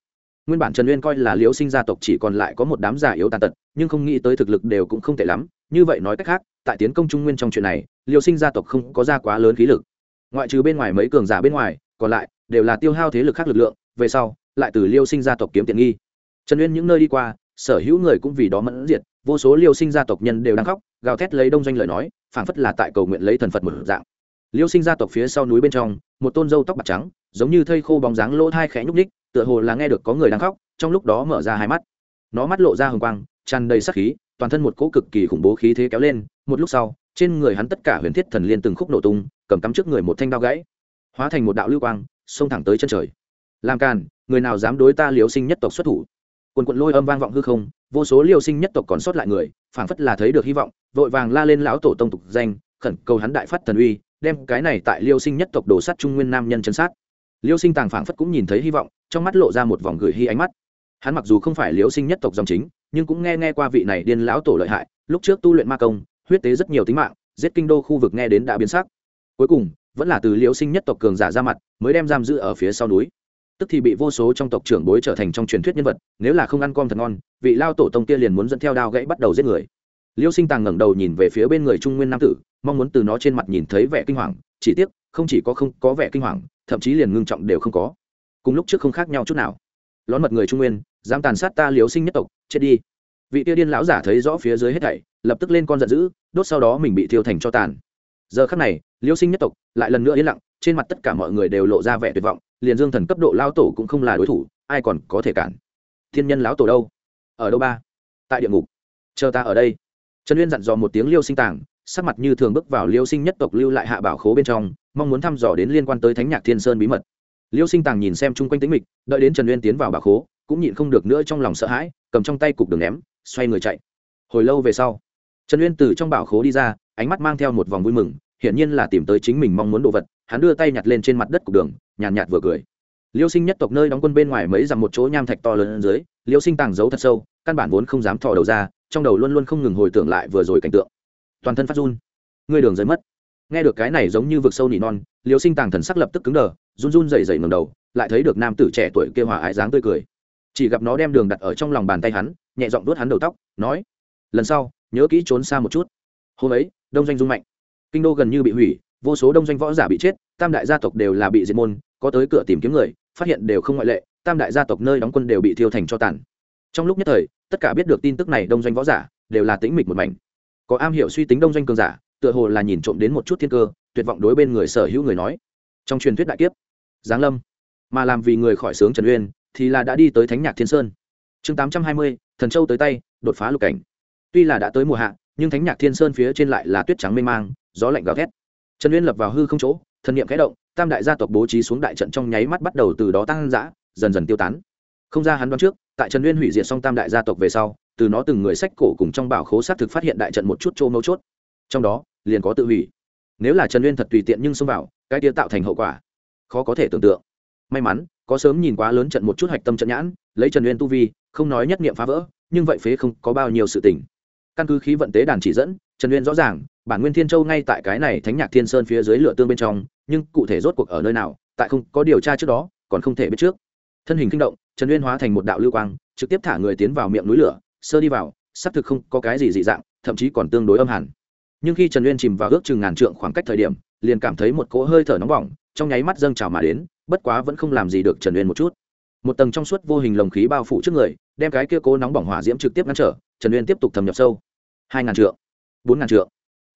nguyên bản trần uyên coi là liễu sinh gia tộc chỉ còn lại có một đám giả yếu tàn tật, nhưng không nghĩ tới thực lực đều cũng không tệ lắm. Như vậy nói cách khác, tại tiến công trung nguyên trong chuyện này, liễu sinh gia tộc không có ra quá lớn khí lực. Ngoại trừ bên ngoài mấy cường giả bên ngoài, còn lại đều là tiêu hao thế lực khác lực lượng, về sau lại từ liêu sinh gia tộc kiếm tiện nghi. Trần uyên những nơi đi qua, sở hữu người cũng vì đó mẫn diệt, vô số liêu sinh gia tộc nhân đều đang khóc, gào thét lấy đông doanh lời nói, phảng phất là tại cầu nguyện lấy thần phật một dạng liêu sinh gia tộc phía sau núi bên trong, một tôn dâu tóc bạc trắng, giống như thây khô bóng dáng lỗ thai khẽ nhúc ních tựa hồ là nghe được có người đang khóc, trong lúc đó mở ra hai mắt. Nó mắt lộ ra hồng quang, tràn đầy sắc khí, toàn thân một cỗ cực kỳ khủng bố khí thế kéo lên, một lúc sau, trên người hắn tất cả huyền thiết thần liên từng khúc nổ tung, cầm cắm trước người một thanh đao gãy, hóa thành một đạo lưu quang, xông thẳng tới chân trời. Làm càn, người nào dám đối ta liều sinh nhất tộc xuất thủ? Quần quận lôi âm vang vọng hư không, vô số liều sinh nhất tộc còn sót lại người, phảng phất là thấy được hy vọng, vội vàng la lên lão tổ tông tục danh, khẩn cầu hắn đại phát thần uy đem cái này tại liêu sinh nhất tộc đồ sát trung nguyên nam nhân chân sát. Liêu sinh tàng phảng phất cũng nhìn thấy hy vọng, trong mắt lộ ra một vòng gửi hy ánh mắt. Hắn mặc dù không phải liêu sinh nhất tộc dòng chính, nhưng cũng nghe nghe qua vị này điên lão tổ lợi hại, lúc trước tu luyện ma công, huyết tế rất nhiều tính mạng, giết kinh đô khu vực nghe đến đã biến sắc. Cuối cùng, vẫn là từ liêu sinh nhất tộc cường giả ra mặt, mới đem giam giữ ở phía sau núi. Tức thì bị vô số trong tộc trưởng bối trở thành trong truyền thuyết nhân vật, nếu là không ăn com thật ngon, vị lao tổ tông kia liền muốn dẫn theo đao gãy bắt đầu giết người. Liêu sinh tàng ngẩng đầu nhìn về phía bên người trung nguyên nam tử mong muốn từ nó trên mặt nhìn thấy vẻ kinh hoàng, chỉ tiếc, không chỉ có không có vẻ kinh hoàng, thậm chí liền ngưng trọng đều không có. Cùng lúc trước không khác nhau chút nào. Lón mật người trung nguyên, dám tàn sát ta liếu sinh nhất tộc, chết đi. Vị tia điên lão giả thấy rõ phía dưới hết thảy, lập tức lên con giận dữ, đốt sau đó mình bị thiêu thành cho tàn. Giờ khắc này liêu sinh nhất tộc lại lần nữa yên lặng, trên mặt tất cả mọi người đều lộ ra vẻ tuyệt vọng, liền dương thần cấp độ lao tổ cũng không là đối thủ, ai còn có thể cản. Thiên nhân lão tổ đâu? Ở đâu ba? Tại địa ngục. Chờ ta ở đây. Trần uyên dặn dò một tiếng liêu sinh tàng sắc mặt như thường bước vào liêu sinh nhất tộc lưu lại hạ bảo khố bên trong mong muốn thăm dò đến liên quan tới thánh nhạc thiên sơn bí mật. Liêu sinh tàng nhìn xem chung quanh tính mịch đợi đến trần uyên tiến vào bảo khố cũng nhịn không được nữa trong lòng sợ hãi cầm trong tay cục đường ném xoay người chạy. Hồi lâu về sau trần uyên từ trong bảo khố đi ra ánh mắt mang theo một vòng vui mừng hiển nhiên là tìm tới chính mình mong muốn đồ vật hắn đưa tay nhặt lên trên mặt đất cục đường nhàn nhạt, nhạt vừa cười. Liêu sinh nhất tộc nơi đóng quân bên ngoài mấy dặm một chỗ nham thạch to lớn dưới liêu sinh tàng giấu thật sâu căn bản vốn không dám thò đầu ra trong đầu luôn luôn không ngừng hồi tưởng lại vừa rồi cảnh tượng toàn thân phát run. Ngươi đường rời mất. Nghe được cái này giống như vực sâu nỉ non liều sinh tàng thần sắc lập tức cứng đờ, run run dày dày ngầm đầu, lại thấy được nam tử trẻ tuổi kêu hòa ái dáng tươi cười. Chỉ gặp nó đem đường đặt ở trong lòng bàn tay hắn, nhẹ giọng đuốt hắn đầu tóc, nói, lần sau, nhớ kỹ trốn xa một chút. Hôm ấy, đông doanh dung mạnh. Kinh đô gần như bị hủy, vô số đông doanh võ giả bị chết, tam đại gia tộc đều là bị diệt môn, có tới cửa tìm kiếm người, phát hiện đều không ngoại lệ, tam đại gia tộc nơi đóng quân đều bị thiêu thành cho tàn. Trong lúc nhất thời, tất cả biết được tin tức này đông doanh võ giả đều là tĩnh mịch một mảnh có am hiểu suy tính đông doanh cường giả, tựa hồ là nhìn trộm đến một chút thiên cơ, tuyệt vọng đối bên người sở hữu người nói. Trong truyền thuyết đại kiếp, giáng lâm, mà làm vì người khỏi sướng trần uyên, thì là đã đi tới thánh nhạc thiên sơn. Chương tám trăm hai mươi, thần châu tới tay, đột phá lục cảnh. Tuy là đã tới mùa hạ, nhưng thánh nhạc thiên sơn phía trên lại là tuyết trắng mê mang, gió lạnh gào thét. Trần uyên lập vào hư không chỗ, thần niệm khẽ động, tam đại gia tộc bố trí xuống đại trận trong nháy mắt bắt đầu từ đó tăng dã, dần dần tiêu tán. Không ra hắn đoán trước, tại trần uyên hủy diệt xong tam đại gia tộc về sau từ nó từng người sách cổ cùng trong bảo khố xác thực phát hiện đại trận một chút chỗ mấu chốt. Trong đó, liền có tự hủy. Nếu là trần uyên thật tùy tiện nhưng xông vào, cái tia tạo thành hậu quả, khó có thể tưởng tượng. May mắn, có sớm nhìn quá lớn trận một chút hạch tâm trận nhãn, lấy trần uyên tu vi, không nói nhất niệm phá vỡ, nhưng vậy phế không có bao nhiêu sự tình. Căn cứ khí vận tế đàn chỉ dẫn, trần uyên rõ ràng, bản nguyên thiên châu ngay tại cái này thánh nhạc thiên sơn phía dưới lửa tương bên trong, nhưng cụ thể rốt cuộc ở nơi nào, tại không có điều tra trước đó, còn không thể biết trước. Thân hình kinh động, trần uyên hóa thành một đạo lưu quang, trực tiếp thả người tiến vào miệng núi lửa sơ đi vào, xác thực không có cái gì dị dạng, thậm chí còn tương đối âm hẳn. Nhưng khi trần uyên chìm vào ước chừng ngàn trượng khoảng cách thời điểm, liền cảm thấy một cỗ hơi thở nóng bỏng, trong nháy mắt dâng trào mà đến, bất quá vẫn không làm gì được trần uyên một chút. Một tầng trong suốt vô hình lồng khí bao phủ trước người, đem cái kia cố nóng bỏng hỏa diễm trực tiếp ngăn trở, trần uyên tiếp tục thâm nhập sâu. Hai ngàn trượng, bốn ngàn trượng,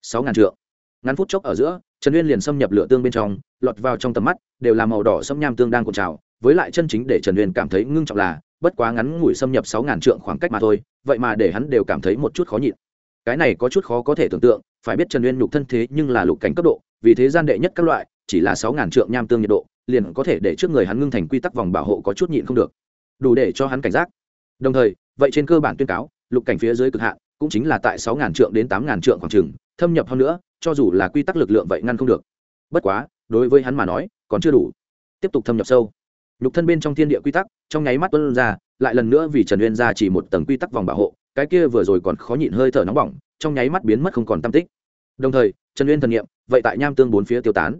sáu ngàn trượng. Ngắn phút chốc ở giữa, trần uyên liền xâm nhập lửa tương bên trong, lọt vào trong tầm mắt, đều là màu đỏ xâm nham tương đang cuộn trào, với lại chân chính để trần uyên cảm thấy ngưng trọng là bất quá ngắn ngủi xâm nhập sáu ngàn trượng khoảng cách mà thôi, vậy mà để hắn đều cảm thấy một chút khó nhịn. Cái này có chút khó có thể tưởng tượng, phải biết trần uyên nhục thân thế nhưng là lục cảnh cấp độ, vì thế gian đệ nhất các loại, chỉ là sáu ngàn trượng nham tương nhiệt độ, liền có thể để trước người hắn ngưng thành quy tắc vòng bảo hộ có chút nhịn không được. Đủ để cho hắn cảnh giác. Đồng thời, vậy trên cơ bản tuyên cáo, lục cảnh phía dưới cực hạn, cũng chính là tại sáu ngàn trượng đến tám ngàn trượng khoảng trừng thâm nhập hơn nữa, cho dù là quy tắc lực lượng vậy ngăn không được. Bất quá, đối với hắn mà nói, còn chưa đủ. Tiếp tục thâm nhập sâu nhục thân bên trong thiên địa quy tắc, trong nháy mắt tuân ra, lại lần nữa vì trần uyên ra chỉ một tầng quy tắc vòng bảo hộ, cái kia vừa rồi còn khó nhịn hơi thở nóng bỏng, trong nháy mắt biến mất không còn tam tích. Đồng thời, trần uyên thần nghiệm vậy tại nham tương bốn phía tiêu tán.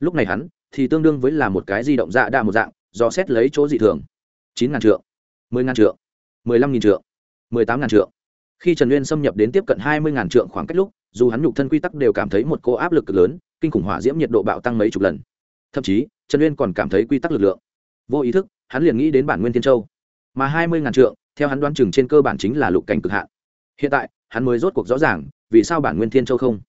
Lúc này hắn, thì tương đương với là một cái di động dạ đa một dạng, do xét lấy chỗ dị thường. Chín ngàn trượng, mười ngàn trượng, mười lăm nghìn trượng, mười tám ngàn trượng. Khi trần uyên xâm nhập đến tiếp cận hai mươi ngàn trượng khoảng cách lúc, dù hắn nhục thân quy tắc đều cảm thấy một cô áp lực cực lớn, kinh khủng hỏa diễm nhiệt độ bạo tăng mấy chục lần. Thậm chí, trần uyên còn cảm thấy quy tắc lực lượng vô ý thức, hắn liền nghĩ đến bản nguyên thiên châu. Mà hai mươi ngàn trượng, theo hắn đoán chừng trên cơ bản chính là lục cảnh cực hạn. Hiện tại, hắn mới rốt cuộc rõ ràng, vì sao bản nguyên thiên châu không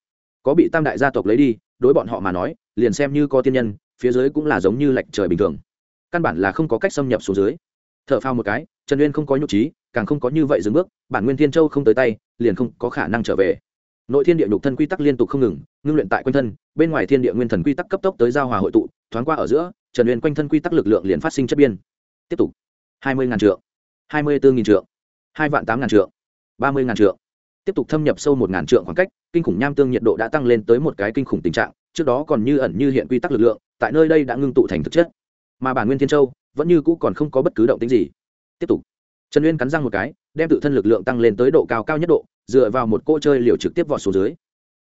có bị tam đại gia tộc lấy đi, đối bọn họ mà nói, liền xem như có tiên nhân, phía dưới cũng là giống như lệch trời bình thường. Căn bản là không có cách xâm nhập xuống dưới. T h ở phao một cái, trần uyên không có nhục trí, càng không có như vậy dừng bước, bản nguyên thiên châu không tới tay, liền không có khả năng trở về nội thiên địa nhục thân quy tắc liên tục không ngừng, ngưng luyện tại quanh thân, bên ngoài thiên địa nguyên thần quy tắc cấp tốc tới giao hòa hội tụ, thoáng qua ở giữa, trần uyên quanh thân quy tắc lực lượng liền phát sinh chất biên. Tiếp tục. hai mươi ngàn trượng. hai mươi bốn nghìn trượng. hai vạn tám ngàn trượng. ba mươi ngàn trượng. Tiếp tục thâm nhập sâu một ngàn trượng khoảng cách, kinh khủng nham tương nhiệt độ đã tăng lên tới một cái kinh khủng tình trạng, trước đó còn như ẩn như hiện quy tắc lực lượng, tại nơi đây đã ngưng tụ thành thực chất. Mà bản nguyên thiên châu, vẫn như cũ còn không có bất cứ động tính gì. Tiếp tục. Trần uyên cắn răng một cái đem tự thân lực lượng tăng lên tới độ cao cao nhất độ, dựa vào một cô chơi liều trực tiếp vọt xuống dưới.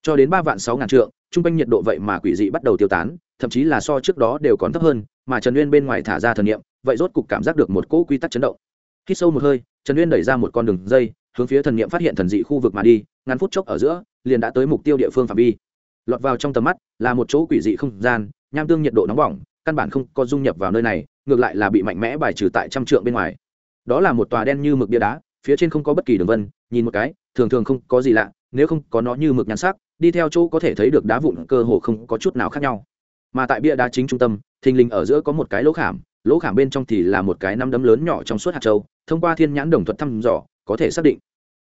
Cho đến ba vạn sáu ngàn trượng, trung quanh nhiệt độ vậy mà quỷ dị bắt đầu tiêu tán, thậm chí là so trước đó đều còn thấp hơn, mà trần uyên bên ngoài thả ra thần niệm, vậy rốt cục cảm giác được một cỗ quy tắc chấn động. Khi sâu một hơi, trần uyên đẩy ra một con đường dây, hướng phía thần niệm phát hiện thần dị khu vực mà đi, ngắn phút chốc ở giữa, liền đã tới mục tiêu địa phương phạm vi. Lọt vào trong tầm mắt, là một chỗ quỷ dị không gian, nham tương nhiệt độ nóng bỏng, căn bản không có dung nhập vào nơi này, ngược lại là bị mạnh mẽ bài trừ tại trăm trượng bên ngoài. Đó là một tòa đen như mực bia đá phía trên không có bất kỳ đường vân, nhìn một cái, thường thường không có gì lạ, nếu không có nó như mực nhắn sắc, đi theo chỗ có thể thấy được đá vụn cơ hồ không có chút nào khác nhau. Mà tại bia đá chính trung tâm, thình lình ở giữa có một cái lỗ khảm lỗ khảm bên trong thì là một cái nắm đấm lớn nhỏ trong suốt hạt châu, thông qua thiên nhãn đồng thuật thăm dò, có thể xác định.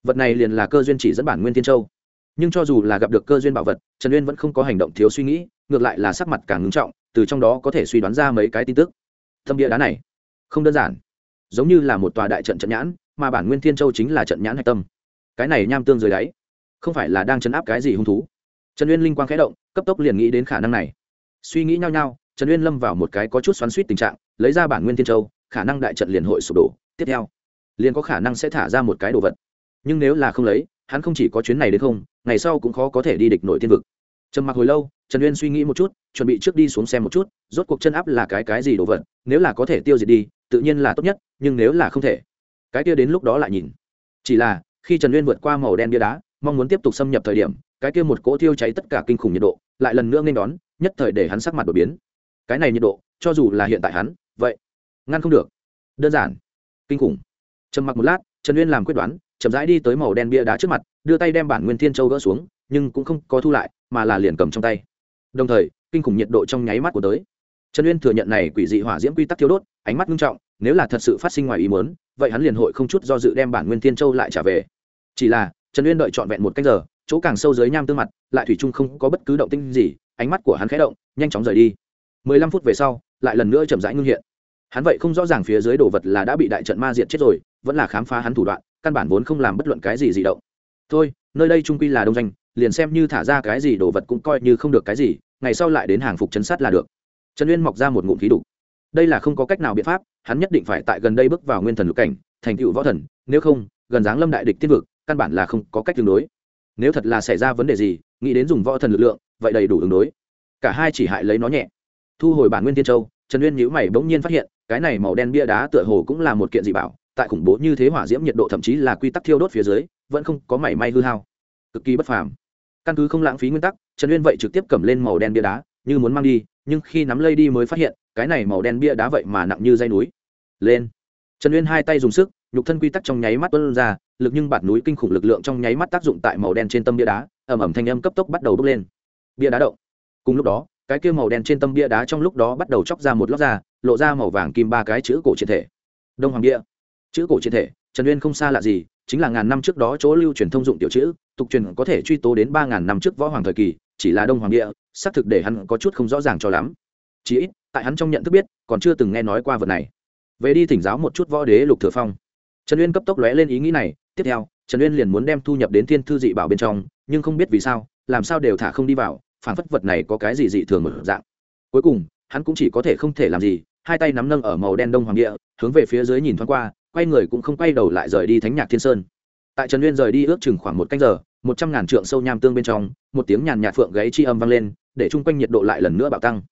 Vật này liền là cơ duyên chỉ dẫn bản nguyên thiên châu. Nhưng cho dù là gặp được cơ duyên bảo vật, trần uyên vẫn không có hành động thiếu suy nghĩ, ngược lại là sắc mặt càng ngưng trọng, từ trong đó có thể suy đoán ra mấy cái tin tức. Thâm địa đá này, không đơn giản. Giống như là một tòa đại trận trận nhãn mà bản nguyên thiên châu chính là trận nhãn hạch tâm. Cái này nham tương dưới đáy, không phải là đang chấn áp cái gì hung thú. Trần uyên linh quang khẽ động, cấp tốc liền nghĩ đến khả năng này. Suy nghĩ nhau nhau, trần uyên lâm vào một cái có chút xoắn suýt tình trạng, lấy ra bản nguyên thiên châu, khả năng đại trận liền hội sụp đổ. Tiếp theo, liền có khả năng sẽ thả ra một cái đồ vật. Nhưng nếu là không lấy, hắn không chỉ có chuyến này đến không, ngày sau cũng khó có thể đi địch nội thiên vực. Trầm mặc hồi lâu, trần uyên suy nghĩ một chút, chuẩn bị trước đi xuống xem một chút, rốt cuộc chân áp là cái cái gì đồ vật, nếu là có thể tiêu diệt đi, tự nhiên là tốt nhất, nhưng nếu là không thể cái kia đến lúc đó lại nhìn. Chỉ là, khi trần uyên vượt qua màu đen bia đá, mong muốn tiếp tục xâm nhập thời điểm, cái kia một cỗ thiêu cháy tất cả kinh khủng nhiệt độ, lại lần nữa nên đón, nhất thời để hắn sắc mặt đột biến. Cái này nhiệt độ, cho dù là hiện tại hắn, vậy, ngăn không được. Đơn giản, kinh khủng. Trầm mặc một lát, trần uyên làm quyết đoán, chậm rãi đi tới màu đen bia đá trước mặt, đưa tay đem bản nguyên thiên châu gỡ xuống, nhưng cũng không có thu lại, mà là liền cầm trong tay. Đồng thời, kinh khủng nhiệt độ trong nháy mắt của tới. Trần uyên thừa nhận này quỷ dị hỏa diễm quy tắc thiếu đốt, ánh mắt nghiêm trọng, nếu là thật sự phát sinh ngoài ý muốn vậy hắn liền hội không chút do dự đem bản nguyên thiên châu lại trả về. Chỉ là, trần uyên đợi trọn vẹn một cách giờ, chỗ càng sâu dưới nham tương mặt, lại thủy trung không có bất cứ động tinh gì, ánh mắt của hắn khẽ động, nhanh chóng rời đi. Mười lăm phút về sau, lại lần nữa chậm rãi ngưng hiện. Hắn vậy không rõ ràng phía dưới đồ vật là đã bị đại trận ma diệt chết rồi, vẫn là khám phá hắn thủ đoạn, căn bản vốn không làm bất luận cái gì gì động. Thôi, nơi đây trung quy là đông danh liền xem như thả ra cái gì đồ vật cũng coi như không được cái gì, ngày sau lại đến hàng phục chấn sát là được. Trần uyên mọc ra một ngụm khí đục. Đây là không có cách nào biện pháp hắn nhất định phải tại gần đây bước vào nguyên thần lục cảnh, thành tựu võ thần, nếu không, gần dáng lâm đại địch tiên vực, căn bản là không có cách tương đối. Nếu thật là xảy ra vấn đề gì, nghĩ đến dùng võ thần lực lượng, vậy đầy đủ ứng đối. Cả hai chỉ hại lấy nó nhẹ. Thu hồi bản nguyên tiên châu, trần uyên nhữ mày bỗng nhiên phát hiện, cái này màu đen bia đá tựa hồ cũng là một kiện dị bảo, tại khủng bố như thế hỏa diễm nhiệt độ thậm chí là quy tắc thiêu đốt phía dưới, vẫn không có mảy may hư hao. Cực kỳ bất phàm. Căn cứ không lãng phí nguyên tắc, trần uyên vậy trực tiếp cầm lên màu đen bia đá như muốn mang đi, nhưng khi nắm lây đi mới phát hiện, cái này màu đen bia đá vậy mà nặng như dây núi. Lên. Trần uyên hai tay dùng sức, nhục thân quy tắc trong nháy mắt tuân ra, lực nhưng bạt núi kinh khủng lực lượng trong nháy mắt tác dụng tại màu đen trên tâm bia đá ẩm ẩm thanh âm cấp tốc bắt đầu bốc lên. Bia đá động. Cùng lúc đó, cái kia màu đen trên tâm bia đá trong lúc đó bắt đầu chóc ra một lót da lộ ra màu vàng kim ba cái chữ cổ triệt thể. Đông hoàng bia. Chữ cổ triệt thể, trần uyên không xa lạ gì, chính là ngàn năm trước đó chỗ lưu truyền thông dụng tiểu chữ, tục truyền có thể truy tố đến ba ngàn năm trước võ hoàng thời kỳ, chỉ là đông hoàng địa xác thực để hắn có chút không rõ ràng cho lắm. Chỉ ít, tại hắn trong nhận thức biết, còn chưa từng nghe nói qua vật này. Về đi thỉnh giáo một chút võ đế lục thừa phong. Trần uyên cấp tốc lóe lên ý nghĩ này, tiếp theo, trần uyên liền muốn đem thu nhập đến thiên thư dị bảo bên trong, nhưng không biết vì sao, làm sao đều thả không đi vào phản phất vật này có cái gì dị thường một dạng. Cuối cùng, hắn cũng chỉ có thể không thể làm gì, hai tay nắm nâng ở màu đen đông hoàng địa, hướng về phía dưới nhìn thoáng qua, quay người cũng không quay đầu lại rời đi thánh nhạc thiên sơn. Tại trần uyên rời đi ước chừng khoảng một canh giờ một trăm ngàn trượng sâu nham tương bên trong, một tiếng nhàn nhạt phượng gáy chi âm vang lên, để chung quanh nhiệt độ lại lần nữa bạo tăng.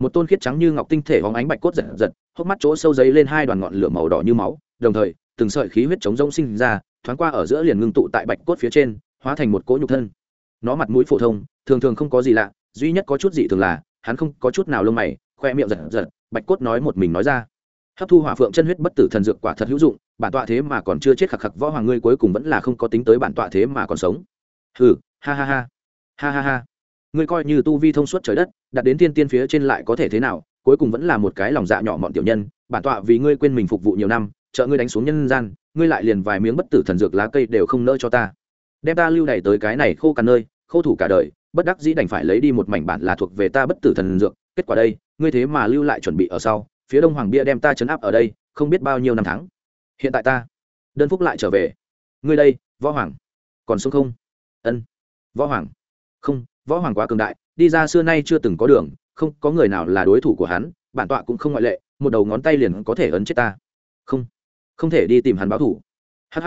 Một tôn khiết trắng như ngọc tinh thể hóng ánh bạch cốt giật giật, hốc mắt chỗ sâu dấy lên hai đoàn ngọn lửa màu đỏ như máu, đồng thời, từng sợi khí huyết chống rông sinh ra, thoáng qua ở giữa liền ngưng tụ tại bạch cốt phía trên, hóa thành một cỗ nhục thân. Nó mặt mũi phổ thông, thường thường không có gì lạ, duy nhất có chút gì thường là, hắn không có chút nào lông mày, khoe miệng giật giật, bạch cốt nói một mình nói ra. Hấp thu hỏa phượng chân huyết bất tử thần dược quả thật hữu dụng, bản tọa thế mà còn chưa chết khạc khạc võ hoàng ngươi cuối cùng vẫn là không có tính tới bản tọa thế mà còn sống hừ, ha ha ha. Ha ha ha. Ngươi coi như tu vi thông suốt trời đất, đặt đến tiên tiên phía trên lại có thể thế nào, cuối cùng vẫn là một cái lòng dạ nhỏ mọn tiểu nhân, bản tọa vì ngươi quên mình phục vụ nhiều năm, trợ ngươi đánh xuống nhân gian, ngươi lại liền vài miếng bất tử thần dược lá cây đều không nỡ cho ta. Đem ta lưu đày tới cái này khô cả nơi, khô thủ cả đời, bất đắc dĩ đành phải lấy đi một mảnh bản là thuộc về ta bất tử thần dược, kết quả đây, ngươi thế mà lưu lại chuẩn bị ở sau, phía đông hoàng bia đem ta chấn áp ở đây, không biết bao nhiêu năm tháng. Hiện tại ta, đơn phúc lại trở về. Ngươi đây, võ hoàng, còn sống không? Ân. Võ hoàng. Không, võ hoàng quá cường đại, đi ra xưa nay chưa từng có đường, không có người nào là đối thủ của hắn, bản tọa cũng không ngoại lệ, một đầu ngón tay liền có thể ấn chết ta. Không không thể đi tìm hắn báo thủ. Hh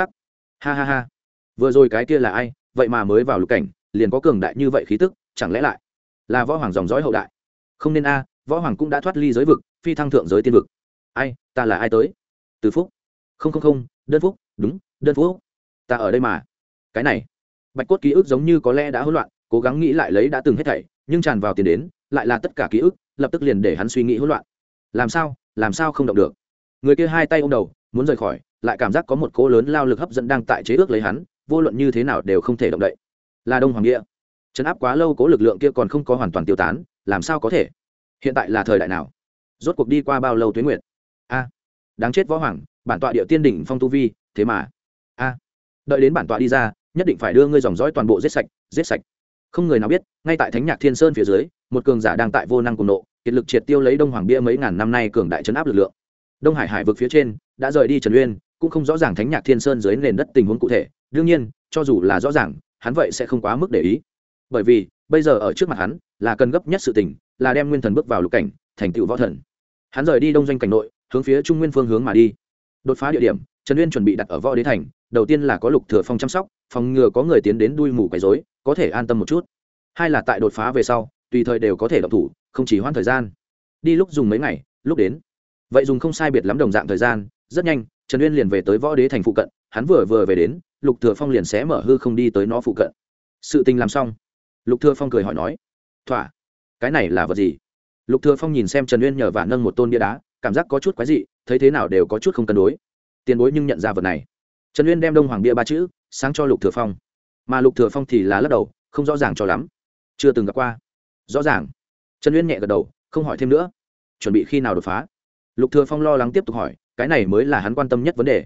ha ha ha. Vừa rồi cái kia là ai, vậy mà mới vào lục cảnh, liền có cường đại như vậy khí tức, chẳng lẽ lại là võ hoàng dòng dõi hậu đại? Không nên a, võ hoàng cũng đã thoát ly giới vực, phi thăng thượng giới tiên vực. Ai, ta là ai tới? Từ phúc. Không không không, đơn phúc, đúng, đơn phúc. Ta ở đây mà. Cái này bạch cốt ký ức giống như có lẽ đã hỗn loạn, cố gắng nghĩ lại lấy đã từng hết thảy, nhưng tràn vào tiền đến, lại là tất cả ký ức, lập tức liền để hắn suy nghĩ hỗn loạn. Làm sao làm sao không động được? Người kia hai tay ô m đầu, muốn rời khỏi, lại cảm giác có một cỗ lớn lao lực hấp dẫn đang tại chế ước lấy hắn, vô luận như thế nào đều không thể động đậy. Là đông hoàng nghĩa chấn áp quá lâu cố lực lượng kia còn không có hoàn toàn tiêu tán, làm sao có thể? Hiện tại là thời đại nào? Rốt cuộc đi qua bao lâu tuyến nguyện a, đáng chết võ hoàng, bản tọa địa tiên đỉnh phong tu vi, thế mà. A, đợi đến bản tọa đi ra nhất định phải đưa ngươi dòng dõi toàn bộ giết sạch giết sạch. Không người nào biết, ngay tại thánh nhạc thiên sơn phía dưới, một cường giả đang tại vô năng cùng nộ, kiệt lực triệt tiêu lấy đông hoàng bia mấy ngàn năm nay cường đại chấn áp lực lượng. Đông hải hải vực phía trên, đã rời đi trần uyên, cũng không rõ ràng thánh nhạc thiên sơn dưới nền đất tình huống cụ thể. Đương nhiên, cho dù là rõ ràng, hắn vậy sẽ không quá mức để ý. Bởi vì, bây giờ ở trước mặt hắn, là cần gấp nhất sự tình, là đem nguyên thần bước vào lục cảnh, thành tựu võ thần. Hắn rời đi đông doanh cảnh nội, hướng phía trung nguyên phương hướng mà đi. Đột phá địa điểm, trần uyên chuẩn bị đặt ở võ đế thành, đầu tiên là có lục thừa phong chăm sóc phòng ngừa có người tiến đến đuôi mù quấy rối, có thể an tâm một chút. Hai là tại đột phá về sau, tùy thời đều có thể động thủ, không chỉ hoãn thời gian. Đi lúc dùng mấy ngày, lúc đến. Vậy dùng không sai biệt lắm đồng dạng thời gian, rất nhanh, trần uyên liền về tới võ đế thành phụ cận, hắn vừa vừa về đến, lục thừa phong liền sẽ mở hư không đi tới nó phụ cận. Sự tình làm xong, lục thừa phong cười hỏi nói, thỏa, cái này là vật gì? Lục thừa phong nhìn xem trần uyên nhờ và nâng một tôn bia đá, cảm giác có chút quái dị, thấy thế nào đều có chút không cân đối. Tiền bối nhưng nhận ra vật này. Trần uyên đem đông hoàng bia ba chữ sáng cho lục thừa phong. Mà lục thừa phong thì là lắc đầu, không rõ ràng cho lắm. Chưa từng gặp qua. Rõ ràng. Trần uyên nhẹ gật đầu, không hỏi thêm nữa. Chuẩn bị khi nào đột phá? Lục thừa phong lo lắng tiếp tục hỏi, cái này mới là hắn quan tâm nhất vấn đề.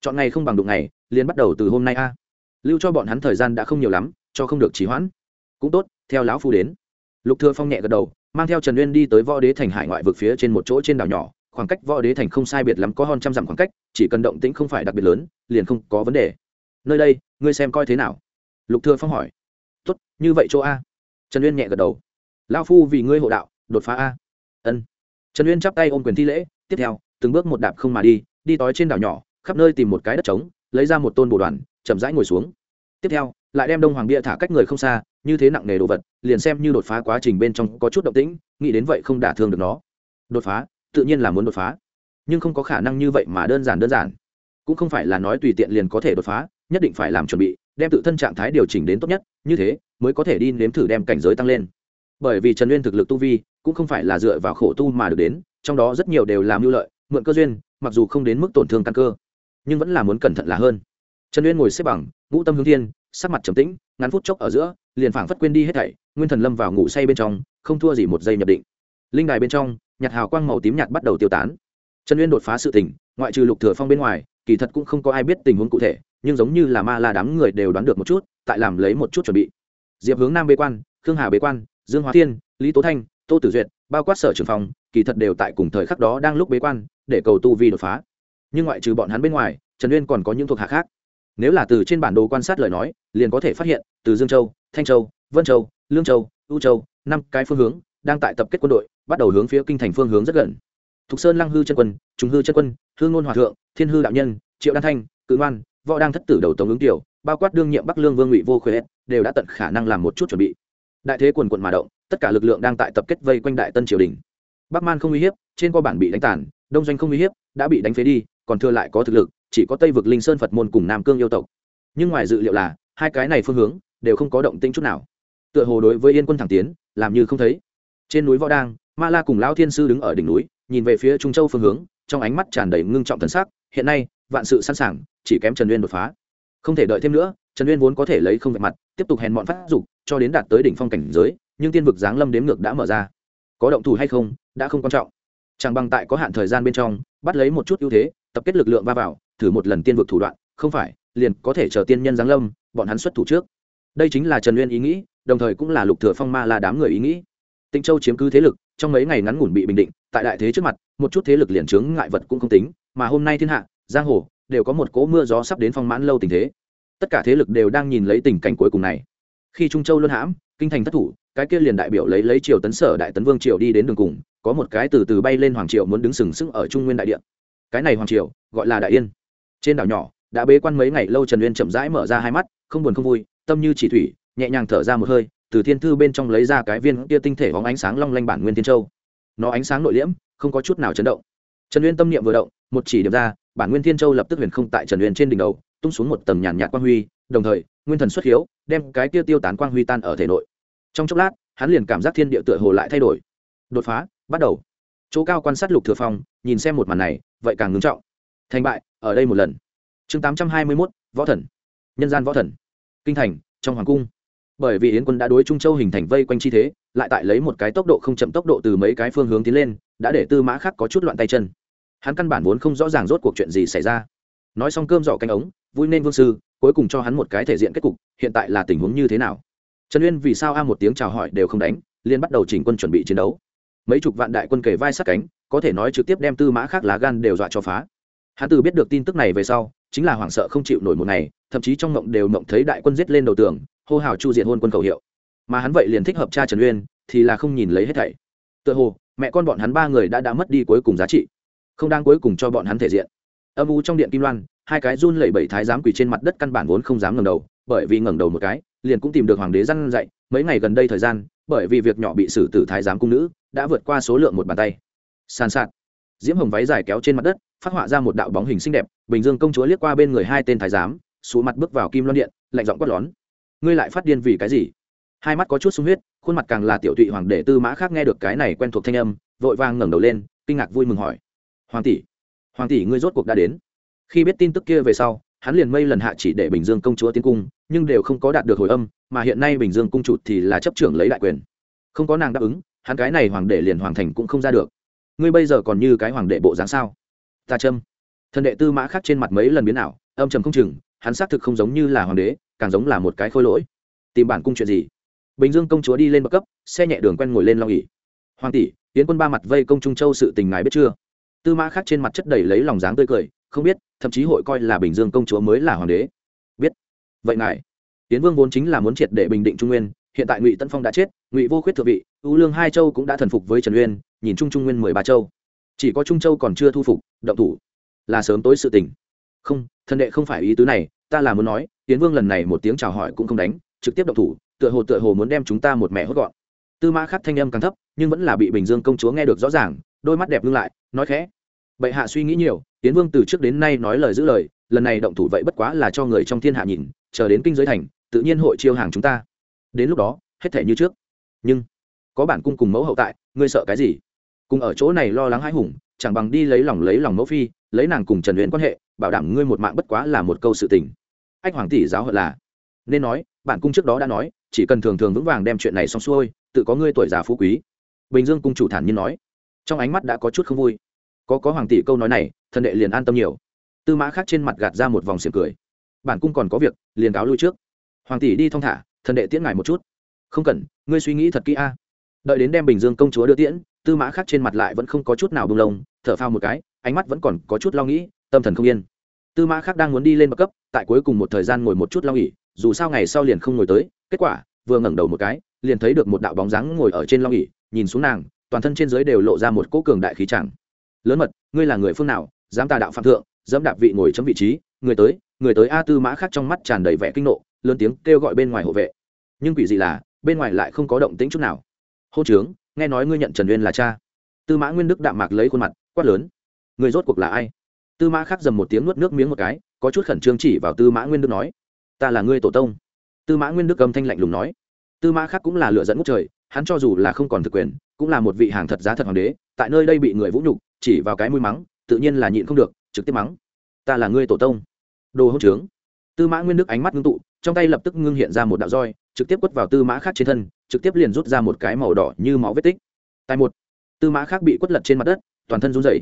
Chọn ngày không bằng đụng ngày, liền bắt đầu từ hôm nay a. Lưu cho bọn hắn thời gian đã không nhiều lắm, cho không được trì hoãn. Cũng tốt, theo lão phu đến. Lục thừa phong nhẹ gật đầu, mang theo trần uyên đi tới võ đế thành hải ngoại vực phía trên một chỗ trên đảo nhỏ. Khoảng cách võ đế thành không sai biệt lắm có hơn trăm dặm khoảng cách, chỉ cần động tĩnh không phải đặc biệt lớn, liền không có vấn đề nơi đây, ngươi xem coi thế nào? Lục thừa phong hỏi. Tốt, như vậy chỗ a. Trần uyên nhẹ gật đầu. Lão phu vì ngươi hộ đạo, đột phá a. Ân. Trần uyên chắp tay ôm quyền thi lễ, tiếp theo, từng bước một đạp không mà đi đi tới trên đảo nhỏ, khắp nơi tìm một cái đất trống, lấy ra một tôn bồ đoàn, chậm rãi ngồi xuống. Tiếp theo, lại đem đông hoàng bia thả cách người không xa, như thế nặng nề đồ vật, liền xem như đột phá quá trình bên trong có chút động tĩnh, nghĩ đến vậy không đả thương được nó. Đột phá, tự nhiên là muốn đột phá, nhưng không có khả năng như vậy mà đơn giản đơn giản. Cũng không phải là nói tùy tiện liền có thể đột phá nhất định phải làm chuẩn bị đem tự thân trạng thái điều chỉnh đến tốt nhất như thế mới có thể đi nếm thử đem cảnh giới tăng lên. Bởi vì trần uyên thực lực tu vi cũng không phải là dựa vào khổ tu mà được đến trong đó rất nhiều đều làm mưu lợi mượn cơ duyên mặc dù không đến mức tổn thương căn cơ nhưng vẫn là muốn cẩn thận là hơn. Trần uyên ngồi xếp bằng ngũ tâm hướng thiên sắc mặt trầm tĩnh ngắn phút chốc ở giữa liền phảng phất quên đi hết thảy nguyên thần lâm vào ngủ say bên trong không thua gì một giây nhập định. Linh đài bên trong nhạt hào quang màu tím nhạt bắt đầu tiêu tán. Trần uyên đột phá sự tỉnh, ngoại trừ lục thừa phong bên ngoài kỳ thật cũng không có ai biết tình huống cụ thể, nhưng giống như là ma la đám người đều đoán được một chút, tại làm lấy một chút chuẩn bị. Diệp hướng nam bế quan, khương hà bế quan, dương hóa thiên, lý tố thanh, tô tử duyệt, bao quát sở trưởng phòng, kỳ thật đều tại cùng thời khắc đó đang lúc bế quan, để cầu tu vi đột phá. Nhưng ngoại trừ bọn hắn bên ngoài, trần uyên còn có những thuộc hạ khác. Nếu là từ trên bản đồ quan sát lời nói, liền có thể phát hiện, từ dương châu, thanh châu, vân châu, lương châu, U châu, năm cái phương hướng, đang tại tập kết quân đội, bắt đầu hướng phía kinh thành phương hướng rất gần thục sơn lăng hư chân quân, trùng hư chân quân, hương ngôn hòa thượng, thiên hư đạo nhân, triệu đan thanh, cự ngoan, võ đang thất tử đầu tống ứng tiểu bao quát đương nhiệm bắc lương vương ngụy vô khuế đều đã tận khả năng làm một chút chuẩn bị. Đại thế quần quận mà động, tất cả lực lượng đang tại tập kết vây quanh đại tân triều đình. Bắc man không uy hiếp, trên qua bản bị đánh tàn, đông doanh không uy hiếp, đã bị đánh phế đi, còn thừa lại có thực lực, chỉ có tây vực linh sơn phật môn cùng nam cương yêu tộc. Nhưng ngoài dự liệu là, hai cái này phương hướng, đều không có động tĩnh chút nào. Tựa hồ đối với yên quân thẳng tiến, làm như không thấy. Trên núi võ đang, ma la cùng lão thiên sư đứng ở đỉnh núi nhìn về phía trung châu phương hướng, trong ánh mắt tràn đầy ngưng trọng thần sắc, hiện nay, vạn sự sẵn sàng, chỉ kém trần uyên đột phá. Không thể đợi thêm nữa, trần uyên vốn có thể lấy không vẹn mặt, tiếp tục hèn mọn phát dục, cho đến đạt tới đỉnh phong cảnh giới, nhưng tiên vực giáng lâm đếm ngược đã mở ra. Có động thủ hay không, đã không quan trọng. Chẳng bằng tại có hạn thời gian bên trong, bắt lấy một chút ưu thế, tập kết lực lượng va vào, thử một lần tiên vực thủ đoạn, không phải, liền có thể chờ tiên nhân giáng lâm, bọn hắn xuất thủ trước. Đây chính là trần uyên ý nghĩ, đồng thời cũng là lục thừa phong ma là đám người ý nghĩ. Tịnh châu chiếm cứ thế lực trong mấy ngày ngắn ngủn bị bình định, tại đại thế trước mặt, một chút thế lực liền chướng ngại vật cũng không tính, mà hôm nay thiên hạ, giang hồ, đều có một cỗ mưa gió sắp đến phong mãn lâu tình thế. Tất cả thế lực đều đang nhìn lấy tình cảnh cuối cùng này. Khi trung châu luân hãm, kinh thành thất thủ, cái kia liền đại biểu lấy lấy triều tấn sở đại tấn vương triều đi đến đường cùng, có một cái từ từ bay lên hoàng triều muốn đứng sừng sững ở trung nguyên đại địa. Cái này hoàng triều, gọi là đại yên. Trên đảo nhỏ, đã bế quan mấy ngày, lâu trần uyên chậm rãi mở ra hai mắt, không buồn không vui, tâm như chỉ thủy, nhẹ nhàng thở ra một hơi từ thiên thư bên trong lấy ra cái viên kia tinh thể bóng ánh sáng long lanh bản nguyên thiên châu. Nó ánh sáng nội liễm không có chút nào chấn động. Trần uyên tâm niệm vừa động một chỉ điểm ra bản nguyên thiên châu lập tức huyền không tại trần uyên trên đỉnh đầu tung xuống một tầng nhàn nhạt quang huy đồng thời nguyên thần xuất hiếu đem cái kia tiêu tán quang huy tan ở thể nội. Trong chốc lát hắn liền cảm giác thiên địa tựa hồ lại thay đổi. Đột phá bắt đầu. Chỗ cao quan sát lục thừa phong nhìn xem một màn này vậy càng ngưng trọng. Thành bại ở đây một lần. Chương tám trăm hai mươi 821, võ thần. Nhân gian võ thần. Kinh thành trong hoàng cung bởi vì yến quân đã đối trung châu hình thành vây quanh chi thế, lại tại lấy một cái tốc độ không chậm tốc độ từ mấy cái phương hướng tiến lên, đã để tư mã khác có chút loạn tay chân. Hắn căn bản vốn không rõ ràng rốt cuộc chuyện gì xảy ra. Nói xong cơm giỏ canh ống, vui nên vương sư, cuối cùng cho hắn một cái thể diện kết cục, hiện tại là tình huống như thế nào? Trần uyên vì sao a một tiếng chào hỏi đều không đánh liên bắt đầu chỉnh quân chuẩn bị chiến đấu. Mấy chục vạn đại quân kề vai sát cánh, có thể nói trực tiếp đem tư mã khác lá gan đều dọa cho phá. Hắn từ biết được tin tức này về sau, chính là hoảng sợ không chịu nổi một ngày, thậm chí trong mộng đều mộng thấy đại quân giết lên đầu tường hô hào chu diện hôn quân cầu hiệu. Mà hắn vậy liền thích hợp cha trần uyên, thì là không nhìn lấy hết thảy. Tựa hồ, mẹ con bọn hắn ba người đã đã mất đi cuối cùng giá trị, không đang cuối cùng cho bọn hắn thể diện. Âm u trong điện kim loan, hai cái run lẩy bẩy thái giám quỳ trên mặt đất căn bản vốn không dám ngẩng đầu, bởi vì ngẩng đầu một cái, liền cũng tìm được hoàng đế răn dạy, mấy ngày gần đây thời gian, bởi vì việc nhỏ bị xử tử thái giám cung nữ, đã vượt qua số lượng một bàn tay. Sàn sạt. Diễm hồng váy dài kéo trên mặt đất, phát họa ra một đạo bóng hình xinh đẹp, bình dương công chúa liếc qua bên người hai tên thái giám xuống mặt bước vào kim loan điện, lạnh giọng quát lón ngươi lại phát điên vì cái gì? Hai mắt có chút sung huyết, khuôn mặt càng là tiểu tụy hoàng đệ tư mã khác nghe được cái này quen thuộc thanh âm, vội vàng ngẩng đầu lên, kinh ngạc vui mừng hỏi. Hoàng tỷ hoàng tỷ ngươi rốt cuộc đã đến. Khi biết tin tức kia về sau, hắn liền mây lần hạ chỉ để bình dương công chúa tiến cung, nhưng đều không có đạt được hồi âm, mà hiện nay bình dương cung chủ thì là chấp trưởng lấy đại quyền. Không có nàng đáp ứng, hắn cái này hoàng đệ liền hoàng thành cũng không ra được. Ngươi bây giờ còn như cái hoàng đệ bộ dáng sao? Ta châm. Thần đệ tư mã khác trên mặt mấy lần biến ảo, âm trầm không chừng, hắn xác thực không giống như là hoàng đế càng giống là một cái khôi lỗi. Tìm bản cung chuyện gì? Bình dương công chúa đi lên bậc cấp, xe nhẹ đường quen ngồi lên long ỉ hoàng tỷ tiến quân ba mặt vây công trung châu sự tình ngài biết chưa? Tư mã khác trên mặt chất đầy lấy lòng dáng tươi cười, không biết, thậm chí hội coi là bình dương công chúa mới là hoàng đế. Biết. Vậy ngài tiến vương vốn chính là muốn triệt để bình định trung nguyên, hiện tại ngụy tân phong đã chết, ngụy vô khuyết thượng vị ưu lương hai châu cũng đã thần phục với trần uyên, nhìn chung trung nguyên mười ba châu. Chỉ có trung châu còn chưa thu phục, động thủ. Là sớm tối sự tình. Không thần đệ không phải ý tứ này ta là muốn nói tiến vương lần này một tiếng chào hỏi cũng không đánh, trực tiếp động thủ, tựa hồ tựa hồ muốn đem chúng ta một mẹ hốt gọn. Tư mã khắc thanh âm càng thấp, nhưng vẫn là bị bình dương công chúa nghe được rõ ràng, đôi mắt đẹp ngưng lại, nói khẽ. Bệ hạ suy nghĩ nhiều tiến vương từ trước đến nay nói lời giữ lời, lần này động thủ vậy bất quá là cho người trong thiên hạ nhìn, chờ đến kinh giới thành, tự nhiên hội chiêu hàng chúng ta. Đến lúc đó, hết thể như trước. Nhưng, có bản cung cùng mẫu hậu tại, ngươi sợ cái gì? Cùng ở chỗ này lo lắng hãi hùng, chẳng bằng đi lấy lòng lấy lòng mẫu phi lấy nàng cùng trần luyện quan hệ, bảo đảm ngươi một mạng bất quá là một câu sự tình. Ách hoàng tỷ giáo hận là. Nên nói, bản cung trước đó đã nói, chỉ cần thường thường vững vàng đem chuyện này xong xuôi, tự có ngươi tuổi già phú quý. Bình dương cung chủ thản nhiên nói. Trong ánh mắt đã có chút không vui. Có có hoàng tỷ câu nói này, thần đệ liền an tâm nhiều. Tư mã khác trên mặt gạt ra một vòng xiềng cười. Bản cung còn có việc, liền cáo lui trước. Hoàng tỷ đi thong thả, thần đệ tiễn ngài một chút. Không cần, ngươi suy nghĩ thật kỹ a. Đợi đến đem bình dương công chúa đưa tiễn, tư mã khác trên mặt lại vẫn không có chút nào bông lông, thở phao một cái ánh mắt vẫn còn có chút lo nghĩ, tâm thần không yên. Tư mã khác đang muốn đi lên bậc cấp, tại cuối cùng một thời gian ngồi một chút lo nghỉ, dù sao ngày sau liền không ngồi tới, kết quả, vừa ngẩng đầu một cái, liền thấy được một đạo bóng dáng ngồi ở trên lo nghỉ, nhìn xuống nàng, toàn thân trên dưới đều lộ ra một cỗ cường đại khí chẳng. Lớn mật, ngươi là người phương nào? Dám tà đạo phạm thượng dẫm đạp vị ngồi chấm vị trí, người tới người tới. A tư mã khác trong mắt tràn đầy vẻ kinh nộ, lớn tiếng kêu gọi bên ngoài hộ vệ. Nhưng quỷ gì là, bên ngoài lại không có động tĩnh chút nào. Hô trướng, nghe nói ngươi nhận trần uyên là cha. Tư mã nguyên đức đạm mạc lấy khuôn mặt, quát lớn người rốt cuộc là ai? Tư mã khắc dầm một tiếng nuốt nước miếng một cái, có chút khẩn trương chỉ vào tư mã nguyên đức nói, ta là ngươi tổ tông. Tư mã nguyên đức âm thanh lạnh lùng nói, tư mã khắc cũng là lựa dẫn ngút trời, hắn cho dù là không còn thực quyền, cũng là một vị hàng thật giá thật hoàng đế, tại nơi đây bị người vũ nhục, chỉ vào cái mũi mắng, tự nhiên là nhịn không được, trực tiếp mắng, ta là ngươi tổ tông. Đồ hỗn trướng. Tư mã nguyên đức ánh mắt ngưng tụ, trong tay lập tức ngưng hiện ra một đạo roi, trực tiếp quất vào tư mã khác trên thân, trực tiếp liền rút ra một cái màu đỏ như máu vết tích. Tại một, tư mã khác bị quất lật trên mặt đất, toàn thân run rẩy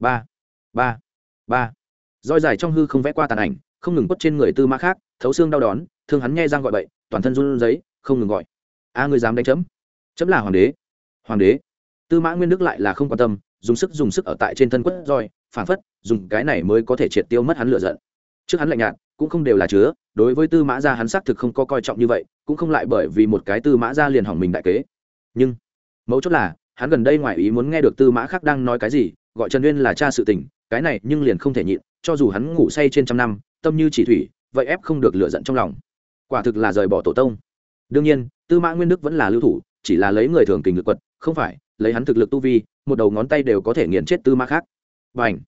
ba ba ba. Roi dài trong hư không vẽ qua tàn ảnh, không ngừng quất trên người tư mã khác, thấu xương đau đón, thương hắn nghe răng gọi bậy, toàn thân run giấy không ngừng gọi. A, ngươi dám đánh chấm? Chấm là hoàng đế. Hoàng đế. Tư mã nguyên đức lại là không quan tâm, dùng sức dùng sức ở tại trên thân quất roi phản phất, dùng cái này mới có thể triệt tiêu mất hắn lựa giận. Trước hắn lạnh nhạt, cũng không đều là chứa, đối với tư mã gia hắn xác thực không có coi trọng như vậy, cũng không lại bởi vì một cái tư mã gia liền hỏng mình đại kế. Nhưng, mấu chốt là, hắn gần đây ngoài ý muốn nghe được tư mã khác đang nói cái gì gọi trần uyên là cha sự tình, cái này nhưng liền không thể nhịn, cho dù hắn ngủ say trên trăm năm, tâm như chỉ thủy, vậy ép không được lựa giận trong lòng. Quả thực là rời bỏ tổ tông. Đương nhiên, tư mã nguyên đức vẫn là lưu thủ, chỉ là lấy người thường kình lực quật, không phải, lấy hắn thực lực tu vi, một đầu ngón tay đều có thể nghiền chết tư mã khác. Và ảnh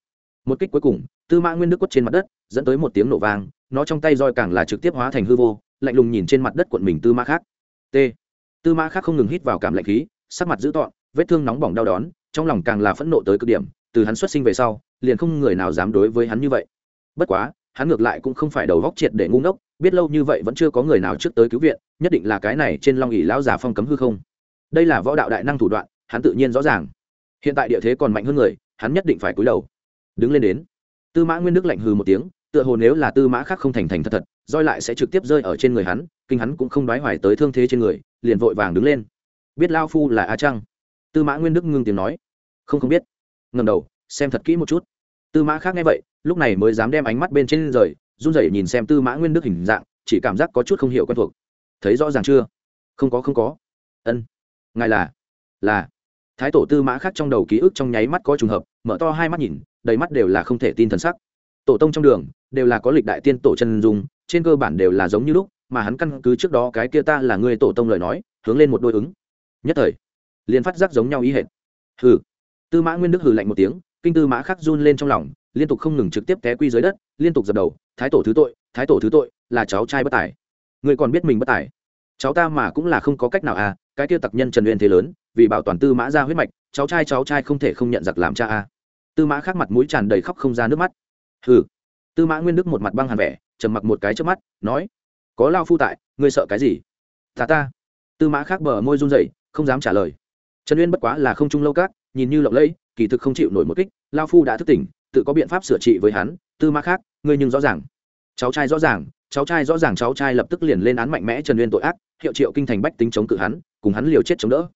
một kích cuối cùng, tư mã nguyên đức quất trên mặt đất, dẫn tới một tiếng nổ vang, nó trong tay roi càng là trực tiếp hóa thành hư vô, lạnh lùng nhìn trên mặt đất quận mình tư mã khác. T! Tư mã khác không ngừng hít vào cảm lạnh khí, sắc mặt dữ tọn vết thương nóng bỏng đau đón trong lòng càng là phẫn nộ tới cực điểm, từ hắn xuất sinh về sau, liền không người nào dám đối với hắn như vậy. Bất quá, hắn ngược lại cũng không phải đầu góc triệt để ngu ngốc, biết lâu như vậy vẫn chưa có người nào trước tới cứu viện, nhất định là cái này trên long ỉ lão già phong cấm hư không. Đây là võ đạo đại năng thủ đoạn, hắn tự nhiên rõ ràng. Hiện tại địa thế còn mạnh hơn người, hắn nhất định phải cúi đầu. Đứng lên đến. Tư mã nguyên đức lạnh hừ một tiếng, tựa hồ nếu là tư mã khác không thành thành thật thật, roi lại sẽ trực tiếp rơi ở trên người hắn, kinh hắn cũng không đoái hoài tới thương thế trên người, liền vội vàng đứng lên. Biết lao phu là a trăng tư mã nguyên đức ngưng tiếng nói. Không không biết. Ngầm đầu, xem thật kỹ một chút. Tư mã khác nghe vậy, lúc này mới dám đem ánh mắt bên trên rời, run rẩy nhìn xem tư mã nguyên đức hình dạng, chỉ cảm giác có chút không hiểu quen thuộc. Thấy rõ ràng chưa? Không có không có. Ân. Ngài là là. Thái tổ tư mã khác trong đầu ký ức trong nháy mắt có trùng hợp, mở to hai mắt nhìn, đầy mắt đều là không thể tin thần sắc. Tổ tông trong đường, đều là có lịch đại tiên tổ chân dung, trên cơ bản đều là giống như lúc, mà hắn căn cứ trước đó cái kia ta là người tổ tông lời nói, hướng lên một đôi ứng. Nhất thời liền phát giác giống nhau ý hệt. Hừ. Tư mã nguyên đức hừ lạnh một tiếng, kinh tư mã khắc run lên trong lòng, liên tục không ngừng trực tiếp té quy dưới đất, liên tục dập đầu, thái tổ thứ tội, thái tổ thứ tội, là cháu trai bất tài. Người còn biết mình bất tài. Cháu ta mà cũng là không có cách nào à cái kia tặc nhân trần uyên thế lớn, vì bảo toàn tư mã ra huyết mạch, cháu trai cháu trai không thể không nhận giặc làm cha à. Tư mã khắc mặt mũi tràn đầy khóc không ra nước mắt. Hừ. Tư mã nguyên đức một mặt băng hàn vẻ, trầm mặc một cái trước mắt, nói, có lao phu tại, ngươi sợ cái gì? Ta ta. Tư mã khắc bờ môi run rẩy, không dám trả lời trần uyên bất quá là không trung lâu cát nhìn như lộng lẫy, kỳ thực không chịu nổi một kích, lao phu đã thức tỉnh, tự có biện pháp sửa trị với hắn, tư mã khác, ngươi nhưng rõ ràng. Cháu trai rõ ràng, cháu trai rõ ràng, cháu trai lập tức liền lên án mạnh mẽ trần uyên tội ác, hiệu triệu kinh thành bách tính chống cự hắn, cùng hắn liều chết chống đỡ.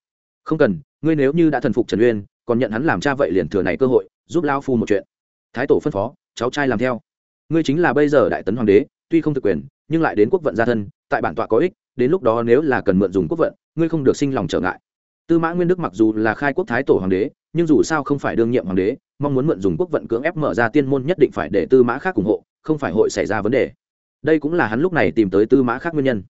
Không cần, ngươi nếu như đã thần phục trần uyên, còn nhận hắn làm cha vậy liền thừa này cơ hội, giúp lao phu một chuyện. Thái tổ phân phó, cháu trai làm theo. Ngươi chính là bây giờ đại tấn hoàng đế, tuy không thực quyền, nhưng lại đến quốc vận gia thân, tại bản tọa có ích, đến lúc đó nếu là cần mượn dùng quốc vận, ngươi không được sinh lòng trở ngại tư mã nguyên đức mặc dù là khai quốc thái tổ hoàng đế, nhưng dù sao không phải đương nhiệm hoàng đế, mong muốn mượn dùng quốc vận cưỡng ép mở ra tiên môn nhất định phải để tư mã khác ủng hộ, không phải hội xảy ra vấn đề. Đây cũng là hắn lúc này tìm tới tư mã khác nguyên nhân.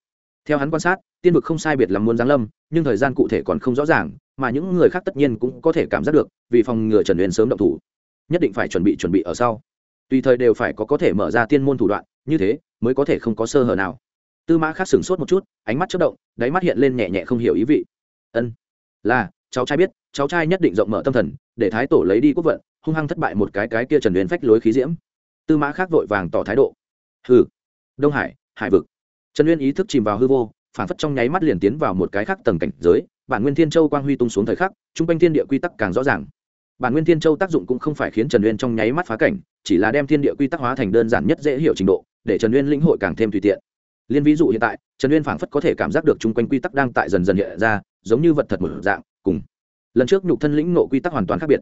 Theo hắn quan sát, tiên vực không sai biệt là muốn giáng lâm, nhưng thời gian cụ thể còn không rõ ràng, mà những người khác tất nhiên cũng có thể cảm giác được, vì phòng ngừa trần Uyên sớm động thủ, nhất định phải chuẩn bị chuẩn bị ở sau. Tùy thời đều phải có có thể mở ra tiên môn thủ đoạn, như thế mới có thể không có sơ hở nào. Tư mã khác sửng sốt một chút, ánh mắt chất động, đáy mắt hiện lên nhẹ nhẹ không hiểu ý vị. Ân là, cháu trai biết, cháu trai nhất định rộng mở tâm thần, để thái tổ lấy đi quốc vận, hung hăng thất bại một cái cái kia trần huyền phách lối khí diễm. Tư mã khác vội vàng tỏ thái độ. Hừ. Đông hải hải vực. Trần uyên ý thức chìm vào hư vô, phản phất trong nháy mắt liền tiến vào một cái khác tầng cảnh giới, bản nguyên thiên châu quang huy tung xuống thời khắc t r u n g quanh thiên địa quy tắc càng rõ ràng. Bản nguyên thiên châu tác dụng cũng không phải khiến trần uyên trong nháy mắt phá cảnh, chỉ là đem thiên địa quy tắc hóa thành đơn giản nhất dễ hiểu trình độ, để trần uyên lĩnh hội càng thêm tùy tiện. Liên ví dụ hiện tại, trần uyên phảng phất có thể cảm giác được chung quanh quy tắc đang tại dần dần hiện ra giống như vật thật một dạng, cùng lần trước nhục thân lĩnh nộ quy tắc hoàn toàn khác biệt.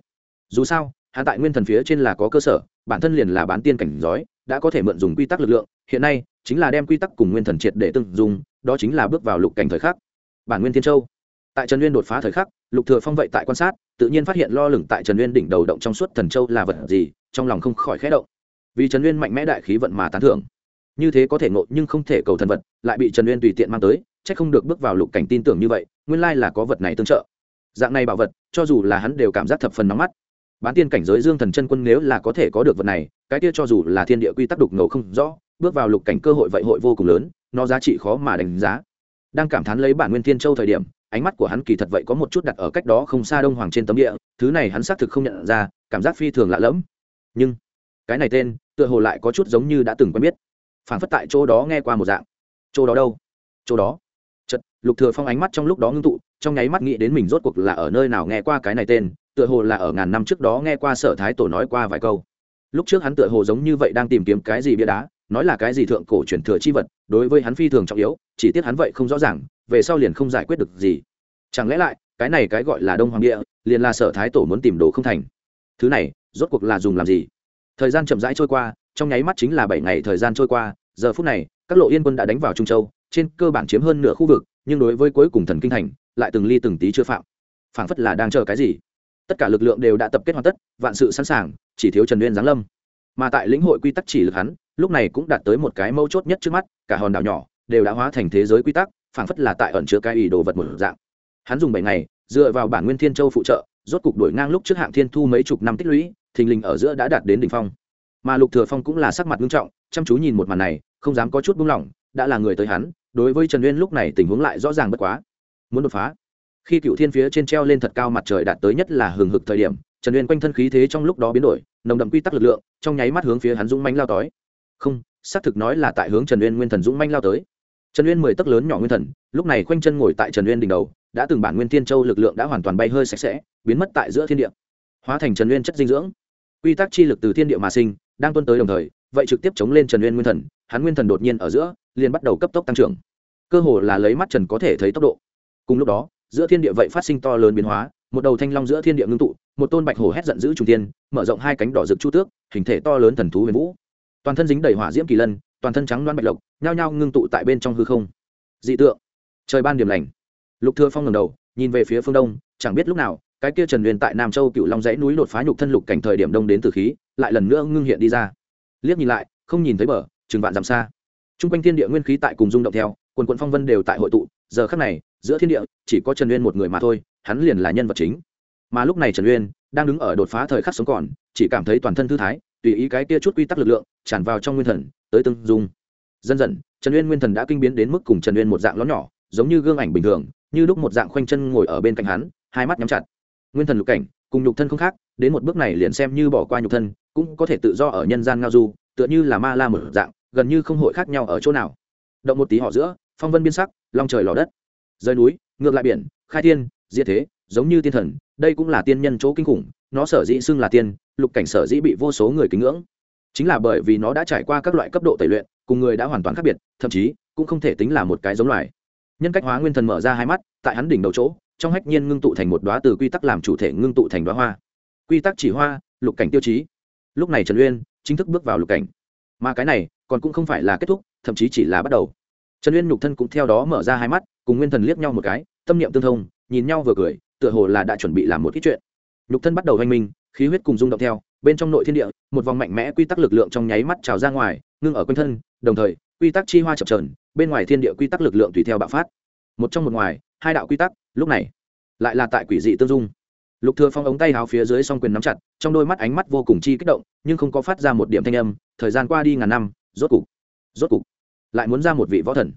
Dù sao, hạ tại nguyên thần phía trên là có cơ sở, bản thân liền là bán tiên cảnh giói, đã có thể mượn dùng quy tắc lực lượng, hiện nay, chính là đem quy tắc cùng nguyên thần triệt để từng dùng đó chính là bước vào lục cảnh thời khắc. Bản nguyên thiên châu. Tại trần nguyên đột phá thời khắc, lục thừa phong vậy tại quan sát, tự nhiên phát hiện lo lửng tại trần nguyên đỉnh đầu động trong suốt thần châu là vật gì, trong lòng không khỏi khẽ động. Vì trần nguyên mạnh mẽ đại khí vận mà tán thưởng. Như thế có thể ngộ nhưng không thể cầu thần vật, lại bị trần nguyên tùy tiện mang tới, chắc không được bước vào lục cảnh tin tưởng như vậy nguyên lai là có vật này tương trợ. Dạng này bảo vật, cho dù là hắn đều cảm giác thập phần nóng mắt. Bán tiên cảnh giới dương thần chân quân nếu là có thể có được vật này, cái kia cho dù là thiên địa quy tắc đục ngầu không rõ, bước vào lục cảnh cơ hội vậy hội vô cùng lớn, nó giá trị khó mà đánh giá. Đang cảm thán lấy bản nguyên thiên châu thời điểm, ánh mắt của hắn kỳ thật vậy có một chút đặt ở cách đó không xa đông hoàng trên tấm địa, thứ này hắn xác thực không nhận ra, cảm giác phi thường lạ lẫm. Nhưng, cái này tên, tựa hồ lại có chút giống như đã từng quen biết. Phản phất tại chỗ đó nghe qua một dạng. Chỗ đó đâu? Chỗ đó lục thừa phong ánh mắt trong lúc đó ngưng tụ, trong nháy mắt nghĩ đến mình rốt cuộc là ở nơi nào nghe qua cái này tên, tựa hồ là ở ngàn năm trước đó nghe qua sở thái tổ nói qua vài câu. Lúc trước hắn tựa hồ giống như vậy đang tìm kiếm cái gì bia đá, nói là cái gì thượng cổ truyền thừa chi vật, đối với hắn phi thường trọng yếu, chỉ tiếc hắn vậy không rõ ràng, về sau liền không giải quyết được gì. Chẳng lẽ lại, cái này cái gọi là đông hoàng địa, liền là sở thái tổ muốn tìm đồ không thành? Thứ này, rốt cuộc là dùng làm gì? Thời gian chậm rãi trôi qua, trong nháy mắt chính là bảy ngày thời gian trôi qua, giờ phút này, các lộ yên quân đã đánh vào trung châu, trên cơ bản chiếm hơn nửa khu vực nhưng đối với cuối cùng thần kinh thành, lại từng ly từng tí chưa phạm. Phảng phất là đang chờ cái gì. Tất cả lực lượng đều đã tập kết hoàn tất, vạn sự sẵn sàng, chỉ thiếu trần uyên giáng lâm. Mà tại lĩnh hội quy tắc chỉ lực hắn, lúc này cũng đạt tới một cái mấu chốt nhất trước mắt, cả hòn đảo nhỏ đều đã hóa thành thế giới quy tắc, phảng phất là tại ẩn chứa cái ý đồ vật một dạng. Hắn dùng bảy ngày, dựa vào bản nguyên thiên châu phụ trợ, rốt cục đổi ngang lúc trước hạng thiên thu mấy chục năm tích lũy, thình lình ở giữa đã đạt đến đỉnh phong. Mà lục thừa phong cũng là sắc mặt nghiêm trọng, chăm chú nhìn một màn này, không dám có chút buông lỏng, đã là người tới hắn đối với trần uyên lúc này tình huống lại rõ ràng bất quá. Muốn đột phá. Khi cựu thiên phía trên treo lên thật cao mặt trời đạt tới nhất là hừng hực thời điểm, trần uyên quanh thân khí thế trong lúc đó biến đổi, nồng đậm quy tắc lực lượng, trong nháy mắt hướng phía hắn dũng manh lao tới. Không, xác thực nói là tại hướng trần uyên nguyên thần dũng manh lao tới. Trần uyên mười tấc lớn nhỏ nguyên thần, lúc này khoanh chân ngồi tại trần uyên đỉnh đầu, đã từng bản nguyên thiên châu lực lượng đã hoàn toàn bay hơi sạch sẽ, biến mất tại giữa thiên địa. Hóa thành trần uyên chất dinh dưỡng. Quy tắc chi lực từ thiên địa mà sinh, đang tuân tới đồng thời, vậy trực tiếp chống lên trần uyên nguyên thần hắn nguyên thần đột nhiên ở giữa, liền bắt đầu cấp tốc tăng trưởng. Cơ hồ là lấy mắt trần có thể thấy tốc độ. Cùng lúc đó, giữa thiên địa vậy phát sinh to lớn biến hóa, một đầu thanh long giữa thiên địa ngưng tụ, một tôn bạch hổ hét giận dữ trung tiên mở rộng hai cánh đỏ rực chu tước, hình thể to lớn thần thú huyền vũ. Toàn thân dính đầy hỏa diễm kỳ lân, toàn thân trắng loan bạch lộc, nhao nhao ngưng tụ tại bên trong hư không. Dị tượng. Trời ban điểm lành. Lục thừa phong ngẩng đầu, nhìn về phía phương đông, chẳng biết lúc nào, cái kia trần huyền tại nam châu cựu long dãy núi đột phá nhục thân lục cảnh thời điểm đông đến từ khí, lại lần nữa ngưng hiện đi ra. Liếc nhìn lại, không nhìn thấy bờ chừng vạn dặm xa. Trung quanh thiên địa nguyên khí tại cùng dung động theo, quần quận phong vân đều tại hội tụ, giờ khắc này, giữa thiên địa, chỉ có trần uyên một người mà thôi, hắn liền là nhân vật chính. Mà lúc này trần uyên đang đứng ở đột phá thời khắc sống còn, chỉ cảm thấy toàn thân thư thái, tùy ý cái kia chút quy tắc lực lượng, tràn vào trong nguyên thần, tới tương dung. Dần dần, trần uyên nguyên thần đã kinh biến đến mức cùng trần uyên một dạng lõm nhỏ, giống như gương ảnh bình thường, như lúc một dạng khoanh chân ngồi ở bên cạnh hắn, hai mắt nhắm chặt. Nguyên thần lục cảnh, cùng nhục thân không khác, đến một bước này liền xem như bỏ qua nhục thân, cũng có thể tự do ở nhân gian ngao du tựa như là ma la mở dạng, gần như không hội khác nhau ở chỗ nào. Động một tí họ giữa, phong vân biên sắc, long trời lò đất. Rơi núi, ngược lại biển, khai thiên, diệt thế, giống như tiên thần, đây cũng là tiên nhân chỗ kinh khủng, nó sở dĩ xưng là tiên, lục cảnh sở dĩ bị vô số người kính ngưỡng. Chính là bởi vì nó đã trải qua các loại cấp độ tẩy luyện, cùng người đã hoàn toàn khác biệt, thậm chí, cũng không thể tính là một cái giống loài. Nhân cách hóa nguyên thần mở ra hai mắt, tại hắn đỉnh đầu chỗ, trong hách nhiên ngưng tụ thành một đoá từ quy tắc làm chủ thể ngưng tụ thành đoá hoa. Quy tắc chỉ hoa, lục cảnh tiêu chí. Lúc này trần uyên chính thức bước vào lục cảnh. Mà cái này còn cũng không phải là kết thúc, thậm chí chỉ là bắt đầu. Trần uyên nhục thân cũng theo đó mở ra hai mắt, cùng nguyên thần liếc nhau một cái, tâm niệm tương thông, nhìn nhau vừa cười, tựa hồ là đã chuẩn bị làm một ít chuyện. Nhục thân bắt đầu hoanh minh khí huyết cùng rung động theo, bên trong nội thiên địa, một vòng mạnh mẽ quy tắc lực lượng trong nháy mắt trào ra ngoài, ngưng ở quanh thân, đồng thời, quy tắc chi hoa chập trờn bên ngoài thiên địa quy tắc lực lượng tùy theo bạo phát. Một trong một ngoài, hai đạo quy tắc, lúc này, lại là tại quỷ dị tương dung lục thừa phong ống tay áo phía dưới song quyền nắm chặt, trong đôi mắt ánh mắt vô cùng chi kích động, nhưng không có phát ra một điểm thanh âm, thời gian qua đi ngàn năm, rốt cục rốt cục, lại muốn ra một vị võ thần.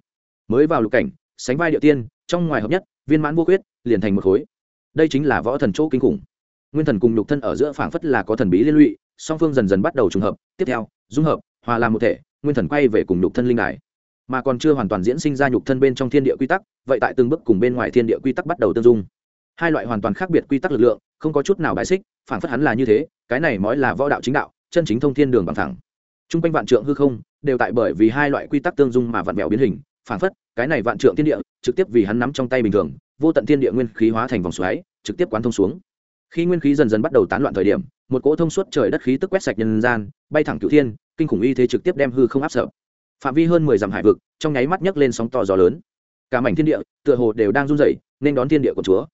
Mới vào lục cảnh, sánh vai địa tiên, trong ngoài hợp nhất, viên mãn vô quyết liền thành một khối. Đây chính là võ thần chỗ kinh khủng. Nguyên thần cùng lục thân ở giữa phảng phất là có thần bí liên lụy, song phương dần dần bắt đầu trùng hợp, tiếp theo, dung hợp, hòa làm một thể, nguyên thần quay về cùng lục thân linh đài. Mà còn chưa hoàn toàn diễn sinh ra nhục thân bên trong thiên địa quy tắc, vậy tại từng bước cùng bên ngoài thiên địa quy tắc bắt đầu tương dung hai loại hoàn toàn khác biệt quy tắc lực lượng, không có chút nào bài xích, phản phất hắn là như thế, cái này mới là võ đạo chính đạo, chân chính thông thiên đường bằng thẳng. T r u n g quanh vạn trượng hư không, đều tại bởi vì hai loại quy tắc tương dung mà vạn vẹo biến hình, phản phất, cái này vạn trượng thiên địa, trực tiếp vì hắn nắm trong tay bình thường, vô tận thiên địa nguyên khí hóa thành vòng xoáy, trực tiếp quán thông xuống. Khi nguyên khí dần dần bắt đầu tán loạn thời điểm, một cỗ thông suốt trời đất khí tức quét sạch nhân gian, bay thẳng cửu thiên, kinh khủng y thế trực tiếp đem hư không áp sợ phạm vi hơn mười dặm hải vực, trong nháy mắt nhấc lên sóng to gió lớn. Cả mảnh thiên địa, tựa hồ đều đang run rẩy, nên đón thiên địa của chúa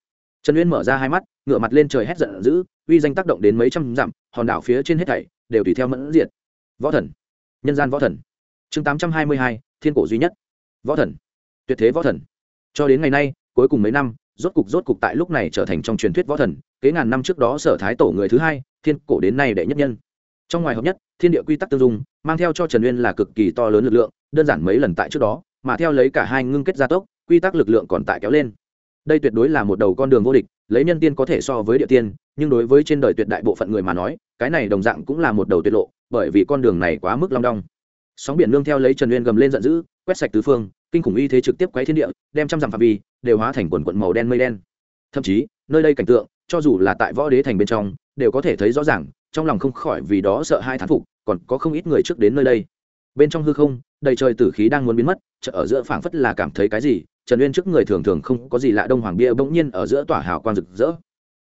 trần uyên mở ra hai mắt ngựa mặt lên trời hét giận dữ, uy danh tác động đến mấy trăm dặm, hòn đảo phía trên hết thảy đều tùy theo mẫn diệt. Võ thần. Nhân gian võ thần. Chương tám trăm hai mươi hai, thiên cổ duy nhất. Võ thần. Tuyệt thế võ thần. Cho đến ngày nay, cuối cùng mấy năm, rốt cục rốt cục tại lúc này trở thành trong truyền thuyết võ thần, kế ngàn năm trước đó sở thái tổ người thứ hai, thiên cổ đến nay đệ nhất nhân. Trong ngoài hợp nhất, thiên địa quy tắc tương dung, mang theo cho trần uyên là cực kỳ to lớn lực lượng, đơn giản mấy lần tại trước đó, mà theo lấy cả hai ngưng kết gia tốc, quy tắc lực lượng còn tại kéo lên đây tuyệt đối là một đầu con đường vô địch, lấy nhân tiên có thể so với địa tiên, nhưng đối với trên đời tuyệt đại bộ phận người mà nói, cái này đồng dạng cũng là một đầu tuyệt lộ, bởi vì con đường này quá mức long đong. Sóng biển nương theo lấy trần uyên gầm lên giận dữ, quét sạch tứ phương, kinh khủng y thế trực tiếp quấy thiên địa, đem trăm dặm phạm vi đều hóa thành quần quận màu đen mây đen. Thậm chí, nơi đây cảnh tượng, cho dù là tại võ đế thành bên trong, đều có thể thấy rõ ràng, trong lòng không khỏi vì đó sợ hai thán phục, còn có không ít người trước đến nơi đây. Bên trong hư không, đầy trời tử khí đang muốn biến mất, chợ ở giữa phảng phất là cảm thấy cái gì trần uyên trước người thường thường không có gì lạ đông hoàng bia bỗng nhiên ở giữa tỏa hào quang rực rỡ.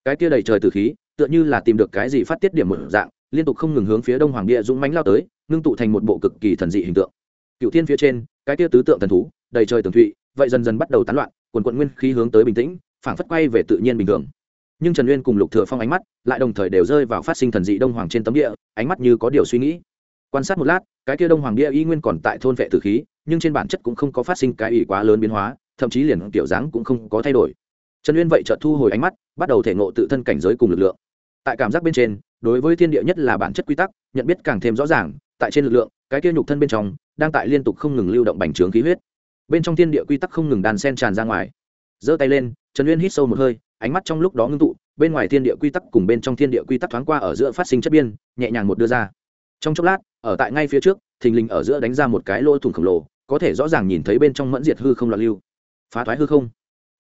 Cái kia đầy trời tử khí, tựa như là tìm được cái gì phát tiết điểm một dạng, liên tục không ngừng hướng phía đông hoàng bia dũng mánh lao tới, ngưng tụ thành một bộ cực kỳ thần dị hình tượng. Cựu thiên phía trên, cái kia tứ tượng thần thú, đầy trời tường thụy, vậy dần dần bắt đầu tán loạn, quần quận nguyên khí hướng tới bình tĩnh, phảng phất quay về tự nhiên bình thường. Nhưng trần uyên cùng lục thừa phong ánh mắt lại đồng thời đều rơi vào phát sinh thần dị đông hoàng trên tấm địa, ánh mắt như có điều suy nghĩ. Quan sát một lát, cái kia đông hoàng bia y nguyên còn tại thôn vệ tử khí, nhưng trên bản chất cũng không có phát sinh cái ý quá lớn biến hóa thậm chí liền kiểu dáng cũng không có thay đổi. Trần uyên vậy chợt thu hồi ánh mắt, bắt đầu thể ngộ tự thân cảnh giới cùng lực lượng. Tại cảm giác bên trên, đối với thiên địa nhất là bản chất quy tắc, nhận biết càng thêm rõ ràng, tại trên lực lượng, cái kia nhục thân bên trong, đang tại liên tục không ngừng lưu động bành trướng khí huyết. Bên trong thiên địa quy tắc không ngừng đàn sen tràn ra ngoài. Giơ tay lên, trần uyên hít sâu một hơi, ánh mắt trong lúc đó ngưng tụ, bên ngoài thiên địa quy tắc cùng bên trong thiên địa quy tắc thoáng qua ở giữa phát sinh chất biên, nhẹ nhàng một đưa ra. Trong chốc lát, ở tại ngay phía trước, thình lình ở giữa đánh ra một cái lỗ thủng khổng lồ, có thể rõ ràng nhìn thấy bên trong mẫn diệt hư không loạn lưu phá thoái hư không.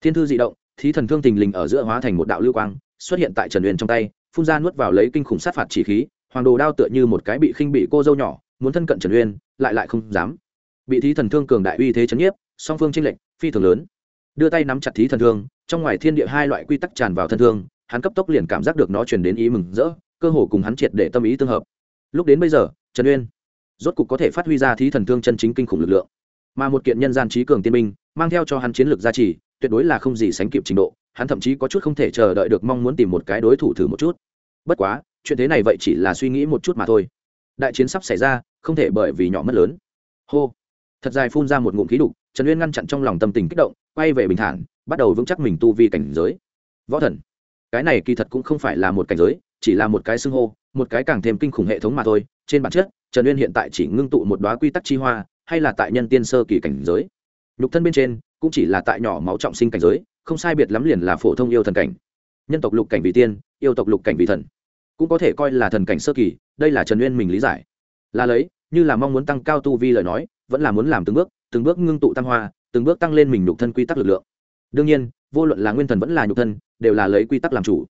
Thiên thư dị động, thí thần thương tình lình ở giữa hóa thành một đạo lưu quang, xuất hiện tại trần uyên trong tay, phun ra nuốt vào lấy kinh khủng sát phạt chỉ khí, hoàng đồ đao tựa như một cái bị khinh bị cô dâu nhỏ, muốn thân cận trần uyên, lại lại không dám. Bị thí thần thương cường đại uy thế chấn nhiếp, song phương tranh lệnh phi thường lớn. Đưa tay nắm chặt thí thần thương, trong ngoài thiên địa hai loại quy tắc tràn vào thân thương, hắn cấp tốc liền cảm giác được nó truyền đến ý mừng rỡ, cơ hồ cùng hắn triệt để tâm ý tương hợp. Lúc đến bây giờ, trần uyên rốt cục có thể phát huy ra thí thần thương chân chính kinh khủng lực lượng. Mà một kiện nhân gian trí cường tiên minh mang theo cho hắn chiến lược gia trì, tuyệt đối là không gì sánh kịp trình độ, hắn thậm chí có chút không thể chờ đợi được mong muốn tìm một cái đối thủ thử một chút. Bất quá, chuyện thế này vậy chỉ là suy nghĩ một chút mà thôi. Đại chiến sắp xảy ra, không thể bởi vì nhỏ mất lớn. Hô. Thật dài phun ra một ngụm khí đục, trần uyên ngăn chặn trong lòng tâm tình kích động, quay về bình thản, bắt đầu vững chắc mình tu vi cảnh giới. Võ thần. Cái này kỳ thật cũng không phải là một cảnh giới, chỉ là một cái xưng hô, một cái càng thêm kinh khủng hệ thống mà thôi. Trên bản chất, trần uyên hiện tại chỉ ngưng tụ một đoá quy tắc chi hoa, hay là tại nhân tiên sơ kỳ cảnh giới nhục thân bên trên cũng chỉ là tại nhỏ máu trọng sinh cảnh giới, không sai biệt lắm liền là phổ thông yêu thần cảnh. Nhân tộc lục cảnh vì tiên, yêu tộc lục cảnh vì thần. Cũng có thể coi là thần cảnh sơ kỳ, đây là trần uyên mình lý giải. Là lấy, như là mong muốn tăng cao tu vi lời nói, vẫn là muốn làm từng bước từng bước ngưng tụ tăng hoa, từng bước tăng lên mình nhục thân quy tắc lực lượng. Đương nhiên, vô luận là nguyên thần vẫn là nhục thân, đều là lấy quy tắc làm chủ.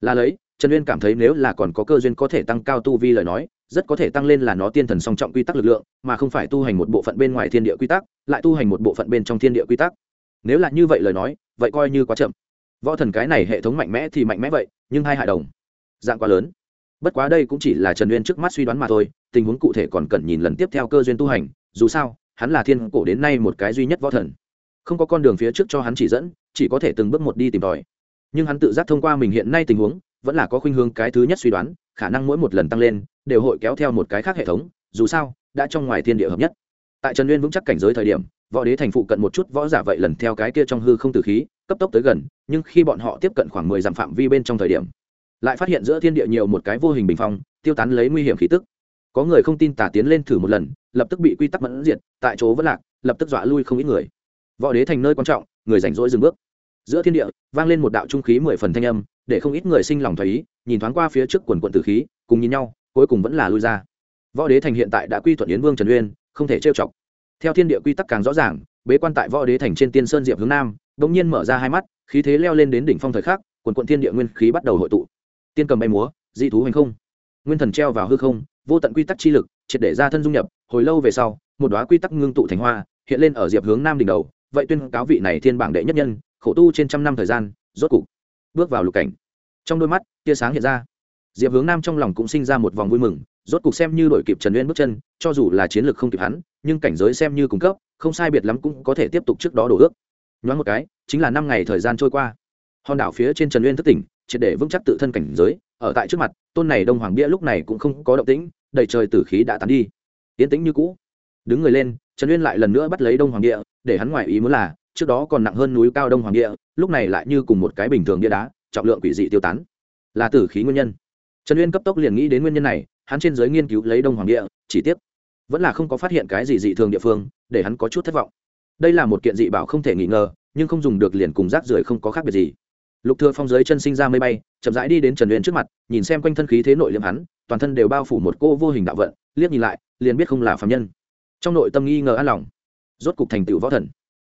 Là lấy, trần uyên cảm thấy nếu là còn có cơ duyên có thể tăng cao tu vi lời nói rất có thể tăng lên là nó tiên thần song trọng quy tắc lực lượng, mà không phải tu hành một bộ phận bên ngoài thiên địa quy tắc, lại tu hành một bộ phận bên trong thiên địa quy tắc. Nếu là như vậy lời nói, vậy coi như quá chậm. Võ thần cái này hệ thống mạnh mẽ thì mạnh mẽ vậy, nhưng hai hại đồng, dạng quá lớn. Bất quá đây cũng chỉ là trần uyên trước mắt suy đoán mà thôi, tình huống cụ thể còn cần nhìn lần tiếp theo cơ duyên tu hành, dù sao, hắn là thiên cổ đến nay một cái duy nhất võ thần. Không có con đường phía trước cho hắn chỉ dẫn, chỉ có thể từng bước một đi tìm tòi. Nhưng hắn tự giác thông qua mình hiện nay tình huống, vẫn là có khuynh hướng cái thứ nhất suy đoán, khả năng mỗi một lần tăng lên đều hội kéo theo một cái khác hệ thống, dù sao, đã trong ngoài thiên địa hợp nhất. Tại trần uyên vững chắc cảnh giới thời điểm, võ đế thành phụ cận một chút võ giả vậy lần theo cái kia trong hư không từ khí, cấp tốc tới gần, nhưng khi bọn họ tiếp cận khoảng mười dặm phạm vi bên trong thời điểm, lại phát hiện giữa thiên địa nhiều một cái vô hình bình phong, tiêu tán lấy nguy hiểm khí tức. Có người không tin tả tiến lên thử một lần, lập tức bị quy tắc mẫn diệt, tại chỗ vẫn lạc, lập tức dọa lui không ít người. Võ đế thành nơi quan trọng, người rảnh rỗi dừng bước. Giữa thiên địa, vang lên một đạo trung khí mười phần thanh âm, để không ít người sinh lòng thấy ý, nhìn thoáng qua phía trước quần quận tử khí, cùng nhìn nhau cuối cùng vẫn là lui ra. Võ đế thành hiện tại đã quy thuận yến vương trần uyên, không thể trêu chọc. Theo thiên địa quy tắc càng rõ ràng, bế quan tại võ đế thành trên tiên sơn diệp hướng nam đ ỗ n g nhiên mở ra hai mắt, khí thế leo lên đến đỉnh phong thời khắc, quần quận thiên địa nguyên khí bắt đầu hội tụ. Tiên cầm bay múa, dị thú hành không. Nguyên thần treo vào hư không, vô tận quy tắc chi lực, triệt để ra thân dung nhập, hồi lâu về sau, một đoá quy tắc ngưng tụ thành hoa, hiện lên ở diệp hướng nam đỉnh đầu, vậy tuyên cáo vị này thiên bảng đệ nhất nhân, khổ tu trên trăm năm thời gian, rốt cục bước vào lục cảnh. Trong đôi mắt, tia sáng hiện ra diệp hướng nam trong lòng cũng sinh ra một vòng vui mừng, rốt cục xem như đổi kịp trần uyên bước chân, cho dù là chiến lược không kịp hắn, nhưng cảnh giới xem như cung cấp, không sai biệt lắm cũng có thể tiếp tục trước đó đổ ước. Nhoáng một cái, chính là năm ngày thời gian trôi qua. Hòn đảo phía trên trần uyên thất tỉnh, triệt để vững chắc tự thân cảnh giới, ở tại trước mặt, tôn này đông hoàng bia lúc này cũng không có động tĩnh, đầy trời tử khí đã tán đi. Yên tĩnh như cũ. Đứng người lên, trần uyên lại lần nữa bắt lấy đông hoàng địa để hắn ngoài ý muốn là, trước đó còn nặng hơn núi cao đông hoàng địa lúc này lại như cùng một cái bình thường địa đá, trọng lượng quỷ dị tiêu tán. Là tử khí nguyên nhân trần uyên cấp tốc liền nghĩ đến nguyên nhân này, hắn trên giới nghiên cứu lấy đông hoàng địa, chỉ tiếc, vẫn là không có phát hiện cái gì dị thường địa phương, để hắn có chút thất vọng. Đây là một kiện dị bảo không thể nghi ngờ, nhưng không dùng được liền cùng rác rưởi không có khác biệt gì. Lục thừa phong giới chân sinh ra mây bay, chậm rãi đi đến trần uyên trước mặt, nhìn xem quanh thân khí thế nội liêm hắn, toàn thân đều bao phủ một cô vô hình đạo vận, liếc nhìn lại, liền biết không là phàm nhân. Trong nội tâm nghi ngờ an lòng. Rốt cục thành tựu võ thần.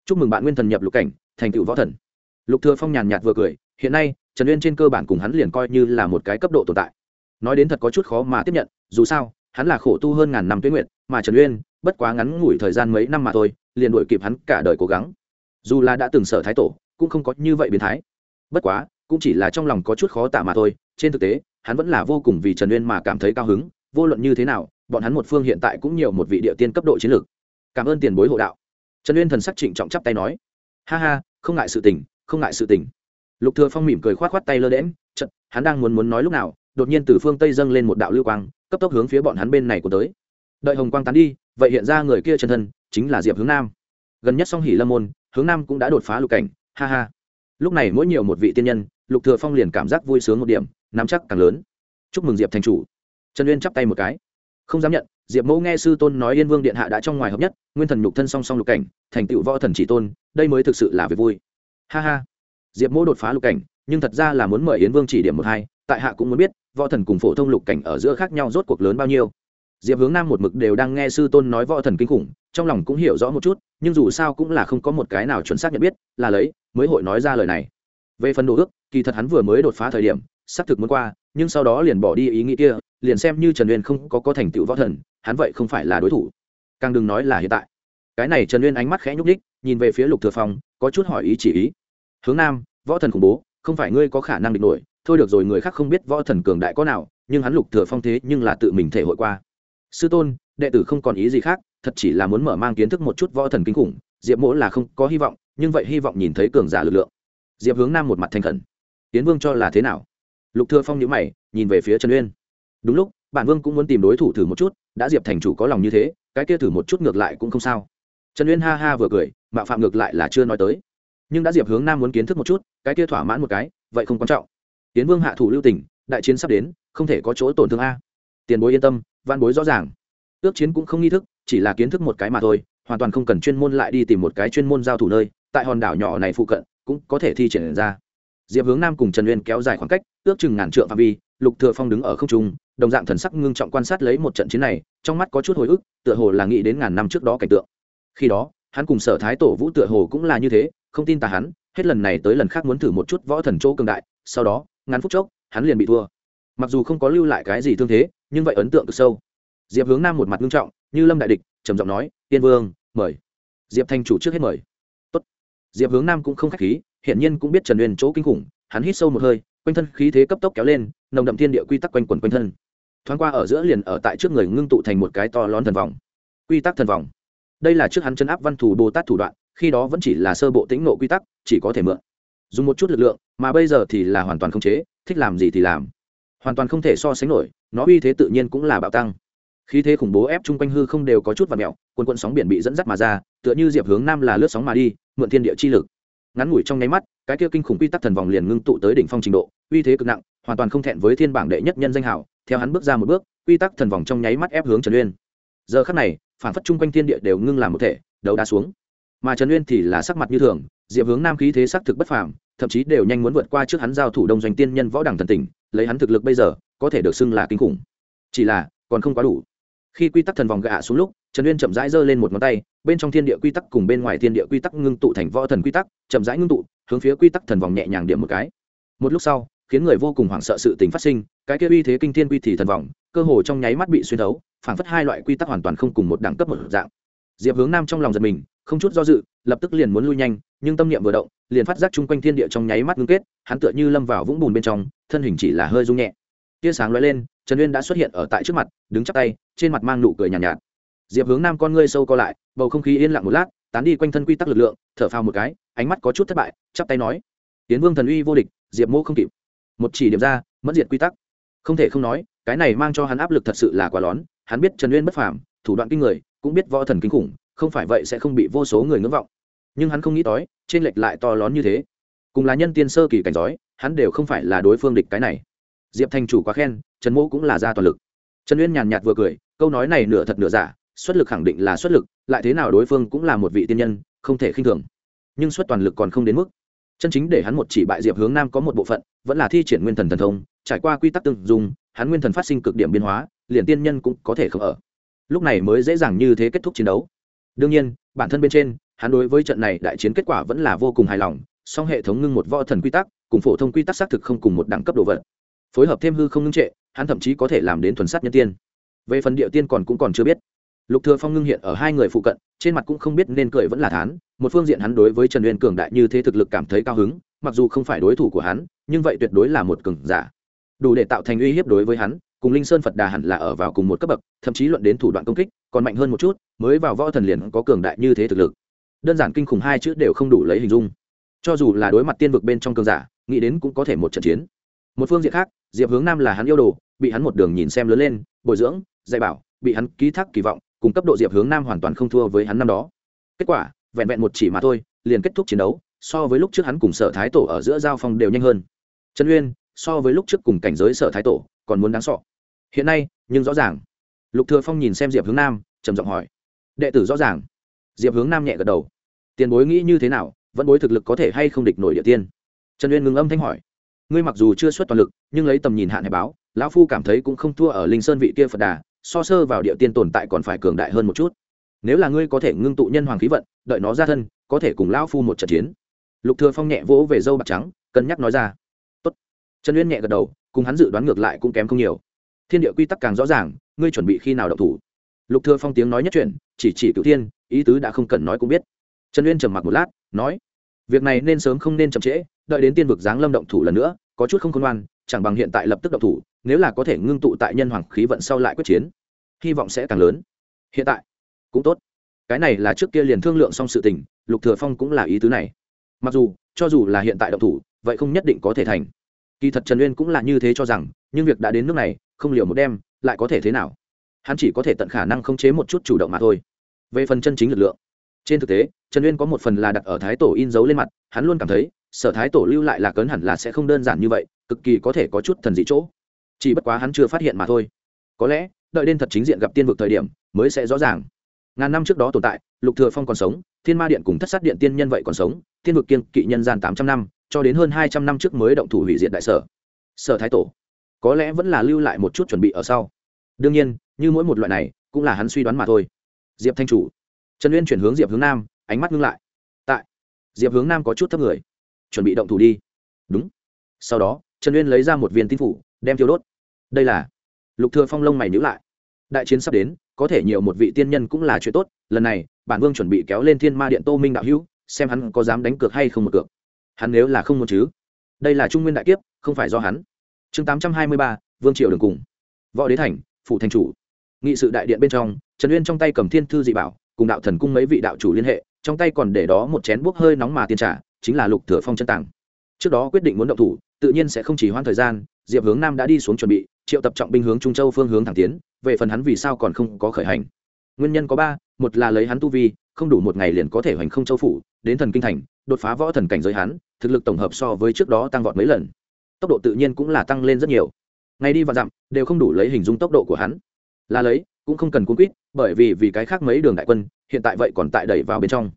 Chúc mừng bạn nguyên thần nhập lục cảnh, thành tựu võ thần. Lục thừa phong nhàn nhạt vừa cười, hiện nay, trần uyên trên cơ bản cùng hắn liền coi như là một cái cấp độ tồn tại nói đến thật có chút khó mà tiếp nhận, dù sao, hắn là khổ tu hơn ngàn năm tuyến nguyện mà trần uyên, bất quá ngắn ngủi thời gian mấy năm mà thôi, liền đuổi kịp hắn cả đời cố gắng. Dù là đã từng sở thái tổ, cũng không có như vậy biến thái. Bất quá, cũng chỉ là trong lòng có chút khó tả mà thôi, trên thực tế, hắn vẫn là vô cùng vì trần uyên mà cảm thấy cao hứng, vô luận như thế nào, bọn hắn một phương hiện tại cũng nhiều một vị địa tiên cấp độ chiến lược. Cảm ơn tiền bối hộ đạo. Trần uyên thần sắc trịnh trọng chắp tay nói. Ha ha, không ngại sự tình, không ngại sự tình. Lục thừa phong mỉm cười khoát khoát tay lơ đễm chật hắn đang muốn muốn nói lúc nào đột nhiên từ phương tây dâng lên một đạo lưu quang, cấp tốc hướng phía bọn hắn bên này của tới. Đợi hồng quang tán đi, vậy hiện ra người kia chân thân, chính là diệp hướng nam. Gần nhất song hỉ lâm môn, hướng nam cũng đã đột phá lục cảnh, ha ha. Lúc này mỗi nhiều một vị tiên nhân, lục thừa phong liền cảm giác vui sướng một điểm, nắm chắc càng lớn. Chúc mừng diệp thành chủ. Trần uyên chắp tay một cái. Không dám nhận, diệp mẫu nghe sư tôn nói yên vương điện hạ đã trong ngoài hợp nhất, nguyên thần nhục thân song song lục cảnh, thành tựu võ thần chỉ tôn, đây mới thực sự là việc vui. Ha ha. Diệp mẫu đột phá lục cảnh, nhưng thật ra là muốn mời yến vương chỉ điểm một hai, tại hạ cũng muốn biết võ thần cùng phổ thông lục cảnh ở giữa khác nhau rốt cuộc lớn bao nhiêu. Diệp hướng nam một mực đều đang nghe sư tôn nói võ thần kinh khủng, trong lòng cũng hiểu rõ một chút, nhưng dù sao cũng là không có một cái nào chuẩn xác nhận biết, là lấy, mới hội nói ra lời này. Về phần đồ ước, kỳ thật hắn vừa mới đột phá thời điểm, xác thực muốn qua, nhưng sau đó liền bỏ đi ý nghĩ kia, liền xem như trần uyên không có có thành tựu võ thần, hắn vậy không phải là đối thủ. Càng đừng nói là hiện tại. Cái này trần uyên ánh mắt khẽ nhúc ních nhìn về phía lục thừa phong, có chút hỏi ý chỉ ý. Hướng nam, võ thần khủng bố, không phải ngươi có khả năng địch nổi thôi được rồi người khác không biết võ thần cường đại có nào, nhưng hắn lục thừa phong thế nhưng là tự mình thể hội qua. Sư tôn, đệ tử không còn ý gì khác, thật chỉ là muốn mở mang kiến thức một chút võ thần kinh khủng, diệp mỗ là không có hy vọng, nhưng vậy hy vọng nhìn thấy cường giả lực lượng. Diệp hướng nam một mặt thành khẩn. Tiến vương cho là thế nào? Lục thừa phong nhíu mày, nhìn về phía trần uyên. Đúng lúc, bản vương cũng muốn tìm đối thủ thử một chút, đã diệp thành chủ có lòng như thế, cái kia thử một chút ngược lại cũng không sao. Trần uyên ha ha vừa cười, mạo phạm ngược lại là chưa nói tới. Nhưng đã diệp hướng nam muốn kiến thức một chút, cái kia thỏa mãn một cái, vậy không quan trọng tiến vương hạ thủ lưu tỉnh đại chiến sắp đến, không thể có chỗ tổn thương a. Tiền bối yên tâm, văn bối rõ ràng. Ước chiến cũng không nghi thức, chỉ là kiến thức một cái mà thôi, hoàn toàn không cần chuyên môn lại đi tìm một cái chuyên môn giao thủ nơi, tại hòn đảo nhỏ này phụ cận, cũng có thể thi triển ra. Diệp hướng nam cùng trần uyên kéo dài khoảng cách, ước chừng ngàn trượng phạm vi, lục thừa phong đứng ở không trung, đồng dạng thần sắc ngưng trọng quan sát lấy một trận chiến này, trong mắt có chút hồi ức, tựa hồ là nghĩ đến ngàn năm trước đó cảnh tượng. Khi đó, hắn cùng sở thái tổ vũ tựa hồ cũng là như thế, không tin tà hắn, hết lần này tới lần khác muốn thử một chút võ thần chỗ cường đại, sau đó ngắn phút chốc, hắn liền bị thua. Mặc dù không có lưu lại cái gì thương thế, nhưng vậy ấn tượng cực sâu. Diệp hướng nam một mặt ngưng trọng, như lâm đại địch, trầm giọng nói, tiên vương, mời. Diệp thanh chủ trước hết mời. Tốt. diệp hướng nam cũng không khách khí hiện nhiên cũng biết trần uyên chỗ kinh khủng, hắn hít sâu một hơi, quanh thân khí thế cấp tốc kéo lên, nồng đậm thiên địa quy tắc quanh quẩn quanh thân. Thoáng qua ở giữa liền ở tại trước người ngưng tụ thành một cái to lón thần vòng. Quy tắc thần vòng. Đây là trước hắn chân áp văn thủ bồ tát thủ đoạn, khi đó vẫn chỉ là sơ bộ tĩnh nộ quy tắc, chỉ có thể mượn. Dùng một chút lực lượng mà bây giờ thì là hoàn toàn không chế, thích làm gì thì làm. Hoàn toàn không thể so sánh nổi, nó uy thế tự nhiên cũng là bạo tăng. Khí thế khủng bố ép chung quanh hư không đều có chút và mẹo quần quận sóng biển bị dẫn dắt mà ra, tựa như diệp hướng nam là lướt sóng mà đi, mượn thiên địa chi lực. Ngắn ngủi trong nháy mắt, cái kia kinh khủng quy tắc thần vòng liền ngưng tụ tới đỉnh phong trình độ, uy thế cực nặng, hoàn toàn không thẹn với thiên bảng đệ nhất nhân danh hảo theo hắn bước ra một bước, quy tắc thần vòng trong nháy mắt ép hướng trần uyên. Giờ khắc này, phản phất chung quanh thiên địa đều ngưng làm một thể đầu đá xuống. Mà trần uyên thì là sắc mặt như thường diệp hướng nam khí thế sắc thực bất phàm, thậm chí đều nhanh muốn vượt qua trước hắn giao thủ đông doanh tiên nhân võ đẳng thần tỉnh, lấy hắn thực lực bây giờ, có thể được xưng là kinh khủng. Chỉ là, còn không quá đủ. Khi quy tắc thần vòng gạ xuống lúc, trần uyên chậm rãi giơ lên một ngón tay, bên trong thiên địa quy tắc cùng bên ngoài thiên địa quy tắc ngưng tụ thành võ thần quy tắc, chậm rãi ngưng tụ, hướng phía quy tắc thần vòng nhẹ nhàng điểm một cái. Một lúc sau, khiến người vô cùng hoảng sợ sự tình phát sinh, cái kia uy thế kinh thiên quy thì thần vòng, cơ hồ trong nháy mắt bị xuyên thấu, phảng phất hai loại quy tắc hoàn toàn không cùng một đẳng cấp một dạng. Diệp hướng nam trong lòng giật mình không chút do dự lập tức liền muốn lui nhanh nhưng tâm niệm vừa động liền phát giác chung quanh thiên địa trong nháy mắt ngưng kết hắn tựa như lâm vào vũng bùn bên trong thân hình chỉ là hơi rung nhẹ. Tia sáng lóe lên trần uyên đã xuất hiện ở tại trước mặt đứng chắp tay trên mặt mang nụ cười nhàn nhạt, nhạt. Diệp hướng nam con ngươi sâu co lại bầu không khí yên lặng một lát tán đi quanh thân quy tắc lực lượng thở phào một cái ánh mắt có chút thất bại chắp tay nói tiến vương thần uy vô địch diệp mô không kịp. Một chỉ điểm ra mất diệt quy tắc. Không thể không nói cái này mang cho hắn áp lực thật sự là quá lón hắn biết trần uyên bất phàm thủ đoạn kinh người cũng biết võ thần kinh khủng không phải vậy sẽ không bị vô số người ngưỡng vọng. Nhưng hắn không nghĩ tới, trên lệch lại to lớn như thế. Cùng là nhân tiên sơ kỳ cảnh giói hắn đều không phải là đối phương địch cái này. Diệp thành chủ quá khen, trần mỗ cũng là ra toàn lực. Trần uyên nhàn nhạt vừa cười, câu nói này nửa thật nửa giả, xuất lực khẳng định là xuất lực, lại thế nào đối phương cũng là một vị tiên nhân, không thể khinh thường. Nhưng xuất toàn lực còn không đến mức. Chân chính để hắn một chỉ bại diệp hướng nam có một bộ phận, vẫn là thi triển nguyên thần thần thông, trải qua quy tắc tương dùng hắn nguyên thần phát sinh cực điểm biến hóa, liền tiên nhân cũng có thể không ở. Lúc này mới dễ dàng như thế kết thúc chiến đấu đương nhiên, bản thân bên trên, hắn đối với trận này đại chiến kết quả vẫn là vô cùng hài lòng, song hệ thống ngưng một võ thần quy tắc, cùng phổ thông quy tắc xác thực không cùng một đẳng cấp đồ vật. Phối hợp thêm hư không ngưng trệ, hắn thậm chí có thể làm đến thuần sát nhân tiên. Về phần địa tiên còn cũng còn chưa biết. Lục thừa phong ngưng hiện ở hai người phụ cận, trên mặt cũng không biết nên cười vẫn là thán, một phương diện hắn đối với trần uyên cường đại như thế thực lực cảm thấy cao hứng, mặc dù không phải đối thủ của hắn, nhưng vậy tuyệt đối là một cường giả. Đủ để tạo thành uy hiếp đối với hắn cùng linh sơn phật đà hẳn là ở vào cùng một cấp bậc, thậm chí luận đến thủ đoạn công kích, còn mạnh hơn một chút, mới vào võ thần liền có cường đại như thế thực lực. Đơn giản kinh khủng hai chữ đều không đủ lấy hình dung. Cho dù là đối mặt tiên vực bên trong cường giả, nghĩ đến cũng có thể một trận chiến. Một phương diện khác, diệp hướng nam là hắn yêu đồ, bị hắn một đường nhìn xem lớn lên, bồi dưỡng, dạy bảo, bị hắn ký thác kỳ vọng, cùng cấp độ diệp hướng nam hoàn toàn không thua với hắn năm đó. Kết quả, vẹn vẹn một chỉ mà thôi, liền kết thúc chiến đấu, so với lúc trước hắn cùng sở thái tổ ở giữa giao phong đều nhanh hơn. Trần uyên, so với lúc trước cùng cảnh giới sở thái tổ, còn muốn đáng sọ hiện nay, nhưng rõ ràng. Lục thừa phong nhìn xem diệp hướng nam, trầm giọng hỏi. Đệ tử rõ ràng. Diệp hướng nam nhẹ gật đầu. Tiền bối nghĩ như thế nào, vẫn bối thực lực có thể hay không địch nổi địa tiên? Trần uyên ngừng âm thanh hỏi. Ngươi mặc dù chưa xuất toàn lực, nhưng lấy tầm nhìn hạn hệ báo, lão phu cảm thấy cũng không thua ở linh sơn vị kia phật đà, so sơ vào địa tiên tồn tại còn phải cường đại hơn một chút. Nếu là ngươi có thể ngưng tụ nhân hoàng khí vận, đợi nó ra thân, có thể cùng lão phu một trận chiến. Lục thừa phong nhẹ vỗ về dâu bạc trắng, cân nhắc nói ra. Tốt. Trần uyên nhẹ gật đầu, cùng hắn dự đoán ngược lại cũng kém không nhiều thiên địa quy tắc càng rõ ràng, ngươi chuẩn bị khi nào động thủ? Lục thừa phong tiếng nói nhất chuyện chỉ chỉ cửu thiên, ý tứ đã không cần nói cũng biết. Trần uyên trầm mặc một lát, nói, việc này nên sớm không nên chậm trễ, đợi đến tiên vực giáng lâm động thủ lần nữa, có chút không khôn ngoan, chẳng bằng hiện tại lập tức động thủ, nếu là có thể ngưng tụ tại nhân hoàng khí vận sau lại quyết chiến, hy vọng sẽ càng lớn. Hiện tại, cũng tốt. Cái này là trước kia liền thương lượng xong sự tình, lục thừa phong cũng là ý tứ này. Mặc dù, cho dù là hiện tại động thủ, vậy không nhất định có thể thành. Kỳ thật trần uyên cũng là như thế cho rằng, nhưng việc đã đến nước này không liều một đêm lại có thể thế nào? Hắn chỉ có thể tận khả năng khống chế một chút chủ động mà thôi. Về phần chân chính lực lượng, trên thực tế, trần uyên có một phần là đặt ở thái tổ in dấu lên mặt, hắn luôn cảm thấy, sở thái tổ lưu lại là cấn hẳn là sẽ không đơn giản như vậy, cực kỳ có thể có chút thần dị chỗ. Chỉ bất quá hắn chưa phát hiện mà thôi. Có lẽ, đợi đến thật chính diện gặp tiên vực thời điểm, mới sẽ rõ ràng. Ngàn năm trước đó tồn tại, lục thừa phong còn sống, thiên ma điện cùng thất sát điện tiên nhân vậy còn sống, tiên vực kiên kỵ nhân gian tám trăm năm, cho đến hơn hai trăm năm trước mới động thủ hủy diệt đại sở. Sở thái tổ có lẽ vẫn là lưu lại một chút chuẩn bị ở sau. Đương nhiên, như mỗi một loại này, cũng là hắn suy đoán mà thôi. Diệp thanh chủ. Trần uyên chuyển hướng diệp hướng nam, ánh mắt ngưng lại. Tại, diệp hướng nam có chút thấp người. Chuẩn bị động thủ đi. Đúng. Sau đó, trần uyên lấy ra một viên tin phủ, đem thiêu đốt. Đây là, lục thừa phong lông mày nhíu lại. Đại chiến sắp đến, có thể nhiều một vị tiên nhân cũng là chuyện tốt. Lần này, bản vương chuẩn bị kéo lên thiên ma điện tô minh đạo hữu, xem hắn có dám đánh cược hay không một cược. Hắn nếu là không muốn chứ? Đây là trung nguyên đại kiếp, không phải do hắn chương tám trăm hai mươi ba, vương triều đường cùng. Võ đế thành phụ thành chủ. Nghị sự đại điện bên trong, trần uyên trong tay cầm thiên thư dị bảo, cùng đạo thần cung mấy vị đạo chủ liên hệ, trong tay còn để đó một chén bốc hơi nóng mà tiên trả chính là lục thừa phong chân tàng. Trước đó quyết định muốn động thủ, tự nhiên sẽ không chỉ hoãn thời gian, diệp hướng nam đã đi xuống chuẩn bị, triệu tập trọng binh hướng trung châu phương hướng thẳng tiến, về phần hắn vì sao còn không có khởi hành. Nguyên nhân có ba, một là lấy hắn tu vi, không đủ một ngày liền có thể hoành không châu phủ, đến thần kinh thành, đột phá võ thần cảnh giới hắn, thực lực tổng hợp so với trước đó tăng vọt mấy lần tốc độ tự nhiên cũng là tăng lên rất nhiều. Ngày đi và dặm đều không đủ lấy hình dung tốc độ của hắn. Là lấy, cũng không cần cuốn quýt, bởi vì vì cái khác mấy đường đại quân, hiện tại vậy còn tại đẩy vào bên trong.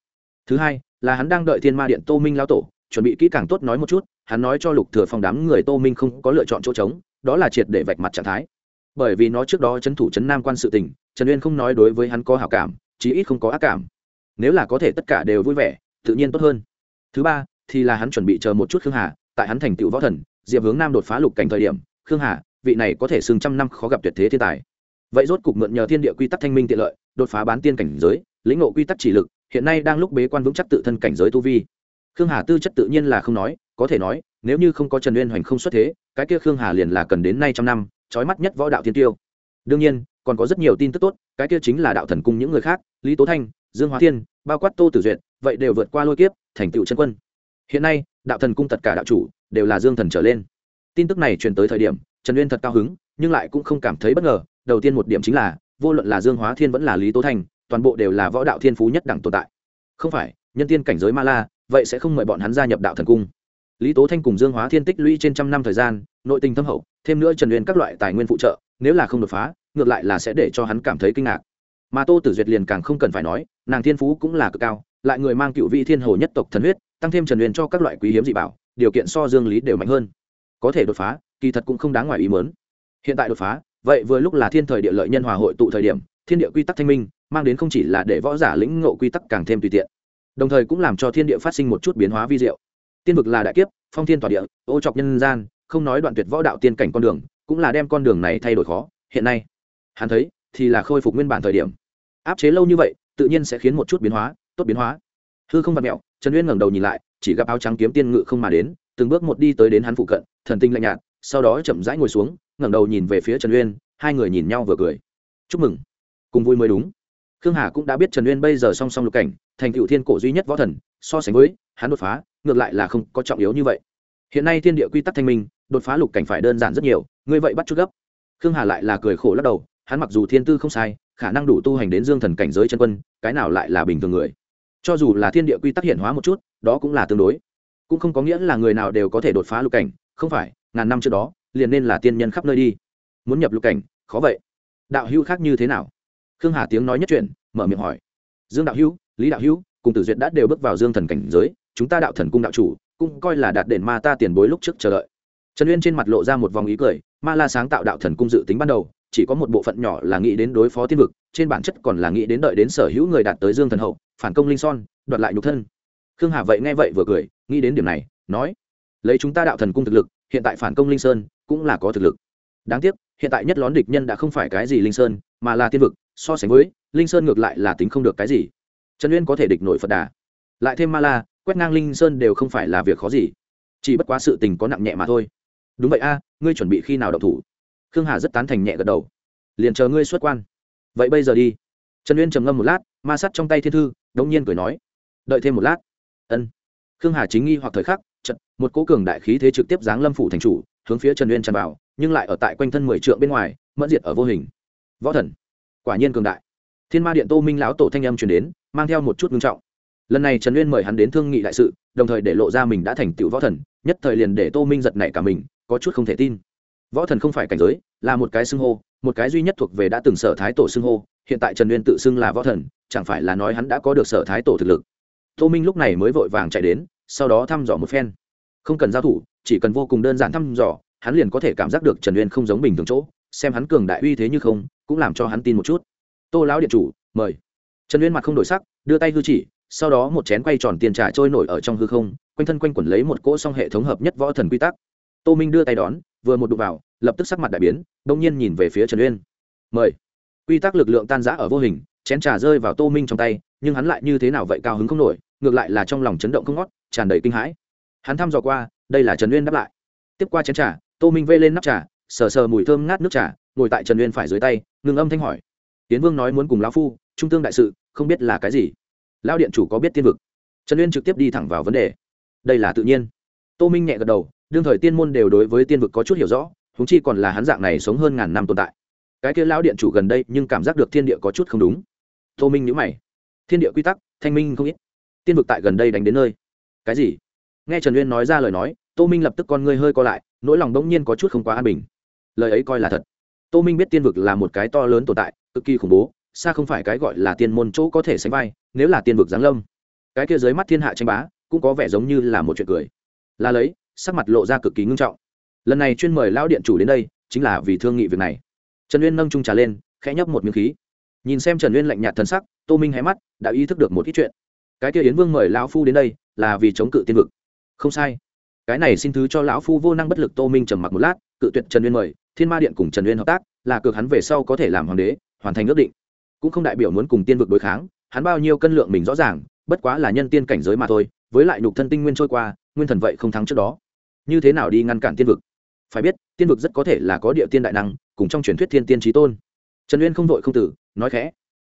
Thứ hai, là hắn đang đợi thiên ma điện tô minh lao tổ, chuẩn bị kỹ càng tốt nói một chút, hắn nói cho lục thừa phong đám người tô minh không có lựa chọn chỗ trống, đó là triệt để vạch mặt trạng thái. Bởi vì nó trước đó chấn thủ chấn nam quan sự tình, trần uyên không nói đối với hắn có hảo cảm, chí ít không có ác cảm. Nếu là có thể tất cả đều vui vẻ, tự nhiên tốt hơn. Thứ ba, thì là hắn chuẩn bị chờ một chút khương hà, tại hắn thành tựu võ thần diệp hướng nam đột phá lục cảnh thời điểm, khương hà, vị này có thể xưng trăm năm khó gặp tuyệt thế thiên tài. Vậy rốt cục mượn nhờ thiên địa quy tắc thanh minh tiện lợi, đột phá bán tiên cảnh giới, lĩnh ngộ quy tắc chỉ lực, hiện nay đang lúc bế quan vững chắc tự thân cảnh giới tu vi. Khương hà tư chất tự nhiên là không nói, có thể nói, nếu như không có trần uyên hoành không xuất thế, cái kia khương hà liền là cần đến nay trăm năm, trói mắt nhất võ đạo thiên tiêu. Đương nhiên, còn có rất nhiều tin tức tốt, cái kia chính là đạo thần cung những người khác, lý tố thanh, dương hóa thiên, bao quát tô tử duyệt, vậy đều vượt qua lôi kiếp, thành tựu chân quân. Hiện nay đạo thần cung tất cả đạo chủ đều là dương thần trở lên. Tin tức này truyền tới thời điểm, trần uyên thật cao hứng, nhưng lại cũng không cảm thấy bất ngờ. Đầu tiên một điểm chính là, vô luận là dương hóa thiên vẫn là lý tố thanh toàn bộ đều là võ đạo thiên phú nhất đẳng tồn tại. Không phải, nhân tiên cảnh giới ma la, vậy sẽ không mời bọn hắn gia nhập đạo thần cung. Lý tố thanh cùng dương hóa thiên tích lũy trên trăm năm thời gian, nội tình thâm hậu, thêm nữa trần uyên các loại tài nguyên phụ trợ, nếu là không đột phá, ngược lại là sẽ để cho hắn cảm thấy kinh ngạc. Mà tô tử duyệt liền càng không cần phải nói, nàng thiên phú cũng là cực cao, lại người mang cựu vị thiên hồ nhất tộc thần huyết tăng thêm trần uyên cho các loại quý hiếm dị bảo, điều kiện so dương lý đều mạnh hơn. Có thể đột phá, kỳ thật cũng không đáng ngoài ý mớn hiện tại đột phá, vậy vừa lúc là thiên thời địa lợi nhân hòa hội tụ thời điểm, thiên địa quy tắc thanh minh, mang đến không chỉ là để võ giả lĩnh ngộ quy tắc càng thêm tùy tiện. Đồng thời cũng làm cho thiên địa phát sinh một chút biến hóa vi diệu. Tiên vực là đại kiếp, phong thiên tỏa địa, ô chọc nhân gian, không nói đoạn tuyệt võ đạo tiên cảnh con đường, cũng là đem con đường này thay đổi khó, hiện nay. Hắn thấy, thì là khôi phục nguyên bản thời điểm. Áp chế lâu như vậy, tự nhiên sẽ khiến một chút biến hóa, tốt biến hóa hư không vặt mẹo, trần uyên ngẩng đầu nhìn lại, chỉ gặp áo trắng kiếm tiên ngự không mà đến, từng bước một đi tới đến hắn phụ cận, thần tinh lạnh nhạt, sau đó chậm rãi ngồi xuống, ngẩng đầu nhìn về phía trần uyên, hai người nhìn nhau vừa cười. Chúc mừng. Cùng vui mới đúng. Khương hà cũng đã biết trần uyên bây giờ song song lục cảnh, thành cựu thiên cổ duy nhất võ thần, so sánh với hắn đột phá, ngược lại là không có trọng yếu như vậy. Hiện nay thiên địa quy tắc thanh minh, đột phá lục cảnh phải đơn giản rất nhiều, ngươi vậy bắt chút gấp. Khương hà lại là cười khổ lắc đầu, hắn mặc dù thiên tư không sai, khả năng đủ tu hành đến dương thần cảnh giới chân quân, cái nào lại là bình thường người? Cho dù là thiên địa quy tắc hiện hóa một chút, đó cũng là tương đối. Cũng không có nghĩa là người nào đều có thể đột phá lục cảnh, không phải, ngàn năm trước đó, liền nên là tiên nhân khắp nơi đi. Muốn nhập lục cảnh, khó vậy. Đạo hữu khác như thế nào? Khương hà tiếng nói nhất chuyện mở miệng hỏi. Dương đạo hữu, lý đạo hữu, cùng tử duyệt đã đều bước vào dương thần cảnh giới, chúng ta đạo thần cung đạo chủ, cũng coi là đạt đền ma ta tiền bối lúc trước chờ đợi. Trần uyên trên mặt lộ ra một vòng ý cười, ma la sáng tạo đạo thần cung dự tính ban đầu, chỉ có một bộ phận nhỏ là nghĩ đến đối phó tiên vực, trên bản chất còn là nghĩ đến đợi đến sở hữu người đạt tới dương thần hậu phản công linh son, đoạt lại nhục thân. Khương hà vậy nghe vậy vừa cười, nghĩ đến điểm này, nói, lấy chúng ta đạo thần cung thực lực, hiện tại phản công linh sơn cũng là có thực lực. Đáng tiếc, hiện tại nhất lón địch nhân đã không phải cái gì linh sơn, mà là tiên vực, so sánh với, linh sơn ngược lại là tính không được cái gì. Trần uyên có thể địch nổi phật đà. Lại thêm ma la, quét ngang linh sơn đều không phải là việc khó gì. Chỉ bất quá sự tình có nặng nhẹ mà thôi. Đúng vậy a, ngươi chuẩn bị khi nào đậu thủ? Khương hà rất tán thành nhẹ gật đầu. Liền chờ ngươi xuất quan. Vậy bây giờ đi trần uyên trầm ngâm một lát, ma sắt trong tay thiên thư, đống nhiên cười nói, đợi thêm một lát. Ân. Khương hà chính nghi hoặc thời khắc trận một cố cường đại khí thế trực tiếp giáng lâm phủ thành chủ, hướng phía trần uyên tràn vào, nhưng lại ở tại quanh thân mười trượng bên ngoài, mẫn diệt ở vô hình. Võ thần. Quả nhiên cường đại. Thiên ma điện tô minh lão tổ thanh âm truyền đến, mang theo một chút ngưng trọng. Lần này trần uyên mời hắn đến thương nghị đại sự, đồng thời để lộ ra mình đã thành tựu võ thần, nhất thời liền để tô minh giật nảy cả mình, có chút không thể tin. Võ thần không phải cảnh giới, là một cái xưng hô, một cái duy nhất thuộc về đã từng sở thái tổ xưng hô hiện tại trần uyên tự xưng là võ thần, chẳng phải là nói hắn đã có được sở thái tổ thực lực. Tô minh lúc này mới vội vàng chạy đến, sau đó thăm dò một phen. Không cần giao thủ, chỉ cần vô cùng đơn giản thăm dò, hắn liền có thể cảm giác được trần uyên không giống bình thường chỗ, xem hắn cường đại uy thế như không, cũng làm cho hắn tin một chút. Tô lão điện chủ, mời. Trần uyên mặt không đổi sắc, đưa tay hư chỉ, sau đó một chén quay tròn tiền trà trôi nổi ở trong hư không, quanh thân quanh quẩn lấy một cỗ song hệ thống hợp nhất võ thần quy tắc. Tô minh đưa tay đón, vừa một đụng vào, lập tức sắc mặt đại biến, đông nhiên nhìn về phía trần uyên mời quy tắc lực lượng tan rã ở vô hình, chén trà rơi vào tô minh trong tay, nhưng hắn lại như thế nào vậy cao hứng không nổi, ngược lại là trong lòng chấn động không ngót, tràn đầy kinh hãi. Hắn thăm dò qua, đây là trần uyên đáp lại. Tiếp qua chén trà, tô minh vây lên nắp trà, sờ sờ mùi thơm ngát nước trà, ngồi tại trần uyên phải dưới tay, ngừng âm thanh hỏi. Tiến vương nói muốn cùng lão phu, trung tương đại sự, không biết là cái gì. Lão điện chủ có biết tiên vực? Trần uyên trực tiếp đi thẳng vào vấn đề. Đây là tự nhiên. Tô minh nhẹ gật đầu, đương thời tiên môn đều đối với tiên vực có chút hiểu rõ húng chi còn là hắn dạng này sống hơn ngàn năm tồn tại cái kia lão điện chủ gần đây nhưng cảm giác được thiên địa có chút không đúng. Tô minh nhữ mày. Thiên địa quy tắc, thanh minh không ít. Tiên vực tại gần đây đánh đến nơi. Cái gì? Nghe trần uyên nói ra lời nói, tô minh lập tức con ngươi hơi co lại, nỗi lòng bỗng nhiên có chút không quá an bình. Lời ấy coi là thật. Tô minh biết tiên vực là một cái to lớn tồn tại, cực kỳ khủng bố, xa không phải cái gọi là tiên môn chỗ có thể sánh vai, nếu là tiên vực giáng lâm. Cái kia dưới mắt thiên hạ tranh bá, cũng có vẻ giống như là một chuyện cười. Là lấy, sắc mặt lộ ra cực kỳ ngưng trọng. Lần này chuyên mời lão điện chủ đến đây, chính là vì thương nghị việc này trần uyên nâng trung trà lên, khẽ nhấp một miếng khí. Nhìn xem trần uyên lạnh nhạt thần sắc, tô minh hé mắt, đã ý thức được một ít chuyện. Cái kia yến vương mời lão phu đến đây, là vì chống cự tiên vực. Không sai. Cái này xin thứ cho lão phu vô năng bất lực tô minh trầm mặc một lát, cự tuyệt trần uyên mời, thiên ma điện cùng trần uyên hợp tác, là cược hắn về sau có thể làm hoàng đế, hoàn thành ước định. Cũng không đại biểu muốn cùng tiên vực đối kháng, hắn bao nhiêu cân lượng mình rõ ràng, bất quá là nhân tiên cảnh giới mà thôi, với lại nhục thân tinh nguyên trôi qua, nguyên thần vậy không thắng trước đó. Như thế nào đi ngăn cản tiên vực? Phải biết, tiên vực rất có thể là có địa tiên đại năng cùng trong truyền thuyết thiên tiên trí tôn. Trần uyên không vội không tử, nói khẽ,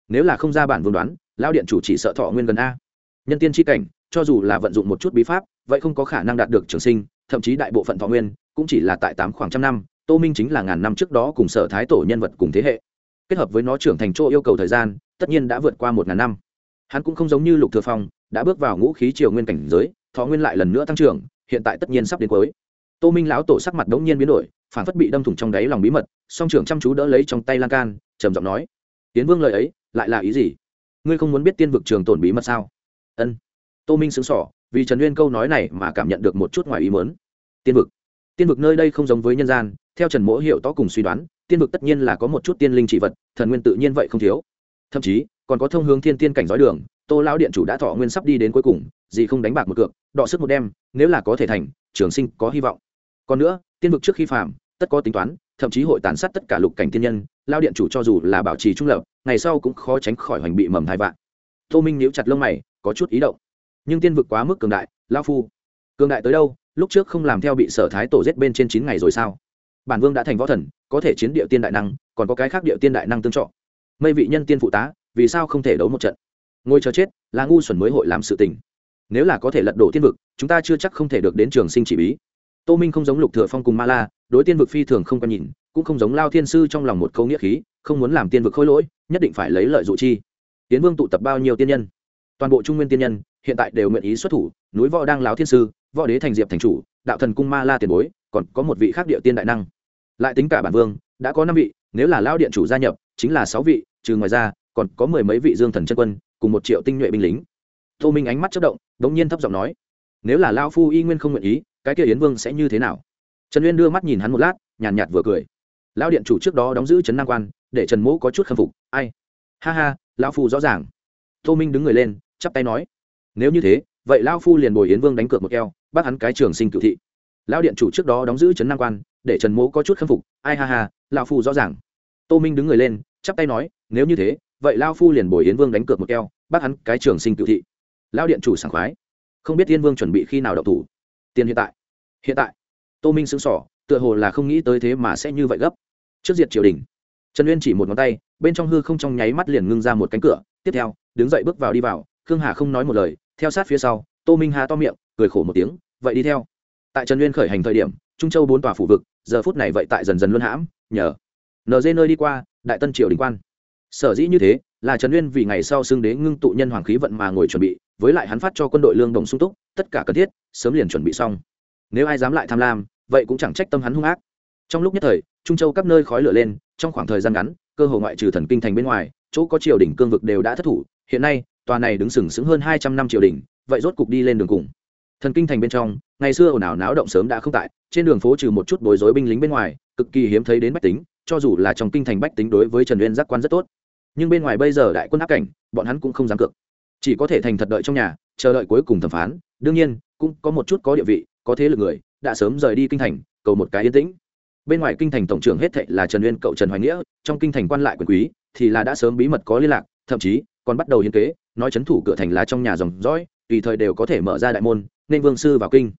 nếu là không ra bản vương đoán lao điện chủ chỉ sợ thọ nguyên gần a. Nhân tiên tri cảnh, cho dù là vận dụng một chút bí pháp, vậy không có khả năng đạt được trường sinh, thậm chí đại bộ phận thọ nguyên cũng chỉ là tại tám khoảng trăm năm, tô minh chính là ngàn năm trước đó cùng sở thái tổ nhân vật cùng thế hệ. Kết hợp với nó trưởng thành chỗ yêu cầu thời gian, tất nhiên đã vượt qua một ngàn năm. Hắn cũng không giống như lục thừa phong, đã bước vào ngũ khí triều nguyên cảnh giới, thọ nguyên lại lần nữa tăng trưởng, hiện tại tất nhiên sắp đến cuối. Tô minh lão tổ sắc mặt đống nhiên biến đổi phản phất bị đâm thủng trong đáy lòng bí mật, song trưởng chăm chú đỡ lấy trong tay lan can, trầm giọng nói, tiến vương lời ấy, lại là ý gì? Ngươi không muốn biết tiên vực trường tổn bí mật sao? Ân. Tô minh sững sỏ vì trần uyên câu nói này mà cảm nhận được một chút ngoài ý mớn tiên vực. Tiên vực nơi đây không giống với nhân gian, theo trần mỗ hiệu to cùng suy đoán, tiên vực tất nhiên là có một chút tiên linh chỉ vật, thần nguyên tự nhiên vậy không thiếu. Thậm chí, còn có thông hướng thiên tiên cảnh dõi đường, tô lão điện chủ đã thọ nguyên sắp đi đến cuối cùng, gì không đánh bạc một cược, đọ sức một đêm, nếu là có thể thành, trường sinh có hy vọng còn nữa, tiên vực trước khi phạm tất có tính toán, thậm chí hội tàn sát tất cả lục cảnh tiên nhân, lao điện chủ cho dù là bảo trì trung lập, ngày sau cũng khó tránh khỏi hoành bị mầm thai vạn. Tô minh níu chặt lông mày, có chút ý động. Nhưng tiên vực quá mức cường đại, lao phu. Cường đại tới đâu, lúc trước không làm theo bị sở thái tổ giết bên trên chín ngày rồi sao? Bản vương đã thành võ thần, có thể chiến địa tiên đại năng, còn có cái khác địa tiên đại năng tương trợ. Mây vị nhân tiên phụ tá, vì sao không thể đấu một trận? Ngôi chờ chết, là ngu xuẩn mới hội làm sự tình. Nếu là có thể lật đổ tiên vực, chúng ta chưa chắc không thể được đến trường sinh chỉ bí tô minh không giống lục thừa phong cùng ma la, đối tiên vực phi thường không quan nhìn, cũng không giống lao thiên sư trong lòng một câu nghĩa khí, không muốn làm tiên vực khôi lỗi, nhất định phải lấy lợi dụ chi. Tiến vương tụ tập bao nhiêu tiên nhân? Toàn bộ trung nguyên tiên nhân, hiện tại đều nguyện ý xuất thủ, núi võ đang láo thiên sư, võ đế thành diệp thành chủ, đạo thần cung ma la tiền bối, còn có một vị khác địa tiên đại năng. Lại tính cả bản vương, đã có năm vị, nếu là lao điện chủ gia nhập, chính là sáu vị, trừ ngoài ra, còn có mười mấy vị dương thần chân quân, cùng một triệu tinh nhuệ binh lính. Tô minh ánh mắt chất động đ ỗ n g nhiên thấp giọng nói, nếu là lao phu y nguyên không nguyện ý cái kia yến vương sẽ như thế nào? Trần uyên đưa mắt nhìn hắn một lát nhàn nhạt, vừa cười. Lao điện chủ trước đó đóng giữ trấn nam quan để trần mỗ có chút khâm phục ai? Ha ha lao phu rõ ràng. Tô minh đứng người lên chắp tay nói nếu như thế vậy lao phu liền bồi yến vương đánh cược một keo bắt hắn cái trường sinh cựu thị. Lao điện chủ trước đó đóng giữ trấn nam quan để trần mỗ có chút khâm phục ai ha ha lao phu rõ ràng. Tô minh đứng người lên chắp tay nói nếu như thế vậy lao phu liền bồi yến vương đánh cược một keo bắt hắn cái trường sinh cựu thị. Lao điện chủ sảng khoái không biết yên vương chuẩn bị khi nào đậu thủ tiền hiện tại. Hiện tại. Tô minh xứng sỏ tựa hồ là không nghĩ tới thế mà sẽ như vậy gấp. Trước diệt triều đình, trần uyên chỉ một ngón tay, bên trong hư không trong nháy mắt liền ngưng ra một cánh cửa. Tiếp theo, đứng dậy bước vào đi vào, khương hà không nói một lời, theo sát phía sau, tô minh hà to miệng, cười khổ một tiếng, vậy đi theo. Tại trần uyên khởi hành thời điểm, trung châu bốn tòa phủ vực, giờ phút này vậy tại dần dần luân hãm, nhờ nd nơi đi qua, đại tân triều đình quan. Sở dĩ như thế, là trần uyên vì ngày sau xưng đế ngưng tụ nhân hoàng khí vận mà ngồi chuẩn bị với lại hắn phát cho quân đội lương đồng sung túc, tất cả cần thiết, sớm liền chuẩn bị xong. Nếu ai dám lại tham lam, vậy cũng chẳng trách tâm hắn hung ác. Trong lúc nhất thời, trung châu các nơi khói lửa lên, trong khoảng thời gian ngắn, cơ hồ ngoại trừ thần kinh thành bên ngoài, chỗ có triều đình cương vực đều đã thất thủ. Hiện nay, tòa này đứng sừng sững hơn hai trăm năm triều đình, vậy rốt cục đi lên đường cùng. Thần kinh thành bên trong, ngày xưa ồn ào náo động sớm đã không tại, trên đường phố trừ một chút bối rối binh lính bên ngoài, cực kỳ hiếm thấy đến bách tính, cho dù là trong kinh thành bách tính đối với trần uyên giác quan rất tốt. Nhưng bên ngoài bây giờ đại quân áp cảnh, bọn hắn cũng không dám cược chỉ có thể thành thật đợi trong nhà, chờ đợi cuối cùng thẩm phán. Đương nhiên, cũng có một chút có địa vị, có thế lực người, đã sớm rời đi kinh thành, cầu một cái yên tĩnh. Bên ngoài kinh thành tổng trưởng hết thệ là trần uyên, cậu trần hoài nghĩa, trong kinh thành quan lại quyền quý, thì là đã sớm bí mật có liên lạc, thậm chí còn bắt đầu hiến kế, nói chấn thủ cửa thành là trong nhà dòng dõi, tùy thời đều có thể mở ra đại môn, nên vương sư vào kinh.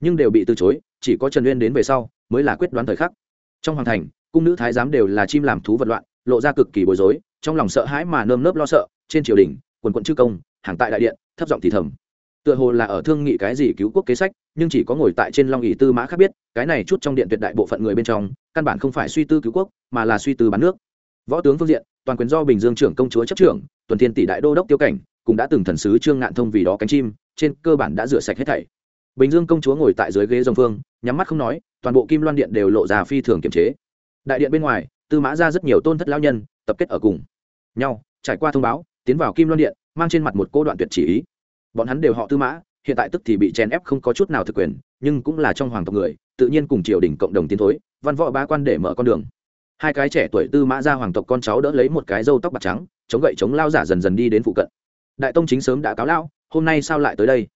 Nhưng đều bị từ chối, chỉ có trần uyên đến về sau mới là quyết đoán thời khắc. Trong hoàng thành, cung nữ thái giám đều là chim làm thú vật loạn, lộ ra cực kỳ bối rối, trong lòng sợ hãi mà nơm nớp lo sợ, trên triều đình quần quận chư công, hàng tại đại điện, thấp giọng thì thầm. Tựa hồ là ở thương nghị cái gì cứu quốc kế sách, nhưng chỉ có ngồi tại trên long ỷ tư mã khác biết, cái này chút trong điện tuyệt đại bộ phận người bên trong, căn bản không phải suy tư cứu quốc, mà là suy tư bán nước. Võ tướng phương diện, toàn quyền do bình dương trưởng công chúa chấp trưởng, tuần thiên tỷ đại đô đốc tiêu cảnh, cũng đã từng thần sứ trương ngạn thông vì đó cánh chim, trên cơ bản đã rửa sạch hết thảy. Bình dương công chúa ngồi tại dưới ghế dòng phương, nhắm mắt không nói, toàn bộ kim loan điện đều lộ ra phi thường kiềm chế. Đại điện bên ngoài, tư mã ra rất nhiều tôn thất lao nhân, tập kết ở cùng. Nhau, trải qua thông báo tiến vào kim loan điện, mang trên mặt một cô đoạn tuyệt chỉ ý. Bọn hắn đều họ tư mã, hiện tại tức thì bị chèn ép không có chút nào thực quyền, nhưng cũng là trong hoàng tộc người, tự nhiên cùng triều đình cộng đồng tiến thối, văn võ ba quan để mở con đường. Hai cái trẻ tuổi tư mã ra hoàng tộc con cháu đỡ lấy một cái râu tóc bạc trắng, chống gậy chống lao giả dần dần đi đến phụ cận. Đại tông chính sớm đã cáo lao, hôm nay sao lại tới đây?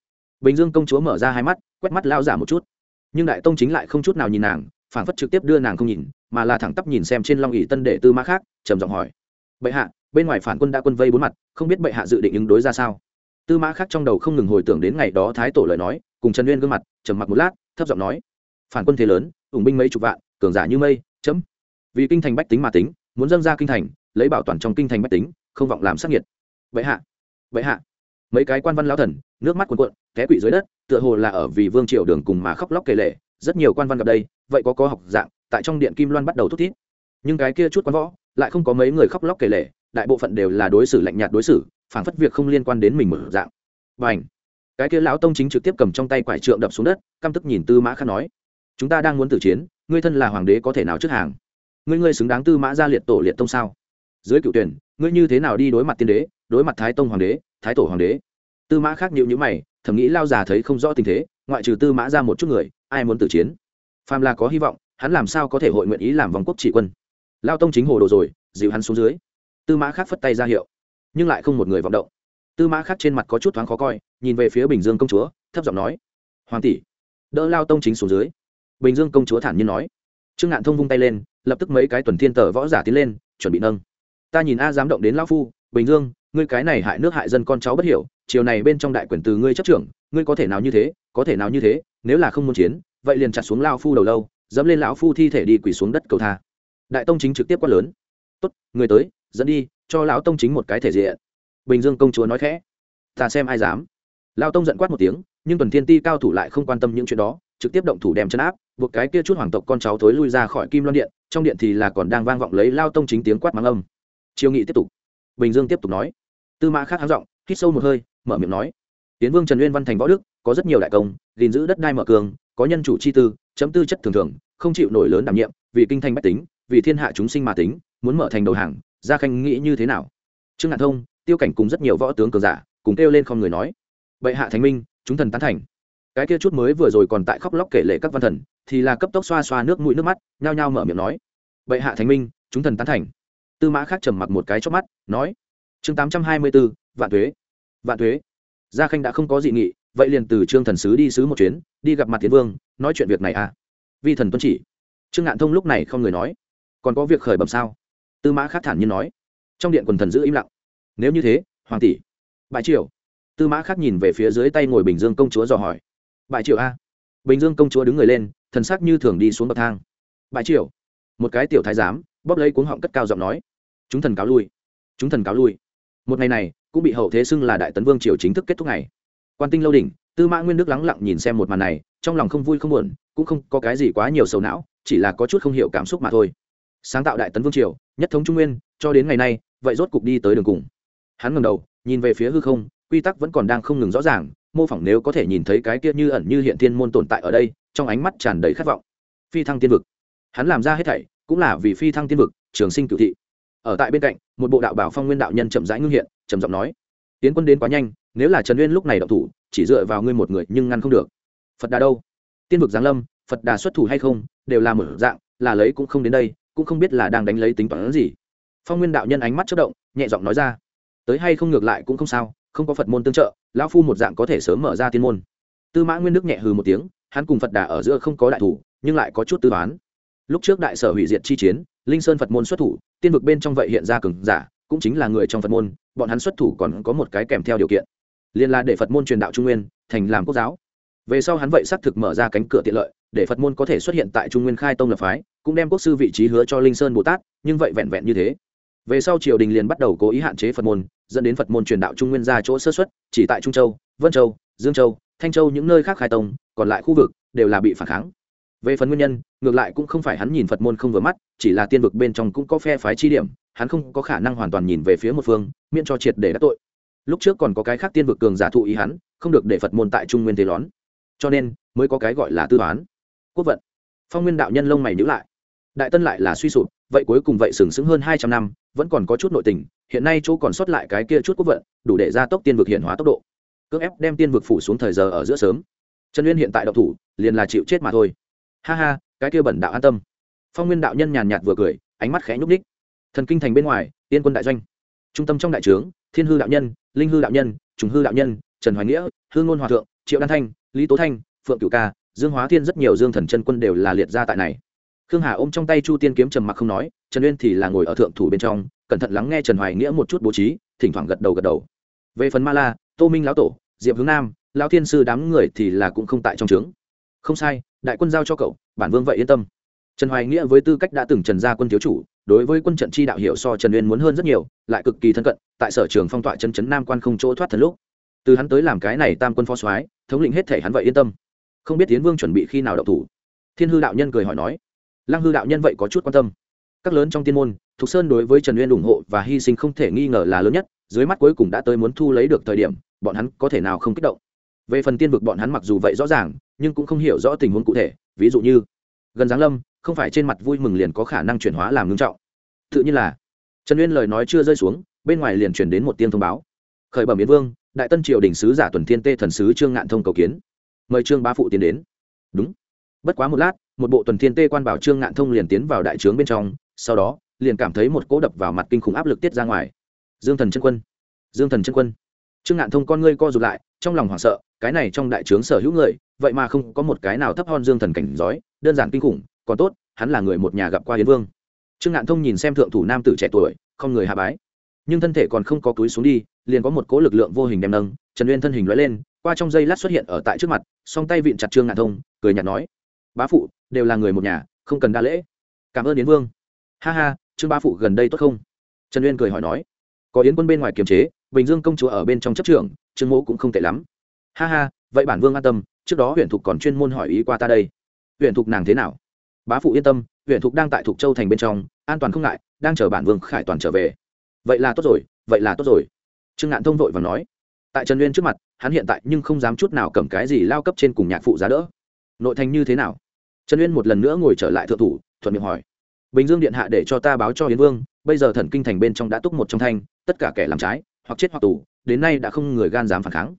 Bình dương công chúa mở ra hai mắt, quét mắt lao giả một chút. Nhưng đại tông chính lại không chút nào nhìn nàng phản phất trực tiếp đưa nàng không nhìn, mà là thẳng tắp nhìn xem trên long ỷ tân đệ tư mã khác, trầm giọng hỏi. Bệ hạ bên ngoài phản quân đã quân vây bốn mặt, không biết bệ hạ dự định ứng đối ra sao. Tư mã khác trong đầu không ngừng hồi tưởng đến ngày đó thái tổ lời nói, cùng trần nguyên gương mặt, trầm mặc một lát, thấp giọng nói, phản quân thế lớn, ủng binh mấy chục vạn, cường giả như mây, chấm. Vì kinh thành bách tính mà tính, muốn dâng ra kinh thành, lấy bảo toàn trong kinh thành bách tính, không vọng làm sắc nhiệt. Vậy hạ vậy hạ. Mấy cái quan văn lao thần, nước mắt cuồn cuộn, té quỵ dưới đất, tựa hồ là ở vì vương triều đường cùng mà khóc lóc kể lệ rất nhiều quan văn gặp đây, vậy có có học dạng, tại trong điện kim loan bắt đầu thúc thiết nhưng cái kia chút quan võ, lại không có mấy người khóc lóc kể lệ đại bộ phận đều là đối xử lạnh nhạt đối xử phản phất việc không liên quan đến mình mở dạng. Và ảnh cái kia lão tông chính trực tiếp cầm trong tay quải trượng đập xuống đất, căm tức nhìn tư mã khắc nói, chúng ta đang muốn tử chiến, ngươi thân là hoàng đế có thể nào trước hàng? Ngươi ngươi xứng đáng tư mã ra liệt tổ liệt tông sao? Dưới cựu tuyển, ngươi như thế nào đi đối mặt tiên đế, đối mặt thái tông hoàng đế, thái tổ hoàng đế? Tư mã khác nhịu nhữ mày, thầm nghĩ lao già thấy không rõ tình thế, ngoại trừ tư mã ra một chút người, ai muốn tử chiến? Phàm là có hy vọng, hắn làm sao có thể hội nguyện ý làm vòng quốc trị quân? Lao tông chính hồ đồ rồi dịu hắn xuống dưới tư mã khác phất tay ra hiệu, nhưng lại không một người vọng động. Tư mã khác trên mặt có chút thoáng khó coi, nhìn về phía bình dương công chúa, thấp giọng nói, hoàng tỷ, đỡ lao tông chính xuống dưới. Bình dương công chúa thản nhiên nói. Trương ngạn thông vung tay lên, lập tức mấy cái tuần thiên tờ võ giả tiến lên, chuẩn bị nâng. Ta nhìn a dám động đến lão phu, bình dương, ngươi cái này hại nước hại dân con cháu bất hiểu, chiều này bên trong đại quyền từ ngươi chấp trưởng, ngươi có thể nào như thế, có thể nào như thế, nếu là không muốn chiến, vậy liền chặt xuống lao phu đầu lâu, dẫm lên lão phu thi thể đi quỳ xuống đất cầu tha. Đại tông chính trực tiếp quát lớn, tốt, người tới dẫn đi, cho lão tông chính một cái thể diện. Bình dương công chúa nói khẽ. Ta xem ai dám. Lão tông giận quát một tiếng, nhưng tuần thiên ti cao thủ lại không quan tâm những chuyện đó, trực tiếp động thủ đem chân áp, buộc cái kia chút hoàng tộc con cháu thối lui ra khỏi kim loan điện, trong điện thì là còn đang vang vọng lấy lao tông chính tiếng quát mắng âm. Chiêu nghị tiếp tục. Bình dương tiếp tục nói. Tư mã khác háng giọng, hít sâu một hơi, mở miệng nói. Tiến vương trần uyên văn thành võ đức, có rất nhiều đại công, gìn giữ đất đai mở cường, có nhân chủ chi tư, chấm tư chất thường thường, không chịu nổi lớn đảm nhiệm, vì kinh thành bách tính, vì thiên hạ chúng sinh mà tính, muốn mở thành đầu hàng gia khanh nghĩ như thế nào? Trương ngạn thông, tiêu cảnh cùng rất nhiều võ tướng cường giả cùng kêu lên không người nói, bệ hạ thánh minh, chúng thần tán thành. Cái kia chút mới vừa rồi còn tại khóc lóc kể lệ các văn thần, thì là cấp tốc xoa xoa nước mũi nước mắt, nhao nhao mở miệng nói, bệ hạ thánh minh, chúng thần tán thành. Tư mã khác trầm mặc một cái chót mắt, nói, chương tám trăm hai mươi bốn vạn thuế vạn thuế gia khanh đã không có dị nghị, vậy liền từ trương thần sứ đi sứ một chuyến, đi gặp mặt tiến vương, nói chuyện việc này à? Vi thần tuân chỉ. Trương ngạn thông lúc này không người nói, còn có việc khởi bẩm sao? Tư mã khác thản nhiên nói. Trong điện quần thần giữ im lặng. Nếu như thế, hoàng tỷ, bại triều. Tư mã khác nhìn về phía dưới tay ngồi bình dương công chúa dò hỏi. Bại triều a? Bình dương công chúa đứng người lên, thần sắc như thường đi xuống bậc thang. Bại triều. Một cái tiểu thái giám, bóp lấy cuống họng cất cao giọng nói. Chúng thần cáo lui. Chúng thần cáo lui. Một ngày này, cũng bị hậu thế xưng là đại tấn vương triều chính thức kết thúc ngày. Quan tinh lâu đỉnh, tư mã nguyên đức lắng lặng nhìn xem một màn này, trong lòng không vui không buồn, cũng không có cái gì quá nhiều sầu não, chỉ là có chút không hiểu cảm xúc mà thôi sáng tạo đại tấn vương triều, nhất thống trung nguyên, cho đến ngày nay, vậy rốt cục đi tới đường cùng. Hắn ngầm đầu, nhìn về phía hư không, quy tắc vẫn còn đang không ngừng rõ ràng, mô phỏng nếu có thể nhìn thấy cái kia như ẩn như hiện thiên môn tồn tại ở đây, trong ánh mắt tràn đầy khát vọng. Phi thăng tiên vực. Hắn làm ra hết thảy, cũng là vì phi thăng tiên vực, trường sinh cựu thị. Ở tại bên cạnh, một bộ đạo bảo phong nguyên đạo nhân chậm rãi ngưng hiện, trầm giọng nói, tiến quân đến quá nhanh, nếu là trần uyên lúc này đậu thủ, chỉ dựa vào ngươi một người nhưng ngăn không được. Phật đà đâu? Tiên vực giáng lâm, phật đà xuất thủ hay không, đều là một dạng, là lấy cũng không đến đây cũng không biết là đang đánh lấy tính toán gì. Phong nguyên đạo nhân ánh mắt chất động, nhẹ giọng nói ra, tới hay không ngược lại cũng không sao, không có phật môn tương trợ, lão phu một dạng có thể sớm mở ra tiên môn. Tư mã nguyên đức nhẹ hừ một tiếng, hắn cùng phật đà ở giữa không có đại thủ, nhưng lại có chút tư toán. Lúc trước đại sở hủy diệt chi chiến, linh sơn phật môn xuất thủ, tiên vực bên trong vậy hiện ra cường giả, cũng chính là người trong phật môn, bọn hắn xuất thủ còn có một cái kèm theo điều kiện. Liên là để phật môn truyền đạo trung nguyên, thành làm quốc giáo. Về sau hắn vậy xác thực mở ra cánh cửa tiện lợi để phật môn có thể xuất hiện tại trung nguyên khai tông lập phái, cũng đem quốc sư vị trí hứa cho linh sơn bồ tát, nhưng vậy vẹn vẹn như thế. Về sau triều đình liền bắt đầu cố ý hạn chế phật môn, dẫn đến phật môn truyền đạo trung nguyên ra chỗ sơ xuất chỉ tại trung châu, vân châu, dương châu, thanh châu những nơi khác khai tông, còn lại khu vực đều là bị phản kháng. Về phần nguyên nhân, ngược lại cũng không phải hắn nhìn phật môn không vừa mắt, chỉ là tiên vực bên trong cũng có phe phái chi điểm, hắn không có khả năng hoàn toàn nhìn về phía một phương, miễn cho triệt để đắc tội. Lúc trước còn có cái khác tiên vực cường giả thụ ý hắn, không được để phật môn tại trung nguyên thế lón. Cho nên, mới có cái gọi là tư toán quốc vận. Phong nguyên đạo nhân lông mày nhữ lại. Đại tân lại là suy sụp, vậy cuối cùng vậy sừng sững hơn hai trăm năm, vẫn còn có chút nội tình, hiện nay chỗ còn sót lại cái kia chút quốc vận, đủ để gia tốc tiên vực hiện hóa tốc độ. Cưỡng ép đem tiên vực phủ xuống thời giờ ở giữa sớm. Trần uyên hiện tại đậu thủ, liền là chịu chết mà thôi. Ha ha, cái kia bẩn đạo an tâm. Phong nguyên đạo nhân nhàn nhạt vừa cười, ánh mắt khẽ nhúc ních thần kinh thành bên ngoài, tiên quân đại doanh. Trung tâm trong đại trướng, thiên hư đạo nhân, linh hư đạo nhân, trùng hư đạo nhân, trần hoài nghĩa, hư ngôn hòa thượng, triệu đan thanh, lý tố thanh, phượng cửu ca dương hóa thiên rất nhiều dương thần chân quân đều là liệt ra tại này. Khương hà ôm trong tay chu tiên kiếm trầm mặc không nói, trần uyên thì là ngồi ở thượng thủ bên trong, cẩn thận lắng nghe trần hoài nghĩa một chút bố trí, thỉnh thoảng gật đầu gật đầu. Về phần ma la, tô minh lão tổ, diệp hướng nam, lão thiên sư đám người thì là cũng không tại trong trướng. Không sai, đại quân giao cho cậu, bản vương vậy yên tâm. Trần hoài nghĩa với tư cách đã từng trần gia quân thiếu chủ, đối với quân trận chi đạo hiểu so trần uyên muốn hơn rất nhiều, lại cực kỳ thân cận, tại sở trường phong tọa chân chấn nam quan không chỗ thoát thần lúc. Từ hắn tới làm cái này tam quân phó soái, thống lĩnh hết thể hắn vậy yên tâm không biết tiến vương chuẩn bị khi nào đậu thủ. Thiên hư đạo nhân cười hỏi nói, lăng hư đạo nhân vậy có chút quan tâm. Các lớn trong tiên môn, thục sơn đối với trần uyên ủng hộ và hy sinh không thể nghi ngờ là lớn nhất, dưới mắt cuối cùng đã tới muốn thu lấy được thời điểm, bọn hắn có thể nào không kích động. Về phần tiên vực bọn hắn mặc dù vậy rõ ràng, nhưng cũng không hiểu rõ tình huống cụ thể, ví dụ như, gần giáng lâm, không phải trên mặt vui mừng liền có khả năng chuyển hóa làm ngưng trọng. Tự nhiên là, trần uyên lời nói chưa rơi xuống, bên ngoài liền chuyển đến một tiên thông báo. Khởi bẩm yến vương, đại tân triều đình sứ giả tuần thiên tê thần sứ trương ngạn thông cầu kiến mời trương bá phụ tiến đến đúng bất quá một lát một bộ tuần thiên tê quan bảo trương ngạn thông liền tiến vào đại trướng bên trong sau đó liền cảm thấy một cỗ đập vào mặt kinh khủng áp lực tiết ra ngoài dương thần chân quân dương thần chân quân trương ngạn thông con ngươi co rụt lại trong lòng hoảng sợ cái này trong đại trướng sở hữu người vậy mà không có một cái nào thấp hơn dương thần cảnh giói đơn giản kinh khủng còn tốt hắn là người một nhà gặp qua hiến vương trương ngạn thông nhìn xem thượng thủ nam tử trẻ tuổi không người hạ bái nhưng thân thể còn không có túi xuống đi liền có một cỗ lực lượng vô hình đem nâng trần uyên thân hình lóe lên qua trong giây lát xuất hiện ở tại trước mặt, song tay vịn chặt trương ngạn thông, cười nhạt nói, bá phụ, đều là người một nhà, không cần đa lễ. Cảm ơn yến vương. Ha ha, trương bá phụ gần đây tốt không? Trần uyên cười hỏi nói, có yến quân bên ngoài kiềm chế, bình dương công chúa ở bên trong chấp trưởng, trương mỗ cũng không tệ lắm. Ha ha, vậy bản vương an tâm, trước đó huyện thục còn chuyên môn hỏi ý qua ta đây. Huyện thục nàng thế nào? Bá phụ yên tâm, huyện thục đang tại thục châu thành bên trong, an toàn không ngại, đang chờ bản vương khải toàn trở về. Vậy là tốt rồi, vậy là tốt rồi. Trương ngạn thông vội và nói tại trần uyên trước mặt, hắn hiện tại nhưng không dám chút nào cầm cái gì lao cấp trên cùng nhạc phụ giá đỡ. Nội thành như thế nào? Trần uyên một lần nữa ngồi trở lại thượng thủ, thuận miệng hỏi. Bình dương điện hạ để cho ta báo cho hiến vương, bây giờ thần kinh thành bên trong đã túc một trong thanh, tất cả kẻ làm trái, hoặc chết hoặc tù, đến nay đã không người gan dám phản kháng.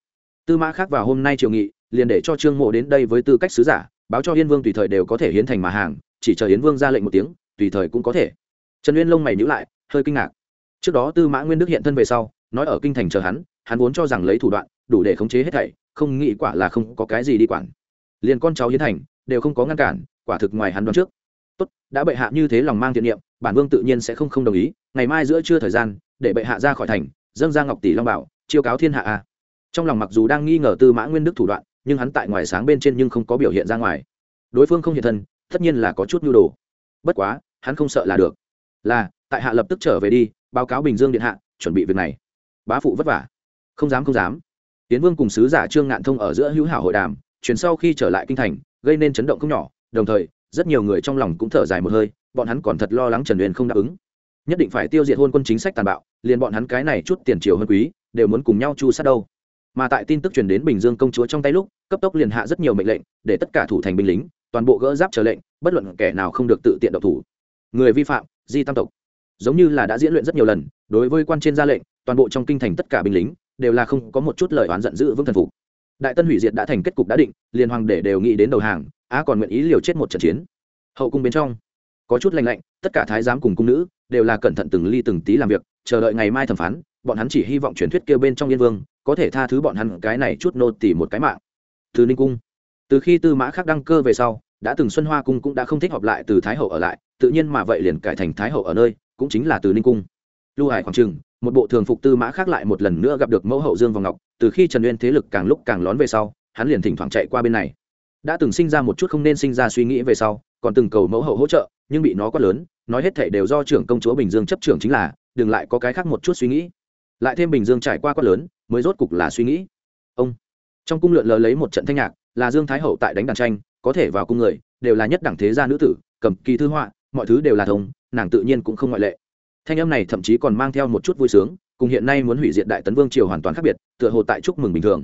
Tư mã khác vào hôm nay triều nghị, liền để cho trương mộ đến đây với tư cách sứ giả, báo cho hiến vương tùy thời đều có thể hiến thành mà hàng, chỉ chờ hiến vương ra lệnh một tiếng, tùy thời cũng có thể. Trần uyên lông mày nhữ lại, hơi kinh ngạc. Trước đó tư mã nguyên đức hiện thân về sau, nói ở kinh thành chờ hắn hắn vốn cho rằng lấy thủ đoạn, đủ để khống chế hết thảy, không nghĩ quả là không có cái gì đi quản. Liền con cháu hiến thành, đều không có ngăn cản, quả thực ngoài hắn đoán trước. Tốt, đã bệ hạ như thế lòng mang thiện niệm, bản vương tự nhiên sẽ không không đồng ý, ngày mai giữa trưa thời gian, để bệ hạ ra khỏi thành, dâng ra ngọc tỷ long bảo, chiêu cáo thiên hạ a. Trong lòng mặc dù đang nghi ngờ tư mã nguyên đức thủ đoạn, nhưng hắn tại ngoài sáng bên trên nhưng không có biểu hiện ra ngoài. Đối phương không hiện thân, tất nhiên là có chút nhu đồ. Bất quá, hắn không sợ là được. Là, tại hạ lập tức trở về đi, báo cáo bình dương điện hạ, chuẩn bị việc này. Bá phụ vất vả không dám không dám. Tiến vương cùng sứ giả trương ngạn thông ở giữa hữu hảo hội đàm chuyển sau khi trở lại kinh thành, gây nên chấn động không nhỏ, đồng thời, rất nhiều người trong lòng cũng thở dài một hơi, bọn hắn còn thật lo lắng trần huyền không đáp ứng. Nhất định phải tiêu diệt hôn quân chính sách tàn bạo, liền bọn hắn cái này chút tiền triều hơn quý, đều muốn cùng nhau chu sát đâu. Mà tại tin tức truyền đến bình dương công chúa trong tay lúc, cấp tốc liền hạ rất nhiều mệnh lệnh, để tất cả thủ thành binh lính, toàn bộ gỡ giáp trở lệnh, bất luận kẻ nào không được tự tiện độc thủ. Người vi phạm, di tam tộc. Giống như là đã diễn luyện rất nhiều lần, đối với quan trên ra lệnh, toàn bộ trong kinh thành tất cả binh lính đều là không có một chút lời oán giận dữ vững thần phục. Đại tân hủy diệt đã thành kết cục đã định liền hoàng để đều nghĩ đến đầu hàng, á còn nguyện ý liều chết một trận chiến. Hậu cung bên trong, có chút lành lạnh, tất cả thái giám cùng cung nữ đều là cẩn thận từng ly từng tí làm việc, chờ đợi ngày mai thẩm phán, bọn hắn chỉ hy vọng truyền thuyết kêu bên trong yên vương có thể tha thứ bọn hắn cái này chút nô tỉ một cái mạng. Từ ninh cung, từ khi tư mã khắc đăng cơ về sau, đã từng xuân hoa cung cũng đã không thích họp lại từ thái hậu ở lại, tự nhiên mà vậy liền cải thành thái hậu ở nơi, cũng chính là từ ninh cung. Lưu hải khoảng trừng một bộ thường phục tư mã khác lại một lần nữa gặp được mẫu hậu dương vòng ngọc, từ khi trần uyên thế lực càng lúc càng lón về sau, hắn liền thỉnh thoảng chạy qua bên này. Đã từng sinh ra một chút không nên sinh ra suy nghĩ về sau, còn từng cầu mẫu hậu hỗ trợ, nhưng bị nó quá lớn, nói hết thể đều do trưởng công chúa bình dương chấp trưởng chính là, đừng lại có cái khác một chút suy nghĩ. Lại thêm bình dương trải qua quá lớn, mới rốt cục là suy nghĩ. Ông. Trong cung lượn lờ lấy một trận thanh nhạc, là dương thái hậu tại đánh đàn tranh, có thể vào cung người, đều là nhất đẳng thế gia nữ tử, cầm kỳ thư họa, mọi thứ đều là thông, nàng tự nhiên cũng không ngoại lệ thanh âm này thậm chí còn mang theo một chút vui sướng, cùng hiện nay muốn hủy diệt đại tấn vương triều hoàn toàn khác biệt, tựa hồ tại chúc mừng bình thường.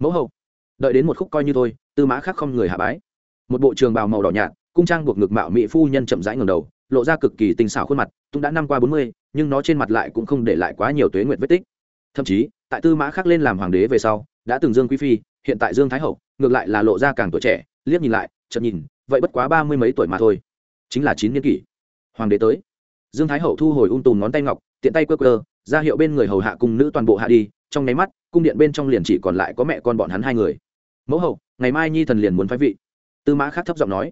Mẫu hậu, đợi đến một khúc coi như thôi, tư mã khác không người hạ bái. Một bộ trường bào màu đỏ nhạt, cung trang buộc ngực mạo mỹ phu nhân chậm rãi ngầm đầu, lộ ra cực kỳ tinh xảo khuôn mặt, cũng đã năm qua bốn mươi, nhưng nó trên mặt lại cũng không để lại quá nhiều tuế nguyệt vết tích. Thậm chí, tại tư mã khác lên làm hoàng đế về sau, đã từng dương quý phi, hiện tại dương thái hậu, ngược lại là lộ ra càng tuổi trẻ, liếc nhìn lại chậm nhìn, vậy bất quá ba mươi mấy tuổi mà thôi. Chính là chín niên kỷ. Hoàng đế tới dương thái hậu thu hồi ung tùm ngón tay ngọc, tiện tay quơ quơ, ra hiệu bên người hầu hạ cùng nữ toàn bộ hạ đi, trong nháy mắt, cung điện bên trong liền chỉ còn lại có mẹ con bọn hắn hai người. Mẫu hậu, ngày mai nhi thần liền muốn phái vị. Tư mã khác thấp giọng nói.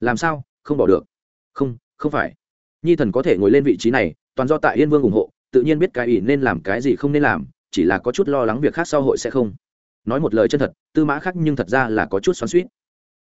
Làm sao? Không bỏ được. Không không phải. Nhi thần có thể ngồi lên vị trí này, toàn do tại yên vương ủng hộ, tự nhiên biết cái ỷ nên làm cái gì không nên làm, chỉ là có chút lo lắng việc khác sau hội sẽ không. Nói một lời chân thật, tư mã khác nhưng thật ra là có chút xoắn suýt